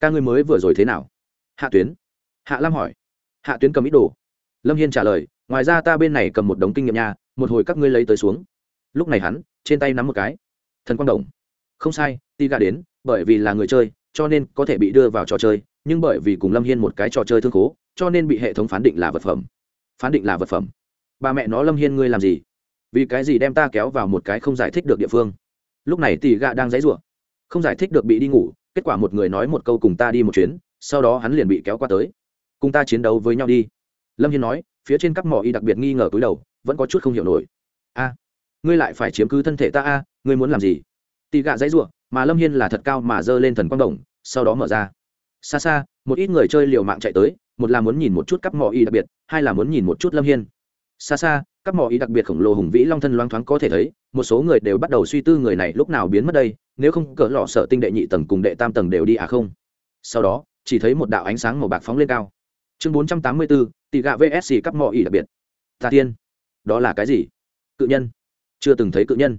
Ca ngươi mới vừa rồi thế nào? Hạ tuyến? Hạ lam hỏi. Hạ tuyến cầm ít đồ. Lâm hiên trả lời, ngoài ra ta bên này cầm một đống kinh nghiệm nha, một hồi các ngươi lấy tới xuống. Lúc này hắn, trên tay nắm một cái. Thần quang đồng. Không sai ti gà đến, bởi vì là người chơi, cho nên có thể bị đưa vào trò chơi, nhưng bởi vì cùng lâm hiên một cái trò chơi thương khố cho nên bị hệ thống phán định là vật phẩm. Phán định là vật phẩm. Ba mẹ nó lâm hiên ngươi làm gì? Vì cái gì đem ta kéo vào một cái không giải thích được địa phương? Lúc này tỷ gạ đang dãy rủa. Không giải thích được bị đi ngủ, kết quả một người nói một câu cùng ta đi một chuyến, sau đó hắn liền bị kéo qua tới. Cùng ta chiến đấu với nhau đi. Lâm hiên nói, phía trên các mỏ y đặc biệt nghi ngờ cúi đầu, vẫn có chút không hiểu nổi. A, ngươi lại phải chiếm cứ thân thể ta a, ngươi muốn làm gì? Tì gạ dãy ruộng mà lâm hiên là thật cao mà giơ lên thần quang đồng, sau đó mở ra. Xa xa một ít người chơi liều mạng chạy tới, một là muốn nhìn một chút các mỏ y đặc biệt, hai là muốn nhìn một chút lâm hiên. Xa xa các mỏ y đặc biệt khổng lồ hùng vĩ long thân loáng thoáng có thể thấy, một số người đều bắt đầu suy tư người này lúc nào biến mất đây, nếu không cỡ lọ sợ tinh đệ nhị tầng cùng đệ tam tầng đều đi à không. Sau đó, chỉ thấy một đạo ánh sáng màu bạc phóng lên cao. Chương bốn trăm tám mươi bốn tỷ gạ vsc các mỏ ý đặc biệt. Tà tiên. Đó là cái gì? Cự nhân. Chưa từng thấy cự nhân.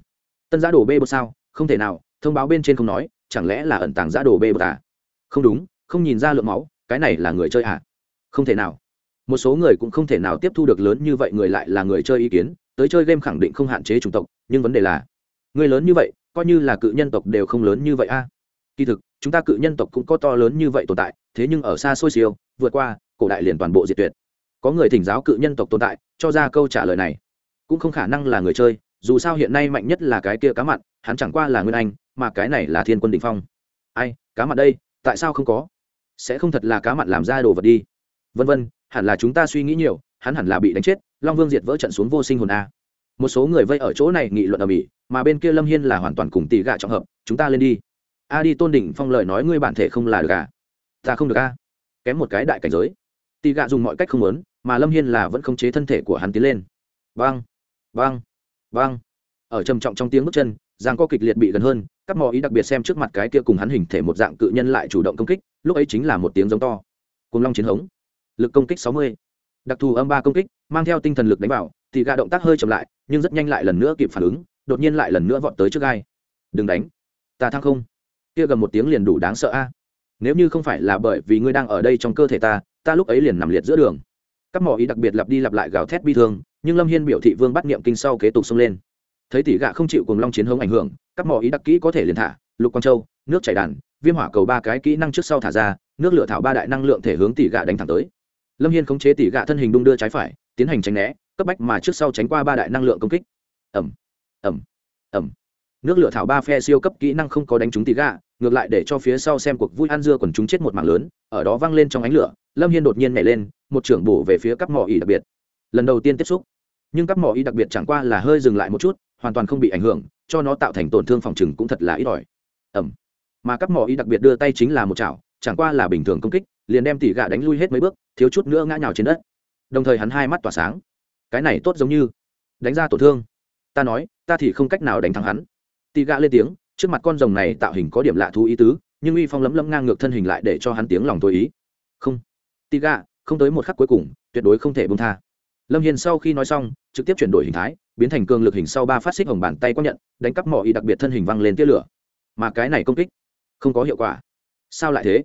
Tân giã đồ bê bột sao? Không thể nào, thông báo bên trên không nói, chẳng lẽ là ẩn tàng giã đồ bê bột à? Không đúng không nhìn ra lượng máu, cái này là người chơi à? Không thể nào. Một số người cũng không thể nào tiếp thu được lớn như vậy người lại là người chơi ý kiến, tới chơi game khẳng định không hạn chế chủng tộc, nhưng vấn đề là, người lớn như vậy, coi như là cự nhân tộc đều không lớn như vậy a. À. kỳ thực, chúng ta cự nhân tộc cũng có to lớn như vậy tồn tại, thế nhưng ở xa xôi siêu, vượt qua, cổ đại liền toàn bộ diệt tuyệt. Có người thỉnh giáo cự nhân tộc tồn tại, cho ra câu trả lời này. Cũng không khả năng là người chơi, dù sao hiện nay mạnh nhất là cái kia cá mặn, hắn chẳng qua là nguyên anh, mà cái này là thiên quân đình phong. Ai, cá mặn đây, tại sao không có? Sẽ không thật là cá mặn làm ra đồ vật đi. Vân vân, hẳn là chúng ta suy nghĩ nhiều, hắn hẳn là bị đánh chết, long vương diệt vỡ trận xuống vô sinh hồn a. Một số người vây ở chỗ này nghị luận ở mỹ, mà bên kia lâm hiên là hoàn toàn cùng tỷ gạ trọng hợp, chúng ta lên đi. A đi tôn đỉnh phong lời nói ngươi bản thể không là được à? Ta không được a. Kém một cái đại cảnh giới. Tỷ gạ dùng mọi cách không lớn mà lâm hiên là vẫn khống chế thân thể của hắn tiến lên. Vang vang vang. Ở trầm trọng trong tiếng bước chân giang co kịch liệt bị gần hơn, các mò ý đặc biệt xem trước mặt cái kia cùng hắn hình thể một dạng cự nhân lại chủ động công kích, lúc ấy chính là một tiếng giống to. Cùng long chiến hống. Lực công kích sáu mươi. Đặc thù âm ba công kích, mang theo tinh thần lực đánh vào, thì gà động tác hơi chậm lại, nhưng rất nhanh lại lần nữa kịp phản ứng, đột nhiên lại lần nữa vọt tới trước gai. Đừng đánh. Ta thăng không. Kia gần một tiếng liền đủ đáng sợ a. Nếu như không phải là bởi vì ngươi đang ở đây trong cơ thể ta ta lúc ấy liền nằm liệt giữa đường. Các mỏ ý đặc biệt lặp đi lặp lại gào thét bi thương, nhưng lâm hiên biểu thị vương bắt niệm kinh sau kế tục xông lên thấy tỷ gạ không chịu cùng long chiến hống ảnh hưởng, các mỏ ý đặc kỹ có thể liền thả, lục quang châu, nước chảy đàn, viêm hỏa cầu ba cái kỹ năng trước sau thả ra, nước lửa thảo ba đại năng lượng thể hướng tỷ gạ đánh thẳng tới. Lâm hiên khống chế tỷ gạ thân hình đung đưa trái phải, tiến hành tránh né, cấp bách mà trước sau tránh qua ba đại năng lượng công kích. Ẩm ẩm ẩm nước lửa thảo ba phe siêu cấp kỹ năng không có đánh trúng tỷ gạ, ngược lại để cho phía sau xem cuộc vui ăn dưa còn chúng chết một mạng lớn, ở đó văng lên trong ánh lửa, lâm hiên đột nhiên nhảy lên, một trưởng bổ về phía các mỏ ý đặc biệt. Lần đầu tiên tiếp xúc. Nhưng các mỏ ý đặc biệt chẳng qua là hơi dừng lại một chút hoàn toàn không bị ảnh hưởng, cho nó tạo thành tổn thương phòng trừng cũng thật là ít ỏi. Ẩm. Mà các mỏ y đặc biệt đưa tay chính là một chảo, chẳng qua là bình thường công kích, liền đem tỉ gạ đánh lui hết mấy bước, thiếu chút nữa ngã nhào trên đất. Đồng thời hắn hai mắt tỏa sáng. Cái này tốt giống như đánh ra tổn thương. Ta nói, ta thì không cách nào đánh thắng hắn. Tỉ gạ lên tiếng, trước mặt con rồng này tạo hình có điểm lạ thú ý tứ, nhưng uy phong lấm lấm ngang ngược thân hình lại để cho hắn tiếng lòng tôi ý. Không. Tỉ gạ không tới một khắc cuối cùng, tuyệt đối không thể bông tha lâm hiền sau khi nói xong, trực tiếp chuyển đổi hình thái, biến thành cường lực hình sau ba phát xích hồng bàn tay quang nhận, đánh cắp mỏ y đặc biệt thân hình văng lên tia lửa. Mà cái này công kích, không có hiệu quả. Sao lại thế?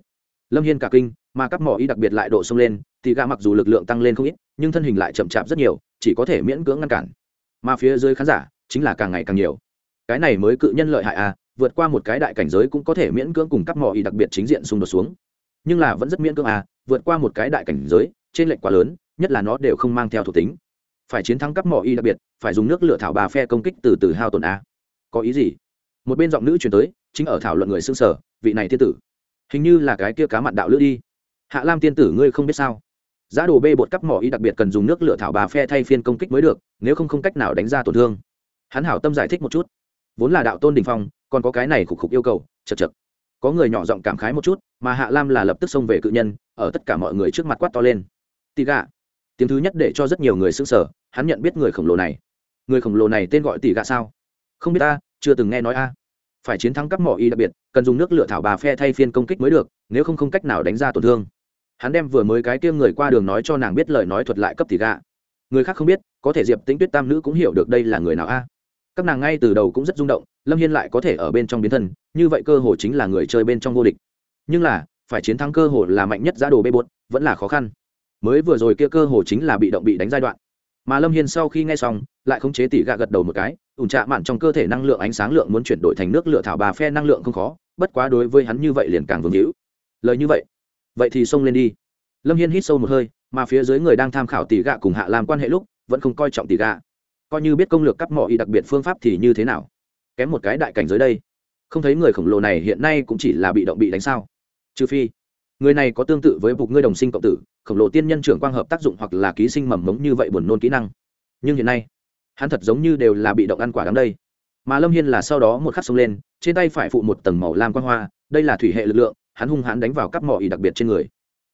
Lâm hiên cả kinh, mà các mỏ y đặc biệt lại độ sông lên, thì gà mặc dù lực lượng tăng lên không ít, nhưng thân hình lại chậm chạp rất nhiều, chỉ có thể miễn cưỡng ngăn cản. Mà phía dưới khán giả, chính là càng ngày càng nhiều. Cái này mới cự nhân lợi hại à vượt qua một cái đại cảnh giới cũng có thể miễn cưỡng cùng các mỏ y đặc biệt chính diện xung đột xuống. Nhưng là vẫn rất miễn cưỡng à vượt qua một cái đại cảnh giới trên lệnh quá lớn nhất là nó đều không mang theo thuộc tính. Phải chiến thắng cắp mỏ y đặc biệt, phải dùng nước lửa thảo bà phe công kích từ từ hao tổn a. Có ý gì? Một bên giọng nữ chuyển tới, chính ở thảo luận người xương sở, vị này thiên tử. Hình như là cái kia cá mặn đạo lữ đi. Hạ lam tiên tử ngươi không biết sao? Giá đồ bê bột cắp mỏ y đặc biệt cần dùng nước lửa thảo bà phe thay phiên công kích mới được, nếu không không cách nào đánh ra tổn thương. Hắn hảo tâm giải thích một chút. Vốn là đạo tôn đình phong, còn có cái này khục khục yêu cầu, chật chật. Có người nhỏ giọng cảm khái một chút, mà hạ lam là lập tức xông về cự nhân, ở tất cả mọi người trước mặt quát to lên. Tì gà tiếng thứ nhất để cho rất nhiều người xứng sở hắn nhận biết người khổng lồ này. Người khổng lồ này tên gọi tỷ gạ sao? Không biết ta, chưa từng nghe nói a. À. Phải chiến thắng các mỏ y đặc biệt, cần dùng nước lửa thảo bà phe thay phiên công kích mới được, nếu không không cách nào đánh ra tổn thương. Hắn đem vừa mới cái tiêm người qua đường nói cho nàng biết lời nói thuật lại cấp tỷ gạ. Người khác không biết, có thể diệp tính tuyết tam nữ cũng hiểu được đây là người nào a. À. Các nàng ngay từ đầu cũng rất rung động, lâm hiên lại có thể ở bên trong biến thân, như vậy cơ hồ chính là người chơi bên trong vô địch. Nhưng là, phải chiến thắng cơ hồ là mạnh nhất giá đồ bê bốt vẫn là khó khăn mới vừa rồi kia cơ hồ chính là bị động bị đánh giai đoạn. Mà lâm hiên sau khi nghe xong, lại khống chế tỷ gạ gật đầu một cái, ủn trạ mạn trong cơ thể năng lượng ánh sáng lượng muốn chuyển đổi thành nước lựa thảo bà phe năng lượng không khó, bất quá đối với hắn như vậy liền càng vương hữu. Lời như vậy vậy thì xông lên đi. Lâm hiên hít sâu một hơi, mà phía dưới người đang tham khảo tỷ gạ cùng hạ làm quan hệ lúc, vẫn không coi trọng tỷ gạ coi như biết công lược cắp mọi y đặc biệt phương pháp thì như thế nào? Kém một cái đại cảnh giới đây. Không thấy người khổng lồ này hiện nay cũng chỉ là bị động bị đánh sao? Trừ phi người này có tương tự với bục ngươi đồng sinh cộng tử, khổng lồ tiên nhân trưởng quang hợp tác dụng hoặc là ký sinh mầm mống như vậy buồn nôn kỹ năng. Nhưng hiện nay, hắn thật giống như đều là bị động ăn quả đám đây. Mà lâm hiên là sau đó một khắc xông lên, trên tay phải phụ một tầng màu lam quang hoa, đây là thủy hệ lực lượng, hắn hung hãn đánh vào các mỏ ý đặc biệt trên người.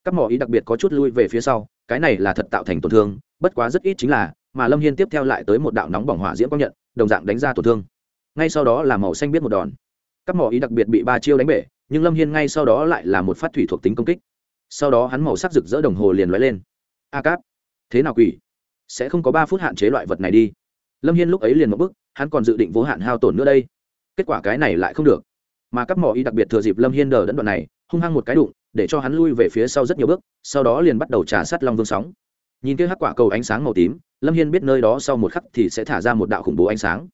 Các mỏ ý đặc biệt có chút lui về phía sau, cái này là thật tạo thành tổn thương, bất quá rất ít chính là, mà lâm hiên tiếp theo lại tới một đạo nóng bỏng hỏa diễm quang nhận, đồng dạng đánh ra tổn thương. Ngay sau đó là màu xanh biết một đòn. Các mỏ ý đặc biệt bị ba chiêu đánh bể nhưng lâm hiên ngay sau đó lại là một phát thủy thuộc tính công kích sau đó hắn màu sắc rực rỡ đồng hồ liền lóe lên a cáp thế nào quỷ? sẽ không có ba phút hạn chế loại vật này đi. lâm hiên lúc ấy liền một bước, hắn còn dự định vô hạn hao tổn nữa đây. kết quả cái này lại không được. mà các mỏ y đặc biệt thừa dịp lâm hiên đờ đẫn đoạn này hung hăng một cái đụng để cho hắn lui về phía sau rất nhiều bước sau đó liền bắt đầu trả sát long vương sóng. nhìn kia hắc quả cầu ánh sáng màu tím lâm hiên biết nơi đó sau một khắc thì sẽ thả ra một đạo khủng bố ánh sáng.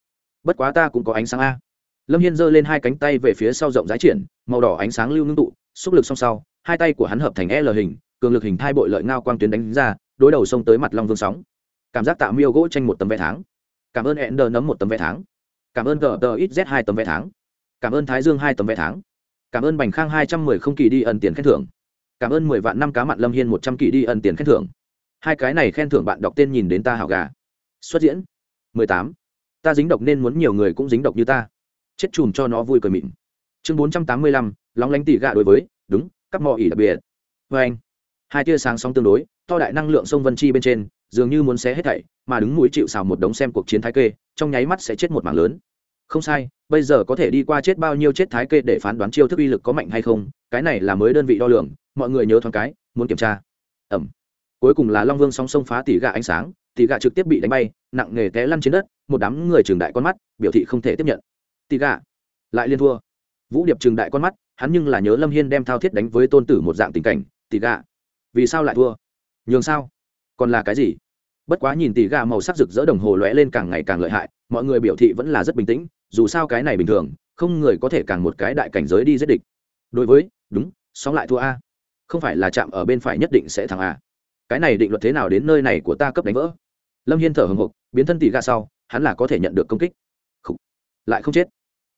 bất quá ta cũng có ánh sáng a lâm hiên giơ lên hai cánh tay về phía sau rộng rãi triển, màu đỏ ánh sáng lưu ngưng tụ, xúc lực song sau, hai tay của hắn hợp thành l hình, cường lực hình thai bội lợi ngao quang tuyến đánh ra, đối đầu xông tới mặt long vương sóng. Cảm giác tạo miêu gỗ tranh một tấm vé tháng. Cảm ơn Ender nấm một tấm vé tháng. Cảm ơn gờ tờ ít z hai tấm vé tháng. Cảm ơn thái dương hai tấm vé tháng. Cảm ơn bành khang hai trăm mười không kỳ đi ẩn tiền khen thưởng. Cảm ơn mười vạn năm cá mặn lâm hiên một trăm kỳ đi ẩn tiền khen thưởng. Hai cái này khen thưởng bạn đọc tên nhìn đến ta hảo gà. Xuất diễn. mười tám. Ta dính độc nên muốn nhiều người cũng dính độc như ta chết chùm cho nó vui cười mịn. Chương bốn trăm tám mươi lăm, lóng lánh tỉ gạ đối với, đúng các mò ỉ đặc biệt. Vê anh, hai tia sáng sóng tương đối, to đại năng lượng sông vân chi bên trên, dường như muốn xé hết thảy, mà đứng mũi chịu xào một đống xem cuộc chiến thái kê, trong nháy mắt sẽ chết một mảng lớn. Không sai, bây giờ có thể đi qua chết bao nhiêu chết thái kê để phán đoán chiêu thức uy lực có mạnh hay không, cái này là mới đơn vị đo lường, mọi người nhớ thoáng cái, muốn kiểm tra. Ẩm. Cuối cùng là long vương song sông phá tỉ gạ ánh sáng tỉ gạ trực tiếp bị đánh bay, nặng nghề té lăn trên đất, một đám người trường đại con mắt, biểu thị không thể tiếp nhận tì gạ lại liên thua. Vũ điệp Trừng đại con mắt, hắn nhưng là nhớ lâm hiên đem thao thiết đánh với tôn tử một dạng tình cảnh, tì gạ vì sao lại thua? Nhường sao? Còn là cái gì? Bất quá nhìn tì gà màu sắc rực rỡ đồng hồ lóe lên càng ngày càng lợi hại, mọi người biểu thị vẫn là rất bình tĩnh, dù sao cái này bình thường, không người có thể càng một cái đại cảnh giới đi giết địch. Đối với, đúng sóng lại thua a. Không phải là chạm ở bên phải nhất định sẽ thắng a. Cái này định luật thế nào đến nơi này của ta cấp đánh vỡ? Lâm hiên thở hồng hộc biến thân tỷ gà sau, hắn là có thể nhận được công kích lại không chết.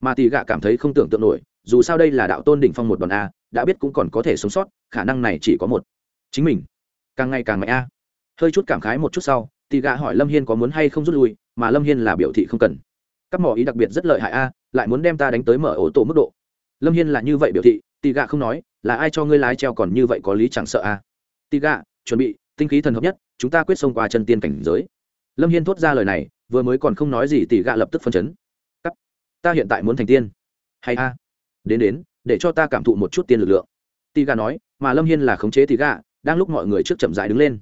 Mà tỷ gạ cảm thấy không tưởng tượng nổi, dù sao đây là đạo tôn đỉnh phong một đòn a, đã biết cũng còn có thể sống sót, khả năng này chỉ có một. Chính mình, càng ngày càng mạnh a. Hơi chút cảm khái một chút sau, tỷ gạ hỏi lâm hiên có muốn hay không rút lui, mà lâm hiên là biểu thị không cần. Các mỏ ý đặc biệt rất lợi hại a, lại muốn đem ta đánh tới mở ổ tổ mức độ. Lâm hiên là như vậy biểu thị, tỷ gạ không nói, là ai cho ngươi lái treo còn như vậy có lý chẳng sợ a. Tỷ gạ, chuẩn bị, tinh khí thần hợp nhất, chúng ta quyết xông qua chân tiên cảnh giới. Lâm hiên thốt ra lời này, vừa mới còn không nói gì, tỷ gạ lập tức phân chấn ta hiện tại muốn thành tiên. Hay a. Đến đến, để cho ta cảm thụ một chút tiên lực lượng. Tì gà nói, mà lâm hiên là khống chế tì gà, đang lúc mọi người trước chậm dại đứng lên.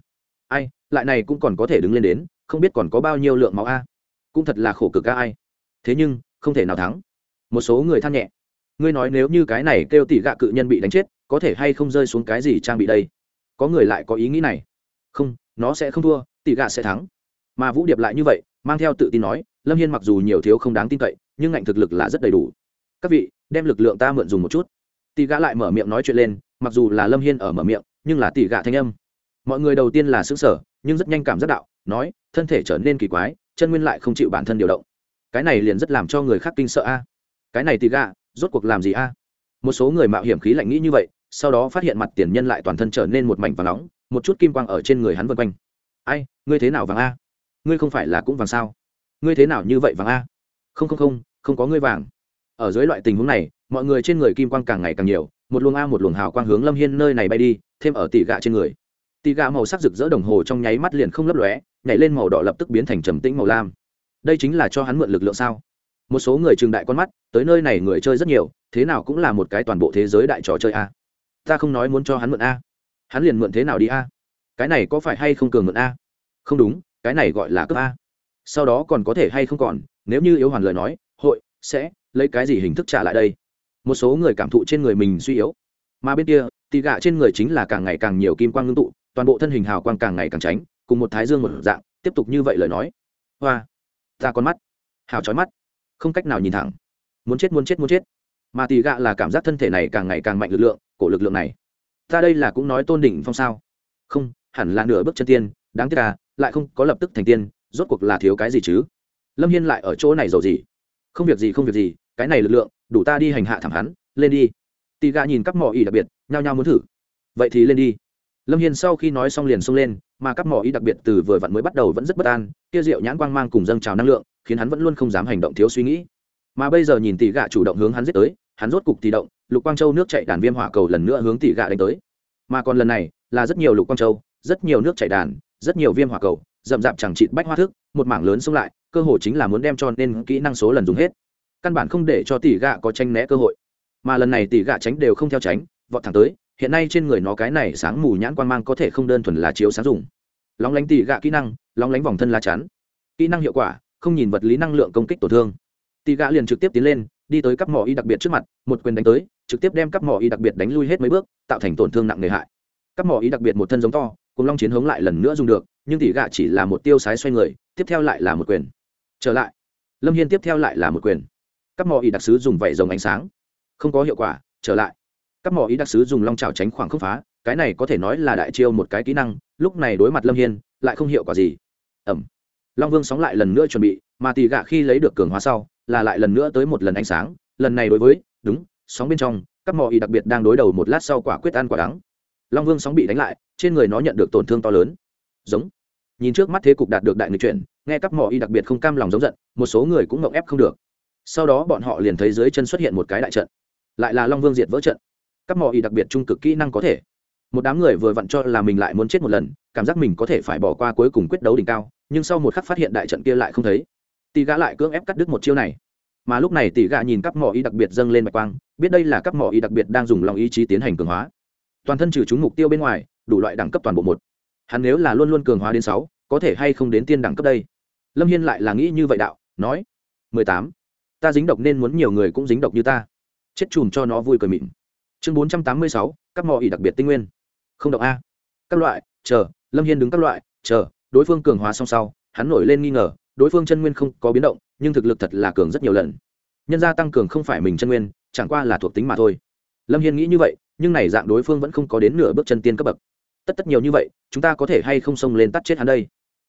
Ai, lại này cũng còn có thể đứng lên đến, không biết còn có bao nhiêu lượng máu a. Cũng thật là khổ cực a ai. Thế nhưng, không thể nào thắng. Một số người than nhẹ. Ngươi nói nếu như cái này kêu tỉ gạ cự nhân bị đánh chết, có thể hay không rơi xuống cái gì trang bị đây? Có người lại có ý nghĩ này. Không, nó sẽ không thua tỉ gạ sẽ thắng. Mà vũ điệp lại như vậy, mang theo tự tin nói, lâm hiên mặc dù nhiều thiếu không đáng tin cậy nhưng ngạnh thực lực là rất đầy đủ. Các vị đem lực lượng ta mượn dùng một chút. Tỷ gã lại mở miệng nói chuyện lên mặc dù là lâm hiên ở mở miệng nhưng là tỷ gã thanh âm. Mọi người đầu tiên là xứng sở nhưng rất nhanh cảm giác đạo nói thân thể trở nên kỳ quái chân nguyên lại không chịu bản thân điều động. Cái này liền rất làm cho người khác kinh sợ a. Cái này tỷ gã, rốt cuộc làm gì a? Một số người mạo hiểm khí lạnh nghĩ như vậy sau đó phát hiện mặt tiền nhân lại toàn thân trở nên một mảnh và nóng một chút kim quang ở trên người hắn vân quanh. Ai ngươi thế nào vàng a? Ngươi không phải là cũng vàng sao? Ngươi thế nào như vậy vàng a? Không không không không có ngươi vàng. Ở dưới loại tình huống này, mọi người trên người kim quang càng ngày càng nhiều, một luồng a một luồng hào quang hướng lâm hiên nơi này bay đi, thêm ở tỷ gạ trên người. Tỷ gạ màu sắc rực rỡ đồng hồ trong nháy mắt liền không lấp lóe, nhảy lên màu đỏ lập tức biến thành trầm tĩnh màu lam. Đây chính là cho hắn mượn lực lượng sao? Một số người trừng đại con mắt, tới nơi này người chơi rất nhiều, thế nào cũng là một cái toàn bộ thế giới đại trò chơi a. Ta không nói muốn cho hắn mượn a. Hắn liền mượn thế nào đi a? Cái này có phải hay không cường mượn a? Không đúng, cái này gọi là cấp a. Sau đó còn có thể hay không còn nếu như yếu hoàn lời nói, hội sẽ lấy cái gì hình thức trả lại đây? Một số người cảm thụ trên người mình suy yếu, mà bên kia, tì gạ trên người chính là càng ngày càng nhiều kim quang ngưng tụ, toàn bộ thân hình hào quang càng ngày càng tránh, cùng một thái dương một dạng, tiếp tục như vậy lời nói. Hoa, ta con mắt, hào trói mắt, không cách nào nhìn thẳng. Muốn chết muốn chết muốn chết. Mà tì gạ là cảm giác thân thể này càng ngày càng mạnh lực lượng, cổ lực lượng này. Ta đây là cũng nói tôn đỉnh phong sao? Không, hẳn là nửa bước chân tiên, đáng tiếc là lại không có lập tức thành tiên, rốt cuộc là thiếu cái gì chứ? Lâm hiên lại ở chỗ này giàu gì? Không việc gì, không việc gì, cái này lực lượng, đủ ta đi hành hạ thẳng hắn, lên đi. Tì Gà nhìn các mỏ ý đặc biệt, nhao nhao muốn thử. Vậy thì lên đi. Lâm hiên sau khi nói xong liền xông lên, mà các mỏ ý đặc biệt từ vừa vặn mới bắt đầu vẫn rất bất an, kia rượu nhãn quang mang cùng dâng trào năng lượng, khiến hắn vẫn luôn không dám hành động thiếu suy nghĩ. Mà bây giờ nhìn tỷ Gà chủ động hướng hắn giết tới, hắn rốt cục tì động, lục quang châu nước chạy đàn viêm hỏa cầu lần nữa hướng tỷ Gà đánh tới. Mà còn lần này, là rất nhiều lục quang châu, rất nhiều nước chạy đàn, rất nhiều viêm hỏa cầu, rậm rạp chẳng chịt bách hoa thức một mảng lớn xông lại, cơ hội chính là muốn đem cho nên kỹ năng số lần dùng hết. Căn bản không để cho tỷ gạ có tranh né cơ hội. Mà lần này tỷ gạ tránh đều không theo tránh, vọt thẳng tới, hiện nay trên người nó cái này sáng mù nhãn quan mang có thể không đơn thuần là chiếu sáng dùng. Lóng lánh tỷ gạ kỹ năng, lóng lánh vòng thân lá chắn. Kỹ năng hiệu quả, không nhìn vật lý năng lượng công kích tổn thương. Tỷ gạ liền trực tiếp tiến lên, đi tới các mỏ y đặc biệt trước mặt, một quyền đánh tới, trực tiếp đem các mỏ y đặc biệt đánh lui hết mấy bước, tạo thành tổn thương nặng nề hại. Các mỏ y đặc biệt một thân giống to cùng long chiến hống lại lần nữa dùng được nhưng tỷ gạ chỉ là một tiêu sái xoay người, tiếp theo lại là một quyền. Trở lại. Lâm hiên tiếp theo lại là một quyền. Các mỏ ý đặc sứ dùng vẩy rồng ánh sáng. Không có hiệu quả, trở lại. Các mỏ ý đặc sứ dùng long trào tránh khoảng không phá, cái này có thể nói là đại chiêu một cái kỹ năng, lúc này đối mặt lâm hiên, lại không hiệu quả gì. Ẩm. Long vương sóng lại lần nữa chuẩn bị, mà tỷ gạ khi lấy được cường hóa sau, là lại lần nữa tới một lần ánh sáng. Lần này đối với, đúng, sóng bên trong, các mỏ ý đặc biệt đang đối đầu một lát sau quả quyết ăn quả đắng. Long vương sóng bị đánh lại, trên người nó nhận được tổn thương to lớn. Giống nhìn trước mắt thế cục đạt được đại người chuyển, nghe các mỏ y đặc biệt không cam lòng giống giận, một số người cũng ngậm ép không được. Sau đó bọn họ liền thấy dưới chân xuất hiện một cái đại trận, lại là long vương diệt vỡ trận. Các mỏ y đặc biệt trung cực kỹ năng có thể. Một đám người vừa vặn cho là mình lại muốn chết một lần, cảm giác mình có thể phải bỏ qua cuối cùng quyết đấu đỉnh cao, nhưng sau một khắc phát hiện đại trận kia lại không thấy. Tỷ gã lại cưỡng ép cắt đứt một chiêu này. Mà lúc này tỷ gã nhìn các mỏ y đặc biệt dâng lên mạch quang, biết đây là các mỏ y đặc biệt đang dùng lòng ý chí tiến hành cường hóa. Toàn thân trừ chúng mục tiêu bên ngoài, đủ loại đẳng cấp toàn bộ một hắn nếu là luôn luôn cường hóa đến sáu, có thể hay không đến tiên đẳng cấp đây? Lâm hiên lại là nghĩ như vậy đạo, nói, mười tám, ta dính độc nên muốn nhiều người cũng dính độc như ta. Chết chùm cho nó vui cười mịn. Chương bốn trăm tám mươi sáu, các mò ỉ đặc biệt tinh nguyên. Không độc a. Các loại, chờ, lâm hiên đứng các loại, chờ, đối phương cường hóa song sau, hắn nổi lên nghi ngờ, đối phương chân nguyên không có biến động, nhưng thực lực thật là cường rất nhiều lần. Nhân gia tăng cường không phải mình chân nguyên, chẳng qua là thuộc tính mà thôi. Lâm hiên nghĩ như vậy, nhưng này dạng đối phương vẫn không có đến nửa bước chân tiên cấp bậc tất tất nhiều như vậy, chúng ta có thể hay không xông lên tắt chết hắn đây?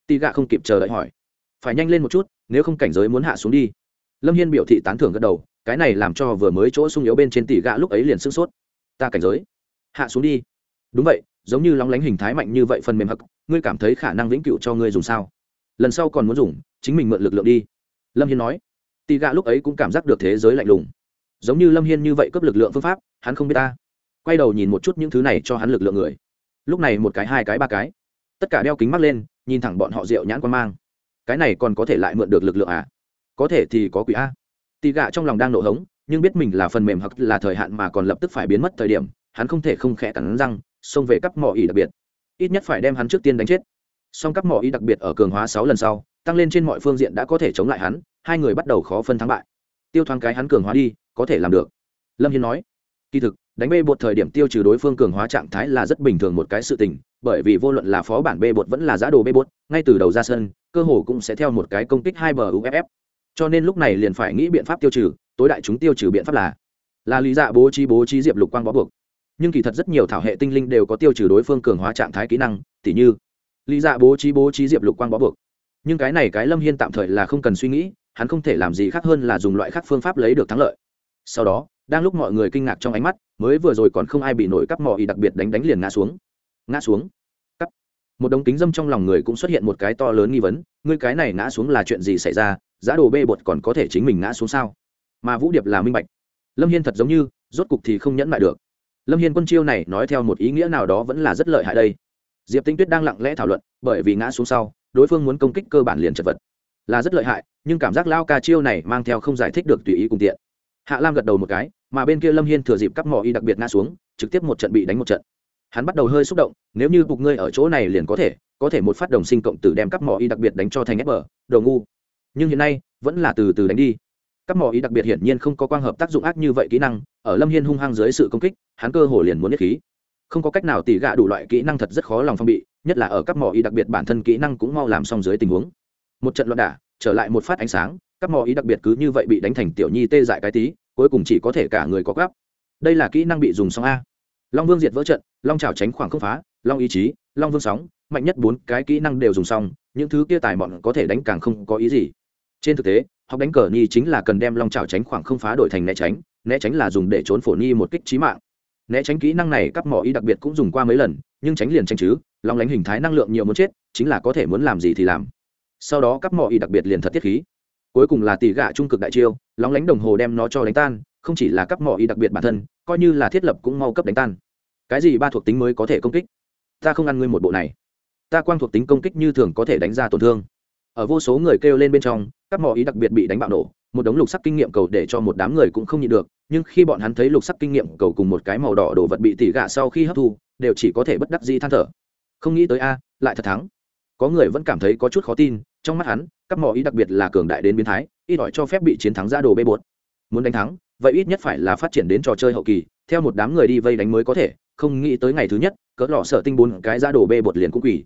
Tì gạ không kịp chờ đợi hỏi. Phải nhanh lên một chút, nếu không cảnh giới muốn hạ xuống đi. Lâm hiên biểu thị tán thưởng gật đầu, cái này làm cho vừa mới chỗ sung yếu bên trên tỷ gạ lúc ấy liền sức sốt. Ta cảnh giới. Hạ xuống đi. Đúng vậy, giống như lóng lánh hình thái mạnh như vậy phần mềm hắc, ngươi cảm thấy khả năng vĩnh cựu cho ngươi dùng sao? Lần sau còn muốn dùng, chính mình mượn lực lượng đi. Lâm hiên nói. Tỷ gạ lúc ấy cũng cảm giác được thế giới lạnh lùng. Giống như lâm hiên như vậy cấp lực lượng phương pháp, hắn không biết ta. Quay đầu nhìn một chút những thứ này cho hắn lực lượng người lúc này một cái, hai cái, ba cái. Tất cả đeo kính mắt lên, nhìn thẳng bọn họ rượu nhãn quan mang. Cái này còn có thể lại mượn được lực lượng à? Có thể thì có quỷ a. Tì gạ trong lòng đang nổ hống, nhưng biết mình là phần mềm hoặc là thời hạn mà còn lập tức phải biến mất thời điểm, hắn không thể không khẽ cắn răng, xông về cắp mỏ ý đặc biệt. Ít nhất phải đem hắn trước tiên đánh chết. Song cắp mỏ ý đặc biệt ở cường hóa sáu lần sau, tăng lên trên mọi phương diện đã có thể chống lại hắn, hai người bắt đầu khó phân thắng bại. Tiêu thoáng cái hắn cường hóa đi, có thể làm được. Lâm hiên nói, kỳ thực đánh bê bột thời điểm tiêu trừ đối phương cường hóa trạng thái là rất bình thường một cái sự tình, bởi vì vô luận là phó bản bê bột vẫn là giá đồ bê bột, ngay từ đầu ra sân, cơ hồ cũng sẽ theo một cái công kích hai bờ uff cho nên lúc này liền phải nghĩ biện pháp tiêu trừ, tối đại chúng tiêu trừ biện pháp là là lý dạ bố trí bố trí diệp lục quang bó buộc. Nhưng kỳ thật rất nhiều thảo hệ tinh linh đều có tiêu trừ đối phương cường hóa trạng thái kỹ năng, tỉ như, lý dạ bố trí bố trí diệp lục quang bó buộc. Nhưng cái này cái lâm hiên tạm thời là không cần suy nghĩ, hắn không thể làm gì khác hơn là dùng loại khác phương pháp lấy được thắng lợi. Sau đó đang lúc mọi người kinh ngạc trong ánh mắt, mới vừa rồi còn không ai bị nổi cắp mò y đặc biệt đánh đánh liền ngã xuống. Ngã xuống? Cắp. Một đống kính dâm trong lòng người cũng xuất hiện một cái to lớn nghi vấn, ngươi cái này ngã xuống là chuyện gì xảy ra, giá đồ bê bột còn có thể chính mình ngã xuống sao? Mà vũ điệp là minh bạch. Lâm hiên thật giống như, rốt cục thì không nhẫn lại được. Lâm hiên quân chiêu này nói theo một ý nghĩa nào đó vẫn là rất lợi hại đây. Diệp tinh tuyết đang lặng lẽ thảo luận, bởi vì ngã xuống sau, đối phương muốn công kích cơ bản liền chật vật. Là rất lợi hại, nhưng cảm giác lao ca chiêu này mang theo không giải thích được tùy ý cùng tiện hạ lam gật đầu một cái, mà bên kia lâm hiên thừa dịp cắp mỏ y đặc biệt ngã xuống, trực tiếp một trận bị đánh một trận. Hắn bắt đầu hơi xúc động, nếu như bục ngươi ở chỗ này liền có thể có thể một phát đồng sinh cộng tử đem cắp mỏ y đặc biệt đánh cho thành ép bờ đầu ngu. Nhưng hiện nay, vẫn là từ từ đánh đi. Các mỏ ý đặc biệt hiển nhiên không có quang hợp tác dụng ác như vậy kỹ năng, ở lâm hiên hung hăng dưới sự công kích, hắn cơ hồ liền muốn nhất khí. Không có cách nào tỉ gạ đủ loại kỹ năng thật rất khó lòng phong bị, nhất là ở các mỏ ý đặc biệt bản thân kỹ năng cũng mau làm xong dưới tình huống. Một trận loạn đả, trở lại một phát ánh sáng các mò ý đặc biệt cứ như vậy bị đánh thành tiểu nhi tê dại cái tí, cuối cùng chỉ có thể cả người có gắp. Đây là kỹ năng bị dùng xong a. Long vương diệt vỡ trận, long trào tránh khoảng không phá, long ý chí, long vương sóng, mạnh nhất bốn cái kỹ năng đều dùng xong, những thứ kia tài mọn có thể đánh càng không có ý gì. Trên thực tế, học đánh cờ nhi chính là cần đem long trào tránh khoảng không phá đổi thành né tránh né tránh là dùng để trốn phổ nhi một kích trí mạng. Né tránh kỹ năng này các mỏ y đặc biệt cũng dùng qua mấy lần, nhưng tránh liền tranh chứ, long lánh hình thái năng lượng nhiều muốn chết, chính là có thể muốn làm gì thì làm. Sau đó các mỏ y đặc biệt liền thật tiết khí cuối cùng là tỷ gạ trung cực đại chiêu, lóng lánh đồng hồ đem nó cho đánh tan, không chỉ là cấp mỏ y đặc biệt bản thân, coi như là thiết lập cũng mau cấp đánh tan. Cái gì ba thuộc tính mới có thể công kích? Ta không ăn ngươi một bộ này. Ta quang thuộc tính công kích như thường có thể đánh ra tổn thương. Ở vô số người kêu lên bên trong các mỏ ý đặc biệt bị đánh bạo nổ, một đống lục sắc kinh nghiệm cầu để cho một đám người cũng không nhịn được, nhưng khi bọn hắn thấy lục sắc kinh nghiệm cầu cùng một cái màu đỏ đồ vật bị tỉ gạ sau khi hấp thu, đều chỉ có thể bất đắc di than thở. Không nghĩ tới a, lại thật thắng. Có người vẫn cảm thấy có chút khó tin trong mắt hắn, các mỏ ý đặc biệt là cường đại đến biến thái, ít ỏi cho phép bị chiến thắng ra đồ bê bột. Muốn đánh thắng, vậy ít nhất phải là phát triển đến trò chơi hậu kỳ, theo một đám người đi vây đánh mới có thể, không nghĩ tới ngày thứ nhất, cỡ lọ sợ tinh bốn cái ra đồ bê bột liền cũng quỷ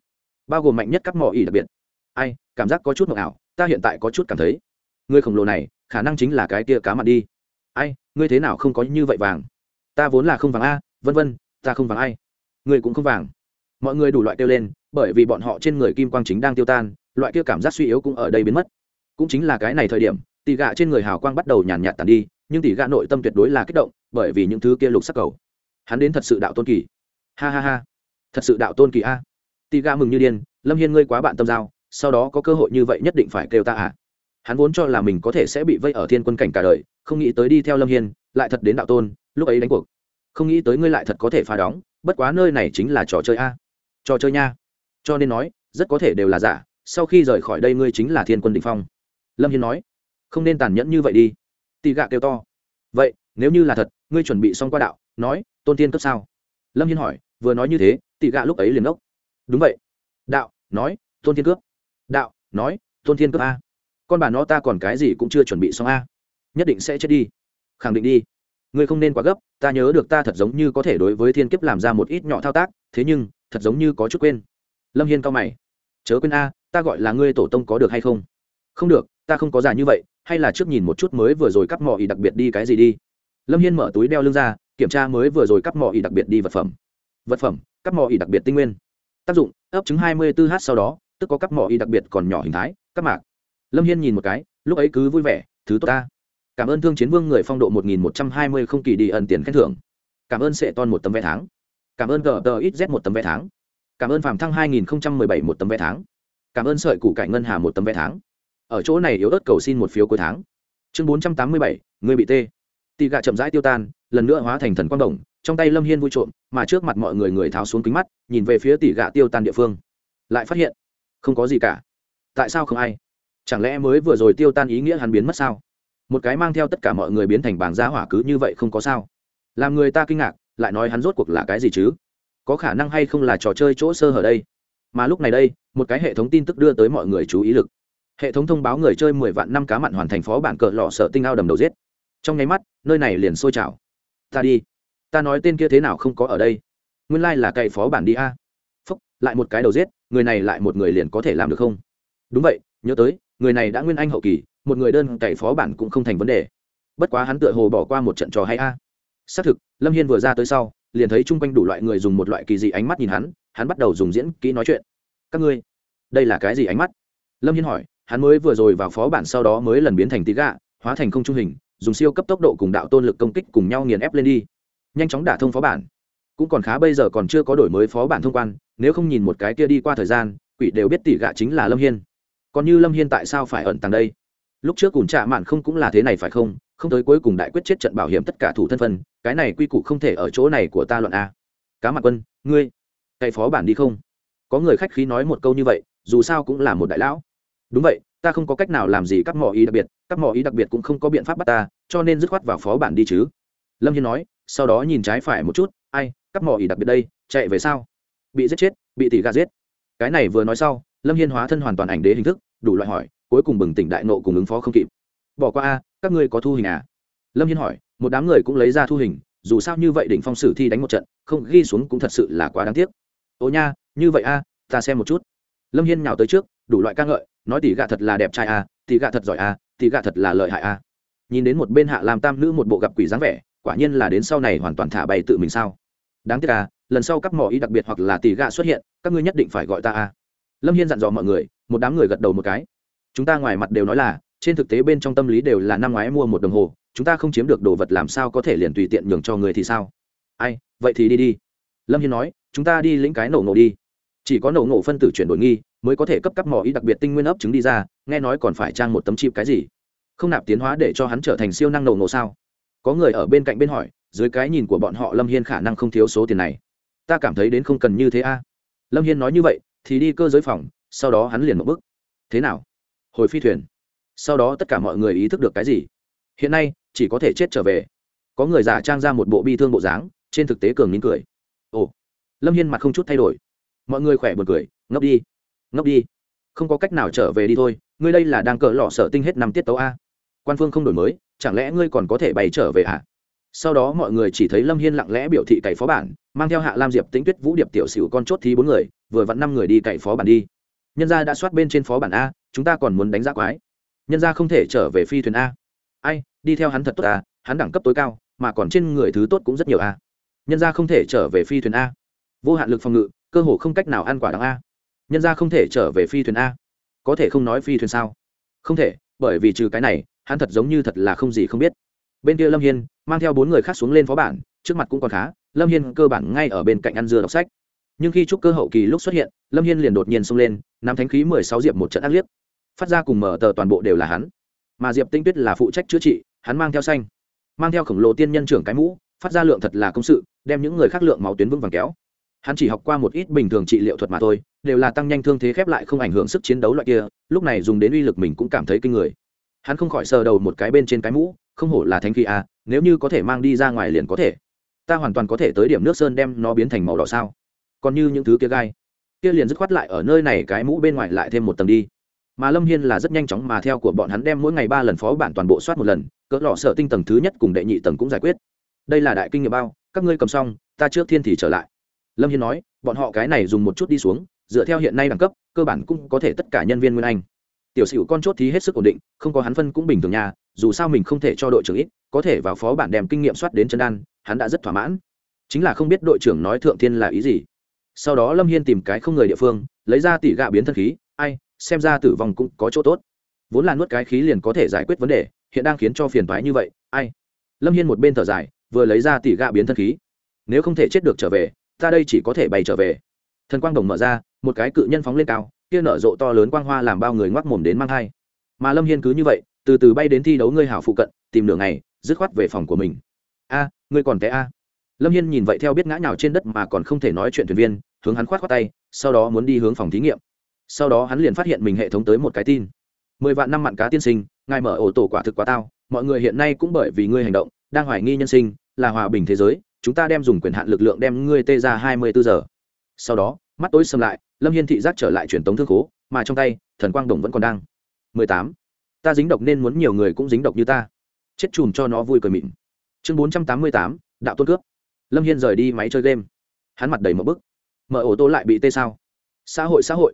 bao gồm mạnh nhất các mỏ ý đặc biệt. Ai, cảm giác có chút mộng ảo, ta hiện tại có chút cảm thấy, người khổng lồ này, khả năng chính là cái kia cá mặt đi. Ai, ngươi thế nào không có như vậy vàng? Ta vốn là không vàng a, vân vân, ta không vàng ai. Ngươi cũng không vàng. Mọi người đủ loại kêu lên, bởi vì bọn họ trên người kim quang chính đang tiêu tan loại kia cảm giác suy yếu cũng ở đây biến mất. Cũng chính là cái này thời điểm, tỷ gạ trên người hào quang bắt đầu nhàn nhạt tàn đi, nhưng tỷ gạ nội tâm tuyệt đối là kích động, bởi vì những thứ kia lục sắc cầu. Hắn đến thật sự đạo tôn kỳ. Ha ha ha. Thật sự đạo tôn kỳ a. Tỷ gạ mừng như điên, lâm hiên ngươi quá bạn tâm giao, sau đó có cơ hội như vậy nhất định phải kêu ta à? Hắn vốn cho là mình có thể sẽ bị vây ở thiên quân cảnh cả đời, không nghĩ tới đi theo lâm hiên, lại thật đến đạo tôn, lúc ấy đánh cuộc. Không nghĩ tới ngươi lại thật có thể phá đóng, bất quá nơi này chính là trò chơi a. Trò chơi nha. Cho nên nói, rất có thể đều là giả sau khi rời khỏi đây ngươi chính là thiên quân đình phong lâm hiên nói không nên tàn nhẫn như vậy đi tị gạ kêu to vậy nếu như là thật ngươi chuẩn bị xong qua đạo nói tôn tiên cấp sao lâm hiên hỏi vừa nói như thế tị gạ lúc ấy liền ốc đúng vậy đạo nói tôn tiên cướp đạo nói tôn thiên cướp a con bà nó ta còn cái gì cũng chưa chuẩn bị xong a nhất định sẽ chết đi khẳng định đi ngươi không nên quá gấp ta nhớ được ta thật giống như có thể đối với thiên kiếp làm ra một ít nhỏ thao tác thế nhưng thật giống như có chút quên lâm hiên cao mày chớ quên a ta gọi là ngươi tổ tông có được hay không? Không được, ta không có già như vậy, hay là trước nhìn một chút mới vừa rồi cắp mỏ ý đặc biệt đi cái gì đi. Lâm hiên mở túi đeo lưng ra, kiểm tra mới vừa rồi cắp mỏ ý đặc biệt đi vật phẩm. Vật phẩm, cắp mỏ ý đặc biệt tinh nguyên. Tác dụng, ấp trứng hai mươi 24 h sau đó, tức có cắp mỏ ý đặc biệt còn nhỏ hình thái các mạc. Lâm hiên nhìn một cái, lúc ấy cứ vui vẻ, thứ tốt ta. Cảm ơn thương chiến vương người phong độ một nghìn một trăm hai mươi không kỳ đi ẩn tiền khen thưởng. Cảm ơn sệ ton một tấm vé tháng. Cảm ơn gờ tờ ít z một tấm vé tháng. Cảm ơn phạm thăng hai nghìn bảy một tấm vé tháng cảm ơn sợi củ cải ngân hà một tấm vé tháng. Ở chỗ này yếu ớt cầu xin một phiếu cuối tháng. Chương bốn trăm tám mươi bảy, người bị tê. Tị gạ chậm rãi tiêu tan, lần nữa hóa thành thần quang đồng trong tay lâm hiên vui trộm, mà trước mặt mọi người người tháo xuống kính mắt, nhìn về phía tỷ gạ tiêu tan địa phương. Lại phát hiện, không có gì cả. Tại sao không ai? Chẳng lẽ mới vừa rồi tiêu tan ý nghĩa hắn biến mất sao? Một cái mang theo tất cả mọi người biến thành bảng giá hỏa cứ như vậy không có sao. Làm người ta kinh ngạc, lại nói hắn rốt cuộc là cái gì chứ? Có khả năng hay không là trò chơi chỗ sơ hở đây? Mà lúc này đây một cái hệ thống tin tức đưa tới mọi người chú ý lực. Hệ thống thông báo người chơi mười vạn năm cá mặn hoàn thành phó bản cờ lọ sợ tinh ao đầm đầu giết. Trong nháy mắt, nơi này liền sôi trào. Ta đi. Ta nói tên kia thế nào không có ở đây. Nguyên lai、like、là cậy phó bản đi a. Phúc, lại một cái đầu giết, người này lại một người liền có thể làm được không? Đúng vậy, nhớ tới, người này đã nguyên anh hậu kỳ, một người đơn cậy phó bản cũng không thành vấn đề. Bất quá hắn tựa hồ bỏ qua một trận trò hay a. Xác thực, lâm hiên vừa ra tới sau, liền thấy chung quanh đủ loại người dùng một loại kỳ dị ánh mắt nhìn hắn hắn bắt đầu dùng diễn kỹ nói chuyện các ngươi, đây là cái gì ánh mắt? Lâm hiên hỏi, hắn mới vừa rồi vào phó bản sau đó mới lần biến thành tí gạ, hóa thành không trung hình, dùng siêu cấp tốc độ cùng đạo tôn lực công kích cùng nhau nghiền ép lên đi. Nhanh chóng đả thông phó bản. Cũng còn khá bây giờ còn chưa có đổi mới phó bản thông quan, nếu không nhìn một cái kia đi qua thời gian, quỷ đều biết tỷ gạ chính là lâm hiên. Còn như lâm hiên tại sao phải ẩn tàng đây? Lúc trước cùng trạ mạn không cũng là thế này phải không? Không tới cuối cùng đại quyết chết trận bảo hiểm tất cả thủ thân phân, cái này quy củ không thể ở chỗ này của ta luận a. Cá mặt quân, ngươi, cậy phó bản đi không? Có người khách khí nói một câu như vậy, dù sao cũng là một đại lão. Đúng vậy, ta không có cách nào làm gì các mỏ ý đặc biệt, các mỏ ý đặc biệt cũng không có biện pháp bắt ta, cho nên dứt khoát vào phó bản đi chứ. Lâm hiên nói, sau đó nhìn trái phải một chút, ai, các mỏ ý đặc biệt đây, chạy về sao? Bị giết chết, bị tỷ gà giết. Cái này vừa nói sau, lâm hiên hóa thân hoàn toàn ảnh đế hình thức, đủ loại hỏi, cuối cùng bừng tỉnh đại nộ cùng ứng phó không kịp. Bỏ qua a, các ngươi có thu hình à? Lâm hiên hỏi, một đám người cũng lấy ra thu hình, dù sao như vậy đỉnh phong sử thi đánh một trận, không ghi xuống cũng thật sự là quá đáng tiếc ồ nha như vậy a ta xem một chút. Lâm hiên nhào tới trước đủ loại ca ngợi nói tỷ gạ thật là đẹp trai a tỷ gạ thật giỏi a tỷ gạ thật là lợi hại a. Nhìn đến một bên hạ làm tam nữ một bộ gặp quỷ dáng vẻ quả nhiên là đến sau này hoàn toàn thả bay tự mình sao. Đáng tiếc à, lần sau các mỏ y đặc biệt hoặc là tỷ gạ xuất hiện các ngươi nhất định phải gọi ta a. Lâm hiên dặn dò mọi người một đám người gật đầu một cái. Chúng ta ngoài mặt đều nói là trên thực tế bên trong tâm lý đều là năm ngoái mua một đồng hồ chúng ta không chiếm được đồ vật làm sao có thể liền tùy tiện nhường cho người thì sao? Ai vậy thì đi đi. Lâm hiên nói chúng ta đi lĩnh cái nổ nổ đi. Chỉ có nổ nổ phân tử chuyển đổi nghi, mới có thể cấp cấp mỏ ý đặc biệt tinh nguyên ấp trứng đi ra, nghe nói còn phải trang một tấm chip cái gì. Không nạp tiến hóa để cho hắn trở thành siêu năng nổ nổ sao? Có người ở bên cạnh bên hỏi, dưới cái nhìn của bọn họ lâm hiên khả năng không thiếu số tiền này. Ta cảm thấy đến không cần như thế a. Lâm hiên nói như vậy, thì đi cơ giới phòng, sau đó hắn liền một bước. Thế nào? Hồi phi thuyền. Sau đó tất cả mọi người ý thức được cái gì? Hiện nay, chỉ có thể chết trở về. Có người giả trang ra một bộ bi thương bộ dáng, trên thực tế cường nín cười. Ồ lâm hiên mặt không chút thay đổi. Mọi người khỏe buồn cười, ngốc đi ngốc đi. Không có cách nào trở về đi thôi, ngươi đây là đang cỡ lọ sở tinh hết năm tiết tấu a. Quan phương không đổi mới, chẳng lẽ ngươi còn có thể bày trở về ạ à? sau đó mọi người chỉ thấy lâm hiên lặng lẽ biểu thị cày phó bản, mang theo hạ lam diệp, tĩnh tuyết vũ điệp, tiểu xỉu con chốt thí bốn người, vừa vặn năm người đi cày phó bản đi. Nhân gia đã soát bên trên phó bản a, chúng ta còn muốn đánh giá quái. Nhân gia không thể trở về phi thuyền a. Ai, đi theo hắn thật tốt a, hắn đẳng cấp tối cao, mà còn trên người thứ tốt cũng rất nhiều a. Nhân gia không thể trở về phi thuyền a vô hạn lực phòng ngự, cơ hồ không cách nào ăn quả đắng a. Nhân gia không thể trở về phi thuyền a. Có thể không nói phi thuyền sao? Không thể, bởi vì trừ cái này, hắn thật giống như thật là không gì không biết. Bên kia lâm hiên, mang theo bốn người khác xuống lên phó bản, trước mặt cũng còn khá, lâm hiên cơ bản ngay ở bên cạnh ăn dưa đọc sách. Nhưng khi trúc cơ hậu kỳ lúc xuất hiện, lâm hiên liền đột nhiên xông lên, nắm thánh khí mười sáu diệp một trận ác liếp phát ra cùng mở tờ toàn bộ đều là hắn. Mà diệp tinh tuyết là phụ trách chữa trị, hắn mang theo xanh, mang theo khổng lồ tiên nhân trưởng cái mũ, phát ra lượng thật là công sự, đem những người khác lượng máu tuyến vững vàng kéo hắn chỉ học qua một ít bình thường trị liệu thuật mà thôi, đều là tăng nhanh thương thế khép lại không ảnh hưởng sức chiến đấu loại kia, lúc này dùng đến uy lực mình cũng cảm thấy kinh người. Hắn không khỏi sờ đầu một cái bên trên cái mũ, không hổ là thánh khí à nếu như có thể mang đi ra ngoài liền có thể. Ta hoàn toàn có thể tới điểm nước sơn đem nó biến thành màu đỏ sao. Còn như những thứ kia gai, kia liền dứt khoát lại ở nơi này cái mũ bên ngoài lại thêm một tầng đi. Mà lâm hiên là rất nhanh chóng mà theo của bọn hắn đem mỗi ngày ba lần phó bản toàn bộ soát một lần, cỡ lọ sợ tinh tầng thứ nhất cùng đệ nhị tầng cũng giải quyết. Đây là đại kinh nghiệm bao, các ngươi cầm xong, ta trước thiên thì trở lại lâm hiên nói, bọn họ cái này dùng một chút đi xuống, dựa theo hiện nay đẳng cấp, cơ bản cũng có thể tất cả nhân viên nguyên anh. Tiểu sửu con chốt thì hết sức ổn định, không có hắn phân cũng bình thường nhà dù sao mình không thể cho đội trưởng ít, có thể vào phó bản đem kinh nghiệm soát đến chân đan, hắn đã rất thỏa mãn. Chính là không biết đội trưởng nói thượng thiên là ý gì. Sau đó lâm hiên tìm cái không người địa phương, lấy ra tỷ gạ biến thân khí, ai, xem ra tử vong cũng có chỗ tốt. Vốn là nuốt cái khí liền có thể giải quyết vấn đề, hiện đang khiến cho phiền toái như vậy, ai. Lâm hiên một bên thở dài, vừa lấy ra tỷ gạ biến thân khí. Nếu không thể chết được trở về ta đây chỉ có thể bay trở về. Thần quang đồng mở ra, một cái cự nhân phóng lên cao, kia nở rộ to lớn quang hoa làm bao người ngoác mồm đến mang thai. Mà lâm hiên cứ như vậy, từ từ bay đến thi đấu ngươi hảo phụ cận, tìm nửa ngày, dứt khoát về phòng của mình. A, ngươi còn té a? Lâm hiên nhìn vậy theo biết ngã nào trên đất mà còn không thể nói chuyện thuyền viên, hướng hắn khoát khoát tay, sau đó muốn đi hướng phòng thí nghiệm. Sau đó hắn liền phát hiện mình hệ thống tới một cái tin. Mười vạn năm mặn cá tiên sinh, ngài mở ổ tổ quả thực quá tao, mọi người hiện nay cũng bởi vì ngươi hành động, đang hoài nghi nhân sinh, là hòa bình thế giới chúng ta đem dùng quyền hạn lực lượng đem ngươi tê ra hai mươi bốn giờ. Sau đó, mắt tối xâm lại, lâm hiên thị giác trở lại truyền tống thương khố, mà trong tay, thần quang đồng vẫn còn đang. mười tám. Ta dính độc nên muốn nhiều người cũng dính độc như ta. Chết chùm cho nó vui cười mịn. Chương bốn trăm tám mươi tám, đạo tôn cướp. Lâm hiên rời đi máy chơi game. Hắn mặt đầy một bức. Mở ổ tô lại bị tê sao? Xã hội xã hội.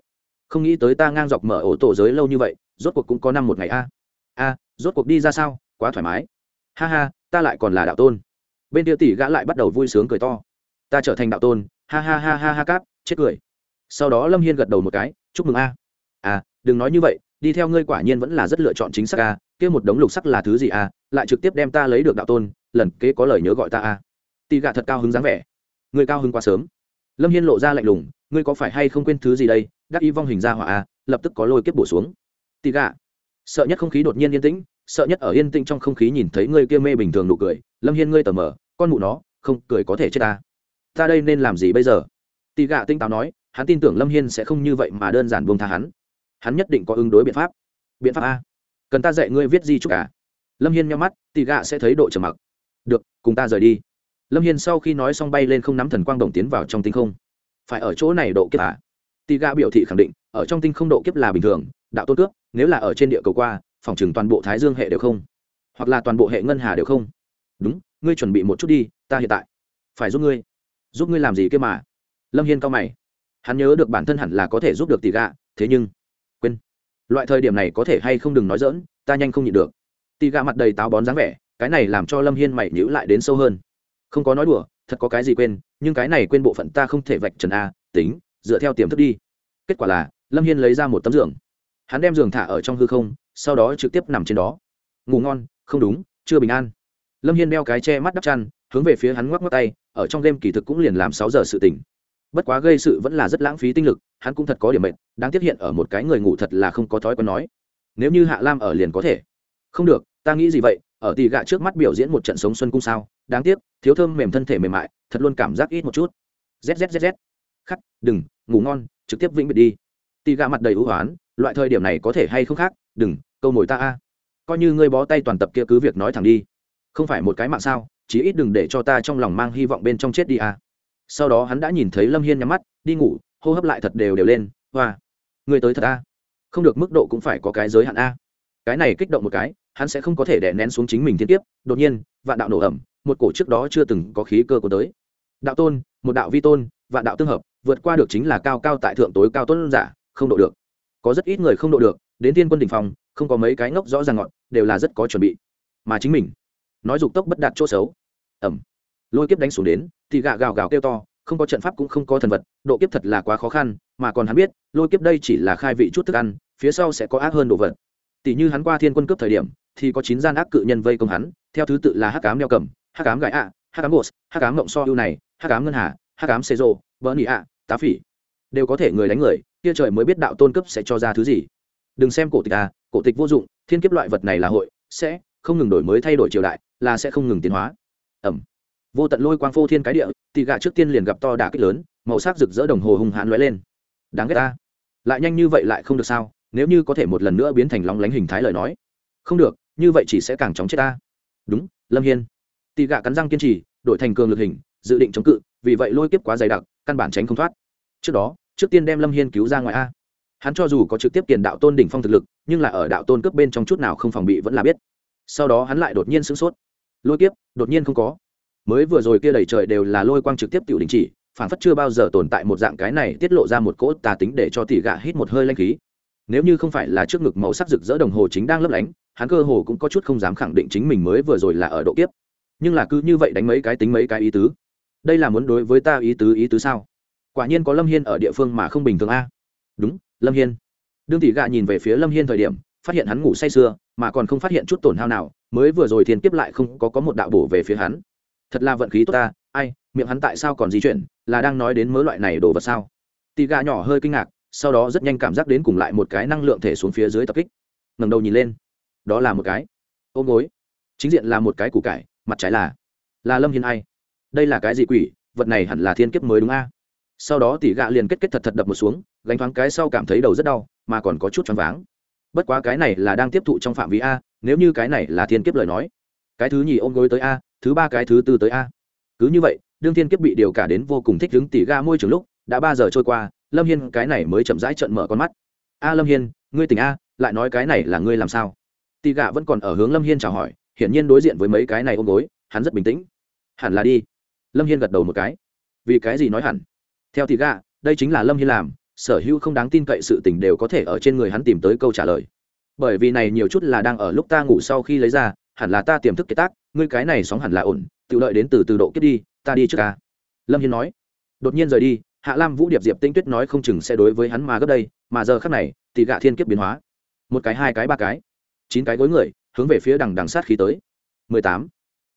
Không nghĩ tới ta ngang dọc mở ổ tổ giới lâu như vậy, rốt cuộc cũng có năm một ngày a. A, rốt cuộc đi ra sao? Quá thoải mái. Ha ha, ta lại còn là đạo tôn bên kia tỷ gã lại bắt đầu vui sướng cười to. Ta trở thành đạo tôn, ha ha ha ha ha cáp, chết cười. Sau đó lâm hiên gật đầu một cái, chúc mừng a. À đừng nói như vậy, đi theo ngươi quả nhiên vẫn là rất lựa chọn chính xác a, kia một đống lục sắc là thứ gì a, lại trực tiếp đem ta lấy được đạo tôn, lần kế có lời nhớ gọi ta a. Tỷ gã thật cao hứng dáng vẻ. Ngươi cao hứng quá sớm. Lâm hiên lộ ra lạnh lùng, ngươi có phải hay không quên thứ gì đây, đắc y vong hình ra hỏa a, lập tức có lôi kiếp bổ xuống. Tỷ gã, sợ nhất không khí đột nhiên yên tĩnh sợ nhất ở yên tĩnh trong không khí nhìn thấy ngươi kia mê bình thường nụ cười, lâm hiên ngươi tờ mờ, con mụ nó, không cười có thể chết ta. Ta đây nên làm gì bây giờ? Tì gạ tinh táo nói, hắn tin tưởng lâm hiên sẽ không như vậy mà đơn giản buông tha hắn. Hắn nhất định có ứng đối biện pháp. Biện pháp a. Cần ta dạy ngươi viết gì chút cả à? lâm hiên nhắm mắt tì gạ sẽ thấy độ trầm mặc. Được, cùng ta rời đi. Lâm hiên sau khi nói xong bay lên không nắm thần quang đồng tiến vào trong tinh không. Phải ở chỗ này độ kiếp à? Tì gạ biểu thị khẳng định, ở trong tinh không độ kiếp là bình thường, đạo tôn cướp nếu là ở trên địa cầu qua phòng chừng toàn bộ thái dương hệ đều không, hoặc là toàn bộ hệ ngân hà đều không. Đúng, ngươi chuẩn bị một chút đi, ta hiện tại phải giúp ngươi. Giúp ngươi làm gì kia mà? Lâm hiên cao mày. Hắn nhớ được bản thân hẳn là có thể giúp được tỷ gạ thế nhưng, quên. Loại thời điểm này có thể hay không đừng nói dỡn ta nhanh không nhịn được. Tỷ gạ mặt đầy táo bón dáng vẻ, cái này làm cho lâm hiên mày nhữ lại đến sâu hơn. Không có nói đùa, thật có cái gì quên, nhưng cái này quên bộ phận ta không thể vạch trần a tính, dựa theo tiềm thức đi. Kết quả là, lâm hiên lấy ra một tấm giường hắn đem giường thả ở trong hư không, sau đó trực tiếp nằm trên đó. Ngủ ngon, không đúng, chưa bình an. Lâm hiên đeo cái che mắt đắp chăn, hướng về phía hắn ngoắc ngoắc tay, ở trong game kỳ thực cũng liền làm sáu giờ sự tỉnh. Bất quá gây sự vẫn là rất lãng phí tinh lực, hắn cũng thật có điểm mệnh đáng tiếc hiện ở một cái người ngủ thật là không có thói quen nói. Nếu như hạ lam ở liền có thể. Không được, ta nghĩ gì vậy, ở tì gạ trước mắt biểu diễn một trận sống xuân cung sao, đáng tiếc, thiếu thơm mềm thân thể mềm mại, thật luôn cảm giác ít một chút. Zzz khắc, đừng, ngủ ngon, trực tiếp vĩnh biệt đi. Tì gạ mặt đầy ưu hoán loại thời điểm này có thể hay không khác? Đừng, câu mồi ta a. Coi như ngươi bó tay toàn tập kia cứ việc nói thẳng đi. Không phải một cái mạng sao, chí ít đừng để cho ta trong lòng mang hy vọng bên trong chết đi a. Sau đó hắn đã nhìn thấy lâm hiên nhắm mắt, đi ngủ, hô hấp lại thật đều đều lên, hoa người tới thật a. Không được mức độ cũng phải có cái giới hạn a. Cái này kích động một cái, hắn sẽ không có thể đè nén xuống chính mình thiên tiếp đột nhiên, vạn đạo nổ ẩm, một cổ trước đó chưa từng có khí cơ của tới. Đạo tôn, một đạo vi tôn, vạn đạo tương hợp, vượt qua được chính là cao cao tại thượng tối cao tôn giả, không độ được có rất ít người không độ được, đến tiên quân đình phòng không có mấy cái ngốc rõ ràng ngọn, đều là rất có chuẩn bị. Mà chính mình, nói dục tốc bất đạt chỗ xấu. Ẩm lôi kiếp đánh xuống đến, thì gà gào gào kêu to, không có trận pháp cũng không có thần vật, độ kiếp thật là quá khó khăn, mà còn hắn biết, lôi kiếp đây chỉ là khai vị chút thức ăn, phía sau sẽ có ác hơn đồ vật. Tỷ như hắn qua thiên quân cướp thời điểm, thì có chín gian ác cự nhân vây công hắn, theo thứ tự là hắc cám đeo cầm, hắc cám gãi ạ, hắc cám bột hắc cám mộng so ưu này, hắc cám ngân hà, hắc cám xê rô vỡ nị ạ, tá phỉ đều có thể người đánh người, kia trời mới biết đạo tôn cấp sẽ cho ra thứ gì. Đừng xem cổ tịch à cổ tịch vô dụng, thiên kiếp loại vật này là hội, sẽ không ngừng đổi mới thay đổi triều đại, là sẽ không ngừng tiến hóa. Ẩm. Vô tận lôi quang phô thiên cái địa tị gạ trước tiên liền gặp to đả kích lớn, màu sắc rực rỡ đồng hồ hung hãn lóe lên. Đáng ghét ta. Lại nhanh như vậy lại không được sao? Nếu như có thể một lần nữa biến thành lóng lánh hình thái lời nói. Không được, như vậy chỉ sẽ càng chóng chết ta. Đúng, lâm hiên. Tị gạ cắn răng kiên trì, đổi thành cường lực hình, dự định chống cự, vì vậy lôi kiếp quá dày đặc, căn bản tránh không thoát trước đó, trước tiên đem lâm hiên cứu ra ngoài a. Hắn cho dù có trực tiếp tiền đạo tôn đỉnh phong thực lực, nhưng là ở đạo tôn cướp bên trong chút nào không phòng bị vẫn là biết. Sau đó hắn lại đột nhiên sửng sốt. Lôi kiếp, đột nhiên không có. Mới vừa rồi kia đầy trời đều là lôi quang trực tiếp tiểu đình chỉ, phản phất chưa bao giờ tồn tại một dạng cái này tiết lộ ra một cỗ tà tính để cho tỷ gạ hít một hơi lanh khí. Nếu như không phải là trước ngực màu sắc rực rỡ đồng hồ chính đang lấp lánh, hắn cơ hồ cũng có chút không dám khẳng định chính mình mới vừa rồi là ở độ kiếp. Nhưng là cứ như vậy đánh mấy cái tính mấy cái ý tứ. Đây là muốn đối với ta ý tứ ý tứ sao? Quả nhiên có lâm hiên ở địa phương mà không bình thường a. Đúng, lâm hiên. Đương tỷ gạ nhìn về phía lâm hiên thời điểm, phát hiện hắn ngủ say sưa, mà còn không phát hiện chút tổn hao nào, mới vừa rồi thiên kiếp lại không có có một đạo bổ về phía hắn. Thật là vận khí tốt ta, ai, miệng hắn tại sao còn di chuyển, là đang nói đến mớ loại này đồ vật sao? Tỷ gà nhỏ hơi kinh ngạc, sau đó rất nhanh cảm giác đến cùng lại một cái năng lượng thể xuống phía dưới tập kích. Ngầm đầu nhìn lên. Đó là một cái. Ôm gối. Chính diện là một cái củ cải, mặt trái là là lâm hiên ai? Đây là cái gì quỷ? Vật này hẳn là thiên kiếp mới đúng a sau đó tỉ gạ liền kết kết thật thật đập một xuống, gánh thoáng cái sau cảm thấy đầu rất đau, mà còn có chút choáng váng. Bất quá cái này là đang tiếp thụ trong phạm vi a, nếu như cái này là thiên kiếp lời nói. Cái thứ nhì ôm gối tới a, thứ ba cái thứ tư tới a. Cứ như vậy, đương thiên kiếp bị điều cả đến vô cùng thích đứng tỉ ga môi trường lúc, đã ba giờ trôi qua, lâm hiên cái này mới chậm rãi trận mở con mắt. A lâm hiên, ngươi tỉnh a, lại nói cái này là ngươi làm sao? Tỉ gà vẫn còn ở hướng lâm hiên chào hỏi, hiển nhiên đối diện với mấy cái này ôm gối, hắn rất bình tĩnh. Hẳn là đi. Lâm hiên gật đầu một cái. Vì cái gì nói hẳn? Theo thì gà đây chính là lâm hiên làm, sở hữu không đáng tin cậy sự tình đều có thể ở trên người hắn tìm tới câu trả lời. Bởi vì này nhiều chút là đang ở lúc ta ngủ sau khi lấy ra, hẳn là ta tiềm thức kế tác, ngươi cái này sóng hẳn là ổn, tự lợi đến từ từ độ kiếp đi, ta đi trước ca. Lâm hiên nói. Đột nhiên rời đi, hạ lam vũ điệp diệp tinh tuyết nói không chừng sẽ đối với hắn mà gấp đây, mà giờ khắc này, thì gạ thiên kiếp biến hóa. Một cái, hai cái, ba cái. Chín cái gối người, hướng về phía đằng đằng sát khí tới. Mười tám.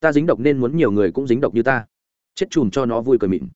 Ta dính độc nên muốn nhiều người cũng dính độc như ta. Chết chùm cho nó vui cười mịn.